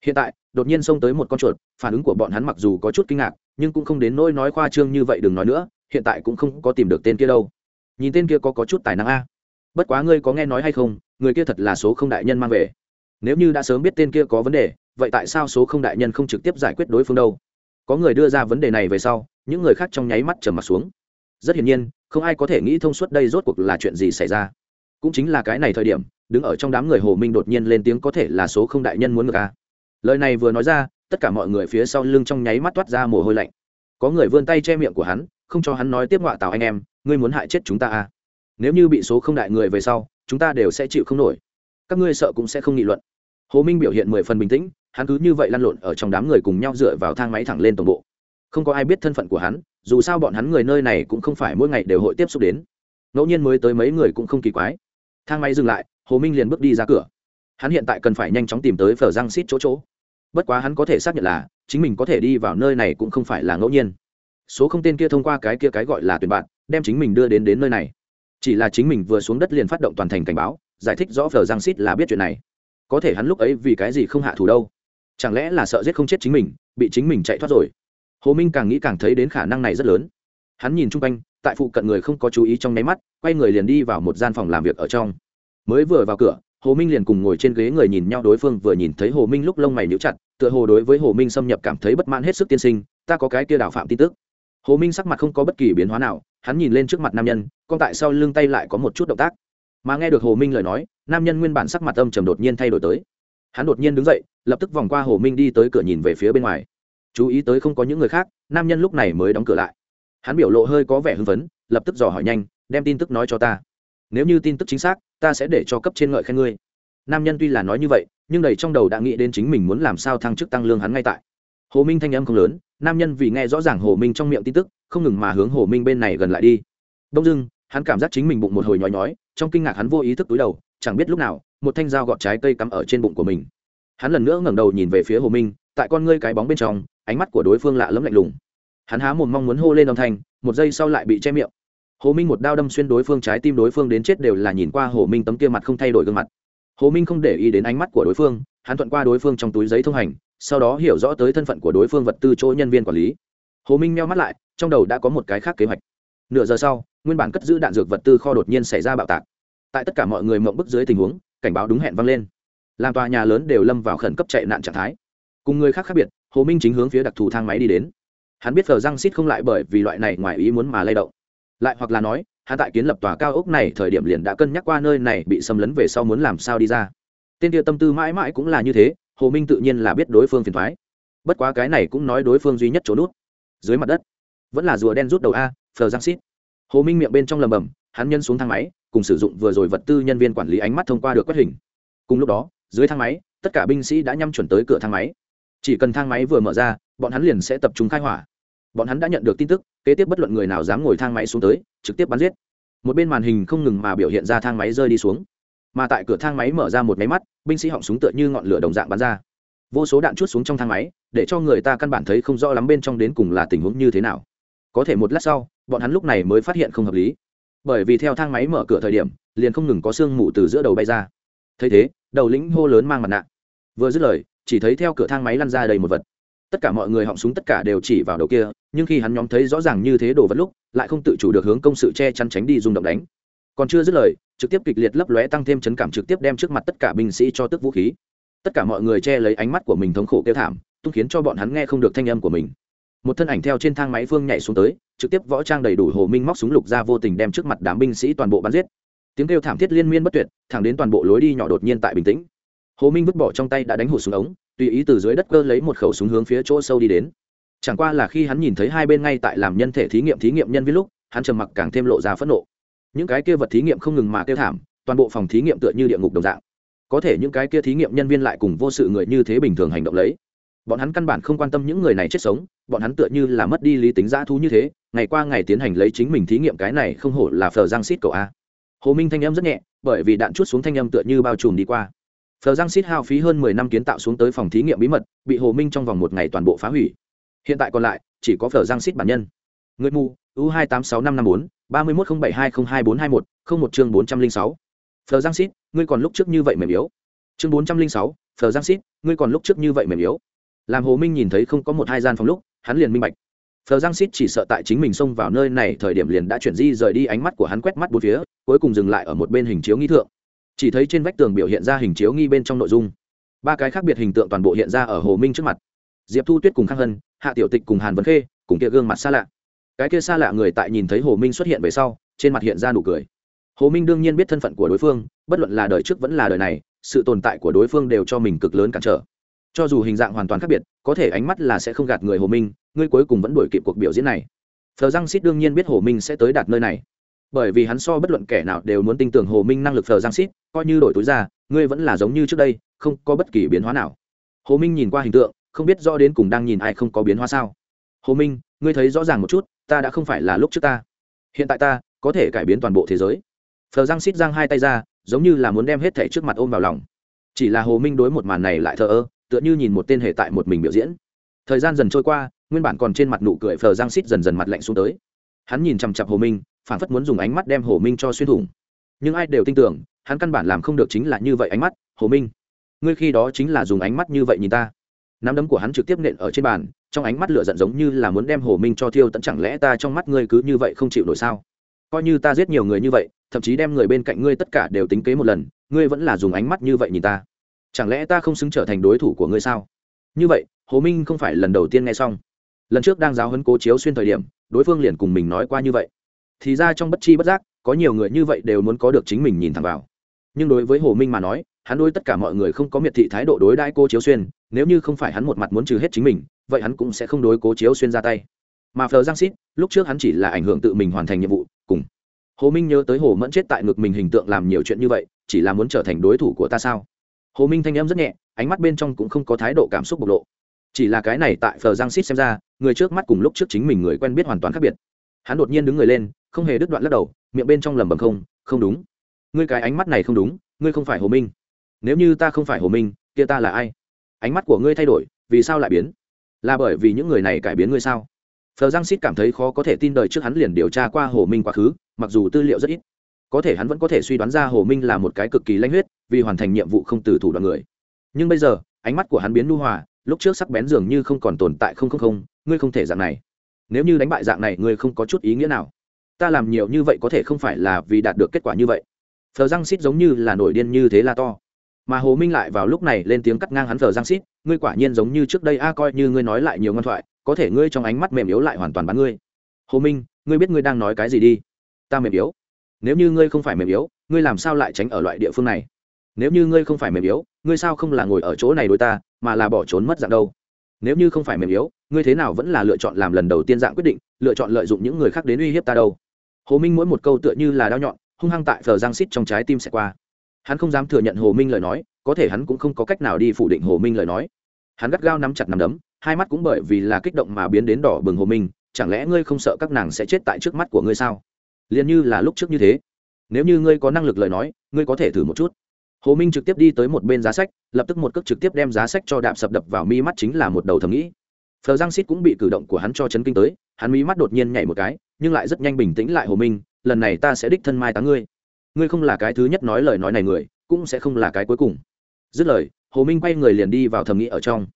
Hiện tại, đột nhiên xông tới một con chuột, phản ứng của bọn hắn mặc dù có chút kinh ngạc, nhưng cũng không đến nỗi nói khoa trương như vậy đừng nói nữa, hiện tại cũng không có tìm được tên kia đâu. Nhìn tên kia có có chút tài năng a. Bất quá ngươi có nghe nói hay không, người kia thật là số không đại nhân mang về. Nếu như đã sớm biết tên kia có vấn đề, vậy tại sao số không đại nhân không trực tiếp giải quyết đối phương đâu? Có người đưa ra vấn đề này về sau, những người khác trong nháy mắt trầm mặt xuống. Rất hiển nhiên, không ai có thể nghĩ thông suốt đây rốt cuộc là chuyện gì xảy ra. Cũng chính là cái này thời điểm, đứng ở trong đám người hồ minh đột nhiên lên tiếng có thể là số không đại nhân muốn ngược ca lời này vừa nói ra, tất cả mọi người phía sau lưng trong nháy mắt toát ra mồ hôi lạnh. Có người vươn tay che miệng của hắn, không cho hắn nói tiếp ngoại tào anh em, ngươi muốn hại chết chúng ta à? Nếu như bị số không đại người về sau, chúng ta đều sẽ chịu không nổi. Các ngươi sợ cũng sẽ không nghị luận. Hồ minh biểu hiện mười phần bình tĩnh hắn cứ như vậy lăn lộn ở trong đám người cùng nhau dựa vào thang máy thẳng lên tổng bộ. Không có ai biết thân phận của hắn, dù sao bọn hắn người nơi này cũng không phải mỗi ngày đều hội tiếp xúc đến. Ngẫu nhiên mới tới mấy người cũng không kỳ quái. Thang máy dừng lại, hồ minh liền bước đi ra cửa. Hắn hiện tại cần phải nhanh chóng tìm tới phở răng xít chỗ chỗ. Bất quá hắn có thể xác nhận là, chính mình có thể đi vào nơi này cũng không phải là ngẫu nhiên. Số không tên kia thông qua cái kia cái gọi là tuyển bạn, đem chính mình đưa đến đến nơi này. Chỉ là chính mình vừa xuống đất liền phát động toàn thành cảnh báo, giải thích rõ phở răng xít là biết chuyện này. Có thể hắn lúc ấy vì cái gì không hạ thủ đâu chẳng lẽ là sợ giết không chết chính mình, bị chính mình chạy thoát rồi? Hồ minh càng nghĩ càng thấy đến khả năng này rất lớn. Hắn nhìn chung quanh, tại phụ cận người không có chú ý trong nháy mắt, quay người liền đi vào một gian phòng làm việc ở trong. Mới vừa vào cửa, hồ minh liền cùng ngồi trên ghế người nhìn nhau đối phương, vừa nhìn thấy hồ minh lúc lông mày níu chặt, tựa hồ đối với hồ minh xâm nhập cảm thấy bất mãn hết sức tiên sinh, ta có cái kia đạo phạm tin tức. Hồ minh sắc mặt không có bất kỳ biến hóa nào, hắn nhìn lên trước mặt nam nhân còn tại sau lưng tay lại có một chút động tác. Mà nghe được hồ minh lời nói, nam nhân nguyên bản sắc mặt âm trầm đột nhiên thay đổi tới hắn đột nhiên đứng dậy, lập tức vòng qua hồ minh đi tới cửa nhìn về phía bên ngoài. Chú ý tới không có những người khác, nam nhân lúc này mới đóng cửa lại. Hắn biểu lộ hơi có vẻ hưng phấn, lập tức dò hỏi nhanh, đem tin tức nói cho ta. Nếu như tin tức chính xác, ta sẽ để cho cấp trên ngợi khen ngươi. Nam nhân tuy là nói như vậy, nhưng đầy trong đầu đã nghĩ đến chính mình muốn làm sao thăng chức tăng lương hắn ngay tại. Hồ minh thanh âm không lớn, nam nhân vì nghe rõ ràng hồ minh trong miệng tin tức, không ngừng mà hướng hồ minh bên này gần lại đi. Đông dưng hắn cảm giác chính mình bụng một hồi nhói nhói, trong kinh ngạc hắn vô ý thức túi đầu, chẳng biết lúc nào một thanh dao gọt trái cây cắm ở trên bụng của mình. Hắn lần nữa ngẩng đầu nhìn về phía hồ minh, tại con ngươi cái bóng bên trong, ánh mắt của đối phương lạ lẫm lạnh lùng. Hắn há một mong muốn hô lên âm thanh, một giây sau lại bị che miệng. Hồ minh một đao đâm xuyên đối phương trái tim, đối phương đến chết đều là nhìn qua hồ minh tấm kia mặt không thay đổi gương mặt. Hồ minh không để ý đến ánh mắt của đối phương, hắn thuận qua đối phương trong túi giấy thông hành, sau đó hiểu rõ tới thân phận của đối phương vật tư chỗ nhân viên quản lý. Hồ minh meo mắt lại, trong đầu đã có một cái khác kế hoạch. Nửa giờ sau, nguyên bản cất giữ đạn dược vật tư kho đột nhiên xảy ra bạo tạc. Tại tất cả mọi người mộng bức dưới tình huống cảnh báo đúng hẹn vang lên. Làm tòa nhà lớn đều lâm vào khẩn cấp chạy nạn trạng thái. Cùng người khác khác biệt, hồ minh chính hướng phía đặc thù thang máy đi đến. Hắn biết phờ răng xít không lại bởi vì loại này ngoài ý muốn mà lay động. Lại hoặc là nói, hắn tại kiến lập tòa cao ốc này thời điểm liền đã cân nhắc qua nơi này bị xâm lấn về sau muốn làm sao đi ra. Tên địa tâm tư mãi mãi cũng là như thế, hồ minh tự nhiên là biết đối phương phiền thoái bất quá cái này cũng nói đối phương duy nhất chỗ nút. Dưới mặt đất, vẫn là rùa đen rút đầu a phờ giang xít. Hồ minh miệng bên trong lầm bầm, hắn nhân xuống thang máy cùng sử dụng vừa rồi vật tư nhân viên quản lý ánh mắt thông qua được quét hình. Cùng lúc đó, dưới thang máy, tất cả binh sĩ đã nhắm chuẩn tới cửa thang máy. Chỉ cần thang máy vừa mở ra, bọn hắn liền sẽ tập trung khai hỏa. Bọn hắn đã nhận được tin tức, kế tiếp bất luận người nào dám ngồi thang máy xuống tới, trực tiếp bắn giết. Một bên màn hình không ngừng mà biểu hiện ra thang máy rơi đi xuống. Mà tại cửa thang máy mở ra một máy mắt, binh sĩ họng súng tựa như ngọn lửa đồng dạng bắn ra. Vô số đạn chút xuống trong thang máy, để cho người ta căn bản thấy không rõ lắm bên trong đến cùng là tình huống như thế nào. Có thể một lát sau, bọn hắn lúc này mới phát hiện không hợp lý bởi vì theo thang máy mở cửa thời điểm, liền không ngừng có sương mù từ giữa đầu bay ra. Thấy thế, đầu lĩnh hô lớn mang mặt nạ. Vừa dứt lời, chỉ thấy theo cửa thang máy lăn ra đầy một vật. Tất cả mọi người họng súng tất cả đều chỉ vào đầu kia, nhưng khi hắn nhóm thấy rõ ràng như thế đồ vật lúc, lại không tự chủ được hướng công sự che chắn tránh đi rung động đánh. Còn chưa dứt lời, trực tiếp kịch liệt lấp lóe tăng thêm chấn cảm trực tiếp đem trước mặt tất cả binh sĩ cho tức vũ khí. Tất cả mọi người che lấy ánh mắt của mình thống khổ kêu thảm, tung khiến cho bọn hắn nghe không được thanh âm của mình một thân ảnh theo trên thang máy phương nhảy xuống tới, trực tiếp võ trang đầy đủ hồ minh móc súng lục ra vô tình đem trước mặt đám binh sĩ toàn bộ bắn giết. Tiếng kêu thảm thiết liên miên bất tuyệt, thẳng đến toàn bộ lối đi nhỏ đột nhiên tại bình tĩnh. Hồ minh vứt bỏ trong tay đã đánh hụt súng ống, tùy ý từ dưới đất cơ lấy một khẩu súng hướng phía chỗ sâu đi đến. Chẳng qua là khi hắn nhìn thấy hai bên ngay tại làm nhân thể thí nghiệm thí nghiệm nhân viên lúc, hắn trầm mặc càng thêm lộ ra phẫn nộ. Những cái kia vật thí nghiệm không ngừng mà kêu thảm, toàn bộ phòng thí nghiệm tựa như địa ngục đồng dạng. Có thể những cái kia thí nghiệm nhân viên lại cùng vô sự người như thế bình thường hành động lấy bọn hắn căn bản không quan tâm những người này chết sống, bọn hắn tựa như là mất đi lý tính dã thú như thế, ngày qua ngày tiến hành lấy chính mình thí nghiệm cái này không hổ là phờ giang xít cậu a. Hồ minh thanh âm rất nhẹ, bởi vì đạn chút xuống thanh âm tựa như bao trùm đi qua. Phờ giang xít hao phí hơn mười năm kiến tạo xuống tới phòng thí nghiệm bí mật, bị hồ minh trong vòng một ngày toàn bộ phá hủy. Hiện tại còn lại, chỉ có phờ giang xít bản nhân. Người mù u hai tám sáu năm năm bốn, ba mươi một không bảy hai không hai bốn hai một, không một chương bốn trăm linh sáu. Phờ giang xít, ngươi còn lúc trước như vậy mềm yếu. Chương bốn trăm linh sáu, phờ giang xít, ngươi còn lúc trước như vậy mềm yếu làm hồ minh nhìn thấy không có một hai gian phòng lúc, hắn liền minh bạch. Phờ giang xít chỉ sợ tại chính mình xông vào nơi này thời điểm liền đã chuyển di rời đi ánh mắt của hắn quét mắt bốn phía, cuối cùng dừng lại ở một bên hình chiếu nghi thượng. Chỉ thấy trên vách tường biểu hiện ra hình chiếu nghi bên trong nội dung. Ba cái khác biệt hình tượng toàn bộ hiện ra ở hồ minh trước mặt. Diệp thu tuyết cùng khang hân, hạ tiểu tịch cùng hàn vấn khê, cùng kia gương mặt xa lạ. Cái kia xa lạ người tại nhìn thấy hồ minh xuất hiện về sau, trên mặt hiện ra nụ cười. Hồ minh đương nhiên biết thân phận của đối phương, bất luận là đời trước vẫn là đời này, sự tồn tại của đối phương đều cho mình cực lớn cản trở cho dù hình dạng hoàn toàn khác biệt, có thể ánh mắt là sẽ không gạt người hồ minh, ngươi cuối cùng vẫn đuổi kịp cuộc biểu diễn này. Thờ răng xít đương nhiên biết hồ minh sẽ tới đạt nơi này. Bởi vì hắn so bất luận kẻ nào đều muốn tin tưởng hồ minh năng lực thờ răng xít coi như đổi túi ra, ngươi vẫn là giống như trước đây, không có bất kỳ biến hóa nào. Hồ minh nhìn qua hình tượng, không biết rõ đến cùng đang nhìn ai không có biến hóa sao. Hồ minh, ngươi thấy rõ ràng một chút, ta đã không phải là lúc trước ta. Hiện tại ta có thể cải biến toàn bộ thế giới. Thờ răng xít giang hai tay ra, giống như là muốn đem hết thẻ trước mặt ôm vào lòng. Chỉ là hồ minh đối một màn này lại thờ ơ tựa như nhìn một tên hệ tại một mình biểu diễn. Thời gian dần trôi qua, nguyên bản còn trên mặt nụ cười phờ giang xít dần dần mặt lạnh xuống tới. Hắn nhìn chằm chặp hồ minh phản phất muốn dùng ánh mắt đem hồ minh cho xuyên thủng. Nhưng ai đều tin tưởng, hắn căn bản làm không được chính là như vậy ánh mắt, hồ minh. Ngươi khi đó chính là dùng ánh mắt như vậy nhìn ta. Nắm đấm của hắn trực tiếp nện ở trên bàn, trong ánh mắt lửa giận giống như là muốn đem hồ minh cho thiêu tận chẳng lẽ ta trong mắt ngươi cứ như vậy không chịu nổi sao? Coi như ta giết nhiều người như vậy, thậm chí đem người bên cạnh ngươi tất cả đều tính kế một lần, ngươi vẫn là dùng ánh mắt như vậy nhìn ta chẳng lẽ ta không xứng trở thành đối thủ của ngươi sao? Như vậy, hồ minh không phải lần đầu tiên nghe xong. Lần trước đang giáo hấn cố chiếu xuyên thời điểm, đối phương liền cùng mình nói qua như vậy. Thì ra trong bất chi bất giác, có nhiều người như vậy đều muốn có được chính mình nhìn thẳng vào. Nhưng đối với hồ minh mà nói, hắn đối tất cả mọi người không có miệt thị thái độ đối đãi cô chiếu xuyên, nếu như không phải hắn một mặt muốn trừ hết chính mình, vậy hắn cũng sẽ không đối cố chiếu xuyên ra tay. Mà phờ giang xít lúc trước hắn chỉ là ảnh hưởng tự mình hoàn thành nhiệm vụ, cùng hồ minh nhớ tới hồ mẫn chết tại ngực mình hình tượng làm nhiều chuyện như vậy, chỉ là muốn trở thành đối thủ của ta sao? Hồ minh thanh em rất nhẹ ánh mắt bên trong cũng không có thái độ cảm xúc bộc lộ chỉ là cái này tại phờ giang xít xem ra người trước mắt cùng lúc trước chính mình người quen biết hoàn toàn khác biệt hắn đột nhiên đứng người lên không hề đứt đoạn lắc đầu miệng bên trong lầm bầm không không đúng ngươi cái ánh mắt này không đúng ngươi không phải hồ minh nếu như ta không phải hồ minh kia ta là ai ánh mắt của ngươi thay đổi vì sao lại biến là bởi vì những người này cải biến ngươi sao phờ giang xít cảm thấy khó có thể tin đời trước hắn liền điều tra qua hồ minh quá khứ mặc dù tư liệu rất ít có thể hắn vẫn có thể suy đoán ra hồ minh là một cái cực kỳ lanh huyết, vì hoàn thành nhiệm vụ không từ thủ đoạn người. Nhưng bây giờ, ánh mắt của hắn biến nu hòa, lúc trước sắc bén dường như không còn tồn tại không không không, ngươi không thể dạng này. Nếu như đánh bại dạng này, ngươi không có chút ý nghĩa nào. Ta làm nhiều như vậy có thể không phải là vì đạt được kết quả như vậy. Phờ răng xít giống như là nổi điên như thế là to. Mà hồ minh lại vào lúc này lên tiếng cắt ngang hắn phờ răng xít ngươi quả nhiên giống như trước đây a, coi như ngươi nói lại nhiều ngân thoại, có thể ngươi trong ánh mắt mềm yếu lại hoàn toàn bắn ngươi. Hồ minh, ngươi biết ngươi đang nói cái gì đi. Ta mềm yếu nếu như ngươi không phải mềm yếu, ngươi làm sao lại tránh ở loại địa phương này? Nếu như ngươi không phải mềm yếu, ngươi sao không là ngồi ở chỗ này đối ta, mà là bỏ trốn mất dạng đâu? Nếu như không phải mềm yếu, ngươi thế nào vẫn là lựa chọn làm lần đầu tiên dạng quyết định, lựa chọn lợi dụng những người khác đến uy hiếp ta đâu? Hồ minh mỗi một câu tựa như là đao nhọn, hung hăng tại phờ giang xít trong trái tim sẽ qua. Hắn không dám thừa nhận hồ minh lời nói, có thể hắn cũng không có cách nào đi phủ định hồ minh lời nói. Hắn gắt gao nắm chặt nắm đấm, hai mắt cũng bởi vì là kích động mà biến đến đỏ bừng hồ minh, chẳng lẽ ngươi không sợ các nàng sẽ chết tại trước mắt của ngươi sao? Liền như là lúc trước như thế. Nếu như ngươi có năng lực lời nói, ngươi có thể thử một chút. Hồ minh trực tiếp đi tới một bên giá sách, lập tức một cước trực tiếp đem giá sách cho đạp sập đập vào mi mắt chính là một đầu thầm nghĩ. Phờ giang xít cũng bị cử động của hắn cho chấn kinh tới, hắn mi mắt đột nhiên nhảy một cái, nhưng lại rất nhanh bình tĩnh lại hồ minh, lần này ta sẽ đích thân mai táng ngươi. Ngươi không là cái thứ nhất nói lời nói này người, cũng sẽ không là cái cuối cùng. Dứt lời, hồ minh quay người liền đi vào thầm nghĩ ở trong.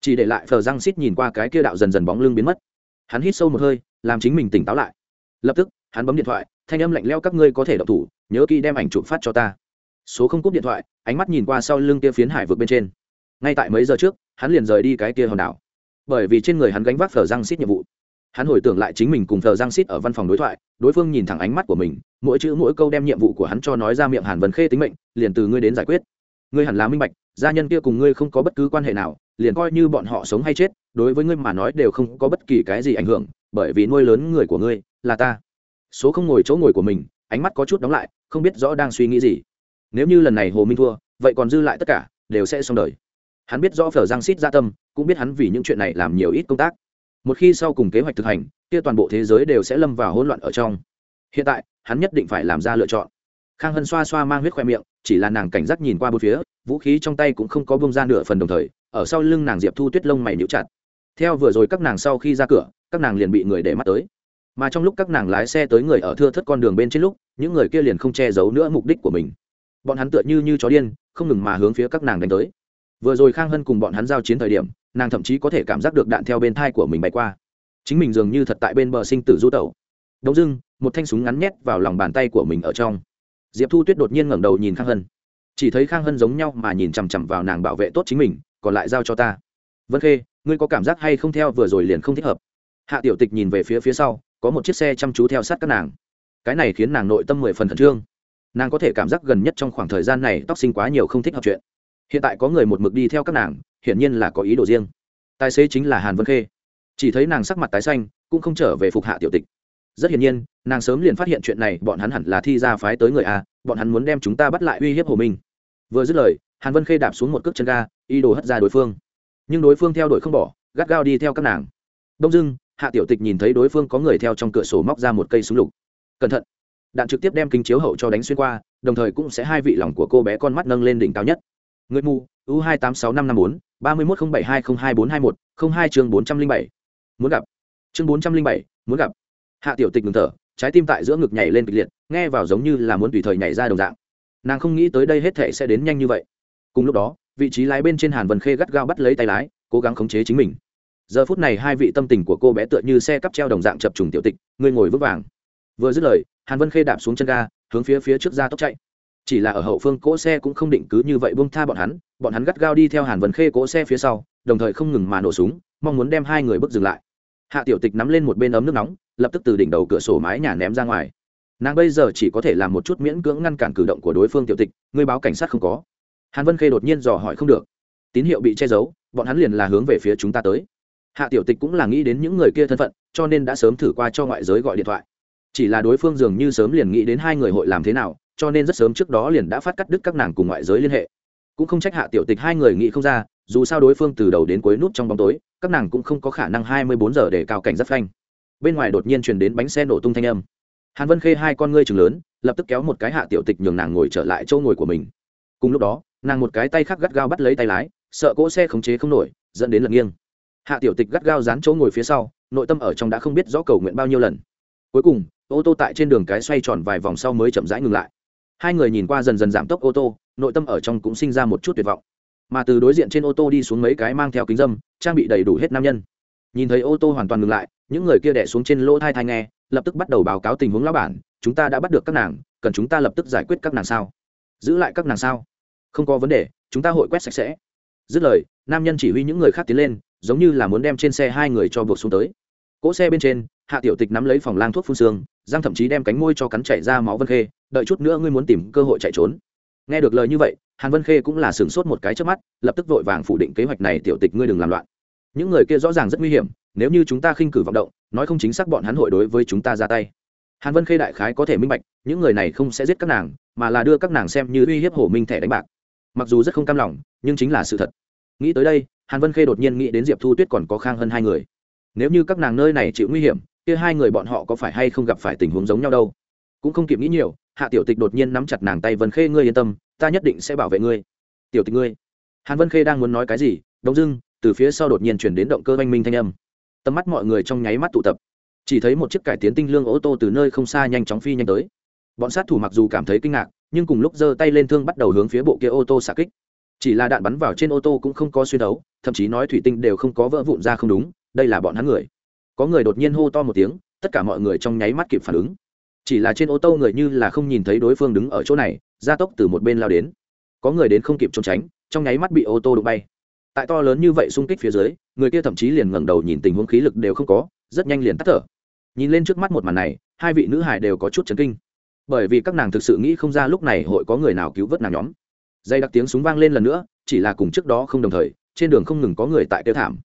Chỉ để lại phờ giang xít nhìn qua cái kia đạo dần dần bóng lưng biến mất. Hắn hít sâu một hơi, làm chính mình tỉnh táo lại lập tức, hắn bấm điện thoại, thanh âm lạnh leo các ngươi có thể đọc thủ, nhớ kỹ đem ảnh chụp phát cho ta. Số không cúp điện thoại, ánh mắt nhìn qua sau lưng kia phiến hải vượt bên trên. Ngay tại mấy giờ trước, hắn liền rời đi cái kia hòn đảo. Bởi vì trên người hắn gánh vác phờ răng xít nhiệm vụ. Hắn hồi tưởng lại chính mình cùng phờ răng xít ở văn phòng đối thoại, đối phương nhìn thẳng ánh mắt của mình, mỗi chữ mỗi câu đem nhiệm vụ của hắn cho nói ra miệng hàn vấn khê tính mệnh, liền từ ngươi đến giải quyết. Ngươi hẳn là minh bạch, gia nhân kia cùng ngươi không có bất cứ quan hệ nào, liền coi như bọn họ sống hay chết, đối với ngươi mà nói đều không có bất kỳ cái gì ảnh hưởng, bởi vì nuôi lớn người của ngươi là ta. Số không ngồi chỗ ngồi của mình, ánh mắt có chút đóng lại, không biết rõ đang suy nghĩ gì. Nếu như lần này hồ minh thua, vậy còn dư lại tất cả, đều sẽ xong đời. Hắn biết rõ phở giang xít ra tâm, cũng biết hắn vì những chuyện này làm nhiều ít công tác. Một khi sau cùng kế hoạch thực hành, kia toàn bộ thế giới đều sẽ lâm vào hỗn loạn ở trong. Hiện tại, hắn nhất định phải làm ra lựa chọn. Khang hân xoa xoa mang huyết khoe miệng, chỉ là nàng cảnh giác nhìn qua bốn phía, vũ khí trong tay cũng không có bông ra nửa phần đồng thời, ở sau lưng nàng diệp thu tuyết lông mày níu chặt. Theo vừa rồi các nàng sau khi ra cửa, các nàng liền bị người để mắt tới mà trong lúc các nàng lái xe tới người ở thưa thất con đường bên trên lúc, những người kia liền không che giấu nữa mục đích của mình. Bọn hắn tựa như như chó điên, không ngừng mà hướng phía các nàng đánh tới. Vừa rồi khang hân cùng bọn hắn giao chiến thời điểm, nàng thậm chí có thể cảm giác được đạn theo bên thai của mình bay qua. Chính mình dường như thật tại bên bờ sinh tử du tẩu. Đông dưng, một thanh súng ngắn nhét vào lòng bàn tay của mình ở trong. Diệp thu tuyết đột nhiên ngẩng đầu nhìn khang hân. Chỉ thấy khang hân giống nhau mà nhìn chằm chằm vào nàng bảo vệ tốt chính mình, còn lại giao cho ta. Vân khê, ngươi có cảm giác hay không theo vừa rồi liền không thích hợp? Hạ tiểu tịch nhìn về phía phía sau có một chiếc xe chăm chú theo sát các nàng. Cái này khiến nàng nội tâm mười phần khẩn trương. Nàng có thể cảm giác gần nhất trong khoảng thời gian này tóc sinh quá nhiều không thích hợp chuyện. Hiện tại có người một mực đi theo các nàng, hiển nhiên là có ý đồ riêng. Tài xế chính là hàn vân khê. Chỉ thấy nàng sắc mặt tái xanh, cũng không trở về phục hạ tiểu tịch. Rất hiển nhiên, nàng sớm liền phát hiện chuyện này, bọn hắn hẳn là thi ra phái tới người a, bọn hắn muốn đem chúng ta bắt lại uy hiếp hồ minh. Vừa dứt lời, hàn vân khê đạp xuống một cước chân ga, ý đồ hất ra đối phương. Nhưng đối phương theo đuổi không bỏ, gắt gao đi theo các nàng. Đông dưng hạ tiểu tịch nhìn thấy đối phương có người theo trong cửa sổ móc ra một cây súng lục. Cẩn thận. Đạn trực tiếp đem kính chiếu hậu cho đánh xuyên qua, đồng thời cũng sẽ hai vị lòng của cô bé con mắt nâng lên đỉnh cao nhất. Người mù, u hai tám sáu năm năm bốn, ba mươi một không bảy hai không hai bốn hai một, không hai chương bốn trăm linh bảy. Muốn gặp. Chương bốn trăm linh bảy, muốn gặp. Hạ tiểu tịch ngừng thở, trái tim tại giữa ngực nhảy lên kịch liệt, nghe vào giống như là muốn tùy thời nhảy ra đồng dạng. Nàng không nghĩ tới đây hết thể sẽ đến nhanh như vậy. Cùng lúc đó, vị trí lái bên trên hàn vân khê gắt gao bắt lấy tay lái, cố gắng khống chế chính mình giờ phút này hai vị tâm tình của cô bé tựa như xe cắp treo đồng dạng chập trùng tiểu tịch ngươi ngồi vững vàng. Vừa dứt lời, hàn vân khê đạp xuống chân ga, hướng phía phía trước ra tốc chạy. Chỉ là ở hậu phương cỗ xe cũng không định cứ như vậy buông tha bọn hắn bọn hắn gắt gao đi theo hàn vân khê cỗ xe phía sau, đồng thời không ngừng mà nổ súng, mong muốn đem hai người bước dừng lại. Hạ tiểu tịch nắm lên một bên ấm nước nóng, lập tức từ đỉnh đầu cửa sổ mái nhà ném ra ngoài. Nàng bây giờ chỉ có thể làm một chút miễn cưỡng ngăn cản cử động của đối phương tiểu tịch, ngươi báo cảnh sát không có. Hàn vân khê đột nhiên dò hỏi không được. Tín hiệu bị che giấu, bọn hắn liền là hướng về phía chúng ta tới hạ tiểu tịch cũng là nghĩ đến những người kia thân phận, cho nên đã sớm thử qua cho ngoại giới gọi điện thoại. Chỉ là đối phương dường như sớm liền nghĩ đến hai người hội làm thế nào, cho nên rất sớm trước đó liền đã phát cắt đứt các nàng cùng ngoại giới liên hệ. Cũng không trách hạ tiểu tịch hai người nghĩ không ra, dù sao đối phương từ đầu đến cuối nút trong bóng tối, các nàng cũng không có khả năng hai mươi bốn giờ để cao cảnh rất phanh. Bên ngoài đột nhiên truyền đến bánh xe nổ tung thanh âm. Hàn vân khê hai con ngươi chừng lớn, lập tức kéo một cái hạ tiểu tịch nhường nàng ngồi trở lại chỗ ngồi của mình. Cùng lúc đó, nàng một cái tay khác gắt gao bắt lấy tay lái, sợ cỗ xe khống chế không nổi, dẫn đến lật nghiêng hạ tiểu tịch gắt gao dán chỗ ngồi phía sau, nội tâm ở trong đã không biết rõ cầu nguyện bao nhiêu lần. Cuối cùng, ô tô tại trên đường cái xoay tròn vài vòng sau mới chậm rãi ngừng lại. Hai người nhìn qua dần dần giảm tốc ô tô, nội tâm ở trong cũng sinh ra một chút tuyệt vọng. Mà từ đối diện trên ô tô đi xuống mấy cái mang theo kính dâm, trang bị đầy đủ hết nam nhân. Nhìn thấy ô tô hoàn toàn ngừng lại, những người kia đẻ xuống trên lỗ thai thai nghe, lập tức bắt đầu báo cáo tình huống lão bản, chúng ta đã bắt được các nàng, cần chúng ta lập tức giải quyết các nàng sao? Giữ lại các nàng sao? Không có vấn đề, chúng ta hội quét sạch sẽ. Dứt lời, nam nhân chỉ huy những người khác tiến lên giống như là muốn đem trên xe hai người cho buộc xuống tới. Cỗ xe bên trên, hạ tiểu tịch nắm lấy phòng lang thuốc phun xương, giang thậm chí đem cánh môi cho cắn chảy ra máu vân khê, đợi chút nữa ngươi muốn tìm cơ hội chạy trốn. Nghe được lời như vậy, hàn vân khê cũng là sửng sốt một cái trước mắt, lập tức vội vàng phủ định kế hoạch này, tiểu tịch ngươi đừng làm loạn. Những người kia rõ ràng rất nguy hiểm, nếu như chúng ta khinh cử vọng động, nói không chính xác bọn hắn hội đối với chúng ta ra tay. Hàn vân khê đại khái có thể minh bạch, những người này không sẽ giết các nàng, mà là đưa các nàng xem như uy hiếp hổ minh thẻ đánh bạc. Mặc dù rất không cam lòng, nhưng chính là sự thật. Nghĩ tới đây hàn vân khê đột nhiên nghĩ đến diệp thu tuyết còn có khang hơn hai người. Nếu như các nàng nơi này chịu nguy hiểm, kia hai người bọn họ có phải hay không gặp phải tình huống giống nhau đâu? Cũng không kịp nghĩ nhiều, hạ tiểu tịch đột nhiên nắm chặt nàng tay, vân khê, ngươi yên tâm, ta nhất định sẽ bảo vệ ngươi. Tiểu tịch ngươi? Hàn vân khê đang muốn nói cái gì đông dưng, từ phía sau đột nhiên chuyển đến động cơ oanh minh thanh âm. Tầm mắt mọi người trong nháy mắt tụ tập. Chỉ thấy một chiếc cải tiến tinh lương ô tô từ nơi không xa nhanh chóng phi nhanh tới. Bọn sát thủ mặc dù cảm thấy kinh ngạc, nhưng cùng lúc giơ tay lên thương bắt đầu hướng phía bộ kia ô tô xạ kích chỉ là đạn bắn vào trên ô tô cũng không có xuyên đấu, thậm chí nói thủy tinh đều không có vỡ vụn ra không đúng, đây là bọn hắn người. Có người đột nhiên hô to một tiếng, tất cả mọi người trong nháy mắt kịp phản ứng. Chỉ là trên ô tô người như là không nhìn thấy đối phương đứng ở chỗ này, gia tốc từ một bên lao đến. Có người đến không kịp trốn tránh, trong nháy mắt bị ô tô đụng bay. Tại to lớn như vậy xung kích phía dưới, người kia thậm chí liền ngẩng đầu nhìn tình huống khí lực đều không có, rất nhanh liền tắt thở. Nhìn lên trước mắt một màn này, hai vị nữ hải đều có chút chấn kinh. Bởi vì các nàng thực sự nghĩ không ra lúc này hội có người nào cứu vớt nàng nhóm dây đặc tiếng súng vang lên lần nữa, chỉ là cùng trước đó không đồng thời, trên đường không ngừng có người tại kêu thảm.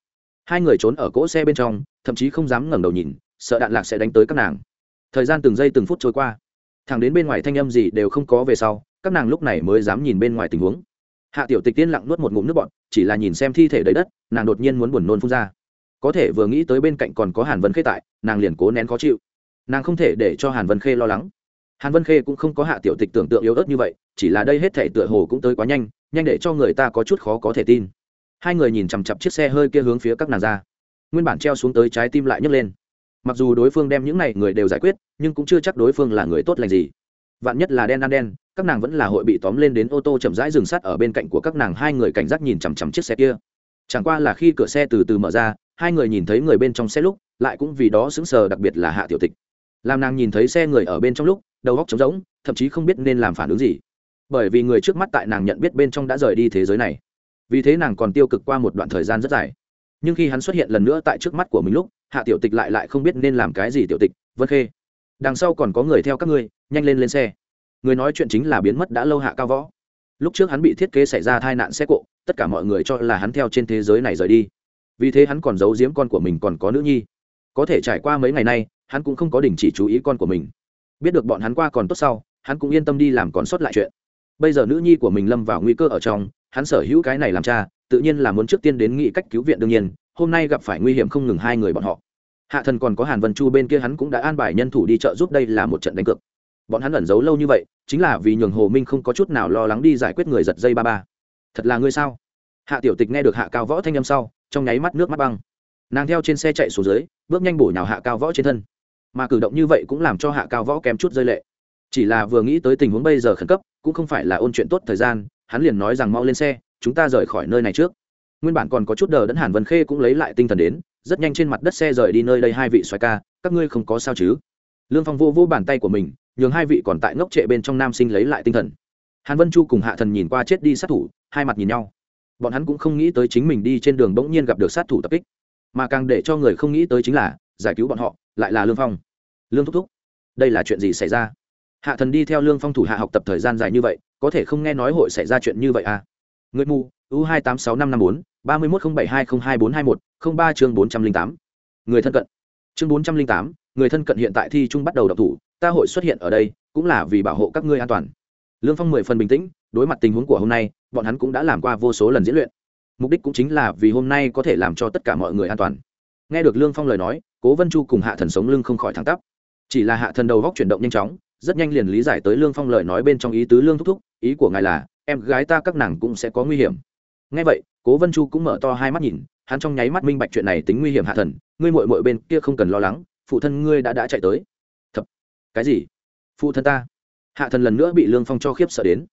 Hai người trốn ở cỗ xe bên trong, thậm chí không dám ngẩng đầu nhìn, sợ đạn lạc sẽ đánh tới các nàng. Thời gian từng giây từng phút trôi qua. Thẳng đến bên ngoài thanh âm gì đều không có về sau, các nàng lúc này mới dám nhìn bên ngoài tình huống. Hạ tiểu tịch tiên lặng nuốt một ngụm nước bọn chỉ là nhìn xem thi thể đầy đất, nàng đột nhiên muốn buồn nôn phun ra. Có thể vừa nghĩ tới bên cạnh còn có hàn vân khê tại, nàng liền cố nén khó chịu. Nàng không thể để cho hàn vân khê lo lắng hàn vân khê cũng không có hạ tiểu tịch tưởng tượng yếu ớt như vậy, chỉ là đây hết thể tựa hồ cũng tới quá nhanh nhanh để cho người ta có chút khó có thể tin. Hai người nhìn chằm chặp chiếc xe hơi kia hướng phía các nàng ra. Nguyên bản treo xuống tới trái tim lại nhấc lên. Mặc dù đối phương đem những này người đều giải quyết, nhưng cũng chưa chắc đối phương là người tốt lành gì. Vạn nhất là đen ăn đen, các nàng vẫn là hội bị tóm lên đến ô tô chậm rãi dừng sắt ở bên cạnh của các nàng. Hai người cảnh giác nhìn chằm chằm chiếc xe kia. Chẳng qua là khi cửa xe từ từ mở ra, hai người nhìn thấy người bên trong xe lúc, lại cũng vì đó sững sờ, đặc biệt là hạ tiểu tịch. Làm nàng nhìn thấy xe người ở bên trong lúc đầu góc trống rỗng, thậm chí không biết nên làm phản ứng gì. Bởi vì người trước mắt tại nàng nhận biết bên trong đã rời đi thế giới này. Vì thế nàng còn tiêu cực qua một đoạn thời gian rất dài. Nhưng khi hắn xuất hiện lần nữa tại trước mắt của mình lúc, hạ tiểu tịch lại lại không biết nên làm cái gì tiểu tịch, vân khê, đằng sau còn có người theo các ngươi, nhanh lên lên xe. Người nói chuyện chính là biến mất đã lâu hạ cao võ. Lúc trước hắn bị thiết kế xảy ra tai nạn xe cộ, tất cả mọi người cho là hắn theo trên thế giới này rời đi. Vì thế hắn còn giấu giếm con của mình còn có nữ nhi. Có thể trải qua mấy ngày nay, hắn cũng không có đình chỉ chú ý con của mình biết được bọn hắn qua còn tốt sau, hắn cũng yên tâm đi làm còn sót lại chuyện. Bây giờ nữ nhi của mình lâm vào nguy cơ ở trong, hắn sở hữu cái này làm cha, tự nhiên là muốn trước tiên đến nghĩ cách cứu viện đương nhiên, hôm nay gặp phải nguy hiểm không ngừng hai người bọn họ. Hạ thần còn có hàn vân chu bên kia hắn cũng đã an bài nhân thủ đi chợ giúp đây là một trận đánh cược. Bọn hắn ẩn giấu lâu như vậy, chính là vì nhường hồ minh không có chút nào lo lắng đi giải quyết người giật dây ba ba. Thật là ngươi sao? Hạ tiểu tịch nghe được hạ cao võ thanh âm sau, trong nháy mắt nước mắt băng. Nàng theo trên xe chạy xuống dưới, bước nhanh bổ nhào hạ cao võ trên thân mà cử động như vậy cũng làm cho hạ cao võ kém chút rơi lệ. Chỉ là vừa nghĩ tới tình huống bây giờ khẩn cấp, cũng không phải là ôn chuyện tốt thời gian, hắn liền nói rằng mau lên xe, chúng ta rời khỏi nơi này trước. Nguyên bản còn có chút đờ đẫn hàn vân khê cũng lấy lại tinh thần đến, rất nhanh trên mặt đất xe rời đi nơi đây hai vị xoài ca, các ngươi không có sao chứ? Lương phong vô vô bàn tay của mình, nhường hai vị còn tại ngốc trệ bên trong nam sinh lấy lại tinh thần. Hàn vân chu cùng hạ thần nhìn qua chết đi sát thủ, hai mặt nhìn nhau. Bọn hắn cũng không nghĩ tới chính mình đi trên đường bỗng nhiên gặp được sát thủ tập kích. Mà càng để cho người không nghĩ tới chính là giải cứu bọn họ, lại là lương phong. Lương thúc thúc, đây là chuyện gì xảy ra? Hạ thần đi theo lương phong thủ hạ học tập thời gian dài như vậy, có thể không nghe nói hội xảy ra chuyện như vậy à? Người mù, u hai tám sáu năm năm bốn, ba mươi một không bảy hai không hai bốn hai một, không ba chương bốn trăm linh tám. Người thân cận. Chương bốn trăm linh tám, người thân cận hiện tại thi trung bắt đầu đọc thủ, ta hội xuất hiện ở đây, cũng là vì bảo hộ các ngươi an toàn. Lương phong mười phần bình tĩnh, đối mặt tình huống của hôm nay, bọn hắn cũng đã làm qua vô số lần diễn luyện. Mục đích cũng chính là vì hôm nay có thể làm cho tất cả mọi người an toàn nghe được lương phong lời nói, cố vân chu cùng hạ thần sống lưng không khỏi thẳng tắp. Chỉ là hạ thần đầu góc chuyển động nhanh chóng, rất nhanh liền lý giải tới lương phong lời nói bên trong ý tứ lương thúc thúc, ý của ngài là, em gái ta các nàng cũng sẽ có nguy hiểm. Nghe vậy, cố vân chu cũng mở to hai mắt nhìn, hắn trong nháy mắt minh bạch chuyện này tính nguy hiểm hạ thần, ngươi mội mội bên kia không cần lo lắng, phụ thân ngươi đã đã chạy tới. Thật cái gì? Phụ thân ta? Hạ thần lần nữa bị lương phong cho khiếp sợ đến.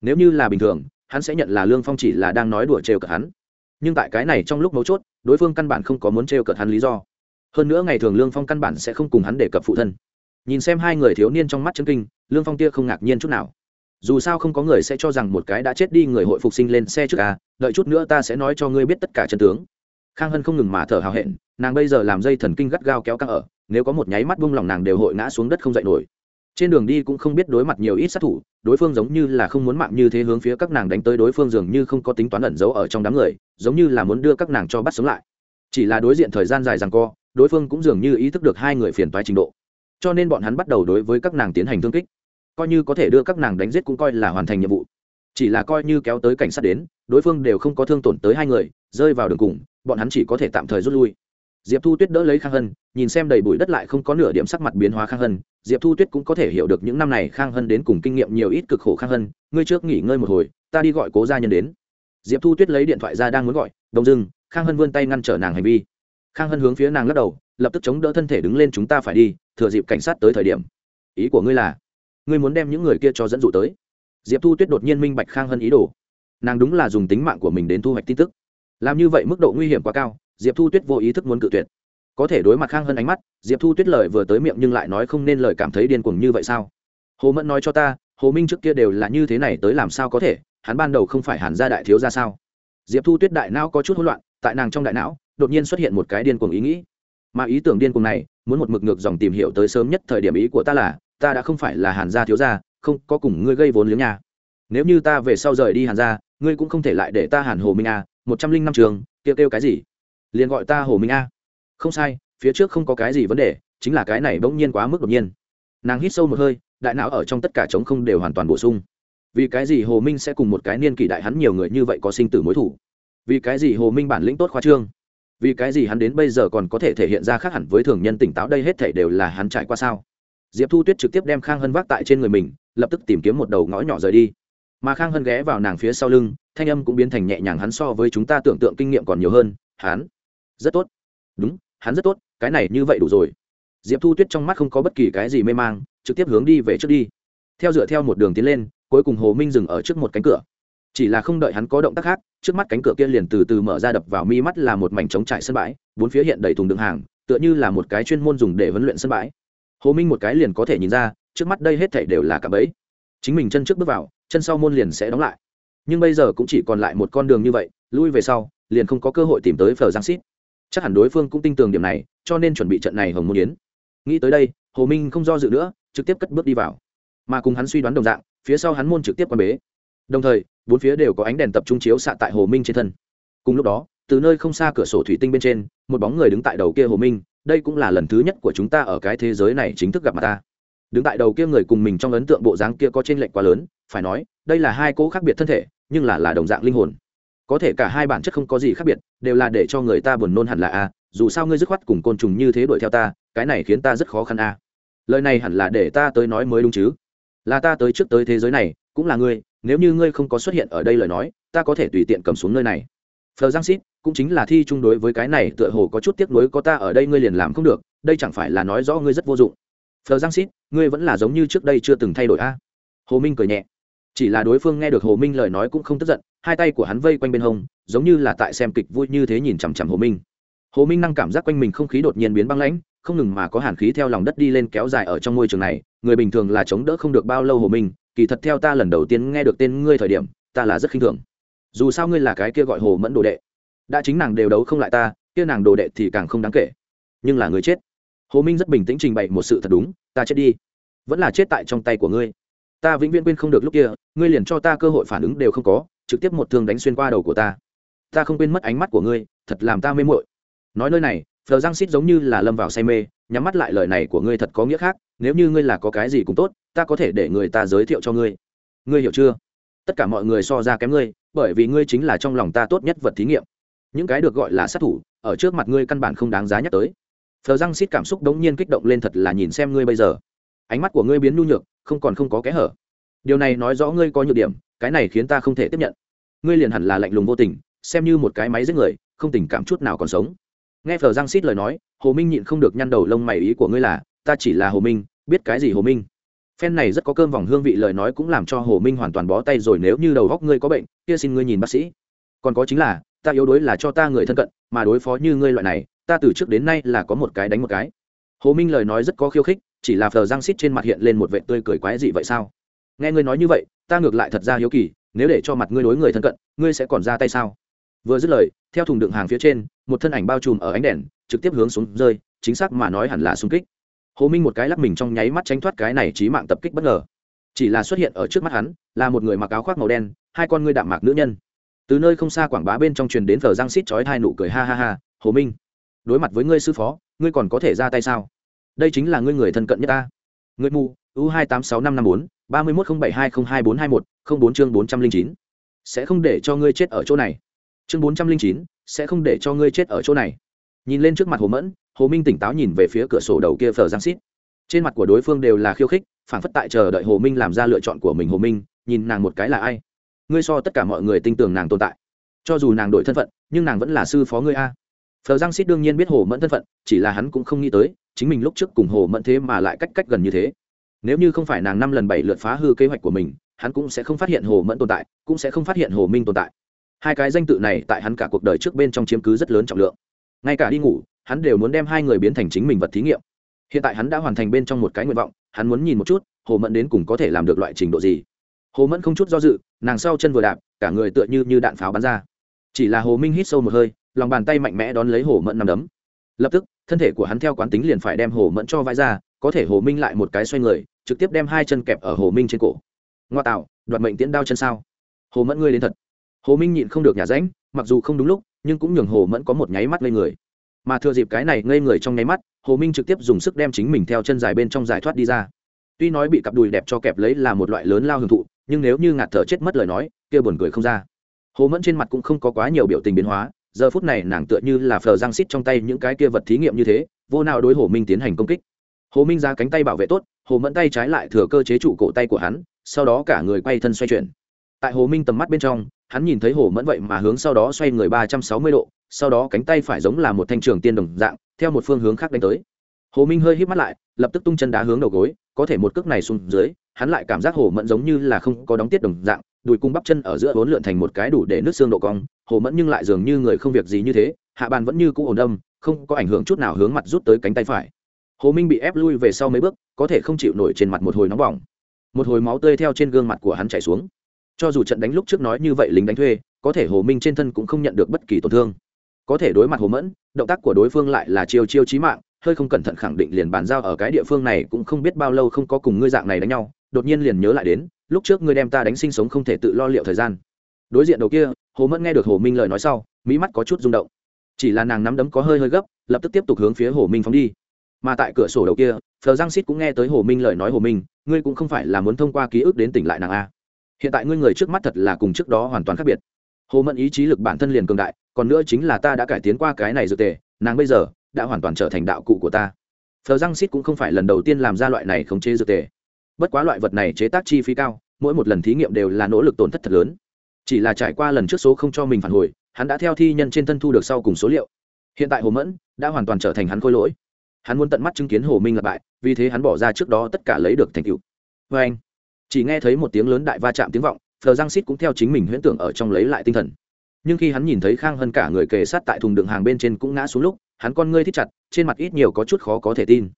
Nếu như là bình thường, hắn sẽ nhận là lương phong chỉ là đang nói đùa trêu cả hắn nhưng tại cái này trong lúc mấu chốt, đối phương căn bản không có muốn trêu cợt hắn lý do. Hơn nữa ngày thường lương phong căn bản sẽ không cùng hắn đề cập phụ thân. Nhìn xem hai người thiếu niên trong mắt chân kinh, lương phong tia không ngạc nhiên chút nào. Dù sao không có người sẽ cho rằng một cái đã chết đi người hội phục sinh lên xe trước à đợi chút nữa ta sẽ nói cho ngươi biết tất cả chân tướng. Khang hân không ngừng mà thở hào hẹn, nàng bây giờ làm dây thần kinh gắt gao kéo căng ở, nếu có một nháy mắt buông lòng nàng đều hội ngã xuống đất không dậy nổi trên đường đi cũng không biết đối mặt nhiều ít sát thủ, đối phương giống như là không muốn mạng như thế hướng phía các nàng đánh tới đối phương dường như không có tính toán ẩn giấu ở trong đám người, giống như là muốn đưa các nàng cho bắt sống lại. Chỉ là đối diện thời gian dài rằng co, đối phương cũng dường như ý thức được hai người phiền toái trình độ. Cho nên bọn hắn bắt đầu đối với các nàng tiến hành thương kích. Coi như có thể đưa các nàng đánh giết cũng coi là hoàn thành nhiệm vụ. Chỉ là coi như kéo tới cảnh sát đến, đối phương đều không có thương tổn tới hai người, rơi vào đường cùng, bọn hắn chỉ có thể tạm thời rút lui diệp thu tuyết đỡ lấy khang hân, nhìn xem đầy bụi đất lại không có nửa điểm sắc mặt biến hóa khang hân, diệp thu tuyết cũng có thể hiểu được những năm này khang hân đến cùng kinh nghiệm nhiều ít cực khổ khang hân, ngươi trước nghỉ ngơi một hồi, ta đi gọi cố gia nhân đến. Diệp thu tuyết lấy điện thoại ra đang muốn gọi, đông dưng khang hân vươn tay ngăn trở nàng hành vi. Khang hân hướng phía nàng lắc đầu, lập tức chống đỡ thân thể đứng lên, chúng ta phải đi, thừa dịp cảnh sát tới thời điểm. Ý của ngươi là, ngươi muốn đem những người kia cho dẫn dụ tới. Diệp thu tuyết đột nhiên minh bạch khang hân ý đồ. Nàng đúng là dùng tính mạng của mình đến thu hoạch tin tức. Làm như vậy mức độ nguy hiểm quá cao diệp thu tuyết vô ý thức muốn cự tuyệt. Có thể đối mặt khang hơn ánh mắt, diệp thu tuyết lời vừa tới miệng nhưng lại nói không nên lời cảm thấy điên cuồng như vậy sao? Hồ mẫn nói cho ta, hồ minh trước kia đều là như thế này tới làm sao có thể, hắn ban đầu không phải hàn gia đại thiếu ra sao? Diệp thu tuyết đại não có chút hỗn loạn, tại nàng trong đại não, đột nhiên xuất hiện một cái điên cuồng ý nghĩ. Mà ý tưởng điên cuồng này, muốn một mực ngược dòng tìm hiểu tới sớm nhất thời điểm ý của ta là, ta đã không phải là hàn gia thiếu gia, không có cùng ngươi gây vốn liếng nhà. Nếu như ta về sau rời đi hàn gia, ngươi cũng không thể lại để ta hàn hồ minh a một trăm linh năm trường, kêu kêu cái gì? Liền gọi ta hồ minh a. Không sai, phía trước không có cái gì vấn đề, chính là cái này bỗng nhiên quá mức đột nhiên. Nàng hít sâu một hơi, đại não ở trong tất cả trống không đều hoàn toàn bổ sung. Vì cái gì hồ minh sẽ cùng một cái niên kỷ đại hắn nhiều người như vậy có sinh tử mối thủ? Vì cái gì hồ minh bản lĩnh tốt khoa trương? Vì cái gì hắn đến bây giờ còn có thể thể hiện ra khác hẳn với thường nhân tỉnh táo đây hết thể đều là hắn trải qua sao? Diệp thu tuyết trực tiếp đem khang hân vác tại trên người mình, lập tức tìm kiếm một đầu ngõ nhỏ rời đi. Mà khang hân ghé vào nàng phía sau lưng, thanh âm cũng biến thành nhẹ nhàng hắn so với chúng ta tưởng tượng kinh nghiệm còn nhiều hơn, hắn rất tốt. Đúng, hắn rất tốt, cái này như vậy đủ rồi. Diệp thu tuyết trong mắt không có bất kỳ cái gì mê mang, trực tiếp hướng đi về trước đi. Theo dựa theo một đường tiến lên, cuối cùng hồ minh dừng ở trước một cánh cửa. Chỉ là không đợi hắn có động tác khác, trước mắt cánh cửa kia liền từ từ mở ra đập vào mi mắt là một mảnh trống trải sân bãi, bốn phía hiện đầy thùng đựng hàng, tựa như là một cái chuyên môn dùng để huấn luyện sân bãi. Hồ minh một cái liền có thể nhìn ra, trước mắt đây hết thảy đều là cả bẫy. Chính mình chân trước bước vào, chân sau môn liền sẽ đóng lại. Nhưng bây giờ cũng chỉ còn lại một con đường như vậy, lui về sau, liền không có cơ hội tìm tới phờ giang xít chắc hẳn đối phương cũng tin tưởng điểm này, cho nên chuẩn bị trận này hồng môn yến. Nghĩ tới đây, hồ minh không do dự nữa, trực tiếp cất bước đi vào. Mà cùng hắn suy đoán đồng dạng, phía sau hắn môn trực tiếp quan bế. Đồng thời, bốn phía đều có ánh đèn tập trung chiếu xạ tại hồ minh trên thân. Cùng lúc đó, từ nơi không xa cửa sổ thủy tinh bên trên, một bóng người đứng tại đầu kia hồ minh, đây cũng là lần thứ nhất của chúng ta ở cái thế giới này chính thức gặp mặt ta. Đứng tại đầu kia người cùng mình trong ấn tượng bộ dáng kia có t r ê n lệch quá lớn, phải nói, đây là hai cỗ khác biệt thân thể, nhưng là là đồng dạng linh hồn có thể cả hai bản chất không có gì khác biệt, đều là để cho người ta buồn nôn hẳn là a, dù sao ngươi dứt khoát cùng côn trùng như thế đuổi theo ta, cái này khiến ta rất khó khăn a. Lời này hẳn là để ta tới nói mới đúng chứ? Là ta tới trước tới thế giới này, cũng là ngươi, nếu như ngươi không có xuất hiện ở đây lời nói, ta có thể tùy tiện cầm xuống nơi này. Phờ giang xít cũng chính là thi chung đối với cái này, tựa hồ có chút tiếc nuối có ta ở đây ngươi liền làm không được, đây chẳng phải là nói rõ ngươi rất vô dụng. Phờ giang xít ngươi vẫn là giống như trước đây chưa từng thay đổi a. Hồ minh cười nhẹ. Chỉ là đối phương nghe được hồ minh lời nói cũng không tức giận hai tay của hắn vây quanh bên hông, giống như là tại xem kịch vui như thế nhìn chằm chằm hồ minh. Hồ minh năng cảm giác quanh mình không khí đột nhiên biến băng lãnh, không ngừng mà có hàn khí theo lòng đất đi lên kéo dài ở trong môi trường này, người bình thường là chống đỡ không được bao lâu hồ minh, kỳ thật theo ta lần đầu tiên nghe được tên ngươi thời điểm, ta là rất khinh thường. Dù sao ngươi là cái kia gọi hồ mẫn đồ đệ, đã chính nàng đều đấu không lại ta, kia nàng đồ đệ thì càng không đáng kể. Nhưng là người chết. Hồ minh rất bình tĩnh trình bày một sự thật đúng, ta chết đi. Vẫn là chết tại trong tay của ngươi. Ta vĩnh viễn quên không được lúc kia, ngươi liền cho ta cơ hội phản ứng đều không có trực tiếp một thương đánh xuyên qua đầu của ta. Ta không quên mất ánh mắt của ngươi, thật làm ta mê mội nói nơi này, phờ giang xít giống như là lâm vào say mê, nhắm mắt lại lời này của ngươi thật có nghĩa khác, nếu như ngươi là có cái gì cũng tốt, ta có thể để người ta giới thiệu cho ngươi. Ngươi hiểu chưa? Tất cả mọi người so ra kém ngươi, bởi vì ngươi chính là trong lòng ta tốt nhất vật thí nghiệm. Những cái được gọi là sát thủ, ở trước mặt ngươi căn bản không đáng giá nhắc tới. Phờ răng xít cảm xúc đống nhiên kích động lên thật là nhìn xem ngươi bây giờ. Ánh mắt của ngươi biến nhu nhược, không còn không có kẽ hở. Điều này nói rõ ngươi có nhược điểm cái này khiến ta không thể tiếp nhận. Ngươi liền hẳn là lạnh lùng vô tình, xem như một cái máy giết người, không tình cảm chút nào còn sống. Nghe phờ giang xít lời nói, hồ minh nhịn không được nhăn đầu lông mày ý của ngươi là, ta chỉ là hồ minh, biết cái gì hồ minh? Phen này rất có cơm vòng hương vị lời nói cũng làm cho hồ minh hoàn toàn bó tay rồi nếu như đầu góc ngươi có bệnh, kia xin ngươi nhìn bác sĩ. Còn có chính là, ta yếu đuối là cho ta người thân cận, mà đối phó như ngươi loại này, ta từ trước đến nay là có một cái đánh một cái. Hồ minh lời nói rất có khiêu khích, chỉ là phờ giang xít trên mặt hiện lên một vệ tươi cười quái dị vậy sao? Nghe ngươi nói như vậy, ta ngược lại thật ra hiếu kỳ, nếu để cho mặt ngươi đối người thân cận, ngươi sẽ còn ra tay sao? Vừa dứt lời, theo thùng đựng hàng phía trên, một thân ảnh bao trùm ở ánh đèn, trực tiếp hướng xuống rơi, chính xác mà nói hẳn là xung kích. Hồ minh một cái lắc mình trong nháy mắt tránh thoát cái này trí mạng tập kích bất ngờ. Chỉ là xuất hiện ở trước mắt hắn, là một người mặc áo khoác màu đen, hai con ngươi đạm mạc nữ nhân. Từ nơi không xa quảng bá bên trong truyền đến thờ giang xít chói hai nụ cười ha ha ha, hồ minh, đối mặt với ngươi sư phó, ngươi còn có thể ra tay sao? Đây chính là ngươi người thân cận nhất ta. Ngươi mù u hai tám sáu năm năm bốn, ba mươi một không bảy hai không hai bốn hai một, không bốn chương bốn trăm linh chín. Sẽ không để cho ngươi chết ở chỗ này. Chương bốn trăm linh chín, sẽ không để cho ngươi chết ở chỗ này. Nhìn lên trước mặt hồ mẫn, hồ minh tỉnh táo nhìn về phía cửa sổ đầu kia phờ giang xít. Trên mặt của đối phương đều là khiêu khích phản phất tại chờ đợi hồ minh làm ra lựa chọn của mình hồ minh, nhìn nàng một cái là ai. Ngươi so tất cả mọi người tin tưởng nàng tồn tại. Cho dù nàng đổi thân phận, nhưng nàng vẫn là sư phó ngươi a. Phờ giang xít đương nhiên biết hồ mẫn thân phận, chỉ là hắn cũng không nghĩ tới, chính mình lúc trước cùng hồ mẫn thế mà lại cách cách gần như thế nếu như không phải nàng năm lần bảy lượt phá hư kế hoạch của mình, hắn cũng sẽ không phát hiện hồ mẫn tồn tại, cũng sẽ không phát hiện hồ minh tồn tại. Hai cái danh tự này tại hắn cả cuộc đời trước bên trong chiếm cứ rất lớn trọng lượng. Ngay cả đi ngủ, hắn đều muốn đem hai người biến thành chính mình vật thí nghiệm. Hiện tại hắn đã hoàn thành bên trong một cái nguyện vọng, hắn muốn nhìn một chút, hồ mẫn đến cùng có thể làm được loại trình độ gì. Hồ mẫn không chút do dự, nàng sau chân vừa đạp, cả người tựa như như đạn pháo bắn ra. Chỉ là hồ minh hít sâu một hơi, lòng bàn tay mạnh mẽ đón lấy hồ mẫn nằm đấm. Lập tức, thân thể của hắn theo quán tính liền phải đem hồ mẫn cho vãi ra, có thể hồ minh lại một cái xoay người trực tiếp đem hai chân kẹp ở hồ minh trên cổ. Ngoa tạo, đoạt mệnh tiễn đao chân sao? Hồ mẫn ngươi đến thật. Hồ minh nhịn không được nhà ránh, mặc dù không đúng lúc, nhưng cũng nhường hồ mẫn có một nháy mắt ngây người. Mà thừa dịp cái này ngây người trong nháy mắt, hồ minh trực tiếp dùng sức đem chính mình theo chân dài bên trong giải thoát đi ra. Tuy nói bị cặp đùi đẹp cho kẹp lấy là một loại lớn lao hưởng thụ, nhưng nếu như ngạt thở chết mất lời nói, kia buồn cười không ra. Hồ mẫn trên mặt cũng không có quá nhiều biểu tình biến hóa, giờ phút này nàng tựa như là phờ giang xít trong tay những cái kia vật thí nghiệm như thế, vô nào đối hồ minh tiến hành công kích. Hồ minh ra cánh tay bảo vệ tốt hồ mẫn tay trái lại thừa cơ chế trụ cổ tay của hắn, sau đó cả người quay thân xoay chuyển. Tại hồ minh tầm mắt bên trong, hắn nhìn thấy hồ mẫn vậy mà hướng sau đó xoay người ba trăm sáu mươi độ, sau đó cánh tay phải giống là một thanh trường tiên đồng dạng, theo một phương hướng khác đánh tới. Hồ minh hơi hít mắt lại, lập tức tung chân đá hướng đầu gối, có thể một cước này xuống dưới, hắn lại cảm giác hồ mẫn giống như là không có đóng tiết đồng dạng, đùi cung bắp chân ở giữa vốn lượn thành một cái đủ để nước xương độ cong. Hồ mẫn nhưng lại dường như người không việc gì như thế, hạ bàn vẫn như cũ ổn âm không có ảnh hưởng chút nào hướng mặt rút tới cánh tay phải hồ minh bị ép lui về sau mấy bước, có thể không chịu nổi trên mặt một hồi nóng bỏng. Một hồi máu tươi theo trên gương mặt của hắn chảy xuống. Cho dù trận đánh lúc trước nói như vậy lính đánh thuê, có thể hồ minh trên thân cũng không nhận được bất kỳ tổn thương. Có thể đối mặt hồ mẫn, động tác của đối phương lại là chiêu chiêu chí mạng, hơi không cẩn thận khẳng định liền bàn giao ở cái địa phương này cũng không biết bao lâu không có cùng ngươi dạng này đánh nhau, đột nhiên liền nhớ lại đến, lúc trước ngươi đem ta đánh sinh sống không thể tự lo liệu thời gian. Đối diện đầu kia, hồ mẫn nghe được hồ minh lời nói sau mỹ mắt có chút rung động. Chỉ là nàng nắm đấm có hơi hơi gấp, lập tức tiếp tục hướng phía hồ minh phóng đi mà tại cửa sổ đầu kia, phờ giang xít cũng nghe tới hồ minh lời nói hồ minh, ngươi cũng không phải là muốn thông qua ký ức đến tỉnh lại nàng a. Hiện tại ngươi người trước mắt thật là cùng trước đó hoàn toàn khác biệt. Hồ mẫn ý chí lực bản thân liền cường đại, còn nữa chính là ta đã cải tiến qua cái này dược tề, nàng bây giờ đã hoàn toàn trở thành đạo cụ của ta. Phờ Giang xít cũng không phải lần đầu tiên làm ra loại này khống chế dược tề. Bất quá loại vật này chế tác chi phí cao, mỗi một lần thí nghiệm đều là nỗ lực tổn thất thật lớn. Chỉ là trải qua lần trước số không cho mình phản hồi, hắn đã theo thi nhân trên thân thu được sau cùng số liệu. Hiện tại hồ mẫn đã hoàn toàn trở thành hắn khôi lỗi hắn muốn tận mắt chứng kiến hồ minh lặp bại, vì thế hắn bỏ ra trước đó tất cả lấy được thành tựu. Vê anh, chỉ nghe thấy một tiếng lớn đại va chạm tiếng vọng, phờ giang xít cũng theo chính mình huyễn tưởng ở trong lấy lại tinh thần. Nhưng khi hắn nhìn thấy khang hơn cả người kề sát tại thùng đựng hàng bên trên cũng ngã xuống lúc, hắn con ngươi thích chặt, trên mặt ít nhiều có chút khó có thể tin.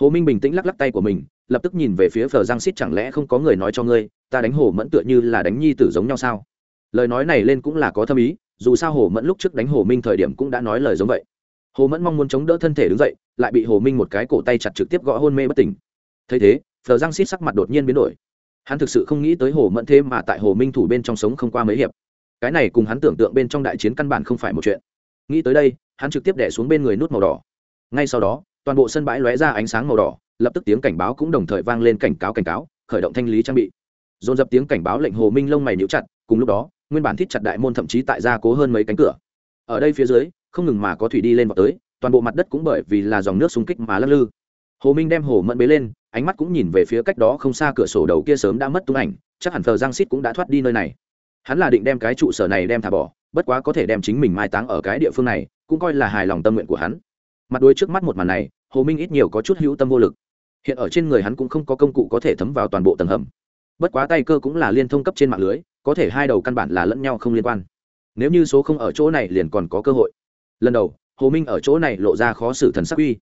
Hồ minh bình tĩnh lắc lắc tay của mình, lập tức nhìn về phía phờ giang xít chẳng lẽ không có người nói cho ngươi, ta đánh hồ mẫn tựa như là đánh nhi tử giống nhau sao? Lời nói này lên cũng là có thâm ý, dù sao hồ mẫn lúc trước đánh hồ minh thời điểm cũng đã nói lời giống vậy. Hồ mẫn mong muốn chống đỡ thân thể đứng dậy lại bị hồ minh một cái cổ tay chặt trực tiếp gõ hôn mê bất tỉnh. Thấy thế, phờ giang xít sắc mặt đột nhiên biến đổi. Hắn thực sự không nghĩ tới hồ mẫn thế mà tại hồ minh thủ bên trong sống không qua mấy hiệp. Cái này cùng hắn tưởng tượng bên trong đại chiến căn bản không phải một chuyện. Nghĩ tới đây, hắn trực tiếp đẻ xuống bên người nút màu đỏ. Ngay sau đó, toàn bộ sân bãi lóe ra ánh sáng màu đỏ, lập tức tiếng cảnh báo cũng đồng thời vang lên cảnh cáo cảnh cáo, khởi động thanh lý trang bị. Dồn dập tiếng cảnh báo lệnh hồ minh lông mày níu chặt, cùng lúc đó, nguyên bản thiết chặt đại môn thậm chí tại gia cố hơn mấy cánh cửa. Ở đây phía dưới, không ngừng mà có thủy đi lên vào tới toàn bộ mặt đất cũng bởi vì là dòng nước xung kích mà lắc lư. Hồ minh đem hồ mẫn bế lên, ánh mắt cũng nhìn về phía cách đó không xa cửa sổ đầu kia sớm đã mất tung ảnh, chắc hẳn thờ giang xít cũng đã thoát đi nơi này. Hắn là định đem cái trụ sở này đem thả bỏ, bất quá có thể đem chính mình mai táng ở cái địa phương này, cũng coi là hài lòng tâm nguyện của hắn. Mặt đuôi trước mắt một màn này, hồ minh ít nhiều có chút hữu tâm vô lực. Hiện ở trên người hắn cũng không có công cụ có thể thấm vào toàn bộ tầng hầm. Bất quá tay cơ cũng là liên thông cấp trên mạng lưới, có thể hai đầu căn bản là lẫn nhau không liên quan. Nếu như số không ở chỗ này liền còn có cơ hội. Lần đầu hồ minh ở chỗ này lộ ra khó xử thần sắc uy.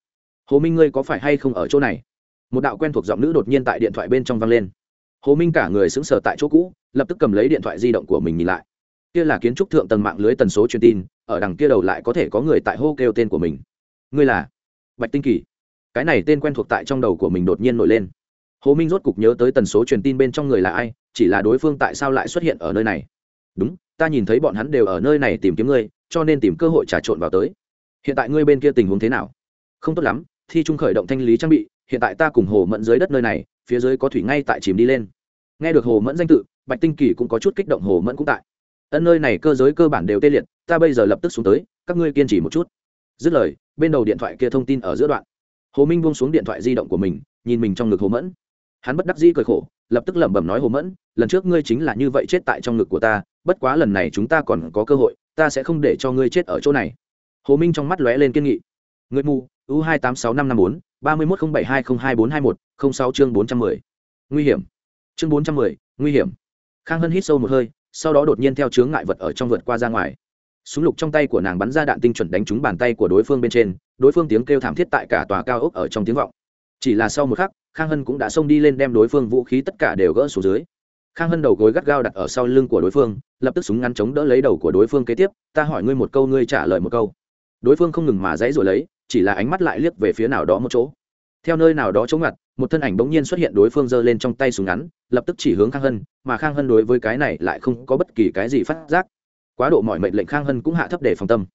Hồ minh ngươi có phải hay không ở chỗ này? Một đạo quen thuộc giọng nữ đột nhiên tại điện thoại bên trong vang lên. Hồ minh cả người sững sờ tại chỗ cũ, lập tức cầm lấy điện thoại di động của mình nhìn lại. Kia là kiến trúc thượng tầng mạng lưới tần số truyền tin, ở đằng kia đầu lại có thể có người tại hô kêu tên của mình. Ngươi là bạch tinh kỳ. Cái này tên quen thuộc tại trong đầu của mình đột nhiên nổi lên. Hồ minh rốt cục nhớ tới tần số truyền tin bên trong người là ai, chỉ là đối phương tại sao lại xuất hiện ở nơi này. Đúng, ta nhìn thấy bọn hắn đều ở nơi này tìm kiếm ngươi, cho nên tìm cơ hội trà trộn vào tới hiện tại ngươi bên kia tình huống thế nào? Không tốt lắm, thi trung khởi động thanh lý trang bị, hiện tại ta cùng hồ mẫn dưới đất nơi này, phía dưới có thủy ngay tại chìm đi lên. Nghe được hồ mẫn danh tự, bạch tinh kỳ cũng có chút kích động hồ mẫn cũng tại. Ân nơi này cơ giới cơ bản đều tê liệt, ta bây giờ lập tức xuống tới, các ngươi kiên trì một chút. Dứt lời, bên đầu điện thoại kia thông tin ở giữa đoạn. Hồ minh buông xuống điện thoại di động của mình, nhìn mình trong ngực hồ mẫn. Hắn bất đắc dĩ cười khổ, lập tức lẩm bẩm nói hồ mẫn, lần trước ngươi chính là như vậy chết tại trong ngực của ta, bất quá lần này chúng ta còn có cơ hội, ta sẽ không để cho ngươi chết ở chỗ này hồ minh trong mắt lóe lên kiên nghị. Người mù, u hai tám sáu năm năm bốn, ba mươi một không bảy hai không hai bốn hai một, không sáu chương bốn trăm mười. Nguy hiểm. Chương bốn trăm mười, nguy hiểm. Khang hân hít sâu một hơi, sau đó đột nhiên theo chướng ngại vật ở trong vượt qua ra ngoài. Súng lục trong tay của nàng bắn ra đạn tinh chuẩn đánh trúng bàn tay của đối phương bên trên, đối phương tiếng kêu thảm thiết tại cả tòa cao ốc ở trong tiếng vọng. Chỉ là sau một khắc, khang hân cũng đã xông đi lên đem đối phương vũ khí tất cả đều gỡ xuống dưới. Khang hân đầu gối gắt gao đặt ở sau lưng của đối phương, lập tức súng ngắn chống đỡ lấy đầu của đối phương kế tiếp, ta hỏi ngươi một câu, ngươi trả lời một câu đối phương không ngừng mà dãy rồi lấy, chỉ là ánh mắt lại liếc về phía nào đó một chỗ. Theo nơi nào đó chống ngặt một thân ảnh bỗng nhiên xuất hiện đối phương giơ lên trong tay súng ngắn, lập tức chỉ hướng khang hân, mà khang hân đối với cái này lại không có bất kỳ cái gì phát giác. Quá độ mọi mệnh lệnh khang hân cũng hạ thấp để phòng tâm.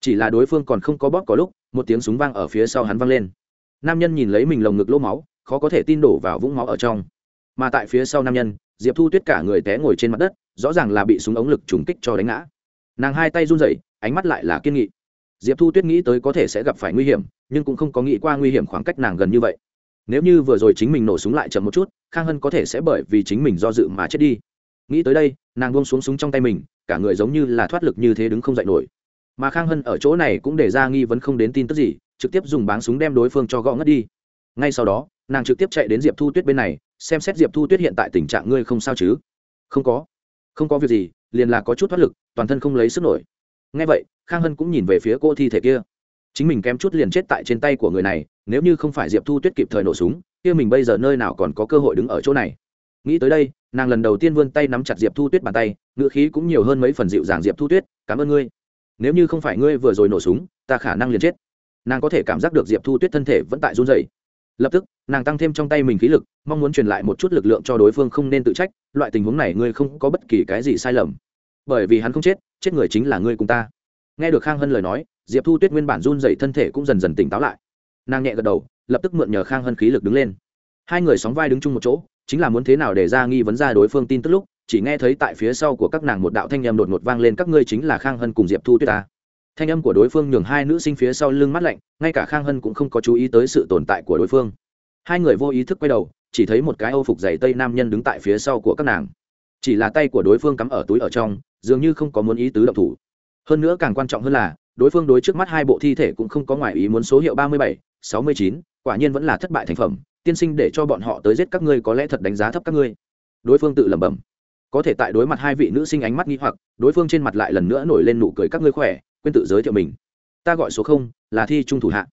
Chỉ là đối phương còn không có bóp có lúc, một tiếng súng vang ở phía sau hắn vang lên. Nam nhân nhìn lấy mình lồng ngực lỗ máu, khó có thể tin đổ vào vũng máu ở trong. Mà tại phía sau nam nhân, diệp thu tuyết cả người té ngồi trên mặt đất, rõ ràng là bị súng ống lực trùng kích cho đánh ngã. Nàng hai tay run rẩy, ánh mắt lại là kiên nghị diệp thu tuyết nghĩ tới có thể sẽ gặp phải nguy hiểm, nhưng cũng không có nghĩ qua nguy hiểm khoảng cách nàng gần như vậy. Nếu như vừa rồi chính mình nổ súng lại chậm một chút, khang hân có thể sẽ bởi vì chính mình do dự mà chết đi. Nghĩ tới đây, nàng buông xuống súng trong tay mình, cả người giống như là thoát lực như thế đứng không dậy nổi. Mà khang hân ở chỗ này cũng để ra nghi vấn không đến tin tức gì, trực tiếp dùng báng súng đem đối phương cho gõ ngất đi. Ngay sau đó, nàng trực tiếp chạy đến diệp thu tuyết bên này, xem xét diệp thu tuyết hiện tại tình trạng ngươi không sao chứ? Không có. Không có việc gì, liền là có chút thoát lực, toàn thân không lấy sức nổi ngay vậy, khang hân cũng nhìn về phía cô thi thể kia. Chính mình kém chút liền chết tại trên tay của người này, nếu như không phải diệp thu tuyết kịp thời nổ súng, kia mình bây giờ nơi nào còn có cơ hội đứng ở chỗ này? Nghĩ tới đây, nàng lần đầu tiên vươn tay nắm chặt diệp thu tuyết bàn tay, ngữ khí cũng nhiều hơn mấy phần dịu dàng diệp thu tuyết, cảm ơn ngươi. Nếu như không phải ngươi vừa rồi nổ súng, ta khả năng liền chết. Nàng có thể cảm giác được diệp thu tuyết thân thể vẫn tại run dày lập tức, nàng tăng thêm trong tay mình khí lực, mong muốn truyền lại một chút lực lượng cho đối phương không nên tự trách, loại tình huống này ngươi không có bất kỳ cái gì sai lầm. Bởi vì hắn không chết chết người chính là ngươi cùng ta. Nghe được khang hân lời nói, diệp thu tuyết nguyên bản run dậy thân thể cũng dần dần tỉnh táo lại. Nàng nhẹ gật đầu, lập tức mượn nhờ khang hân khí lực đứng lên. Hai người sóng vai đứng chung một chỗ, chính là muốn thế nào để ra nghi vấn ra đối phương tin tức lúc, chỉ nghe thấy tại phía sau của các nàng một đạo thanh âm đột ngột vang lên, các ngươi chính là khang hân cùng diệp thu tuyết ta. Thanh âm của đối phương nhường hai nữ sinh phía sau lưng mắt lạnh, ngay cả khang hân cũng không có chú ý tới sự tồn tại của đối phương. Hai người vô ý thức quay đầu, chỉ thấy một cái âu phục dày tây nam nhân đứng tại phía sau của các nàng. Chỉ là tay của đối phương cắm ở túi ở trong dường như không có muốn ý tứ động thủ. Hơn nữa càng quan trọng hơn là, đối phương đối trước mắt hai bộ thi thể cũng không có ngoại ý muốn số hiệu ba mươi bảy, sáu mươi chín, quả nhiên vẫn là thất bại thành phẩm, tiên sinh để cho bọn họ tới giết các ngươi có lẽ thật đánh giá thấp các ngươi. Đối phương tự lẩm bẩm. Có thể tại đối mặt hai vị nữ sinh ánh mắt nghi hoặc, đối phương trên mặt lại lần nữa nổi lên nụ cười các ngươi khỏe, quên tự giới thiệu mình. Ta gọi số không, là thi trung thủ hạ.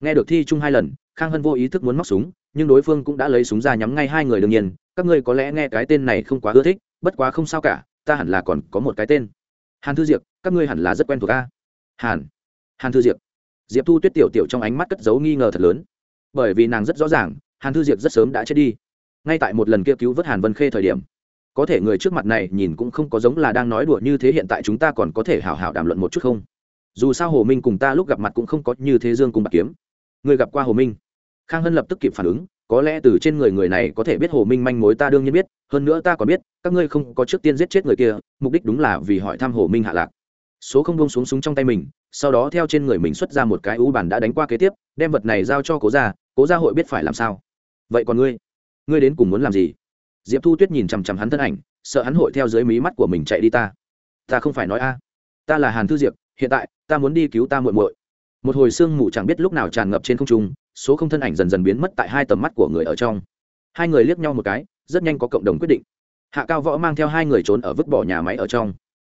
Nghe được thi trung hai lần, khang hân vô ý thức muốn móc súng, nhưng đối phương cũng đã lấy súng ra nhắm ngay hai người đương nhiên, các ngươi có lẽ nghe cái tên này không quá ưa thích, bất quá không sao cả ta hẳn là còn có một cái tên. Hàn thư diệp, các ngươi hẳn là rất quen thuộc a. Hàn hàn thư diệp. Diệp thu tuyết tiểu tiểu trong ánh mắt cất giấu nghi ngờ thật lớn. Bởi vì nàng rất rõ ràng, hàn thư diệp rất sớm đã chết đi. Ngay tại một lần kia cứu vớt hàn vân khê thời điểm, có thể người trước mặt này nhìn cũng không có giống là đang nói đùa như thế hiện tại chúng ta còn có thể hảo hảo đàm luận một chút không? Dù sao hồ minh cùng ta lúc gặp mặt cũng không có như thế dương cùng bạc kiếm. Người gặp qua hồ minh. Khang hân lập tức kịp phản ứng có lẽ từ trên người người này có thể biết hồ minh manh mối ta đương nhiên biết, hơn nữa ta còn biết, các ngươi không có trước tiên giết chết người kia, mục đích đúng là vì hỏi thăm hồ minh hạ lạc. Số không bông xuống súng trong tay mình, sau đó theo trên người mình xuất ra một cái ú bàn đã đánh qua kế tiếp, đem vật này giao cho cố gia cố gia hội biết phải làm sao. Vậy còn ngươi? Ngươi đến cùng muốn làm gì? Diệp thu tuyết nhìn chằm chằm hắn thân ảnh, sợ hắn hội theo dưới mí mắt của mình chạy đi ta. Ta không phải nói a. Ta là hàn thư diệp, hiện tại ta muốn đi cứu ta muội muội. Một hồi sương mù chẳng biết lúc nào tràn ngập trên không trung số không thân ảnh dần dần biến mất tại hai tầm mắt của người ở trong. Hai người liếc nhau một cái, rất nhanh có cộng đồng quyết định. Hạ cao võ mang theo hai người trốn ở vứt bỏ nhà máy ở trong.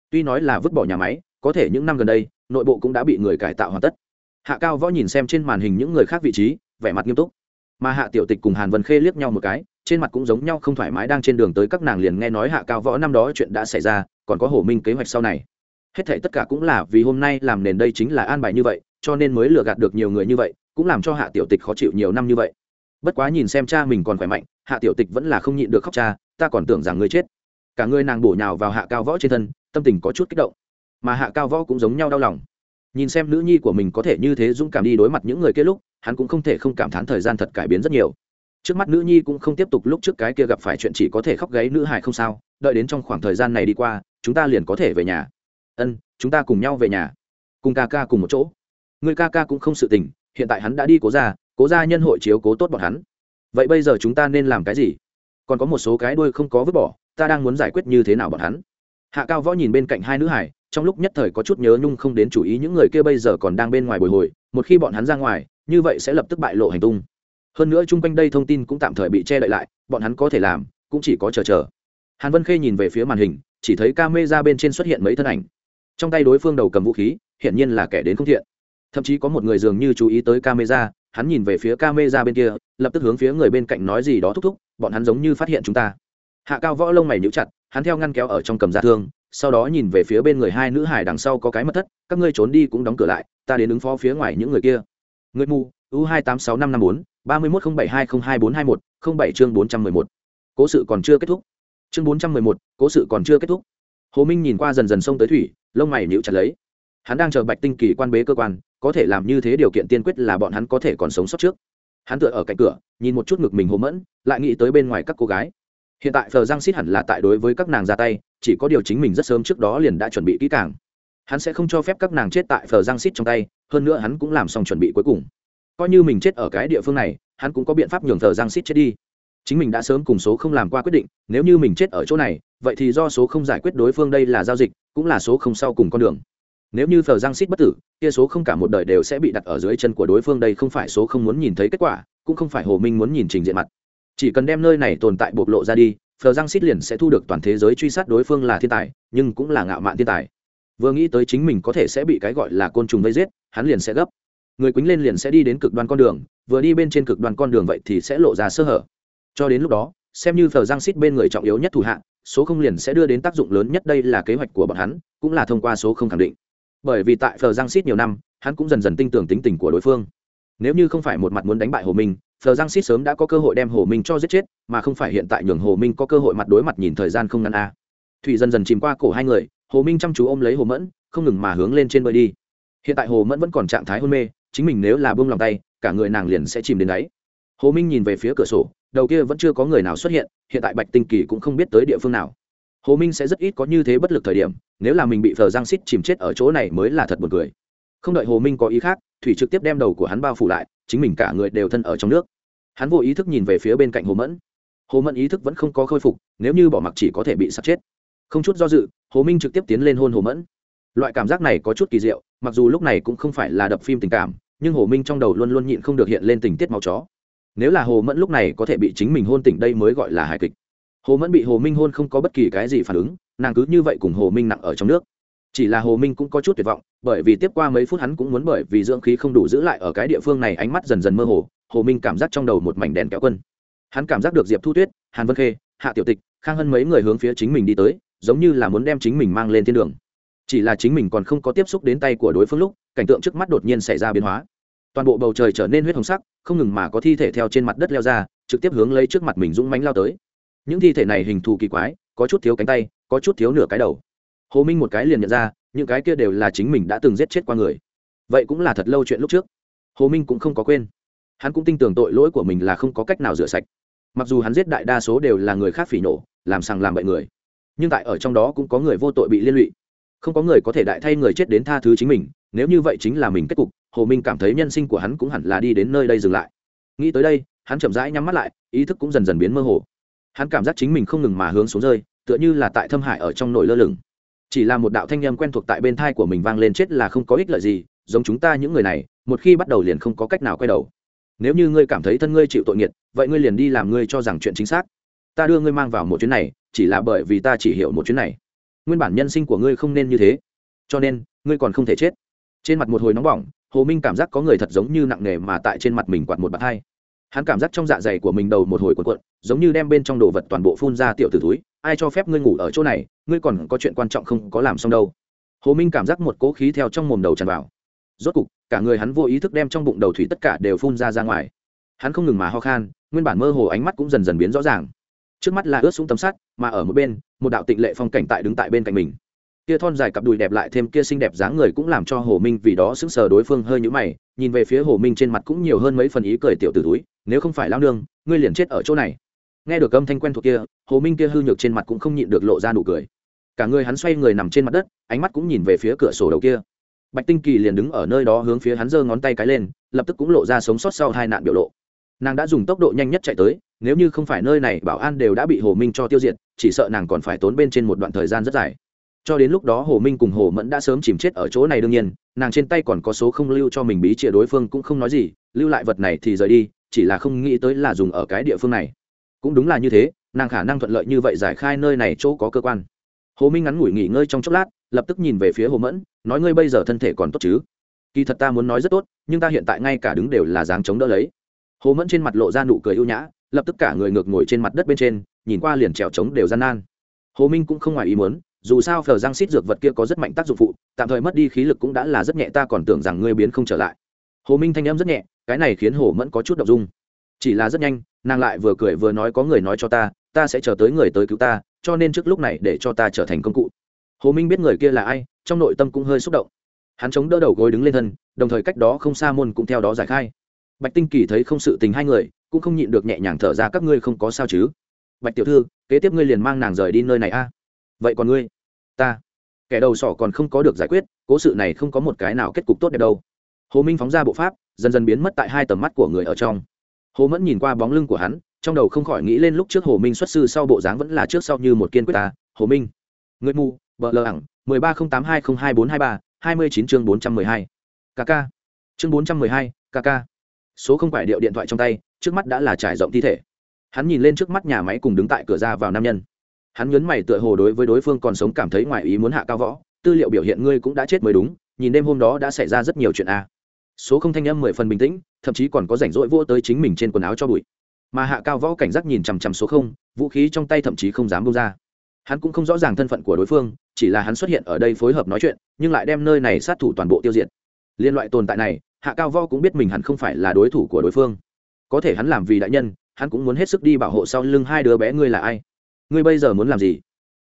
Tuy nói là vứt bỏ nhà máy, có thể những năm gần đây, nội bộ cũng đã bị người cải tạo hoàn tất. Hạ cao võ nhìn xem trên màn hình những người khác vị trí, vẻ mặt nghiêm túc. Mà hạ tiểu tịch cùng hàn vân khê liếc nhau một cái, trên mặt cũng giống nhau không thoải mái đang trên đường tới các nàng liền nghe nói hạ cao võ năm đó chuyện đã xảy ra, còn có hồ minh kế hoạch sau này. Hết thể tất cả cũng là vì hôm nay làm nền đây chính là an bài như vậy, cho nên mới lừa gạt được nhiều người như vậy cũng làm cho hạ tiểu tịch khó chịu nhiều năm như vậy. Bất quá nhìn xem cha mình còn khỏe mạnh, hạ tiểu tịch vẫn là không nhịn được khóc cha, ta còn tưởng rằng ngươi chết. Cả ngươi nàng bổ nhào vào hạ cao võ trên thân, tâm tình có chút kích động. Mà hạ cao võ cũng giống nhau đau lòng. Nhìn xem nữ nhi của mình có thể như thế dũng cảm đi đối mặt những người kia lúc, hắn cũng không thể không cảm thán thời gian thật cải biến rất nhiều. Trước mắt nữ nhi cũng không tiếp tục lúc trước cái kia gặp phải chuyện chỉ có thể khóc gáy nữ hài không sao, đợi đến trong khoảng thời gian này đi qua, chúng ta liền có thể về nhà. Ân, chúng ta cùng nhau về nhà. Cùng ca ca cùng một chỗ. Người ca ca cũng không sự tình hiện tại hắn đã đi cố ra cố ra nhân hội chiếu cố tốt bọn hắn. Vậy bây giờ chúng ta nên làm cái gì? Còn có một số cái đuôi không có vứt bỏ, ta đang muốn giải quyết như thế nào bọn hắn? Hạ cao võ nhìn bên cạnh hai nữ hải, trong lúc nhất thời có chút nhớ nhung không đến chủ ý những người kia bây giờ còn đang bên ngoài bồi hồi, một khi bọn hắn ra ngoài, như vậy sẽ lập tức bại lộ hành tung. Hơn nữa chung quanh đây thông tin cũng tạm thời bị che đậy lại, bọn hắn có thể làm, cũng chỉ có chờ chờ. Hàn vân khê nhìn về phía màn hình, chỉ thấy ca mê ra bên trên xuất hiện mấy thân ảnh. Trong tay đối phương đầu cầm vũ khí, hiển nhiên là kẻ đến không thiện thậm chí có một người dường như chú ý tới camera, hắn nhìn về phía camera bên kia, lập tức hướng phía người bên cạnh nói gì đó thúc thúc, bọn hắn giống như phát hiện chúng ta. Hạ cao võ lông mày nhũ chặt, hắn theo ngăn kéo ở trong cầm ra thương, sau đó nhìn về phía bên người hai nữ hải đằng sau có cái mất thất, các ngươi trốn đi cũng đóng cửa lại, ta đến ứng phó phía ngoài những người kia. Người mù, u hai tám sáu năm năm bốn, ba mươi một không bảy hai không hai bốn hai một, không bảy chương bốn trăm mười một. Cố sự còn chưa kết thúc. Chương bốn trăm mười một, cố sự còn chưa kết thúc. Hồ minh nhìn qua dần dần sông tới thủy, lông mày níu chặt lấy. Hắn đang chờ bạch tinh kỳ quan bế cơ quan có thể làm như thế điều kiện tiên quyết là bọn hắn có thể còn sống sót trước. Hắn tựa ở cạnh cửa, nhìn một chút ngực mình hồ mẫn, lại nghĩ tới bên ngoài các cô gái. Hiện tại phờ giang xít hẳn là tại đối với các nàng ra tay, chỉ có điều chính mình rất sớm trước đó liền đã chuẩn bị kỹ càng. Hắn sẽ không cho phép các nàng chết tại phờ giang xít trong tay, hơn nữa hắn cũng làm xong chuẩn bị cuối cùng. Coi như mình chết ở cái địa phương này, hắn cũng có biện pháp nhường phờ giang xít chết đi. Chính mình đã sớm cùng số không làm qua quyết định, nếu như mình chết ở chỗ này, vậy thì do số không giải quyết đối phương đây là giao dịch, cũng là số không sau cùng con đường nếu như phờ giang xít bất tử, kia số không cả một đời đều sẽ bị đặt ở dưới chân của đối phương đây không phải số không muốn nhìn thấy kết quả, cũng không phải hồ minh muốn nhìn trình diện mặt. Chỉ cần đem nơi này tồn tại bộc lộ ra đi phờ giang xít liền sẽ thu được toàn thế giới truy sát đối phương là thiên tài, nhưng cũng là ngạo mạn thiên tài. Vừa nghĩ tới chính mình có thể sẽ bị cái gọi là côn trùng vây giết, hắn liền sẽ gấp. Người quýnh lên liền sẽ đi đến cực đoan con đường, vừa đi bên trên cực đoan con đường vậy thì sẽ lộ ra sơ hở. Cho đến lúc đó, xem như phờ giang xít bên người trọng yếu nhất thủ hạng số không liền sẽ đưa đến tác dụng lớn nhất đây là kế hoạch của bọn hắn, cũng là thông qua số không khẳng định bởi vì tại phờ giang xít nhiều năm, hắn cũng dần dần tin tưởng tính tình của đối phương. Nếu như không phải một mặt muốn đánh bại hồ minh, phờ giang xít sớm đã có cơ hội đem hồ minh cho giết chết, mà không phải hiện tại nhường hồ minh có cơ hội mặt đối mặt nhìn thời gian không ngăn a. Thủy dần dần chìm qua cổ hai người, hồ minh chăm chú ôm lấy hồ mẫn, không ngừng mà hướng lên trên bơi đi. Hiện tại hồ mẫn vẫn còn trạng thái hôn mê, chính mình nếu là buông lòng tay, cả người nàng liền sẽ chìm đến đáy. Hồ minh nhìn về phía cửa sổ, đầu kia vẫn chưa có người nào xuất hiện hiện tại bạch tinh kỳ cũng không biết tới địa phương nào hồ minh sẽ rất ít có như thế bất lực thời điểm, nếu là mình bị phờ giang xít chìm chết ở chỗ này mới là thật buồn cười. Không đợi hồ minh có ý khác, thủy trực tiếp đem đầu của hắn bao phủ lại, chính mình cả người đều thân ở trong nước. Hắn vô ý thức nhìn về phía bên cạnh hồ mẫn. Hồ mẫn ý thức vẫn không có khôi phục, nếu như bỏ mặc chỉ có thể bị sạt chết. Không chút do dự, hồ minh trực tiếp tiến lên hôn hồ mẫn. Loại cảm giác này có chút kỳ diệu, mặc dù lúc này cũng không phải là đập phim tình cảm, nhưng hồ minh trong đầu luôn luôn nhịn không được hiện lên tình tiết máu chó. Nếu là hồ mẫn lúc này có thể bị chính mình hôn tỉnh đây mới gọi là hài kịch hồ mẫn bị hồ minh hôn không có bất kỳ cái gì phản ứng, nàng cứ như vậy cùng hồ minh nặng ở trong nước. Chỉ là hồ minh cũng có chút tuyệt vọng, bởi vì tiếp qua mấy phút hắn cũng muốn bởi vì dưỡng khí không đủ giữ lại ở cái địa phương này ánh mắt dần dần mơ hồ hồ minh cảm giác trong đầu một mảnh đèn kéo quân. Hắn cảm giác được diệp thu tuyết, hàn vân khê, hạ tiểu tịch, khang hân mấy người hướng phía chính mình đi tới, giống như là muốn đem chính mình mang lên thiên đường. Chỉ là chính mình còn không có tiếp xúc đến tay của đối phương lúc, cảnh tượng trước mắt đột nhiên xảy ra biến hóa. Toàn bộ bầu trời trở nên huyết hồng sắc, không ngừng mà có thi thể theo trên mặt đất leo ra, trực tiếp hướng lấy trước mặt mình dũng mánh lao tới những thi thể này hình thù kỳ quái, có chút thiếu cánh tay, có chút thiếu nửa cái đầu. Hồ minh một cái liền nhận ra, những cái kia đều là chính mình đã từng giết chết qua người. Vậy cũng là thật lâu chuyện lúc trước. Hồ minh cũng không có quên. Hắn cũng tin tưởng tội lỗi của mình là không có cách nào rửa sạch. Mặc dù hắn giết đại đa số đều là người khác phỉ nổ làm sằng làm bậy người, nhưng tại ở trong đó cũng có người vô tội bị liên lụy. Không có người có thể đại thay người chết đến tha thứ chính mình, nếu như vậy chính là mình kết cục, hồ minh cảm thấy nhân sinh của hắn cũng hẳn là đi đến nơi đây dừng lại. Nghĩ tới đây, hắn chậm rãi nhắm mắt lại, ý thức cũng dần dần biến mơ hồ hắn cảm giác chính mình không ngừng mà hướng xuống rơi, tựa như là tại thâm hải ở trong nồi lơ lửng. Chỉ là một đạo thanh â m quen thuộc tại bên thai của mình vang lên chết là không có ích lợi gì, giống chúng ta những người này, một khi bắt đầu liền không có cách nào quay đầu. Nếu như ngươi cảm thấy thân ngươi chịu tội nghiệt, vậy ngươi liền đi làm ngươi cho rằng chuyện chính xác. Ta đưa ngươi mang vào một chuyến này, chỉ là bởi vì ta chỉ hiểu một chuyến này. Nguyên bản nhân sinh của ngươi không nên như thế. Cho nên, ngươi còn không thể chết. Trên mặt một hồi nóng bỏng, hồ minh cảm giác có người thật giống như nặng nề mà tại trên mặt mình quạt một bạt hai hắn cảm giác trong dạ dày của mình đầu một hồi cuộn cuộn, giống như đem bên trong đồ vật toàn bộ phun ra tiểu t túi ai cho phép ngươi ngủ ở chỗ này? Ngươi còn có chuyện quan trọng không? Có làm xong đâu. Hồ minh cảm giác một cỗ khí theo trong mồm đầu tràn vào. Rốt cục, cả người hắn vô ý thức đem trong bụng đầu thủy tất cả đều phun ra ra ngoài. Hắn không ngừng mà ho khan, nguyên bản mơ hồ ánh mắt cũng dần dần biến rõ ràng. Trước mắt là ướt xuống tấm sắt, mà ở một bên, một đạo tịnh lệ phong cảnh tại đứng tại bên cạnh mình kia thon dài cặp đùi đẹp lại thêm kia xinh đẹp dáng người cũng làm cho hồ minh vì đó sững sờ đối phương hơi nhũ mày, nhìn về phía hồ minh trên mặt cũng nhiều hơn mấy phần ý cười tiểu tử túi, nếu không phải lao nương, ngươi liền chết ở chỗ này. Nghe được âm thanh quen thuộc kia, hồ minh kia hư nhược trên mặt cũng không nhịn được lộ ra nụ cười. Cả người hắn xoay người nằm trên mặt đất, ánh mắt cũng nhìn về phía cửa sổ đầu kia. Bạch tinh kỳ liền đứng ở nơi đó hướng phía hắn giơ ngón tay cái lên, lập tức cũng lộ ra sống sót sau hai nạn biểu lộ. Nàng đã dùng tốc độ nhanh nhất chạy tới, nếu như không phải nơi này bảo an đều đã bị hồ minh cho tiêu diệt, chỉ sợ nàng còn phải tốn bên trên một đoạn thời gian rất dài cho đến lúc đó hồ minh cùng hồ mẫn đã sớm chìm chết ở chỗ này đương nhiên, nàng trên tay còn có số không lưu cho mình bí chìa đối phương cũng không nói gì, lưu lại vật này thì rời đi, chỉ là không nghĩ tới là dùng ở cái địa phương này. Cũng đúng là như thế, nàng khả năng thuận lợi như vậy giải khai nơi này chỗ có cơ quan. Hồ minh ngắn ngủi nghỉ ngơi trong chốc lát, lập tức nhìn về phía hồ mẫn, nói ngươi bây giờ thân thể còn tốt chứ? Kỳ thật ta muốn nói rất tốt, nhưng ta hiện tại ngay cả đứng đều là dáng chống đỡ lấy. Hồ mẫn trên mặt lộ ra nụ cười ưu nhã, lập tức cả người ngược ngồi trên mặt đất bên trên, nhìn qua liền trèo trống đều gian nan. Hồ minh cũng không ngoài ý muốn dù sao phờ giang xít dược vật kia có rất mạnh tác dụng phụ, tạm thời mất đi khí lực cũng đã là rất nhẹ, ta còn tưởng rằng ngươi biến không trở lại. Hồ minh thanh âm rất nhẹ, cái này khiến hồ mẫn có chút đ ộ n g dung. Chỉ là rất nhanh, nàng lại vừa cười vừa nói có người nói cho ta ta sẽ chờ tới người tới cứu ta, cho nên trước lúc này để cho ta trở thành công cụ. Hồ minh biết người kia là ai, trong nội tâm cũng hơi xúc động. Hắn chống đỡ đầu gối đứng lên thân, đồng thời cách đó không xa môn cũng theo đó giải khai. Bạch tinh kỳ thấy không sự tình hai người, cũng không nhịn được nhẹ nhàng thở ra, các ngươi không có sao chứ? Bạch tiểu thư, kế tiếp ngươi liền mang nàng rời đi nơi này a vậy còn ngươi? Ta. Kẻ đầu sỏ còn không có được giải quyết, cố sự này không có một cái nào kết cục tốt đẹp đâu. Hồ minh phóng ra bộ pháp, dần dần biến mất tại hai tầm mắt của người ở trong. Hồ mẫn nhìn qua bóng lưng của hắn, trong đầu không khỏi nghĩ lên lúc trước hồ minh xuất sư sau bộ dáng vẫn là trước sau như một kiên quyết ta, hồ minh. Người mù vợ lờ ẳng, mười ba không tám hai không hai bốn hai ba, hai mươi chín chương bốn trăm mười hai. Kk chương bốn trăm mười hai kk số không phải điệu điện thoại trong tay, trước mắt đã là trải rộng thi thể. Hắn nhìn lên trước mắt nhà máy cùng đứng tại cửa ra vào nam nhân hắn nhấn mày tựa hồ đối với đối phương còn sống cảm thấy ngoài ý muốn hạ cao võ, tư liệu biểu hiện ngươi cũng đã chết mới đúng, nhìn đêm hôm đó đã xảy ra rất nhiều chuyện a. Số không thanh âm mười phần bình tĩnh, thậm chí còn có rảnh rỗi vô tới chính mình trên quần áo cho bụi. Mà hạ cao võ cảnh giác nhìn chằm chằm số không, vũ khí trong tay thậm chí không dám bông ra. Hắn cũng không rõ ràng thân phận của đối phương, chỉ là hắn xuất hiện ở đây phối hợp nói chuyện, nhưng lại đem nơi này sát thủ toàn bộ tiêu diệt. Liên loại tồn tại này, hạ cao võ cũng biết mình hẳn không phải là đối thủ của đối phương. Có thể hắn làm vì đại nhân, hắn cũng muốn hết sức đi bảo hộ sau lưng hai đứa bé ngươi là ai ngươi bây giờ muốn làm gì?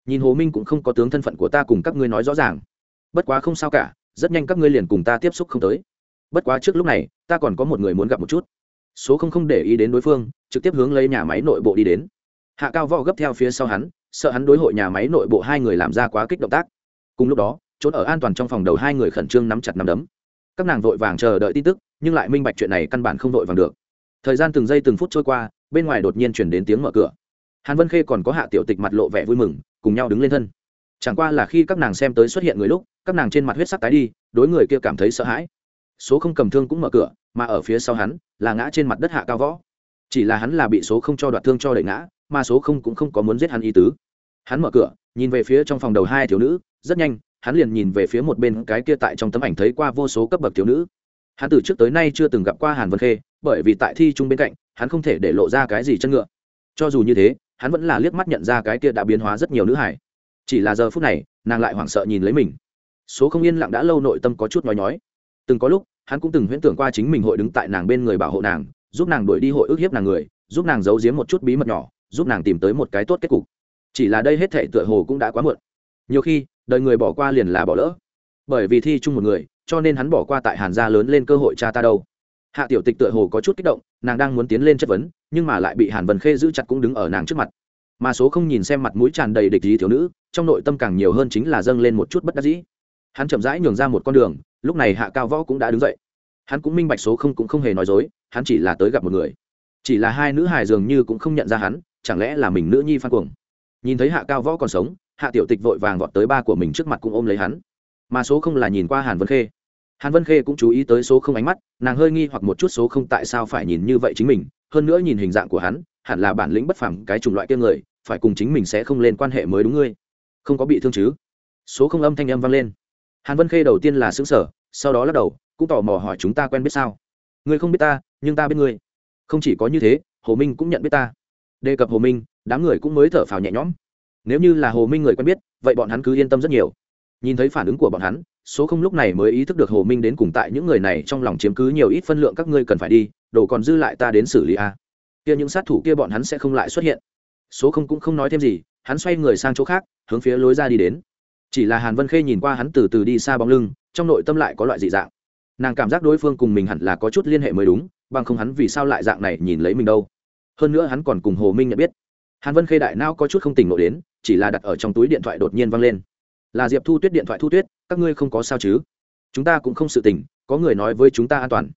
Nhìn hồ minh cũng không có tướng thân phận của ta cùng các ngươi nói rõ ràng. Bất quá không sao cả, rất nhanh các ngươi liền cùng ta tiếp xúc không tới. Bất quá trước lúc này, ta còn có một người muốn gặp một chút. Số không không để ý đến đối phương, trực tiếp hướng lấy nhà máy nội bộ đi đến. Hạ cao võ gấp theo phía sau hắn, sợ hắn đối hội nhà máy nội bộ hai người làm ra quá kích động tác. Cùng lúc đó trốn ở an toàn trong phòng đầu hai người khẩn trương nắm chặt nắm đấm. Các nàng vội vàng chờ đợi tin tức, nhưng lại minh bạch chuyện này căn bản không vội vàng được. Thời gian từng giây từng phút trôi qua, bên ngoài đột nhiên chuyển đến tiếng mở cửa hàn vân khê còn có hạ tiểu tịch mặt lộ vẻ vui mừng, cùng nhau đứng lên thân. Chẳng qua là khi các nàng xem tới xuất hiện người lúc, các nàng trên mặt huyết sắc tái đi, đối người kia cảm thấy sợ hãi. Số không cầm thương cũng mở cửa, mà ở phía sau hắn, là ngã trên mặt đất hạ cao võ. Chỉ là hắn là bị số không cho đoạt thương cho đẩy ngã, mà số không cũng không có muốn giết hắn ý tứ. Hắn mở cửa, nhìn về phía trong phòng đầu hai thiếu nữ, rất nhanh, hắn liền nhìn về phía một bên cái kia tại trong tấm ảnh thấy qua vô số cấp bậc thiếu nữ. Hắn từ trước tới nay chưa từng gặp qua hàn vân khê, bởi vì tại thi chung bên cạnh, hắn không thể để lộ ra cái gì chân ngựa. Cho dù như thế hắn vẫn là liếc mắt nhận ra cái kia đã biến hóa rất nhiều nữ hải. Chỉ là giờ phút này, nàng lại hoảng sợ nhìn lấy mình. Số không yên lặng đã lâu nội tâm có chút nói nhói. Từng có lúc, hắn cũng từng huyễn tưởng qua chính mình hội đứng tại nàng bên người bảo hộ nàng, giúp nàng đuổi đi hội ức hiếp nàng người, giúp nàng giấu giếm một chút bí mật nhỏ, giúp nàng tìm tới một cái tốt kết cục. Chỉ là đây hết thể tựa hồ cũng đã quá muộn. Nhiều khi, đời người bỏ qua liền là bỏ lỡ. Bởi vì thi chung một người, cho nên hắn bỏ qua tại hàn gia lớn lên cơ hội cha ta đâu. Hạ tiểu tịch tựa hồ có chút kích động nàng đang muốn tiến lên chất vấn, nhưng mà lại bị hàn vân khê giữ chặt cũng đứng ở nàng trước mặt. Mà số không nhìn xem mặt mũi tràn đầy địch ý thiếu nữ, trong nội tâm càng nhiều hơn chính là dâng lên một chút bất đắc dĩ. Hắn chậm rãi nhường ra một con đường, lúc này hạ cao võ cũng đã đứng dậy. Hắn cũng minh bạch số không cũng không hề nói dối, hắn chỉ là tới gặp một người. Chỉ là hai nữ hài dường như cũng không nhận ra hắn, chẳng lẽ là mình nữ nhi phan cuồng? Nhìn thấy hạ cao võ còn sống, hạ tiểu tịch vội vàng vọt tới ba của mình trước mặt cũng ôm lấy hắn. Mà số không là nhìn qua hàn vân khê hàn vân khê cũng chú ý tới số không ánh mắt, nàng hơi nghi hoặc một chút số không tại sao phải nhìn như vậy chính mình, hơn nữa nhìn hình dạng của hắn, hẳn là bản lĩnh bất phẳng cái chủng loại kia người, phải cùng chính mình sẽ không lên quan hệ mới đúng ngươi. Không có bị thương chứ? Số không âm thanh âm vang lên. Hàn vân khê đầu tiên là xứng sở sau đó lắc đầu, cũng tò mò hỏi chúng ta quen biết sao? Ngươi không biết ta, nhưng ta biết ngươi. Không chỉ có như thế, hồ minh cũng nhận biết ta. Đề cập hồ minh, đám người cũng mới thở phào nhẹ nhõm. Nếu như là hồ minh người quen biết, vậy bọn hắn cứ yên tâm rất nhiều. Nhìn thấy phản ứng của bọn hắn số không lúc này mới ý thức được hồ minh đến cùng tại những người này trong lòng chiếm cứ nhiều ít phân lượng các ngươi cần phải đi, đồ còn dư lại ta đến xử lý a. Kia những sát thủ kia bọn hắn sẽ không lại xuất hiện. Số không cũng không nói thêm gì, hắn xoay người sang chỗ khác, hướng phía lối ra đi đến. Chỉ là hàn vân khê nhìn qua hắn từ từ đi xa bóng lưng, trong nội tâm lại có loại dị dạng. Nàng cảm giác đối phương cùng mình hẳn là có chút liên hệ mới đúng, bằng không hắn vì sao lại dạng này nhìn lấy mình đâu. Hơn nữa hắn còn cùng hồ minh nhận biết. Hàn vân khê đại não có chút không tỉnh nổi đến, chỉ là đặt ở trong túi điện thoại đột nhiên văng lên là diệp thu tuyết điện thoại thu tuyết, các ngươi không có sao chứ? Chúng ta cũng không sự tình, có người nói với chúng ta an toàn.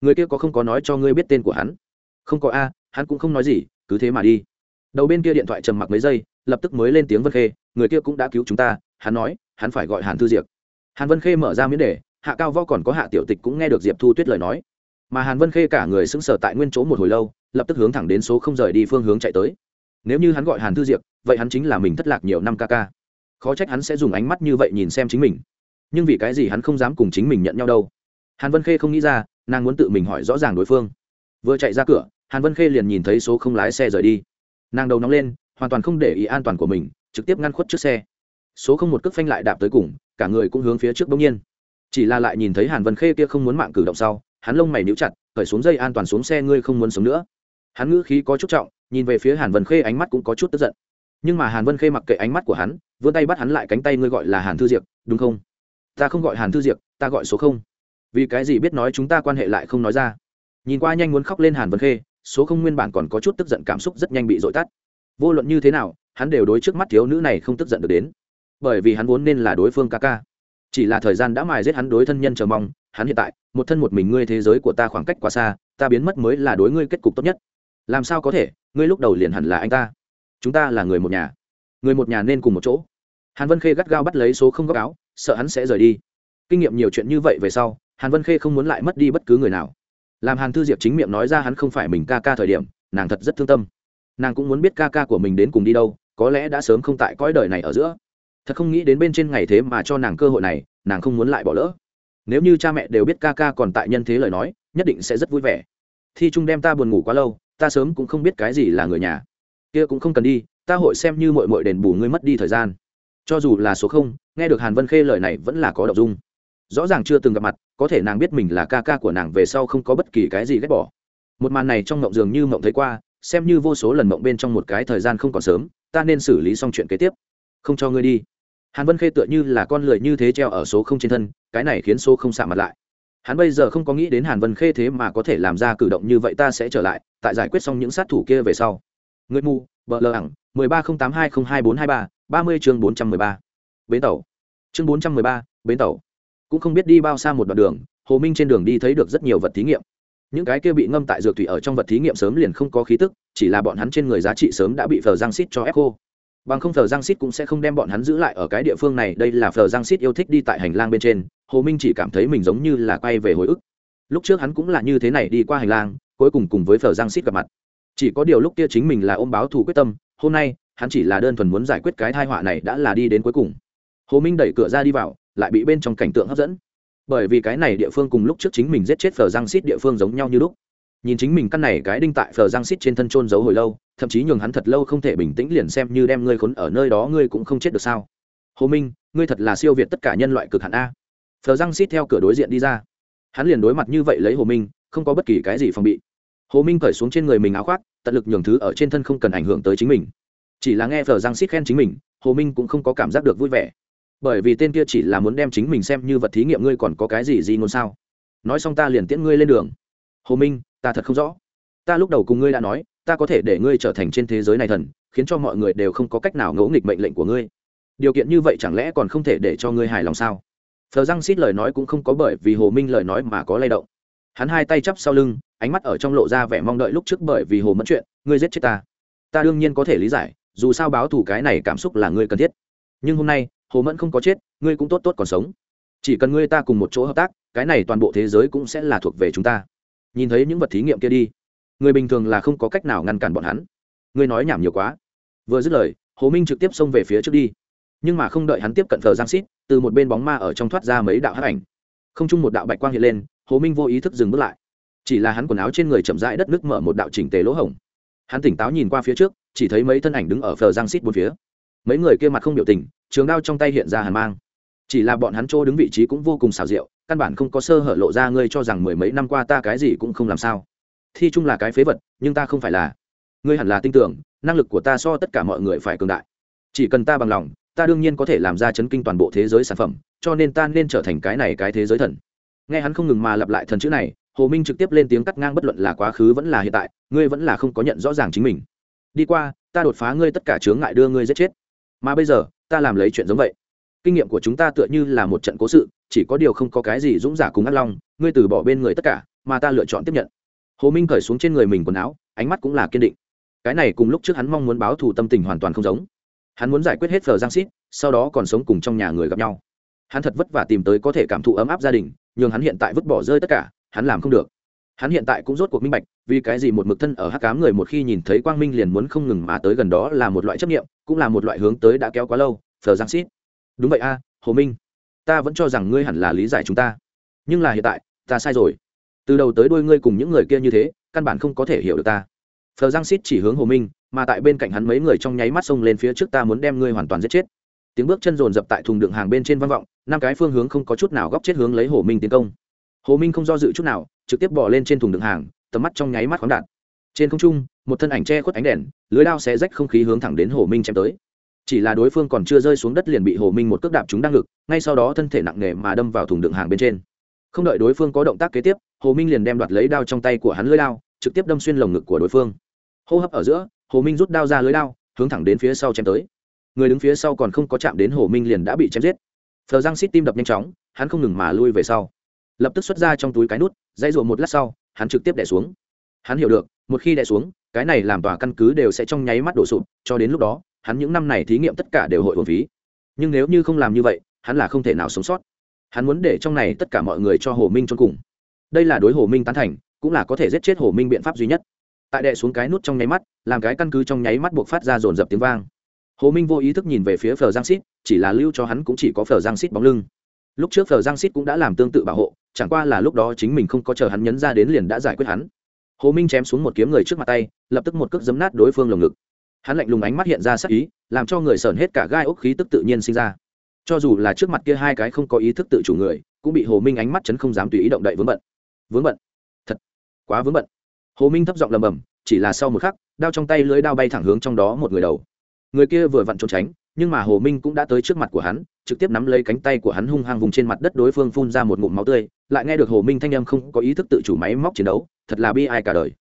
Người kia có không có nói cho ngươi biết tên của hắn? Không có a, hắn cũng không nói gì, cứ thế mà đi. Đầu bên kia điện thoại trầm mặc mấy giây, lập tức mới lên tiếng vân khê, người kia cũng đã cứu chúng ta, hắn nói, hắn phải gọi hàn thư diệp. Hàn vân khê mở ra miễn đề, hạ cao võ còn có hạ tiểu tịch cũng nghe được diệp thu tuyết lời nói. Mà hàn vân khê cả người sững sờ tại nguyên chỗ một hồi lâu, lập tức hướng thẳng đến số không rời đi phương hướng chạy tới. Nếu như hắn gọi hàn thư diệp, vậy hắn chính là mình thất lạc nhiều năm ca ca khó trách hắn sẽ dùng ánh mắt như vậy nhìn xem chính mình. Nhưng vì cái gì hắn không dám cùng chính mình nhận nhau đâu? Hàn vân khê không nghĩ ra, nàng muốn tự mình hỏi rõ ràng đối phương. Vừa chạy ra cửa, hàn vân khê liền nhìn thấy số không lái xe rời đi. Nàng đầu nóng lên, hoàn toàn không để ý an toàn của mình, trực tiếp ngăn khuất trước xe. Số không một cước phanh lại đạp tới cùng, cả người cũng hướng phía trước bỗng nhiên. Chỉ là lại nhìn thấy hàn vân khê kia không muốn mạng cử động sau, hắn lông mày níu chặt khởi xuống dây an toàn xuống xe, ngươi không muốn sống nữa. Hắn ngữ khí có chút trọng, nhìn về phía hàn vân khê ánh mắt cũng có chút tức giận. Nhưng mà hàn vân khê mặc kệ ánh mắt của hắn vươn tay bắt hắn lại cánh tay ngươi gọi là hàn thư diệp đúng không? Ta không gọi hàn thư diệp ta gọi số không. Vì cái gì biết nói chúng ta quan hệ lại không nói ra? Nhìn qua nhanh muốn khóc lên hàn vân khê, số không nguyên bản còn có chút tức giận cảm xúc rất nhanh bị dội tắt. Vô luận như thế nào, hắn đều đối trước mắt thiếu nữ này không tức giận được đến. Bởi vì hắn vốn nên là đối phương ca ca. Chỉ là thời gian đã mài giết hắn đối thân nhân chờ mong, hắn hiện tại, một thân một mình ngươi thế giới của ta khoảng cách quá xa, ta biến mất mới là đối ngươi kết cục tốt nhất. Làm sao có thể, ngươi lúc đầu liền hẳn là anh ta. Chúng ta là người một nhà người một nhà nên cùng một chỗ. Hàn vân khê gắt gao bắt lấy số không góc áo, sợ hắn sẽ rời đi. Kinh nghiệm nhiều chuyện như vậy về sau, hàn vân khê không muốn lại mất đi bất cứ người nào. Làm hàn thư diệp chính miệng nói ra hắn không phải mình ca ca thời điểm, nàng thật rất thương tâm. Nàng cũng muốn biết ca ca của mình đến cùng đi đâu, có lẽ đã sớm không tại cõi đời này ở giữa. Thật không nghĩ đến bên trên ngày thế mà cho nàng cơ hội này, nàng không muốn lại bỏ lỡ. Nếu như cha mẹ đều biết ca ca còn tại nhân thế lời nói, nhất định sẽ rất vui vẻ. Thi trung đem ta buồn ngủ quá lâu, ta sớm cũng không biết cái gì là người nhà. Kia cũng không cần đi ta hội xem như mội mội đền bù ngươi mất đi thời gian. Cho dù là số không, nghe được hàn vân khê lời này vẫn là có đậu dung. Rõ ràng chưa từng gặp mặt, có thể nàng biết mình là ca ca của nàng về sau không có bất kỳ cái gì ghét bỏ. Một màn này trong mộng dường như mộng thấy qua, xem như vô số lần mộng bên trong một cái thời gian không còn sớm, ta nên xử lý xong chuyện kế tiếp. Không cho ngươi đi. Hàn vân khê tựa như là con lười như thế treo ở số không trên thân, cái này khiến số không xạ mặt lại. Hắn bây giờ không có nghĩ đến hàn vân khê thế mà có thể làm ra cử động như vậy ta sẽ trở lại, tại giải quyết xong những sát thủ kia về sau. Người mù vợ lờ ẳng mười ba không tám hai không hai bốn hai ba ba mươi chương bốn trăm mười ba. Bến tàu. Chương bốn trăm mười ba, bến tàu. Cũng không biết đi bao xa một đoạn đường, hồ minh trên đường đi thấy được rất nhiều vật thí nghiệm. Những cái kia bị ngâm tại dược thủy ở trong vật thí nghiệm sớm liền không có khí tức, chỉ là bọn hắn trên người giá trị sớm đã bị phở giang xít cho ép khô. Bằng không phở giang xít cũng sẽ không đem bọn hắn giữ lại ở cái địa phương này, đây là phở giang xít yêu thích đi tại hành lang bên trên, hồ minh chỉ cảm thấy mình giống như là quay về hồi ức. Lúc trước hắn cũng là như thế này đi qua hành lang, cuối cùng cùng với phở giang xít gặp mặt. Chỉ có điều lúc kia chính mình là ôm báo thù quyết tâm hôm nay, hắn chỉ là đơn thuần muốn giải quyết cái thai họa này đã là đi đến cuối cùng. Hồ minh đẩy cửa ra đi vào, lại bị bên trong cảnh tượng hấp dẫn. Bởi vì cái này địa phương cùng lúc trước chính mình giết chết phờ giang xít địa phương giống nhau như lúc. Nhìn chính mình căn này cái đinh tại phờ giang xít trên thân trôn giấu hồi lâu, thậm chí nhường hắn thật lâu không thể bình tĩnh liền xem như đem ngươi khốn ở nơi đó ngươi cũng không chết được sao. Hồ minh, ngươi thật là siêu việt tất cả nhân loại cực hạn a. Phờ giang xít theo cửa đối diện đi ra. Hắn liền đối mặt như vậy lấy hồ minh, không có bất kỳ cái gì phòng bị hồ minh cởi xuống trên người mình áo khoác, tận lực nhường thứ ở trên thân không cần ảnh hưởng tới chính mình. Chỉ là nghe Phở giang xít khen chính mình, hồ minh cũng không có cảm giác được vui vẻ. Bởi vì tên kia chỉ là muốn đem chính mình xem như vật thí nghiệm ngươi còn có cái gì gì ngôn sao? Nói xong ta liền tiễn ngươi lên đường. Hồ minh, ta thật không rõ. Ta lúc đầu cùng ngươi đã nói, ta có thể để ngươi trở thành trên thế giới này thần, khiến cho mọi người đều không có cách nào ngẫu nghịch mệnh lệnh của ngươi. Điều kiện như vậy chẳng lẽ còn không thể để cho ngươi hài lòng sao? Phờ răng xít lời nói cũng không có bởi vì hồ minh lời nói mà có lay động. Hắn hai tay chắp sau lưng ánh mắt ở trong lộ ra vẻ mong đợi lúc trước bởi vì hồ mẫn chuyện, ngươi giết chết ta. Ta đương nhiên có thể lý giải, dù sao báo thù cái này cảm xúc là ngươi cần thiết. Nhưng hôm nay, hồ mẫn không có chết, ngươi cũng tốt tốt còn sống. Chỉ cần ngươi ta cùng một chỗ hợp tác, cái này toàn bộ thế giới cũng sẽ là thuộc về chúng ta. Nhìn thấy những vật thí nghiệm kia đi, người bình thường là không có cách nào ngăn cản bọn hắn. Ngươi nói nhảm nhiều quá. Vừa dứt lời, hồ minh trực tiếp xông về phía trước đi. Nhưng mà không đợi hắn tiếp cận thờ giang xít, từ một bên bóng ma ở trong thoát ra mấy đạo hát ảnh. Không chung một đạo bạch quang hiện lên, hồ minh vô ý thức dừng bước lại chỉ là hắn quần áo trên người chậm rãi đất nước mở một đạo chỉnh tề lỗ hổng. Hắn tỉnh táo nhìn qua phía trước, chỉ thấy mấy thân ảnh đứng ở phờ giang xít bốn phía. Mấy người kia mặt không biểu tình, trường đao trong tay hiện ra hàn mang. Chỉ là bọn hắn chỗ đứng vị trí cũng vô cùng xảo diệu, căn bản không có sơ hở lộ ra ngươi cho rằng mười mấy năm qua ta cái gì cũng không làm sao. Thi chung là cái phế vật, nhưng ta không phải là. Ngươi hẳn là tin tưởng, năng lực của ta so tất cả mọi người phải cường đại. Chỉ cần ta bằng lòng, ta đương nhiên có thể làm ra chấn kinh toàn bộ thế giới sản phẩm, cho nên ta nên trở thành cái này cái thế giới thần. Nghe hắn không ngừng mà lặp lại thần chữ này hồ minh trực tiếp lên tiếng cắt ngang bất luận là quá khứ vẫn là hiện tại, ngươi vẫn là không có nhận rõ ràng chính mình. Đi qua, ta đột phá ngươi tất cả chướng ngại đưa ngươi giết chết. Mà bây giờ, ta làm lấy chuyện giống vậy. Kinh nghiệm của chúng ta tựa như là một trận cố sự, chỉ có điều không có cái gì dũng giả cùng ác long, ngươi từ bỏ bên người tất cả, mà ta lựa chọn tiếp nhận. Hồ minh cởi xuống trên người mình quần áo, ánh mắt cũng là kiên định. Cái này cùng lúc trước hắn mong muốn báo thù tâm tình hoàn toàn không giống. Hắn muốn giải quyết hết phờ giang xít sau đó còn sống cùng trong nhà người gặp nhau. Hắn thật vất vả tìm tới có thể cảm thụ ấm áp gia đình nhưng hắn hiện tại vứt bỏ rơi tất cả hắn làm không được. Hắn hiện tại cũng rốt cuộc minh bạch, vì cái gì một mực thân ở hắc cám người một khi nhìn thấy quang minh liền muốn không ngừng mà tới gần đó là một loại chấp nghiệm cũng là một loại hướng tới đã kéo quá lâu, thờ giang xít. Đúng vậy a, hồ minh, ta vẫn cho rằng ngươi hẳn là lý giải chúng ta. Nhưng là hiện tại, ta sai rồi. Từ đầu tới đôi ngươi cùng những người kia như thế, căn bản không có thể hiểu được ta. Thờ giang xít chỉ hướng hồ minh, mà tại bên cạnh hắn mấy người trong nháy mắt xông lên phía trước ta muốn đem ngươi hoàn toàn giết chết. Tiếng bước chân rồn rập tại thùng đựng hàng bên trên vang vọng, năm cái phương hướng không có chút nào góc chết hướng lấy hồ minh tiến công hồ minh không do dự chút nào, trực tiếp bỏ lên trên thùng đựng hàng, tầm mắt trong nháy mắt khoáng đạn. trên không trung, một thân ảnh che khuất ánh đèn, lưới lao xé rách không khí hướng thẳng đến hồ minh chém tới. Chỉ là đối phương còn chưa rơi xuống đất liền bị hồ minh một cước đạp chúng đang ngực, ngay sau đó thân thể nặng nề mà đâm vào thùng đựng hàng bên trên. Không đợi đối phương có động tác kế tiếp, hồ minh liền đem đoạt lấy đao trong tay của hắn lưới lao trực tiếp đâm xuyên lồng ngực của đối phương. Hô hấp ở giữa, hồ minh rút đao ra lưới lao hướng thẳng đến phía sau chém tới. Người đứng phía sau còn không có chạm đến hồ minh liền đã bị chém giết. Thờ giang xít tim đập nhanh chóng, hắn không ngừng mà lui về sau lập tức xuất ra trong túi cái nút, dãy rùa một lát sau, hắn trực tiếp đẻ xuống. Hắn hiểu được, một khi đẻ xuống, cái này làm tòa căn cứ đều sẽ trong nháy mắt đổ sụp, cho đến lúc đó, hắn những năm này thí nghiệm tất cả đều hội hồn phí. Nhưng nếu như không làm như vậy, hắn là không thể nào sống sót. Hắn muốn để trong này tất cả mọi người cho hồ minh trong cùng. Đây là đối hồ minh tán thành, cũng là có thể giết chết hồ minh biện pháp duy nhất. Tại đệ xuống cái nút trong nháy mắt, làm cái căn cứ trong nháy mắt buộc phát ra dồn dập tiếng vang. Hồ minh vô ý thức nhìn về phía phờ giang xít chỉ là lưu cho hắn cũng chỉ có phờ giang xít bóng lưng. Lúc trước phờ giang xít cũng đã làm tương tự bảo hộ chẳng qua là lúc đó chính mình không có chờ hắn nhấn ra đến liền đã giải quyết hắn. Hồ minh chém xuống một kiếm người trước mặt tay, lập tức một cước giấm nát đối phương lồng ngực. Hắn lạnh lùng ánh mắt hiện ra sắc ý, làm cho người sởn hết cả gai ốc khí tức tự nhiên sinh ra. Cho dù là trước mặt kia hai cái không có ý thức tự chủ người, cũng bị hồ minh ánh mắt chấn không dám tùy ý động đậy vướng bận. Vướng bận? Thật, quá vướng bận. Hồ minh thấp giọng lầm bầm chỉ là sau một khắc, đao trong tay lưới đao bay thẳng hướng trong đó một người đầu. Người kia vừa vặn trốn tránh nhưng mà hồ minh cũng đã tới trước mặt của hắn, trực tiếp nắm lấy cánh tay của hắn hung hăng vùng trên mặt đất đối phương phun ra một ngụm máu tươi, lại nghe được hồ minh thanh âm không có ý thức tự chủ máy móc chiến đấu, thật là bi ai cả đời.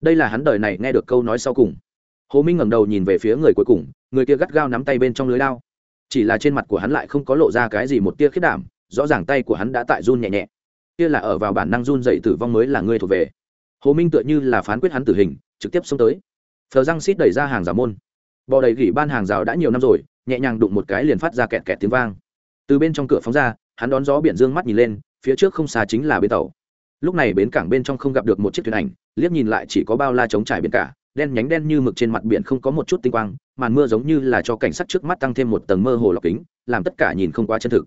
Đây là hắn đời này nghe được câu nói sau cùng. Hồ minh ngẩng đầu nhìn về phía người cuối cùng, người kia gắt gao nắm tay bên trong lưới lao chỉ là trên mặt của hắn lại không có lộ ra cái gì một tia khiết đảm, rõ ràng tay của hắn đã tại run nhẹ nhẹ. Kia là ở vào bản năng run dậy tử vong mới là người thuộc về. Hồ minh tựa như là phán quyết hắn tử hình, trực tiếp xông tới. Phờ răng xít đẩy ra hàng rào môn. Bò đầy gỉ ban hàng rào đã nhiều năm rồi nhẹ nhàng đụng một cái liền phát ra kẹt kẹt tiếng vang. Từ bên trong cửa phóng ra, hắn đón gió biển dương mắt nhìn lên, phía trước không xa chính là bến tàu. Lúc này bến cảng bên trong không gặp được một chiếc thuyền ảnh, liếc nhìn lại chỉ có bao la trống trải biển cả, đen nhánh đen như mực trên mặt biển không có một chút tinh quang, màn mưa giống như là cho cảnh sắc trước mắt tăng thêm một tầng mơ hồ lọc kính, làm tất cả nhìn không quá chân thực.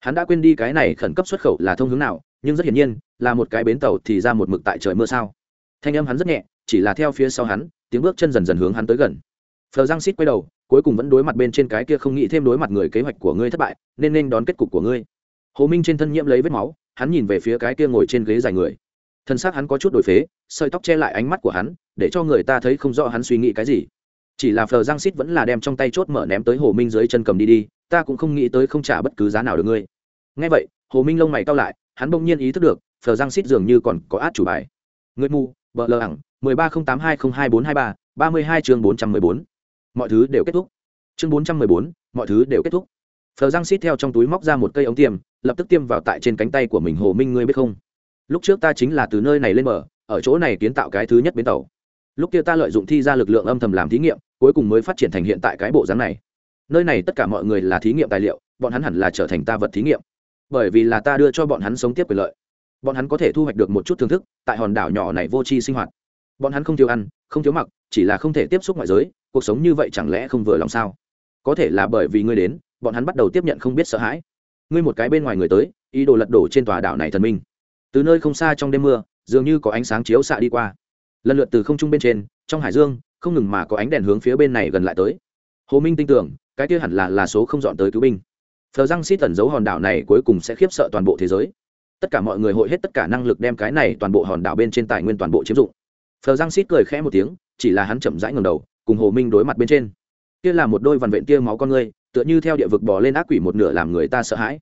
Hắn đã quên đi cái này khẩn cấp xuất khẩu là thông hướng nào, nhưng rất hiển nhiên, là một cái bến tàu thì ra một mực tại trời mưa sao. Thanh âm hắn rất nhẹ, chỉ là theo phía sau hắn, tiếng bước chân dần dần hướng hắn tới gần. Phờ giang xít quay đầu cuối cùng vẫn đối mặt bên trên cái kia không nghĩ thêm đối mặt người kế hoạch của ngươi thất bại, nên nên đón kết cục của ngươi. Hồ minh trên thân nhiễm lấy vết máu, hắn nhìn về phía cái kia ngồi trên ghế dài người. Thân xác hắn có chút đổi phế, sợi tóc che lại ánh mắt của hắn, để cho người ta thấy không rõ hắn suy nghĩ cái gì. Chỉ là phờ giang xít vẫn là đem trong tay chốt mở ném tới hồ minh dưới chân cầm đi đi, ta cũng không nghĩ tới không trả bất cứ giá nào được ngươi. Ngay vậy, hồ minh lông mày cao lại, hắn bỗng nhiên ý thức được, phờ giang xít dường như còn có át chủ bài. Người mù vợ lờ ẳng, mười ba không tám hai không hai bốn hai ba ba mươi hai chương bốn trăm mười bốn mọi thứ đều kết thúc. Chương bốn trăm mười bốn, mọi thứ đều kết thúc. Phờ giang xít theo trong túi móc ra một cây ống tiêm, lập tức tiêm vào tại trên cánh tay của mình, hồ minh, ngươi biết không? Lúc trước ta chính là từ nơi này lên bờ, ở chỗ này kiến tạo cái thứ nhất bến tàu. Lúc kia ta lợi dụng thi ra lực lượng âm thầm làm thí nghiệm, cuối cùng mới phát triển thành hiện tại cái bộ dáng này. Nơi này tất cả mọi người là thí nghiệm tài liệu, bọn hắn hẳn là trở thành ta vật thí nghiệm. Bởi vì là ta đưa cho bọn hắn sống tiếp quyền lợi. Bọn hắn có thể thu hoạch được một chút thưởng thức, tại hòn đảo nhỏ này vô tri sinh hoạt bọn hắn không thiếu ăn, không thiếu mặc, chỉ là không thể tiếp xúc ngoại giới, cuộc sống như vậy chẳng lẽ không vừa lòng sao? Có thể là bởi vì ngươi đến, bọn hắn bắt đầu tiếp nhận không biết sợ hãi. Ngươi một cái bên ngoài người tới, ý đồ lật đổ trên tòa đảo này thần minh. Từ nơi không xa trong đêm mưa, dường như có ánh sáng chiếu xạ đi qua. Lần lượt từ không trung bên trên, trong hải dương, không ngừng mà có ánh đèn hướng phía bên này gần lại tới. Hồ minh tin tưởng, cái kia hẳn là là số không dọn tới cứu binh. Thờ răng xít tẩn giấu hòn đảo này cuối cùng sẽ khiếp sợ toàn bộ thế giới. Tất cả mọi người hội hết tất cả năng lực đem cái này toàn bộ hòn đảo bên trên tài nguyên toàn bộ chiếm dụng phờ Giang xít cười khẽ một tiếng, chỉ là hắn chậm rãi ngầm đầu, cùng hồ minh đối mặt bên trên. Kia là một đôi vằn vện kia máu con ngươi, tựa như theo địa vực bò lên ác quỷ một nửa làm người ta sợ hãi.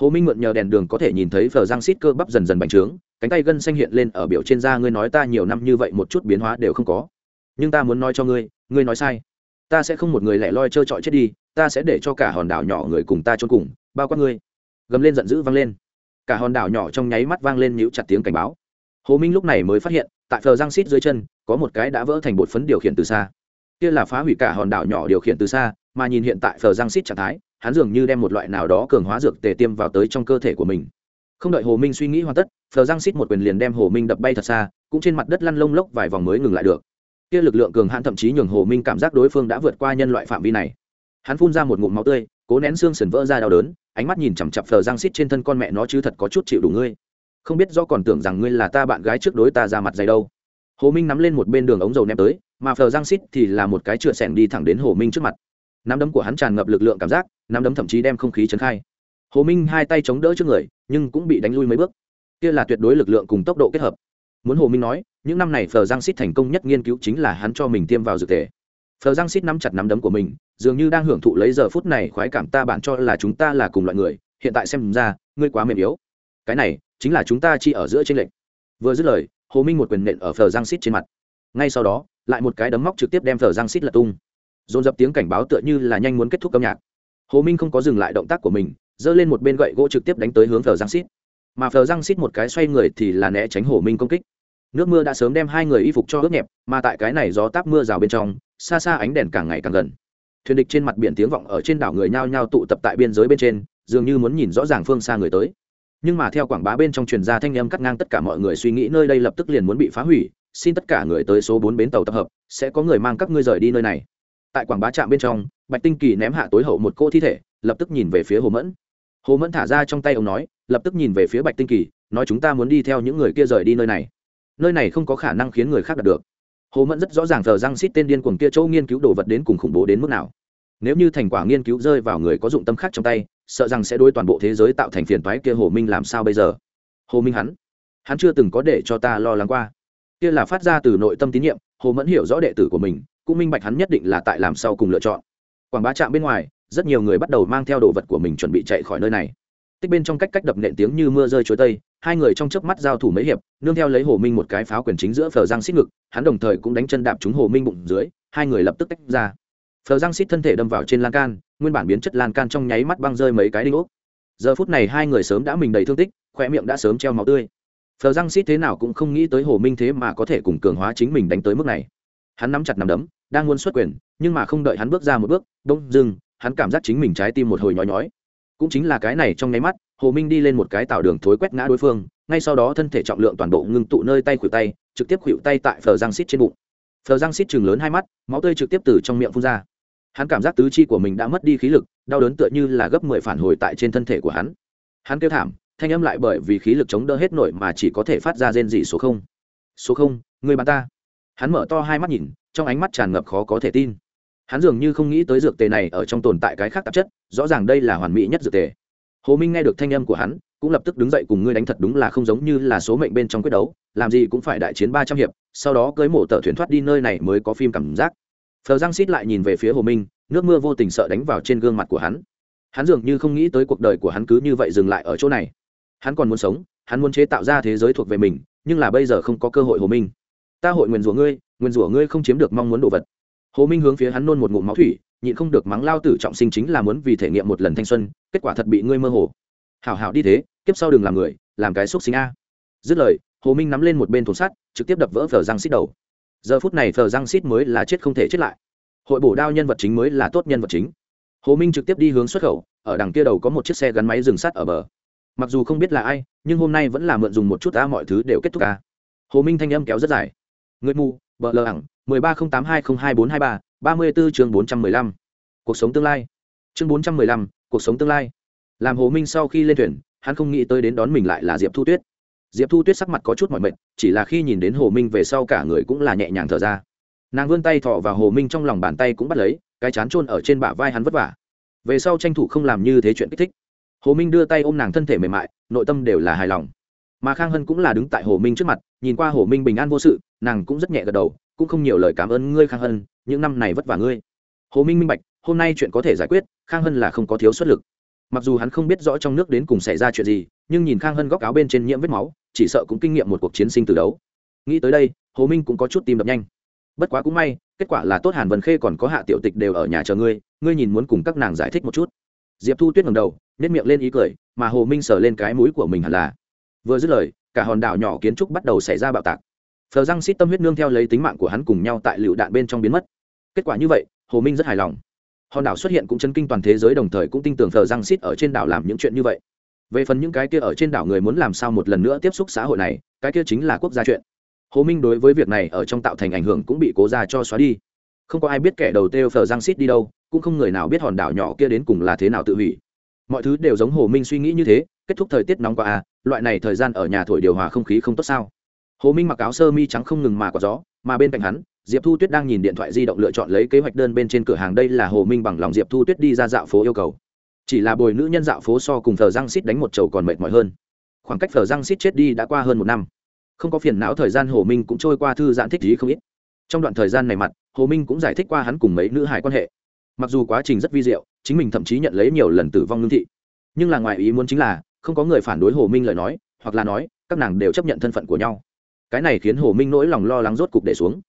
Hồ minh mượn nhờ đèn đường có thể nhìn thấy phờ Giang xít cơ bắp dần dần bành trướng, cánh tay gân xanh hiện lên ở biểu trên da, ngươi nói ta nhiều năm như vậy một chút biến hóa đều không có. Nhưng ta muốn nói cho ngươi ngươi nói sai. Ta sẽ không một người lẻ loi trơ trọi chết đi, ta sẽ để cho cả hòn đảo nhỏ người cùng ta trốn cùng, bao quát ngươi. Gầm lên giận dữ vang lên. Cả hòn đảo nhỏ trong nháy mắt vang lên nhíu chặt tiếng cảnh báo. Hồ minh lúc này mới phát hiện tại phờ giang xít dưới chân, có một cái đã vỡ thành bột phấn điều khiển từ xa. Kia là phá hủy cả hòn đảo nhỏ điều khiển từ xa, mà nhìn hiện tại phờ giang xít trạng thái, hắn dường như đem một loại nào đó cường hóa dược tề tiêm vào tới trong cơ thể của mình. Không đợi hồ minh suy nghĩ hoàn tất, phờ giang xít một quyền liền đem hồ minh đập bay thật xa, cũng trên mặt đất lăn lông lốc vài vòng mới ngừng lại được. Kia lực lượng cường hãn thậm chí nhường hồ minh cảm giác đối phương đã vượt qua nhân loại phạm vi này. Hắn phun ra một ngụm máu tươi, cố nén xương sần vỡ ra đau đớn, ánh mắt nhìn chằm chặp phờ giang xít trên thân con mẹ nó chứ thật có chút chịu đủ ngươi không biết do còn tưởng rằng ngươi là ta bạn gái trước đối ta ra mặt dày đâu. Hồ minh nắm lên một bên đường ống dầu ném tới, mà phờ giang xít thì là một cái trượt sẻng đi thẳng đến hồ minh trước mặt. Nắm đấm của hắn tràn ngập lực lượng cảm giác, nắm đấm thậm chí đem không khí chấn khai. Hồ minh hai tay chống đỡ trước người, nhưng cũng bị đánh lui mấy bước. Kia là tuyệt đối lực lượng cùng tốc độ kết hợp. Muốn hồ minh nói, những năm này phờ giang xít thành công nhất nghiên cứu chính là hắn cho mình tiêm vào dược thể. Phờ giang xít nắm chặt nắm đấm của mình, dường như đang hưởng thụ lấy giờ phút này khoái cảm ta bạn cho là chúng ta là cùng loại người, hiện tại xem ra, ngươi quá mềm yếu. Cái này chính là chúng ta chỉ ở giữa trên lệnh vừa dứt lời, hồ minh một quyền nện ở phờ giang xít trên mặt. Ngay sau đó, lại một cái đấm móc trực tiếp đem phờ giang xít lật tung. Dồn dập tiếng cảnh báo tựa như là nhanh muốn kết thúc âm nhạc. Hồ minh không có dừng lại động tác của mình, giơ lên một bên gậy gỗ trực tiếp đánh tới hướng phờ giang xít. Mà phờ răng xít một cái xoay người thì là né tránh hồ minh công kích. Nước mưa đã sớm đem hai người y phục cho ướt nhẹp, mà tại cái này gió táp mưa rào bên trong, xa xa ánh đèn càng ngày càng gần. Thuyền địch trên mặt biển tiếng vọng ở trên đảo người nhao nhao tụ tập tại biên giới bên trên, dường như muốn nhìn rõ ràng phương xa người tới nhưng mà theo quảng bá bên trong truyền gia thanh âm cắt ngang tất cả mọi người suy nghĩ, nơi đây lập tức liền muốn bị phá hủy, xin tất cả người tới số bốn bến tàu tập hợp, sẽ có người mang các ngươi rời đi nơi này. Tại quảng bá trạm bên trong, bạch tinh kỳ ném hạ tối hậu một cô thi thể, lập tức nhìn về phía hồ mẫn. Hồ mẫn thả ra trong tay ông nói, lập tức nhìn về phía bạch tinh kỳ, nói chúng ta muốn đi theo những người kia rời đi nơi này. Nơi này không có khả năng khiến người khác đạt được. Hồ mẫn rất rõ ràng thờ răng xít tên điên cuồng kia châu nghiên cứu đồ vật đến cùng khủng bố đến mức nào. Nếu như thành quả nghiên cứu rơi vào người có dụng tâm khác trong tay sợ rằng sẽ đối toàn bộ thế giới tạo thành phiền toái kia hồ minh làm sao bây giờ? Hồ minh hắn hắn chưa từng có để cho ta lo lắng qua. Kia là phát ra từ nội tâm tín nhiệm, hồ mẫn hiểu rõ đệ tử của mình, cũng minh bạch hắn nhất định là tại làm sau cùng lựa chọn. Quảng bá trạm bên ngoài, rất nhiều người bắt đầu mang theo đồ vật của mình chuẩn bị chạy khỏi nơi này. Tích bên trong cách cách đập nện tiếng như mưa rơi chuối tây, hai người trong chớp mắt giao thủ mấy hiệp, nương theo lấy hồ minh một cái pháo quyền chính giữa phờ giang xít ngực, hắn đồng thời cũng đánh chân đạp trúng hồ minh bụng dưới, hai người lập tức tách ra. Phờ giang xít thân thể đâm vào trên lan can nguyên bản biến chất lan can trong nháy mắt băng rơi mấy cái đinh ốc. Giờ phút này hai người sớm đã mình đầy thương tích khoe miệng đã sớm treo máu tươi. Phờ giang xít thế nào cũng không nghĩ tới hồ minh thế mà có thể cùng cường hóa chính mình đánh tới mức này. Hắn nắm chặt nắm đấm, đang muốn xuất quyền, nhưng mà không đợi hắn bước ra một bước đông dưng, hắn cảm giác chính mình trái tim một hồi nhói nhói. Cũng chính là cái này trong nháy mắt, hồ minh đi lên một cái tạo đường thối quét ngã đối phương, ngay sau đó thân thể trọng lượng toàn bộ ngưng tụ nơi tay khuỷu tay, trực tiếp khuỵu tay tại phờ giang xít trên bụng. Phờ giang xít chừng lớn hai mắt, máu tươi trực tiếp từ trong miệng phun ra hắn cảm giác tứ chi của mình đã mất đi khí lực, đau đớn tựa như là gấp mười phản hồi tại trên thân thể của hắn. Hắn kêu thảm, thanh âm lại bởi vì khí lực chống đỡ hết nổi mà chỉ có thể phát ra rên dị số không. Số không, người bạn ta. Hắn mở to hai mắt nhìn, trong ánh mắt tràn ngập khó có thể tin. Hắn dường như không nghĩ tới dược tề này ở trong tồn tại cái khác tạp chất, rõ ràng đây là hoàn mỹ nhất dược tề. Hồ minh nghe được thanh âm của hắn, cũng lập tức đứng dậy cùng ngươi đánh thật đúng là không giống như là số mệnh bên trong quyết đấu, làm gì cũng phải đại chiến ba trăm hiệp, sau đó cưới mổ tờ thuyền thoát đi nơi này mới có phim cảm giác phờ giang xít lại nhìn về phía hồ minh, nước mưa vô tình sợ đánh vào trên gương mặt của hắn. Hắn dường như không nghĩ tới cuộc đời của hắn cứ như vậy dừng lại ở chỗ này. Hắn còn muốn sống, hắn muốn chế tạo ra thế giới thuộc về mình, nhưng là bây giờ không có cơ hội hồ minh. Ta hội nguyền rủa ngươi, nguyền rủa ngươi không chiếm được mong muốn đồ vật. Hồ minh hướng phía hắn nôn một ngụm máu thủy, nhịn không được mắng lao tử trọng sinh chính là muốn vì thể nghiệm một lần thanh xuân, kết quả thật bị ngươi mơ hồ. Hảo hảo đi thế, kiếp sau đừng làm người, làm cái xúc sinh a. Dứt lời, hồ minh nắm lên một bên thùng sắt, trực tiếp đập vỡ phờ răng xít đầu giờ phút này thờ răng xít mới là chết không thể chết lại. Hội bổ đao nhân vật chính mới là tốt nhân vật chính. Hồ minh trực tiếp đi hướng xuất khẩu, ở đằng kia đầu có một chiếc xe gắn máy dừng sắt ở bờ. Mặc dù không biết là ai, nhưng hôm nay vẫn là mượn dùng một chút ta mọi thứ đều kết thúc ca hồ minh thanh âm kéo rất dài. Người mù vợ lờ ẳng, mười ba không tám hai không hai bốn hai ba ba mươi bốn chương bốn trăm mười lăm. Cuộc sống tương lai. Chương bốn trăm mười lăm, cuộc sống tương lai. Làm hồ minh sau khi lên thuyền, hắn không nghĩ tới đến đón mình lại là diệp thu tuyết diệp thu tuyết sắc mặt có chút mỏi mệt, chỉ là khi nhìn đến hồ minh về sau cả người cũng là nhẹ nhàng thở ra. Nàng vươn tay thọ vào hồ minh trong lòng bàn tay cũng bắt lấy, cái chán trôn ở trên bả vai hắn vất vả. Về sau tranh thủ không làm như thế chuyện kích thích. Hồ minh đưa tay ôm nàng thân thể mềm mại, nội tâm đều là hài lòng. Mà khang hân cũng là đứng tại hồ minh trước mặt, nhìn qua hồ minh bình an vô sự, nàng cũng rất nhẹ gật đầu, cũng không nhiều lời cảm ơn ngươi khang hân, những năm này vất vả ngươi. Hồ minh minh bạch, hôm nay chuyện có thể giải quyết, khang hân là không có thiếu xuất lực. Mặc dù hắn không biết rõ trong nước đến cùng xảy ra chuyện gì, nhưng nhìn khang hân góc áo bên trên nhiễm vết máu chỉ sợ cũng kinh nghiệm một cuộc chiến sinh từ đấu. Nghĩ tới đây, hồ minh cũng có chút tim đập nhanh. Bất quá cũng may, kết quả là tốt hàn vân khê còn có hạ tiểu tịch đều ở nhà chờ ngươi ngươi nhìn muốn cùng các nàng giải thích một chút. Diệp thu tuyết ngầm đầu nhét miệng lên ý cười, mà hồ minh sờ lên cái mũi của mình hẳn là. Vừa dứt lời, cả hòn đảo nhỏ kiến trúc bắt đầu xảy ra bạo tạc. Phờ răng xít tâm huyết nương theo lấy tính mạng của hắn cùng nhau tại lựu đạn bên trong biến mất. Kết quả như vậy, hồ minh rất hài lòng. Hòn đảo xuất hiện cũng chấn kinh toàn thế giới, đồng thời cũng tin tưởng phờ răng xít ở trên đảo làm những chuyện như vậy về phần những cái kia ở trên đảo người muốn làm sao một lần nữa tiếp xúc xã hội này, cái kia chính là quốc gia chuyện. Hồ minh đối với việc này ở trong tạo thành ảnh hưởng cũng bị cố ra cho xóa đi. Không có ai biết kẻ đầu têu phờ giang xít đi đâu, cũng không người nào biết hòn đảo nhỏ kia đến cùng là thế nào tự hủy. Mọi thứ đều giống hồ minh suy nghĩ như thế, kết thúc thời tiết nóng qua à loại này thời gian ở nhà thổi điều hòa không khí không tốt sao? Hồ minh mặc áo sơ mi trắng không ngừng mà có gió, mà bên cạnh hắn, diệp thu tuyết đang nhìn điện thoại di động lựa chọn lấy kế hoạch đơn bên trên cửa hàng. Đây là hồ minh bằng lòng diệp thu tuyết đi ra dạo phố yêu cầu chỉ là bồi nữ nhân dạo phố so cùng thờ răng xít đánh một chầu còn mệt mỏi hơn. Khoảng cách thờ răng xít chết đi đã qua hơn một năm. Không có phiền não thời gian hồ minh cũng trôi qua thư giãn thích ý không ít. Trong đoạn thời gian này mặt, hồ minh cũng giải thích qua hắn cùng mấy nữ hải quan hệ. Mặc dù quá trình rất vi diệu, chính mình thậm chí nhận lấy nhiều lần tử vong ngưng thị. Nhưng là ngoài ý muốn chính là, không có người phản đối hồ minh lời nói, hoặc là nói, các nàng đều chấp nhận thân phận của nhau. Cái này khiến hồ minh nỗi lòng lo lắng rốt cục để xuống.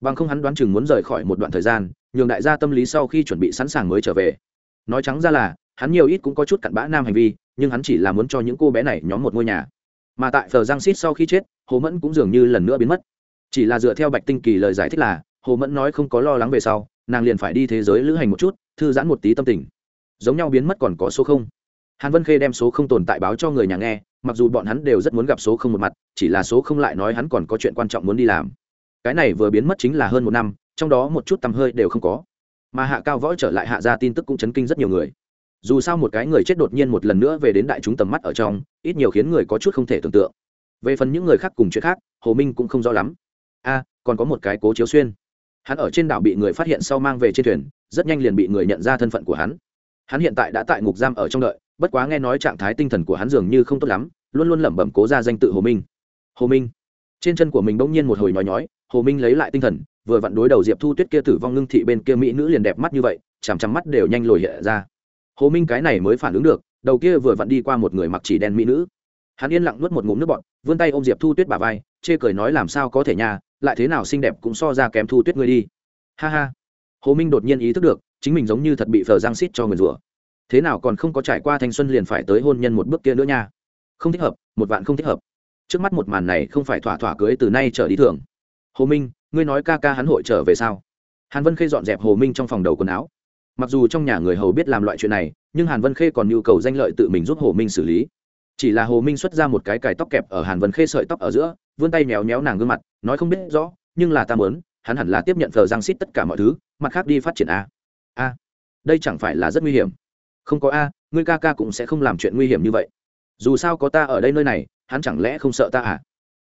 Bằng không hắn đoán chừng muốn rời khỏi một đoạn thời gian, nhường đại gia tâm lý sau khi chuẩn bị sẵn sàng mới trở về. Nói trắng ra là hắn nhiều ít cũng có chút cặn bã nam hành vi, nhưng hắn chỉ là muốn cho những cô bé này nhóm một ngôi nhà. Mà tại phờ giang xít sau khi chết, hồ mẫn cũng dường như lần nữa biến mất. Chỉ là dựa theo bạch tinh kỳ lời giải thích là, hồ mẫn nói không có lo lắng về sau, nàng liền phải đi thế giới lữ hành một chút, thư giãn một tí tâm tình. Giống nhau biến mất còn có số không. Hàn vân khê đem số không tồn tại báo cho người nhà nghe, mặc dù bọn hắn đều rất muốn gặp số không một mặt, chỉ là số không lại nói hắn còn có chuyện quan trọng muốn đi làm. Cái này vừa biến mất chính là hơn một năm, trong đó một chút tầm hơi đều không có. Mà hạ cao võ trở lại hạ ra tin tức cũng chấn kinh rất nhiều người dù sao một cái người chết đột nhiên một lần nữa về đến đại chúng tầm mắt ở trong, ít nhiều khiến người có chút không thể tưởng tượng. Về phần những người khác cùng chuyện khác, hồ minh cũng không rõ lắm. A, còn có một cái cố chiếu xuyên. Hắn ở trên đảo bị người phát hiện sau mang về trên thuyền, rất nhanh liền bị người nhận ra thân phận của hắn. Hắn hiện tại đã tại ngục giam ở trong đợi, bất quá nghe nói trạng thái tinh thần của hắn dường như không tốt lắm, luôn luôn lẩm bẩm cố ra danh tự hồ minh. Hồ minh. Trên chân của mình bỗng nhiên một hồi nhói nhói, hồ minh lấy lại tinh thần, vừa vặn đối đầu diệp thu tuyết kia tử vong ngưng thị bên kia mỹ nữ liền đẹp mắt như vậy, chằm chằm mắt đều nhanh lồi hiện ra hồ minh cái này mới phản ứng được, đầu kia vừa vặn đi qua một người mặc chỉ đen mỹ nữ. Hắn yên lặng nuốt một ngụm nước bọt, vươn tay ôm diệp thu tuyết bà vai, chê cười nói làm sao có thể nhà lại thế nào xinh đẹp cũng so ra kém thu tuyết ngươi đi. Ha ha. Hồ minh đột nhiên ý thức được, chính mình giống như thật bị phờ giang xít cho người rủa. Thế nào còn không có trải qua thanh xuân liền phải tới hôn nhân một bước kia nữa nha. Không thích hợp, một vạn không thích hợp. Trước mắt một màn này không phải thỏa thỏa cưới từ nay trở đi thường. Hồ minh, ngươi nói ca ca hắn hội trở về sao? Hàn vân khê dọn dẹp hồ minh trong phòng đầu quần áo mặc dù trong nhà người hầu biết làm loại chuyện này, nhưng hàn vân khê còn nhu cầu danh lợi tự mình giúp hồ minh xử lý. Chỉ là hồ minh xuất ra một cái cài tóc kẹp ở hàn vân khê sợi tóc ở giữa, vươn tay méo méo nàng gương mặt, nói không biết rõ, nhưng là ta muốn, hắn hẳn là tiếp nhận thờ giang xít tất cả mọi thứ, mặt khác đi phát triển a. A. Đây chẳng phải là rất nguy hiểm. Không có a, ngươi ca ca cũng sẽ không làm chuyện nguy hiểm như vậy. Dù sao có ta ở đây nơi này, hắn chẳng lẽ không sợ ta à?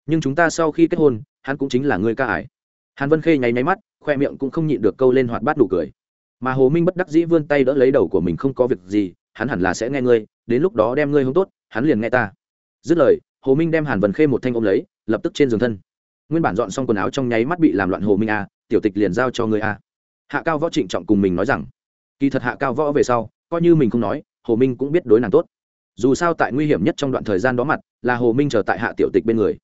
Nhưng chúng ta sau khi kết hôn, hắn cũng chính là ngươi ca ải. Hàn vân khê nháy nháy mắt, khoe miệng cũng không nhịn được câu lên hoạt bát nụ cười mà hồ minh bất đắc dĩ vươn tay đỡ lấy đầu của mình không có việc gì, hắn hẳn là sẽ nghe ngươi, đến lúc đó đem ngươi không tốt, hắn liền nghe ta. Dứt lời, hồ minh đem hàn vân khê một thanh ôm lấy, lập tức trên giường thân. Nguyên bản dọn xong quần áo trong nháy mắt bị làm loạn hồ minh a tiểu tịch liền giao cho ngươi a hạ cao võ trịnh trọng cùng mình nói rằng, kỳ thật hạ cao võ về sau, coi như mình không nói, hồ minh cũng biết đối nàng tốt. Dù sao tại nguy hiểm nhất trong đoạn thời gian đó mặt, là hồ minh chờ tại hạ tiểu tịch bên người.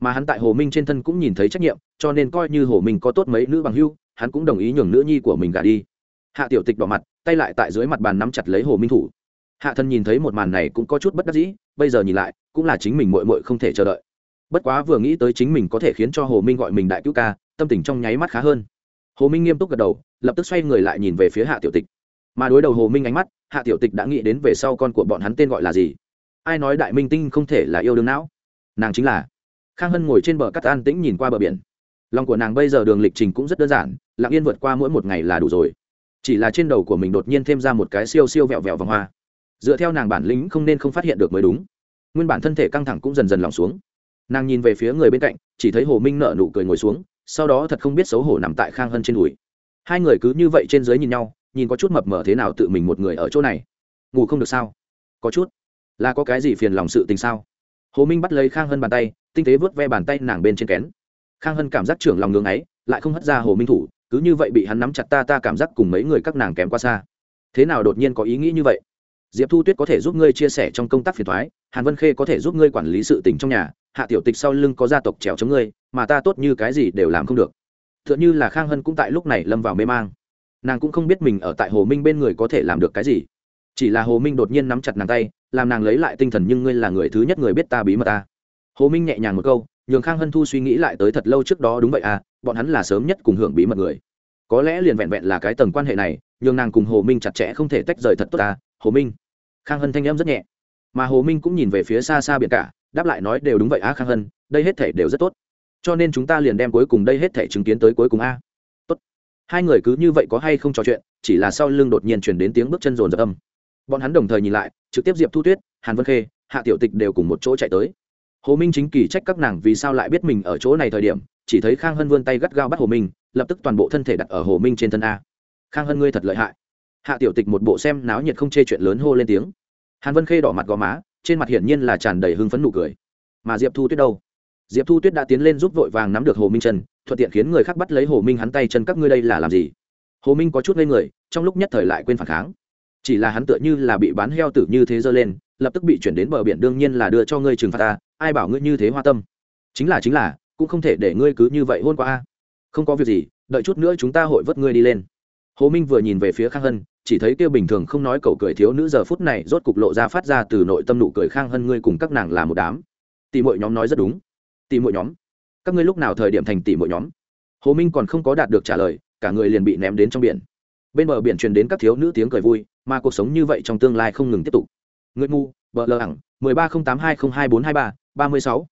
Mà hắn tại hồ minh trên thân cũng nhìn thấy trách nhiệm, cho nên coi như hồ minh có tốt mấy nữ bằng hưu, hắn cũng đồng ý nhường nữ nhi của mình gả đi hạ tiểu tịch đỏ mặt, tay lại tại dưới mặt bàn nắm chặt lấy hồ minh thủ. Hạ thân nhìn thấy một màn này cũng có chút bất đắc dĩ, bây giờ nhìn lại, cũng là chính mình mội mội không thể chờ đợi. Bất quá vừa nghĩ tới chính mình có thể khiến cho hồ minh gọi mình đại cứu ca, tâm tình trong nháy mắt khá hơn. Hồ minh nghiêm túc gật đầu, lập tức xoay người lại nhìn về phía hạ tiểu tịch. Mà đối đầu hồ minh ánh mắt, hạ tiểu tịch đã nghĩ đến về sau con của bọn hắn tên gọi là gì. Ai nói đại minh tinh không thể là yêu đương não? Nàng chính là. Khang hân ngồi trên bờ cắt an tĩnh nhìn qua bờ biển. Lòng của nàng bây giờ đường lịch trình cũng rất đơn giản, lặng yên vượt qua mỗi một ngày là đủ rồi chỉ là trên đầu của mình đột nhiên thêm ra một cái siêu siêu vẹo vẹo vòng hoa. Dựa theo nàng bản lĩnh không nên không phát hiện được mới đúng. Nguyên bản thân thể căng thẳng cũng dần dần lòng xuống. Nàng nhìn về phía người bên cạnh, chỉ thấy hồ minh nợ nụ cười ngồi xuống, sau đó thật không biết xấu hổ nằm tại khang hân trên đùi. Hai người cứ như vậy trên dưới nhìn nhau, nhìn có chút mập mờ thế nào tự mình một người ở chỗ này. Ngủ không được sao? Có chút. Là có cái gì phiền lòng sự tình sao? Hồ minh bắt lấy khang hân bàn tay, tinh tế vớt ve bàn tay nàng bên trên kén. Khang hân cảm giác trưởng lòng ngưng ấy, lại không hất ra hồ minh thủ cứ như vậy bị hắn nắm chặt ta ta cảm giác cùng mấy người các nàng kém quá xa. Thế nào đột nhiên có ý nghĩ như vậy? Diệp thu tuyết có thể giúp ngươi chia sẻ trong công tác phiền thoái hàn vân khê có thể giúp ngươi quản lý sự tình trong nhà, hạ tiểu tịch sau lưng có gia tộc trèo chống ngươi, mà ta tốt như cái gì đều làm không được. T h ư ợ n h ư là khang hân cũng tại lúc này lâm vào mê mang. Nàng cũng không biết mình ở tại hồ minh bên người có thể làm được cái gì. Chỉ là hồ minh đột nhiên nắm chặt nàng tay, làm nàng lấy lại tinh thần nhưng ngươi là người thứ nhất người biết ta bí mật ta. Hồ minh nhẹ nhàng một câu, nhường khang hân thu suy nghĩ lại tới thật lâu trước đó đúng vậy à bọn hắn là sớm nhất cùng hưởng bí mật người. Có lẽ liền vẹn vẹn là cái tầng quan hệ này, nhường nàng cùng hồ minh chặt chẽ không thể tách rời thật tốt ta, hồ minh. Khang hân thanh em rất nhẹ. Mà hồ minh cũng nhìn về phía xa xa biển cả, đáp lại nói đều đúng vậy a khang hân, đây hết thể đều rất tốt. Cho nên chúng ta liền đem cuối cùng đây hết thể chứng kiến tới cuối cùng a. Tốt. Hai người cứ như vậy có hay không trò chuyện, chỉ là sau lưng đột nhiên chuyển đến tiếng bước chân rồn rập âm. Bọn hắn đồng thời nhìn lại, trực tiếp diệp thu tuyết, hàn vân khê, hạ tiểu tịch đều cùng một chỗ chạy tới. Hồ minh chính kỳ trách các nàng vì sao lại biết mình ở chỗ này thời điểm chỉ thấy khang hân vươn tay gắt gao bắt hồ minh, lập tức toàn bộ thân thể đặt ở hồ minh trên thân a. Khang hân ngươi thật lợi hại. Hạ tiểu tịch một bộ xem náo nhiệt không chê chuyện lớn hô lên tiếng. Hàn vân khê đỏ mặt gò má, trên mặt hiển nhiên là tràn đầy hưng phấn nụ cười. Mà diệp thu tuyết đâu? Diệp thu tuyết đã tiến lên giúp vội vàng nắm được hồ minh chân, thuận tiện khiến người khác bắt lấy hồ minh hắn tay chân các ngươi đây là làm gì? Hồ minh có chút ngây người, trong lúc nhất thời lại quên phản kháng. Chỉ là hắn tựa như là bị bán heo tử như thế giơ lên, lập tức bị chuyển đến bờ biển đương nhiên là đưa cho ngươi trừng phạt ta, ai bảo ngươi như thế hoa tâm? Chính là chính là cũng không thể để ngươi cứ như vậy hôn qua a. Không có việc gì, đợi chút nữa chúng ta hội vớt ngươi đi lên. Hồ minh vừa nhìn về phía khang hân, chỉ thấy kêu bình thường không nói cậu cười thiếu nữ giờ phút này rốt cục lộ ra phát ra từ nội tâm nụ cười khang hân ngươi cùng các nàng là một đám. Tỷ mọi nhóm nói rất đúng. Tỷ mọi nhóm, các ngươi lúc nào thời điểm thành tỷ mọi nhóm? Hồ minh còn không có đạt được trả lời, cả người liền bị ném đến trong biển. Bên bờ biển truyền đến các thiếu nữ tiếng cười vui, mà cuộc sống như vậy trong tương lai không ngừng tiếp tục. Người ngu vợ lờ ẳng, mười ba không tám hai không hai bốn hai ba ba mươi sáu.